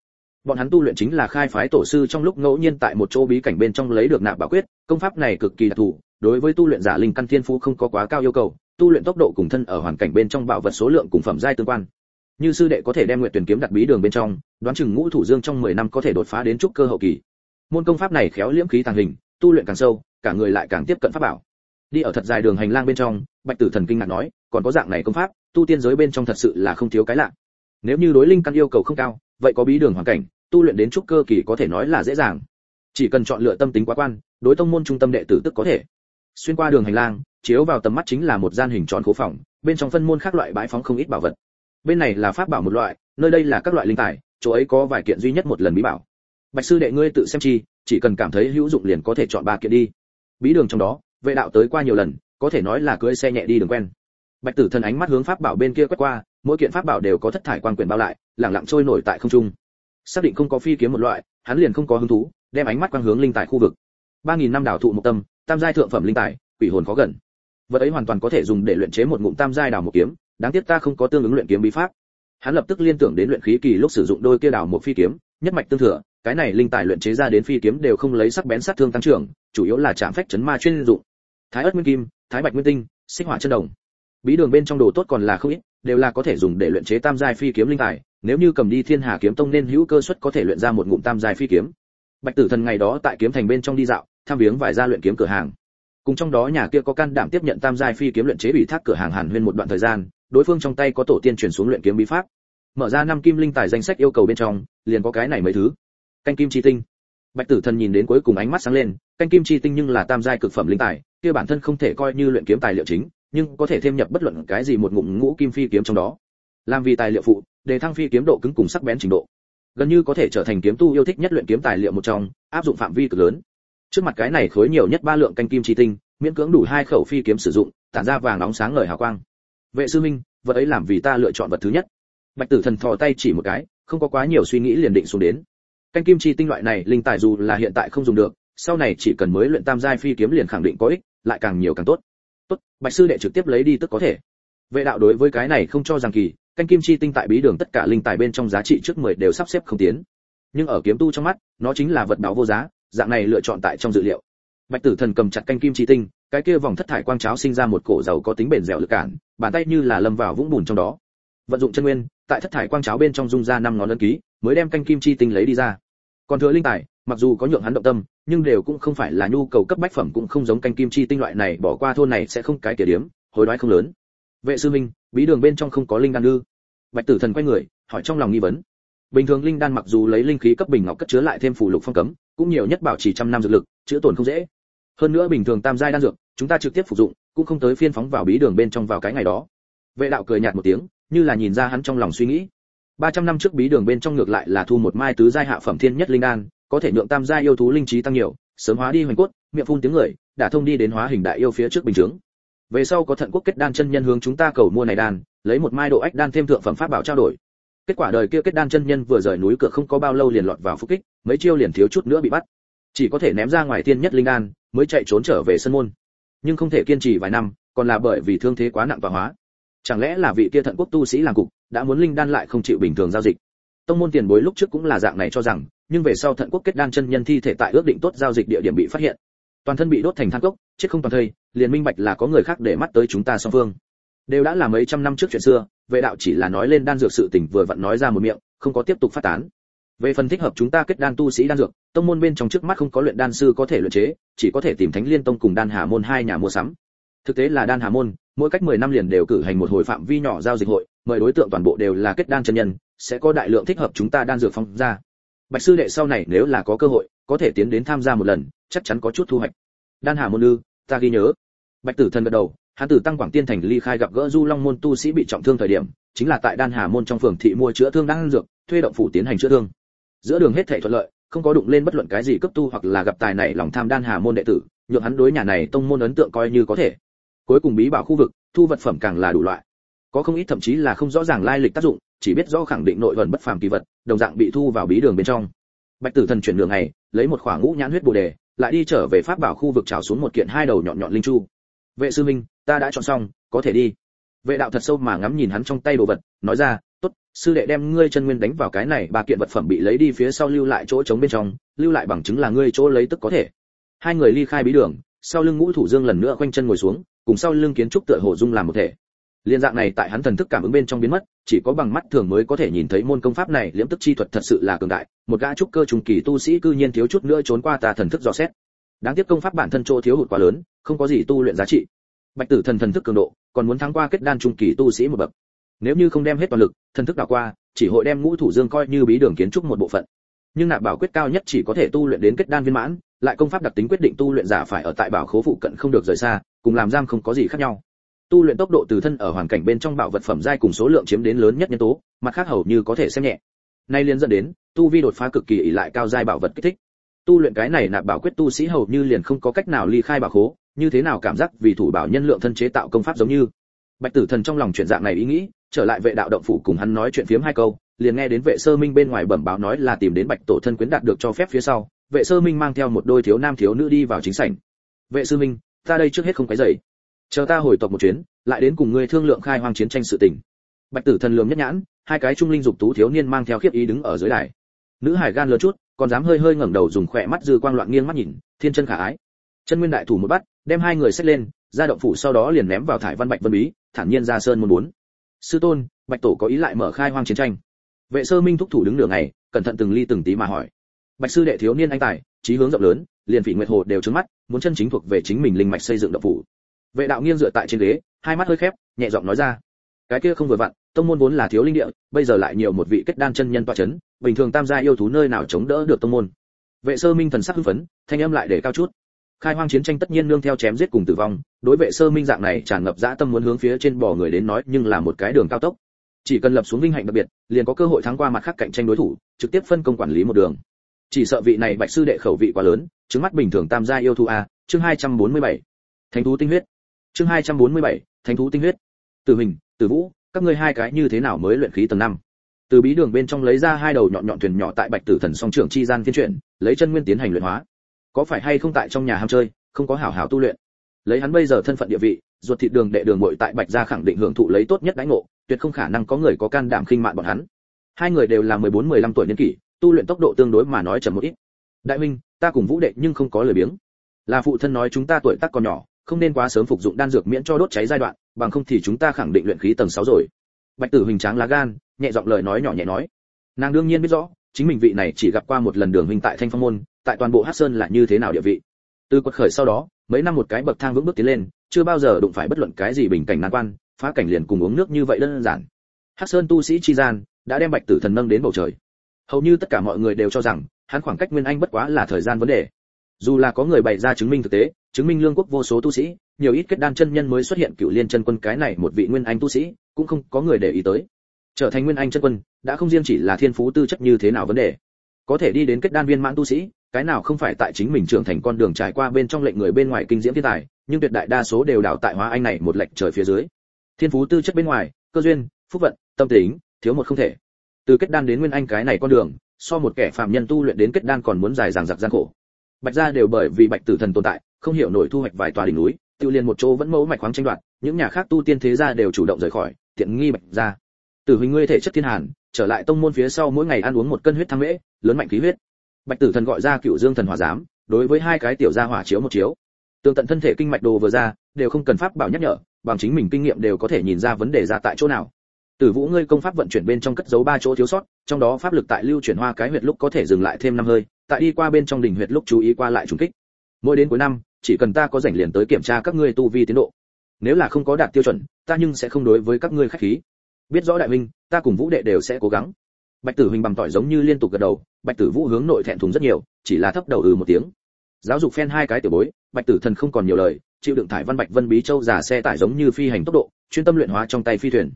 Bọn hắn tu luyện chính là khai phái tổ sư trong lúc ngẫu nhiên tại một chỗ bí cảnh bên trong lấy được nạp bảo quyết, công pháp này cực kỳ đặc thù, đối với tu luyện giả linh căn thiên phú không có quá cao yêu cầu, tu luyện tốc độ cùng thân ở hoàn cảnh bên trong bảo vật số lượng cùng phẩm giai tương quan. Như sư đệ có thể đem nguyện tuyển kiếm đặt bí đường bên trong, đoán chừng ngũ thủ dương trong 10 năm có thể đột phá đến trúc cơ hậu kỳ. Môn công pháp này khéo liễm khí tàng hình, tu luyện càng sâu, cả người lại càng tiếp cận pháp bảo. Đi ở thật dài đường hành lang bên trong, bạch tử thần kinh ngạc nói, còn có dạng này công pháp tu tiên giới bên trong thật sự là không thiếu cái lạ. Nếu như đối linh căn yêu cầu không cao, vậy có bí đường hoàn cảnh, tu luyện đến trúc cơ kỳ có thể nói là dễ dàng. Chỉ cần chọn lựa tâm tính quá quan, đối tông môn trung tâm đệ tử tức có thể. Xuyên qua đường hành lang, chiếu vào tầm mắt chính là một gian hình tròn khố phòng, bên trong phân môn khác loại bãi phóng không ít bảo vật. Bên này là pháp bảo một loại, nơi đây là các loại linh tài, chỗ ấy có vài kiện duy nhất một lần bí bảo. Bạch sư đệ ngươi tự xem chi, chỉ cần cảm thấy hữu dụng liền có thể chọn ba kiện đi. Bí đường trong đó, vệ đạo tới qua nhiều lần, có thể nói là cưỡi xe nhẹ đi đường quen bạch tử thần ánh mắt hướng pháp bảo bên kia quét qua, mỗi kiện pháp bảo đều có thất thải quan quyển bao lại, lẳng lặng trôi nổi tại không trung. Xác định không có phi kiếm một loại, hắn liền không có hứng thú, đem ánh mắt quang hướng linh tài khu vực. Ba nghìn năm đảo thụ một tâm, tam giai thượng phẩm linh tài, quỷ hồn khó gần. Vật ấy hoàn toàn có thể dùng để luyện chế một ngụm tam giai đảo một kiếm, đáng tiếc ta không có tương ứng luyện kiếm bí pháp. Hắn lập tức liên tưởng đến luyện khí kỳ lúc sử dụng đôi kia đảo một phi kiếm, nhất mạch tương thừa, cái này linh tài luyện chế ra đến phi kiếm đều không lấy sắc bén sát thương tăng trưởng, chủ yếu là chạm phách chấn ma chuyên dụng. Thái ớt nguyên kim, thái bạch nguyên tinh, xích hỏa chân đồng bí đường bên trong đồ tốt còn là không ít, đều là có thể dùng để luyện chế tam giai phi kiếm linh tài, nếu như cầm đi thiên hà kiếm tông nên hữu cơ suất có thể luyện ra một ngụm tam giai phi kiếm. Bạch tử thần ngày đó tại kiếm thành bên trong đi dạo, tham viếng vài gia luyện kiếm cửa hàng. Cùng trong đó nhà kia có can đảm tiếp nhận tam giai phi kiếm luyện chế ủy thác cửa hàng hàn huyên một đoạn thời gian, đối phương trong tay có tổ tiên chuyển xuống luyện kiếm bí pháp. Mở ra năm kim linh tài danh sách yêu cầu bên trong, liền có cái này mấy thứ. Canh kim chi tinh. Bạch tử thần nhìn đến cuối cùng ánh mắt sáng lên, canh kim chi tinh nhưng là tam giai cực phẩm linh tài, kia bản thân không thể coi như luyện kiếm tài liệu chính nhưng có thể thêm nhập bất luận cái gì một ngụm ngũ kim phi kiếm trong đó. Làm vì tài liệu phụ, để thăng phi kiếm độ cứng cùng sắc bén trình độ. Gần như có thể trở thành kiếm tu yêu thích nhất luyện kiếm tài liệu một trong, áp dụng phạm vi cực lớn. Trước mặt cái này khối nhiều nhất ba lượng canh kim chi tinh, miễn cưỡng đủ hai khẩu phi kiếm sử dụng, tản ra vàng nóng sáng ngời hào quang. Vệ sư minh vật ấy làm vì ta lựa chọn vật thứ nhất. Bạch tử thần thò tay chỉ một cái, không có quá nhiều suy nghĩ liền định xuống đến. Canh kim chi tinh loại này, linh tài dù là hiện tại không dùng được, sau này chỉ cần mới luyện tam giai phi kiếm liền khẳng định có ích, lại càng nhiều càng tốt tốt, bạch sư đệ trực tiếp lấy đi tức có thể. Vệ đạo đối với cái này không cho rằng kỳ, canh kim chi tinh tại bí đường tất cả linh tài bên trong giá trị trước 10 đều sắp xếp không tiến. Nhưng ở kiếm tu trong mắt, nó chính là vật báo vô giá, dạng này lựa chọn tại trong dự liệu. Bạch tử thần cầm chặt canh kim chi tinh, cái kia vòng thất thải quang cháo sinh ra một cổ dầu có tính bền dẻo lực cản, bàn tay như là lâm vào vũng bùn trong đó. Vận dụng chân nguyên, tại thất thải quang cháo bên trong dung ra năm ngón lân ký, mới đem canh kim chi tinh lấy đi ra. Còn thừa linh tài mặc dù có nhượng hắn động tâm, nhưng đều cũng không phải là nhu cầu cấp bách phẩm cũng không giống canh kim chi tinh loại này, bỏ qua thôn này sẽ không cái tỉa điểm hối đoái không lớn. Vệ sư minh, bí đường bên trong không có linh đan ư? Bạch tử thần quay người, hỏi trong lòng nghi vấn. Bình thường linh đan mặc dù lấy linh khí cấp bình ngọc cất chứa lại thêm phù lục phong cấm, cũng nhiều nhất bảo trì trăm năm dược lực, chữa tổn không dễ. Hơn nữa bình thường tam giai đan dược, chúng ta trực tiếp phục dụng, cũng không tới phiên phóng vào bí đường bên trong vào cái ngày đó. Vệ đạo cười nhạt một tiếng, như là nhìn ra hắn trong lòng suy nghĩ. 300 năm trước bí đường bên trong ngược lại là thu một mai tứ giai hạ phẩm thiên nhất linh đan có thể nhượng tam gia yêu thú linh trí tăng nhiều, sớm hóa đi hoành cốt, miệng phun tiếng người, đã thông đi đến hóa hình đại yêu phía trước bình chứng về sau có thận quốc kết đan chân nhân hướng chúng ta cầu mua này đan, lấy một mai độ ách đan thêm thượng phẩm pháp bảo trao đổi. Kết quả đời kia kết đan chân nhân vừa rời núi cửa không có bao lâu liền lọt vào phúc kích, mấy chiêu liền thiếu chút nữa bị bắt. Chỉ có thể ném ra ngoài tiên nhất linh đan, mới chạy trốn trở về sân môn. Nhưng không thể kiên trì vài năm, còn là bởi vì thương thế quá nặng và hóa. Chẳng lẽ là vị kia thận quốc tu sĩ làm cục, đã muốn linh đan lại không chịu bình thường giao dịch? Tông môn tiền bối lúc trước cũng là dạng này cho rằng nhưng về sau thận quốc kết đan chân nhân thi thể tại ước định tốt giao dịch địa điểm bị phát hiện. Toàn thân bị đốt thành than cốc, chết không toàn thây liền minh bạch là có người khác để mắt tới chúng ta song phương. Đều đã là mấy trăm năm trước chuyện xưa, vệ đạo chỉ là nói lên đan dược sự tình vừa vặn nói ra một miệng, không có tiếp tục phát tán. Về phần thích hợp chúng ta kết đan tu sĩ đan dược, tông môn bên trong trước mắt không có luyện đan sư có thể luyện chế, chỉ có thể tìm thánh liên tông cùng đan hà môn hai nhà mua sắm. Thực tế là đan hà môn, mỗi cách 10 năm liền đều cử hành một hồi phạm vi nhỏ giao dịch hội, mời đối tượng toàn bộ đều là kết đan chân nhân, sẽ có đại lượng thích hợp chúng ta đan dược phong ra bạch sư đệ sau này nếu là có cơ hội, có thể tiến đến tham gia một lần, chắc chắn có chút thu hoạch. Đan hà môn ư, ta ghi nhớ. Bạch tử thần gật đầu, hắn tử tăng quảng tiên thành ly khai gặp gỡ du long môn tu sĩ bị trọng thương thời điểm, chính là tại đan hà môn trong phường thị mua chữa thương đang dược, thuê động phủ tiến hành chữa thương. Giữa đường hết thảy thuận lợi, không có đụng lên bất luận cái gì cấp tu hoặc là gặp tài này lòng tham đan hà môn đệ tử, nhượng hắn đối nhà này tông môn ấn tượng coi như có thể. Cuối cùng bí bảo khu vực, thu vật phẩm càng là đủ loại. Có không ít thậm chí là không rõ ràng lai lịch tác dụng chỉ biết rõ khẳng định nội vận bất phàm kỳ vật, đồng dạng bị thu vào bí đường bên trong. Bạch tử thần chuyển đường này lấy một khoảng ngũ nhãn huyết bồ đề, lại đi trở về pháp bảo khu vực trào xuống một kiện hai đầu nhọn nhọn linh chu. Vệ sư minh, ta đã chọn xong, có thể đi. Vệ đạo thật sâu mà ngắm nhìn hắn trong tay đồ vật, nói ra, tốt, sư đệ đem ngươi chân nguyên đánh vào cái này ba kiện vật phẩm bị lấy đi phía sau lưu lại chỗ trống bên trong, lưu lại bằng chứng là ngươi chỗ lấy tức có thể. Hai người ly khai bí đường, sau lưng ngũ thủ dương lần nữa quanh chân ngồi xuống, cùng sau lưng kiến trúc tựa hồ dung làm một thể liên dạng này tại hắn thần thức cảm ứng bên trong biến mất, chỉ có bằng mắt thường mới có thể nhìn thấy môn công pháp này, liễm tức chi thuật thật sự là cường đại, một gã trúc cơ trùng kỳ tu sĩ cư nhiên thiếu chút nữa trốn qua ta thần thức dò xét. Đáng tiếc công pháp bản thân chỗ thiếu hụt quá lớn, không có gì tu luyện giá trị. Bạch tử thần thần thức cường độ, còn muốn thắng qua kết đan trung kỳ tu sĩ một bậc. Nếu như không đem hết toàn lực, thần thức đảo qua, chỉ hội đem ngũ thủ dương coi như bí đường kiến trúc một bộ phận. Nhưng nạp bảo quyết cao nhất chỉ có thể tu luyện đến kết đan viên mãn, lại công pháp đặc tính quyết định tu luyện giả phải ở tại bảo khố phụ cận không được rời xa, cùng làm giam không có gì khác nhau tu luyện tốc độ từ thân ở hoàn cảnh bên trong bạo vật phẩm giai cùng số lượng chiếm đến lớn nhất nhân tố, mặt khác hầu như có thể xem nhẹ. Nay liên dẫn đến, tu vi đột phá cực kỳ ỷ lại cao giai bạo vật kích thích. Tu luyện cái này nạp bảo quyết tu sĩ hầu như liền không có cách nào ly khai bảo khố, như thế nào cảm giác vì thủ bảo nhân lượng thân chế tạo công pháp giống như. Bạch tử thần trong lòng chuyện dạng này ý nghĩ, trở lại vệ đạo động phủ cùng hắn nói chuyện phiếm hai câu, liền nghe đến vệ sơ minh bên ngoài bẩm báo nói là tìm đến bạch tổ thân quyến đạt được cho phép phía sau, vệ sơ minh mang theo một đôi thiếu nam thiếu nữ đi vào chính sảnh. Vệ sư minh, ta đây trước hết không cái dậy chờ ta hồi tộc một chuyến, lại đến cùng ngươi thương lượng khai hoang chiến tranh sự tình. Bạch tử thần lườm nhất nhãn, hai cái trung linh dục tú thiếu niên mang theo khiếp ý đứng ở dưới đài. Nữ hải gan lớn chút, còn dám hơi hơi ngẩng đầu dùng khỏe mắt dư quang loạn nghiêng mắt nhìn, thiên chân khả ái. Chân nguyên đại thủ một bắt, đem hai người xách lên, ra động phủ sau đó liền ném vào thải văn bạch vân bí, thản nhiên ra sơn muốn muốn sư tôn, bạch tổ có ý lại mở khai hoang chiến tranh. Vệ sơ minh thúc thủ đứng nửa ngày, cẩn thận từng ly từng tí mà hỏi. Bạch sư đệ thiếu niên anh tài trí hướng rộng lớn, liền phỉ nguyệt hồ đều trứng mắt, muốn chân chính thuộc về chính mình linh mạch xây dựng động phủ vệ đạo nghiêng dựa tại trên ghế, hai mắt hơi khép, nhẹ giọng nói ra. Cái kia không vừa vặn, tông môn vốn là thiếu linh địa, bây giờ lại nhiều một vị kết đan chân nhân toa chấn, bình thường tam gia yêu thú nơi nào chống đỡ được tông môn. Vệ sơ minh thần sắc hưng phấn, thanh âm lại để cao chút. Khai hoang chiến tranh tất nhiên nương theo chém giết cùng tử vong, đối vệ sơ minh dạng này tràn ngập dã tâm muốn hướng phía trên bò người đến nói, nhưng là một cái đường cao tốc. Chỉ cần lập xuống vinh hạnh đặc biệt, liền có cơ hội thắng qua mặt khác cạnh tranh đối thủ, trực tiếp phân công quản lý một đường. Chỉ sợ vị này bạch sư đệ khẩu vị quá lớn, trứng mắt bình thường tam gia yêu thú a, chương 247. thánh thú tinh huyết chương 247, thánh thú tinh huyết. Tử hình tử vũ các ngươi hai cái như thế nào mới luyện khí tầng 5. từ bí đường bên trong lấy ra hai đầu nhọn nhọn thuyền nhỏ tại bạch tử thần song trưởng chi gian phiên chuyển lấy chân nguyên tiến hành luyện hóa. Có phải hay không tại trong nhà ham chơi không có hảo hảo tu luyện? Lấy hắn bây giờ thân phận địa vị ruột thịt đường đệ đường muội tại bạch gia khẳng định hưởng thụ lấy tốt nhất đãi ngộ tuyệt không khả năng có người có can đảm khinh mạn bọn hắn. Hai người đều là 14-15 tuổi niên kỷ tu luyện tốc độ tương đối mà nói chậm một ít. Đại minh ta cùng vũ đệ nhưng không có lời biếng. Là phụ thân nói chúng ta tuổi tác còn nhỏ không nên quá sớm phục dụng đan dược miễn cho đốt cháy giai đoạn, bằng không thì chúng ta khẳng định luyện khí tầng 6 rồi. Bạch tử hình tráng lá gan, nhẹ giọng lời nói nhỏ nhẹ nói. Nàng đương nhiên biết rõ, chính mình vị này chỉ gặp qua một lần đường huynh tại thanh phong môn, tại toàn bộ hắc sơn là như thế nào địa vị. Từ quật khởi sau đó, mấy năm một cái bậc thang vững bước tiến lên, chưa bao giờ đụng phải bất luận cái gì bình cảnh nan quan, phá cảnh liền cùng uống nước như vậy đơn giản. Hắc sơn tu sĩ chi gian, đã đem bạch tử thần nâng đến bầu trời. Hầu như tất cả mọi người đều cho rằng, hắn khoảng cách nguyên anh bất quá là thời gian vấn đề. Dù là có người bày ra chứng minh thực tế chứng minh lương quốc vô số tu sĩ, nhiều ít kết đan chân nhân mới xuất hiện cựu liên chân quân cái này một vị nguyên anh tu sĩ, cũng không có người để ý tới. Trở thành nguyên anh chân quân, đã không riêng chỉ là thiên phú tư chất như thế nào vấn đề. Có thể đi đến kết đan viên mãn tu sĩ, cái nào không phải tại chính mình trưởng thành con đường trải qua bên trong lệnh người bên ngoài kinh diễm thiên tài, nhưng tuyệt đại đa số đều đào tại hóa anh này một lệnh trời phía dưới. Thiên phú tư chất bên ngoài, cơ duyên, phúc vận, tâm tính, thiếu một không thể. Từ kết đan đến nguyên anh cái này con đường, so một kẻ phạm nhân tu luyện đến kết đan còn muốn dài dằng dặc gian khổ. Bạch gia đều bởi vì bạch tử thần tồn tại không hiểu nổi thu hoạch vài tòa đỉnh núi tiêu liền một chỗ vẫn mẫu mạch khoáng tranh đoạt những nhà khác tu tiên thế gia đều chủ động rời khỏi tiện nghi bạch gia. Tử huynh ngươi thể chất thiên hàn trở lại tông môn phía sau mỗi ngày ăn uống một cân huyết thăng mễ lớn mạnh khí huyết. Bạch tử thần gọi ra cựu dương thần hỏa giám đối với hai cái tiểu gia hỏa chiếu một chiếu. Tương tận thân thể kinh mạch đồ vừa ra đều không cần pháp bảo nhắc nhở bằng chính mình kinh nghiệm đều có thể nhìn ra vấn đề ra tại chỗ nào. Tử Vũ ngươi công pháp vận chuyển bên trong cất giấu ba chỗ thiếu sót, trong đó pháp lực tại lưu chuyển hoa cái huyệt lúc có thể dừng lại thêm năm hơi, tại đi qua bên trong đỉnh huyệt lúc chú ý qua lại trùng kích. Mỗi đến cuối năm, chỉ cần ta có rảnh liền tới kiểm tra các ngươi tu vi tiến độ. Nếu là không có đạt tiêu chuẩn, ta nhưng sẽ không đối với các ngươi khách khí. Biết rõ đại huynh, ta cùng Vũ đệ đều sẽ cố gắng. Bạch Tử huynh bằng tỏi giống như liên tục gật đầu, Bạch Tử Vũ hướng nội thẹn thùng rất nhiều, chỉ là thấp đầu ừ một tiếng. Giáo dục phen hai cái tiểu bối, Bạch Tử thần không còn nhiều lời, chịu đựng thải văn Bạch Vân Bí Châu giả xe tải giống như phi hành tốc độ, chuyên tâm luyện hóa trong tay phi thuyền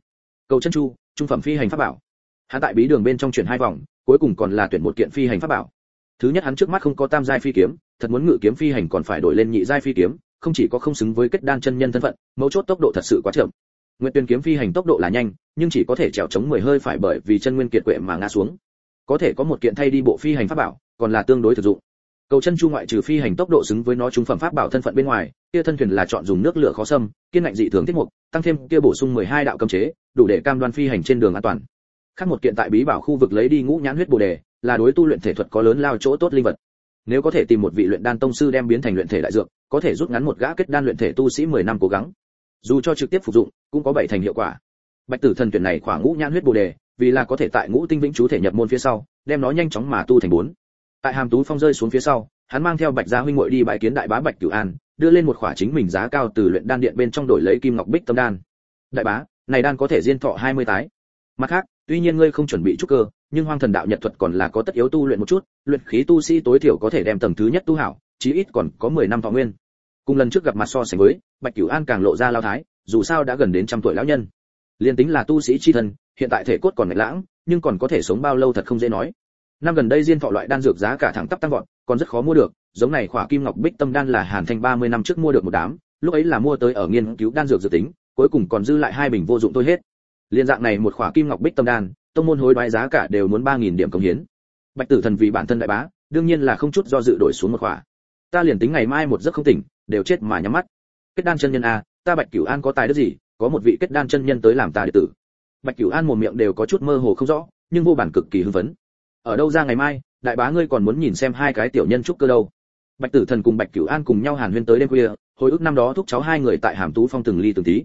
cầu chân chu trung phẩm phi hành pháp bảo hắn tại bí đường bên trong chuyển hai vòng cuối cùng còn là tuyển một kiện phi hành pháp bảo thứ nhất hắn trước mắt không có tam giai phi kiếm, thật muốn ngự kiếm phi hành còn phải đổi lên nhị giai phi kiếm, không chỉ có không xứng với kết đan chân nhân thân phận, mấu chốt tốc độ thật sự quá chậm. Nguyện tuyên kiếm phi hành tốc độ là nhanh, nhưng chỉ có thể trèo chống mười hơi phải bởi vì chân nguyên kiệt quệ mà ngã xuống. Có thể có một kiện thay đi bộ phi hành pháp bảo, còn là tương đối thực dụng. Cầu chân chu ngoại trừ phi hành tốc độ xứng với nó trung phẩm pháp bảo thân phận bên ngoài, kia thân thuyền là chọn dùng nước lửa khó xâm, kiên ngạnh dị thường tiết mục, tăng thêm kia bổ sung 12 đạo cấm chế, đủ để cam đoan phi hành trên đường an toàn. Khác một kiện tại bí bảo khu vực lấy đi ngũ nhãn huyết bồ đề là đối tu luyện thể thuật có lớn lao chỗ tốt linh vật. Nếu có thể tìm một vị luyện đan tông sư đem biến thành luyện thể đại dược, có thể rút ngắn một gã kết đan luyện thể tu sĩ 10 năm cố gắng. Dù cho trực tiếp phục dụng, cũng có bảy thành hiệu quả. Bạch tử thần tuyển này khoảng ngũ nhãn huyết bồ đề, vì là có thể tại ngũ tinh vĩnh chú thể nhập môn phía sau, đem nó nhanh chóng mà tu thành bốn. Tại hàm tú phong rơi xuống phía sau, hắn mang theo bạch gia huynh muội đi bãi kiến đại bá bạch cửu an, đưa lên một khỏa chính mình giá cao từ luyện đan điện bên trong đổi lấy kim ngọc bích tâm đan. Đại bá, này đan có thể diên thọ 20 tái mặt khác, tuy nhiên ngươi không chuẩn bị trúc cơ, nhưng hoang thần đạo nhật thuật còn là có tất yếu tu luyện một chút, luyện khí tu sĩ tối thiểu có thể đem tầng thứ nhất tu hảo, chí ít còn có 10 năm thọ nguyên. Cùng lần trước gặp mặt so sánh với, bạch cửu an càng lộ ra lao thái, dù sao đã gần đến trăm tuổi lão nhân. Liền tính là tu sĩ chi thân, hiện tại thể cốt còn ngạch lãng, nhưng còn có thể sống bao lâu thật không dễ nói. Năm gần đây diên thọ loại đan dược giá cả thẳng tắp tăng vọt, còn rất khó mua được, giống này khỏa kim ngọc bích tâm đan là hàn thanh 30 năm trước mua được một đám, lúc ấy là mua tới ở nghiên cứu đan dược dự tính, cuối cùng còn dư lại hai bình vô dụng tôi hết liên dạng này một khỏa kim ngọc bích tâm đan, tông môn hối đoái giá cả đều muốn 3000 điểm công hiến. Bạch tử thần vì bản thân đại bá, đương nhiên là không chút do dự đổi xuống một khỏa. Ta liền tính ngày mai một giấc không tỉnh, đều chết mà nhắm mắt. Kết đan chân nhân a, ta bạch cửu an có tài đứa gì, có một vị kết đan chân nhân tới làm ta đệ tử. Bạch cửu an mồm miệng đều có chút mơ hồ không rõ, nhưng vô bản cực kỳ hưng phấn. Ở đâu ra ngày mai, đại bá ngươi còn muốn nhìn xem hai cái tiểu nhân trúc cơ đâu? Bạch tử thần cùng bạch cửu an cùng nhau hàn huyên tới đêm khuya, hồi ức năm đó thúc cháu hai người tại hàm tú phong từng ly từng tí.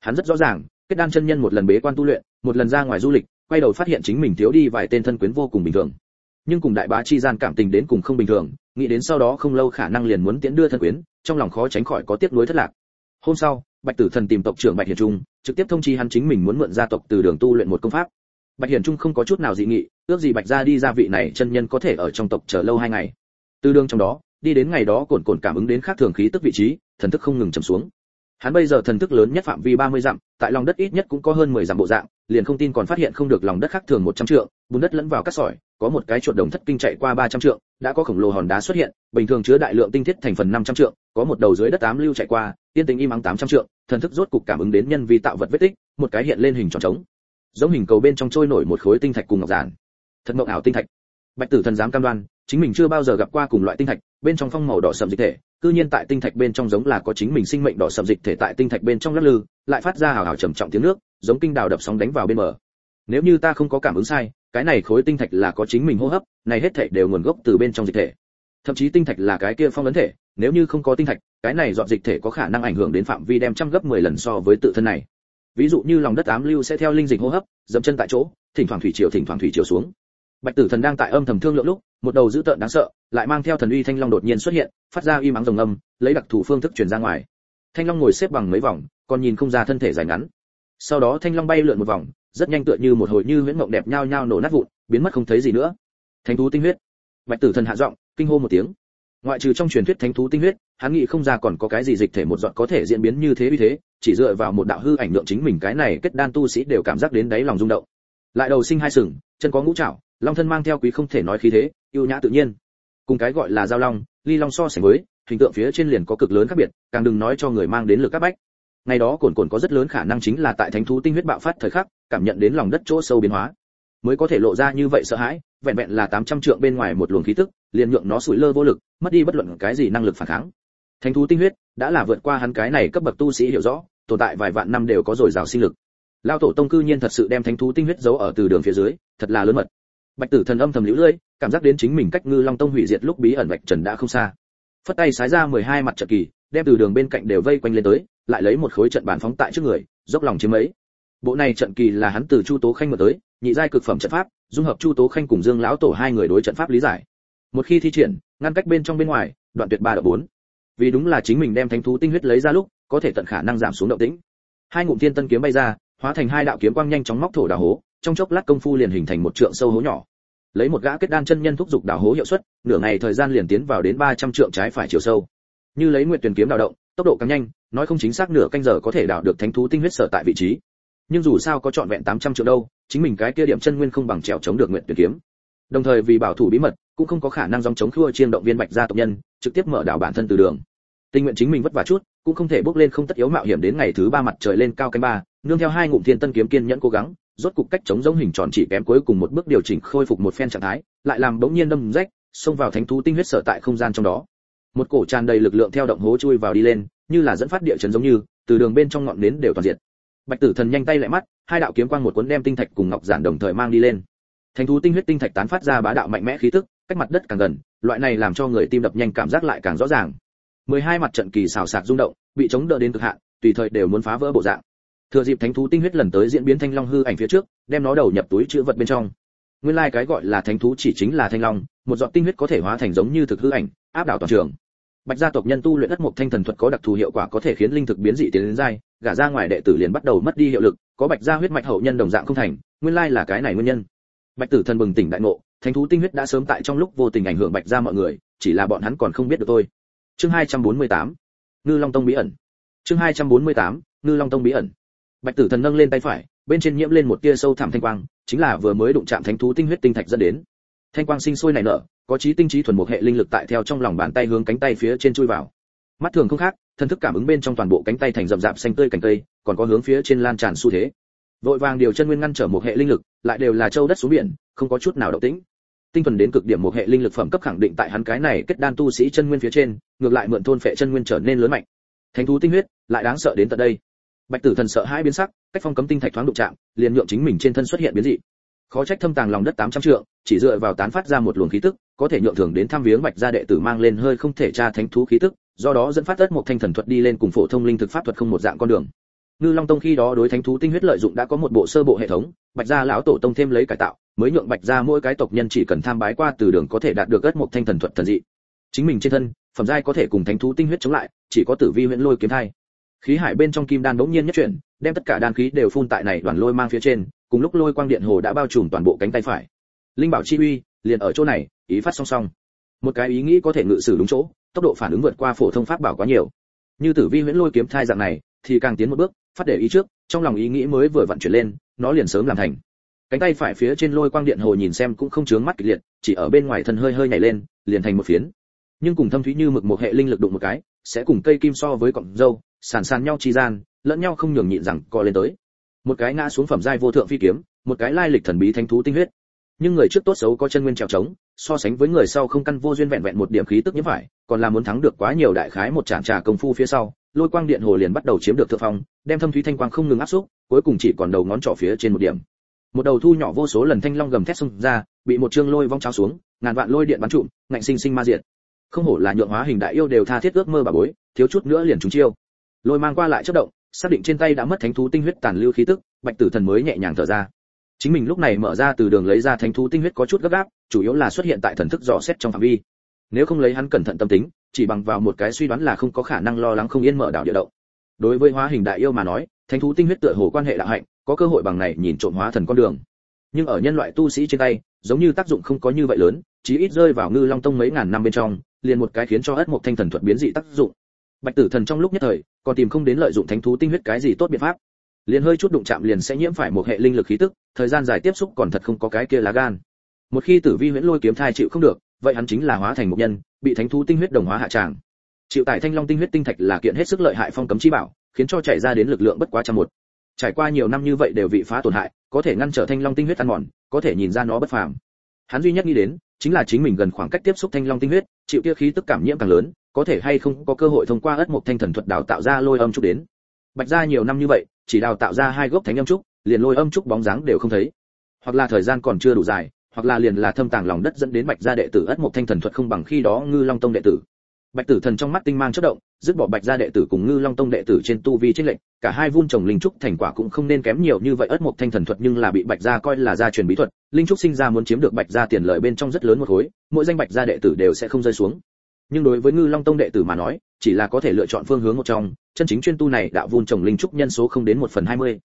Hắn rất rõ ràng kết đan chân nhân một lần bế quan tu luyện, một lần ra ngoài du lịch, quay đầu phát hiện chính mình thiếu đi vài tên thân quyến vô cùng bình thường. Nhưng cùng đại bá chi gian cảm tình đến cùng không bình thường, nghĩ đến sau đó không lâu khả năng liền muốn tiễn đưa thân quyến, trong lòng khó tránh khỏi có tiếc nuối thất lạc. Hôm sau, bạch tử thần tìm tộc trưởng bạch hiền trung, trực tiếp thông chi hắn chính mình muốn mượn gia tộc từ đường tu luyện một công pháp. Bạch hiền trung không có chút nào dị nghị, ước gì bạch gia đi ra vị này chân nhân có thể ở trong tộc chờ lâu hai ngày. Từ đường trong đó, đi đến ngày đó cồn cồn cảm ứng đến khác thường khí tức vị trí, thần thức không ngừng trầm xuống hắn bây giờ thần thức lớn nhất phạm vi 30 dặm, tại lòng đất ít nhất cũng có hơn 10 dặm bộ dạng, liền không tin còn phát hiện không được lòng đất khác thường 100 trượng, bùn đất lẫn vào các sỏi, có một cái chuột đồng thất kinh chạy qua 300 trượng, đã có khổng lồ hòn đá xuất hiện, bình thường chứa đại lượng tinh thiết thành phần 500 trượng, có một đầu dưới đất tám lưu chạy qua, tiên tính im ắng 800 trượng, thần thức rốt cục cảm ứng đến nhân vi tạo vật vết tích, một cái hiện lên hình tròn trống. Giống hình cầu bên trong trôi nổi một khối tinh thạch cùng ngọc giản. Thật mộng ảo tinh thạch. Bạch tử thần dám cam đoan, chính mình chưa bao giờ gặp qua cùng loại tinh thạch bên trong phong màu đỏ sậm dịch thể, cư nhiên tại tinh thạch bên trong giống là có chính mình sinh mệnh đỏ sậm dịch thể tại tinh thạch bên trong lắc lư, lại phát ra hào hào trầm trọng tiếng nước, giống kinh đào đập sóng đánh vào bên bờ. Nếu như ta không có cảm ứng sai, cái này khối tinh thạch là có chính mình hô hấp, này hết thể đều nguồn gốc từ bên trong dịch thể. Thậm chí tinh thạch là cái kia phong ấn thể, nếu như không có tinh thạch, cái này dọn dịch thể có khả năng ảnh hưởng đến phạm vi đem trăm gấp 10 lần so với tự thân này. Ví dụ như lòng đất ám lưu sẽ theo linh dịch hô hấp, dậm chân tại chỗ, thỉnh thoảng thủy triều, thỉnh thoảng thủy triều xuống bạch tử thần đang tại âm thầm thương lượng lúc, một đầu dữ tợn đáng sợ, lại mang theo thần uy thanh long đột nhiên xuất hiện, phát ra uy mắng rồng âm, lấy đặc thủ phương thức truyền ra ngoài. Thanh long ngồi xếp bằng mấy vòng, còn nhìn không ra thân thể dài ngắn. Sau đó thanh long bay lượn một vòng, rất nhanh tựa như một hồi như huyễn mộng đẹp nhao nhao nổ nát vụn, biến mất không thấy gì nữa. Thánh thú tinh huyết. Bạch tử thần hạ giọng, kinh hô một tiếng. Ngoại trừ trong truyền thuyết thánh thú tinh huyết, hắn nghĩ không ra còn có cái gì dịch thể một giọt có thể diễn biến như thế như thế, chỉ dựa vào một đạo hư ảnh lượng chính mình cái này kết đan tu sĩ đều cảm giác đến đáy lòng rung động. Lại đầu sinh hai sừng, chân có ngũ trảo long thân mang theo quý không thể nói khí thế yêu nhã tự nhiên. Cùng cái gọi là giao long, ly long so sánh với, hình tượng phía trên liền có cực lớn khác biệt, càng đừng nói cho người mang đến lực các bách. Ngày đó cồn cồn có rất lớn khả năng chính là tại thánh thú tinh huyết bạo phát thời khắc, cảm nhận đến lòng đất chỗ sâu biến hóa. Mới có thể lộ ra như vậy sợ hãi, vẹn vẹn là 800 trượng bên ngoài một luồng khí tức, liền nhượng nó sủi lơ vô lực, mất đi bất luận cái gì năng lực phản kháng. Thánh thú tinh huyết, đã là vượt qua hắn cái này cấp bậc tu sĩ hiểu rõ, tồn tại vài vạn năm đều có dồi dào sinh lực. Lao tổ tông cư nhiên thật sự đem thánh thú tinh huyết giấu ở từ đường phía dưới, thật là lớn mật bạch tử thần âm thầm liễu lưỡi cảm giác đến chính mình cách ngư long tông hủy diệt lúc bí ẩn bạch trần đã không xa. Phất tay sái ra 12 mặt trận kỳ, đem từ đường bên cạnh đều vây quanh lên tới, lại lấy một khối trận bàn phóng tại trước người, dốc lòng chiếm ấy bộ này trận kỳ là hắn từ chu tố khanh mở tới, nhị giai cực phẩm trận pháp, dung hợp chu tố khanh cùng dương lão tổ hai người đối trận pháp lý giải. Một khi thi triển, ngăn cách bên trong bên ngoài, đoạn tuyệt ba đợt bốn. Vì đúng là chính mình đem thánh thú tinh huyết lấy ra lúc, có thể tận khả năng giảm xuống động tĩnh. Hai ngụm thiên tân kiếm bay ra, hóa thành hai đạo kiếm quang nhanh chóng móc thổ đào hố trong chốc lát công phu liền hình thành một trượng sâu hố nhỏ. Lấy một gã kết đan chân nhân thúc dục đào hố hiệu suất, nửa ngày thời gian liền tiến vào đến 300 trượng trái phải chiều sâu. Như lấy nguyệt tuyển kiếm đào động, tốc độ càng nhanh, nói không chính xác nửa canh giờ có thể đào được thánh thú tinh huyết sở tại vị trí. Nhưng dù sao có chọn vẹn 800 triệu đâu, chính mình cái kia điểm chân nguyên không bằng trèo chống được nguyệt tuyển kiếm. Đồng thời vì bảo thủ bí mật, cũng không có khả năng dòng chống khua chiên động viên bạch gia tộc nhân, trực tiếp mở đảo bản thân từ đường. Tình nguyện chính mình vất vả chút, cũng không thể bước lên không tất yếu mạo hiểm đến ngày thứ ba mặt trời lên cao canh ba, nương theo hai ngụm thiên tân kiếm kiên nhẫn cố gắng rốt cục cách chống giống hình tròn chỉ kém cuối cùng một bước điều chỉnh khôi phục một phen trạng thái, lại làm bỗng nhiên đâm rách, xông vào thánh thú tinh huyết sở tại không gian trong đó. Một cổ tràn đầy lực lượng theo động hố chui vào đi lên, như là dẫn phát địa chấn giống như, từ đường bên trong ngọn nến đều toàn diện. Bạch tử thần nhanh tay lại mắt, hai đạo kiếm quang một cuốn đem tinh thạch cùng ngọc giản đồng thời mang đi lên. Thánh thú tinh huyết tinh thạch tán phát ra bá đạo mạnh mẽ khí tức, cách mặt đất càng gần, loại này làm cho người tim đập nhanh cảm giác lại càng rõ ràng. 12 mặt trận kỳ xào sạc rung động, bị chống đỡ đến cực hạn, tùy thời đều muốn phá vỡ bộ dạng thừa dịp thánh thú tinh huyết lần tới diễn biến thanh long hư ảnh phía trước, đem nó đầu nhập túi chứa vật bên trong. Nguyên lai like cái gọi là thánh thú chỉ chính là thanh long, một giọt tinh huyết có thể hóa thành giống như thực hư ảnh, áp đảo toàn trường. Bạch gia tộc nhân tu luyện đất mục thanh thần thuật có đặc thù hiệu quả có thể khiến linh thực biến dị tiến đến dai, gả ra ngoài đệ tử liền bắt đầu mất đi hiệu lực, có bạch gia huyết mạch hậu nhân đồng dạng không thành, nguyên lai là cái này nguyên nhân. Bạch tử thần bừng tỉnh đại ngộ, thánh thú tinh huyết đã sớm tại trong lúc vô tình ảnh hưởng bạch gia mọi người, chỉ là bọn hắn còn không biết được thôi. Chương 248 ngư long tông bí ẩn. Chương 248 ngư long tông bí ẩn bạch tử thần nâng lên tay phải, bên trên nhiễm lên một tia sâu thẳm thanh quang, chính là vừa mới đụng chạm thánh thú tinh huyết tinh thạch dẫn đến. Thanh quang sinh sôi nảy nở, có trí tinh trí thuần một hệ linh lực tại theo trong lòng bàn tay hướng cánh tay phía trên chui vào. Mắt thường không khác thân thức cảm ứng bên trong toàn bộ cánh tay thành rậm rạp xanh tươi cành cây, còn có hướng phía trên lan tràn xu thế. Vội vàng điều chân nguyên ngăn trở một hệ linh lực, lại đều là châu đất xuống biển, không có chút nào động tĩnh. Tinh thuần đến cực điểm một hệ linh lực phẩm cấp khẳng định tại hắn cái này kết đan tu sĩ chân nguyên phía trên, ngược lại mượn thôn phệ chân nguyên trở nên lớn mạnh. Thánh thú tinh huyết, lại đáng sợ đến tận đây bạch tử thần sợ hai biến sắc, cách phong cấm tinh thạch thoáng đụng chạm, liền nhượng chính mình trên thân xuất hiện biến dị. Khó trách thâm tàng lòng đất 800 trượng, chỉ dựa vào tán phát ra một luồng khí tức, có thể nhượng thường đến thăm viếng bạch gia đệ tử mang lên hơi không thể tra thánh thú khí tức, do đó dẫn phát tất một thanh thần thuật đi lên cùng phổ thông linh thực pháp thuật không một dạng con đường. Ngư long tông khi đó đối thánh thú tinh huyết lợi dụng đã có một bộ sơ bộ hệ thống, bạch gia lão tổ tông thêm lấy cải tạo, mới nhượng bạch gia mỗi cái tộc nhân chỉ cần tham bái qua từ đường có thể đạt được ất một thanh thần thuật thần dị. Chính mình trên thân, phẩm giai có thể cùng thánh thú tinh huyết chống lại, chỉ có tử vi huyễn lôi kiếm thai khí hải bên trong kim đan bỗng nhiên nhất chuyển, đem tất cả đan khí đều phun tại này đoàn lôi mang phía trên, cùng lúc lôi quang điện hồ đã bao trùm toàn bộ cánh tay phải. Linh bảo chi uy, liền ở chỗ này, ý phát song song. Một cái ý nghĩ có thể ngự sử đúng chỗ, tốc độ phản ứng vượt qua phổ thông pháp bảo quá nhiều. Như tử vi huyễn lôi kiếm thai dạng này, thì càng tiến một bước, phát để ý trước, trong lòng ý nghĩ mới vừa vận chuyển lên, nó liền sớm làm thành. Cánh tay phải phía trên lôi quang điện hồ nhìn xem cũng không chướng mắt kịch liệt, chỉ ở bên ngoài thân hơi hơi nhảy lên, liền thành một phiến. Nhưng cùng thâm thúy như mực một hệ linh lực đụng một cái sẽ cùng cây kim so với cọng dâu, sàn sàn nhau chi gian, lẫn nhau không nhường nhịn rằng co lên tới. Một cái ngã xuống phẩm giai vô thượng phi kiếm, một cái lai lịch thần bí thánh thú tinh huyết. Nhưng người trước tốt xấu có chân nguyên trèo trống, so sánh với người sau không căn vô duyên vẹn vẹn một điểm khí tức như phải, còn là muốn thắng được quá nhiều đại khái một tràng trà công phu phía sau, lôi quang điện hồ liền bắt đầu chiếm được thượng phong, đem thâm thúy thanh quang không ngừng áp xúc, cuối cùng chỉ còn đầu ngón trỏ phía trên một điểm. Một đầu thu nhỏ vô số lần thanh long gầm thét xông ra, bị một chương lôi vong trao xuống, ngàn vạn lôi điện bắn trụm, ngạnh sinh sinh ma diệt không hổ là nhượng hóa hình đại yêu đều tha thiết ước mơ bà bối, thiếu chút nữa liền trúng chiêu. Lôi mang qua lại chất động, xác định trên tay đã mất thánh thú tinh huyết tàn lưu khí tức, bạch tử thần mới nhẹ nhàng thở ra. Chính mình lúc này mở ra từ đường lấy ra thánh thú tinh huyết có chút gấp gáp, chủ yếu là xuất hiện tại thần thức dò xét trong phạm vi. Nếu không lấy hắn cẩn thận tâm tính, chỉ bằng vào một cái suy đoán là không có khả năng lo lắng không yên mở đảo địa động. Đối với hóa hình đại yêu mà nói, thánh thú tinh huyết tựa hồ quan hệ đạo hạnh, có cơ hội bằng này nhìn trộm hóa thần con đường. Nhưng ở nhân loại tu sĩ trên tay, giống như tác dụng không có như vậy lớn, chí ít rơi vào ngư long tông mấy ngàn năm bên trong liền một cái khiến cho ất một thanh thần thuật biến dị tác dụng. Bạch tử thần trong lúc nhất thời, còn tìm không đến lợi dụng thánh thú tinh huyết cái gì tốt biện pháp. Liền hơi chút đụng chạm liền sẽ nhiễm phải một hệ linh lực khí tức, thời gian dài tiếp xúc còn thật không có cái kia lá gan. Một khi tử vi huyễn lôi kiếm thai chịu không được, vậy hắn chính là hóa thành một nhân, bị thánh thú tinh huyết đồng hóa hạ trạng. chịu tại thanh long tinh huyết tinh thạch là kiện hết sức lợi hại phong cấm chi bảo, khiến cho chảy ra đến lực lượng bất quá trăm một. Trải qua nhiều năm như vậy đều bị phá tổn hại, có thể ngăn trở thanh long tinh huyết ăn mòn, có thể nhìn ra nó bất phàm hắn duy nhất nghĩ đến, chính là chính mình gần khoảng cách tiếp xúc thanh long tinh huyết, chịu kia khí tức cảm nhiễm càng lớn, có thể hay không có cơ hội thông qua ất mục thanh thần thuật đào tạo ra lôi âm trúc đến. Bạch ra nhiều năm như vậy, chỉ đào tạo ra hai gốc thánh âm trúc, liền lôi âm trúc bóng dáng đều không thấy. Hoặc là thời gian còn chưa đủ dài, hoặc là liền là thâm tàng lòng đất dẫn đến bạch gia đệ tử ất mục thanh thần thuật không bằng khi đó ngư long tông đệ tử bạch tử thần trong mắt tinh mang chớp động, dứt bỏ bạch gia đệ tử cùng ngư long tông đệ tử trên tu vi trên lệnh cả hai vun trồng linh trúc thành quả cũng không nên kém nhiều như vậy. Ớt một thanh thần thuật nhưng là bị bạch gia coi là gia truyền bí thuật, linh trúc sinh ra muốn chiếm được bạch gia tiền lợi bên trong rất lớn một khối, mỗi danh bạch gia đệ tử đều sẽ không rơi xuống. Nhưng đối với ngư long tông đệ tử mà nói, chỉ là có thể lựa chọn phương hướng một trong, chân chính chuyên tu này đạo vun trồng linh trúc nhân số không đến một phần hai mươi.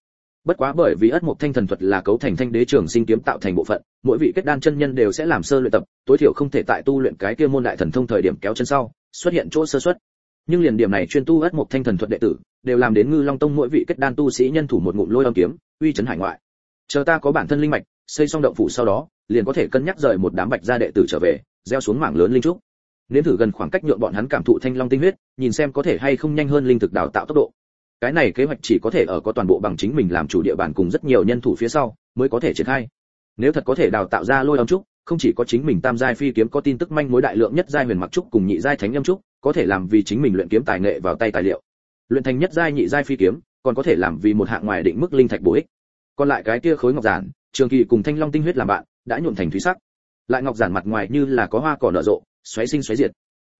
Bất quá bởi vì ất mục thanh thần thuật là cấu thành thanh đế trường sinh kiếm tạo thành bộ phận, mỗi vị kết đan chân nhân đều sẽ làm sơ luyện tập, tối thiểu không thể tại tu luyện cái kia môn đại thần thông thời điểm kéo chân sau xuất hiện chỗ sơ xuất. Nhưng liền điểm này chuyên tu ất mục thanh thần thuật đệ tử, đều làm đến ngư long tông mỗi vị kết đan tu sĩ nhân thủ một ngụm lôi âm kiếm, uy chấn hải ngoại. Chờ ta có bản thân linh mạch, xây xong động phủ sau đó, liền có thể cân nhắc rời một đám bạch gia đệ tử trở về, gieo xuống mảng lớn linh trúc. Nếm thử gần khoảng cách nhượng bọn hắn cảm thụ thanh long tinh huyết, nhìn xem có thể hay không nhanh hơn linh thực đào tạo tốc độ. Cái này kế hoạch chỉ có thể ở có toàn bộ bằng chính mình làm chủ địa bàn cùng rất nhiều nhân thủ phía sau, mới có thể triển khai. Nếu thật có thể đào tạo ra lôi âm trúc không chỉ có chính mình tam giai phi kiếm có tin tức manh mối đại lượng nhất giai huyền mặc trúc cùng nhị giai thánh âm trúc, có thể làm vì chính mình luyện kiếm tài nghệ vào tay tài liệu. Luyện thành nhất giai, nhị giai phi kiếm, còn có thể làm vì một hạng ngoài định mức linh thạch bổ ích. Còn lại cái kia khối ngọc giản, trường kỳ cùng thanh long tinh huyết làm bạn, đã nhuộm thành thúy sắc. Lại ngọc giản mặt ngoài như là có hoa cỏ nở rộ, xoáy sinh xoáy diệt.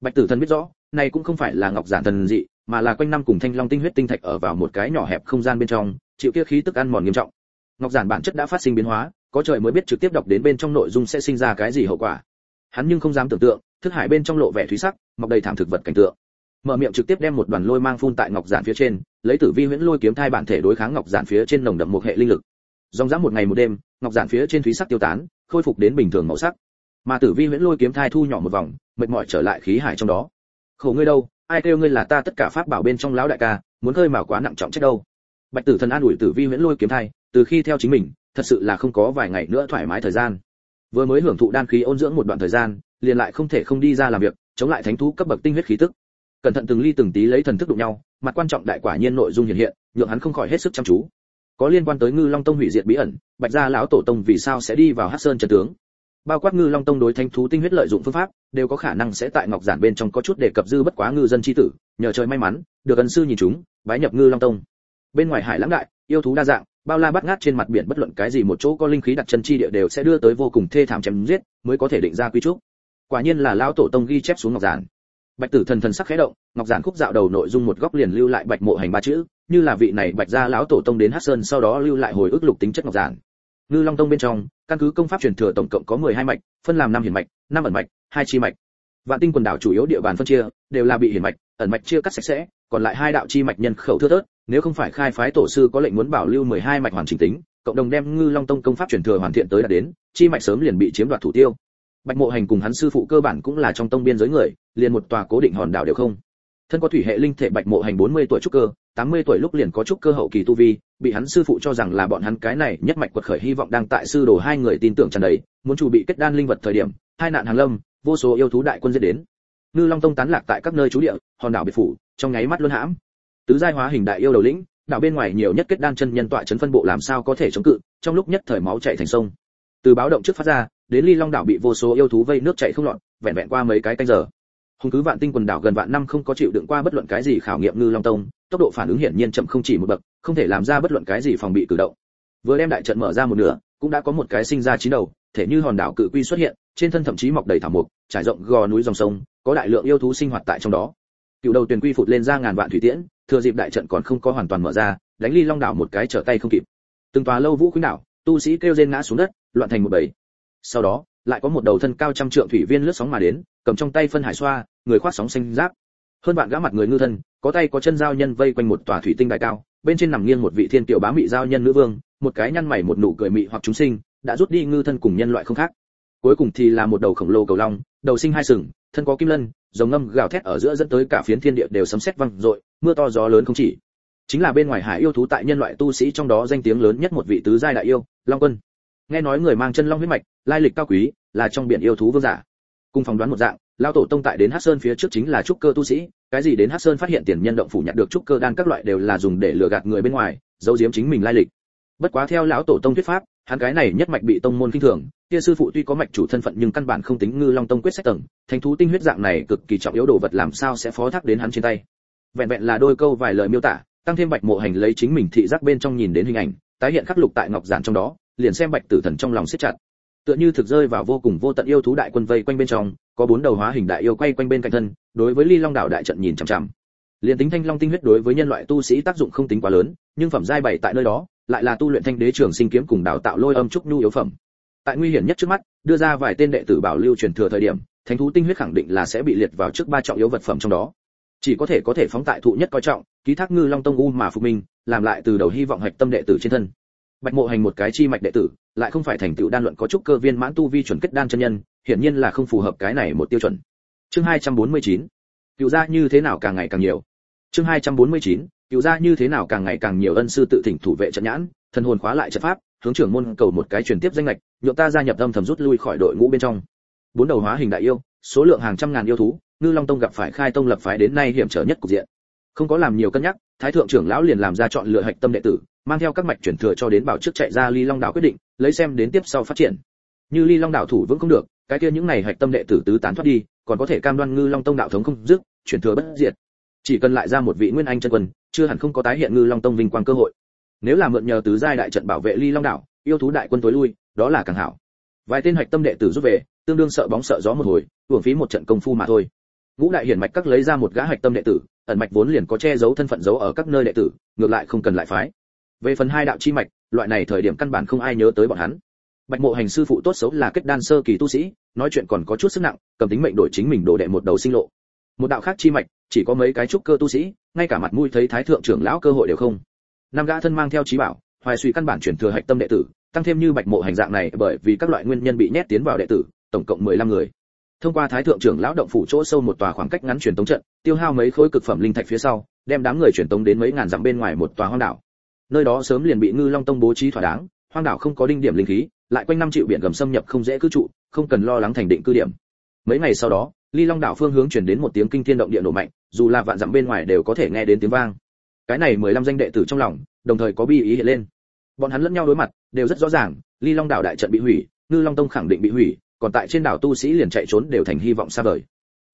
Bạch tử thần biết rõ, này cũng không phải là ngọc giản thần dị, mà là quanh năm cùng thanh long tinh huyết tinh thạch ở vào một cái nhỏ hẹp không gian bên trong, chịu kia khí tức ăn mòn nghiêm trọng. Ngọc giản bản chất đã phát sinh biến hóa có trời mới biết trực tiếp đọc đến bên trong nội dung sẽ sinh ra cái gì hậu quả. Hắn nhưng không dám tưởng tượng, thức hải bên trong lộ vẻ thúy sắc, mọc đầy thảm thực vật cảnh tượng. Mở miệng trực tiếp đem một đoàn lôi mang phun tại ngọc giản phía trên, lấy tử vi huyễn lôi kiếm thai bản thể đối kháng ngọc giản phía trên nồng đậm một hệ linh lực. Dòng dã một ngày một đêm, ngọc giản phía trên thúy sắc tiêu tán, khôi phục đến bình thường màu sắc. Mà tử vi huyễn lôi kiếm thai thu nhỏ một vòng, mệt mỏi trở lại khí hải trong đó. Khổ ngươi đâu, ai kêu ngươi là ta tất cả pháp bảo bên trong lão đại ca, muốn hơi mà quá nặng trọng trách đâu. Bạch tử thần an ủi tử vi huyễn lôi kiếm thai, từ khi theo chính mình thật sự là không có vài ngày nữa thoải mái thời gian. Vừa mới hưởng thụ đan khí ôn dưỡng một đoạn thời gian, liền lại không thể không đi ra làm việc, chống lại thánh thú cấp bậc tinh huyết khí tức. Cẩn thận từng ly từng tí lấy thần thức đụng nhau, mặt quan trọng đại quả nhiên nội dung hiện hiện, nhượng hắn không khỏi hết sức chăm chú. Có liên quan tới ngư long tông hủy diệt bí ẩn, bạch gia lão tổ tông vì sao sẽ đi vào hắc sơn trận tướng? Bao quát ngư long tông đối thánh thú tinh huyết lợi dụng phương pháp, đều có khả năng sẽ tại ngọc giản bên trong có chút đề cập dư bất quá ngư dân chi tử, nhờ trời may mắn, được ân sư nhìn chúng, bái nhập ngư long tông. Bên ngoài hải lãng đại, yêu thú đa dạng bao la bắt ngát trên mặt biển bất luận cái gì một chỗ có linh khí đặt chân chi địa đều sẽ đưa tới vô cùng thê thảm chém giết, mới có thể định ra quy trúc. Quả nhiên là lão tổ tông ghi chép xuống ngọc giản. Bạch tử thần thần sắc khẽ động, ngọc giản khúc dạo đầu nội dung một góc liền lưu lại bạch mộ hành ba chữ, như là vị này bạch gia lão tổ tông đến hắc sơn sau đó lưu lại hồi ức lục tính chất ngọc giản. Ngư long tông bên trong, căn cứ công pháp truyền thừa tổng cộng có 12 mạch, phân làm năm hiển mạch, năm ẩn mạch, hai chi mạch. Vạn tinh quần đảo chủ yếu địa bàn phân chia, đều là bị hiển mạch, ẩn mạch chia cắt sạch sẽ, còn lại hai đạo chi mạch nhân khẩu thưa thớt nếu không phải khai phái tổ sư có lệnh muốn bảo lưu 12 mạch hoàn chỉnh tính, cộng đồng đem ngư long tông công pháp truyền thừa hoàn thiện tới đã đến, chi mạch sớm liền bị chiếm đoạt thủ tiêu. Bạch mộ hành cùng hắn sư phụ cơ bản cũng là trong tông biên giới người, liền một tòa cố định hòn đảo đều không. Thân có thủy hệ linh thể bạch mộ hành 40 tuổi trúc cơ 80 tuổi lúc liền có trúc cơ hậu kỳ tu vi, bị hắn sư phụ cho rằng là bọn hắn cái này nhất mạch quật khởi hy vọng đang tại sư đồ hai người tin tưởng tràn đầy, muốn chuẩn bị kết đan linh vật thời điểm, hai nạn hàng lâm, vô số yêu thú đại quân giết đến. Ngư long tông tán lạc tại các nơi trú địa, hòn đảo biệt phủ, trong nháy mắt luân hãm tứ giai hóa hình đại yêu đầu lĩnh đảo bên ngoài nhiều nhất kết đan chân nhân tọa chấn phân bộ làm sao có thể chống cự, trong lúc nhất thời máu chảy thành sông. Từ báo động trước phát ra, đến ly long đảo bị vô số yêu thú vây nước chảy không loạn vẹn vẹn qua mấy cái canh giờ. Hùng cứ vạn tinh quần đảo gần vạn năm không có chịu đựng qua bất luận cái gì khảo nghiệm ngư long tông, tốc độ phản ứng hiển nhiên chậm không chỉ một bậc, không thể làm ra bất luận cái gì phòng bị cử động. Vừa đem đại trận mở ra một nửa, cũng đã có một cái sinh ra chín đầu, thể như hòn đảo cự quy xuất hiện, trên thân thậm chí mọc đầy thảo mục trải rộng gò núi dòng sông, có đại lượng yêu thú sinh hoạt tại trong đó cựu đầu tuyển quy phụt lên ra ngàn vạn thủy tiễn, thừa dịp đại trận còn không có hoàn toàn mở ra, đánh ly long đảo một cái trở tay không kịp. Từng tòa lâu vũ khuynh đảo, tu sĩ kêu rên ngã xuống đất, loạn thành một bầy. Sau đó, lại có một đầu thân cao trăm trượng thủy viên lướt sóng mà đến, cầm trong tay phân hải xoa, người khoác sóng xanh giáp. Hơn bạn gã mặt người ngư thân, có tay có chân giao nhân vây quanh một tòa thủy tinh đại cao, bên trên nằm nghiêng một vị thiên tiểu bá mị giao nhân nữ vương, một cái nhăn mày một nụ cười mị hoặc chúng sinh, đã rút đi ngư thân cùng nhân loại không khác. Cuối cùng thì là một đầu khổng lồ cầu long, đầu sinh hai sừng, thân có kim lân dòng ngâm gào thét ở giữa dẫn tới cả phiến thiên địa đều sấm sét vang rội mưa to gió lớn không chỉ. Chính là bên ngoài hải yêu thú tại nhân loại tu sĩ trong đó danh tiếng lớn nhất một vị tứ giai đại yêu, long quân. Nghe nói người mang chân long huyết mạch, lai lịch cao quý, là trong biển yêu thú vương giả. Cùng phỏng đoán một dạng, lao tổ tông tại đến hắc sơn phía trước chính là trúc cơ tu sĩ, cái gì đến hắc sơn phát hiện tiền nhân động phủ nhận được trúc cơ đan các loại đều là dùng để lừa gạt người bên ngoài, giấu giếm chính mình lai lịch. Bất quá theo lão tổ tông thuyết pháp hắn cái này nhất mạch bị tông môn kinh thường, kia sư phụ tuy có mạch chủ thân phận nhưng căn bản không tính ngư long tông quyết sách tầng thành thú tinh huyết dạng này cực kỳ trọng yếu đồ vật làm sao sẽ phó thác đến hắn trên tay. Vẹn vẹn là đôi câu vài lời miêu tả, tăng thêm bạch mộ hành lấy chính mình thị giác bên trong nhìn đến hình ảnh, tái hiện khắc lục tại ngọc giản trong đó, liền xem bạch tử thần trong lòng siết chặt. Tựa như thực rơi vào vô cùng vô tận yêu thú đại quân vây quanh bên trong, có bốn đầu hóa hình đại yêu quay quanh bên cạnh thân, đối với ly long đảo đại trận nhìn chằm chằm. Liền tính thanh long tinh huyết đối với nhân loại tu sĩ tác dụng không tính quá lớn, nhưng phẩm giai bảy tại nơi đó lại là tu luyện thanh đế trường sinh kiếm cùng đào tạo lôi âm trúc nhu yếu phẩm. Tại nguy hiểm nhất trước mắt, đưa ra vài tên đệ tử bảo lưu truyền thừa thời điểm, thánh thú tinh huyết khẳng định là sẽ bị liệt vào trước ba trọng yếu vật phẩm trong đó. Chỉ có thể có thể phóng tại thụ nhất coi trọng, ký thác ngư long tông u mà phục minh, làm lại từ đầu hy vọng hạch tâm đệ tử trên thân. Bạch mộ hành một cái chi mạch đệ tử, lại không phải thành tựu đan luận có chút cơ viên mãn tu vi chuẩn kết đan chân nhân, hiển nhiên là không phù hợp cái này một tiêu chuẩn. Chương 249 cựu gia như thế nào càng ngày càng nhiều. Chương 249 cựu gia như thế nào càng ngày càng nhiều ân sư tự thỉnh thủ vệ trận nhãn, thần hồn khóa lại trận pháp, hướng trưởng môn cầu một cái truyền tiếp danh lệch, nhượng ta gia nhập âm thầm rút lui khỏi đội ngũ bên trong. Bốn đầu hóa hình đại yêu, số lượng hàng trăm ngàn yêu thú, ngư long tông gặp phải khai tông lập phái đến nay hiểm trở nhất cục diện. Không có làm nhiều cân nhắc, thái thượng trưởng lão liền làm ra chọn lựa hạch tâm đệ tử, mang theo các mạch chuyển thừa cho đến bảo trước chạy ra ly long đảo quyết định, lấy xem đến tiếp sau phát triển. Như ly long đảo thủ vững không được, cái kia những này hạch tâm đệ tử tứ tán thoát đi, còn có thể cam đoan ngư long tông đạo thống không dứt chuyển thừa bất diệt. Chỉ cần lại ra một vị nguyên anh chân quân chưa hẳn không có tái hiện ngư long tông vinh quang cơ hội. Nếu là mượn nhờ tứ giai đại trận bảo vệ ly long đảo, yêu thú đại quân tối lui, đó là càng hảo. Vài tên hạch tâm đệ tử rút về, tương đương sợ bóng sợ gió một hồi, hưởng phí một trận công phu mà thôi. Ngũ đại hiển mạch các lấy ra một gã hạch tâm đệ tử, ẩn mạch vốn liền có che giấu thân phận giấu ở các nơi đệ tử, ngược lại không cần lại phái. Về phần hai đạo chi mạch, loại này thời điểm căn bản không ai nhớ tới bọn hắn. Bạch mộ hành sư phụ tốt xấu là kết đan sơ kỳ tu sĩ, nói chuyện còn có chút sức nặng, cầm tính mệnh đổi chính mình đổ đệ một đầu sinh lộ. Một đạo khác chi mạch, chỉ có mấy cái trúc cơ tu sĩ ngay cả mặt mũi thấy thái thượng trưởng lão cơ hội đều không. Năm gã thân mang theo trí bảo, hoài suy căn bản chuyển thừa hạch tâm đệ tử, tăng thêm như bạch mộ hành dạng này bởi vì các loại nguyên nhân bị nhét tiến vào đệ tử, tổng cộng 15 người. Thông qua thái thượng trưởng lão động phủ chỗ sâu một tòa khoảng cách ngắn truyền tống trận, tiêu hao mấy khối cực phẩm linh thạch phía sau, đem đám người truyền tống đến mấy ngàn dặm bên ngoài một tòa hoang đảo. Nơi đó sớm liền bị ngư long tông bố trí thỏa đáng, hoang đảo không có đinh điểm linh khí, lại quanh năm chịu biển gầm xâm nhập không dễ cư trụ, không cần lo lắng thành định cư điểm. Mấy ngày sau đó, ly long đảo phương hướng truyền đến một tiếng kinh thiên động địa nổ mạnh dù là vạn dặm bên ngoài đều có thể nghe đến tiếng vang. Cái này mười lăm danh đệ tử trong lòng, đồng thời có bi ý hiện lên. Bọn hắn lẫn nhau đối mặt, đều rất rõ ràng, ly long đảo đại trận bị hủy, ngư long tông khẳng định bị hủy, còn tại trên đảo tu sĩ liền chạy trốn đều thành hy vọng xa vời.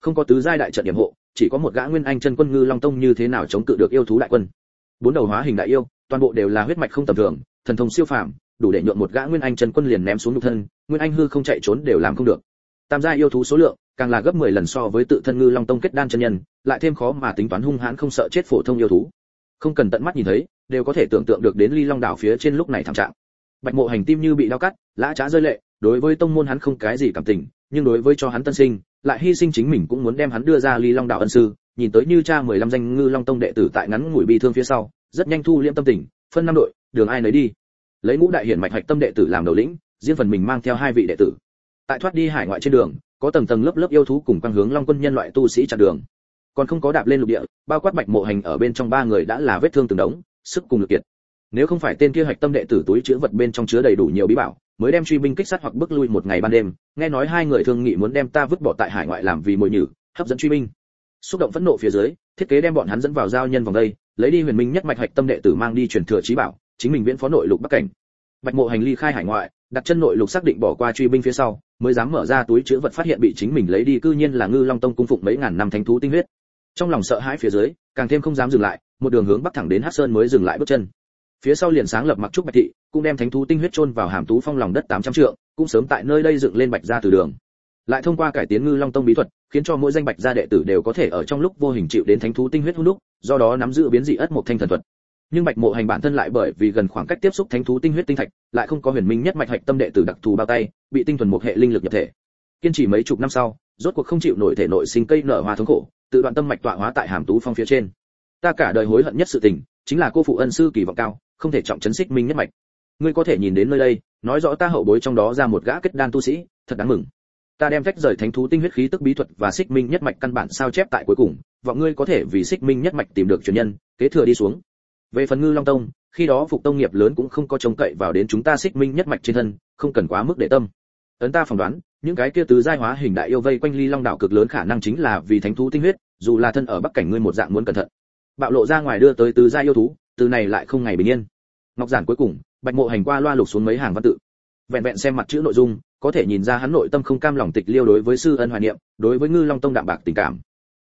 Không có tứ giai đại trận điểm hộ, chỉ có một gã nguyên anh chân quân ngư long tông như thế nào chống cự được yêu thú đại quân. Bốn đầu hóa hình đại yêu, toàn bộ đều là huyết mạch không tầm thường, thần thông siêu phàm, đủ để nhượng một gã nguyên anh chân quân liền ném xuống nhục thân, nguyên anh hư không chạy trốn đều làm không được. Tam gia yêu thú số lượng càng là gấp 10 lần so với tự thân ngư long tông kết đan chân nhân, lại thêm khó mà tính toán hung hãn không sợ chết phổ thông yêu thú. Không cần tận mắt nhìn thấy, đều có thể tưởng tượng được đến ly long đảo phía trên lúc này thảm trạng. Bạch mộ hành tim như bị lao cắt, lã trá rơi lệ, đối với tông môn hắn không cái gì cảm tình, nhưng đối với cho hắn tân sinh, lại hy sinh chính mình cũng muốn đem hắn đưa ra ly long đảo ân sư, nhìn tới như cha 15 danh ngư long tông đệ tử tại ngắn ngủi bị thương phía sau, rất nhanh thu liễm tâm tình, phân năm đội, đường ai nấy đi. Lấy ngũ đại hiển mạch hạch tâm đệ tử làm đầu lĩnh, riêng phần mình mang theo hai vị đệ tử. Tại thoát đi hải ngoại trên đường có tầng tầng lớp lớp yêu thú cùng quang hướng long quân nhân loại tu sĩ chặn đường. Còn không có đạp lên lục địa, bao quát bạch mộ hành ở bên trong ba người đã là vết thương từng đống, sức cùng lực kiệt. Nếu không phải tên kia hạch tâm đệ tử túi chứa vật bên trong chứa đầy đủ nhiều bí bảo, mới đem truy binh kích sát hoặc bước lui một ngày ban đêm, nghe nói hai người thương nghị muốn đem ta vứt bỏ tại hải ngoại làm vì mồi nhử, hấp dẫn truy binh. Xúc động phẫn nộ phía dưới, thiết kế đem bọn hắn dẫn vào giao nhân vòng đây, lấy đi huyền minh nhất mạch hạch tâm đệ tử mang đi truyền thừa trí bảo, chính mình viễn phó nội lục bắc cảnh. Bạch mộ hành ly khai hải ngoại đặt chân nội lục xác định bỏ qua truy binh phía sau, mới dám mở ra túi chứa vật phát hiện bị chính mình lấy đi, cư nhiên là ngư long tông cung phụng mấy ngàn năm thánh thú tinh huyết. Trong lòng sợ hãi phía dưới, càng thêm không dám dừng lại, một đường hướng bắc thẳng đến hắc sơn mới dừng lại bước chân. Phía sau liền sáng lập mặc trúc bạch thị, cũng đem thánh thú tinh huyết chôn vào hàm tú phong lòng đất 800 trượng, cũng sớm tại nơi đây dựng lên bạch gia từ đường. Lại thông qua cải tiến ngư long tông bí thuật, khiến cho mỗi danh bạch gia đệ tử đều có thể ở trong lúc vô hình chịu đến thánh thú tinh huyết hút đúc, do đó nắm giữ biến dị ất một thanh thần thuật nhưng bạch mộ hành bản thân lại bởi vì gần khoảng cách tiếp xúc thánh thú tinh huyết tinh thạch, lại không có huyền minh nhất mạch hạch tâm đệ tử đặc thù bao tay, bị tinh thuần một hệ linh lực nhập thể. Kiên trì mấy chục năm sau, rốt cuộc không chịu nổi thể nội sinh cây nở hoa thống khổ, tự đoạn tâm mạch tọa hóa tại hàm tú phong phía trên. Ta cả đời hối hận nhất sự tình, chính là cô phụ ân sư kỳ vọng cao, không thể trọng chấn xích minh nhất mạch. Ngươi có thể nhìn đến nơi đây, nói rõ ta hậu bối trong đó ra một gã kết đan tu sĩ, thật đáng mừng. Ta đem tách rời thánh thú tinh huyết khí tức bí thuật và xích minh nhất mạch căn bản sao chép tại cuối cùng, vọng ngươi có thể vì xích minh nhất mạch tìm được truyền nhân, kế thừa đi xuống về phần ngư long tông, khi đó phục tông nghiệp lớn cũng không có trông cậy vào đến chúng ta xích minh nhất mạch trên thân, không cần quá mức để tâm. Ấn ta phỏng đoán, những cái kia tứ giai hóa hình đại yêu vây quanh ly long đảo cực lớn khả năng chính là vì thánh thú tinh huyết, dù là thân ở bắc cảnh ngươi một dạng muốn cẩn thận. Bạo lộ ra ngoài đưa tới tứ giai yêu thú, từ này lại không ngày bình yên. Ngọc giản cuối cùng, bạch mộ hành qua loa lục xuống mấy hàng văn tự. Vẹn vẹn xem mặt chữ nội dung, có thể nhìn ra hắn nội tâm không cam lòng tịch liêu đối với sư ân hoài niệm, đối với ngư long tông đạm bạc tình cảm.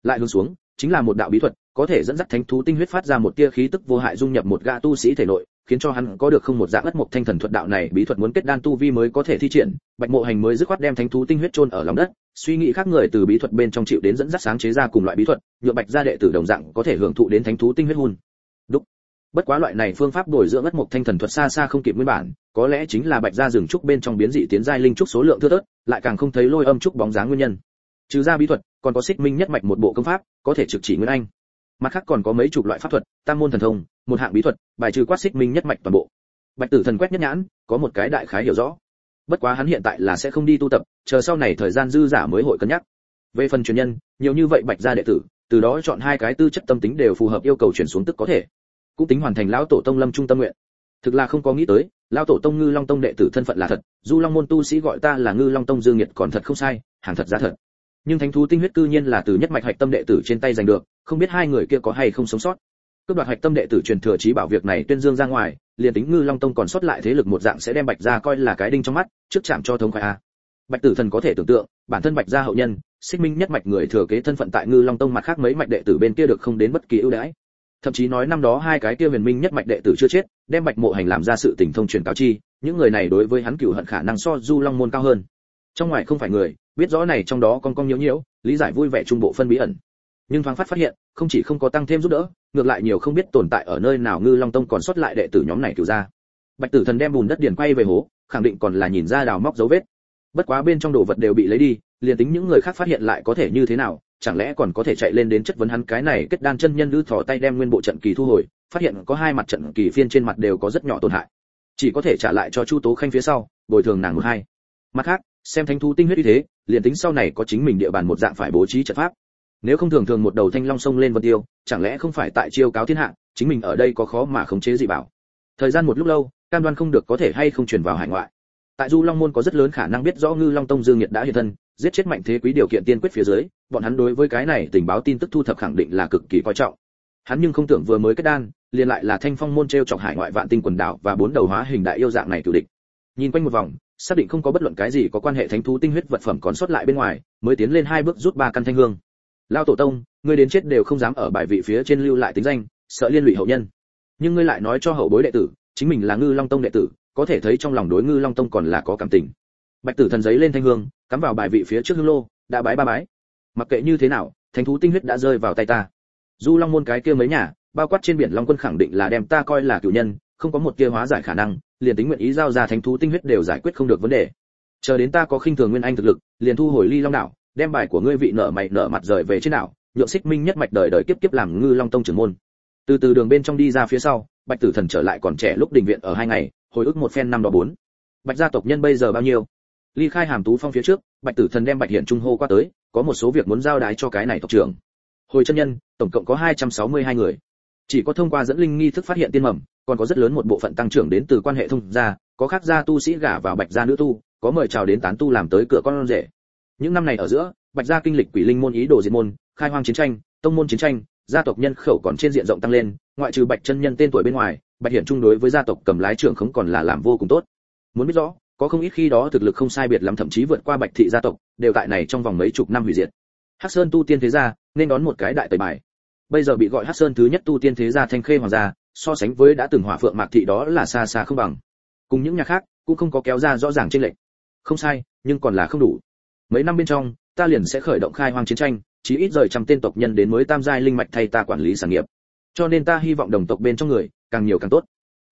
Lại hướng xuống chính là một đạo bí thuật, có thể dẫn dắt thánh thú tinh huyết phát ra một tia khí tức vô hại dung nhập một gã tu sĩ thể nội, khiến cho hắn có được không một dạng đất mục thanh thần thuật đạo này bí thuật muốn kết đan tu vi mới có thể thi triển, bạch mộ hành mới dứt khoát đem thánh thú tinh huyết chôn ở lòng đất, suy nghĩ khác người từ bí thuật bên trong chịu đến dẫn dắt sáng chế ra cùng loại bí thuật, nhựa bạch gia đệ tử đồng dạng có thể hưởng thụ đến thánh thú tinh huyết hun đúc. Bất quá loại này phương pháp đổi dưỡng đất mục thanh thần thuật xa xa không kịp nguyên bản, có lẽ chính là bạch gia rừng trúc bên trong biến dị tiến giai linh trúc số lượng thưa thớt, lại càng không thấy lôi âm trúc bóng dáng nguyên nhân trừ ra bí thuật, còn có xích minh nhất mạch một bộ công pháp, có thể trực chỉ nguyên anh. Mặt khác còn có mấy chục loại pháp thuật, tam môn thần thông, một hạng bí thuật, bài trừ quát xích minh nhất mạch toàn bộ. Bạch tử thần quét nhất nhãn, có một cái đại khái hiểu rõ. Bất quá hắn hiện tại là sẽ không đi tu tập, chờ sau này thời gian dư giả mới hội cân nhắc. Về phần truyền nhân, nhiều như vậy bạch gia đệ tử, từ đó chọn hai cái tư chất tâm tính đều phù hợp yêu cầu chuyển xuống tức có thể. Cũng tính hoàn thành lão tổ tông lâm trung tâm nguyện. Thực là không có nghĩ tới, lão tổ tông ngư long tông đệ tử thân phận là thật, du long môn tu sĩ gọi ta là ngư long tông dương nhiệt còn thật không sai, hàng thật giá thật nhưng thánh thú tinh huyết cư nhiên là từ nhất mạch hạch tâm đệ tử trên tay giành được, không biết hai người kia có hay không sống sót. Cướp đoạt hạch tâm đệ tử truyền thừa trí bảo việc này tuyên dương ra ngoài, liền tính ngư long tông còn sót lại thế lực một dạng sẽ đem bạch gia coi là cái đinh trong mắt, trước chạm cho thống khoái a. Bạch tử thần có thể tưởng tượng, bản thân bạch gia hậu nhân, xích minh nhất mạch người thừa kế thân phận tại ngư long tông mặt khác mấy mạch đệ tử bên kia được không đến bất kỳ ưu đãi. Thậm chí nói năm đó hai cái kia huyền minh nhất mạch đệ tử chưa chết, đem bạch mộ hành làm ra sự tình thông truyền cáo chi, những người này đối với hắn cửu hận khả năng so du long môn cao hơn. Trong ngoài không phải người biết rõ này trong đó con con nhiễu nhiễu, lý giải vui vẻ trung bộ phân bí ẩn. Nhưng thoáng phát phát hiện, không chỉ không có tăng thêm giúp đỡ, ngược lại nhiều không biết tồn tại ở nơi nào ngư long tông còn sót lại đệ tử nhóm này cứu ra. Bạch tử thần đem bùn đất điền quay về hố, khẳng định còn là nhìn ra đào móc dấu vết. Bất quá bên trong đồ vật đều bị lấy đi, liền tính những người khác phát hiện lại có thể như thế nào, chẳng lẽ còn có thể chạy lên đến chất vấn hắn cái này kết đan chân nhân lư thò tay đem nguyên bộ trận kỳ thu hồi, phát hiện có hai mặt trận kỳ phiên trên mặt đều có rất nhỏ tổn hại. Chỉ có thể trả lại cho chu tố khanh phía sau, bồi thường nàng một hai. Mặt khác xem thánh thú tinh huyết như thế, liền tính sau này có chính mình địa bàn một dạng phải bố trí trận pháp. Nếu không thường thường một đầu thanh long sông lên vân tiêu, chẳng lẽ không phải tại chiêu cáo thiên hạ, chính mình ở đây có khó mà khống chế gì bảo? Thời gian một lúc lâu, cam đoan không được có thể hay không truyền vào hải ngoại. Tại du long môn có rất lớn khả năng biết rõ ngư long tông dương nhiệt đã hiện thân, giết chết mạnh thế quý điều kiện tiên quyết phía dưới, bọn hắn đối với cái này tình báo tin tức thu thập khẳng định là cực kỳ coi trọng. Hắn nhưng không tưởng vừa mới kết đan, liền lại là thanh phong môn treo chọc hải ngoại vạn tinh quần đảo và bốn đầu hóa hình đại yêu dạng này cử địch nhìn quanh một vòng, xác định không có bất luận cái gì có quan hệ thánh thú tinh huyết vật phẩm còn sót lại bên ngoài, mới tiến lên hai bước rút ba căn thanh hương. Lao tổ tông, ngươi đến chết đều không dám ở bài vị phía trên lưu lại tính danh, sợ liên lụy hậu nhân. Nhưng ngươi lại nói cho hậu bối đệ tử, chính mình là ngư long tông đệ tử, có thể thấy trong lòng đối ngư long tông còn là có cảm tình. Bạch tử thần giấy lên thanh hương, cắm vào bài vị phía trước hương lô, đã bái ba bái. Mặc kệ như thế nào, thánh thú tinh huyết đã rơi vào tay ta. Du long môn cái kia mấy nhà, bao quát trên biển long quân khẳng định là đem ta coi là cựu nhân không có một kia hóa giải khả năng, liền tính nguyện ý giao ra thánh thú tinh huyết đều giải quyết không được vấn đề. Chờ đến ta có khinh thường nguyên anh thực lực, liền thu hồi ly long đảo, đem bài của ngươi vị nở mày nở mặt rời về trên đảo, nhượng xích minh nhất mạch đời đời kiếp kiếp làm ngư long tông trưởng môn. Từ từ đường bên trong đi ra phía sau, bạch tử thần trở lại còn trẻ lúc đình viện ở hai ngày, hồi ức một phen năm đó bốn. Bạch gia tộc nhân bây giờ bao nhiêu? Ly khai hàm tú phong phía trước, bạch tử thần đem bạch hiện trung hô qua tới, có một số việc muốn giao đái cho cái này tộc trưởng. Hồi chân nhân, tổng cộng có 262 người chỉ có thông qua dẫn linh nghi thức phát hiện tiên mầm, còn có rất lớn một bộ phận tăng trưởng đến từ quan hệ thông gia, có khác gia tu sĩ gả vào bạch gia nữ tu, có mời chào đến tán tu làm tới cửa con rể. Những năm này ở giữa, bạch gia kinh lịch quỷ linh môn ý đồ diệt môn, khai hoang chiến tranh, tông môn chiến tranh, gia tộc nhân khẩu còn trên diện rộng tăng lên, ngoại trừ bạch chân nhân tên tuổi bên ngoài, bạch hiển trung đối với gia tộc cầm lái trưởng không còn là làm vô cùng tốt. Muốn biết rõ, có không ít khi đó thực lực không sai biệt lắm thậm chí vượt qua bạch thị gia tộc, đều tại này trong vòng mấy chục năm hủy diệt. Hắc sơn tu tiên thế gia, nên đón một cái đại tẩy bài bây giờ bị gọi hắc sơn thứ nhất tu tiên thế gia thanh khê hoàng gia, so sánh với đã từng hỏa phượng mạc thị đó là xa xa không bằng. Cùng những nhà khác, cũng không có kéo ra rõ ràng trên lệnh không sai, nhưng còn là không đủ. Mấy năm bên trong, ta liền sẽ khởi động khai hoang chiến tranh, chí ít rời trăm tên tộc nhân đến mới tam giai linh mạch thay ta quản lý sản nghiệp. Cho nên ta hy vọng đồng tộc bên trong người, càng nhiều càng tốt.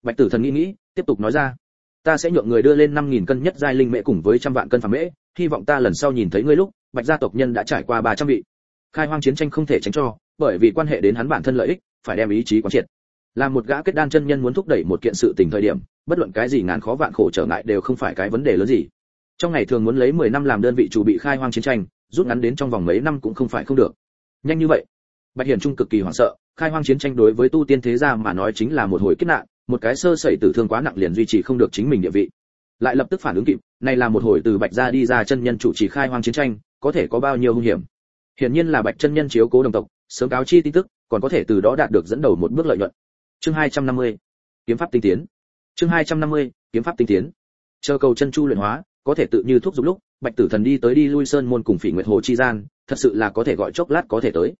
Bạch tử thần nghĩ nghĩ, tiếp tục nói ra. Ta sẽ nhượng người đưa lên năm nghìn cân nhất giai linh mễ cùng với trăm vạn cân phàm mễ, hy vọng ta lần sau nhìn thấy ngươi lúc, bạch gia tộc nhân đã trải qua ba trăm vị. Khai hoang chiến tranh không thể tránh cho bởi vì quan hệ đến hắn bản thân lợi ích, phải đem ý chí quán triệt. Là một gã kết đan chân nhân muốn thúc đẩy một kiện sự tình thời điểm, bất luận cái gì ngàn khó vạn khổ trở ngại đều không phải cái vấn đề lớn gì. Trong ngày thường muốn lấy 10 năm làm đơn vị chủ bị khai hoang chiến tranh, rút ngắn đến trong vòng mấy năm cũng không phải không được. Nhanh như vậy. Bạch hiển trung cực kỳ hoảng sợ, khai hoang chiến tranh đối với tu tiên thế gia mà nói chính là một hồi kết nạn, một cái sơ sẩy tử thương quá nặng liền duy trì không được chính mình địa vị. Lại lập tức phản ứng kịp, này là một hồi từ bạch gia đi ra chân nhân chủ trì khai hoang chiến tranh, có thể có bao nhiêu hung hiểm. Hiển nhiên là bạch chân nhân chiếu cố đồng tộc sớm cáo chi tin tức, còn có thể từ đó đạt được dẫn đầu một bước lợi nhuận chương 250. kiếm pháp tinh tiến chương 250. kiếm pháp tinh tiến chờ cầu chân chu luyện hóa, có thể tự như thuốc dục lúc, bạch tử thần đi tới đi lui sơn môn cùng phỉ nguyệt hồ chi gian, thật sự là có thể gọi chốc lát có thể tới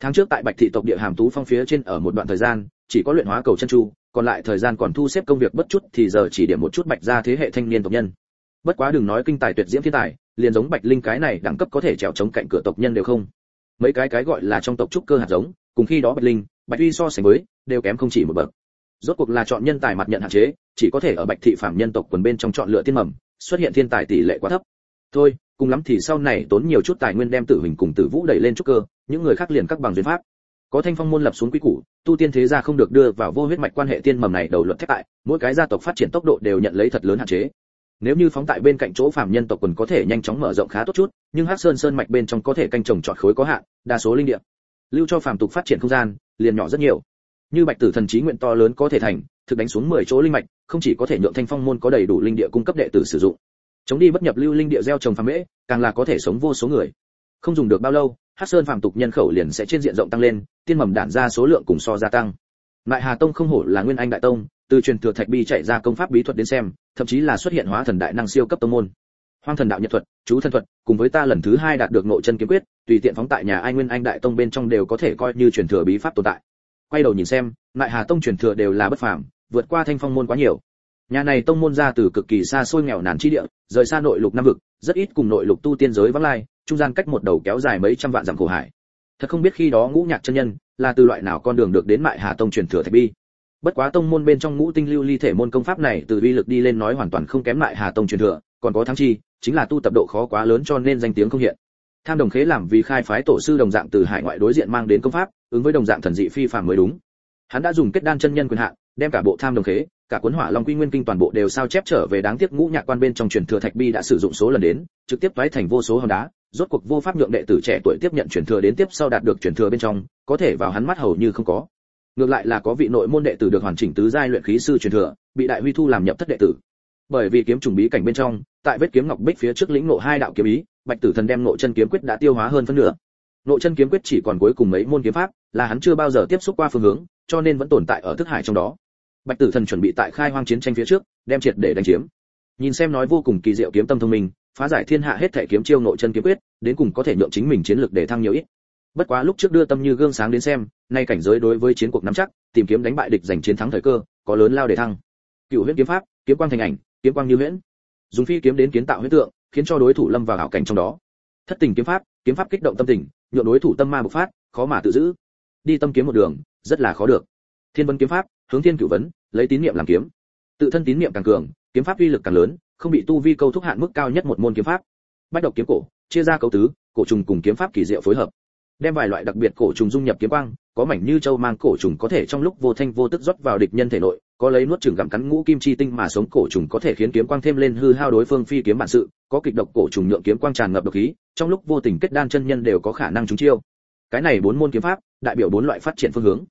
tháng trước tại bạch thị tộc địa hàm tú phong phía trên ở một đoạn thời gian, chỉ có luyện hóa cầu chân chu, còn lại thời gian còn thu xếp công việc bất chút thì giờ chỉ điểm một chút bạch gia thế hệ thanh niên tộc nhân bất quá đừng nói kinh tài tuyệt diễm thiên tài, liền giống bạch linh cái này đẳng cấp có thể trèo chống cạnh cửa tộc nhân đều không mấy cái cái gọi là trong tộc trúc cơ hạt giống, cùng khi đó bạch linh, bạch uy so sánh với, đều kém không chỉ một bậc. Rốt cuộc là chọn nhân tài mặt nhận hạn chế, chỉ có thể ở bạch thị phạm nhân tộc quần bên trong chọn lựa tiên mầm, xuất hiện thiên tài tỷ lệ quá thấp. Thôi, cùng lắm thì sau này tốn nhiều chút tài nguyên đem tử hình cùng tử vũ đẩy lên trúc cơ, những người khác liền các bằng duyên pháp. Có thanh phong môn lập xuống quy củ, tu tiên thế gia không được đưa vào vô huyết mạch quan hệ tiên mầm này đầu luật thép tại, mỗi cái gia tộc phát triển tốc độ đều nhận lấy thật lớn hạn chế nếu như phóng tại bên cạnh chỗ phạm nhân tộc quần có thể nhanh chóng mở rộng khá tốt chút, nhưng hắc sơn sơn mạch bên trong có thể canh trồng trọt khối có hạn, đa số linh địa. Lưu cho phàm tục phát triển không gian, liền nhỏ rất nhiều. Như bạch tử thần trí nguyện to lớn có thể thành, thực đánh xuống 10 chỗ linh mạch, không chỉ có thể nhượng thanh phong môn có đầy đủ linh địa cung cấp đệ tử sử dụng. Chống đi bất nhập lưu linh địa gieo trồng phàm mễ, càng là có thể sống vô số người. Không dùng được bao lâu hắc sơn phàm tục nhân khẩu liền sẽ trên diện rộng tăng lên, tiên mầm đản ra số lượng cùng so gia tăng. Mại Hà Tông không hổ là Nguyên Anh đại tông, từ truyền thừa thạch bi chạy ra công pháp bí thuật đến xem, thậm chí là xuất hiện hóa thần đại năng siêu cấp tông môn. Hoang thần đạo nhật thuật, chú thân thuật, cùng với ta lần thứ hai đạt được nội chân kiếm quyết, tùy tiện phóng tại nhà ai Nguyên Anh đại tông bên trong đều có thể coi như truyền thừa bí pháp tồn tại. Quay đầu nhìn xem, Mại Hà Tông truyền thừa đều là bất phàm, vượt qua Thanh Phong môn quá nhiều. Nhà này tông môn ra từ cực kỳ xa xôi nghèo nàn chi địa, rời xa nội lục năm vực, rất ít cùng nội lục tu tiên giới vắng lai, trung gian cách một đầu kéo dài mấy trăm vạn dặm khổ hải. Thật không biết khi đó ngũ nhạc chân nhân là từ loại nào con đường được đến Mại Hà Tông truyền thừa thạch bi. Bất quá tông môn bên trong ngũ tinh lưu ly thể môn công pháp này từ uy lực đi lên nói hoàn toàn không kém Mại Hà Tông truyền thừa, còn có thắng chi, chính là tu tập độ khó quá lớn cho nên danh tiếng không hiện. Tham đồng khế làm vì khai phái tổ sư đồng dạng từ hải ngoại đối diện mang đến công pháp, ứng với đồng dạng thần dị phi phàm mới đúng. Hắn đã dùng kết đan chân nhân quyền hạn, đem cả bộ tham đồng khế, cả cuốn hỏa long quy nguyên kinh toàn bộ đều sao chép trở về đáng tiếc ngũ nhạc quan bên trong truyền thừa thạch bi đã sử dụng số lần đến trực tiếp toái thành vô số hòn đá rốt cuộc vô pháp nhượng đệ tử trẻ tuổi tiếp nhận truyền thừa đến tiếp sau đạt được truyền thừa bên trong, có thể vào hắn mắt hầu như không có. Ngược lại là có vị nội môn đệ tử được hoàn chỉnh tứ giai luyện khí sư truyền thừa, bị đại huy thu làm nhập thất đệ tử. Bởi vì kiếm trùng bí cảnh bên trong, tại vết kiếm ngọc bích phía trước lĩnh ngộ hai đạo kiếm ý, bạch tử thần đem nội chân kiếm quyết đã tiêu hóa hơn phân nửa. Nội chân kiếm quyết chỉ còn cuối cùng mấy môn kiếm pháp, là hắn chưa bao giờ tiếp xúc qua phương hướng, cho nên vẫn tồn tại ở thức hải trong đó. Bạch tử thần chuẩn bị tại khai hoang chiến tranh phía trước, đem triệt để đánh chiếm. Nhìn xem nói vô cùng kỳ diệu kiếm tâm thông minh phá giải thiên hạ hết thể kiếm chiêu nội chân kiếm quyết, đến cùng có thể nhượng chính mình chiến lược để thăng nhiều ít. Bất quá lúc trước đưa tâm như gương sáng đến xem, nay cảnh giới đối với chiến cuộc nắm chắc, tìm kiếm đánh bại địch giành chiến thắng thời cơ, có lớn lao để thăng. Cựu huyễn kiếm pháp, kiếm quang thành ảnh, kiếm quang như huyễn. Dùng phi kiếm đến kiến tạo huyễn tượng, khiến cho đối thủ lâm vào ảo cảnh trong đó. Thất tình kiếm pháp kiếm pháp kích động tâm tình, nhượng đối thủ tâm ma bộc phát, khó mà tự giữ. Đi tâm kiếm một đường, rất là khó được. Thiên vân kiếm pháp, hướng thiên cửu vấn, lấy tín niệm làm kiếm. Tự thân tín niệm càng cường, kiếm pháp uy lực càng lớn không bị tu vi câu thúc hạn mức cao nhất một môn kiếm pháp. Bách độc kiếm cổ, chia ra cấu tứ, cổ trùng cùng kiếm pháp kỳ diệu phối hợp. Đem vài loại đặc biệt cổ trùng dung nhập kiếm quang, có mảnh như châu mang cổ trùng có thể trong lúc vô thanh vô tức rót vào địch nhân thể nội, có lấy nuốt chửng gặm cắn ngũ kim chi tinh mà sống cổ trùng có thể khiến kiếm quang thêm lên hư hao đối phương phi kiếm bản sự, có kịch độc cổ trùng nhượng kiếm quang tràn ngập độc khí, trong lúc vô tình kết đan chân nhân đều có khả năng trúng chiêu. Cái này bốn môn kiếm pháp, đại biểu bốn loại phát triển phương hướng.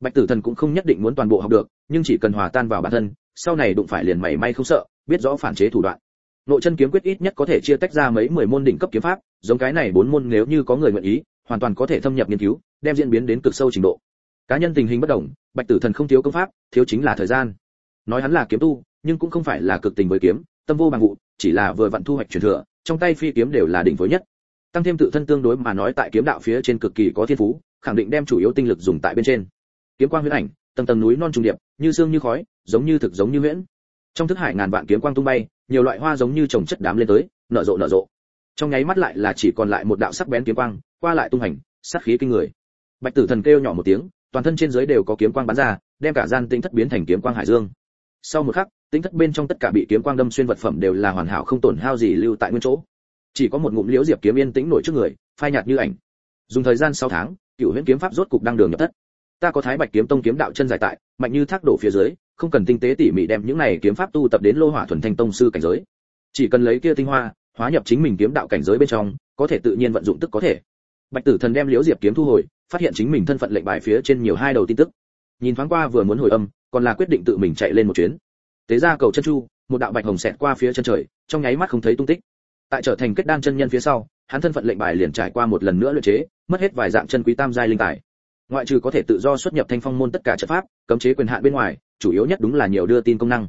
Bạch tử thần cũng không nhất định muốn toàn bộ học được, nhưng chỉ cần hòa tan vào bản thân, sau này đụng phải liền mảy may không sợ biết rõ phản chế thủ đoạn. Nội chân kiếm quyết ít nhất có thể chia tách ra mấy mười môn đỉnh cấp kiếm pháp, giống cái này bốn môn nếu như có người nguyện ý, hoàn toàn có thể thâm nhập nghiên cứu, đem diễn biến đến cực sâu trình độ. Cá nhân tình hình bất đồng, bạch tử thần không thiếu công pháp, thiếu chính là thời gian. Nói hắn là kiếm tu, nhưng cũng không phải là cực tình với kiếm, tâm vô bằng vụ, chỉ là vừa vặn thu hoạch truyền thừa, trong tay phi kiếm đều là đỉnh phối nhất. Tăng thêm tự thân tương đối mà nói tại kiếm đạo phía trên cực kỳ có thiên phú, khẳng định đem chủ yếu tinh lực dùng tại bên trên. Kiếm quang huyễn ảnh, tầng tầng núi non trùng điệp, như xương như khói, giống như thực giống như huyễn trong thức hải ngàn vạn kiếm quang tung bay, nhiều loại hoa giống như trồng chất đám lên tới, nở rộ nở rộ. Trong nháy mắt lại là chỉ còn lại một đạo sắc bén kiếm quang, qua lại tung hành, sát khí kinh người. Bạch tử thần kêu nhỏ một tiếng, toàn thân trên dưới đều có kiếm quang bắn ra, đem cả gian tinh thất biến thành kiếm quang hải dương. Sau một khắc tinh thất bên trong tất cả bị kiếm quang đâm xuyên vật phẩm đều là hoàn hảo không tổn hao gì lưu tại nguyên chỗ. Chỉ có một ngụm liễu diệp kiếm yên tĩnh nổi trước người, phai nhạt như ảnh. Dùng thời gian 6 tháng cựu huyễn kiếm pháp rốt cục đang đường nhập thất. Ta có thái bạch kiếm tông kiếm đạo chân dài tại, mạnh như thác đổ phía dưới không cần tinh tế tỉ mỉ đem những này kiếm pháp tu tập đến lô hỏa thuần thanh tông sư cảnh giới. Chỉ cần lấy kia tinh hoa, hóa nhập chính mình kiếm đạo cảnh giới bên trong, có thể tự nhiên vận dụng tức có thể. Bạch tử thần đem liễu diệp kiếm thu hồi, phát hiện chính mình thân phận lệnh bài phía trên nhiều hai đầu tin tức. Nhìn thoáng qua vừa muốn hồi âm, còn là quyết định tự mình chạy lên một chuyến. Tế ra cầu chân chu, một đạo bạch hồng xẹt qua phía chân trời, trong nháy mắt không thấy tung tích. Tại trở thành kết đan chân nhân phía sau, hắn thân phận lệnh bài liền trải qua một lần nữa luyện chế, mất hết vài dạng chân quý tam giai linh tài. Ngoại trừ có thể tự do xuất nhập thanh phong môn tất cả trận pháp, cấm chế quyền hạn bên ngoài chủ yếu nhất đúng là nhiều đưa tin công năng.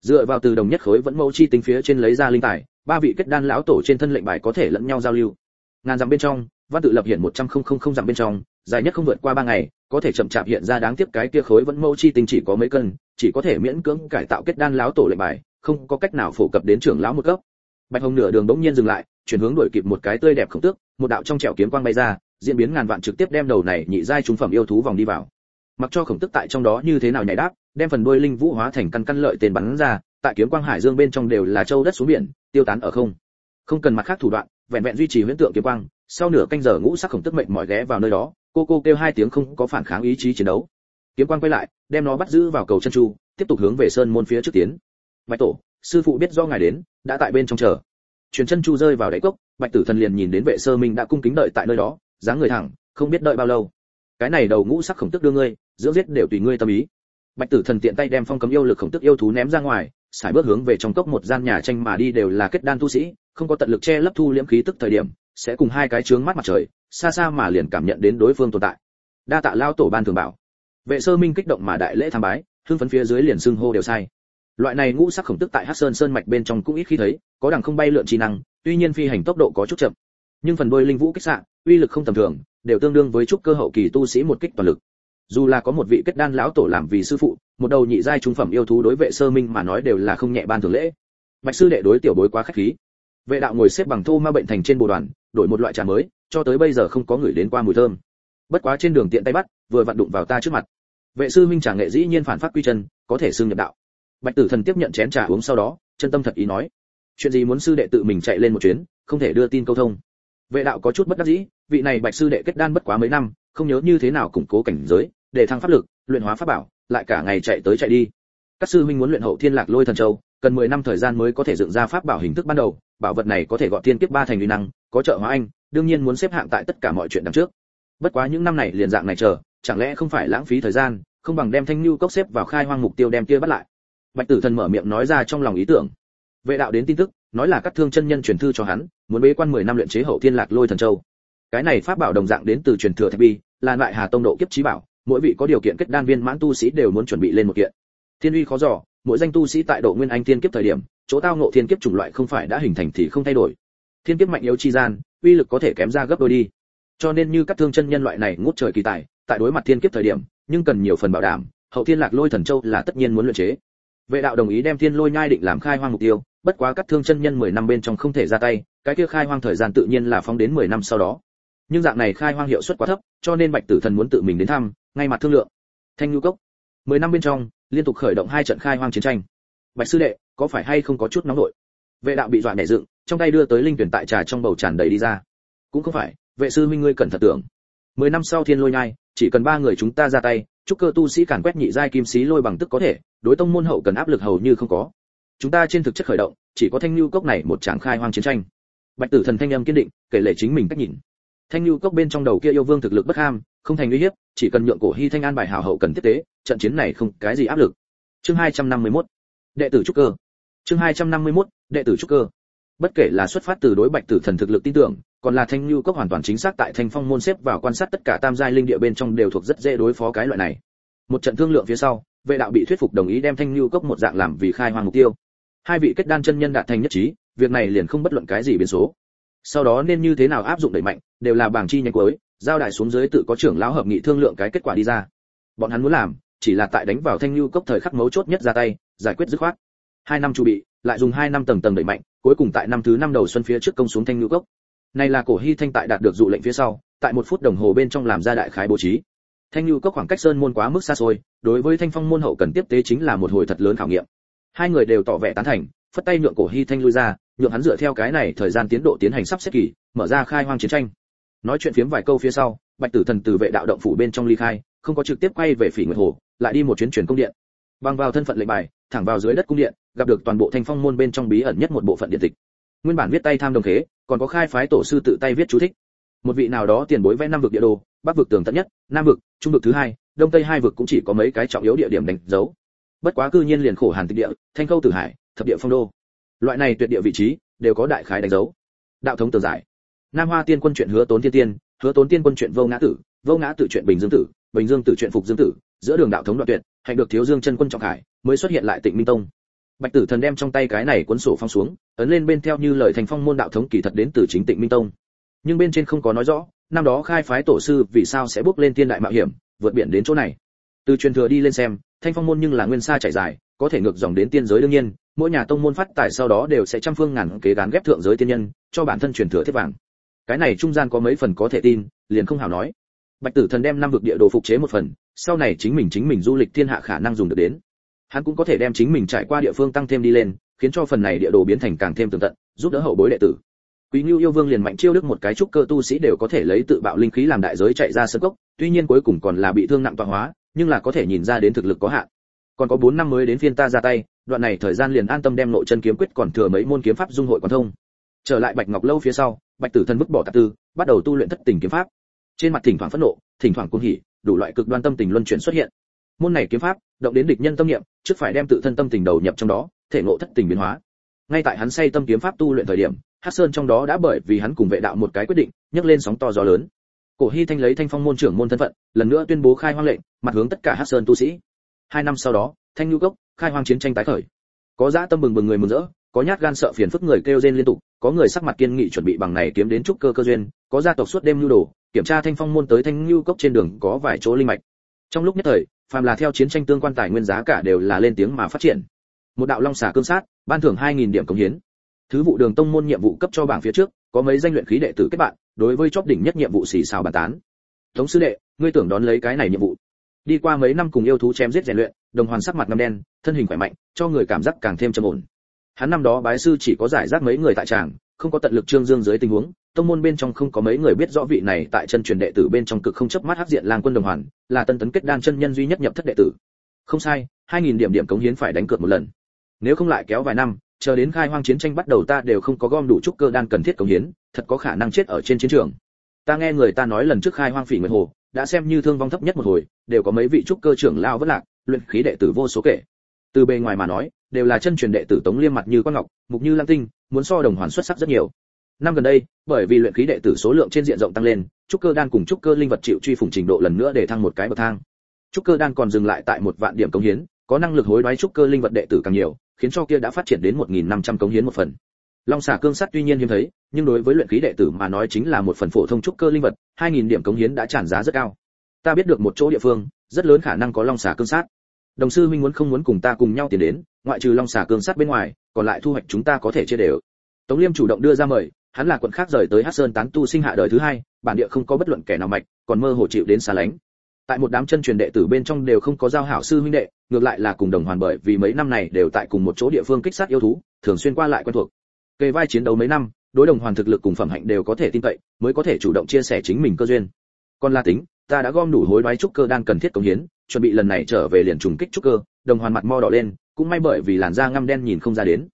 Dựa vào từ đồng nhất khối vẫn mẫu chi tính phía trên lấy ra linh tài, ba vị kết đan lão tổ trên thân lệnh bài có thể lẫn nhau giao lưu. Ngàn dặm bên trong, văn tự lập hiện một trăm không không không dặm bên trong, dài nhất không vượt qua ba ngày, có thể chậm chạp hiện ra đáng tiếc cái kia khối vẫn mẫu chi tinh chỉ có mấy cân, chỉ có thể miễn cưỡng cải tạo kết đan lão tổ lệnh bài, không có cách nào phổ cập đến trưởng lão một cấp. Bạch hồng nửa đường bỗng nhiên dừng lại, chuyển hướng đuổi kịp một cái tươi đẹp không tước, một đạo trong trẻo kiếm quang bay ra, diễn biến ngàn vạn trực tiếp đem đầu này nhị giai trung phẩm yêu thú vòng đi vào mặc cho khổng tức tại trong đó như thế nào nhảy đáp, đem phần đuôi linh vũ hóa thành căn căn lợi tiền bắn ra, tại kiếm quang hải dương bên trong đều là châu đất xuống biển, tiêu tán ở không. Không cần mặt khác thủ đoạn, vẹn vẹn duy trì huyễn tượng kiếm quang, sau nửa canh giờ ngũ sắc khổng tức mệnh mỏi ghé vào nơi đó, cô cô kêu hai tiếng không có phản kháng ý chí chiến đấu. Kiếm quang quay lại, đem nó bắt giữ vào cầu chân chu tiếp tục hướng về sơn môn phía trước tiến. Bạch tổ, sư phụ biết do ngài đến, đã tại bên trong chờ. Truyền chân chu rơi vào đáy cốc, bạch tử thần liền nhìn đến vệ sơ minh đã cung kính đợi tại nơi đó, dáng người thẳng, không biết đợi bao lâu. Cái này đầu ngũ sắc khổng tức đưa ngươi dưỡng giết đều tùy ngươi tâm ý. Bạch tử thần tiện tay đem phong cấm yêu lực khổng tức yêu thú ném ra ngoài, xài bước hướng về trong cốc một gian nhà tranh mà đi đều là kết đan tu sĩ, không có tận lực che lấp thu liễm khí tức thời điểm, sẽ cùng hai cái trướng mắt mặt trời, xa xa mà liền cảm nhận đến đối phương tồn tại. Đa tạ lao tổ ban thường bảo. Vệ sơ minh kích động mà đại lễ tham bái hương phấn phía dưới liền xưng hô đều sai. Loại này ngũ sắc khổng tức tại hắc sơn sơn mạch bên trong cũng ít khi thấy, có đằng không bay lượn chi năng, tuy nhiên phi hành tốc độ có chút chậm. Nhưng phần đuôi linh vũ kích xạ, uy lực không tầm thường, đều tương đương với trúc cơ hậu kỳ tu sĩ một kích toàn lực dù là có một vị kết đan lão tổ làm vì sư phụ, một đầu nhị giai trung phẩm yêu thú đối vệ sơ minh mà nói đều là không nhẹ ban thường lễ. Bạch sư đệ đối tiểu bối quá khách khí. Vệ đạo ngồi xếp bằng thô ma bệnh thành trên bồ đoàn, đổi một loại trà mới, cho tới bây giờ không có người đến qua mùi thơm. Bất quá trên đường tiện tay bắt, vừa vặn đụng vào ta trước mặt. Vệ sư minh trà nghệ dĩ nhiên phản phát quy chân, có thể xưng nhập đạo. Bạch tử thần tiếp nhận chén trà uống sau đó, chân tâm thật ý nói. Chuyện gì muốn sư đệ tự mình chạy lên một chuyến, không thể đưa tin câu thông. Vệ đạo có chút bất đắc dĩ, vị này bạch sư đệ kết đan bất quá mấy năm, không nhớ như thế nào củng cố cảnh giới để thăng pháp lực, luyện hóa pháp bảo, lại cả ngày chạy tới chạy đi. Các sư huynh muốn luyện hậu thiên lạc lôi thần châu, cần 10 năm thời gian mới có thể dựng ra pháp bảo hình thức ban đầu, bảo vật này có thể gọi thiên kiếp ba thành uy năng, có trợ hóa anh, đương nhiên muốn xếp hạng tại tất cả mọi chuyện đằng trước. Bất quá những năm này liền dạng này chờ, chẳng lẽ không phải lãng phí thời gian, không bằng đem thanh lưu cốc xếp vào khai hoang mục tiêu đem kia bắt lại. Bạch tử thần mở miệng nói ra trong lòng ý tưởng. Vệ đạo đến tin tức, nói là các thương chân nhân truyền thư cho hắn, muốn bế quan 10 năm luyện chế hậu thiên lạc lôi thần châu. Cái này pháp bảo đồng dạng đến từ truyền thừa thạch bi, là loại hà tông độ kiếp chí bảo mỗi vị có điều kiện kết đan viên mãn tu sĩ đều muốn chuẩn bị lên một kiện. Thiên uy khó dò, mỗi danh tu sĩ tại độ nguyên anh thiên kiếp thời điểm, chỗ tao ngộ thiên kiếp chủng loại không phải đã hình thành thì không thay đổi. Thiên kiếp mạnh yếu chi gian, uy lực có thể kém ra gấp đôi đi. Cho nên như các thương chân nhân loại này ngút trời kỳ tài, tại đối mặt thiên kiếp thời điểm, nhưng cần nhiều phần bảo đảm, hậu thiên lạc lôi thần châu là tất nhiên muốn luyện chế. Vệ đạo đồng ý đem thiên lôi nhai định làm khai hoang mục tiêu, bất quá các thương chân nhân 10 năm bên trong không thể ra tay, cái kia khai hoang thời gian tự nhiên là phóng đến 10 năm sau đó nhưng dạng này khai hoang hiệu suất quá thấp, cho nên bạch tử thần muốn tự mình đến thăm, ngay mặt thương lượng. Thanh nhu cốc. 10 năm bên trong, liên tục khởi động hai trận khai hoang chiến tranh. Bạch sư đệ, có phải hay không có chút nóng nổi? Vệ đạo bị dọa nảy dựng, trong tay đưa tới linh tuyển tại trà trong bầu tràn đầy đi ra. Cũng không phải, vệ sư minh ngươi cần thật tưởng. Mười năm sau thiên lôi nhai, chỉ cần ba người chúng ta ra tay, chúc cơ tu sĩ càn quét nhị giai kim sĩ lôi bằng tức có thể, đối tông môn hậu cần áp lực hầu như không có. Chúng ta trên thực chất khởi động, chỉ có thanh lưu cốc này một tràng khai hoang chiến tranh. Bạch tử thần thanh âm kiên định, kể lệ chính mình cách nhìn thanh lưu cốc bên trong đầu kia yêu vương thực lực bất ham, không thành uy hiếp, chỉ cần nhượng cổ hy thanh an bài hào hậu cần tiếp tế, trận chiến này không cái gì áp lực. Chương 251 đệ tử trúc cơ. Chương 251 đệ tử trúc cơ. Bất kể là xuất phát từ đối bạch tử thần thực lực tin tưởng, còn là thanh lưu cốc hoàn toàn chính xác tại thanh phong môn xếp vào quan sát tất cả tam giai linh địa bên trong đều thuộc rất dễ đối phó cái loại này. Một trận thương lượng phía sau, vệ đạo bị thuyết phục đồng ý đem thanh lưu cốc một dạng làm vì khai hoang mục tiêu. Hai vị kết đan chân nhân đạt thành nhất trí, việc này liền không bất luận cái gì biến số sau đó nên như thế nào áp dụng đẩy mạnh, đều là bảng chi nhánh cuối, giao đại xuống dưới tự có trưởng lão hợp nghị thương lượng cái kết quả đi ra. Bọn hắn muốn làm, chỉ là tại đánh vào thanh lưu cốc thời khắc mấu chốt nhất ra tay, giải quyết dứt khoát. Hai năm chu bị, lại dùng hai năm tầng tầng đẩy mạnh, cuối cùng tại năm thứ năm đầu xuân phía trước công xuống thanh lưu cốc. Này là cổ hy thanh tại đạt được dụ lệnh phía sau, tại một phút đồng hồ bên trong làm ra đại khái bố trí. Thanh lưu cốc khoảng cách sơn môn quá mức xa xôi, đối với thanh phong môn hậu cần tiếp tế chính là một hồi thật lớn khảo nghiệm. Hai người đều tỏ vẻ tán thành phất tay nhượng cổ hy thanh lui ra, nhượng hắn dựa theo cái này thời gian tiến độ tiến hành sắp xếp kỳ, mở ra khai hoang chiến tranh. Nói chuyện phiếm vài câu phía sau, bạch tử thần từ vệ đạo động phủ bên trong ly khai, không có trực tiếp quay về phỉ nguyệt hồ, lại đi một chuyến chuyển công điện. Bằng vào thân phận lệnh bài, thẳng vào dưới đất cung điện, gặp được toàn bộ thanh phong môn bên trong bí ẩn nhất một bộ phận điện tịch. Nguyên bản viết tay tham đồng khế, còn có khai phái tổ sư tự tay viết chú thích. Một vị nào đó tiền bối vẽ năm vực địa đồ, bắc vực tường tận nhất, nam vực, trung vực thứ hai, đông tây hai vực cũng chỉ có mấy cái trọng yếu địa điểm đánh dấu. Bất quá cư nhiên liền khổ hàn tịch địa, thanh khâu tử hải thập địa phong đô. Loại này tuyệt địa vị trí đều có đại khái đánh dấu. Đạo thống tường giải. Nam hoa tiên quân chuyện hứa tốn thiên tiên, hứa tốn tiên quân chuyện vô ngã tử, vô ngã tử chuyện bình dương tử, bình dương tử chuyện phục dương tử, giữa đường đạo thống đoạn tuyệt hành được thiếu dương chân quân trọng hải mới xuất hiện lại tịnh minh tông. Bạch tử thần đem trong tay cái này cuốn sổ phong xuống, ấn lên bên theo như lời thành phong môn đạo thống kỳ thật đến từ chính tịnh minh tông. Nhưng bên trên không có nói rõ, năm đó khai phái tổ sư vì sao sẽ bước lên tiên đại mạo hiểm, vượt biển đến chỗ này. Từ truyền thừa đi lên xem, thanh phong môn nhưng là nguyên xa chảy dài, có thể ngược dòng đến tiên giới đương nhiên mỗi nhà tông môn phát tài sau đó đều sẽ trăm phương ngàn kế gán ghép thượng giới tiên nhân, cho bản thân truyền thừa thiết vàng. Cái này trung gian có mấy phần có thể tin, liền không hảo nói. Bạch tử thần đem năm vực địa đồ phục chế một phần, sau này chính mình chính mình du lịch thiên hạ khả năng dùng được đến. Hắn cũng có thể đem chính mình trải qua địa phương tăng thêm đi lên, khiến cho phần này địa đồ biến thành càng thêm tường tận, giúp đỡ hậu bối đệ tử. Quý ngưu yêu vương liền mạnh chiêu đức một cái trúc cơ tu sĩ đều có thể lấy tự bạo linh khí làm đại giới chạy ra sân cốc, tuy nhiên cuối cùng còn là bị thương nặng tọa hóa, nhưng là có thể nhìn ra đến thực lực có hạn. Còn có bốn năm mới đến phiên ta ra tay đoạn này thời gian liền an tâm đem nội chân kiếm quyết còn thừa mấy môn kiếm pháp dung hội quan thông. Trở lại bạch ngọc lâu phía sau, bạch tử thần vứt bỏ tạp tư, bắt đầu tu luyện thất tình kiếm pháp. Trên mặt thỉnh thoảng phẫn nộ, thỉnh thoảng cuồng hỉ, đủ loại cực đoan tâm tình luân chuyển xuất hiện. Môn này kiếm pháp, động đến địch nhân tâm niệm, trước phải đem tự thân tâm tình đầu nhập trong đó, thể ngộ thất tình biến hóa. Ngay tại hắn say tâm kiếm pháp tu luyện thời điểm, hắc sơn trong đó đã bởi vì hắn cùng vệ đạo một cái quyết định, nhấc lên sóng to gió lớn. Cổ hy thanh lấy thanh phong môn trưởng môn thân phận, lần nữa tuyên bố khai hoang lệnh, mặt hướng tất cả hắc sơn tu sĩ. Hai năm sau đó thanh nhu cốc, khai hoang chiến tranh tái khởi. Có dã tâm bừng bừng người mừng rỡ, có nhát gan sợ phiền phức người kêu rên liên tục, có người sắc mặt kiên nghị chuẩn bị bằng này kiếm đến trúc cơ cơ duyên, có gia tộc suốt đêm nhu đồ, kiểm tra thanh phong môn tới thanh nhu cốc trên đường có vài chỗ linh mạch. Trong lúc nhất thời, phàm là theo chiến tranh tương quan tài nguyên giá cả đều là lên tiếng mà phát triển. Một đạo long xà cương sát, ban thưởng 2.000 điểm cống hiến. Thứ vụ đường tông môn nhiệm vụ cấp cho bảng phía trước, có mấy danh luyện khí đệ tử kết bạn, đối với chóp đỉnh nhất nhiệm vụ xì xào bàn tán. Tống sư đệ, ngươi tưởng đón lấy cái này nhiệm vụ. Đi qua mấy năm cùng yêu thú chém giết rèn luyện đồng hoàn sắc mặt ngăm đen, thân hình khỏe mạnh, cho người cảm giác càng thêm trầm ổn. Hắn năm đó bái sư chỉ có giải rác mấy người tại tràng, không có tận lực trương dương dưới tình huống, tông môn bên trong không có mấy người biết rõ vị này tại chân truyền đệ tử bên trong cực không chấp mắt hắc diện lang quân đồng hoàn, là tân tấn kết đan chân nhân duy nhất nhập thất đệ tử. Không sai, hai nghìn điểm điểm cống hiến phải đánh cược một lần. Nếu không lại kéo vài năm, chờ đến khai hoang chiến tranh bắt đầu ta đều không có gom đủ trúc cơ đan cần thiết cống hiến, thật có khả năng chết ở trên chiến trường. Ta nghe người ta nói lần trước khai hoang phỉ nguyệt hồ, đã xem như thương vong thấp nhất một hồi, đều có mấy vị trúc cơ trưởng lao vất lạc luyện khí đệ tử vô số kể. Từ bề ngoài mà nói, đều là chân truyền đệ tử tống liêm mặt như quan ngọc, mục như lam tinh, muốn so đồng hoàn xuất sắc rất nhiều. Năm gần đây, bởi vì luyện khí đệ tử số lượng trên diện rộng tăng lên, trúc cơ đan cùng trúc cơ linh vật chịu truy phủng trình độ lần nữa để thăng một cái bậc thang. Trúc cơ đan còn dừng lại tại một vạn điểm cống hiến, có năng lực hối đoái trúc cơ linh vật đệ tử càng nhiều, khiến cho kia đã phát triển đến một nghìn năm trăm hiến một phần. Long xà cương sắt tuy nhiên hiếm thấy, nhưng đối với luyện khí đệ tử mà nói chính là một phần phổ thông trúc cơ linh vật, hai nghìn điểm cống hiến đã tràn giá rất cao. Ta biết được một chỗ địa phương, rất lớn khả năng có long xà cương sát đồng sư minh muốn không muốn cùng ta cùng nhau tiến đến, ngoại trừ long xà cương sát bên ngoài, còn lại thu hoạch chúng ta có thể chia đều. Tống liêm chủ động đưa ra mời, hắn là quận khác rời tới hắc sơn tán tu sinh hạ đời thứ hai, bản địa không có bất luận kẻ nào mạch, còn mơ hồ chịu đến xa lánh. Tại một đám chân truyền đệ tử bên trong đều không có giao hảo sư huynh đệ, ngược lại là cùng đồng hoàn bởi vì mấy năm này đều tại cùng một chỗ địa phương kích sát yêu thú, thường xuyên qua lại quen thuộc. Kề vai chiến đấu mấy năm, đối đồng hoàn thực lực cùng phẩm hạnh đều có thể tin cậy, mới có thể chủ động chia sẻ chính mình cơ duyên. Còn la tính, ta đã gom đủ hối đoái trúc cơ đang cần thiết công hiến chuẩn bị lần này trở về liền trùng kích trúc cơ, đồng hoàn mặt mo đỏ lên, cũng may bởi vì làn da ngăm đen nhìn không ra đến.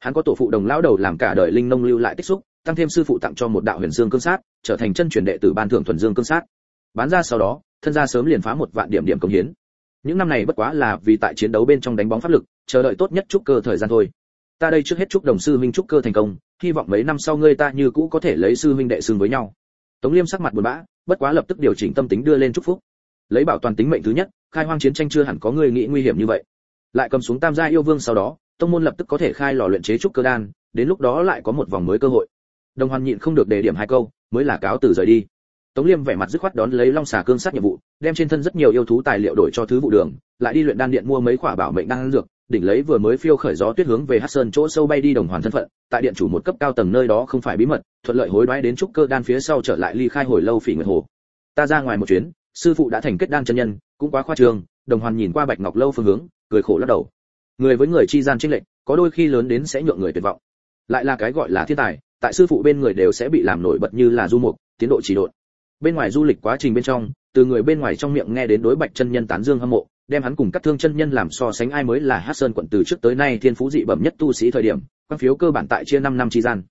Hắn có tổ phụ đồng lão đầu làm cả đời linh nông lưu lại tích xúc, tăng thêm sư phụ tặng cho một đạo huyền dương cương sát, trở thành chân truyền đệ tử ban thưởng thuần dương cương sát. Bán ra sau đó, thân gia sớm liền phá một vạn điểm điểm công hiến. Những năm này bất quá là vì tại chiến đấu bên trong đánh bóng pháp lực, chờ đợi tốt nhất trúc cơ thời gian thôi. Ta đây trước hết chúc đồng sư huynh trúc cơ thành công, hy vọng mấy năm sau ngươi ta như cũ có thể lấy sư huynh đệ xương với nhau. Tống liêm sắc mặt buồn bã, bất quá lập tức điều chỉnh tâm tính đưa lên chúc phúc. Lấy bảo toàn tính mệnh thứ nhất khai hoang chiến tranh chưa hẳn có người nghĩ nguy hiểm như vậy. Lại cầm xuống tam gia yêu vương sau đó, tông môn lập tức có thể khai lò luyện chế trúc cơ đan, đến lúc đó lại có một vòng mới cơ hội. Đồng hoàn nhịn không được đề điểm hai câu, mới là cáo từ rời đi. Tống liêm vẻ mặt dứt khoát đón lấy long xà cương sát nhiệm vụ, đem trên thân rất nhiều yêu thú tài liệu đổi cho thứ vụ đường, lại đi luyện đan điện mua mấy quả bảo mệnh đan dược, đỉnh lấy vừa mới phiêu khởi gió tuyết hướng về hắc sơn chỗ sâu bay đi đồng hoàn thân phận, tại điện chủ một cấp cao tầng nơi đó không phải bí mật, thuận lợi hối đoái đến trúc cơ đan phía sau trở lại ly khai hồi lâu phỉ nguyệt hồ. Ta ra ngoài một chuyến, sư phụ đã thành kết đan chân nhân cũng quá khoa trương, đồng hoàn nhìn qua bạch ngọc lâu phương hướng, cười khổ lắc đầu. Người với người chi gian trinh lệnh có đôi khi lớn đến sẽ nhượng người tuyệt vọng. Lại là cái gọi là thiên tài, tại sư phụ bên người đều sẽ bị làm nổi bật như là du mục, tiến độ trì độn. Bên ngoài du lịch quá trình bên trong, từ người bên ngoài trong miệng nghe đến đối bạch chân nhân tán dương hâm mộ, đem hắn cùng các thương chân nhân làm so sánh ai mới là hát sơn quận từ trước tới nay thiên phú dị bẩm nhất tu sĩ thời điểm, quan phiếu cơ bản tại chia 5 năm chi gian.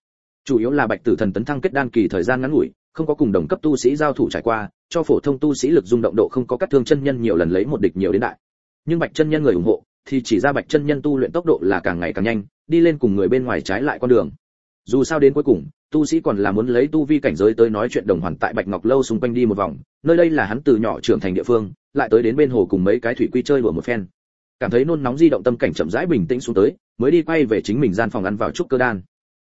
Chủ yếu là bạch tử thần tấn thăng kết đan kỳ thời gian ngắn ngủi không có cùng đồng cấp tu sĩ giao thủ trải qua, cho phổ thông tu sĩ lực dung động độ không có các thương chân nhân nhiều lần lấy một địch nhiều đến đại. Nhưng bạch chân nhân người ủng hộ, thì chỉ ra bạch chân nhân tu luyện tốc độ là càng ngày càng nhanh, đi lên cùng người bên ngoài trái lại con đường. Dù sao đến cuối cùng, tu sĩ còn là muốn lấy tu vi cảnh giới tới nói chuyện đồng hoàn tại bạch ngọc lâu xung quanh đi một vòng, nơi đây là hắn từ nhỏ trưởng thành địa phương, lại tới đến bên hồ cùng mấy cái thủy quy chơi đùa một phen. Cảm thấy nôn nóng di động tâm cảnh chậm rãi bình tĩnh xuống tới, mới đi quay về chính mình gian phòng ăn vào trúc cơ đan.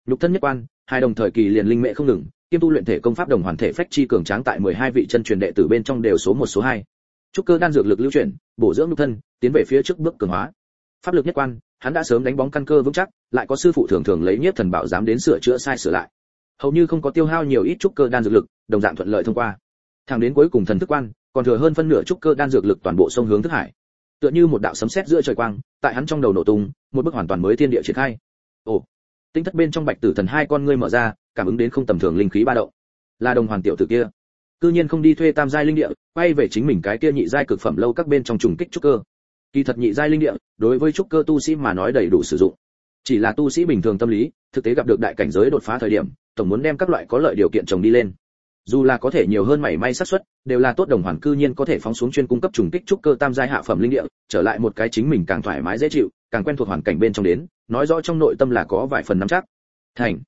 Nhục thân nhất quan, hai đồng thời kỳ liền linh mẹ không ngừng kiêm tu luyện thể công pháp đồng hoàn thể phách chi cường tráng tại 12 vị chân truyền đệ tử bên trong đều số một, số hai. Trúc cơ đan dược lực lưu chuyển, bổ dưỡng nhục thân, tiến về phía trước bước cường hóa. Pháp lực nhất quan, hắn đã sớm đánh bóng căn cơ vững chắc, lại có sư phụ thường thường lấy nhiếp thần bảo dám đến sửa chữa sai sửa lại. Hầu như không có tiêu hao nhiều ít trúc cơ đan dược lực, đồng dạng thuận lợi thông qua. Thẳng đến cuối cùng thần thức quan, còn thừa hơn phân nửa trúc cơ đan dược lực toàn bộ sông hướng thức hải. Tựa như một đạo sấm sét giữa trời quang, tại hắn trong đầu nổ tung, một bức hoàn toàn mới thiên địa triển khai. Ồ, tinh thất bên trong bạch tử thần hai con ngươi mở ra cảm ứng đến không tầm thường linh khí ba động. Là đồng hoàn tiểu tử kia. Cư nhiên không đi thuê tam giai linh địa, quay về chính mình cái kia nhị giai cực phẩm lâu các bên trong trùng kích trúc cơ. Kỳ thật nhị giai linh địa, đối với trúc cơ tu sĩ mà nói đầy đủ sử dụng. Chỉ là tu sĩ bình thường tâm lý, thực tế gặp được đại cảnh giới đột phá thời điểm, tổng muốn đem các loại có lợi điều kiện trồng đi lên. Dù là có thể nhiều hơn mảy may xác suất, đều là tốt đồng hoàn cư nhiên có thể phóng xuống chuyên cung cấp trùng kích trúc cơ tam giai hạ phẩm linh địa, trở lại một cái chính mình càng thoải mái dễ chịu, càng quen thuộc hoàn cảnh bên trong đến, nói rõ trong nội tâm là có vài phần nắm chắc. Thành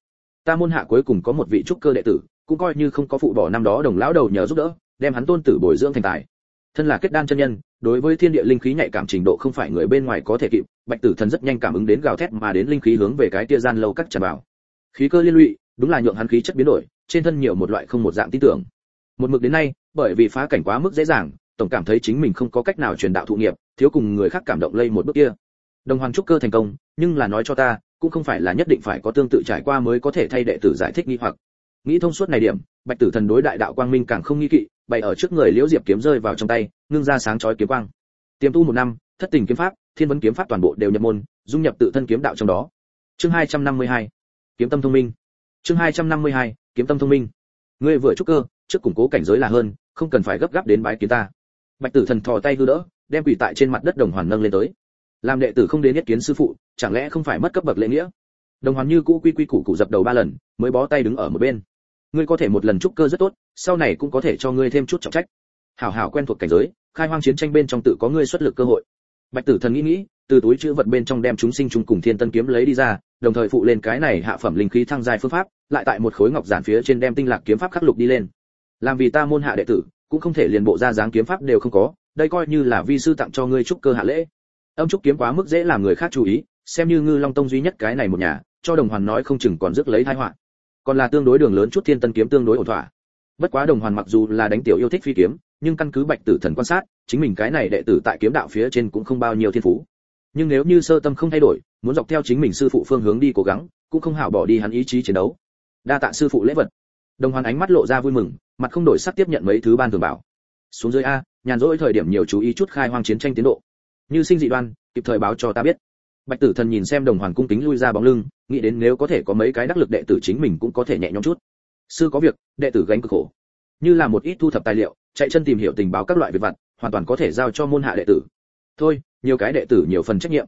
ta môn hạ cuối cùng có một vị trúc cơ đệ tử, cũng coi như không có phụ bỏ năm đó đồng lão đầu nhờ giúp đỡ, đem hắn tôn tử bồi dưỡng thành tài. Thân là kết đan chân nhân, đối với thiên địa linh khí nhạy cảm trình độ không phải người bên ngoài có thể kịp, bạch tử thần rất nhanh cảm ứng đến gào thét mà đến linh khí hướng về cái tia gian lâu cắt tràn vào. Khí cơ liên lụy, đúng là nhượng hắn khí chất biến đổi, trên thân nhiều một loại không một dạng tin tưởng. Một mực đến nay, bởi vì phá cảnh quá mức dễ dàng, tổng cảm thấy chính mình không có cách nào truyền đạo thụ nghiệp, thiếu cùng người khác cảm động lây một bước kia. Đồng hoàng trúc cơ thành công, nhưng là nói cho ta cũng không phải là nhất định phải có tương tự trải qua mới có thể thay đệ tử giải thích nghi hoặc. Nghĩ thông suốt này điểm, bạch tử thần đối đại đạo quang minh càng không nghi kỵ, bày ở trước người liễu diệp kiếm rơi vào trong tay, ngưng ra sáng chói kiếm quang. Tiềm tu một năm, thất tình kiếm pháp, thiên vấn kiếm pháp toàn bộ đều nhập môn, dung nhập tự thân kiếm đạo trong đó. Chương 252 kiếm tâm thông minh. Chương 252 kiếm tâm thông minh. Ngươi vừa trúc cơ, trước củng cố cảnh giới là hơn, không cần phải gấp gáp đến bái kiến ta. Bạch tử thần thò tay hư đỡ, đem quỷ tại trên mặt đất đồng hoàn nâng lên tới làm đệ tử không đến nhất kiến sư phụ, chẳng lẽ không phải mất cấp bậc lễ nghĩa? Đồng hoàn như cũ quy quy củ củ dập đầu ba lần, mới bó tay đứng ở một bên. Ngươi có thể một lần trúc cơ rất tốt, sau này cũng có thể cho ngươi thêm chút trọng trách. Hảo hảo quen thuộc cảnh giới, khai hoang chiến tranh bên trong tự có ngươi xuất lực cơ hội. Bạch tử thần nghĩ nghĩ, từ túi chữ vật bên trong đem chúng sinh chung cùng thiên tân kiếm lấy đi ra, đồng thời phụ lên cái này hạ phẩm linh khí thăng dài phương pháp, lại tại một khối ngọc giản phía trên đem tinh lạc kiếm pháp khắc lục đi lên. Làm vì ta môn hạ đệ tử, cũng không thể liền bộ ra dáng kiếm pháp đều không có, đây coi như là vi sư tặng cho ngươi trúc cơ hạ lễ âm trúc kiếm quá mức dễ làm người khác chú ý, xem như ngư long tông duy nhất cái này một nhà, cho đồng hoàn nói không chừng còn rước lấy tai họa. Còn là tương đối đường lớn chút thiên tân kiếm tương đối ổn thỏa. Bất quá đồng hoàn mặc dù là đánh tiểu yêu thích phi kiếm, nhưng căn cứ bạch tử thần quan sát, chính mình cái này đệ tử tại kiếm đạo phía trên cũng không bao nhiêu thiên phú. Nhưng nếu như sơ tâm không thay đổi, muốn dọc theo chính mình sư phụ phương hướng đi cố gắng, cũng không hảo bỏ đi hắn ý chí chiến đấu. Đa tạ sư phụ lễ vật. Đồng hoàn ánh mắt lộ ra vui mừng, mặt không đổi sắc tiếp nhận mấy thứ ban thường bảo. Xuống dưới a, nhàn rỗi thời điểm nhiều chú ý chút khai hoang chiến tranh tiến độ như sinh dị đoan, kịp thời báo cho ta biết. Bạch tử thần nhìn xem đồng hoàn cung kính lui ra bóng lưng, nghĩ đến nếu có thể có mấy cái đắc lực đệ tử chính mình cũng có thể nhẹ nhõm chút. Sư có việc, đệ tử gánh cực khổ. Như là một ít thu thập tài liệu, chạy chân tìm hiểu tình báo các loại việc vặt, hoàn toàn có thể giao cho môn hạ đệ tử. Thôi, nhiều cái đệ tử nhiều phần trách nhiệm.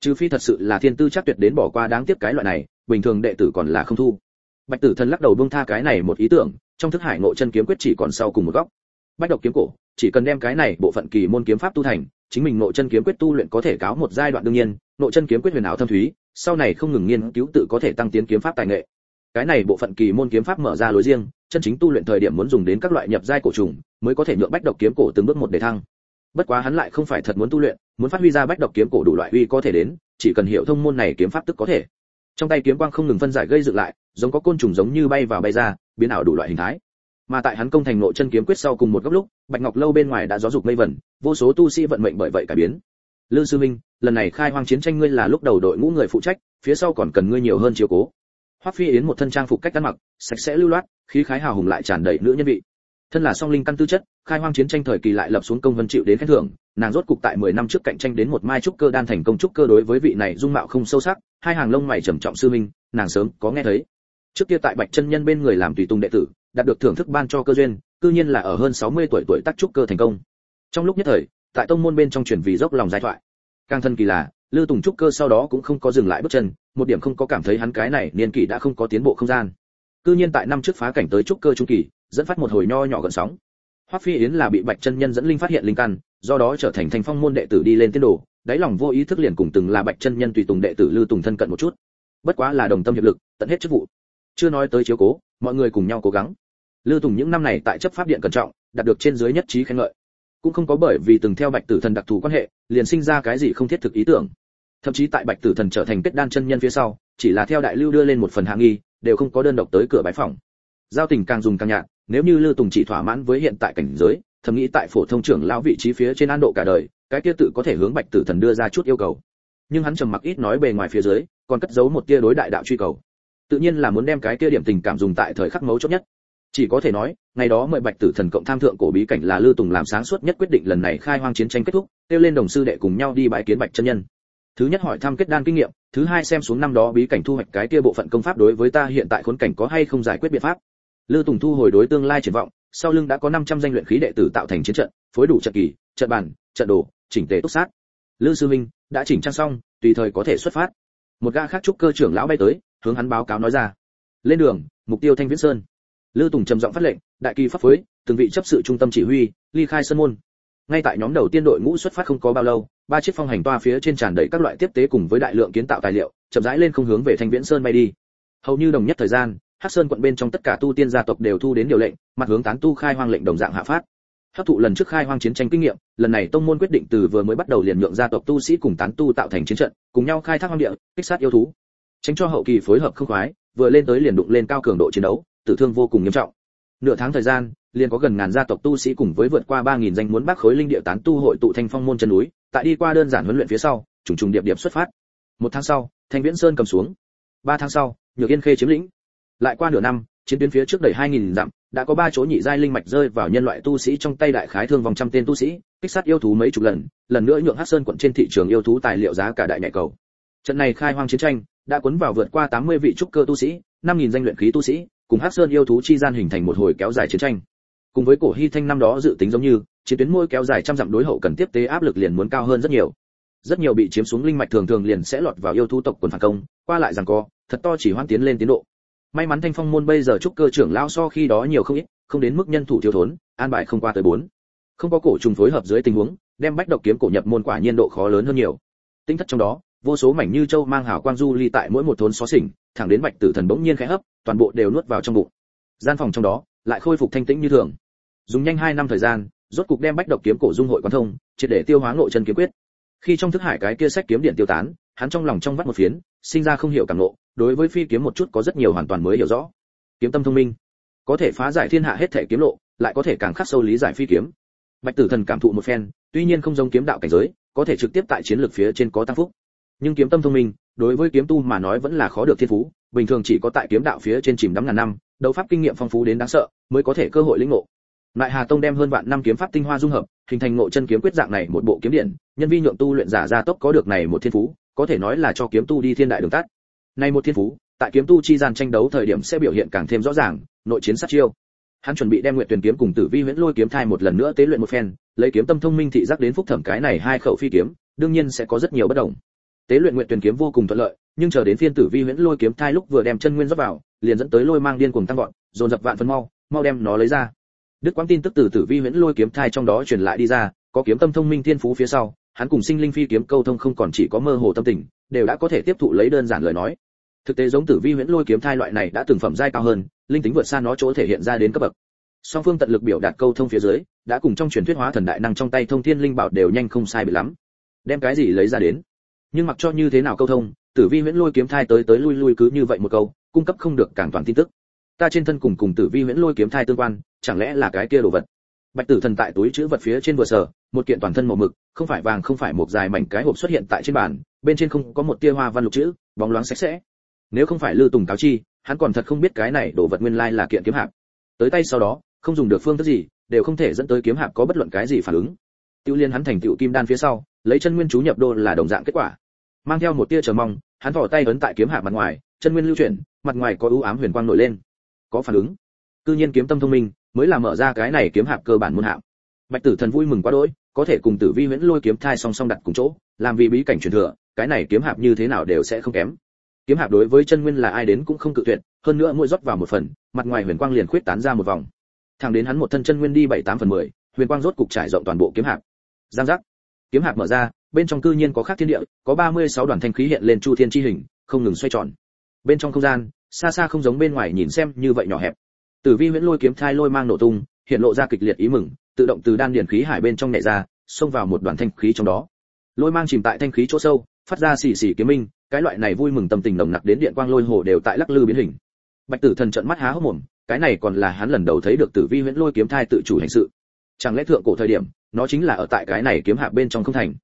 Trừ phi thật sự là thiên tư chắc tuyệt đến bỏ qua đáng tiếc cái loại này, bình thường đệ tử còn là không thu. Bạch tử thần lắc đầu buông tha cái này một ý tưởng, trong thức hải ngộ chân kiếm quyết chỉ còn sau cùng một góc. Bách độc kiếm cổ, chỉ cần đem cái này bộ phận kỳ môn kiếm pháp tu thành chính mình nội chân kiếm quyết tu luyện có thể cáo một giai đoạn đương nhiên nội chân kiếm quyết huyền ảo thâm thúy, sau này không ngừng nghiên cứu tự có thể tăng tiến kiếm pháp tài nghệ. Cái này bộ phận kỳ môn kiếm pháp mở ra lối riêng, chân chính tu luyện thời điểm muốn dùng đến các loại nhập giai cổ trùng, mới có thể nhượng bách độc kiếm cổ từng bước một để thăng. Bất quá hắn lại không phải thật muốn tu luyện, muốn phát huy ra bách độc kiếm cổ đủ loại uy có thể đến, chỉ cần hiểu thông môn này kiếm pháp tức có thể. Trong tay kiếm quang không ngừng phân giải gây dựng lại, giống có côn trùng giống như bay vào bay ra, biến ảo đủ loại hình thái mà tại hắn công thành nội chân kiếm quyết sau cùng một góc lúc, bạch ngọc lâu bên ngoài đã gió dục mây vẩn, vô số tu sĩ vận mệnh bởi vậy cải biến. Lương sư minh, lần này khai hoang chiến tranh ngươi là lúc đầu đội ngũ người phụ trách, phía sau còn cần ngươi nhiều hơn chiếu cố. Hoắc phi yến một thân trang phục cách ăn mặc, sạch sẽ lưu loát, khí khái hào hùng lại tràn đầy nữ nhân vị. Thân là song linh căn tư chất, khai hoang chiến tranh thời kỳ lại lập xuống công vân chịu đến khen thưởng, nàng rốt cục tại 10 năm trước cạnh tranh đến một mai trúc cơ đan thành công trúc cơ đối với vị này dung mạo không sâu sắc, hai hàng lông mày trầm trọng sư minh, nàng sớm có nghe thấy trước kia tại bạch chân nhân bên người làm tùy tùng đệ tử đạt được thưởng thức ban cho cơ duyên cư nhiên là ở hơn 60 tuổi tuổi tác trúc cơ thành công trong lúc nhất thời tại tông môn bên trong truyền vì dốc lòng giải thoại càng thân kỳ là Lưu Tùng trúc cơ sau đó cũng không có dừng lại bước chân, một điểm không có cảm thấy hắn cái này niên kỷ đã không có tiến bộ không gian. Cư nhiên tại năm trước phá cảnh tới trúc cơ trung kỳ, dẫn phát một hồi nho nhỏ gần sóng. Hoắc Phi Yến là bị Bạch chân nhân dẫn linh phát hiện linh căn, do đó trở thành thành phong môn đệ tử đi lên tiến đồ, đáy lòng vô ý thức liền cùng từng là Bạch chân nhân tùy tùng đệ tử Lưu Tùng thân cận một chút. Bất quá là đồng tâm hiệp lực, tận hết chức vụ. Chưa nói tới chiếu cố, mọi người cùng nhau cố gắng. Lưu Tùng những năm này tại chấp pháp điện cẩn trọng, đạt được trên dưới nhất trí khen ngợi. Cũng không có bởi vì từng theo Bạch Tử Thần đặc thù quan hệ, liền sinh ra cái gì không thiết thực ý tưởng thậm chí tại bạch tử thần trở thành kết đan chân nhân phía sau chỉ là theo đại lưu đưa lên một phần hạ nghi đều không có đơn độc tới cửa bái phòng giao tình càng dùng càng nhạt nếu như lưu tùng chỉ thỏa mãn với hiện tại cảnh giới thầm nghĩ tại phổ thông trưởng lão vị trí phía trên an độ cả đời cái kia tự có thể hướng bạch tử thần đưa ra chút yêu cầu nhưng hắn trầm mặc ít nói bề ngoài phía dưới còn cất giấu một tia đối đại đạo truy cầu tự nhiên là muốn đem cái kia điểm tình cảm dùng tại thời khắc mấu chốt nhất. Chỉ có thể nói, ngày đó mời bạch tử thần cộng tham thượng cổ bí cảnh là lưu tùng làm sáng suốt nhất quyết định lần này khai hoang chiến tranh kết thúc, kêu lên đồng sư đệ cùng nhau đi bãi kiến bạch chân nhân. Thứ nhất hỏi thăm kết đan kinh nghiệm, thứ hai xem xuống năm đó bí cảnh thu hoạch cái kia bộ phận công pháp đối với ta hiện tại khốn cảnh có hay không giải quyết biện pháp. Lư tùng thu hồi đối tương lai triển vọng, sau lưng đã có 500 danh luyện khí đệ tử tạo thành chiến trận, phối đủ trận kỳ, trận bản, trận đồ, chỉnh tề túc sát. Lư sư minh, đã chỉnh trang xong, tùy thời có thể xuất phát. Một gã khác trúc cơ trưởng lão bay tới hướng hắn báo cáo nói ra. Lên đường, mục tiêu thanh viễn sơn. Lư tùng trầm giọng phát lệnh, đại kỳ pháp phối, từng vị chấp sự trung tâm chỉ huy, ly khai sơn môn. Ngay tại nhóm đầu tiên đội ngũ xuất phát không có bao lâu, ba chiếc phong hành toa phía trên tràn đầy các loại tiếp tế cùng với đại lượng kiến tạo tài liệu, chậm rãi lên không hướng về thanh viễn sơn bay đi. Hầu như đồng nhất thời gian, hắc sơn quận bên trong tất cả tu tiên gia tộc đều thu đến điều lệnh, mặt hướng tán tu khai hoang lệnh đồng dạng hạ phát. Hấp thụ lần trước khai hoang chiến tranh kinh nghiệm, lần này tông môn quyết định từ vừa mới bắt đầu liền nhượng gia tộc tu sĩ cùng tán tu tạo thành chiến trận, cùng nhau khai thác hoang địa, kích sát yêu thú tránh cho hậu kỳ phối hợp không khoái vừa lên tới liền đụng lên cao cường độ chiến đấu tử thương vô cùng nghiêm trọng nửa tháng thời gian liền có gần ngàn gia tộc tu sĩ cùng với vượt qua 3000 danh muốn bác khối linh địa tán tu hội tụ thành phong môn chân núi, tại đi qua đơn giản huấn luyện phía sau, trùng trùng điệp điệp xuất phát. Một tháng sau, Thanh Viễn Sơn cầm xuống. Ba tháng sau, Nhược Yên Khê chiếm lĩnh. Lại qua nửa năm, chiến tuyến phía trước đầy 2000 dặm, đã có ba chỗ nhị giai linh mạch rơi vào nhân loại tu sĩ trong tay đại khái thương vòng trăm tên tu sĩ, kích sát yêu thú mấy chục lần, lần nữa nhượng Hắc Sơn quận trên thị trường yêu thú tài liệu giá cả đại nhảy cầu. Trận này khai hoang chiến tranh, đã cuốn vào vượt qua 80 vị trúc cơ tu sĩ, 5000 danh luyện khí tu sĩ, cùng Hắc Sơn yêu thú chi gian hình thành một hồi kéo dài chiến tranh. Cùng với cổ hy thanh năm đó dự tính giống như chiến tuyến môi kéo dài trăm dặm đối hậu cần tiếp tế áp lực liền muốn cao hơn rất nhiều. Rất nhiều bị chiếm xuống linh mạch thường thường liền sẽ lọt vào yêu thú tộc quần phản công qua lại rằng co thật to chỉ hoan tiến lên tiến độ. May mắn thanh phong môn bây giờ trúc cơ trưởng lao so khi đó nhiều không ít không đến mức nhân thủ thiếu thốn an bài không qua tới bốn. Không có cổ trùng phối hợp dưới tình huống đem bách độc kiếm cổ nhập môn quả nhiên độ khó lớn hơn nhiều. Tinh thất trong đó vô số mảnh như châu mang hào quang du ly tại mỗi một thốn xó xỉnh, thẳng đến bạch tử thần bỗng nhiên khẽ hấp, toàn bộ đều nuốt vào trong bụng. Gian phòng trong đó lại khôi phục thanh tĩnh như thường. Dùng nhanh hai năm thời gian, rốt cục đem bách độc kiếm cổ dung hội quan thông, triệt để tiêu hóa ngộ chân kiếm quyết. Khi trong thức hải cái kia sách kiếm điện tiêu tán, hắn trong lòng trong vắt một phiến, sinh ra không hiểu cảm ngộ, đối với phi kiếm một chút có rất nhiều hoàn toàn mới hiểu rõ. Kiếm tâm thông minh, có thể phá giải thiên hạ hết thể kiếm lộ, lại có thể càng khắc sâu lý giải phi kiếm. Bạch tử thần cảm thụ một phen, tuy nhiên không giống kiếm đạo cảnh giới, có thể trực tiếp tại chiến lược phía trên có tăng phúc nhưng kiếm tâm thông minh đối với kiếm tu mà nói vẫn là khó được thiên phú bình thường chỉ có tại kiếm đạo phía trên chìm đắm ngàn năm đấu pháp kinh nghiệm phong phú đến đáng sợ mới có thể cơ hội lĩnh ngộ lại Hà Tông đem hơn vạn năm kiếm pháp tinh hoa dung hợp, hình thành ngộ chân kiếm quyết dạng này một bộ kiếm điện, nhân vi nhượng tu luyện giả gia tốc có được này một thiên phú, có thể nói là cho kiếm tu đi thiên đại đường tắt. Này một thiên phú, tại kiếm tu chi gian tranh đấu thời điểm sẽ biểu hiện càng thêm rõ ràng, nội chiến sát chiêu. Hắn chuẩn bị đem nguyện tuyển kiếm cùng Tử Vi Huyễn Lôi kiếm thai một lần nữa tế luyện một phen, lấy kiếm tâm thông minh thị giác đến phúc thẩm cái này hai khẩu phi kiếm, đương nhiên sẽ có rất nhiều bất đồng tế luyện nguyện tuyển kiếm vô cùng thuận lợi, nhưng chờ đến phiên tử vi huyễn lôi kiếm thai lúc vừa đem chân nguyên rót vào, liền dẫn tới lôi mang điên cuồng tăng vọt, dồn dập vạn phân mau mau đem nó lấy ra. Đức quang tin tức từ tử vi huyễn lôi kiếm thai trong đó truyền lại đi ra, có kiếm tâm thông minh thiên phú phía sau, hắn cùng sinh linh phi kiếm câu thông không còn chỉ có mơ hồ tâm tình, đều đã có thể tiếp thụ lấy đơn giản lời nói. Thực tế giống tử vi huyễn lôi kiếm thai loại này đã từng phẩm giai cao hơn, linh tính vượt xa nó chỗ thể hiện ra đến cấp bậc. Song phương tận lực biểu đạt câu thông phía dưới, đã cùng trong truyền thuyết hóa thần đại năng trong tay thông thiên linh bảo đều nhanh không sai bị lắm. Đem cái gì lấy ra đến? Nhưng mặc cho như thế nào câu thông, tử vi huyễn lôi kiếm thai tới tới lui lui cứ như vậy một câu, cung cấp không được càng toàn tin tức. Ta trên thân cùng cùng tử vi huyễn lôi kiếm thai tương quan, chẳng lẽ là cái kia đồ vật? Bạch tử thần tại túi chữ vật phía trên vừa sở một kiện toàn thân màu mực, không phải vàng, không phải một dài mảnh cái hộp xuất hiện tại trên bàn, bên trên không có một tia hoa văn lục chữ, bóng loáng sạch sẽ. Nếu không phải lư tùng cáo chi, hắn còn thật không biết cái này đồ vật nguyên lai là kiện kiếm hạp. Tới tay sau đó, không dùng được phương thức gì, đều không thể dẫn tới kiếm hạp có bất luận cái gì phản ứng. Tiêu liên hắn thành tựu kim đan phía sau, lấy chân nguyên chú nhập đô là đồng dạng kết quả mang theo một tia chờ mong, hắn thò tay ấn tại kiếm hạ mặt ngoài, chân nguyên lưu chuyển, mặt ngoài có ưu ám huyền quang nổi lên. Có phản ứng. Cư nhiên kiếm tâm thông minh, mới là mở ra cái này kiếm hạp cơ bản môn hạng bạch tử thần vui mừng quá đỗi, có thể cùng tử vi huyễn lôi kiếm thai song song đặt cùng chỗ, làm vì bí cảnh truyền thừa, cái này kiếm hạp như thế nào đều sẽ không kém. Kiếm hạp đối với chân nguyên là ai đến cũng không cự tuyệt, hơn nữa mỗi rót vào một phần, mặt ngoài huyền quang liền khuyết tán ra một vòng. Thẳng đến hắn một thân chân nguyên đi bảy tám phần mười, huyền quang rốt cục trải rộng toàn bộ kiếm hạp. Giang giác kiếm hạp mở ra, bên trong cư nhiên có khác thiên địa, có ba mươi sáu đoàn thanh khí hiện lên chu thiên chi hình, không ngừng xoay tròn. Bên trong không gian, xa xa không giống bên ngoài nhìn xem như vậy nhỏ hẹp. Tử vi huyễn lôi kiếm thai lôi mang nổ tung, hiện lộ ra kịch liệt ý mừng, tự động từ đan điển khí hải bên trong nhẹ ra, xông vào một đoàn thanh khí trong đó. Lôi mang chìm tại thanh khí chỗ sâu, phát ra xì xì kiếm minh, cái loại này vui mừng tâm tình nồng nặc đến điện quang lôi hồ đều tại lắc lư biến hình. Bạch tử thần trợn mắt há hốc mồm, cái này còn là hắn lần đầu thấy được tử vi huyễn lôi kiếm thai tự chủ hành sự. Chẳng lẽ thượng cổ thời điểm nó chính là ở tại cái này kiếm hạ bên trong không thành.